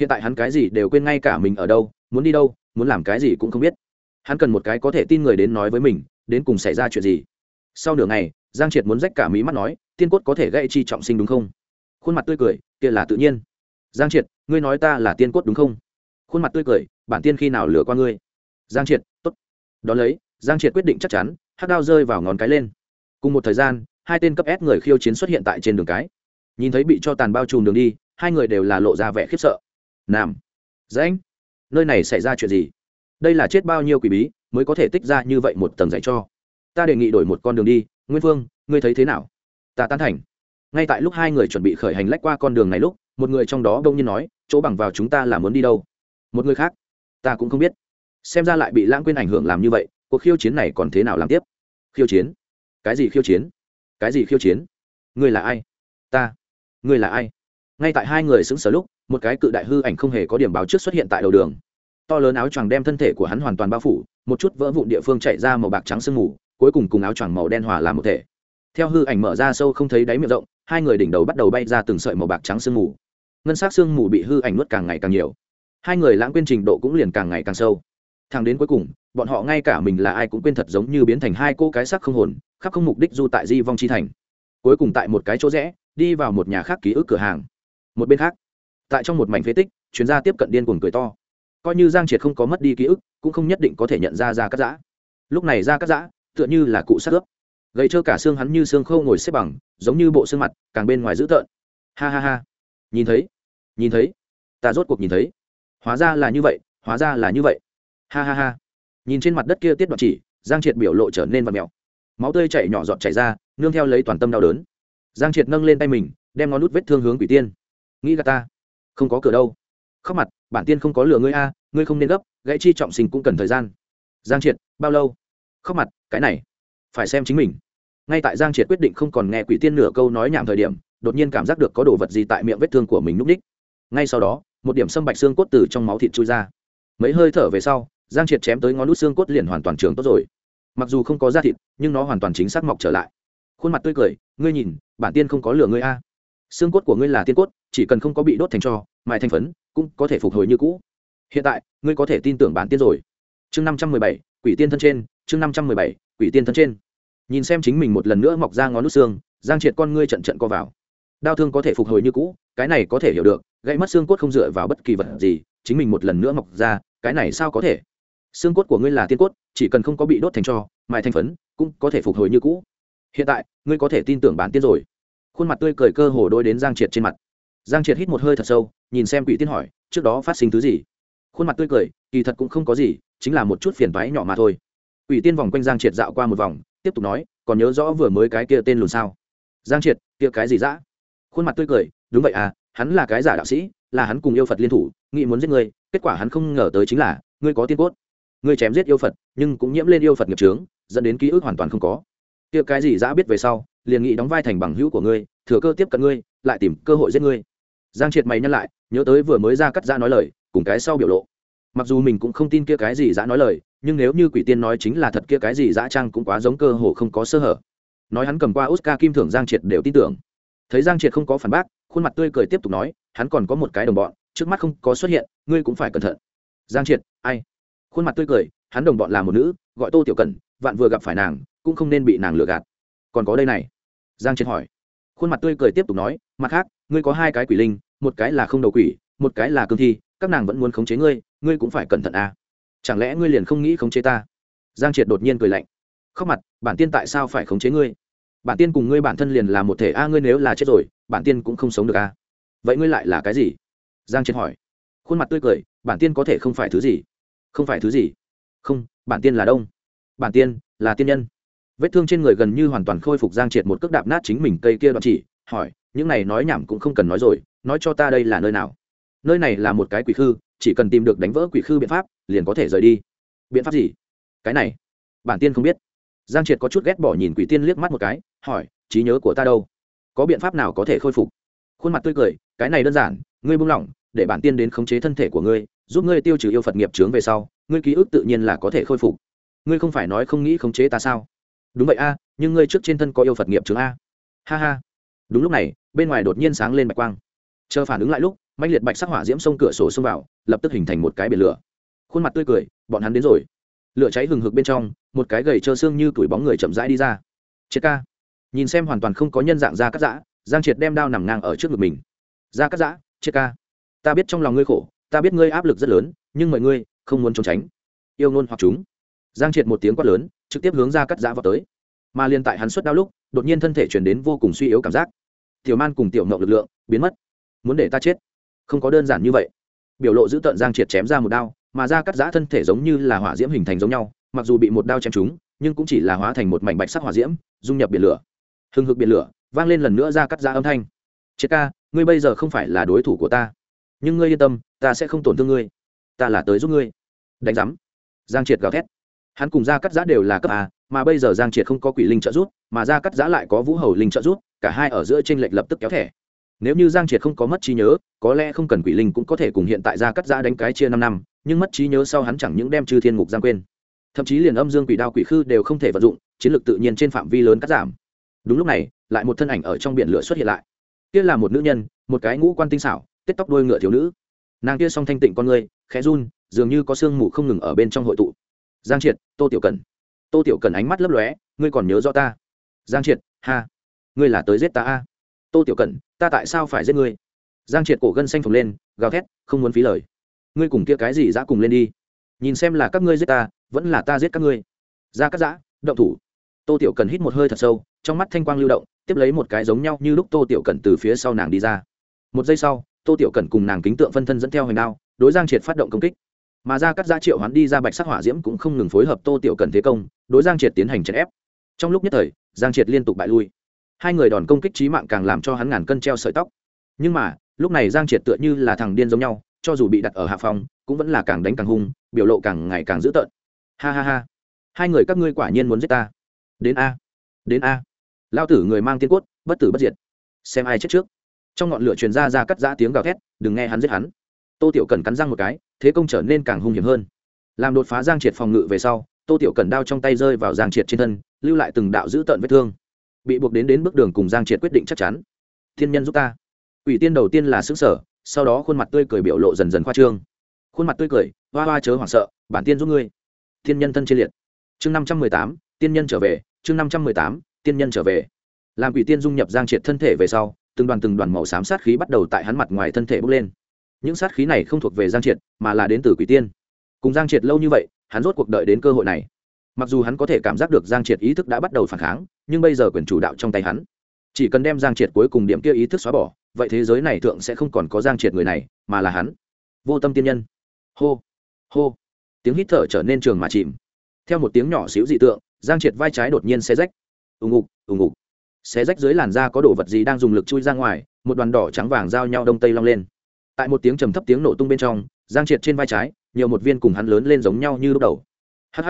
S1: Hiện tại hắn cái gì đều quên ngay cả mình ở đâu, muốn đi đâu, muốn làm cái gì cũng không biết. Hắn cần một cái có thể tin người đến nói với mình, đến cùng xảy ra chuyện gì. Sau nửa ngày, giang triệt muốn rách cả mí mắt nói tiên cốt có thể gây chi trọng sinh đúng không? Khuôn mặt tươi cười, kia là tự nhiên. Giang triệt, ngươi nói ta là tiên cốt đúng không? Khuôn mặt tươi cười, bản tiên khi nào lừa qua ngươi? Giang triệt t ố t đón lấy, giang triệt quyết định chắc chắn hát đao rơi vào ngón cái lên. Cùng một thời gian, hai tên cấp s người khiêu chiến xuất hiện tại trên đường cái. Nhìn thấy bị cho tàn bao trùm đường đi, hai người đều là lộ ra vẻ khiếp sợ. Nam. Rãnh. Nơi này xảy ra chuyện gì? Đây là chết bao nhiêu quỷ bí, mới có thể tích ra như vậy một tầng dạy cho? Ta đề nghị đổi một con đường đi. Nguyên phương, ngươi thấy thế nào? Ta tán thành. Ngay tại lúc hai người chuẩn bị khởi hành lách qua con đường này lúc, một người trong đó đông nhiên nói, chỗ bằng vào chúng ta là muốn đi đâu? Một người khác. Ta cũng không biết. Xem ra lại bị lãng quên ảnh hưởng làm như vậy, cuộc khiêu chiến này còn thế nào làm tiếp? Khiêu chiến? Cái gì khiêu chiến? Cái gì khiêu chiến? Ngươi là ai? Ta. Ngươi là ai? Ngay tại hai người xứng sở lúc, một cái cự đại hư ảnh không hề có điểm báo trước xuất hiện tại đầu đường. To lớn áo choàng đem thân thể của hắn hoàn toàn bao phủ, một chút vỡ vụn địa phương chạy ra màu bạc trắng sương mù, cuối cùng cùng áo choàng màu đen hòa làm một thể theo hư ảnh mở ra sâu không thấy đáy miệng rộng, hai người đỉnh đầu bắt đầu bay ra từng sợi màu bạc trắng sương mù. Ngân sắc sương mù bị hư ảnh nuốt càng ngày càng nhiều. Hai người lãng quên trình độ cũng liền càng ngày càng sâu. Thang đến cuối cùng, bọn họ ngay cả mình là ai cũng quên thật giống như biến thành hai cô cái sắc không hồn, khắp không mục đích du tại di vong chi thành. Cuối cùng tại một cái chỗ rẽ, đi vào một nhà khác ký ức cửa hàng. Một bên khác, tại trong một mảnh phế tích, chuyên gia tiếp cận điên cuồng cười to. Coi như giang triệt không có mất đi ký ức, cũng không nhất định có thể nhận ra ra cắt giã. Lúc này ra cắt giã tựa như là cụ sát ướp gầy trơ cả xương hắn như xương khâu ngồi xếp bằng, giống như bộ xương mặt, càng bên ngoài dữ tợn. Ha ha ha. Nhìn thấy. Nhìn thấy. Ta rốt cuộc nhìn thấy. Hóa ra là như vậy, hóa ra là như vậy. Ha ha ha. Nhìn trên mặt đất kia tiết đoạn chỉ, giang triệt biểu lộ trở nên vật mèo. Máu tươi chảy nhỏ giọt chảy ra, nương theo lấy toàn tâm đau đớn. Giang triệt nâng lên tay mình, đem ngón nút vết thương hướng quỷ tiên. Nghĩ gà ta. Không có cửa đâu. Khóc mặt, bản tiên không có lửa ngươi a, ngươi không nên gấp, gãy chi trọng sinh cũng cần thời gian. Giang triệt, bao lâu? Khóc mặt, cái này, phải xem chính mình ngay tại giang triệt quyết định không còn nghe quỷ tiên nửa câu nói nhảm thời điểm, đột nhiên cảm giác được có đồ vật gì tại miệng vết thương của mình núp ních ngay sau đó, một điểm sâm bạch xương cốt từ trong máu thịt chui ra. Mấy hơi thở về sau, giang triệt chém tới ngón nút xương cốt liền hoàn toàn trường tốt rồi. Mặc dù không có da thịt, nhưng nó hoàn toàn chính xác mọc trở lại. Khuôn mặt tươi cười, ngươi nhìn, bản tiên không có lửa ngươi a. Xương cốt của ngươi là tiên cốt, chỉ cần không có bị đốt thành cho, mài thành phấn, cũng có thể phục hồi như cũ. Hiện tại, ngươi có thể tin tưởng bản tiên rồi. Chương năm trăm mười bảy, quỷ tiên thân trên, chương năm trăm mười bảy, quỷ tiên thân trên nhìn xem chính mình một lần nữa mọc ra ngón nút xương, giang triệt con ngươi trận trận co vào. Đau thương có thể phục hồi như cũ, cái này có thể hiểu được, gãy mất xương cốt không dựa vào bất kỳ vật gì, chính mình một lần nữa mọc ra, cái này sao có thể? Xương cốt của ngươi là tiên cốt, chỉ cần không có bị đốt thành cho, mài thành phấn, cũng có thể phục hồi như cũ. Hiện tại, ngươi có thể tin tưởng bản tiên rồi. Khuôn mặt tươi cười cơ hồ đôi đến giang triệt trên mặt. Giang triệt hít một hơi thật sâu, nhìn xem quỷ tiên hỏi, trước đó phát sinh thứ gì? Khuôn mặt tươi cười, kỳ thật cũng không có gì, chính là một chút phiền toái nhỏ mà thôi. Quỷ tiên vòng quanh giang triệt dạo qua một vòng tiếp tục nói, còn nhớ rõ vừa mới cái kia tên lùn sao? Giang triệt, kia cái gì dã? Khuôn mặt tươi cười, đúng vậy à hắn là cái giả đạo sĩ, là hắn cùng yêu phật liên thủ, nghĩ muốn giết ngươi kết quả hắn không ngờ tới chính là, ngươi có tiên cốt. Ngươi chém giết yêu phật, nhưng cũng nhiễm lên yêu phật nghiệp trướng dẫn đến ký ức hoàn toàn không có. Kia cái gì dã biết về sau, liền nghĩ đóng vai thành bằng hữu của ngươi, thừa cơ tiếp cận ngươi, lại tìm cơ hội giết ngươi. Giang triệt mày nhắc lại, nhớ tới vừa mới ra cắt ra nói lời, cùng cái sau biểu lộ. Mặc dù mình cũng không tin kia cái gì dã nói lời nhưng nếu như quỷ tiên nói chính là thật kia cái gì dã trang cũng quá giống cơ hồ không có sơ hở. Nói hắn cầm qua oscar kim thưởng giang triệt đều tin tưởng. Thấy giang triệt không có phản bác, khuôn mặt tươi cười tiếp tục nói, hắn còn có một cái đồng bọn, trước mắt không có xuất hiện, ngươi cũng phải cẩn thận. Giang triệt, ai? Khuôn mặt tươi cười, hắn đồng bọn là một nữ, gọi tô tiểu cần vạn vừa gặp phải nàng, cũng không nên bị nàng lừa gạt. Còn có đây này. Giang triệt hỏi. Khuôn mặt tươi cười tiếp tục nói, mặt khác, ngươi có hai cái quỷ linh, một cái là không đầu quỷ, một cái là cương thi, các nàng vẫn muốn khống chế ngươi ngươi cũng phải cẩn thận à chẳng lẽ ngươi liền không nghĩ khống chế ta? Giang triệt đột nhiên cười lạnh. Khóc mặt, bản tiên tại sao phải khống chế ngươi? Bản tiên cùng ngươi bản thân liền là một thể a, ngươi nếu là chết rồi, bản tiên cũng không sống được a. Vậy ngươi lại là cái gì? Giang triệt hỏi. Khuôn mặt tươi cười, bản tiên có thể không phải thứ gì? Không phải thứ gì? Không, bản tiên là đông. Bản tiên là tiên nhân. Vết thương trên người gần như hoàn toàn khôi phục giang triệt một cước đạp nát chính mình cây kia đoạn chỉ, hỏi, những này nói nhảm cũng không cần nói rồi, nói cho ta đây là nơi nào? Nơi này là một cái quỷ khư, chỉ cần tìm được đánh vỡ quỷ khư biện pháp liền có thể rời đi. Biện pháp gì? Cái này, bản tiên không biết. Giang triệt có chút ghét bỏ nhìn quỷ tiên liếc mắt một cái, hỏi, trí nhớ của ta đâu? Có biện pháp nào có thể khôi phục? Khuôn mặt tươi cười, cái này đơn giản, ngươi buông lỏng, để bản tiên đến khống chế thân thể của ngươi, giúp ngươi tiêu trừ yêu phật nghiệp trướng về sau, ngươi ký ức tự nhiên là có thể khôi phục. Ngươi không phải nói không nghĩ khống chế ta sao? Đúng vậy a, nhưng ngươi trước trên thân có yêu phật nghiệp trướng a. Ha ha. Đúng lúc này, bên ngoài đột nhiên sáng lên bạch quang. Chờ phản ứng lại lúc mạnh liệt bạch sắc hỏa diễm sông cửa sổ xông vào, lập tức hình thành một cái biển lửa khuôn mặt tươi cười, bọn hắn đến rồi. Lửa cháy hừng hực bên trong, một cái gầy trơ xương như tuổi bóng người chậm rãi đi ra. Triệt ca. Nhìn xem hoàn toàn không có nhân dạng ra cắt giã, giang triệt đem đao nằm ngang ở trước ngực mình. Ra cắt giã, triệt ca. Ta biết trong lòng ngươi khổ, ta biết ngươi áp lực rất lớn, nhưng mọi ngươi không muốn trốn tránh. Yêu ngôn hoặc chúng. Giang triệt một tiếng quát lớn, trực tiếp hướng ra cắt giã vào tới. Mà liên tại hắn xuất đao lúc, đột nhiên thân thể chuyển đến vô cùng suy yếu cảm giác. Tiểu man cùng tiểu mộng lực lượng biến mất. Muốn để ta chết? Không có đơn giản như vậy. Biểu lộ giữ tợn giang triệt chém ra một đao mà ra cắt giã thân thể giống như là hỏa diễm hình thành giống nhau, mặc dù bị một đao chém trúng, nhưng cũng chỉ là hóa thành một mảnh bạch sắc hỏa diễm, dung nhập biển lửa. Hừng hực biển lửa vang lên lần nữa ra cắt giã âm thanh. Triệt ca, ngươi bây giờ không phải là đối thủ của ta. Nhưng ngươi yên tâm, ta sẽ không tổn thương ngươi. Ta là tới giúp ngươi. Đánh giám. Giang triệt gào thét. Hắn cùng gia cắt giã đều là cấp a, mà bây giờ giang triệt không có quỷ linh trợ giúp, mà gia cắt giã lại có vũ hầu linh trợ giúp, cả hai ở giữa t r ê n lệch lập tức kéo thẻ nếu như giang triệt không có mất trí nhớ, có lẽ không cần quỷ linh cũng có thể cùng hiện tại Ra cắt Ra đánh cái chia năm năm, nhưng mất trí nhớ sau hắn chẳng những đem chư thiên ngục giang quên. Thậm chí liền âm dương quỷ đao quỷ khư đều không thể vận dụng, chiến lược tự nhiên trên phạm vi lớn cắt giảm. Đúng lúc này, lại một thân ảnh ở trong biển lửa xuất hiện lại. Kia là một nữ nhân, một cái ngũ quan tinh xảo, tết tóc đôi ngựa thiếu nữ. Nàng kia song thanh tịnh con người khẽ run, dường như có sương mù không ngừng ở bên trong hội tụ. Giang triệt, tô tiểu cần tô tiểu cần ánh mắt lấp lóe, ngươi còn nhớ rõ ta? Giang triệt, ha, ngươi là tới giết ta a tô tiểu cần ta tại sao phải giết ngươi? Giang triệt cổ gân xanh phồng lên, gào thét, không muốn phí lời. Ngươi cùng kia cái gì dã cùng lên đi? Nhìn xem là các ngươi giết ta, vẫn là ta giết các ngươi. Ra cắt giã động thủ. Tô tiểu cần hít một hơi thật sâu, trong mắt thanh quang lưu động, tiếp lấy một cái giống nhau như lúc tô tiểu cần từ phía sau nàng đi ra. Một giây sau, tô tiểu cần cùng nàng kính tượng phân thân dẫn theo hành đao, đối giang triệt phát động công kích. Mà ra cắt giã triệu hắn đi ra bạch sắc hỏa diễm cũng không ngừng phối hợp tô tiểu cần thế công, đối giang triệt tiến hành chèn ép. Trong lúc nhất thời, giang triệt liên tục bại lui hai người đòn công kích trí mạng càng làm cho hắn ngàn cân treo sợi tóc. Nhưng mà, lúc này giang triệt tựa như là thằng điên giống nhau, cho dù bị đặt ở hạ phòng, cũng vẫn là càng đánh càng hung, biểu lộ càng ngày càng dữ tợn. Ha ha ha. Hai người các ngươi quả nhiên muốn giết ta. Đến a. Đến a. Lao tử người mang tiên cốt, bất tử bất diệt. Xem ai chết trước. Trong ngọn lửa truyền ra ra cắt giã tiếng gào thét, đừng nghe hắn giết hắn. Tô tiểu cần cắn răng một cái, thế công trở nên càng hung hiểm hơn. Làm đột phá giang triệt phòng ngự về sau, tô tiểu cần đao trong tay rơi vào giang triệt trên thân, lưu lại từng đạo dữ tợn vết thương bị buộc đến đến bước đường cùng giang triệt quyết định chắc chắn. Thiên nhân giúp ta. Ủy tiên đầu tiên là xứng sở sau đó khuôn mặt tươi cười biểu lộ dần dần khoa trương. Khuôn mặt tươi cười, hoa hoa chớ hoảng sợ, bản tiên giúp ngươi. Thiên nhân thân trên liệt. Chương năm trăm mười tám, tiên nhân trở về, chương năm trăm mười tám, tiên nhân trở về. Làm quỷ tiên dung nhập giang triệt thân thể về sau, từng đoàn từng đoàn màu xám sát khí bắt đầu tại hắn mặt ngoài thân thể bốc lên. Những sát khí này không thuộc về giang triệt, mà là đến từ quỷ tiên. Cùng giang triệt lâu như vậy, hắn rốt cuộc đợi đến cơ hội này mặc dù hắn có thể cảm giác được giang triệt ý thức đã bắt đầu phản kháng, nhưng bây giờ quyền chủ đạo trong tay hắn, chỉ cần đem giang triệt cuối cùng điểm kia ý thức xóa bỏ, vậy thế giới này thượng sẽ không còn có giang triệt người này, mà là hắn. Vô tâm tiên nhân. Hô hô. Tiếng hít thở trở nên trường mà chìm. Theo một tiếng nhỏ xíu dị tượng, giang triệt vai trái đột nhiên xe rách. Ù ngục ù ngục. Xé rách dưới làn da có đồ vật gì đang dùng lực chui ra ngoài, một đoàn đỏ trắng vàng giao nhau đông tây long lên. Tại một tiếng trầm thấp tiếng nổ tung bên trong, giang triệt trên vai trái, nhiều một viên cùng hắn lớn lên giống nhau như lúc đầu. Hh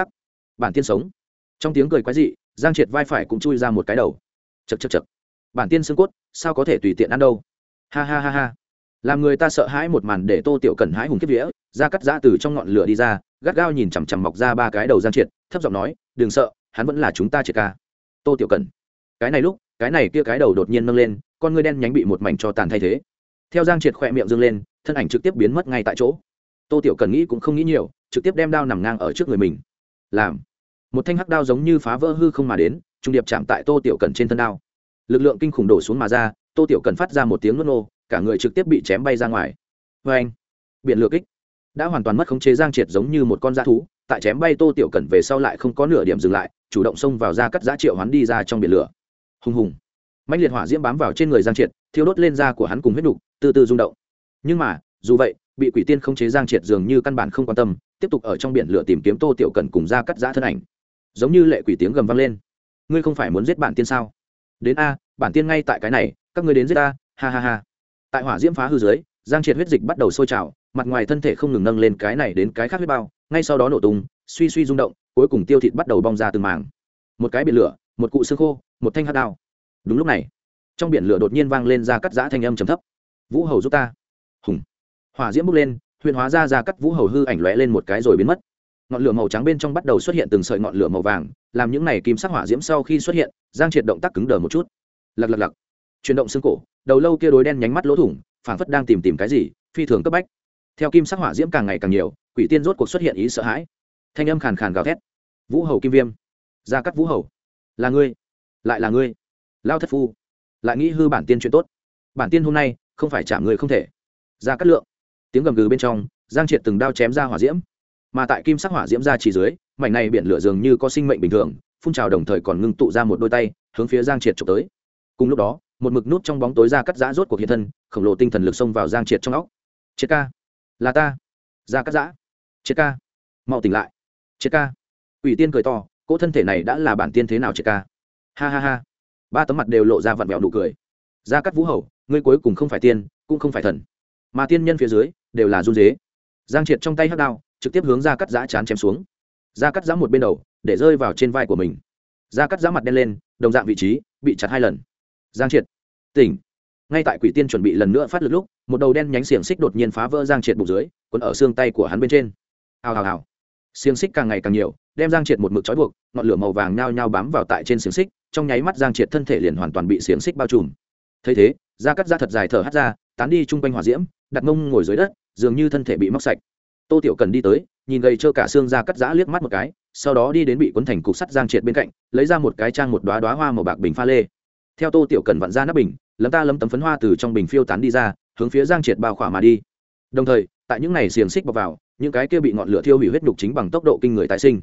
S1: bản tiên sống. Trong tiếng cười quái dị, giang triệt vai phải cũng chui ra một cái đầu. Chật chật chật bản tiên xương cốt, sao có thể tùy tiện ăn đâu? Ha ha ha ha. Làm người ta sợ hãi một màn để tô tiểu cần hãi hùng kiếp vía ra cắt giã từ trong ngọn lửa đi ra, gắt gao nhìn chằm chằm mọc ra ba cái đầu giang triệt, thấp giọng nói, đừng sợ, hắn vẫn là chúng ta triệt ca. Tô tiểu cần cái này lúc, cái này kia cái đầu đột nhiên nâng lên, con ngươi đen nhánh bị một mảnh cho tàn thay thế. Theo giang triệt khỏe miệng dâng lên, thân ảnh trực tiếp biến mất ngay tại chỗ. Tô tiểu cần nghĩ cũng không nghĩ nhiều, trực tiếp đem đao nằm ngang ở trước người mình làm. Một thanh hắc đao giống như phá vỡ hư không mà đến, trung điệp chạm tại tô tiểu cần trên thân đao. Lực lượng kinh khủng đổ xuống mà ra, tô tiểu cần phát ra một tiếng nuốt nô, cả người trực tiếp bị chém bay ra ngoài. Vê anh biện lửa kích. Đã hoàn toàn mất khống chế giang triệt giống như một con dã thú, tại chém bay tô tiểu cần về sau lại không có nửa điểm dừng lại, chủ động xông vào ra cắt giá triệu hắn đi ra trong biển lửa. Hùng hùng. Mạnh liệt hỏa diễm bám vào trên người giang triệt, thiêu đốt lên da của hắn cùng huyết đục, từ từ rung động. Nhưng mà, dù vậy bị quỷ tiên không chế giang triệt dường như căn bản không quan tâm tiếp tục ở trong biển lửa tìm kiếm tô tiểu cần cùng ra cắt giã thân ảnh. Giống như lệ quỷ tiếng gầm vang lên. Ngươi không phải muốn giết bản tiên sao? Đến a bản tiên ngay tại cái này các ngươi đến giết ta, ha ha ha. Tại hỏa diễm phá hư dưới giang triệt huyết dịch bắt đầu sôi trào mặt ngoài thân thể không ngừng nâng lên cái này đến cái khác huyết bao ngay sau đó nổ tung suy suy rung động cuối cùng tiêu thịt bắt đầu bong ra từng màng một cái biển lửa một cụ xương khô một thanh hát đao. Đúng lúc này trong biển lửa đột nhiên vang lên ra cắt giã thanh âm trầm thấp. Vũ hầu giúp ta hỏa diễm bốc lên, huyền hóa ra ra cắt vũ hầu hư ảnh lóe lên một cái rồi biến mất. Ngọn lửa màu trắng bên trong bắt đầu xuất hiện từng sợi ngọn lửa màu vàng, làm những này kim sắc hỏa diễm sau khi xuất hiện, giang triệt động tác cứng đờ một chút. Lặc lặc lặc. Chuyển động xương cổ, đầu lâu kia đối đen nhánh mắt lỗ thủng, phảng phất đang tìm tìm cái gì, phi thường cấp bách. Theo kim sắc hỏa diễm càng ngày càng nhiều, quỷ tiên rốt cuộc xuất hiện ý sợ hãi. Thanh âm khàn khàn gào thét. Vũ hầu kim viêm. Gia cắt vũ hầu. Là ngươi. Lại là ngươi. Lao thất phu. Lại nghĩ hư bản tiên chuyện tốt. Bản tiên hôm nay không phải trả người không thể. Gia cắt lượng tiếng gầm gừ bên trong, giang triệt từng đao chém ra hỏa diễm. Mà tại kim sắc hỏa diễm ra chỉ dưới, mảnh này biển lửa dường như có sinh mệnh bình thường, phun trào đồng thời còn ngưng tụ ra một đôi tay, hướng phía giang triệt trục tới. Cùng lúc đó, một mực nút trong bóng tối ra cắt giã rốt cuộc hiện thân, khổng lồ tinh thần lực xông vào giang triệt trong óc. Triệt ca, là ta. Ra cắt giã. Triệt ca, mau tỉnh lại. Triệt ca. Ủy tiên cười to, cỗ thân thể này đã là bản tiên thế nào triệt ca? Ha ha ha. Ba tấm mặt đều lộ ra vặn vẹo nụ cười. Ra cắt vũ hầu, ngươi cuối cùng không phải tiên, cũng không phải thần. Mà tiên nhân phía dưới đều là run dế. Giang triệt trong tay hắc đao, trực tiếp hướng ra cắt giã chán chém xuống. Ra cắt giã một bên đầu, để rơi vào trên vai của mình. Ra cắt giã mặt đen lên, đồng dạng vị trí, bị chặt hai lần. Giang triệt, tỉnh. Ngay tại quỷ tiên chuẩn bị lần nữa phát lực lúc, một đầu đen nhánh xiềng xích đột nhiên phá vỡ giang triệt bụng dưới quấn ở xương tay của hắn bên trên. Hào hào hào. Xiềng xích càng ngày càng nhiều, đem giang triệt một mực trói buộc, ngọn lửa màu vàng nhao nhao bám vào tại trên xiềng xích, trong nháy mắt giang triệt thân thể liền hoàn toàn bị xiềng xích bao trùm. Thấy thế da cắt da thật dài thở hắt ra, tán đi chung quanh hỏa diễm, đặt mông ngồi dưới đất dường như thân thể bị móc sạch. Tô tiểu cần đi tới, nhìn gầy trơ cả xương ra cắt giã liếc mắt một cái, sau đó đi đến bị cuốn thành cục sắt giang triệt bên cạnh, lấy ra một cái trang một đoá đoá hoa màu bạc bình pha lê. Theo tô tiểu cần vặn ra nắp bình, lấm ta lấm tấm phấn hoa từ trong bình phiêu tán đi ra, hướng phía giang triệt bao khỏa mà đi. Đồng thời, tại những này xiềng xích bọc vào, những cái kia bị ngọn lửa thiêu hủy huyết đục chính bằng tốc độ kinh người tái sinh.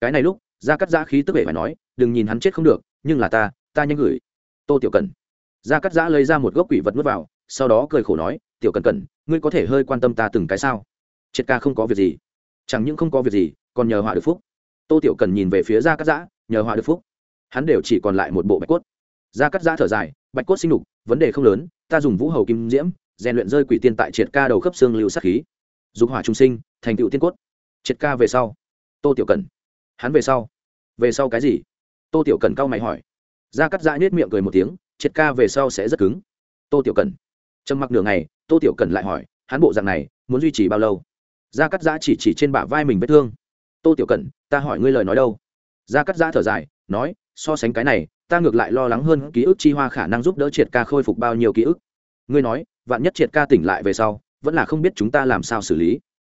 S1: Cái này lúc, ra cắt giã khí tức vẻ phải nói, đừng nhìn hắn chết không được, nhưng là ta ta nhanh gửi. Tô tiểu cần. Ra cắt giã lấy ra một gốc quỷ vật n vào, sau đó cười khổ nói, tiểu cần cần ngươi có thể hơi quan tâm ta từng cái sao? Triệt ca không có việc gì. Chẳng những không có việc gì, còn nhờ họa được phúc. Tô tiểu cần nhìn về phía ra cắt giã, nhờ họa được phúc. Hắn đều chỉ còn lại một bộ bạch cốt. Ra cắt giã thở dài, bạch cốt sinh đục vấn đề không lớn, ta dùng vũ hầu kim diễm, rèn luyện rơi quỷ tiên tại triệt ca đầu khớp xương lưu sát khí. Dục hỏa trung sinh, thành tựu tiên cốt. Triệt ca về sau. Tô tiểu cần. Hắn về sau. Về sau cái gì? Tô tiểu cần cau mày hỏi. Ra cắt giã nết miệng cười một tiếng, triệt ca về sau sẽ rất cứng. Tô tiểu cần. Trầm mặc nửa ngày tô tiểu cần lại hỏi, hắn bộ dạng này, muốn duy trì bao lâu? Gia cắt giã chỉ chỉ trên bả vai mình vết thương. Tô tiểu cần ta hỏi ngươi lời nói đâu? Gia cắt giã thở dài, nói, so sánh cái này, ta ngược lại lo lắng hơn ký ức chi hoa khả năng giúp đỡ triệt ca khôi phục bao nhiêu ký ức. Ngươi nói, vạn nhất triệt ca tỉnh lại về sau, vẫn là không biết chúng ta làm sao xử lý.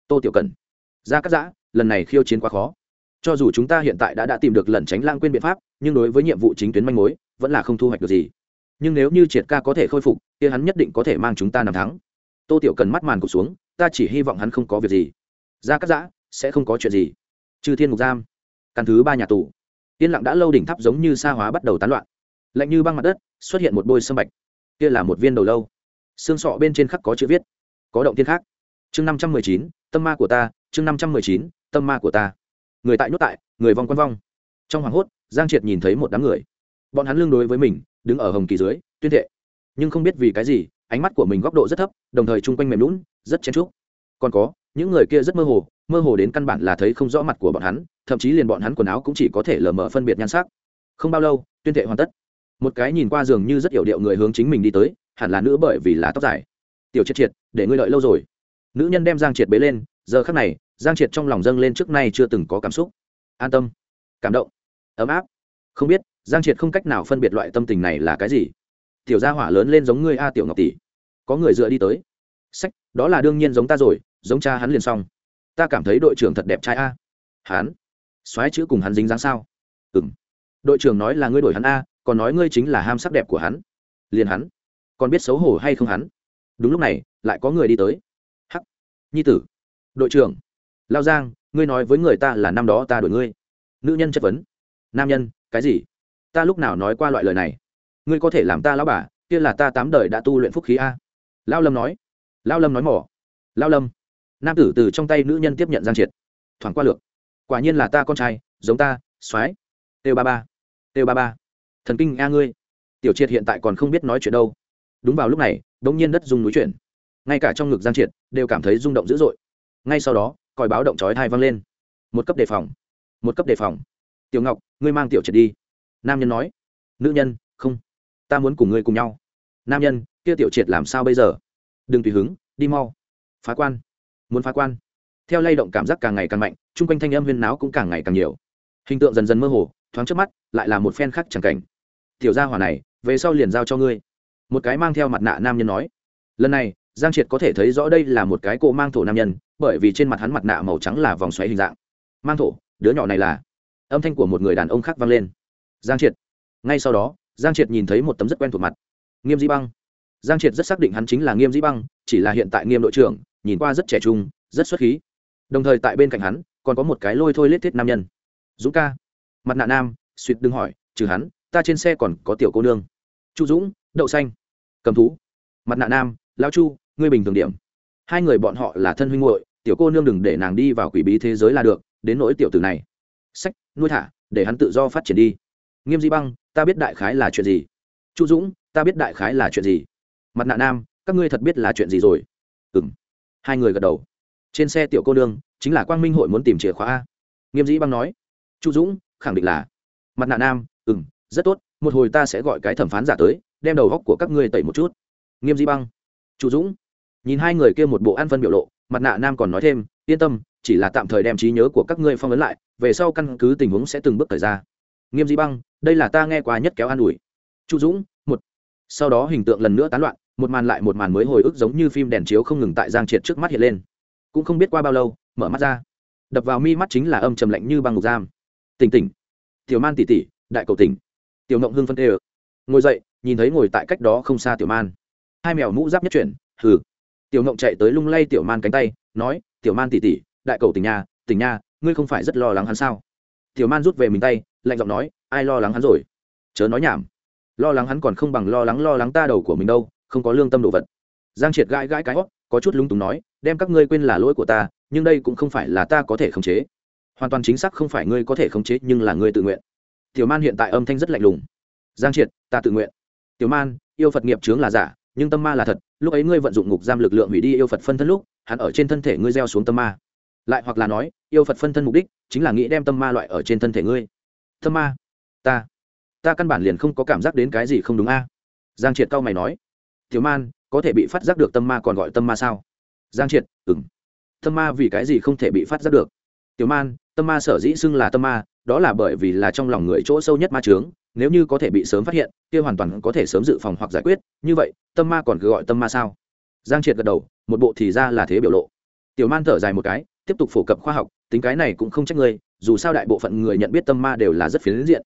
S1: Tô tiểu cần gia cắt giã, lần này khiêu chiến quá khó. Cho dù chúng ta hiện tại đã đã tìm được lẩn tránh lãng quên biện pháp, nhưng đối với nhiệm vụ chính tuyến manh mối, vẫn là không thu hoạch được gì nhưng nếu như triệt ca có thể khôi phục thì hắn nhất định có thể mang chúng ta nằm thắng. Tô tiểu cần mắt màn cụt xuống, ta chỉ hy vọng hắn không có việc gì. Ra cắt giã, sẽ không có chuyện gì. Trừ thiên mục giam, căn thứ ba nhà tù. Yên lặng đã lâu đỉnh tháp giống như sa hóa bắt đầu tán loạn. Lạnh như băng mặt đất, xuất hiện một bôi sâm bạch. Kia là một viên đầu lâu. Xương sọ bên trên khắc có chữ viết. Có động thiên khác. Chương năm trăm mười chín, tâm ma của ta, chương năm trăm mười chín, tâm ma của ta. Người tại nhốt tại, người vong quan vong. Trong hoàng hốt, giang triệt nhìn thấy một đám người bọn hắn lương đối với mình, đứng ở hồng kỳ dưới, tuyên thệ. Nhưng không biết vì cái gì, ánh mắt của mình góc độ rất thấp, đồng thời chung quanh mềm lún rất chen trúc còn có, những người kia rất mơ hồ mơ hồ đến căn bản là thấy không rõ mặt của bọn hắn, thậm chí liền bọn hắn quần áo cũng chỉ có thể lờ mờ phân biệt nhan sắc. Không bao lâu, tuyên thệ hoàn tất. Một cái nhìn qua giường như rất hiểu điệu người hướng chính mình đi tới, hẳn là nữ bởi vì là tóc dài. Tiểu triệt triệt, để ngươi lợi lâu rồi. Nữ nhân đem giang triệt bế lên, giờ khắc này, giang triệt trong lòng dâng lên trước nay chưa từng có cảm xúc. An tâm, cảm động, ấm áp. Không biết giang triệt không cách nào phân biệt loại tâm tình này là cái gì. Tiểu gia hỏa lớn lên giống ngươi a tiểu ngọc tỷ. Có người dựa đi tới. Sách, đó là đương nhiên giống ta rồi, giống cha hắn liền xong. Ta cảm thấy đội trưởng thật đẹp trai a. Hắn. Soái chữ cùng hắn dính dáng sao? Ừ m đội trưởng nói là ngươi đổi hắn a, còn nói ngươi chính là ham sắc đẹp của hắn. Liền hắn. Còn biết xấu hổ hay không hắn? Đúng lúc này, lại có người đi tới. Hắc. Nhi tử. Đội trưởng. Lao giang, ngươi nói với người ta là năm đó ta đổi ngươi. Nữ nhân chất vấn. Nam nhân, cái gì? Ta lúc nào nói qua loại lời này? Ngươi có thể làm ta lão bà, kia là ta tám đời đã tu luyện phúc khí a. Lao lâm nói. Lao lâm nói mỏ. Lao lâm. Nam tử từ trong tay nữ nhân tiếp nhận giang triệt. Thoảng qua lược. Quả nhiên là ta con trai, giống ta, soái. Têu ba ba. Têu ba ba. Thần kinh a ngươi. Tiểu triệt hiện tại còn không biết nói chuyện đâu. Đúng vào lúc này đ ỗ n g nhiên đất rung núi chuyển. Ngay cả trong ngực giang triệt, đều cảm thấy rung động dữ dội. Ngay sau đó, còi báo động chói thai vang lên. Một cấp đề phòng. Một cấp đề phòng. Tiểu ngọc, ngươi mang tiểu triệt đi nam nhân nói, nữ nhân, không, ta muốn cùng ngươi cùng nhau. Nam nhân, kia tiểu triệt làm sao bây giờ? Đừng tùy hứng, đi mau. Phá quan, muốn phá quan. Theo lay động cảm giác càng ngày càng mạnh, chung quanh thanh âm huyên náo cũng càng ngày càng nhiều. Hình tượng dần dần mơ hồ, thoáng trước mắt, lại là một phen khác chẳng cảnh. Tiểu gia hỏa này, về sau liền giao cho ngươi. Một cái mang theo mặt nạ nam nhân nói. Lần này, giang triệt có thể thấy rõ đây là một cái cô mang thổ nam nhân, bởi vì trên mặt hắn mặt nạ màu trắng là vòng xoáy hình dạng. Mang thổ, đứa nhỏ này là âm thanh của một người đàn ông khác vang lên giang triệt. Ngay sau đó, giang triệt nhìn thấy một tấm rất quen thuộc mặt. Nghiêm dĩ băng. Giang triệt rất xác định hắn chính là nghiêm dĩ băng, chỉ là hiện tại nghiêm đội trưởng, nhìn qua rất trẻ trung, rất xuất khí. Đồng thời tại bên cạnh hắn, còn có một cái lôi thôi lết thiết nam nhân. Dũng ca. Mặt nạ nam, suýt đừng hỏi, trừ hắn, ta trên xe còn có tiểu cô nương. Chu dũng, đậu xanh. Cầm thú. Mặt nạ nam, lão chu, ngươi bình thường điểm. Hai người bọn họ là thân huynh hội tiểu cô nương đừng để nàng đi vào quỷ bí thế giới là được, đến nỗi tiểu tử này. Sách, nuôi thả, để hắn tự do phát triển đi nghiêm di băng, ta biết đại khái là chuyện gì. Chu dũng, ta biết đại khái là chuyện gì. Mặt nạ nam, các ngươi thật biết là chuyện gì rồi? Ừ m hai người gật đầu. Trên xe tiểu cô đương chính là quang minh hội muốn tìm chìa khóa a. Nghiêm dĩ băng nói. Chu dũng, khẳng định là. Mặt nạ nam ừ m rất tốt, một hồi ta sẽ gọi cái thẩm phán giả tới, đem đầu góc của các ngươi tẩy một chút. Nghiêm dĩ băng. Chu dũng. Nhìn hai người kia một bộ ăn phân biểu lộ, mặt nạ nam còn nói thêm, yên tâm, chỉ là tạm thời đem trí nhớ của các ngươi phong ấn lại, về sau căn cứ tình huống sẽ từng bước thời ra nghiêm Di băng, đây là ta nghe qua nhất kéo an ủi. Chu dũng, một. Sau đó hình tượng lần nữa tán loạn, một màn lại một màn mới hồi ức giống như phim đèn chiếu không ngừng tại giang triệt trước mắt hiện lên. Cũng không biết qua bao lâu, mở mắt ra. Đập vào mi mắt chính là âm trầm lạnh như băng ngục giam. Tỉnh tỉnh. Tiểu man tỉ tỉ đại cầu tỉnh. Tiểu ngộng hưng phân tê ờ ngồi dậy, nhìn thấy ngồi tại cách đó không xa tiểu man. Hai mèo mũ giáp nhất chuyển, hừ. Tiểu ngộng chạy tới lung lay tiểu man cánh tay, nói, tiểu man tỉ tỉ đại cầu tỉnh nhà, tỉnh nha ngươi không phải rất lo lắng hắn sao? Tiểu man rút về mình tay, lạnh giọng nói, ai lo lắng hắn rồi? Chớ nói nhảm. Lo lắng hắn còn không bằng lo lắng lo lắng ta đầu của mình đâu, không có lương tâm đồ vật. Giang triệt gãi gãi cái hót có chút lúng túng nói, đem các ngươi quên là lỗi của ta, nhưng đây cũng không phải là ta có thể khống chế. Hoàn toàn chính xác không phải ngươi có thể khống chế, nhưng là ngươi tự nguyện. Tiểu man hiện tại âm thanh rất lạnh lùng. Giang triệt, ta tự nguyện. Tiểu man, yêu phật nghiệp chướng là giả, nhưng tâm ma là thật, lúc ấy ngươi vận dụng ngục giam lực lượng hủy đi yêu phật phân thân lúc, hắn ở trên thân thể ngươi gieo xuống tâm ma. Lại hoặc là nói, yêu phật phân thân mục đích chính là nghĩ đem tâm ma loại ở trên thân thể ngươi. Tâm ma? Ta. Ta căn bản liền không có cảm giác đến cái gì không đúng a. Giang triệt cao mày nói. Tiểu man, có thể bị phát giác được tâm ma còn gọi tâm ma sao? Giang triệt ừng tâm ma vì cái gì không thể bị phát giác được? Tiểu man, tâm ma sở dĩ xưng là tâm ma, đó là bởi vì là trong lòng người chỗ sâu nhất ma trướng nếu như có thể bị sớm phát hiện, kia hoàn toàn có thể sớm dự phòng hoặc giải quyết, như vậy, tâm ma còn cứ gọi tâm ma sao? Giang triệt gật đầu, một bộ thì ra là thế biểu lộ. Tiểu man thở dài một cái, tiếp tục phổ cập khoa học tính cái này cũng không trách ngươi, dù sao đại bộ phận người nhận biết tâm ma đều là rất phiến diện.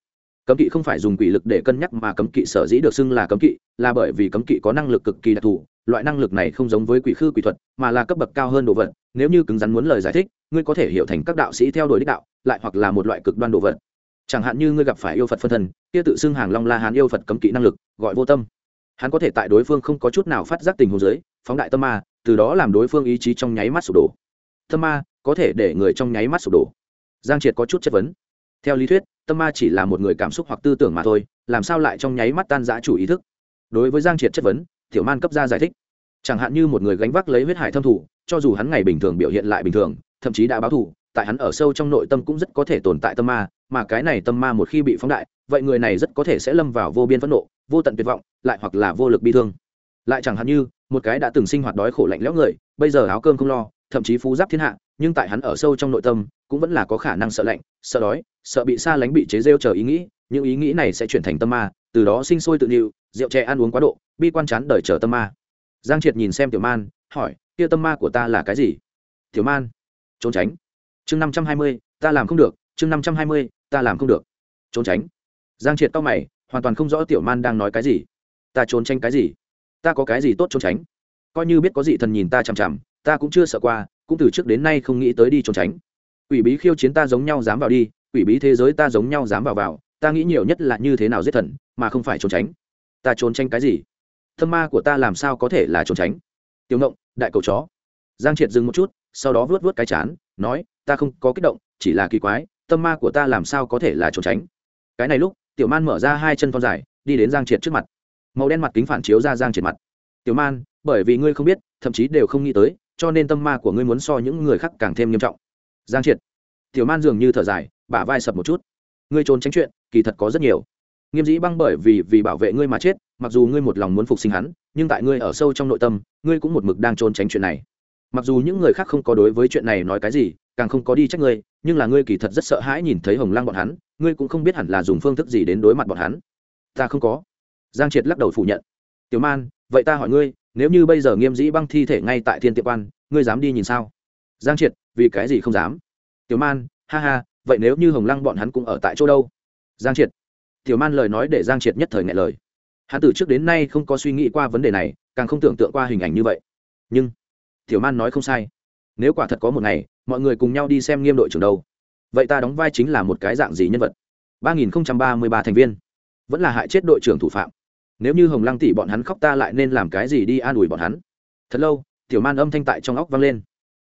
S1: Cấm kỵ không phải dùng quỷ lực để cân nhắc mà cấm kỵ sở dĩ được xưng là cấm kỵ, là bởi vì cấm kỵ có năng lực cực kỳ đặc thù, loại năng lực này không giống với quỷ khư quỷ thuật, mà là cấp bậc cao hơn đồ vật. Nếu như cứng rắn muốn lời giải thích, ngươi có thể hiểu thành các đạo sĩ theo đuổi đích đạo, lại hoặc là một loại cực đoan đồ vật. Chẳng hạn như ngươi gặp phải yêu phật phân thân kia tự xưng hàng long la hán yêu phật cấm kỵ năng lực, gọi vô tâm. Hắn có thể tại đối phương không có chút nào phát giác tình huống giới phóng đại tâm ma, từ đó làm đối phương ý chí trong nháy mắt sụp đổ. Tâm ma có thể để người trong nháy mắt sụp đổ. Giang triệt có chút chất vấn. Theo lý thuyết, tâm ma chỉ là một người cảm xúc hoặc tư tưởng mà thôi, làm sao lại trong nháy mắt tan giã chủ ý thức? Đối với giang triệt chất vấn, tiểu man cấp ra giải thích. Chẳng hạn như một người gánh vác lấy huyết hải thâm thủ cho dù hắn ngày bình thường biểu hiện lại bình thường, thậm chí đã báo thủ tại hắn ở sâu trong nội tâm cũng rất có thể tồn tại tâm ma, mà cái này tâm ma một khi bị phóng đại, vậy người này rất có thể sẽ lâm vào vô biên phẫn nộ, vô tận tuyệt vọng, lại hoặc là vô lực bi thương. Lại chẳng hạn như, một cái đã từng sinh hoạt đói khổ lạnh lẽo người, bây giờ áo cơm không lo, thậm chí phú giáp thiên hạ nhưng tại hắn ở sâu trong nội tâm, cũng vẫn là có khả năng sợ lạnh, sợ đói, sợ bị xa lánh bị chế rêu chờ ý nghĩ, những ý nghĩ này sẽ chuyển thành tâm ma, từ đó sinh sôi tự nhịu rượu chè ăn uống quá độ, bi quan chán đời chờ tâm ma. Giang triệt nhìn xem tiểu man, hỏi, kia tâm ma của ta là cái gì? Tiểu man, trốn tránh. Chương năm trăm hai mươi, ta làm không được, chương năm trăm hai mươi, ta làm không được. Trốn tránh? Giang triệt tao mày, hoàn toàn không rõ tiểu man đang nói cái gì. Ta trốn tránh cái gì? Ta có cái gì tốt trốn tránh? Coi như biết có gì thần nhìn ta chằm chằm, ta cũng chưa sợ qua cũng từ trước đến nay không nghĩ tới đi trốn tránh. Quỷ bí khiêu chiến ta giống nhau dám vào đi, quỷ bí thế giới ta giống nhau dám vào vào, ta nghĩ nhiều nhất là như thế nào giết thần, mà không phải trốn tránh. Ta trốn tránh cái gì? Thâm ma của ta làm sao có thể là trốn tránh? Tiểu ngộng, đại cầu chó. Giang triệt dừng một chút, sau đó vuốt vuốt cái chán, nói, ta không có kích động, chỉ là kỳ quái tâm ma của ta làm sao có thể là trốn tránh? Cái này lúc, tiểu man mở ra hai chân thon dài, đi đến giang triệt trước mặt. Màu đen mặt kính phản chiếu ra giang triệt mặt. Tiểu man, bởi vì ngươi không biết, thậm chí đều không nghĩ tới cho nên tâm ma của ngươi muốn so những người khác càng thêm nghiêm trọng. Giang triệt, tiểu man dường như thở dài, bả vai sập một chút. Ngươi trốn tránh chuyện, kỳ thật có rất nhiều. Nghiêm dĩ băng bởi vì vì bảo vệ ngươi mà chết, mặc dù ngươi một lòng muốn phục sinh hắn, nhưng tại ngươi ở sâu trong nội tâm, ngươi cũng một mực đang trốn tránh chuyện này. Mặc dù những người khác không có đối với chuyện này nói cái gì, càng không có đi trách ngươi, nhưng là ngươi kỳ thật rất sợ hãi nhìn thấy hồng lang bọn hắn, ngươi cũng không biết hẳn là dùng phương thức gì đến đối mặt bọn hắn. Ta không có. Giang triệt lắc đầu phủ nhận. Tiểu man, vậy ta hỏi ngươi nếu như bây giờ nghiêm dĩ băng thi thể ngay tại thiên tiệm quan, ngươi dám đi nhìn sao? Giang triệt, vì cái gì không dám? Tiểu man, ha ha, vậy nếu như hồng lăng bọn hắn cũng ở tại chỗ đâu? Giang triệt. Tiểu man lời nói để giang triệt nhất thời ngại lời. Hắn từ trước đến nay không có suy nghĩ qua vấn đề này, càng không tưởng tượng qua hình ảnh như vậy. Nhưng, tiểu man nói không sai. Nếu quả thật có một ngày, mọi người cùng nhau đi xem nghiêm đội trưởng đâu, vậy ta đóng vai chính là một cái dạng gì nhân vật? Ba nghìn ba mươi ba thành viên. Vẫn là hại chết đội trưởng thủ phạm nếu như hồng lăng tỷ bọn hắn khóc ta lại nên làm cái gì đi an ủi bọn hắn? Thật lâu, tiểu man âm thanh tại trong óc vang lên.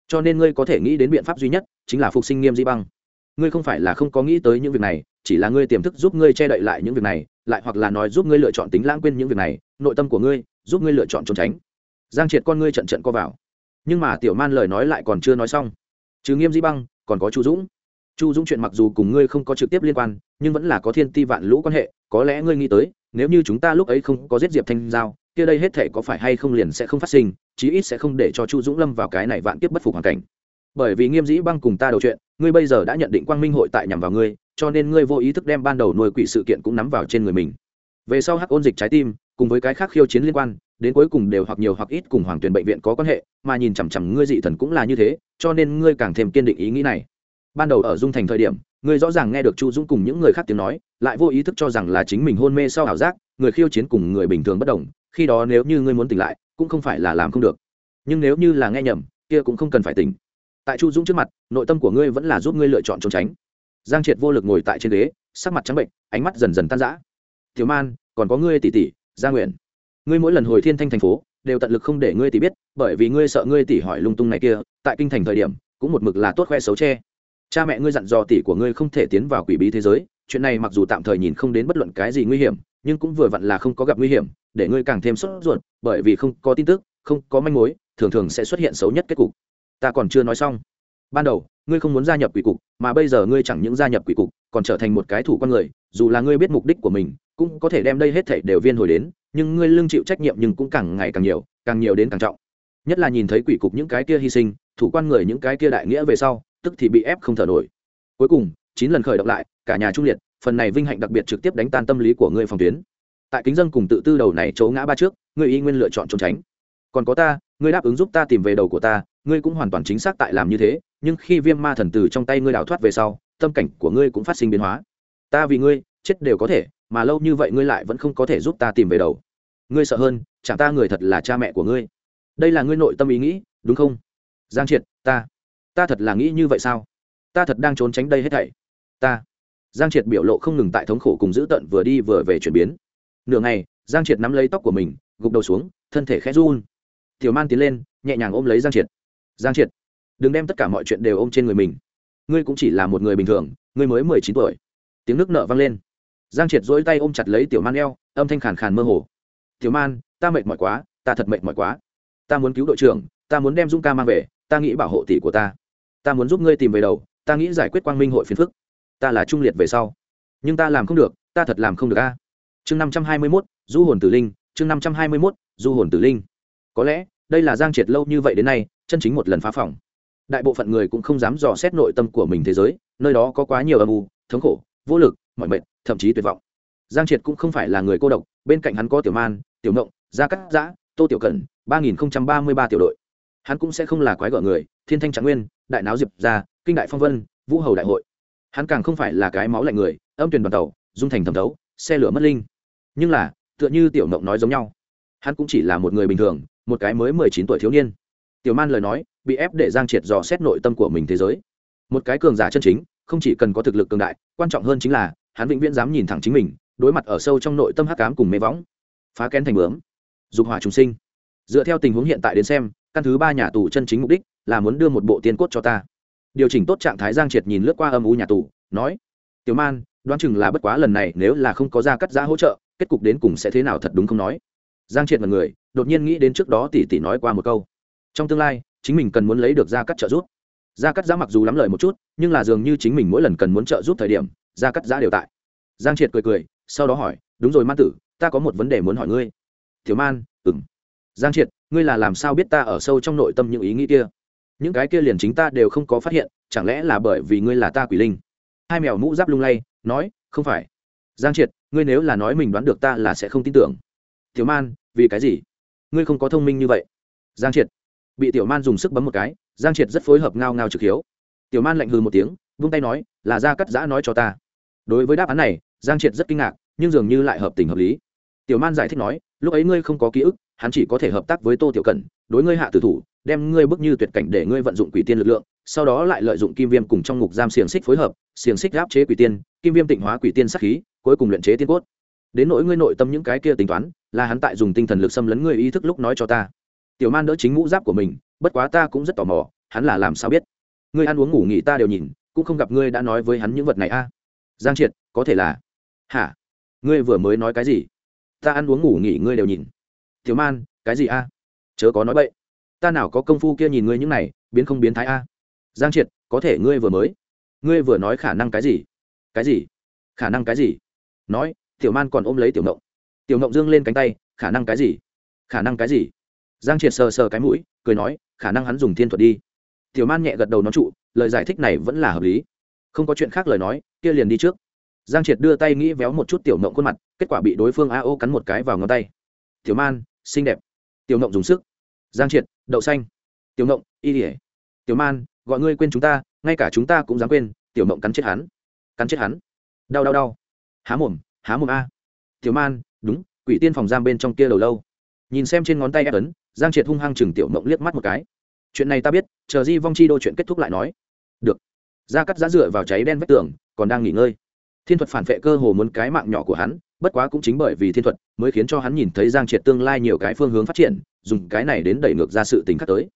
S1: Cho nên ngươi có thể nghĩ đến biện pháp duy nhất, chính là phục sinh nghiêm di băng. Ngươi không phải là không có nghĩ tới những việc này, chỉ là ngươi tiềm thức giúp ngươi che đậy lại những việc này, lại hoặc là nói giúp ngươi lựa chọn tính lãng quên những việc này, nội tâm của ngươi, giúp ngươi lựa chọn trốn tránh. Giang triệt con ngươi trận trận co vào. Nhưng mà tiểu man lời nói lại còn chưa nói xong. Trừ nghiêm di băng, còn có chu dũng. Chu dũng chuyện mặc dù cùng ngươi không có trực tiếp liên quan nhưng vẫn là có thiên ti vạn lũ quan hệ, có lẽ ngươi nghĩ tới, nếu như chúng ta lúc ấy không có giết diệp thanh giao, kia đây hết thể có phải hay không liền sẽ không phát sinh, chí ít sẽ không để cho chu dũng lâm vào cái này vạn kiếp bất phục hoàn cảnh. Bởi vì nghiêm dĩ băng cùng ta đầu chuyện, ngươi bây giờ đã nhận định quang minh hội tại nhằm vào ngươi, cho nên ngươi vô ý thức đem ban đầu nuôi quỷ sự kiện cũng nắm vào trên người mình. Về sau hắc ôn dịch trái tim, cùng với cái khác khiêu chiến liên quan, đến cuối cùng đều hoặc nhiều hoặc ít cùng hoàng tuyển bệnh viện có quan hệ, mà nhìn chằm chằm ngươi dị thần cũng là như thế, cho nên ngươi càng thêm kiên định ý nghĩ này ban đầu ở dung thành thời điểm người rõ ràng nghe được chu dũng cùng những người khác tiếng nói, lại vô ý thức cho rằng là chính mình hôn mê sau ảo giác, người khiêu chiến cùng người bình thường bất đồng, khi đó nếu như ngươi muốn tỉnh lại, cũng không phải là làm không được. Nhưng nếu như là nghe nhầm, kia cũng không cần phải tỉnh. Tại chu dũng trước mặt, nội tâm của ngươi vẫn là giúp ngươi lựa chọn trốn tránh. Giang triệt vô lực ngồi tại trên ghế, sắc mặt trắng bệnh, ánh mắt dần dần tan rã. Thiếu man, còn có ngươi tỷ tỷ, gia nguyện. Ngươi mỗi lần hồi thiên thanh thành phố, đều tận lực không để ngươi tỷ biết, bởi vì ngươi sợ ngươi tỷ hỏi lung tung này kia, tại kinh thành thời điểm, cũng một mực là tốt khoe xấu che cha mẹ ngươi dặn dò tỷ của ngươi không thể tiến vào quỷ bí thế giới, chuyện này mặc dù tạm thời nhìn không đến bất luận cái gì nguy hiểm, nhưng cũng vừa vặn là không có gặp nguy hiểm, để ngươi càng thêm sốt ruột, bởi vì không có tin tức, không có manh mối, thường thường sẽ xuất hiện xấu nhất kết cục. Ta còn chưa nói xong. Ban đầu, ngươi không muốn gia nhập quỷ cục, mà bây giờ ngươi chẳng những gia nhập quỷ cục, còn trở thành một cái thủ con người, dù là ngươi biết mục đích của mình, cũng có thể đem đây hết thảy đều viên hồi đến, nhưng ngươi lương chịu trách nhiệm nhưng cũng càng ngày càng nhiều càng nhiều đến càng trọng. Nhất là nhìn thấy quỷ cục những cái kia hy sinh, thủ quan người những cái kia đại nghĩa về sau tức thì bị ép không thở nổi. Cuối cùng, chín lần khởi động lại, cả nhà trung liệt, phần này vinh hạnh đặc biệt trực tiếp đánh tan tâm lý của ngươi phòng tuyến. Tại kính dân cùng tự tư đầu này chỗ ngã ba trước, ngươi y nguyên lựa chọn trốn tránh. Còn có ta, ngươi đáp ứng giúp ta tìm về đầu của ta, ngươi cũng hoàn toàn chính xác tại làm như thế, nhưng khi viêm ma thần từ trong tay ngươi đào thoát về sau, tâm cảnh của ngươi cũng phát sinh biến hóa. Ta vì ngươi, chết đều có thể, mà lâu như vậy ngươi lại vẫn không có thể giúp ta tìm về đầu. Ngươi sợ hơn, chẳng ta người thật là cha mẹ của ngươi. Đây là ngươi nội tâm ý nghĩ, đúng không? Giang triệt, ta ta thật là nghĩ như vậy sao? Ta thật đang trốn tránh đây hết thảy. Ta. Giang triệt biểu lộ không ngừng tại thống khổ cùng giữ tận vừa đi vừa về chuyển biến. Nửa ngày, giang triệt nắm lấy tóc của mình, gục đầu xuống, thân thể khẽ run. Tiểu man tiến lên, nhẹ nhàng ôm lấy giang triệt. Giang triệt, đừng đem tất cả mọi chuyện đều ôm trên người mình. Ngươi cũng chỉ là một người bình thường, ngươi mới mười chín tuổi. Tiếng nước nợ vang lên. Giang triệt dỗi tay ôm chặt lấy tiểu man eo, âm thanh khàn khàn mơ hồ. Tiểu man, ta mệt mỏi quá, ta thật mệt mỏi quá. Ta muốn cứu đội trưởng, ta muốn đem dung ca mang về, ta nghĩ bảo hộ tỷ của ta ta muốn giúp ngươi tìm về đầu, ta nghĩ giải quyết quang minh hội phiền phức. Ta là trung liệt về sau. Nhưng ta làm không được, ta thật làm không được a. Chương năm trăm hai mươi mốt, du hồn tử linh, chương năm trăm hai mươi mốt, du hồn tử linh. Có lẽ, đây là giang triệt lâu như vậy đến nay, chân chính một lần phá phòng. Đại bộ phận người cũng không dám dò xét nội tâm của mình thế giới, nơi đó có quá nhiều âm u, thống khổ, vô lực mọi mệt, thậm chí tuyệt vọng. Giang triệt cũng không phải là người cô độc, bên cạnh hắn có tiểu man, tiểu mộng gia cắt giã, tô tiểu cẩn, ba nghìn ba mươi ba tiểu đội. Hắn cũng sẽ không là quái gở người, thiên thanh trạng nguyên đại náo diệp ra, kinh đại phong vân vũ hầu đại hội. Hắn càng không phải là cái máu lạnh người âm tuyển đoàn tàu dung thành thẩm thấu xe lửa mất linh. Nhưng là tựa như tiểu mộng nói giống nhau hắn cũng chỉ là một người bình thường một cái mới mười chín tuổi thiếu niên. Tiểu man lời nói bị ép để giang triệt dò xét nội tâm của mình thế giới. Một cái cường giả chân chính không chỉ cần có thực lực cường đại quan trọng hơn chính là hắn vĩnh viễn dám nhìn thẳng chính mình đối mặt ở sâu trong nội tâm hắc cám cùng mê võng. Phá kén thành bướm. Dục hỏa trùng sinh. Dựa theo tình huống hiện tại đến xem căn thứ ba nhà tù chân chính mục đích là muốn đưa một bộ tiên cốt cho ta. Điều chỉnh tốt trạng thái giang triệt nhìn lướt qua âm u nhà tù, nói, tiểu man, đoán chừng là bất quá lần này nếu là không có ra cắt giá hỗ trợ, kết cục đến cùng sẽ thế nào thật đúng không nói? Giang triệt mật người, đột nhiên nghĩ đến trước đó tỷ tỷ nói qua một câu, trong tương lai, chính mình cần muốn lấy được ra cắt trợ giúp. Ra cắt giá mặc dù lắm lời một chút, nhưng là dường như chính mình mỗi lần cần muốn trợ giúp thời điểm ra cắt giá đều tại. Giang triệt cười cười, sau đó hỏi, đúng rồi, man tử, ta có một vấn đề muốn hỏi ngươi. Thiếu man ừng giang triệt, ngươi là làm sao biết ta ở sâu trong nội tâm những ý nghĩ kia? Những cái kia liền chính ta đều không có phát hiện, chẳng lẽ là bởi vì ngươi là ta quỷ linh? Hai mèo mũ giáp lung lay, nói, không phải. Giang triệt, ngươi nếu là nói mình đoán được ta là sẽ không tin tưởng. Tiểu man, vì cái gì? Ngươi không có thông minh như vậy. Giang triệt, bị tiểu man dùng sức bấm một cái, giang triệt rất phối hợp ngao ngao trực hiếu. Tiểu man lạnh hừ một tiếng, vung tay nói, là ra cắt giã nói cho ta. Đối với đáp án này, giang triệt rất kinh ngạc, nhưng dường như lại hợp tình hợp lý. Tiểu man giải thích nói, lúc ấy ngươi không có ký ức, hắn chỉ có thể hợp tác với tô tiểu cẩn, đối ngươi hạ tử thủ đem ngươi bước như tuyệt cảnh để ngươi vận dụng quỷ tiên lực lượng, sau đó lại lợi dụng kim viêm cùng trong ngục giam xiềng xích phối hợp, xiềng xích áp chế quỷ tiên, kim viêm tịnh hóa quỷ tiên sắc khí, cuối cùng luyện chế tiên cốt. Đến nỗi ngươi nội tâm những cái kia tính toán, là hắn tại dùng tinh thần lực xâm lấn ngươi ý thức lúc nói cho ta. Tiểu man đỡ chính mũ giáp của mình, bất quá ta cũng rất tò mò, hắn là làm sao biết? Ngươi ăn uống ngủ nghỉ ta đều nhìn, cũng không gặp ngươi đã nói với hắn những vật này a. Giang triệt, có thể là? Hả? Ngươi vừa mới nói cái gì? Ta ăn uống ngủ nghỉ ngươi đều nhìn. Tiểu man, cái gì a? Chớ có nói bậy ta nào có công phu kia nhìn ngươi những này, biến không biến thái a? Giang triệt, có thể ngươi vừa mới, ngươi vừa nói khả năng cái gì? Cái gì? Khả năng cái gì? Nói, tiểu man còn ôm lấy tiểu ngộng. Tiểu ngộng dương lên cánh tay, khả năng cái gì? Khả năng cái gì? Giang triệt sờ sờ cái mũi, cười nói, khả năng hắn dùng thiên thuật đi. Tiểu man nhẹ gật đầu nói trụ, lời giải thích này vẫn là hợp lý. Không có chuyện khác lời nói, kia liền đi trước. Giang triệt đưa tay nghĩ véo một chút tiểu ngộng khuôn mặt, kết quả bị đối phương a ô cắn một cái vào ngón tay. Tiểu man, xinh đẹp. Tiểu ngộng dùng sức giang triệt, đậu xanh, tiểu mộng y ỉa tiểu man, gọi ngươi quên chúng ta, ngay cả chúng ta cũng dám quên, tiểu mộng cắn chết hắn, cắn chết hắn. Đau đau đau. Há mồm há mồm a. Tiểu man, đúng, quỷ tiên phòng giam bên trong kia đầu lâu. Nhìn xem trên ngón tay ép ấn giang triệt hung hăng chừng tiểu mộng liếc mắt một cái. Chuyện này ta biết, chờ di vong chi đô chuyện kết thúc lại nói. Được. Da cắt giá dựa vào cháy đen vách tường, còn đang nghỉ ngơi. Thiên thuật phản vệ cơ hồ muốn cái mạng nhỏ của hắn, bất quá cũng chính bởi vì thiên thuật mới khiến cho hắn nhìn thấy giang triệt tương lai nhiều cái phương hướng phát triển dùng cái này đến đẩy ngược ra sự tình khác tới.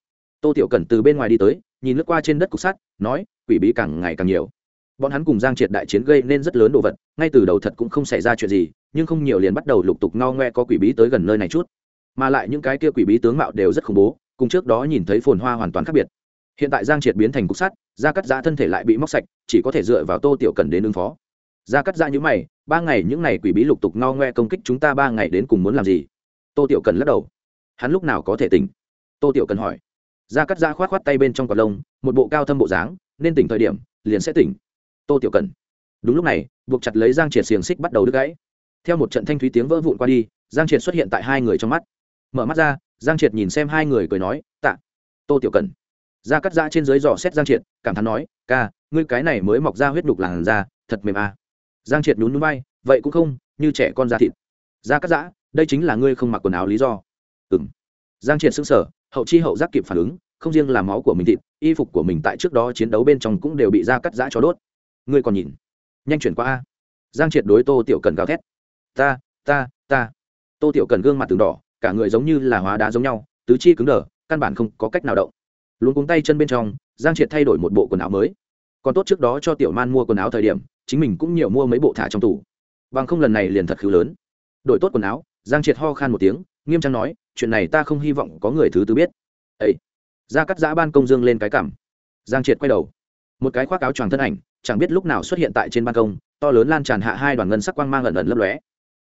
S1: Tô tiểu cần từ bên ngoài đi tới, nhìn lướt qua trên đất cục sắt, nói, quỷ bí càng ngày càng nhiều. Bọn hắn cùng giang triệt đại chiến gây nên rất lớn đồ vật, ngay từ đầu thật cũng không xảy ra chuyện gì, nhưng không nhiều liền bắt đầu lục tục ngao ngoe có quỷ bí tới gần nơi này chút. Mà lại những cái kia quỷ bí tướng mạo đều rất khủng bố, cùng trước đó nhìn thấy phồn hoa hoàn toàn khác biệt. Hiện tại giang triệt biến thành cục sắt da cắt da thân thể lại bị móc sạch, chỉ có thể dựa vào tô tiểu cần đến ứng phó. Da cắt da những mày, ba ngày những ngày quỷ bí lục tục ngao ngoe công kích chúng ta ba ngày đến cùng muốn làm gì? Tô tiểu cần lắc đầu hắn lúc nào có thể tỉnh? Tô tiểu cần hỏi. Gia cắt giã khoát khoát tay bên trong cỏ lông, một bộ cao thâm bộ dáng, nên tỉnh thời điểm, liền sẽ tỉnh. Tô tiểu cần. Đúng lúc này, buộc chặt lấy giang triệt xiềng xích bắt đầu đứt gãy. Theo một trận thanh thúy tiếng vỡ vụn qua đi, giang triệt xuất hiện tại hai người trong mắt. Mở mắt ra, giang triệt nhìn xem hai người cười nói, tạ. Tô tiểu cần. Gia cắt da trên dưới dò xét giang triệt, cảm thán nói, ca, ngươi cái này mới mọc ra huyết đục làn da, thật mềm à. giang triệt nhún núi bay, vậy cũng không, như trẻ con da thịt. Da cắt da đây chính là ngươi không mặc quần áo lý do ừng giang triệt xứng sở hậu chi hậu giác kịp phản ứng, không riêng là máu của mình thịt, y phục của mình tại trước đó chiến đấu bên trong cũng đều bị da cắt giã cho đốt. Ngươi còn nhìn. Nhanh chuyển qua a. Giang triệt đối tô tiểu cần gào thét. Ta ta ta. Tô tiểu cần gương mặt từng đỏ, cả người giống như là hóa đá giống nhau, tứ chi cứng đờ, căn bản không có cách nào động. Luôn cuống tay chân bên trong, giang triệt thay đổi một bộ quần áo mới. Còn tốt trước đó cho tiểu man mua quần áo thời điểm, chính mình cũng nhiều mua mấy bộ thả trong tủ. Bằng không lần này liền thật khứ lớn. Đổi tốt quần áo, giang triệt ho khan một tiếng, nghiêm trang nói chuyện này ta không hy vọng có người thứ tư biết. Ấy ra cắt giã ban công dương lên cái cảm. Giang triệt quay đầu. Một cái khoác áo choàng thân ảnh, chẳng biết lúc nào xuất hiện tại trên ban công, to lớn lan tràn hạ hai đoàn ngân sắc quang mang ẩn ẩn lấp lóe.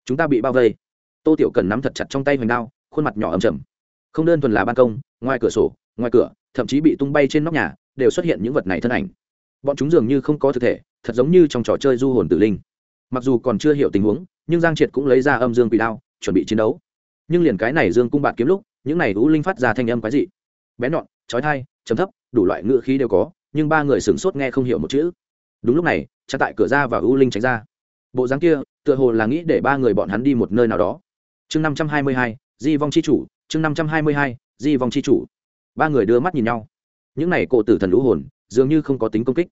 S1: Chúng ta bị bao vây. Tô tiểu cần nắm thật chặt trong tay hoành đao, khuôn mặt nhỏ ầm chầm. Không đơn thuần là ban công, ngoài cửa sổ, ngoài cửa, thậm chí bị tung bay trên nóc nhà, đều xuất hiện những vật này thân ảnh. Bọn chúng dường như không có thực thể, thật giống như trong trò chơi du hồn tử linh. Mặc dù còn chưa hiểu tình huống, nhưng giang triệt cũng lấy ra âm dương quỷ đao, chuẩn bị chiến đấu nhưng liền cái này dương cung bạt kiếm lúc, những này u linh phát ra thanh âm quái dị. Bé nhọn, chói thai chấm thấp, đủ loại ngữ khí đều có, nhưng ba người sửng sốt nghe không hiểu một chữ. Đúng lúc này, cha tại cửa ra và u linh tránh ra. Bộ dáng kia, tựa hồ là nghĩ để ba người bọn hắn đi một nơi nào đó. Chương năm trăm hai mươi hai, di vong c h i chủ, chương năm trăm hai mươi hai, di vong c h i chủ. Ba người đưa mắt nhìn nhau. Những n à y cổ tử thần lũ hồn, dường như không có tính công kích.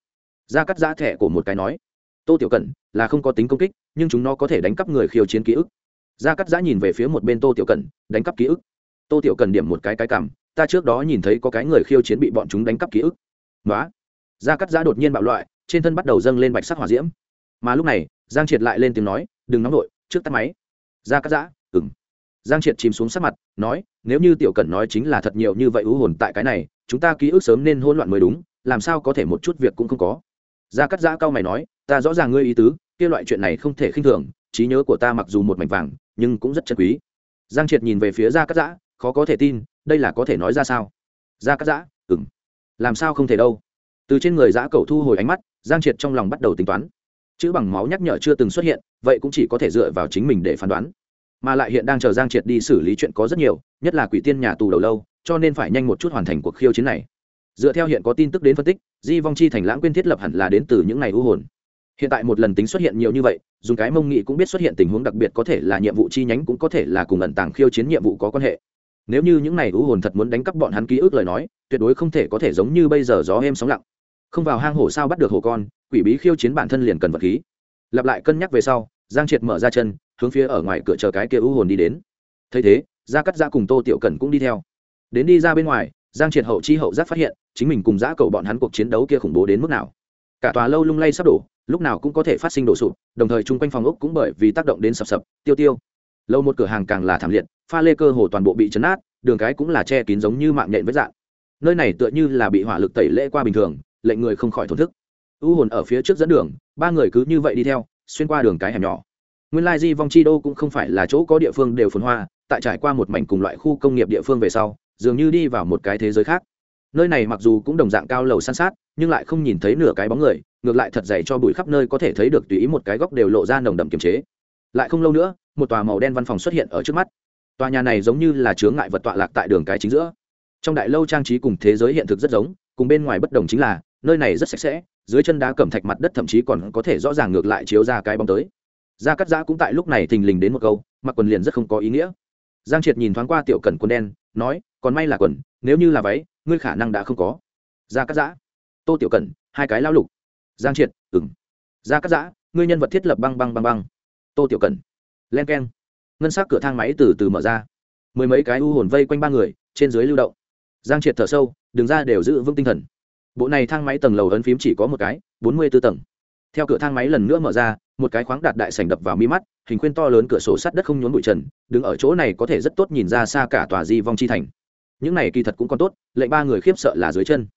S1: Ra cắt giã thẻ của một cái nói, tô tiểu cẩn, là không có tính công kích, nhưng chúng nó có thể đánh cắp người khiêu chiến ký ức. Gia cắt giã nhìn về phía một bên tô tiểu cẩn đánh cắp ký ức. Tô tiểu cần điểm một cái cái cảm, ta trước đó nhìn thấy có cái người khiêu chiến bị bọn chúng đánh cắp ký ức. Nói Gia cắt giã đột nhiên bạo loại, trên thân bắt đầu dâng lên bạch sắc hỏa diễm. Mà lúc này, giang triệt lại lên tiếng nói, đừng nóng nổi trước tắt máy. Gia cắt giã ừng giang triệt chìm xuống sắc mặt, nói, nếu như tiểu cẩn nói chính là thật nhiều như vậy ưu hồn tại cái này, chúng ta ký ức sớm nên hỗn loạn mới đúng, làm sao có thể một chút việc cũng không có. Gia cắt giã cao mày nói, ta rõ ràng ngươi ý tứ, kia loại chuyện này không thể khinh thường, trí nhớ của ta mặc dù một mảnh vàng nhưng cũng rất chân quý. Giang triệt nhìn về phía gia cắt giã, khó có thể tin, đây là có thể nói ra sao? Gia cắt giã ừng làm sao không thể đâu? Từ trên người giã cầu thu hồi ánh mắt, giang triệt trong lòng bắt đầu tính toán. Chữ bằng máu nhắc nhở chưa từng xuất hiện, vậy cũng chỉ có thể dựa vào chính mình để phán đoán. Mà lại hiện đang chờ giang triệt đi xử lý chuyện có rất nhiều, nhất là quỷ tiên nhà tù đầu lâu, cho nên phải nhanh một chút hoàn thành cuộc khiêu chiến này. Dựa theo hiện có tin tức đến phân tích, di vong chi thành lãng quên thiết lập hẳn là đến từ những ngày u hồn hiện tại một lần tính xuất hiện nhiều như vậy, dùng cái mông nghị cũng biết xuất hiện tình huống đặc biệt có thể là nhiệm vụ chi nhánh cũng có thể là cùng ẩn tàng khiêu chiến nhiệm vụ có quan hệ. Nếu như những này ưu hồn thật muốn đánh cắp bọn hắn ký ức lời nói, tuyệt đối không thể có thể giống như bây giờ gió êm sóng lặng. Không vào hang hổ sao bắt được hổ con, quỷ bí khiêu chiến bản thân liền cần vật khí. Lặp lại cân nhắc về sau, giang triệt mở ra chân, hướng phía ở ngoài cửa chờ cái kia ưu hồn đi đến. Thấy thế, gia cắt giã cùng tô tiểu cần cũng đi theo. Đến đi ra bên ngoài, giang triệt hậu chi hậu giác phát hiện, chính mình cùng giã cầu bọn hắn cuộc chiến đấu kia khủng bố đến mức nào cả tòa lâu lung lay sắp đổ, lúc nào cũng có thể phát sinh đổ sụp, đồng thời chung quanh phòng ốc cũng bởi vì tác động đến sập sập, tiêu tiêu. Lâu một cửa hàng càng là thảm liệt, pha lê cơ hồ toàn bộ bị chấn át, đường cái cũng là che kín giống như mạng nhện với dạng. Nơi này tựa như là bị hỏa lực tẩy lễ qua bình thường, lệnh người không khỏi thổn thức. U hồn ở phía trước dẫn đường, ba người cứ như vậy đi theo, xuyên qua đường cái hẻm nhỏ. Nguyên lai di vong chi đô cũng không phải là chỗ có địa phương đều phồn hoa, tại trải qua một mảnh cùng loại khu công nghiệp địa phương về sau, dường như đi vào một cái thế giới khác nơi này mặc dù cũng đồng dạng cao lầu san sát, nhưng lại không nhìn thấy nửa cái bóng người, ngược lại thật dày cho bụi khắp nơi có thể thấy được tùy ý một cái góc đều lộ ra nồng đậm kiềm chế. Lại không lâu nữa, một tòa màu đen văn phòng xuất hiện ở trước mắt. Tòa nhà này giống như là chướng ngại vật tọa lạc tại đường cái chính giữa. Trong đại lâu trang trí cùng thế giới hiện thực rất giống, cùng bên ngoài bất đồng chính là, nơi này rất sạch sẽ, dưới chân đá cẩm thạch mặt đất thậm chí còn có thể rõ ràng ngược lại chiếu ra cái bóng tới. Gia cắt giã cũng tại lúc này thình lình đến một câu, mặc quần liền rất không có ý nghĩa giang triệt nhìn thoáng qua tiểu cần quần đen, nói, còn may là quần, nếu như là váy, ngươi khả năng đã không có. Gia cắt giã. Tô tiểu cần hai cái lao lục. Giang triệt ừng gia cắt giã, ngươi nhân vật thiết lập băng băng băng băng. Tô tiểu cần len k e n ngân s ắ c cửa thang máy từ từ mở ra. Mười mấy cái u hồn vây quanh ba người, trên dưới lưu động. Giang triệt thở sâu đường ra đều giữ vững tinh thần. Bộ này thang máy tầng lầu ấn phím chỉ có một cái, bốn mươi b ố tầng. Theo cửa thang máy lần nữa mở ra một cái khoáng đạt đại sảnh đập vào mi mắt, hình khuyên to lớn cửa sổ sắt đất không nhốn bụi trần, đứng ở chỗ này có thể rất tốt nhìn ra xa cả tòa di vong chi thành. Những này kỳ thật cũng còn tốt, lệnh ba người khiếp sợ là dưới chân.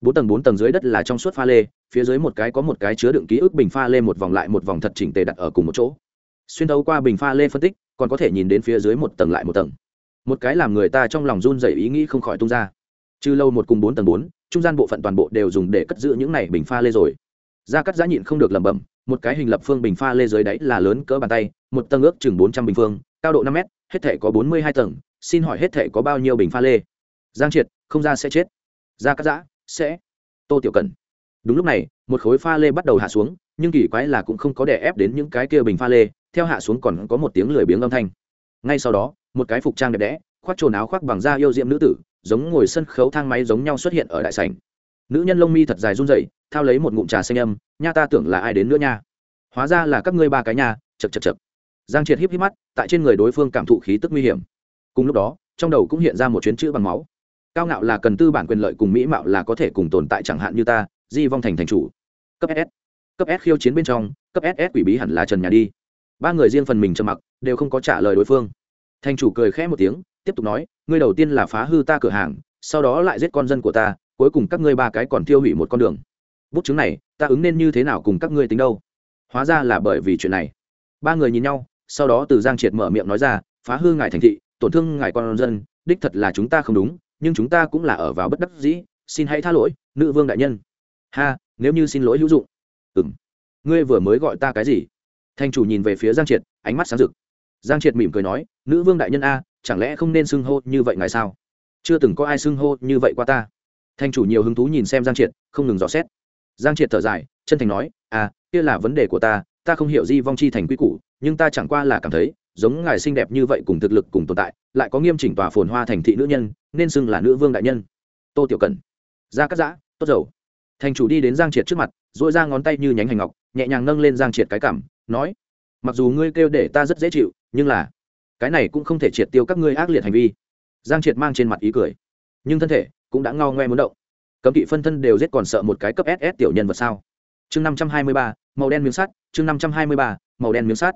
S1: Bốn tầng bốn tầng dưới đất là trong suốt pha lê, phía dưới một cái có một cái chứa đựng ký ức bình pha lê một vòng lại một vòng thật chỉnh tề đặt ở cùng một chỗ. Xuyên thấu qua bình pha lê phân tích, còn có thể nhìn đến phía dưới một tầng lại một tầng. Một cái làm người ta trong lòng run dày ý nghĩ không khỏi tung ra. Trừ lâu một cùng bốn tầng bốn, trung gian bộ phận toàn bộ đều dùng để cất giữ những này bình pha lê rồi. Ra cắt giá nhịn không được lẩm bẩm một cái hình lập phương bình pha lê dưới đáy là lớn cỡ bàn tay, một tầng ước chừng bốn trăm bình phương, cao độ năm mét, hết thể có bốn mươi hai tầng, xin hỏi hết thể có bao nhiêu bình pha lê? Giang triệt, không ra sẽ chết. Ra cắt giã, sẽ. Tô tiểu cần đúng lúc này, một khối pha lê bắt đầu hạ xuống, nhưng kỳ quái là cũng không có đè ép đến những cái kia bình pha lê, theo hạ xuống còn có một tiếng lười biếng âm thanh. Ngay sau đó, một cái phục trang đẹp đẽ, khoác trồn áo khoác bằng da yêu diệm nữ tử, giống ngồi sân khấu thang máy giống nhau xuất hiện ở đại sảnh nữ nhân lông mi thật dài run rẩy, thao lấy một ngụm trà xanh âm, nha ta tưởng là ai đến nữa nha? Hóa ra là các ngươi ba cái nhà chật chật chật giang triệt híp híp mắt, tại trên người đối phương cảm thụ khí tức nguy hiểm. Cùng lúc đó, trong đầu cũng hiện ra một chuyến chữ bằng máu. Cao ngạo là cần tư bản quyền lợi cùng mỹ mạo là có thể cùng tồn tại chẳng hạn như ta, di vong thành thành chủ. Cấp ss cấp s khiêu chiến bên trong, cấp ss quỷ bí hẳn là trần nhà đi. Ba người riêng phần mình trầm mặc, đều không có trả lời đối phương. Thành chủ cười khẽ một tiếng, tiếp tục nói, ngươi đầu tiên là phá hư ta cửa hàng, sau đó lại giết con dân của ta cuối cùng các ngươi ba cái còn tiêu hủy một con đường. Bút chứng này, ta ứng nên như thế nào cùng các ngươi tính đâu? Hóa ra là bởi vì chuyện này. Ba người nhìn nhau, sau đó từ giang triệt mở miệng nói ra, phá hư ngài thành thị, tổn thương ngài con dân, đích thật là chúng ta không đúng, nhưng chúng ta cũng là ở vào bất đắc dĩ, xin hãy tha lỗi, nữ vương đại nhân. Ha, nếu như xin lỗi hữu dụng. Ừ m ngươi vừa mới gọi ta cái gì? Thanh chủ nhìn về phía giang triệt, ánh mắt sáng rực. Giang triệt mỉm cười nói, nữ vương đại nhân a, chẳng lẽ không nên xưng hô như vậy ngài sao? Chưa từng có ai xưng hô như vậy qua ta. Thanh chủ nhiều hứng thú nhìn xem giang triệt, không ngừng dò xét. Giang triệt thở dài, chân thành nói à kia là vấn đề của ta ta không hiểu di vong chi thành quy củ, nhưng ta chẳng qua là cảm thấy, giống ngài xinh đẹp như vậy cùng thực lực cùng tồn tại, lại có nghiêm chỉnh tòa phồn hoa thành thị nữ nhân, nên xưng là nữ vương đại nhân. Tô tiểu cần ra cắt giã, tốt dầu. Thành chủ đi đến giang triệt trước mặt dội ra ngón tay như nhánh hành ngọc, nhẹ nhàng nâng lên giang triệt cái cảm, nói, mặc dù ngươi kêu để ta rất dễ chịu, nhưng là, cái này cũng không thể triệt tiêu các ngươi ác liệt hành vi. Giang triệt mang trên mặt ý cười, nhưng thân thể cũng đã ngao ngoe muốn động. Cấm kỵ phân thân đều giết còn sợ một cái cấp ss tiểu nhân vật sao? Chương năm trăm hai mươi ba, màu đen miếng sắt, chương năm trăm hai mươi ba, màu đen miếng sắt.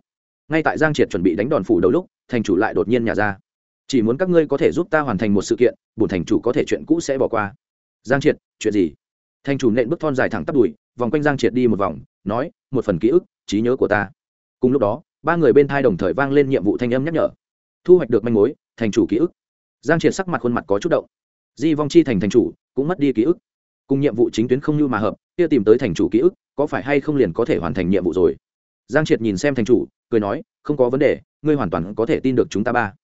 S1: Ngay tại giang triệt chuẩn bị đánh đòn phủ đầu lúc, thành chủ lại đột nhiên nhả ra. Chỉ muốn các ngươi có thể giúp ta hoàn thành một sự kiện, bổn thành chủ có thể chuyện cũ sẽ bỏ qua. Giang triệt, chuyện gì? Thành chủ nện bước thon dài thẳng tắp đùi, vòng quanh giang triệt đi một vòng, nói, một phần ký ức, trí nhớ của ta. Cùng lúc đó, ba người bên thai đồng thời vang lên nhiệm vụ thanh âm nhắc nhở. Thu hoạch được manh mối, thành chủ ký ức. Giang triệt sắc mặt khuôn mặt có chút động di vong chi thành thành chủ, cũng mất đi ký ức. Cùng nhiệm vụ chính tuyến không như mà hợp, kia tìm tới thành chủ ký ức, có phải hay không liền có thể hoàn thành nhiệm vụ rồi? Giang triệt nhìn xem thành chủ, cười nói, không có vấn đề, ngươi hoàn toàn có thể tin được chúng ta ba.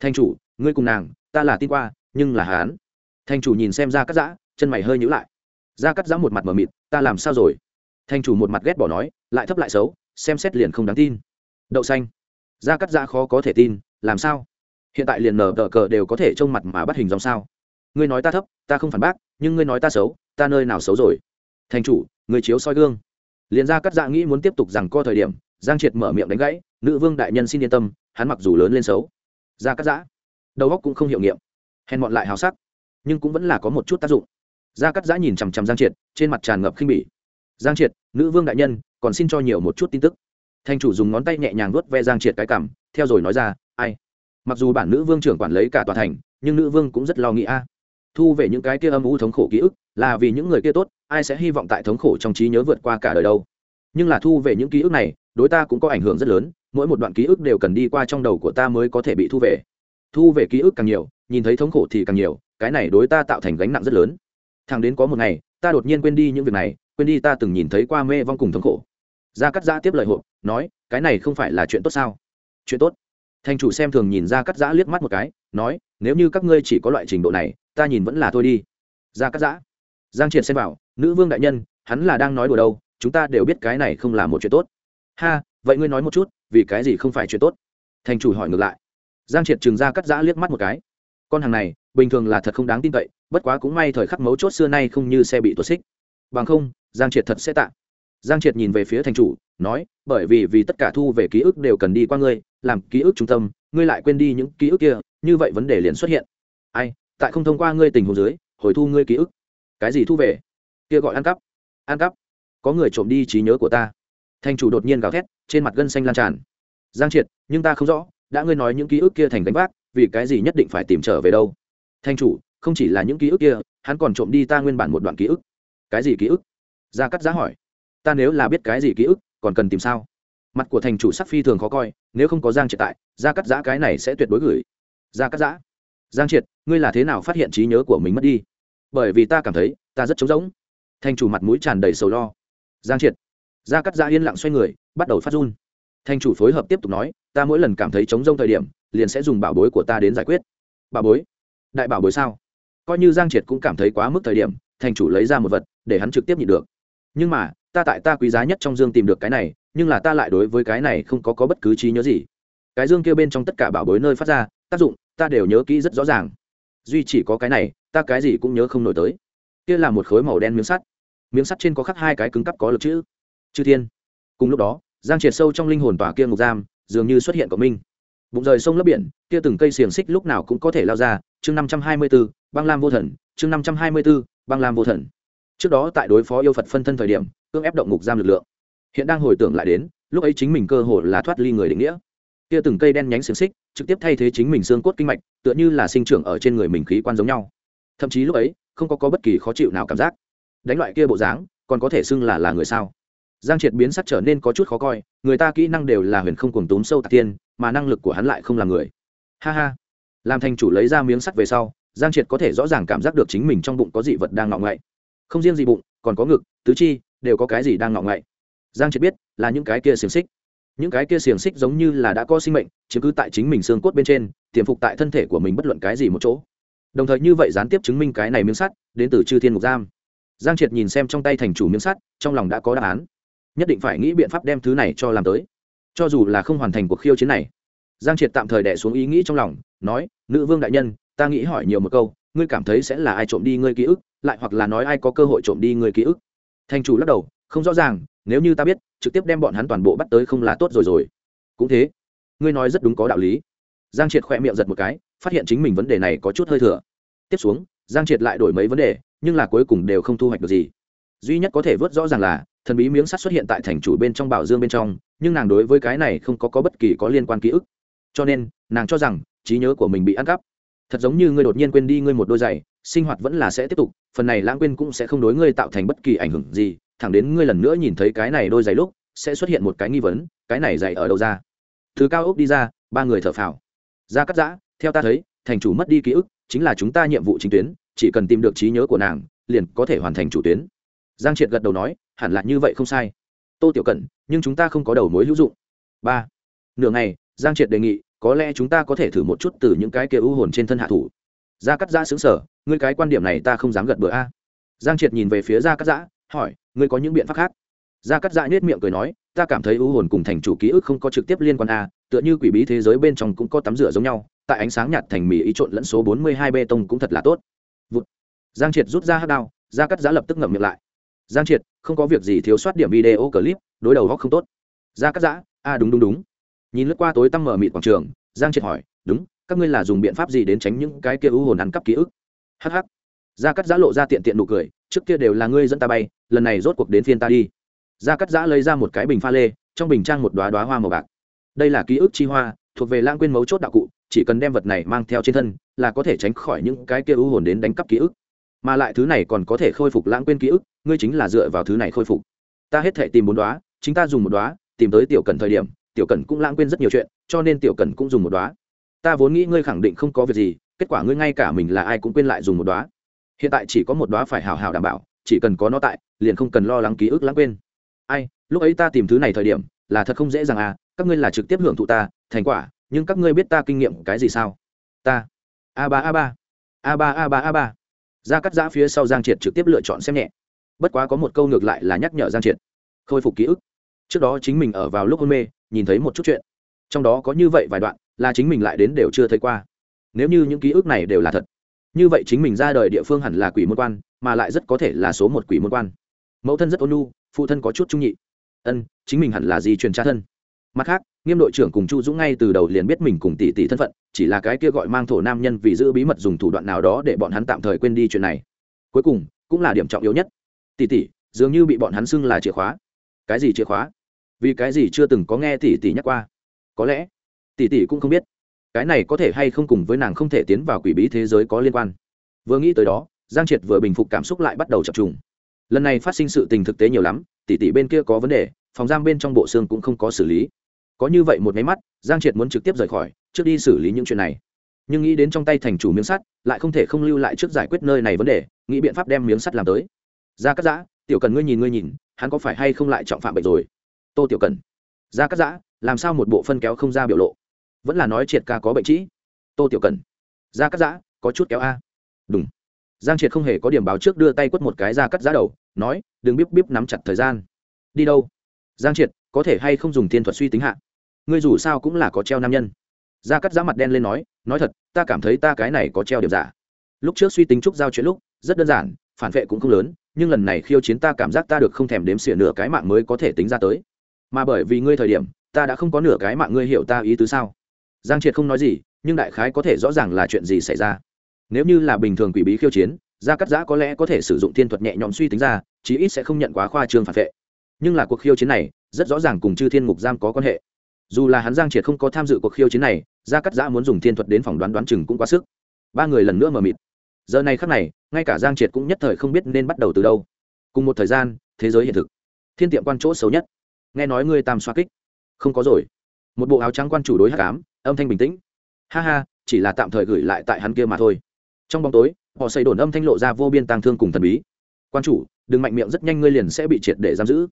S1: Thành chủ, ngươi cùng nàng, ta là tin qua, nhưng là hán. Thành chủ nhìn xem ra cắt giã, chân mày hơi nhữ lại. Ra cắt giã một mặt mờ mịt, ta làm sao rồi? Thành chủ một mặt ghét bỏ nói, lại thấp lại xấu, xem xét liền không đáng tin. Đậu xanh. Ra cắt giã khó có thể tin, làm sao? Hiện tại liền nở tờ cờ đều có thể trông mặt mà bắt hình dòng sao? Ngươi nói ta thấp, ta không phản bác, nhưng ngươi nói ta xấu, ta nơi nào xấu rồi? Thành chủ người chiếu soi gương. Liền ra cắt dạ nghĩ muốn tiếp tục rằng co thời điểm, giang triệt mở miệng đánh gãy, nữ vương đại nhân xin yên tâm, hắn mặc dù lớn lên xấu. Ra cắt giã đầu góc cũng không hiệu nghiệm, hèn mọn lại hào sắc, nhưng cũng vẫn là có một chút tác dụng. Ra cắt giã nhìn chằm chằm giang triệt, trên mặt tràn ngập khinh bỉ. Giang triệt, nữ vương đại nhân, còn xin cho nhiều một chút tin tức. Thành chủ dùng ngón tay nhẹ nhàng vuốt ve giang triệt cái cảm theo rồi nói ra, ai? Mặc dù bản nữ vương trưởng quản lấy cả tòa thành, nhưng nữ vương cũng rất lo nghĩ a thu về những cái kia âm u thống khổ ký ức, là vì những người kia tốt, ai sẽ hy vọng tại thống khổ trong trí nhớ vượt qua cả đời đâu. Nhưng là thu về những ký ức này, đối ta cũng có ảnh hưởng rất lớn, mỗi một đoạn ký ức đều cần đi qua trong đầu của ta mới có thể bị thu về. Thu về ký ức càng nhiều, nhìn thấy thống khổ thì càng nhiều, cái này đối ta tạo thành gánh nặng rất lớn. Thằng đến có một ngày, ta đột nhiên quên đi những việc này, quên đi ta từng nhìn thấy qua mê vong cùng thống khổ. Gia cắt giã tiếp lời hộp, nói, cái này không phải là chuyện tốt sao? Chuyện tốt. Thành chủ xem thường nhìn Gia cắt giã liếc mắt một cái, nói, nếu như các ngươi chỉ có loại trình độ này ta nhìn vẫn là thôi đi. Ra cắt giã. Giang triệt xem vào, nữ vương đại nhân, hắn là đang nói đùa đâu, chúng ta đều biết cái này không là một chuyện tốt. Ha, vậy ngươi nói một chút, vì cái gì không phải chuyện tốt? Thành chủ hỏi ngược lại. Giang triệt trừng ra cắt giã liếc mắt một cái. Con hàng này, bình thường là thật không đáng tin cậy, bất quá cũng may thời khắc mấu chốt xưa nay không như xe bị tuột xích. Bằng không, giang triệt thật sẽ tạ. Giang triệt nhìn về phía thành chủ, nói, bởi vì vì tất cả thu về ký ức đều cần đi qua ngươi, làm ký ức trung tâm, ngươi lại quên đi những ký ức kia, như vậy vấn đề liền xuất hiện. Ai tại không thông qua ngươi tình hồ dưới, hồi thu ngươi ký ức. Cái gì thu về? Kia gọi ăn cắp. Ăn cắp. Có người trộm đi trí nhớ của ta. Thành chủ đột nhiên gào thét, trên mặt gân xanh lan tràn. Giang triệt, nhưng ta không rõ, đã ngươi nói những ký ức kia thành gánh vác, vì cái gì nhất định phải tìm trở về đâu? Thanh chủ, không chỉ là những ký ức kia, hắn còn trộm đi ta nguyên bản một đoạn ký ức. Cái gì ký ức? Gia cắt giá hỏi. Ta nếu là biết cái gì ký ức, còn cần tìm sao? Mặt của thành chủ sắc phi thường khó coi, nếu không có giang triệt tại, gia cắt giã cái này sẽ tuyệt đối gửi. Gia cắt giã giang triệt, ngươi là thế nào phát hiện trí nhớ của mình mất đi? Bởi vì ta cảm thấy, ta rất trống rỗng. Thành chủ mặt mũi tràn đầy sầu lo. Giang triệt. Gia cắt gia yên lặng xoay người, bắt đầu phát run. Thành chủ phối hợp tiếp tục nói, ta mỗi lần cảm thấy trống rỗng thời điểm, liền sẽ dùng bảo bối của ta đến giải quyết. Bảo bối? Đại bảo bối sao? Coi như giang triệt cũng cảm thấy quá mức thời điểm thành chủ lấy ra một vật, để hắn trực tiếp nhịn được. Nhưng mà, ta tại ta quý giá nhất trong dương tìm được cái này, nhưng là ta lại đối với cái này không có có bất cứ trí nhớ gì. Cái dương kia bên trong tất cả bảo bối nơi phát ra, tác dụng ta đều nhớ kỹ rất rõ ràng. Duy chỉ có cái này, ta cái gì cũng nhớ không nổi tới. Kia là một khối màu đen miếng sắt. Miếng sắt trên có khắc hai cái cứng cắp có lực chữ. Chư thiên. Cùng lúc đó, giang triệt sâu trong linh hồn tòa kia ngục giam, dường như xuất hiện của minh. Bụng rời sông lấp biển, kia từng cây xiềng xích lúc nào cũng có thể lao ra. Chương năm trăm hai mươi b ố băng lam vô thần. Chương năm trăm hai mươi b ố băng lam vô thần. Trước đó tại đối phó yêu phật phân thân thời điểm cương ép động ngục giam lực lượng. Hiện đang hồi tưởng lại đến, lúc ấy chính mình cơ hồ là thoát ly người định nghĩa kia từng cây đen nhánh xiềng xích trực tiếp thay thế chính mình xương cốt kinh mạch tựa như là sinh trưởng ở trên người mình khí quan giống nhau. Thậm chí lúc ấy không có, có bất kỳ khó chịu nào cảm giác. Đánh loại kia bộ dáng còn có thể xưng là là người sao? Giang triệt biến sắc trở nên có chút khó coi người ta kỹ năng đều là huyền không cuồng túm sâu tạc tiên mà năng lực của hắn lại không là người. Ha ha. Làm thành chủ lấy ra miếng sắt về sau giang triệt có thể rõ ràng cảm giác được chính mình trong bụng có dị vật đang ngọ ngậy. Không riêng gì bụng còn có ngực tứ chi đều có cái gì đang ngọ ngậy. Giang triệt biết là những cái kia xiềng xích những cái kia xiềng xích giống như là đã có sinh mệnh chứng cứ tại chính mình xương cốt bên trên, tiềm phục tại thân thể của mình bất luận cái gì một chỗ. Đồng thời như vậy gián tiếp chứng minh cái này miếng sắt, đến từ chư thiên mục giam. Giang triệt nhìn xem trong tay thành chủ miếng sắt, trong lòng đã có đáp án. Nhất định phải nghĩ biện pháp đem thứ này cho làm tới. Cho dù là không hoàn thành cuộc khiêu chiến này, giang triệt tạm thời đẻ xuống ý nghĩ trong lòng, nói, nữ vương đại nhân, ta nghĩ hỏi nhiều một câu, ngươi cảm thấy sẽ là ai trộm đi ngươi ký ức, lại hoặc là nói ai có cơ hội trộm đi ngươi ký ức? Thành chủ lắc đầu không rõ ràng nếu như ta biết trực tiếp đem bọn hắn toàn bộ bắt tới không là tốt rồi rồi. Cũng thế ngươi nói rất đúng có đạo lý. Giang triệt khỏe miệng giật một cái phát hiện chính mình vấn đề này có chút hơi thừa. Tiếp xuống giang triệt lại đổi mấy vấn đề nhưng là cuối cùng đều không thu hoạch được gì. Duy nhất có thể vớt rõ ràng là thần bí miếng sắt xuất hiện tại thành chủ bên trong bảo dương bên trong nhưng nàng đối với cái này không có, có bất kỳ có liên quan ký ức. Cho nên nàng cho rằng trí nhớ của mình bị ăn cắp. Thật giống như ngươi đột nhiên quên đi ngươi một đôi giày sinh hoạt vẫn là sẽ tiếp tục phần này lãng quên cũng sẽ không đối ngươi tạo thành bất kỳ ảnh hưởng gì thẳng đến ngươi lần nữa nhìn thấy cái này đôi giày lúc, sẽ xuất hiện một cái nghi vấn, cái này giày ở đâu ra? Thứ cao ốc đi ra, ba người thở phào. Ra cắt giã, theo ta thấy, thành chủ mất đi ký ức, chính là chúng ta nhiệm vụ chính tuyến, chỉ cần tìm được trí nhớ của nàng, liền có thể hoàn thành chủ tuyến. Giang triệt gật đầu nói, hẳn là như vậy không sai. Tô tiểu cẩn, nhưng chúng ta không có đầu mối hữu dụng. Ba. Nửa ngày, giang triệt đề nghị, có lẽ chúng ta có thể thử một chút từ những cái kia ưu hồn trên thân hạ thủ. Gia cắt giã xứng sở ngươi cái quan điểm này ta không dám gật bừa a. Giang triệt nhìn về phía gia cắt giã hỏi, ngươi có những biện pháp khác? Gia cắt dạ nhét miệng cười nói, ta cảm thấy ưu hồn cùng thành chủ ký ức không có trực tiếp liên quan a, tựa như quỷ bí thế giới bên trong cũng có tắm rửa giống nhau, tại ánh sáng nhạt thành mì ý trộn lẫn số bốn mươi hai bê tông cũng thật là tốt. Vụt. giang triệt rút ra hát đao, gia cắt giá dạ lập tức ngậm miệng lại. Giang triệt, không có việc gì thiếu soát điểm video clip, đối đầu góc không tốt. Gia cắt giã dạ, a à đúng đúng đúng. Nhìn lướt qua tối tăm mở mịt quảng trường, giang triệt hỏi, đúng, các ngươi là dùng biện pháp gì đến tránh những cái kia ưu hồn ăn cắp ký ức? Hh gia cắt giã dạ lộ ra tiện tiện nụ cười trước kia đều là ngươi dẫn ta bay, lần này rốt cuộc đến phiên ta đi. Gia cắt giã lấy ra một cái bình pha lê, trong bình trang một đoá đoá hoa màu bạc. Đây là ký ức chi hoa, thuộc về lãng quên mấu chốt đạo cụ, chỉ cần đem vật này mang theo trên thân, là có thể tránh khỏi những cái kia ưu hồn đến đánh cắp ký ức. Mà lại thứ này còn có thể khôi phục lãng quên ký ức, ngươi chính là dựa vào thứ này khôi phục. Ta hết thể tìm bốn đoá chính ta dùng một đoá tìm tới tiểu cần thời điểm, tiểu cần cũng lãng quên rất nhiều chuyện, cho nên tiểu cần cũng dùng một đoá ta vốn nghĩ ngươi khẳng định không có việc gì, kết quả ngươi ngay cả mình là ai cũng quên lại dùng một đoá hiện tại chỉ có một đóa phải hào hào đảm bảo, chỉ cần có nó tại, liền không cần lo lắng ký ức lãng quên. Ai, lúc ấy ta tìm thứ này thời điểm, là thật không dễ dàng à các ngươi là trực tiếp hưởng thụ ta, thành quả, nhưng các ngươi biết ta kinh nghiệm cái gì sao? Ta. A ba a ba. A ba a ba a ba. Ra cắt giã phía sau giang triệt trực tiếp lựa chọn xem nhẹ. Bất quá có một câu ngược lại là nhắc nhở giang triệt. Khôi phục ký ức. Trước đó chính mình ở vào lúc hôn mê, nhìn thấy một chút chuyện. Trong đó có như vậy vài đoạn, là chính mình lại đến đều chưa thấy qua. Nếu như những ký ức này đều là thật như vậy chính mình ra đời địa phương hẳn là quỷ môn quan, mà lại rất có thể là số một quỷ môn quan. Mẫu thân rất ôn nhu, phụ thân có chút trung nhị. Ân, chính mình hẳn là gì truyền cha thân. Mặt khác, nghiêm đội trưởng cùng chu dũng ngay từ đầu liền biết mình cùng tỷ tỷ thân phận, chỉ là cái kia gọi mang thổ nam nhân vì giữ bí mật dùng thủ đoạn nào đó để bọn hắn tạm thời quên đi chuyện này. Cuối cùng, cũng là điểm trọng yếu nhất. Tỷ tỷ, dường như bị bọn hắn xưng là chìa khóa. Cái gì chìa khóa? Vì cái gì chưa từng có nghe tỷ tỷ nhắc qua? Có lẽ, tỷ tỷ cũng không biết cái này có thể hay không cùng với nàng không thể tiến vào quỷ bí thế giới có liên quan. Vừa nghĩ tới đó, giang triệt vừa bình phục cảm xúc lại bắt đầu chập trùng. Lần này phát sinh sự tình thực tế nhiều lắm tỷ tỷ bên kia có vấn đề, phòng giam bên trong bộ xương cũng không có xử lý. Có như vậy một máy mắt, giang triệt muốn trực tiếp rời khỏi, trước đi xử lý những chuyện này. Nhưng nghĩ đến trong tay thành chủ miếng sắt, lại không thể không lưu lại trước giải quyết nơi này vấn đề, nghĩ biện pháp đem miếng sắt làm tới. Ra cắt giã, tiểu cần ngươi nhìn ngươi nhìn, hắn có phải hay không lại trọng phạm bệnh rồi? Tô tiểu cần. Ra cắt giã, làm sao một bộ phân kéo không ra biểu lộ? Vẫn là nói triệt ca có bệnh trĩ. Tô tiểu cần ra cắt giã, có chút kéo a. Đúng giang triệt không hề có điểm báo trước đưa tay quất một cái ra cắt giã đầu, nói, đừng bíp bíp nắm chặt thời gian. Đi đâu? Giang triệt, có thể hay không dùng thiên thuật suy tính hạ? Ngươi dù sao cũng là có treo nam nhân. Ra cắt giã mặt đen lên nói nói thật, ta cảm thấy ta cái này có treo điểm giả. Lúc trước suy tính trúc giao chuyện lúc, rất đơn giản, phản vệ cũng không lớn, nhưng lần này khiêu chiến ta cảm giác ta được không thèm đếm xỉa nửa cái mạng mới có thể tính ra tới. Mà bởi vì ngươi thời điểm, ta đã không có nửa cái mạng ngươi hiểu ta ý tứ sao? Giang triệt không nói gì, nhưng đại khái có thể rõ ràng là chuyện gì xảy ra. Nếu như là bình thường quỷ bí khiêu chiến, gia cắt giã có lẽ có thể sử dụng thiên thuật nhẹ nhõm suy tính ra, chí ít sẽ không nhận quá khoa trương phản vệ. Nhưng là cuộc khiêu chiến này, rất rõ ràng cùng chư thiên ngục giam có quan hệ. Dù là hắn giang triệt không có tham dự cuộc khiêu chiến này, gia cắt giã muốn dùng thiên thuật đến phòng đoán đoán chừng cũng quá sức. Ba người lần nữa mờ mịt. Giờ này khắc này, ngay cả giang triệt cũng nhất thời không biết nên bắt đầu từ đâu. Cùng một thời gian, thế giới hiện thực. Thiên tiệm quan chỗ xấu nhất. Nghe nói ngươi tam xoa kích. Không có rồi. Một bộ áo trắng quan chủ đối hắc cám âm thanh bình tĩnh. Ha ha, chỉ là tạm thời gửi lại tại hắn kia mà thôi. Trong bóng tối, họ xây đồn âm thanh lộ ra vô biên tàng thương cùng thần bí. Quan chủ, đừng mạnh miệng rất nhanh, ngươi liền sẽ bị triệt để giam giữ.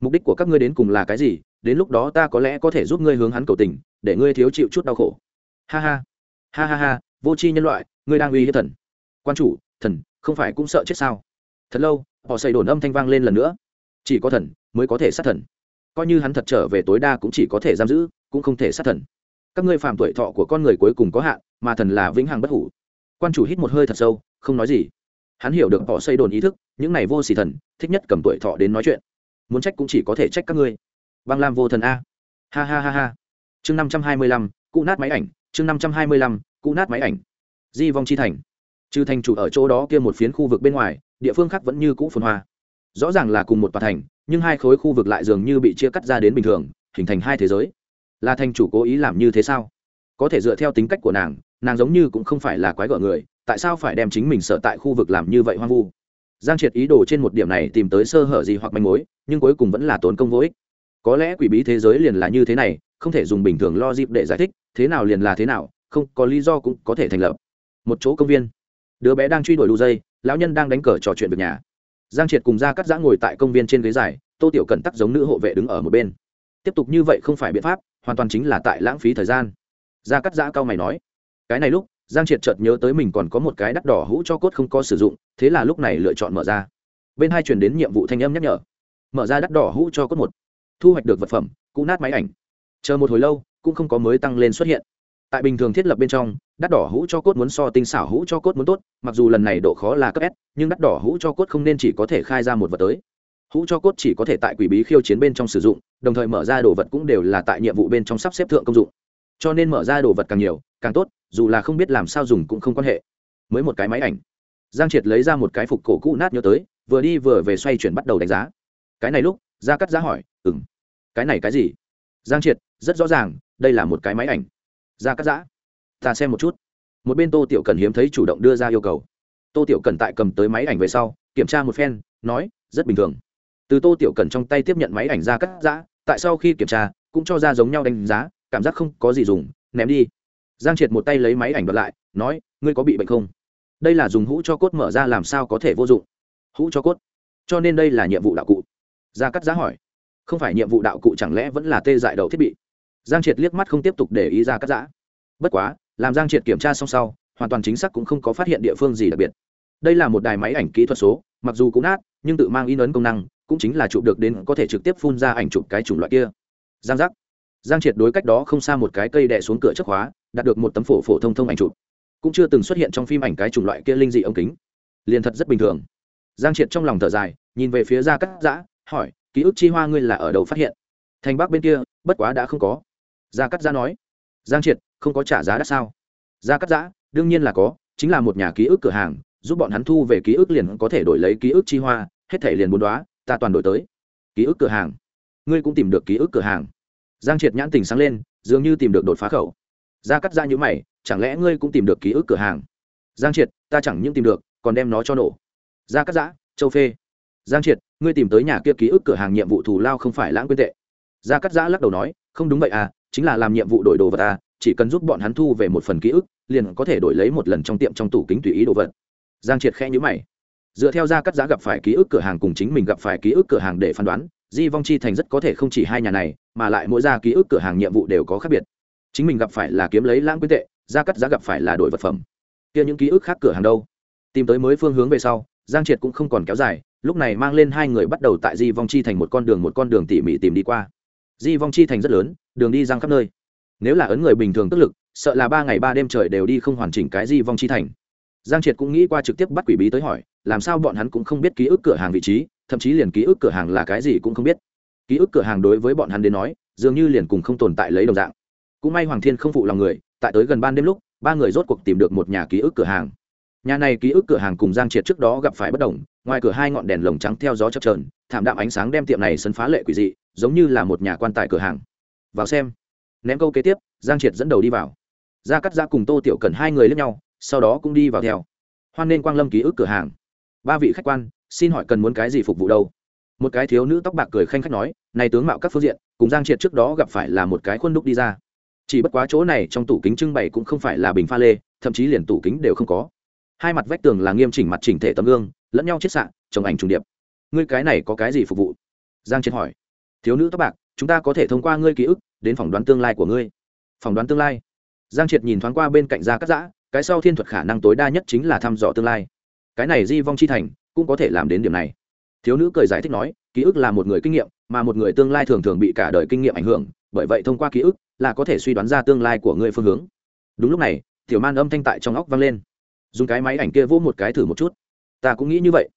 S1: Mục đích của các ngươi đến cùng là cái gì? Đến lúc đó ta có lẽ có thể giúp ngươi hướng hắn cầu tình, để ngươi thiếu chịu chút đau khổ. Ha ha. Ha ha ha, vô tri nhân loại, ngươi đang uy hiếp thần. Quan chủ, thần, không phải cũng sợ chết sao? Thật lâu, họ xây đồn âm thanh vang lên lần nữa. Chỉ có thần mới có thể sát thần. Coi như hắn thật trở về tối đa cũng chỉ có thể giam giữ, cũng không thể sát thần các ngươi phạm tuổi thọ của con người cuối cùng có hạn, mà thần là vĩnh hằng bất hủ. Quan chủ hít một hơi thật sâu, không nói gì. Hắn hiểu được họ xây đồn ý thức, những này vô xỉ thần, thích nhất cầm tuổi thọ đến nói chuyện. Muốn trách cũng chỉ có thể trách các ngươi. Băng lam vô thần a. Ha ha ha ha. Chương năm trăm hai mươi lăm cụ nát máy ảnh, chương năm trăm hai mươi lăm cụ nát máy ảnh. Di vong chi thành. Trừ thành chủ ở chỗ đó kia một phiến khu vực bên ngoài, địa phương khác vẫn như cũ phồn hoa. Rõ ràng là cùng một tòa thành, nhưng hai khối khu vực lại dường như bị chia cắt ra đến bình thường, hình thành hai thế giới là thành chủ cố ý làm như thế sao? Có thể dựa theo tính cách của nàng nàng giống như cũng không phải là quái gợ người, tại sao phải đem chính mình sợ tại khu vực làm như vậy hoang vu? Giang triệt ý đồ trên một điểm này tìm tới sơ hở gì hoặc manh mối, nhưng cuối cùng vẫn là tốn công vô ích. Có lẽ quỷ bí thế giới liền là như thế này, không thể dùng bình thường lo dịp để giải thích, thế nào liền là thế nào, không, có lý do cũng có thể thành lập. Một chỗ công viên. Đứa bé đang truy đuổi đu dây, lão nhân đang đánh cờ trò chuyện việc nhà. Giang triệt cùng ra cắt giã ngồi tại công viên trên ghế dài, tô tiểu cẩn tắc giống nữ hộ vệ đứng ở một bên. Tiếp tục như vậy không phải biện pháp hoàn toàn chính là tại lãng phí thời gian. Gia cắt giã cao mày nói, cái này lúc, giang triệt chợt nhớ tới mình còn có một cái đắt đỏ hũ cho cốt không có sử dụng, thế là lúc này lựa chọn mở ra. Bên hai chuyển đến nhiệm vụ thanh âm nhắc nhở. Mở ra đắt đỏ hũ cho cốt một. Thu hoạch được vật phẩm, cũ nát máy ảnh. Chờ một hồi lâu, cũng không có mới tăng lên xuất hiện. Tại bình thường thiết lập bên trong, đắt đỏ hũ cho cốt muốn so tinh xảo hũ cho cốt muốn tốt, mặc dù lần này độ khó là cấp s, nhưng đắt đỏ hũ cho cốt không nên chỉ có thể khai ra một vật tới hũ cho cốt chỉ có thể tại quỷ bí khiêu chiến bên trong sử dụng, đồng thời mở ra đồ vật cũng đều là tại nhiệm vụ bên trong sắp xếp thượng công dụng. Cho nên mở ra đồ vật càng nhiều, càng tốt, dù là không biết làm sao dùng cũng không quan hệ. Mới một cái máy ảnh. Giang triệt lấy ra một cái phục cổ cũ nát nhớ tới, vừa đi vừa về xoay chuyển bắt đầu đánh giá. Cái này lúc ra cắt giá hỏi ừng cái này cái gì? Giang triệt, rất rõ ràng, đây là một cái máy ảnh. Ra cắt giã ta xem một chút. Một bên tô tiểu cần hiếm thấy chủ động đưa ra yêu cầu. Tô tiểu cần tại cầm tới máy ảnh về sau, kiểm tra một phen, nói, rất bình thường từ tô tiểu cần trong tay tiếp nhận máy ảnh ra cắt giã, tại sau khi kiểm tra, cũng cho ra giống nhau đánh giá, cảm giác không có gì dùng, ném đi. Giang triệt một tay lấy máy ảnh bật lại, nói, ngươi có bị bệnh không? Đây là dùng hũ cho cốt mở ra làm sao có thể vô dụng? Hũ cho cốt? Cho nên đây là nhiệm vụ đạo cụ. Gia cắt giá hỏi. Không phải nhiệm vụ đạo cụ chẳng lẽ vẫn là tê dại đầu thiết bị? Giang triệt liếc mắt không tiếp tục để ý ra cắt giã. Bất quá, làm giang triệt kiểm tra xong sau, hoàn toàn chính xác cũng không có phát hiện địa phương gì đặc biệt. Đây là một đài máy ảnh kỹ thuật số, mặc dù cũng nát, nhưng tự mang in ấn công năng cũng chính là chụp được đến có thể trực tiếp phun ra ảnh chụp cái chủng loại kia. Giang giác. Giang triệt đối cách đó không xa một cái cây đè xuống cửa trước khóa đạt được một tấm phổ phổ thông thông ảnh chụp. Cũng chưa từng xuất hiện trong phim ảnh cái chủng loại kia linh dị ống kính. Liền thật rất bình thường. Giang triệt trong lòng thở dài, nhìn về phía gia cắt giã, hỏi, ký ức chi hoa ngươi là ở đâu phát hiện? Thành bắc bên kia, bất quá đã không có. Gia cắt giã nói. Giang triệt, không có trả giá đắt sao? Gia cắt giã, đương nhiên là có, chính là một nhà ký ức cửa hàng, giúp bọn hắn thu về ký ức liền có thể đổi lấy ký ức chi hoa, hết thể liền bốn đoá ta toàn đổi tới. Ký ức cửa hàng. Ngươi cũng tìm được ký ức cửa hàng. Giang triệt nhãn tình sáng lên, dường như tìm được đột phá khẩu. Gia cắt ra như mày, chẳng lẽ ngươi cũng tìm được ký ức cửa hàng? Giang triệt, ta chẳng những tìm được, còn đem nó cho nổ. Gia cắt giã, châu phê. Giang triệt, ngươi tìm tới nhà kia ký ức cửa hàng nhiệm vụ thù lao không phải lãng quyên tệ. Gia cắt giã lắc đầu nói, không đúng vậy à chính là làm nhiệm vụ đổi đồ vật à chỉ cần giúp bọn hắn thu về một phần ký ức, liền có thể đổi lấy một lần trong tiệm trong tủ kính tùy ý đồ vật. Giang triệt khẽ nhữ mày dựa theo gia cắt giá gặp phải ký ức cửa hàng cùng chính mình gặp phải ký ức cửa hàng để phán đoán, di vong chi thành rất có thể không chỉ hai nhà này, mà lại mỗi gia ký ức cửa hàng nhiệm vụ đều có khác biệt. Chính mình gặp phải là kiếm lấy lãng quyên tệ, gia cắt giá gặp phải là đổi vật phẩm. Kia những ký ức khác cửa hàng đâu? Tìm tới mới phương hướng về sau, giang triệt cũng không còn kéo dài, lúc này mang lên hai người bắt đầu tại di vong chi thành một con đường một con đường tỉ mỉ tìm đi qua. Di vong chi thành rất lớn, đường đi giang khắp nơi. Nếu là ấn người bình thường tức lực, sợ là ba ngày ba đêm trời đều đi không hoàn chỉnh cái di vong chi thành. Giang triệt cũng nghĩ qua trực tiếp bắt quỷ bí tới hỏi làm sao bọn hắn cũng không biết ký ức cửa hàng vị trí, thậm chí liền ký ức cửa hàng là cái gì cũng không biết. Ký ức cửa hàng đối với bọn hắn đến nói, dường như liền cùng không tồn tại lấy đồng dạng. Cũng may hoàng thiên không phụ lòng người, tại tới gần ban đêm lúc, ba người rốt cuộc tìm được một nhà ký ức cửa hàng. Nhà này ký ức cửa hàng cùng giang triệt trước đó gặp phải bất đồng, ngoài cửa hai ngọn đèn lồng trắng theo gió chập trờn thảm đạm ánh sáng đem tiệm này sân phá lệ quỷ dị, giống như là một nhà quan tài cửa hàng. Vào xem. Ném câu kế tiếp, giang triệt dẫn đầu đi vào. Ra cắt ra cùng tô tiểu cần hai người lẫn nhau, sau đó cũng đi vào theo. Hoan nên quang lâm ký ức cửa hàng ba vị khách quan, xin hỏi cần muốn cái gì phục vụ đâu? Một cái thiếu nữ tóc bạc cười khanh khách nói, này tướng mạo các phương diện, cùng giang triệt trước đó gặp phải là một cái khuôn đúc đi ra. Chỉ bất quá chỗ này trong tủ kính trưng bày cũng không phải là bình pha lê, thậm chí liền tủ kính đều không có. Hai mặt vách tường là nghiêm chỉnh mặt chỉnh thể tấm gương, lẫn nhau chiết sạn trồng ảnh trùng điệp. Ngươi cái này có cái gì phục vụ? Giang triệt hỏi. Thiếu nữ tóc bạc, chúng ta có thể thông qua ngươi ký ức, đến phỏng đoán tương lai của ngươi. Phỏng đoán tương lai? Giang triệt nhìn thoáng qua bên cạnh gia cắt giã, cái sau thiên thuật khả năng tối đa nhất chính là thăm dò tương lai cái này di vong chi thành cũng có thể làm đến điểm này. Thiếu nữ cười giải thích nói, ký ức là một người kinh nghiệm, mà một người tương lai thường thường bị cả đời kinh nghiệm ảnh hưởng, bởi vậy thông qua ký ức là có thể suy đoán ra tương lai của người phương hướng. Đúng lúc này, tiểu man âm thanh tại trong óc vang lên. Dùng cái máy ảnh kia vỗ một cái thử một chút. Ta cũng nghĩ như vậy.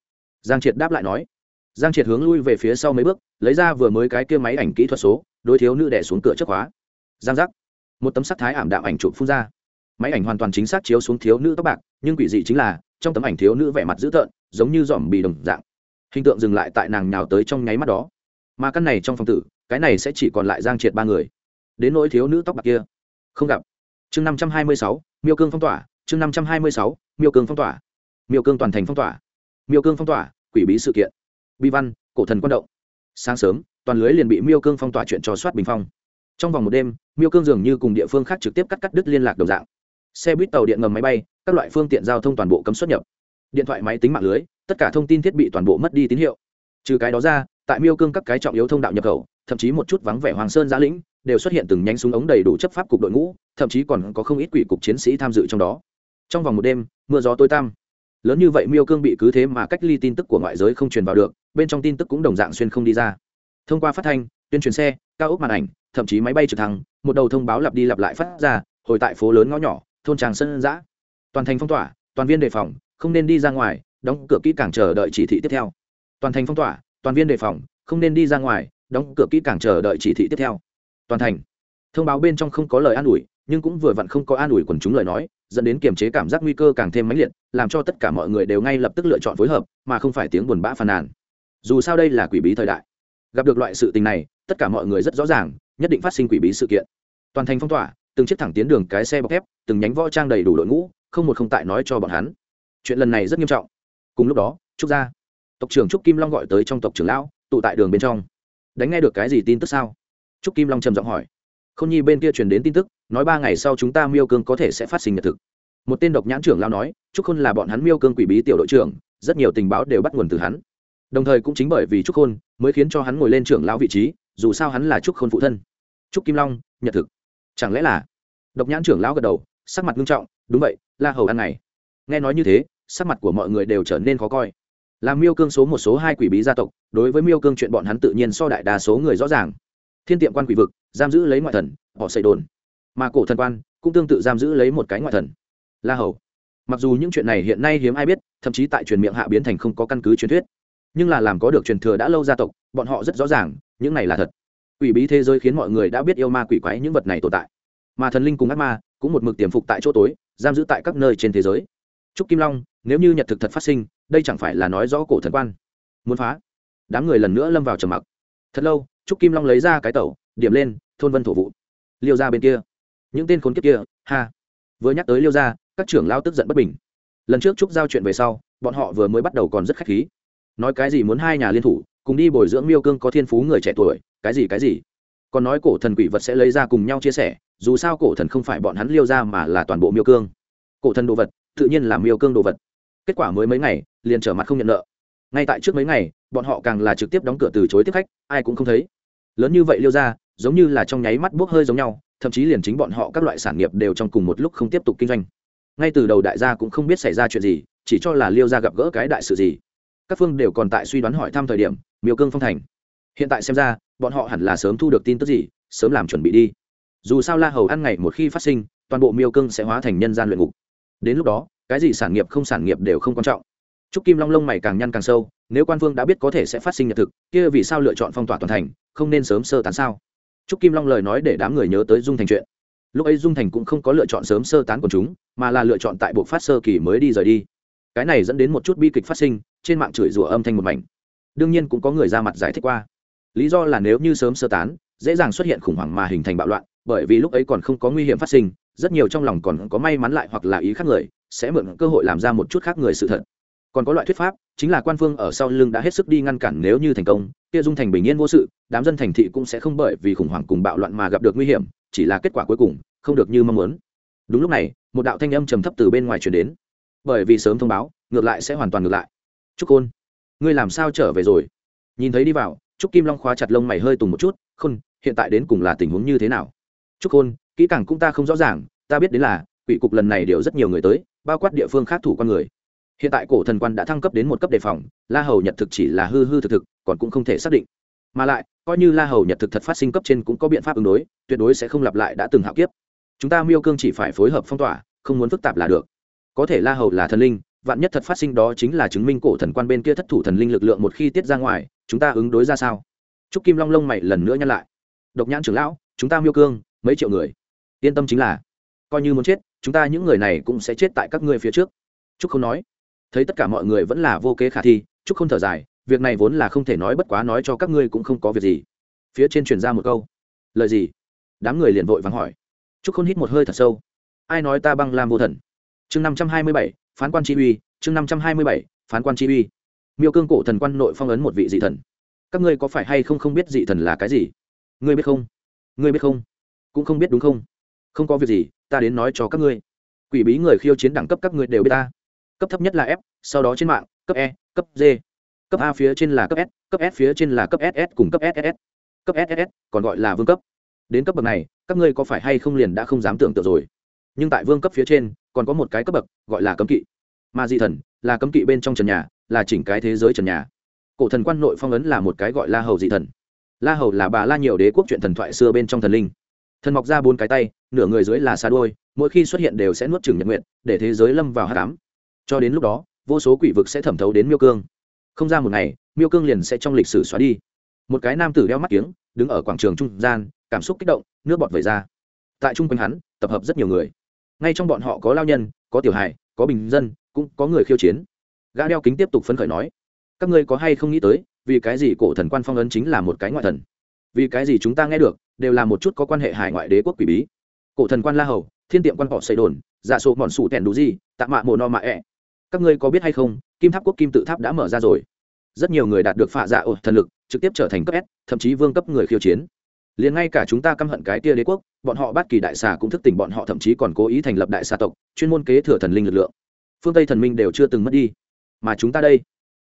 S1: Giang triệt đáp lại nói. Giang triệt hướng lui về phía sau mấy bước, lấy ra vừa mới cái kia máy ảnh kỹ thuật số, đối thiếu nữ đẻ xuống cửa trước khóa. Giang giác. Một tấm sắc thái ảm đạm ảnh chụp phun ra máy ảnh hoàn toàn chính xác chiếu xuống thiếu nữ tóc bạc, nhưng quỷ dị chính là, trong tấm ảnh thiếu nữ vẻ mặt dữ tợn, giống như dòm bì đồng dạng. Hình tượng dừng lại tại nàng nhào tới trong nháy mắt đó. Mà căn này trong phòng tử, cái này sẽ chỉ còn lại giang triệt ba người. Đến nỗi thiếu nữ tóc bạc kia, không gặp. Chương năm trăm hai mươi sáu, miêu cương phong tỏa, chương năm trăm hai mươi sáu, miêu cương phong tỏa. Miêu cương toàn thành phong tỏa. Miêu cương phong tỏa, quỷ bí sự kiện. Bi văn, cổ thần quan động. Sáng sớm, toàn lưới liền bị miêu cương phong tỏa chuyện cho soát bình phong. Trong vòng một đêm, miêu cương dường như cùng địa phương khác trực tiếp cắt cắt đứt liên lạc đồng dạng xe buýt tàu điện ngầm máy bay, các loại phương tiện giao thông toàn bộ cấm xuất nhập. Điện thoại máy tính mạng lưới, tất cả thông tin thiết bị toàn bộ mất đi tín hiệu. Trừ cái đó ra, tại miêu cương các cái trọng yếu thông đạo nhập khẩu, thậm chí một chút vắng vẻ hoàng sơn giã lĩnh, đều xuất hiện từng nhánh súng ống đầy đủ chấp pháp cục đội ngũ, thậm chí còn có không ít quỷ cục chiến sĩ tham dự trong đó. Trong vòng một đêm, mưa gió tối tăm. Lớn như vậy miêu cương bị cứ thế mà cách ly tin tức của ngoại giới không truyền vào được, bên trong tin tức cũng đồng dạng xuyên không đi ra. Thông qua phát thanh, tuyên truyền xe, cao ốc màn ảnh, thậm chí máy bay trực thăng, một đầu thông báo lặp đi lặp lại phát ra, hồi tại phố lớn ngõ nhỏ thôn tràng sân giã. Toàn thành phong tỏa, toàn viên đề phòng, không nên đi ra ngoài, đóng cửa kỹ càng chờ đợi chỉ thị tiếp theo. Toàn thành phong tỏa, toàn viên đề phòng, không nên đi ra ngoài, đóng cửa kỹ càng chờ đợi chỉ thị tiếp theo. Toàn thành. Thông báo bên trong không có lời an ủi, nhưng cũng vừa vặn không có an ủi quần chúng lời nói, dẫn đến kiềm chế cảm giác nguy cơ càng thêm mãnh liệt, làm cho tất cả mọi người đều ngay lập tức lựa chọn phối hợp, mà không phải tiếng buồn bã phàn nàn. Dù sao đây là quỷ bí thời đại. Gặp được loại sự tình này, tất cả mọi người rất rõ ràng, nhất định phát sinh quỷ bí sự kiện. Toàn thành phong tỏa từng chiếc thẳng tiến đường cái xe bọc thép, từng nhánh võ trang đầy đủ đội ngũ, không một không tại nói cho bọn hắn. Chuyện lần này rất nghiêm trọng. Cùng lúc đó, trúc gia, tộc trưởng trúc kim long gọi tới trong tộc trưởng lão, tụ tại đường bên trong. Đánh nghe được cái gì tin tức sao? Trúc kim long trầm giọng hỏi. K h ô n nhi bên kia truyền đến tin tức, nói ba ngày sau chúng ta miêu cương có thể sẽ phát sinh nhật thực. Một tên độc nhãn trưởng lao nói, trúc khôn là bọn hắn miêu cương quỷ bí tiểu đội trưởng, rất nhiều tình báo đều bắt nguồn từ hắn. Đồng thời cũng chính bởi vì trúc khôn, mới khiến cho hắn ngồi lên trưởng lão vị trí, dù sao hắn là trúc khôn phụ thân. Trúc kim long, nhật thực chẳng lẽ là? Độc nhãn trưởng lão gật đầu, sắc mặt nghiêm trọng, đúng vậy, la hầu ăn này. Nghe nói như thế, sắc mặt của mọi người đều trở nên khó coi. Làm miêu cương số một số hai quỷ bí gia tộc, đối với miêu cương chuyện bọn hắn tự nhiên so đại đa số người rõ ràng. Thiên tiệm quan quỷ vực, giam giữ lấy ngoại thần, họ xây đồn. Mà cổ thần quan, cũng tương tự giam giữ lấy một cái ngoại thần. La hầu. Mặc dù những chuyện này hiện nay hiếm ai biết, thậm chí tại truyền miệng hạ biến thành không có căn cứ truyền thuyết. Nhưng là làm có được truyền thừa đã lâu gia tộc, bọn họ rất rõ ràng, những này là thật quỷ bí thế giới khiến mọi người đã biết yêu ma quỷ quái những vật này tồn tại. Mà thần linh cùng ác ma cũng một mực tiềm phục tại chỗ tối, giam giữ tại các nơi trên thế giới. Trúc kim long, nếu như nhật thực thật phát sinh, đây chẳng phải là nói rõ cổ thần quan. Muốn phá, đám người lần nữa lâm vào trầm mặc. Thật lâu, trúc kim long lấy ra cái tẩu, điểm lên, thôn vân thổ vụ. Liêu ra bên kia. Những tên khốn kiếp kia, ha. Vừa nhắc tới liêu ra, các trưởng lao tức giận bất bình. Lần trước trúc giao chuyện về sau, bọn họ vừa mới bắt đầu còn rất khách khí. Nói cái gì muốn hai nhà liên thủ, cùng đi bồi dưỡng miêu cương có thiên phú người trẻ tuổi cái gì cái gì? Còn nói cổ thần quỷ vật sẽ lấy ra cùng nhau chia sẻ, dù sao cổ thần không phải bọn hắn liêu ra mà là toàn bộ miêu cương. Cổ thần đồ vật, tự nhiên là miêu cương đồ vật. Kết quả mới mấy ngày, liền trở mặt không nhận nợ. Ngay tại trước mấy ngày, bọn họ càng là trực tiếp đóng cửa từ chối tiếp khách, ai cũng không thấy. Lớn như vậy liêu ra, giống như là trong nháy mắt bốc hơi giống nhau, thậm chí liền chính bọn họ các loại sản nghiệp đều trong cùng một lúc không tiếp tục kinh doanh. Ngay từ đầu đại gia cũng không biết xảy ra chuyện gì, chỉ cho là liêu ra gặp gỡ cái đại sự gì. Các phương đều còn tại suy đoán hỏi thăm thời điểm, miêu cương phong thành. Hiện tại xem ra bọn họ hẳn là sớm thu được tin tức gì sớm làm chuẩn bị đi dù sao la hầu ăn ngày một khi phát sinh toàn bộ miêu cương sẽ hóa thành nhân gian luyện ngục đến lúc đó cái gì sản nghiệp không sản nghiệp đều không quan trọng Trúc Kim Long lông mày càng nhăn càng sâu, nếu quan vương đã biết có thể sẽ phát sinh nhật thực, kia vì sao lựa chọn phong tỏa toàn thành, không nên sớm sơ tán sao? Trúc Kim Long lời nói để đám người nhớ tới Dung Thành chuyện. Lúc ấy Dung Thành cũng không có lựa chọn sớm sơ tán của chúng, mà là lựa chọn tại buộc phát sơ kỳ mới đi rời đi. Cái này dẫn đến một chút bi kịch phát sinh, trên mạng chửi rủa âm thanh một mảnh. Đương nhiên cũng có người ra mặt giải thích qua. Lý do là nếu như sớm sơ tán, dễ dàng xuất hiện khủng hoảng mà hình thành bạo loạn, bởi vì lúc ấy còn không có nguy hiểm phát sinh, rất nhiều trong lòng còn có may mắn lại hoặc là ý khác người, sẽ mượn cơ hội làm ra một chút khác người sự thật. Còn có loại thuyết pháp chính là quan phương ở sau lưng đã hết sức đi ngăn cản nếu như thành công kia dung thành bình yên vô sự đám dân thành thị cũng sẽ không bởi vì khủng hoảng cùng bạo loạn mà gặp được nguy hiểm chỉ là kết quả cuối cùng không được như mong muốn. Đúng lúc này một đạo thanh âm trầm thấp từ bên ngoài truyền đến. Bởi vì sớm thông báo ngược lại sẽ hoàn toàn ngược lại. Trúc côn ngươi làm sao trở về rồi? Nhìn thấy đi vào trúc kim long khóa chặt lông mày hơi tùng một chút, khôn, hiện tại đến cùng là tình huống như thế nào? Trúc khôn, kỹ càng cũng ta không rõ ràng, ta biết đến là, quỷ cục lần này đều rất nhiều người tới, bao quát địa phương khác thủ con người. Hiện tại cổ thần quan đã thăng cấp đến một cấp đề phòng, la hầu nhật thực chỉ là hư hư thực thực, còn cũng không thể xác định. Mà lại, coi như la hầu nhật thực thật phát sinh cấp trên cũng có biện pháp ứng đối, tuyệt đối sẽ không lặp lại đã từng hạo kiếp. Chúng ta miêu cương chỉ phải phối hợp phong tỏa, không muốn phức tạp là được. Có thể la hầu là thần linh vạn nhất thật phát sinh đó chính là chứng minh cổ thần quan bên kia thất thủ thần linh lực lượng một khi tiết ra ngoài, chúng ta ứng đối ra sao? Trúc kim long lông mày lần nữa nhăn lại. Độc nhãn trưởng lão, chúng ta miêu cương, mấy triệu người. Yên tâm chính là, coi như muốn chết, chúng ta những người này cũng sẽ chết tại các ngươi phía trước. Trúc không nói. Thấy tất cả mọi người vẫn là vô kế khả thi, trúc không thở dài, việc này vốn là không thể nói bất quá nói cho các ngươi cũng không có việc gì. Phía trên truyền ra một câu. Lời gì? Đám người liền vội vắng hỏi. Trúc không hít một hơi thật sâu. Ai nói ta băng lam vô thần? Chương năm trăm hai mươi bảy phán quan chi uy, chương năm trăm hai mươi bảy, phán quan chi uy. Miêu cương cổ thần quan nội phong ấn một vị dị thần. Các ngươi có phải hay không không biết dị thần là cái gì? Ngươi biết không? Ngươi biết không? Cũng không biết đúng không? Không có việc gì, ta đến nói cho các ngươi. Quỷ bí người khiêu chiến đẳng cấp các ngươi đều biết ta. Cấp thấp nhất là f, sau đó trên mạng, cấp e cấp g. Cấp a phía trên là cấp s cấp s phía trên là cấp ss cùng cấp ss cấp ss còn gọi là vương cấp. Đến cấp bậc này, các ngươi có phải hay không liền đã không dám tưởng tượng rồi? Nhưng tại vương cấp phía trên, còn có một cái cấp bậc, gọi là cấm kỵ. Ma di thần, là cấm kỵ bên trong trần nhà, là chỉnh cái thế giới trần nhà. Cổ thần quan nội phong ấn là một cái gọi la hầu dị thần. La hầu là bà la nhiều đế quốc chuyện thần thoại xưa bên trong thần linh. Thần mọc ra bốn cái tay, nửa người dưới là xa đôi mỗi khi xuất hiện đều sẽ nuốt chừng nhật nguyện để thế giới lâm vào hát cám cho đến lúc đó, vô số quỷ vực sẽ thẩm thấu đến miêu cương. Không ra một ngày, miêu cương liền sẽ trong lịch sử xóa đi. Một cái nam tử đeo mắt kiếng, đứng ở quảng trường trung gian, cảm xúc kích động, nước bọt vẩy ra. Tại trung quanh hắn, tập hợp rất nhiều người ngay trong bọn họ có lao nhân, có tiểu hài, có bình dân, cũng có người khiêu chiến. Gã đeo kính tiếp tục phấn khởi nói, các ngươi có hay không nghĩ tới, vì cái gì cổ thần quan phong ấn chính là một cái ngoại thần? Vì cái gì chúng ta nghe được, đều là một chút có quan hệ hải ngoại đế quốc quỷ bí? Cổ thần quan la hầu, thiên tiệm quan họ xây đồn dạ giả số mòn sủ tèn đủ gì tạ mạ mồ no mạ ẹ、e. các ngươi có biết hay không, kim tháp quốc kim tự tháp đã mở ra rồi. Rất nhiều người đạt được phạ dạ ổ thần lực, trực tiếp trở thành cấp s, thậm chí vương cấp người khiêu chiến liền ngay cả chúng ta căm hận cái tia đế quốc, bọn họ bắt kỳ đại xà cũng thức tỉnh bọn họ thậm chí còn cố ý thành lập đại xà tộc, chuyên môn kế thừa thần linh lực lượng. Phương tây thần minh đều chưa từng mất đi. Mà chúng ta đây,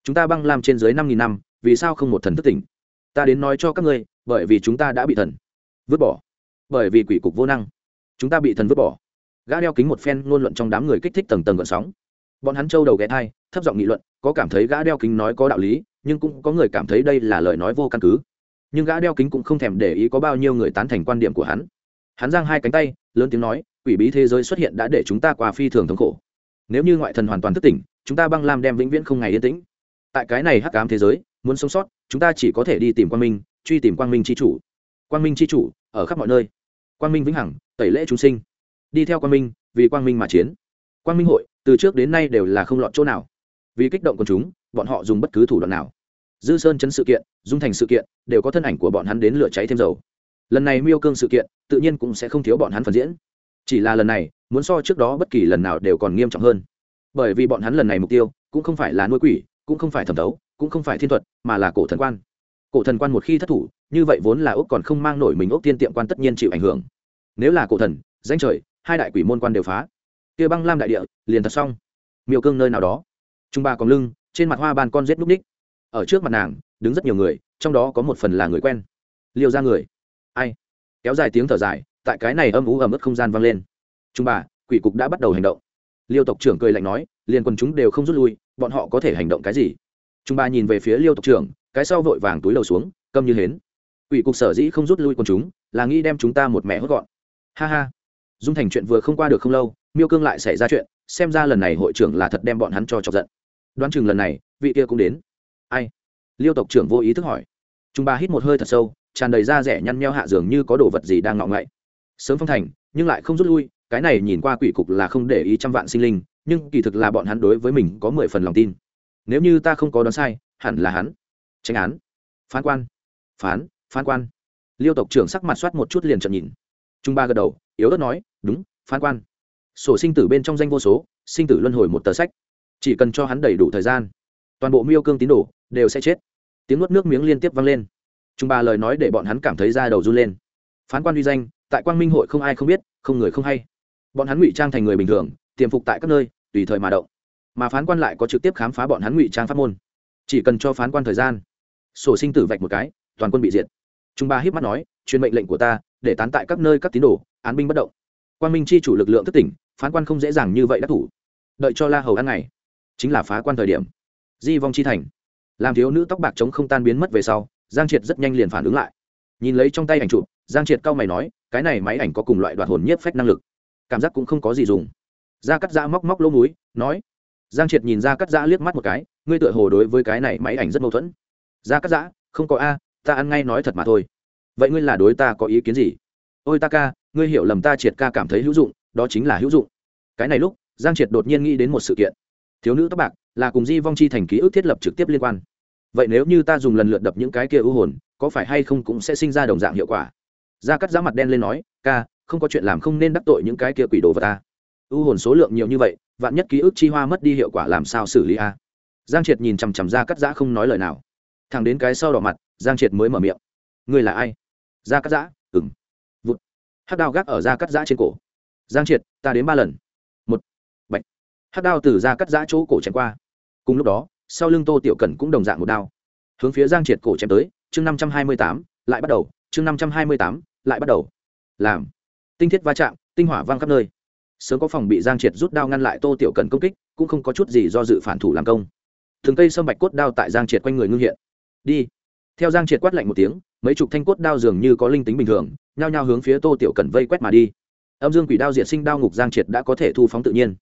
S1: chúng ta băng làm trên dưới năm nghìn năm, vì sao không một thần thức tỉnh? Ta đến nói cho các ngươi, bởi vì chúng ta đã bị thần vứt bỏ. Bởi vì quỷ cục vô năng, chúng ta bị thần vứt bỏ. Gã đeo kính một phen ngôn luận trong đám người kích thích tầng tầng gợn sóng. Bọn hắn trâu đầu ghé thai, thấp giọng nghị luận, có cảm thấy gã đeo kính nói có đạo lý, nhưng cũng có người cảm thấy đây là lời nói vô căn cứ nhưng gã đeo kính cũng không thèm để ý có bao nhiêu người tán thành quan điểm của hắn. Hắn giang hai cánh tay, lớn tiếng nói, quỷ bí thế giới xuất hiện đã để chúng ta qua phi thường thống khổ. Nếu như ngoại thần hoàn toàn thức tỉnh, chúng ta băng lam đem vĩnh viễn không ngày yên tĩnh. Tại cái này hắc ám thế giới, muốn sống sót, chúng ta chỉ có thể đi tìm quang minh, truy tìm quang minh c h i chủ. Quang minh c h i chủ, ở khắp mọi nơi. Quang minh vĩnh hằng, tẩy lễ chúng sinh. Đi theo quang minh, vì quang minh mà chiến. Quang minh hội, từ trước đến nay đều là không lọt chỗ nào. Vì kích động quần chúng, bọn họ dùng bất cứ thủ đoạn nào dư sơn chấn sự kiện, dung thành sự kiện, đều có thân ảnh của bọn hắn đến lửa cháy thêm dầu. Lần này miêu cương sự kiện, tự nhiên cũng sẽ không thiếu bọn hắn phần diễn. Chỉ là lần này, muốn so trước đó bất kỳ lần nào đều còn nghiêm trọng hơn. Bởi vì bọn hắn lần này mục tiêu, cũng không phải là nuôi quỷ, cũng không phải thẩm thấu, cũng không phải thiên thuật, mà là cổ thần quan. Cổ thần quan một khi thất thủ, như vậy vốn là úc còn không mang nổi mình úc tiên tiệm quan tất nhiên chịu ảnh hưởng. Nếu là cổ thần, danh trời, hai đại quỷ môn quan đều phá, kia băng lam đại địa, liền thật xong. Miêu cương nơi nào đó. Trung ba còn lưng, trên mặt hoa bàn con rết núp ních ở trước mặt nàng, đứng rất nhiều người, trong đó có một phần là người quen. Liêu ra người. Ai? Kéo dài tiếng thở dài, tại cái này âm ú ẩm ướt không gian vang lên. Trung bà, quỷ cục đã bắt đầu hành động. Liêu tộc trưởng cười lạnh nói, liền quần chúng đều không rút lui, bọn họ có thể hành động cái gì? Trung bà nhìn về phía liêu tộc trưởng, cái sau vội vàng túi lầu xuống, câm như hến. Quỷ cục sở dĩ không rút lui quần chúng, là nghĩ đem chúng ta một mẹ hốt gọn. Ha ha. Dung thành chuyện vừa không qua được không lâu, miêu cương lại xảy ra chuyện, xem ra lần này hội trưởng là thật đem bọn hắn cho chọc giận. Đoán chừng lần này, vị kia cũng đến ai? Liêu tộc trưởng vô ý thức hỏi. Chúng ba hít một hơi thật sâu, tràn đầy da rẻ nhăn nheo hạ dường như có đồ vật gì đang ngọng ngậy. Sớm phong thành, nhưng lại không rút lui, cái này nhìn qua quỷ cục là không để ý trăm vạn sinh linh, nhưng kỳ thực là bọn hắn đối với mình có mười phần lòng tin. Nếu như ta không có đoán sai, hẳn là hắn. Tranh án. Phán quan. Phán phán quan. Liêu tộc trưởng sắc mặt soát một chút liền trận nhìn. Trung ba gật đầu, yếu ớt nói, đúng, phán quan. Sổ sinh tử bên trong danh vô số, sinh tử luân hồi một tờ sách. Chỉ cần cho hắn đầy đủ thời gian, toàn bộ miêu cương tín đồ đều sẽ chết. Tiếng nuốt nước miếng liên tiếp vang lên. Chúng bà lời nói để bọn hắn cảm thấy da đầu run lên. Phán quan uy danh, tại quang minh hội không ai không biết, không người không hay. Bọn hắn ngụy trang thành người bình thường, tiềm phục tại các nơi, tùy thời mà động. Mà phán quan lại có trực tiếp khám phá bọn hắn ngụy trang pháp môn. Chỉ cần cho phán quan thời gian, sổ sinh tử vạch một cái, toàn quân bị diệt. Chúng ba híp mắt nói, truyền mệnh lệnh của ta, để tán tại các nơi các tín đồ, án binh bất động. Quang minh chi chủ lực lượng thất tỉnh, phán quan không dễ dàng như vậy đắc thủ. Đợi cho la hầu ăn ngày, chính là phá quan thời điểm. Di vong chi thành làm thiếu nữ tóc bạc chống không tan biến mất về sau, giang triệt rất nhanh liền phản ứng lại. Nhìn lấy trong tay ảnh chụp, giang triệt cau mày nói, cái này máy ảnh có cùng loại đoạt hồn nhiếp phách năng lực. Cảm giác cũng không có gì dùng. Ra cắt giã móc móc lỗ múi nói, giang triệt nhìn ra cắt giã liếc mắt một cái, ngươi tựa hồ đối với cái này máy ảnh rất mâu thuẫn. Ra cắt giã, không có a, ta ăn ngay nói thật mà thôi. Vậy ngươi là đối ta có ý kiến gì? Ôi ta ca, ngươi hiểu lầm ta triệt ca cảm thấy hữu dụng, đó chính là hữu dụng. Cái này lúc, giang triệt đột nhiên nghĩ đến một sự kiện. Thiếu nữ tóc bạc là cùng di vong chi thành ký ức thiết lập trực tiếp liên quan. Vậy nếu như ta dùng lần lượt đập những cái kia ưu hồn, có phải hay không cũng sẽ sinh ra đồng dạng hiệu quả? Gia cắt giá mặt đen lên nói, ca, không có chuyện làm không nên đắc tội những cái kia quỷ đồ vật ta. Ưu hồn số lượng nhiều như vậy, vạn nhất ký ức chi hoa mất đi hiệu quả làm sao xử lý a? Giang triệt nhìn chằm chằm ra cắt giá không nói lời nào. Thằng đến cái sau đỏ mặt, giang triệt mới mở miệng. Ngươi là ai? Gia cắt giã ừng vụt. Hát đao gác ở Gia cắt giã trên cổ. Giang triệt, ta đến ba lần. Một. Bệnh hát đao từ Gia cắt giã chỗ cổ chém qua cùng lúc đó, sau lưng tô tiểu cần cũng đồng dạng một đao. Hướng phía giang triệt cổ chém tới, chương năm trăm hai mươi tám, lại bắt đầu, chương năm trăm hai mươi tám, lại bắt đầu. Làm. Tinh thiết va chạm, tinh hỏa vang khắp nơi. Sớm có phòng bị giang triệt rút đao ngăn lại tô tiểu cần công kích, cũng không có chút gì do dự phản thủ làm công. Thường cây sâm bạch cốt đao tại giang triệt quanh người ngưng hiện. Đi. Theo giang triệt quát lạnh một tiếng, mấy chục thanh cốt đao dường như có linh tính bình thường, nhao nhao hướng phía tô tiểu cần vây quét mà đi. Âm dương quỷ đao diệt sinh đao ngục giang triệt đã có thể thu phóng tự nhiên.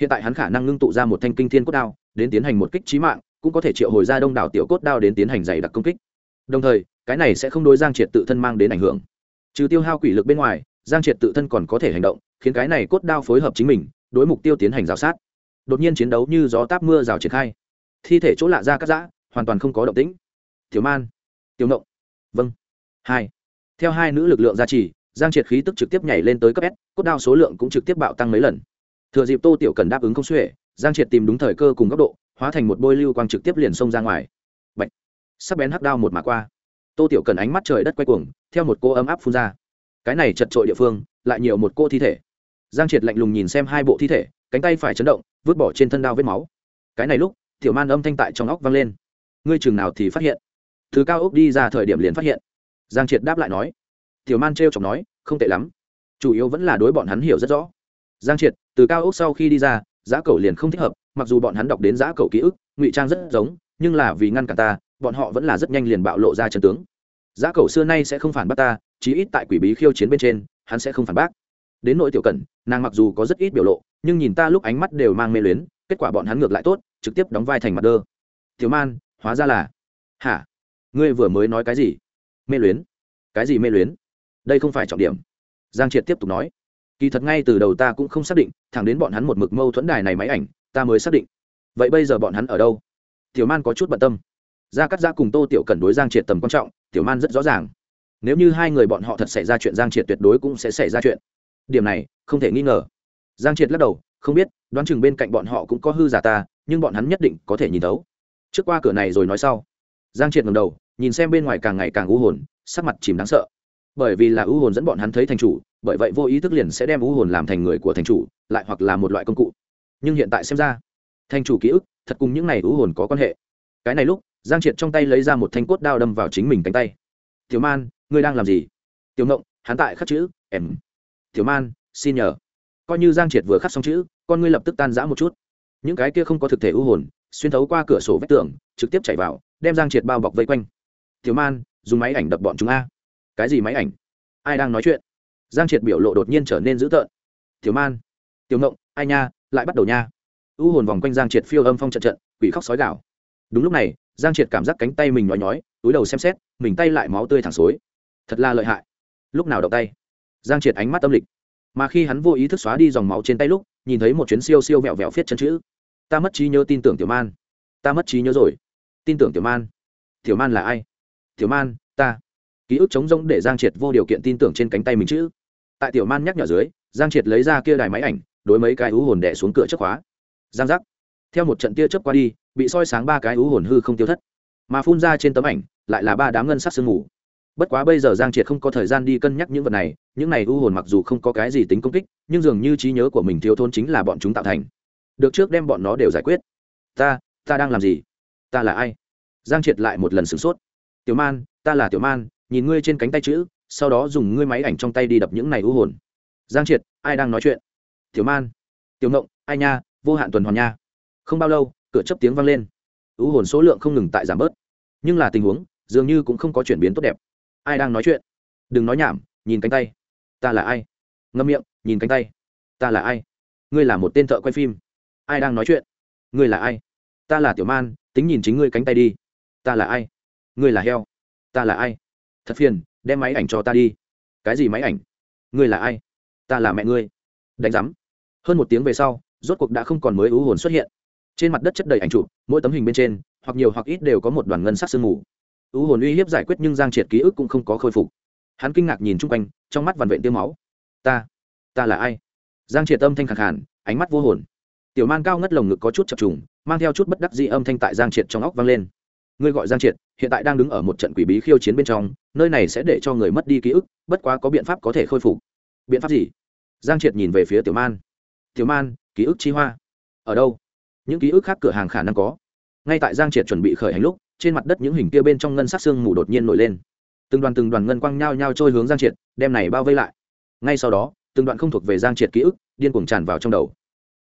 S1: Hiện tại hắn khả năng ngưng tụ ra một thanh kinh thiên cốt đao đến tiến hành một kích trí mạng, cũng có thể triệu hồi ra đông đảo tiểu cốt đao đến tiến hành dày đặc công kích. Đồng thời, cái này sẽ không đối giang triệt tự thân mang đến ảnh hưởng. Trừ tiêu hao quỷ lực bên ngoài, giang triệt tự thân còn có thể hành động, khiến cái này cốt đao phối hợp chính mình, đối mục tiêu tiến hành rào sát. Đột nhiên chiến đấu như gió táp mưa rào triển khai. Thi thể chỗ lạ ra cắt giã, hoàn toàn không có động tĩnh. Tiểu man, tiểu nộng vâng hai. Theo hai nữ lực lượng gia trì, giang triệt khí tức trực tiếp nhảy lên tới cấp s, cốt đao số lượng cũng trực tiếp bạo tăng mấy lần. Thừa dịp tô tiểu cần đáp ứng không xuể giang triệt tìm đúng thời cơ cùng góc độ, hóa thành một bôi lưu quang trực tiếp liền xông ra ngoài. Bạch. sắc bén hắc đao một mã qua. Tô tiểu cần ánh mắt trời đất quay cuồng, theo một cô ấm áp phun ra. Cái này chật trội địa phương, lại nhiều một cô thi thể. Giang triệt lạnh lùng nhìn xem hai bộ thi thể, cánh tay phải chấn động, vứt bỏ trên thân đao vết máu. Cái này lúc, tiểu man âm thanh tại trong óc vang lên. Ngươi chừng nào thì phát hiện? Thứ cao ốc đi ra thời điểm liền phát hiện. Giang triệt đáp lại nói. Tiểu man t r chọc nói, không tệ lắm. Chủ yếu vẫn là đối bọn hắn hiểu rất rõ. Giang triệt, từ cao ốc sau khi đi ra giã cầu liền không thích hợp, mặc dù bọn hắn đọc đến giã cầu ký ức, ngụy trang rất giống, nhưng là vì ngăn cản ta, bọn họ vẫn là rất nhanh liền bạo lộ ra chân tướng. Giã cầu xưa nay sẽ không phản bác ta, chí ít tại quỷ bí khiêu chiến bên trên, hắn sẽ không phản bác. Đến nội tiểu cẩn, nàng mặc dù có rất ít biểu lộ, nhưng nhìn ta lúc ánh mắt đều mang mê luyến, kết quả bọn hắn ngược lại tốt, trực tiếp đóng vai thành mặt đơ. Thiếu man, hóa ra là hả? Ngươi vừa mới nói cái gì? Mê luyến. Cái gì mê luyến? Đây không phải trọng điểm. Giang triệt tiếp tục nói kỳ thật ngay từ đầu ta cũng không xác định, thẳng đến bọn hắn một mực mâu thuẫn đài này máy ảnh, ta mới xác định. Vậy bây giờ bọn hắn ở đâu? Tiểu man có chút bận tâm. Gia cắt ra cùng tô tiểu cần đối giang triệt tầm quan trọng, tiểu man rất rõ ràng. Nếu như hai người bọn họ thật xảy ra chuyện, giang triệt tuyệt đối cũng sẽ xảy ra chuyện. Điểm này, không thể nghi ngờ. Giang triệt lắc đầu, không biết, đoán chừng bên cạnh bọn họ cũng có hư giả ta, nhưng bọn hắn nhất định có thể nhìn thấu. Trước qua cửa này rồi nói sau. Giang triệt ngầm đầu, nhìn xem bên ngoài càng ngày càng u hồn, sắc mặt chìm đáng sợ. Bởi vì là u hồn dẫn bọn hắn thấy thành chủ bởi vậy vô ý thức liền sẽ đem u hồn làm thành người của thành chủ, lại hoặc là một loại công cụ. Nhưng hiện tại xem ra, thành chủ ký ức, thật cùng những này u hồn có quan hệ. Cái này lúc, giang triệt trong tay lấy ra một thanh cốt đao đâm vào chính mình cánh tay. Tiểu man, ngươi đang làm gì? Tiểu ngộng, hắn tại khắc chữ, em. Tiểu man, xin nhờ. Coi như giang triệt vừa khắc xong chữ, con ngươi lập tức tan rã một chút. Những cái kia không có thực thể u hồn, xuyên thấu qua cửa sổ vách tường, trực tiếp chạy vào, đem giang triệt bao bọc vây quanh. Tiểu man, dùng máy ảnh đập bọn chúng a. Cái gì máy ảnh? Ai đang nói chuyện? Giang triệt biểu lộ đột nhiên trở nên dữ tợn. Tiểu man, tiểu ngộng, ai nha, lại bắt đầu nha. U hồn vòng quanh giang triệt phiêu âm phong trận trận, quỷ khóc sói gạo đúng lúc này, giang triệt cảm giác cánh tay mình nhói nhói, túi đầu xem xét, mình tay lại máu tươi thẳng xối. Thật là lợi hại. Lúc nào động tay? Giang triệt ánh mắt tâm lịch. Mà khi hắn vô ý thức xóa đi dòng máu trên tay lúc, nhìn thấy một chuyến siêu siêu vẹo vẹo viết chân chữ. Ta mất trí nhớ tin tưởng tiểu man. Ta mất trí nhớ rồi. Tin tưởng tiểu man. Tiểu man là ai? Tiểu man, ta. Ký ức chống rỗng để giang triệt vô điều kiện tin tưởng trên cánh tay mình chữ tại tiểu man nhắc nhở dưới, giang triệt lấy ra kia đài máy ảnh, đối mấy cái ú hồn đẻ xuống cửa trước khóa. Giang giác. Theo một trận tia chớp qua đi, bị soi sáng ba cái ú hồn hư không tiêu thất. Mà phun ra trên tấm ảnh, lại là ba đám ngân sắc sương mù. Bất quá bây giờ giang triệt không có thời gian đi cân nhắc những vật này, những này u hồn mặc dù không có cái gì tính công kích, nhưng dường như trí nhớ của mình thiếu thốn chính là bọn chúng tạo thành. Được trước đem bọn nó đều giải quyết. Ta ta đang làm gì? Ta là ai? Giang triệt lại một lần sửng sốt. Tiểu man, ta là tiểu man, nhìn ngươi trên cánh tay chữ sau đó dùng ngươi máy ảnh trong tay đi đập những này u hồn. Giang triệt, ai đang nói chuyện? Tiểu man, tiểu ngộng, ai nha? Vô hạn tuần hoàn nha. Không bao lâu, cửa chấp tiếng vang lên. U hồn số lượng không ngừng tại giảm bớt. Nhưng là tình huống, dường như cũng không có chuyển biến tốt đẹp. Ai đang nói chuyện? Đừng nói nhảm, nhìn cánh tay. Ta là ai? Ngâm miệng, nhìn cánh tay. Ta là ai? Ngươi là một tên thợ quay phim. Ai đang nói chuyện? Ngươi là ai? Ta là tiểu man, tính nhìn chính ngươi cánh tay đi. Ta là ai? Ngươi là heo. Ta là ai? Thật phiền đem máy ảnh cho ta đi. Cái gì máy ảnh? Ngươi là ai? Ta là mẹ ngươi. Đánh giám. Hơn một tiếng về sau, rốt cuộc đã không còn mới ưu hồn xuất hiện. Trên mặt đất chất đầy ảnh chụp, mỗi tấm hình bên trên, hoặc nhiều hoặc ít đều có một đoàn ngân sắc sương mù. Ưu hồn uy hiếp giải quyết nhưng giang triệt ký ức cũng không có khôi phục. Hắn kinh ngạc nhìn chung quanh, trong mắt vằn vện tiêu máu. Ta ta là ai? Giang triệt âm thanh khẳng hẳn ánh mắt vô hồn. Tiểu man cao ngất lồng ngực có chút chập trùng, mang theo chút bất đắc dị âm thanh tại giang triệt trong óc vang lên ngươi gọi giang triệt, hiện tại đang đứng ở một trận quỷ bí khiêu chiến bên trong, nơi này sẽ để cho người mất đi ký ức, bất quá có biện pháp có thể khôi phục. Biện pháp gì? Giang triệt nhìn về phía tiểu man. Tiểu man, ký ức chi hoa. Ở đâu? Những ký ức khác cửa hàng khả năng có. Ngay tại giang triệt chuẩn bị khởi hành lúc, trên mặt đất những hình kia bên trong ngân sắc xương mù đột nhiên nổi lên. Từng đoàn từng đoàn ngân quang nhao nhao trôi hướng giang triệt, đem này bao vây lại. Ngay sau đó, từng đoạn không thuộc về giang triệt ký ức, điên cuồng tràn vào trong đầu.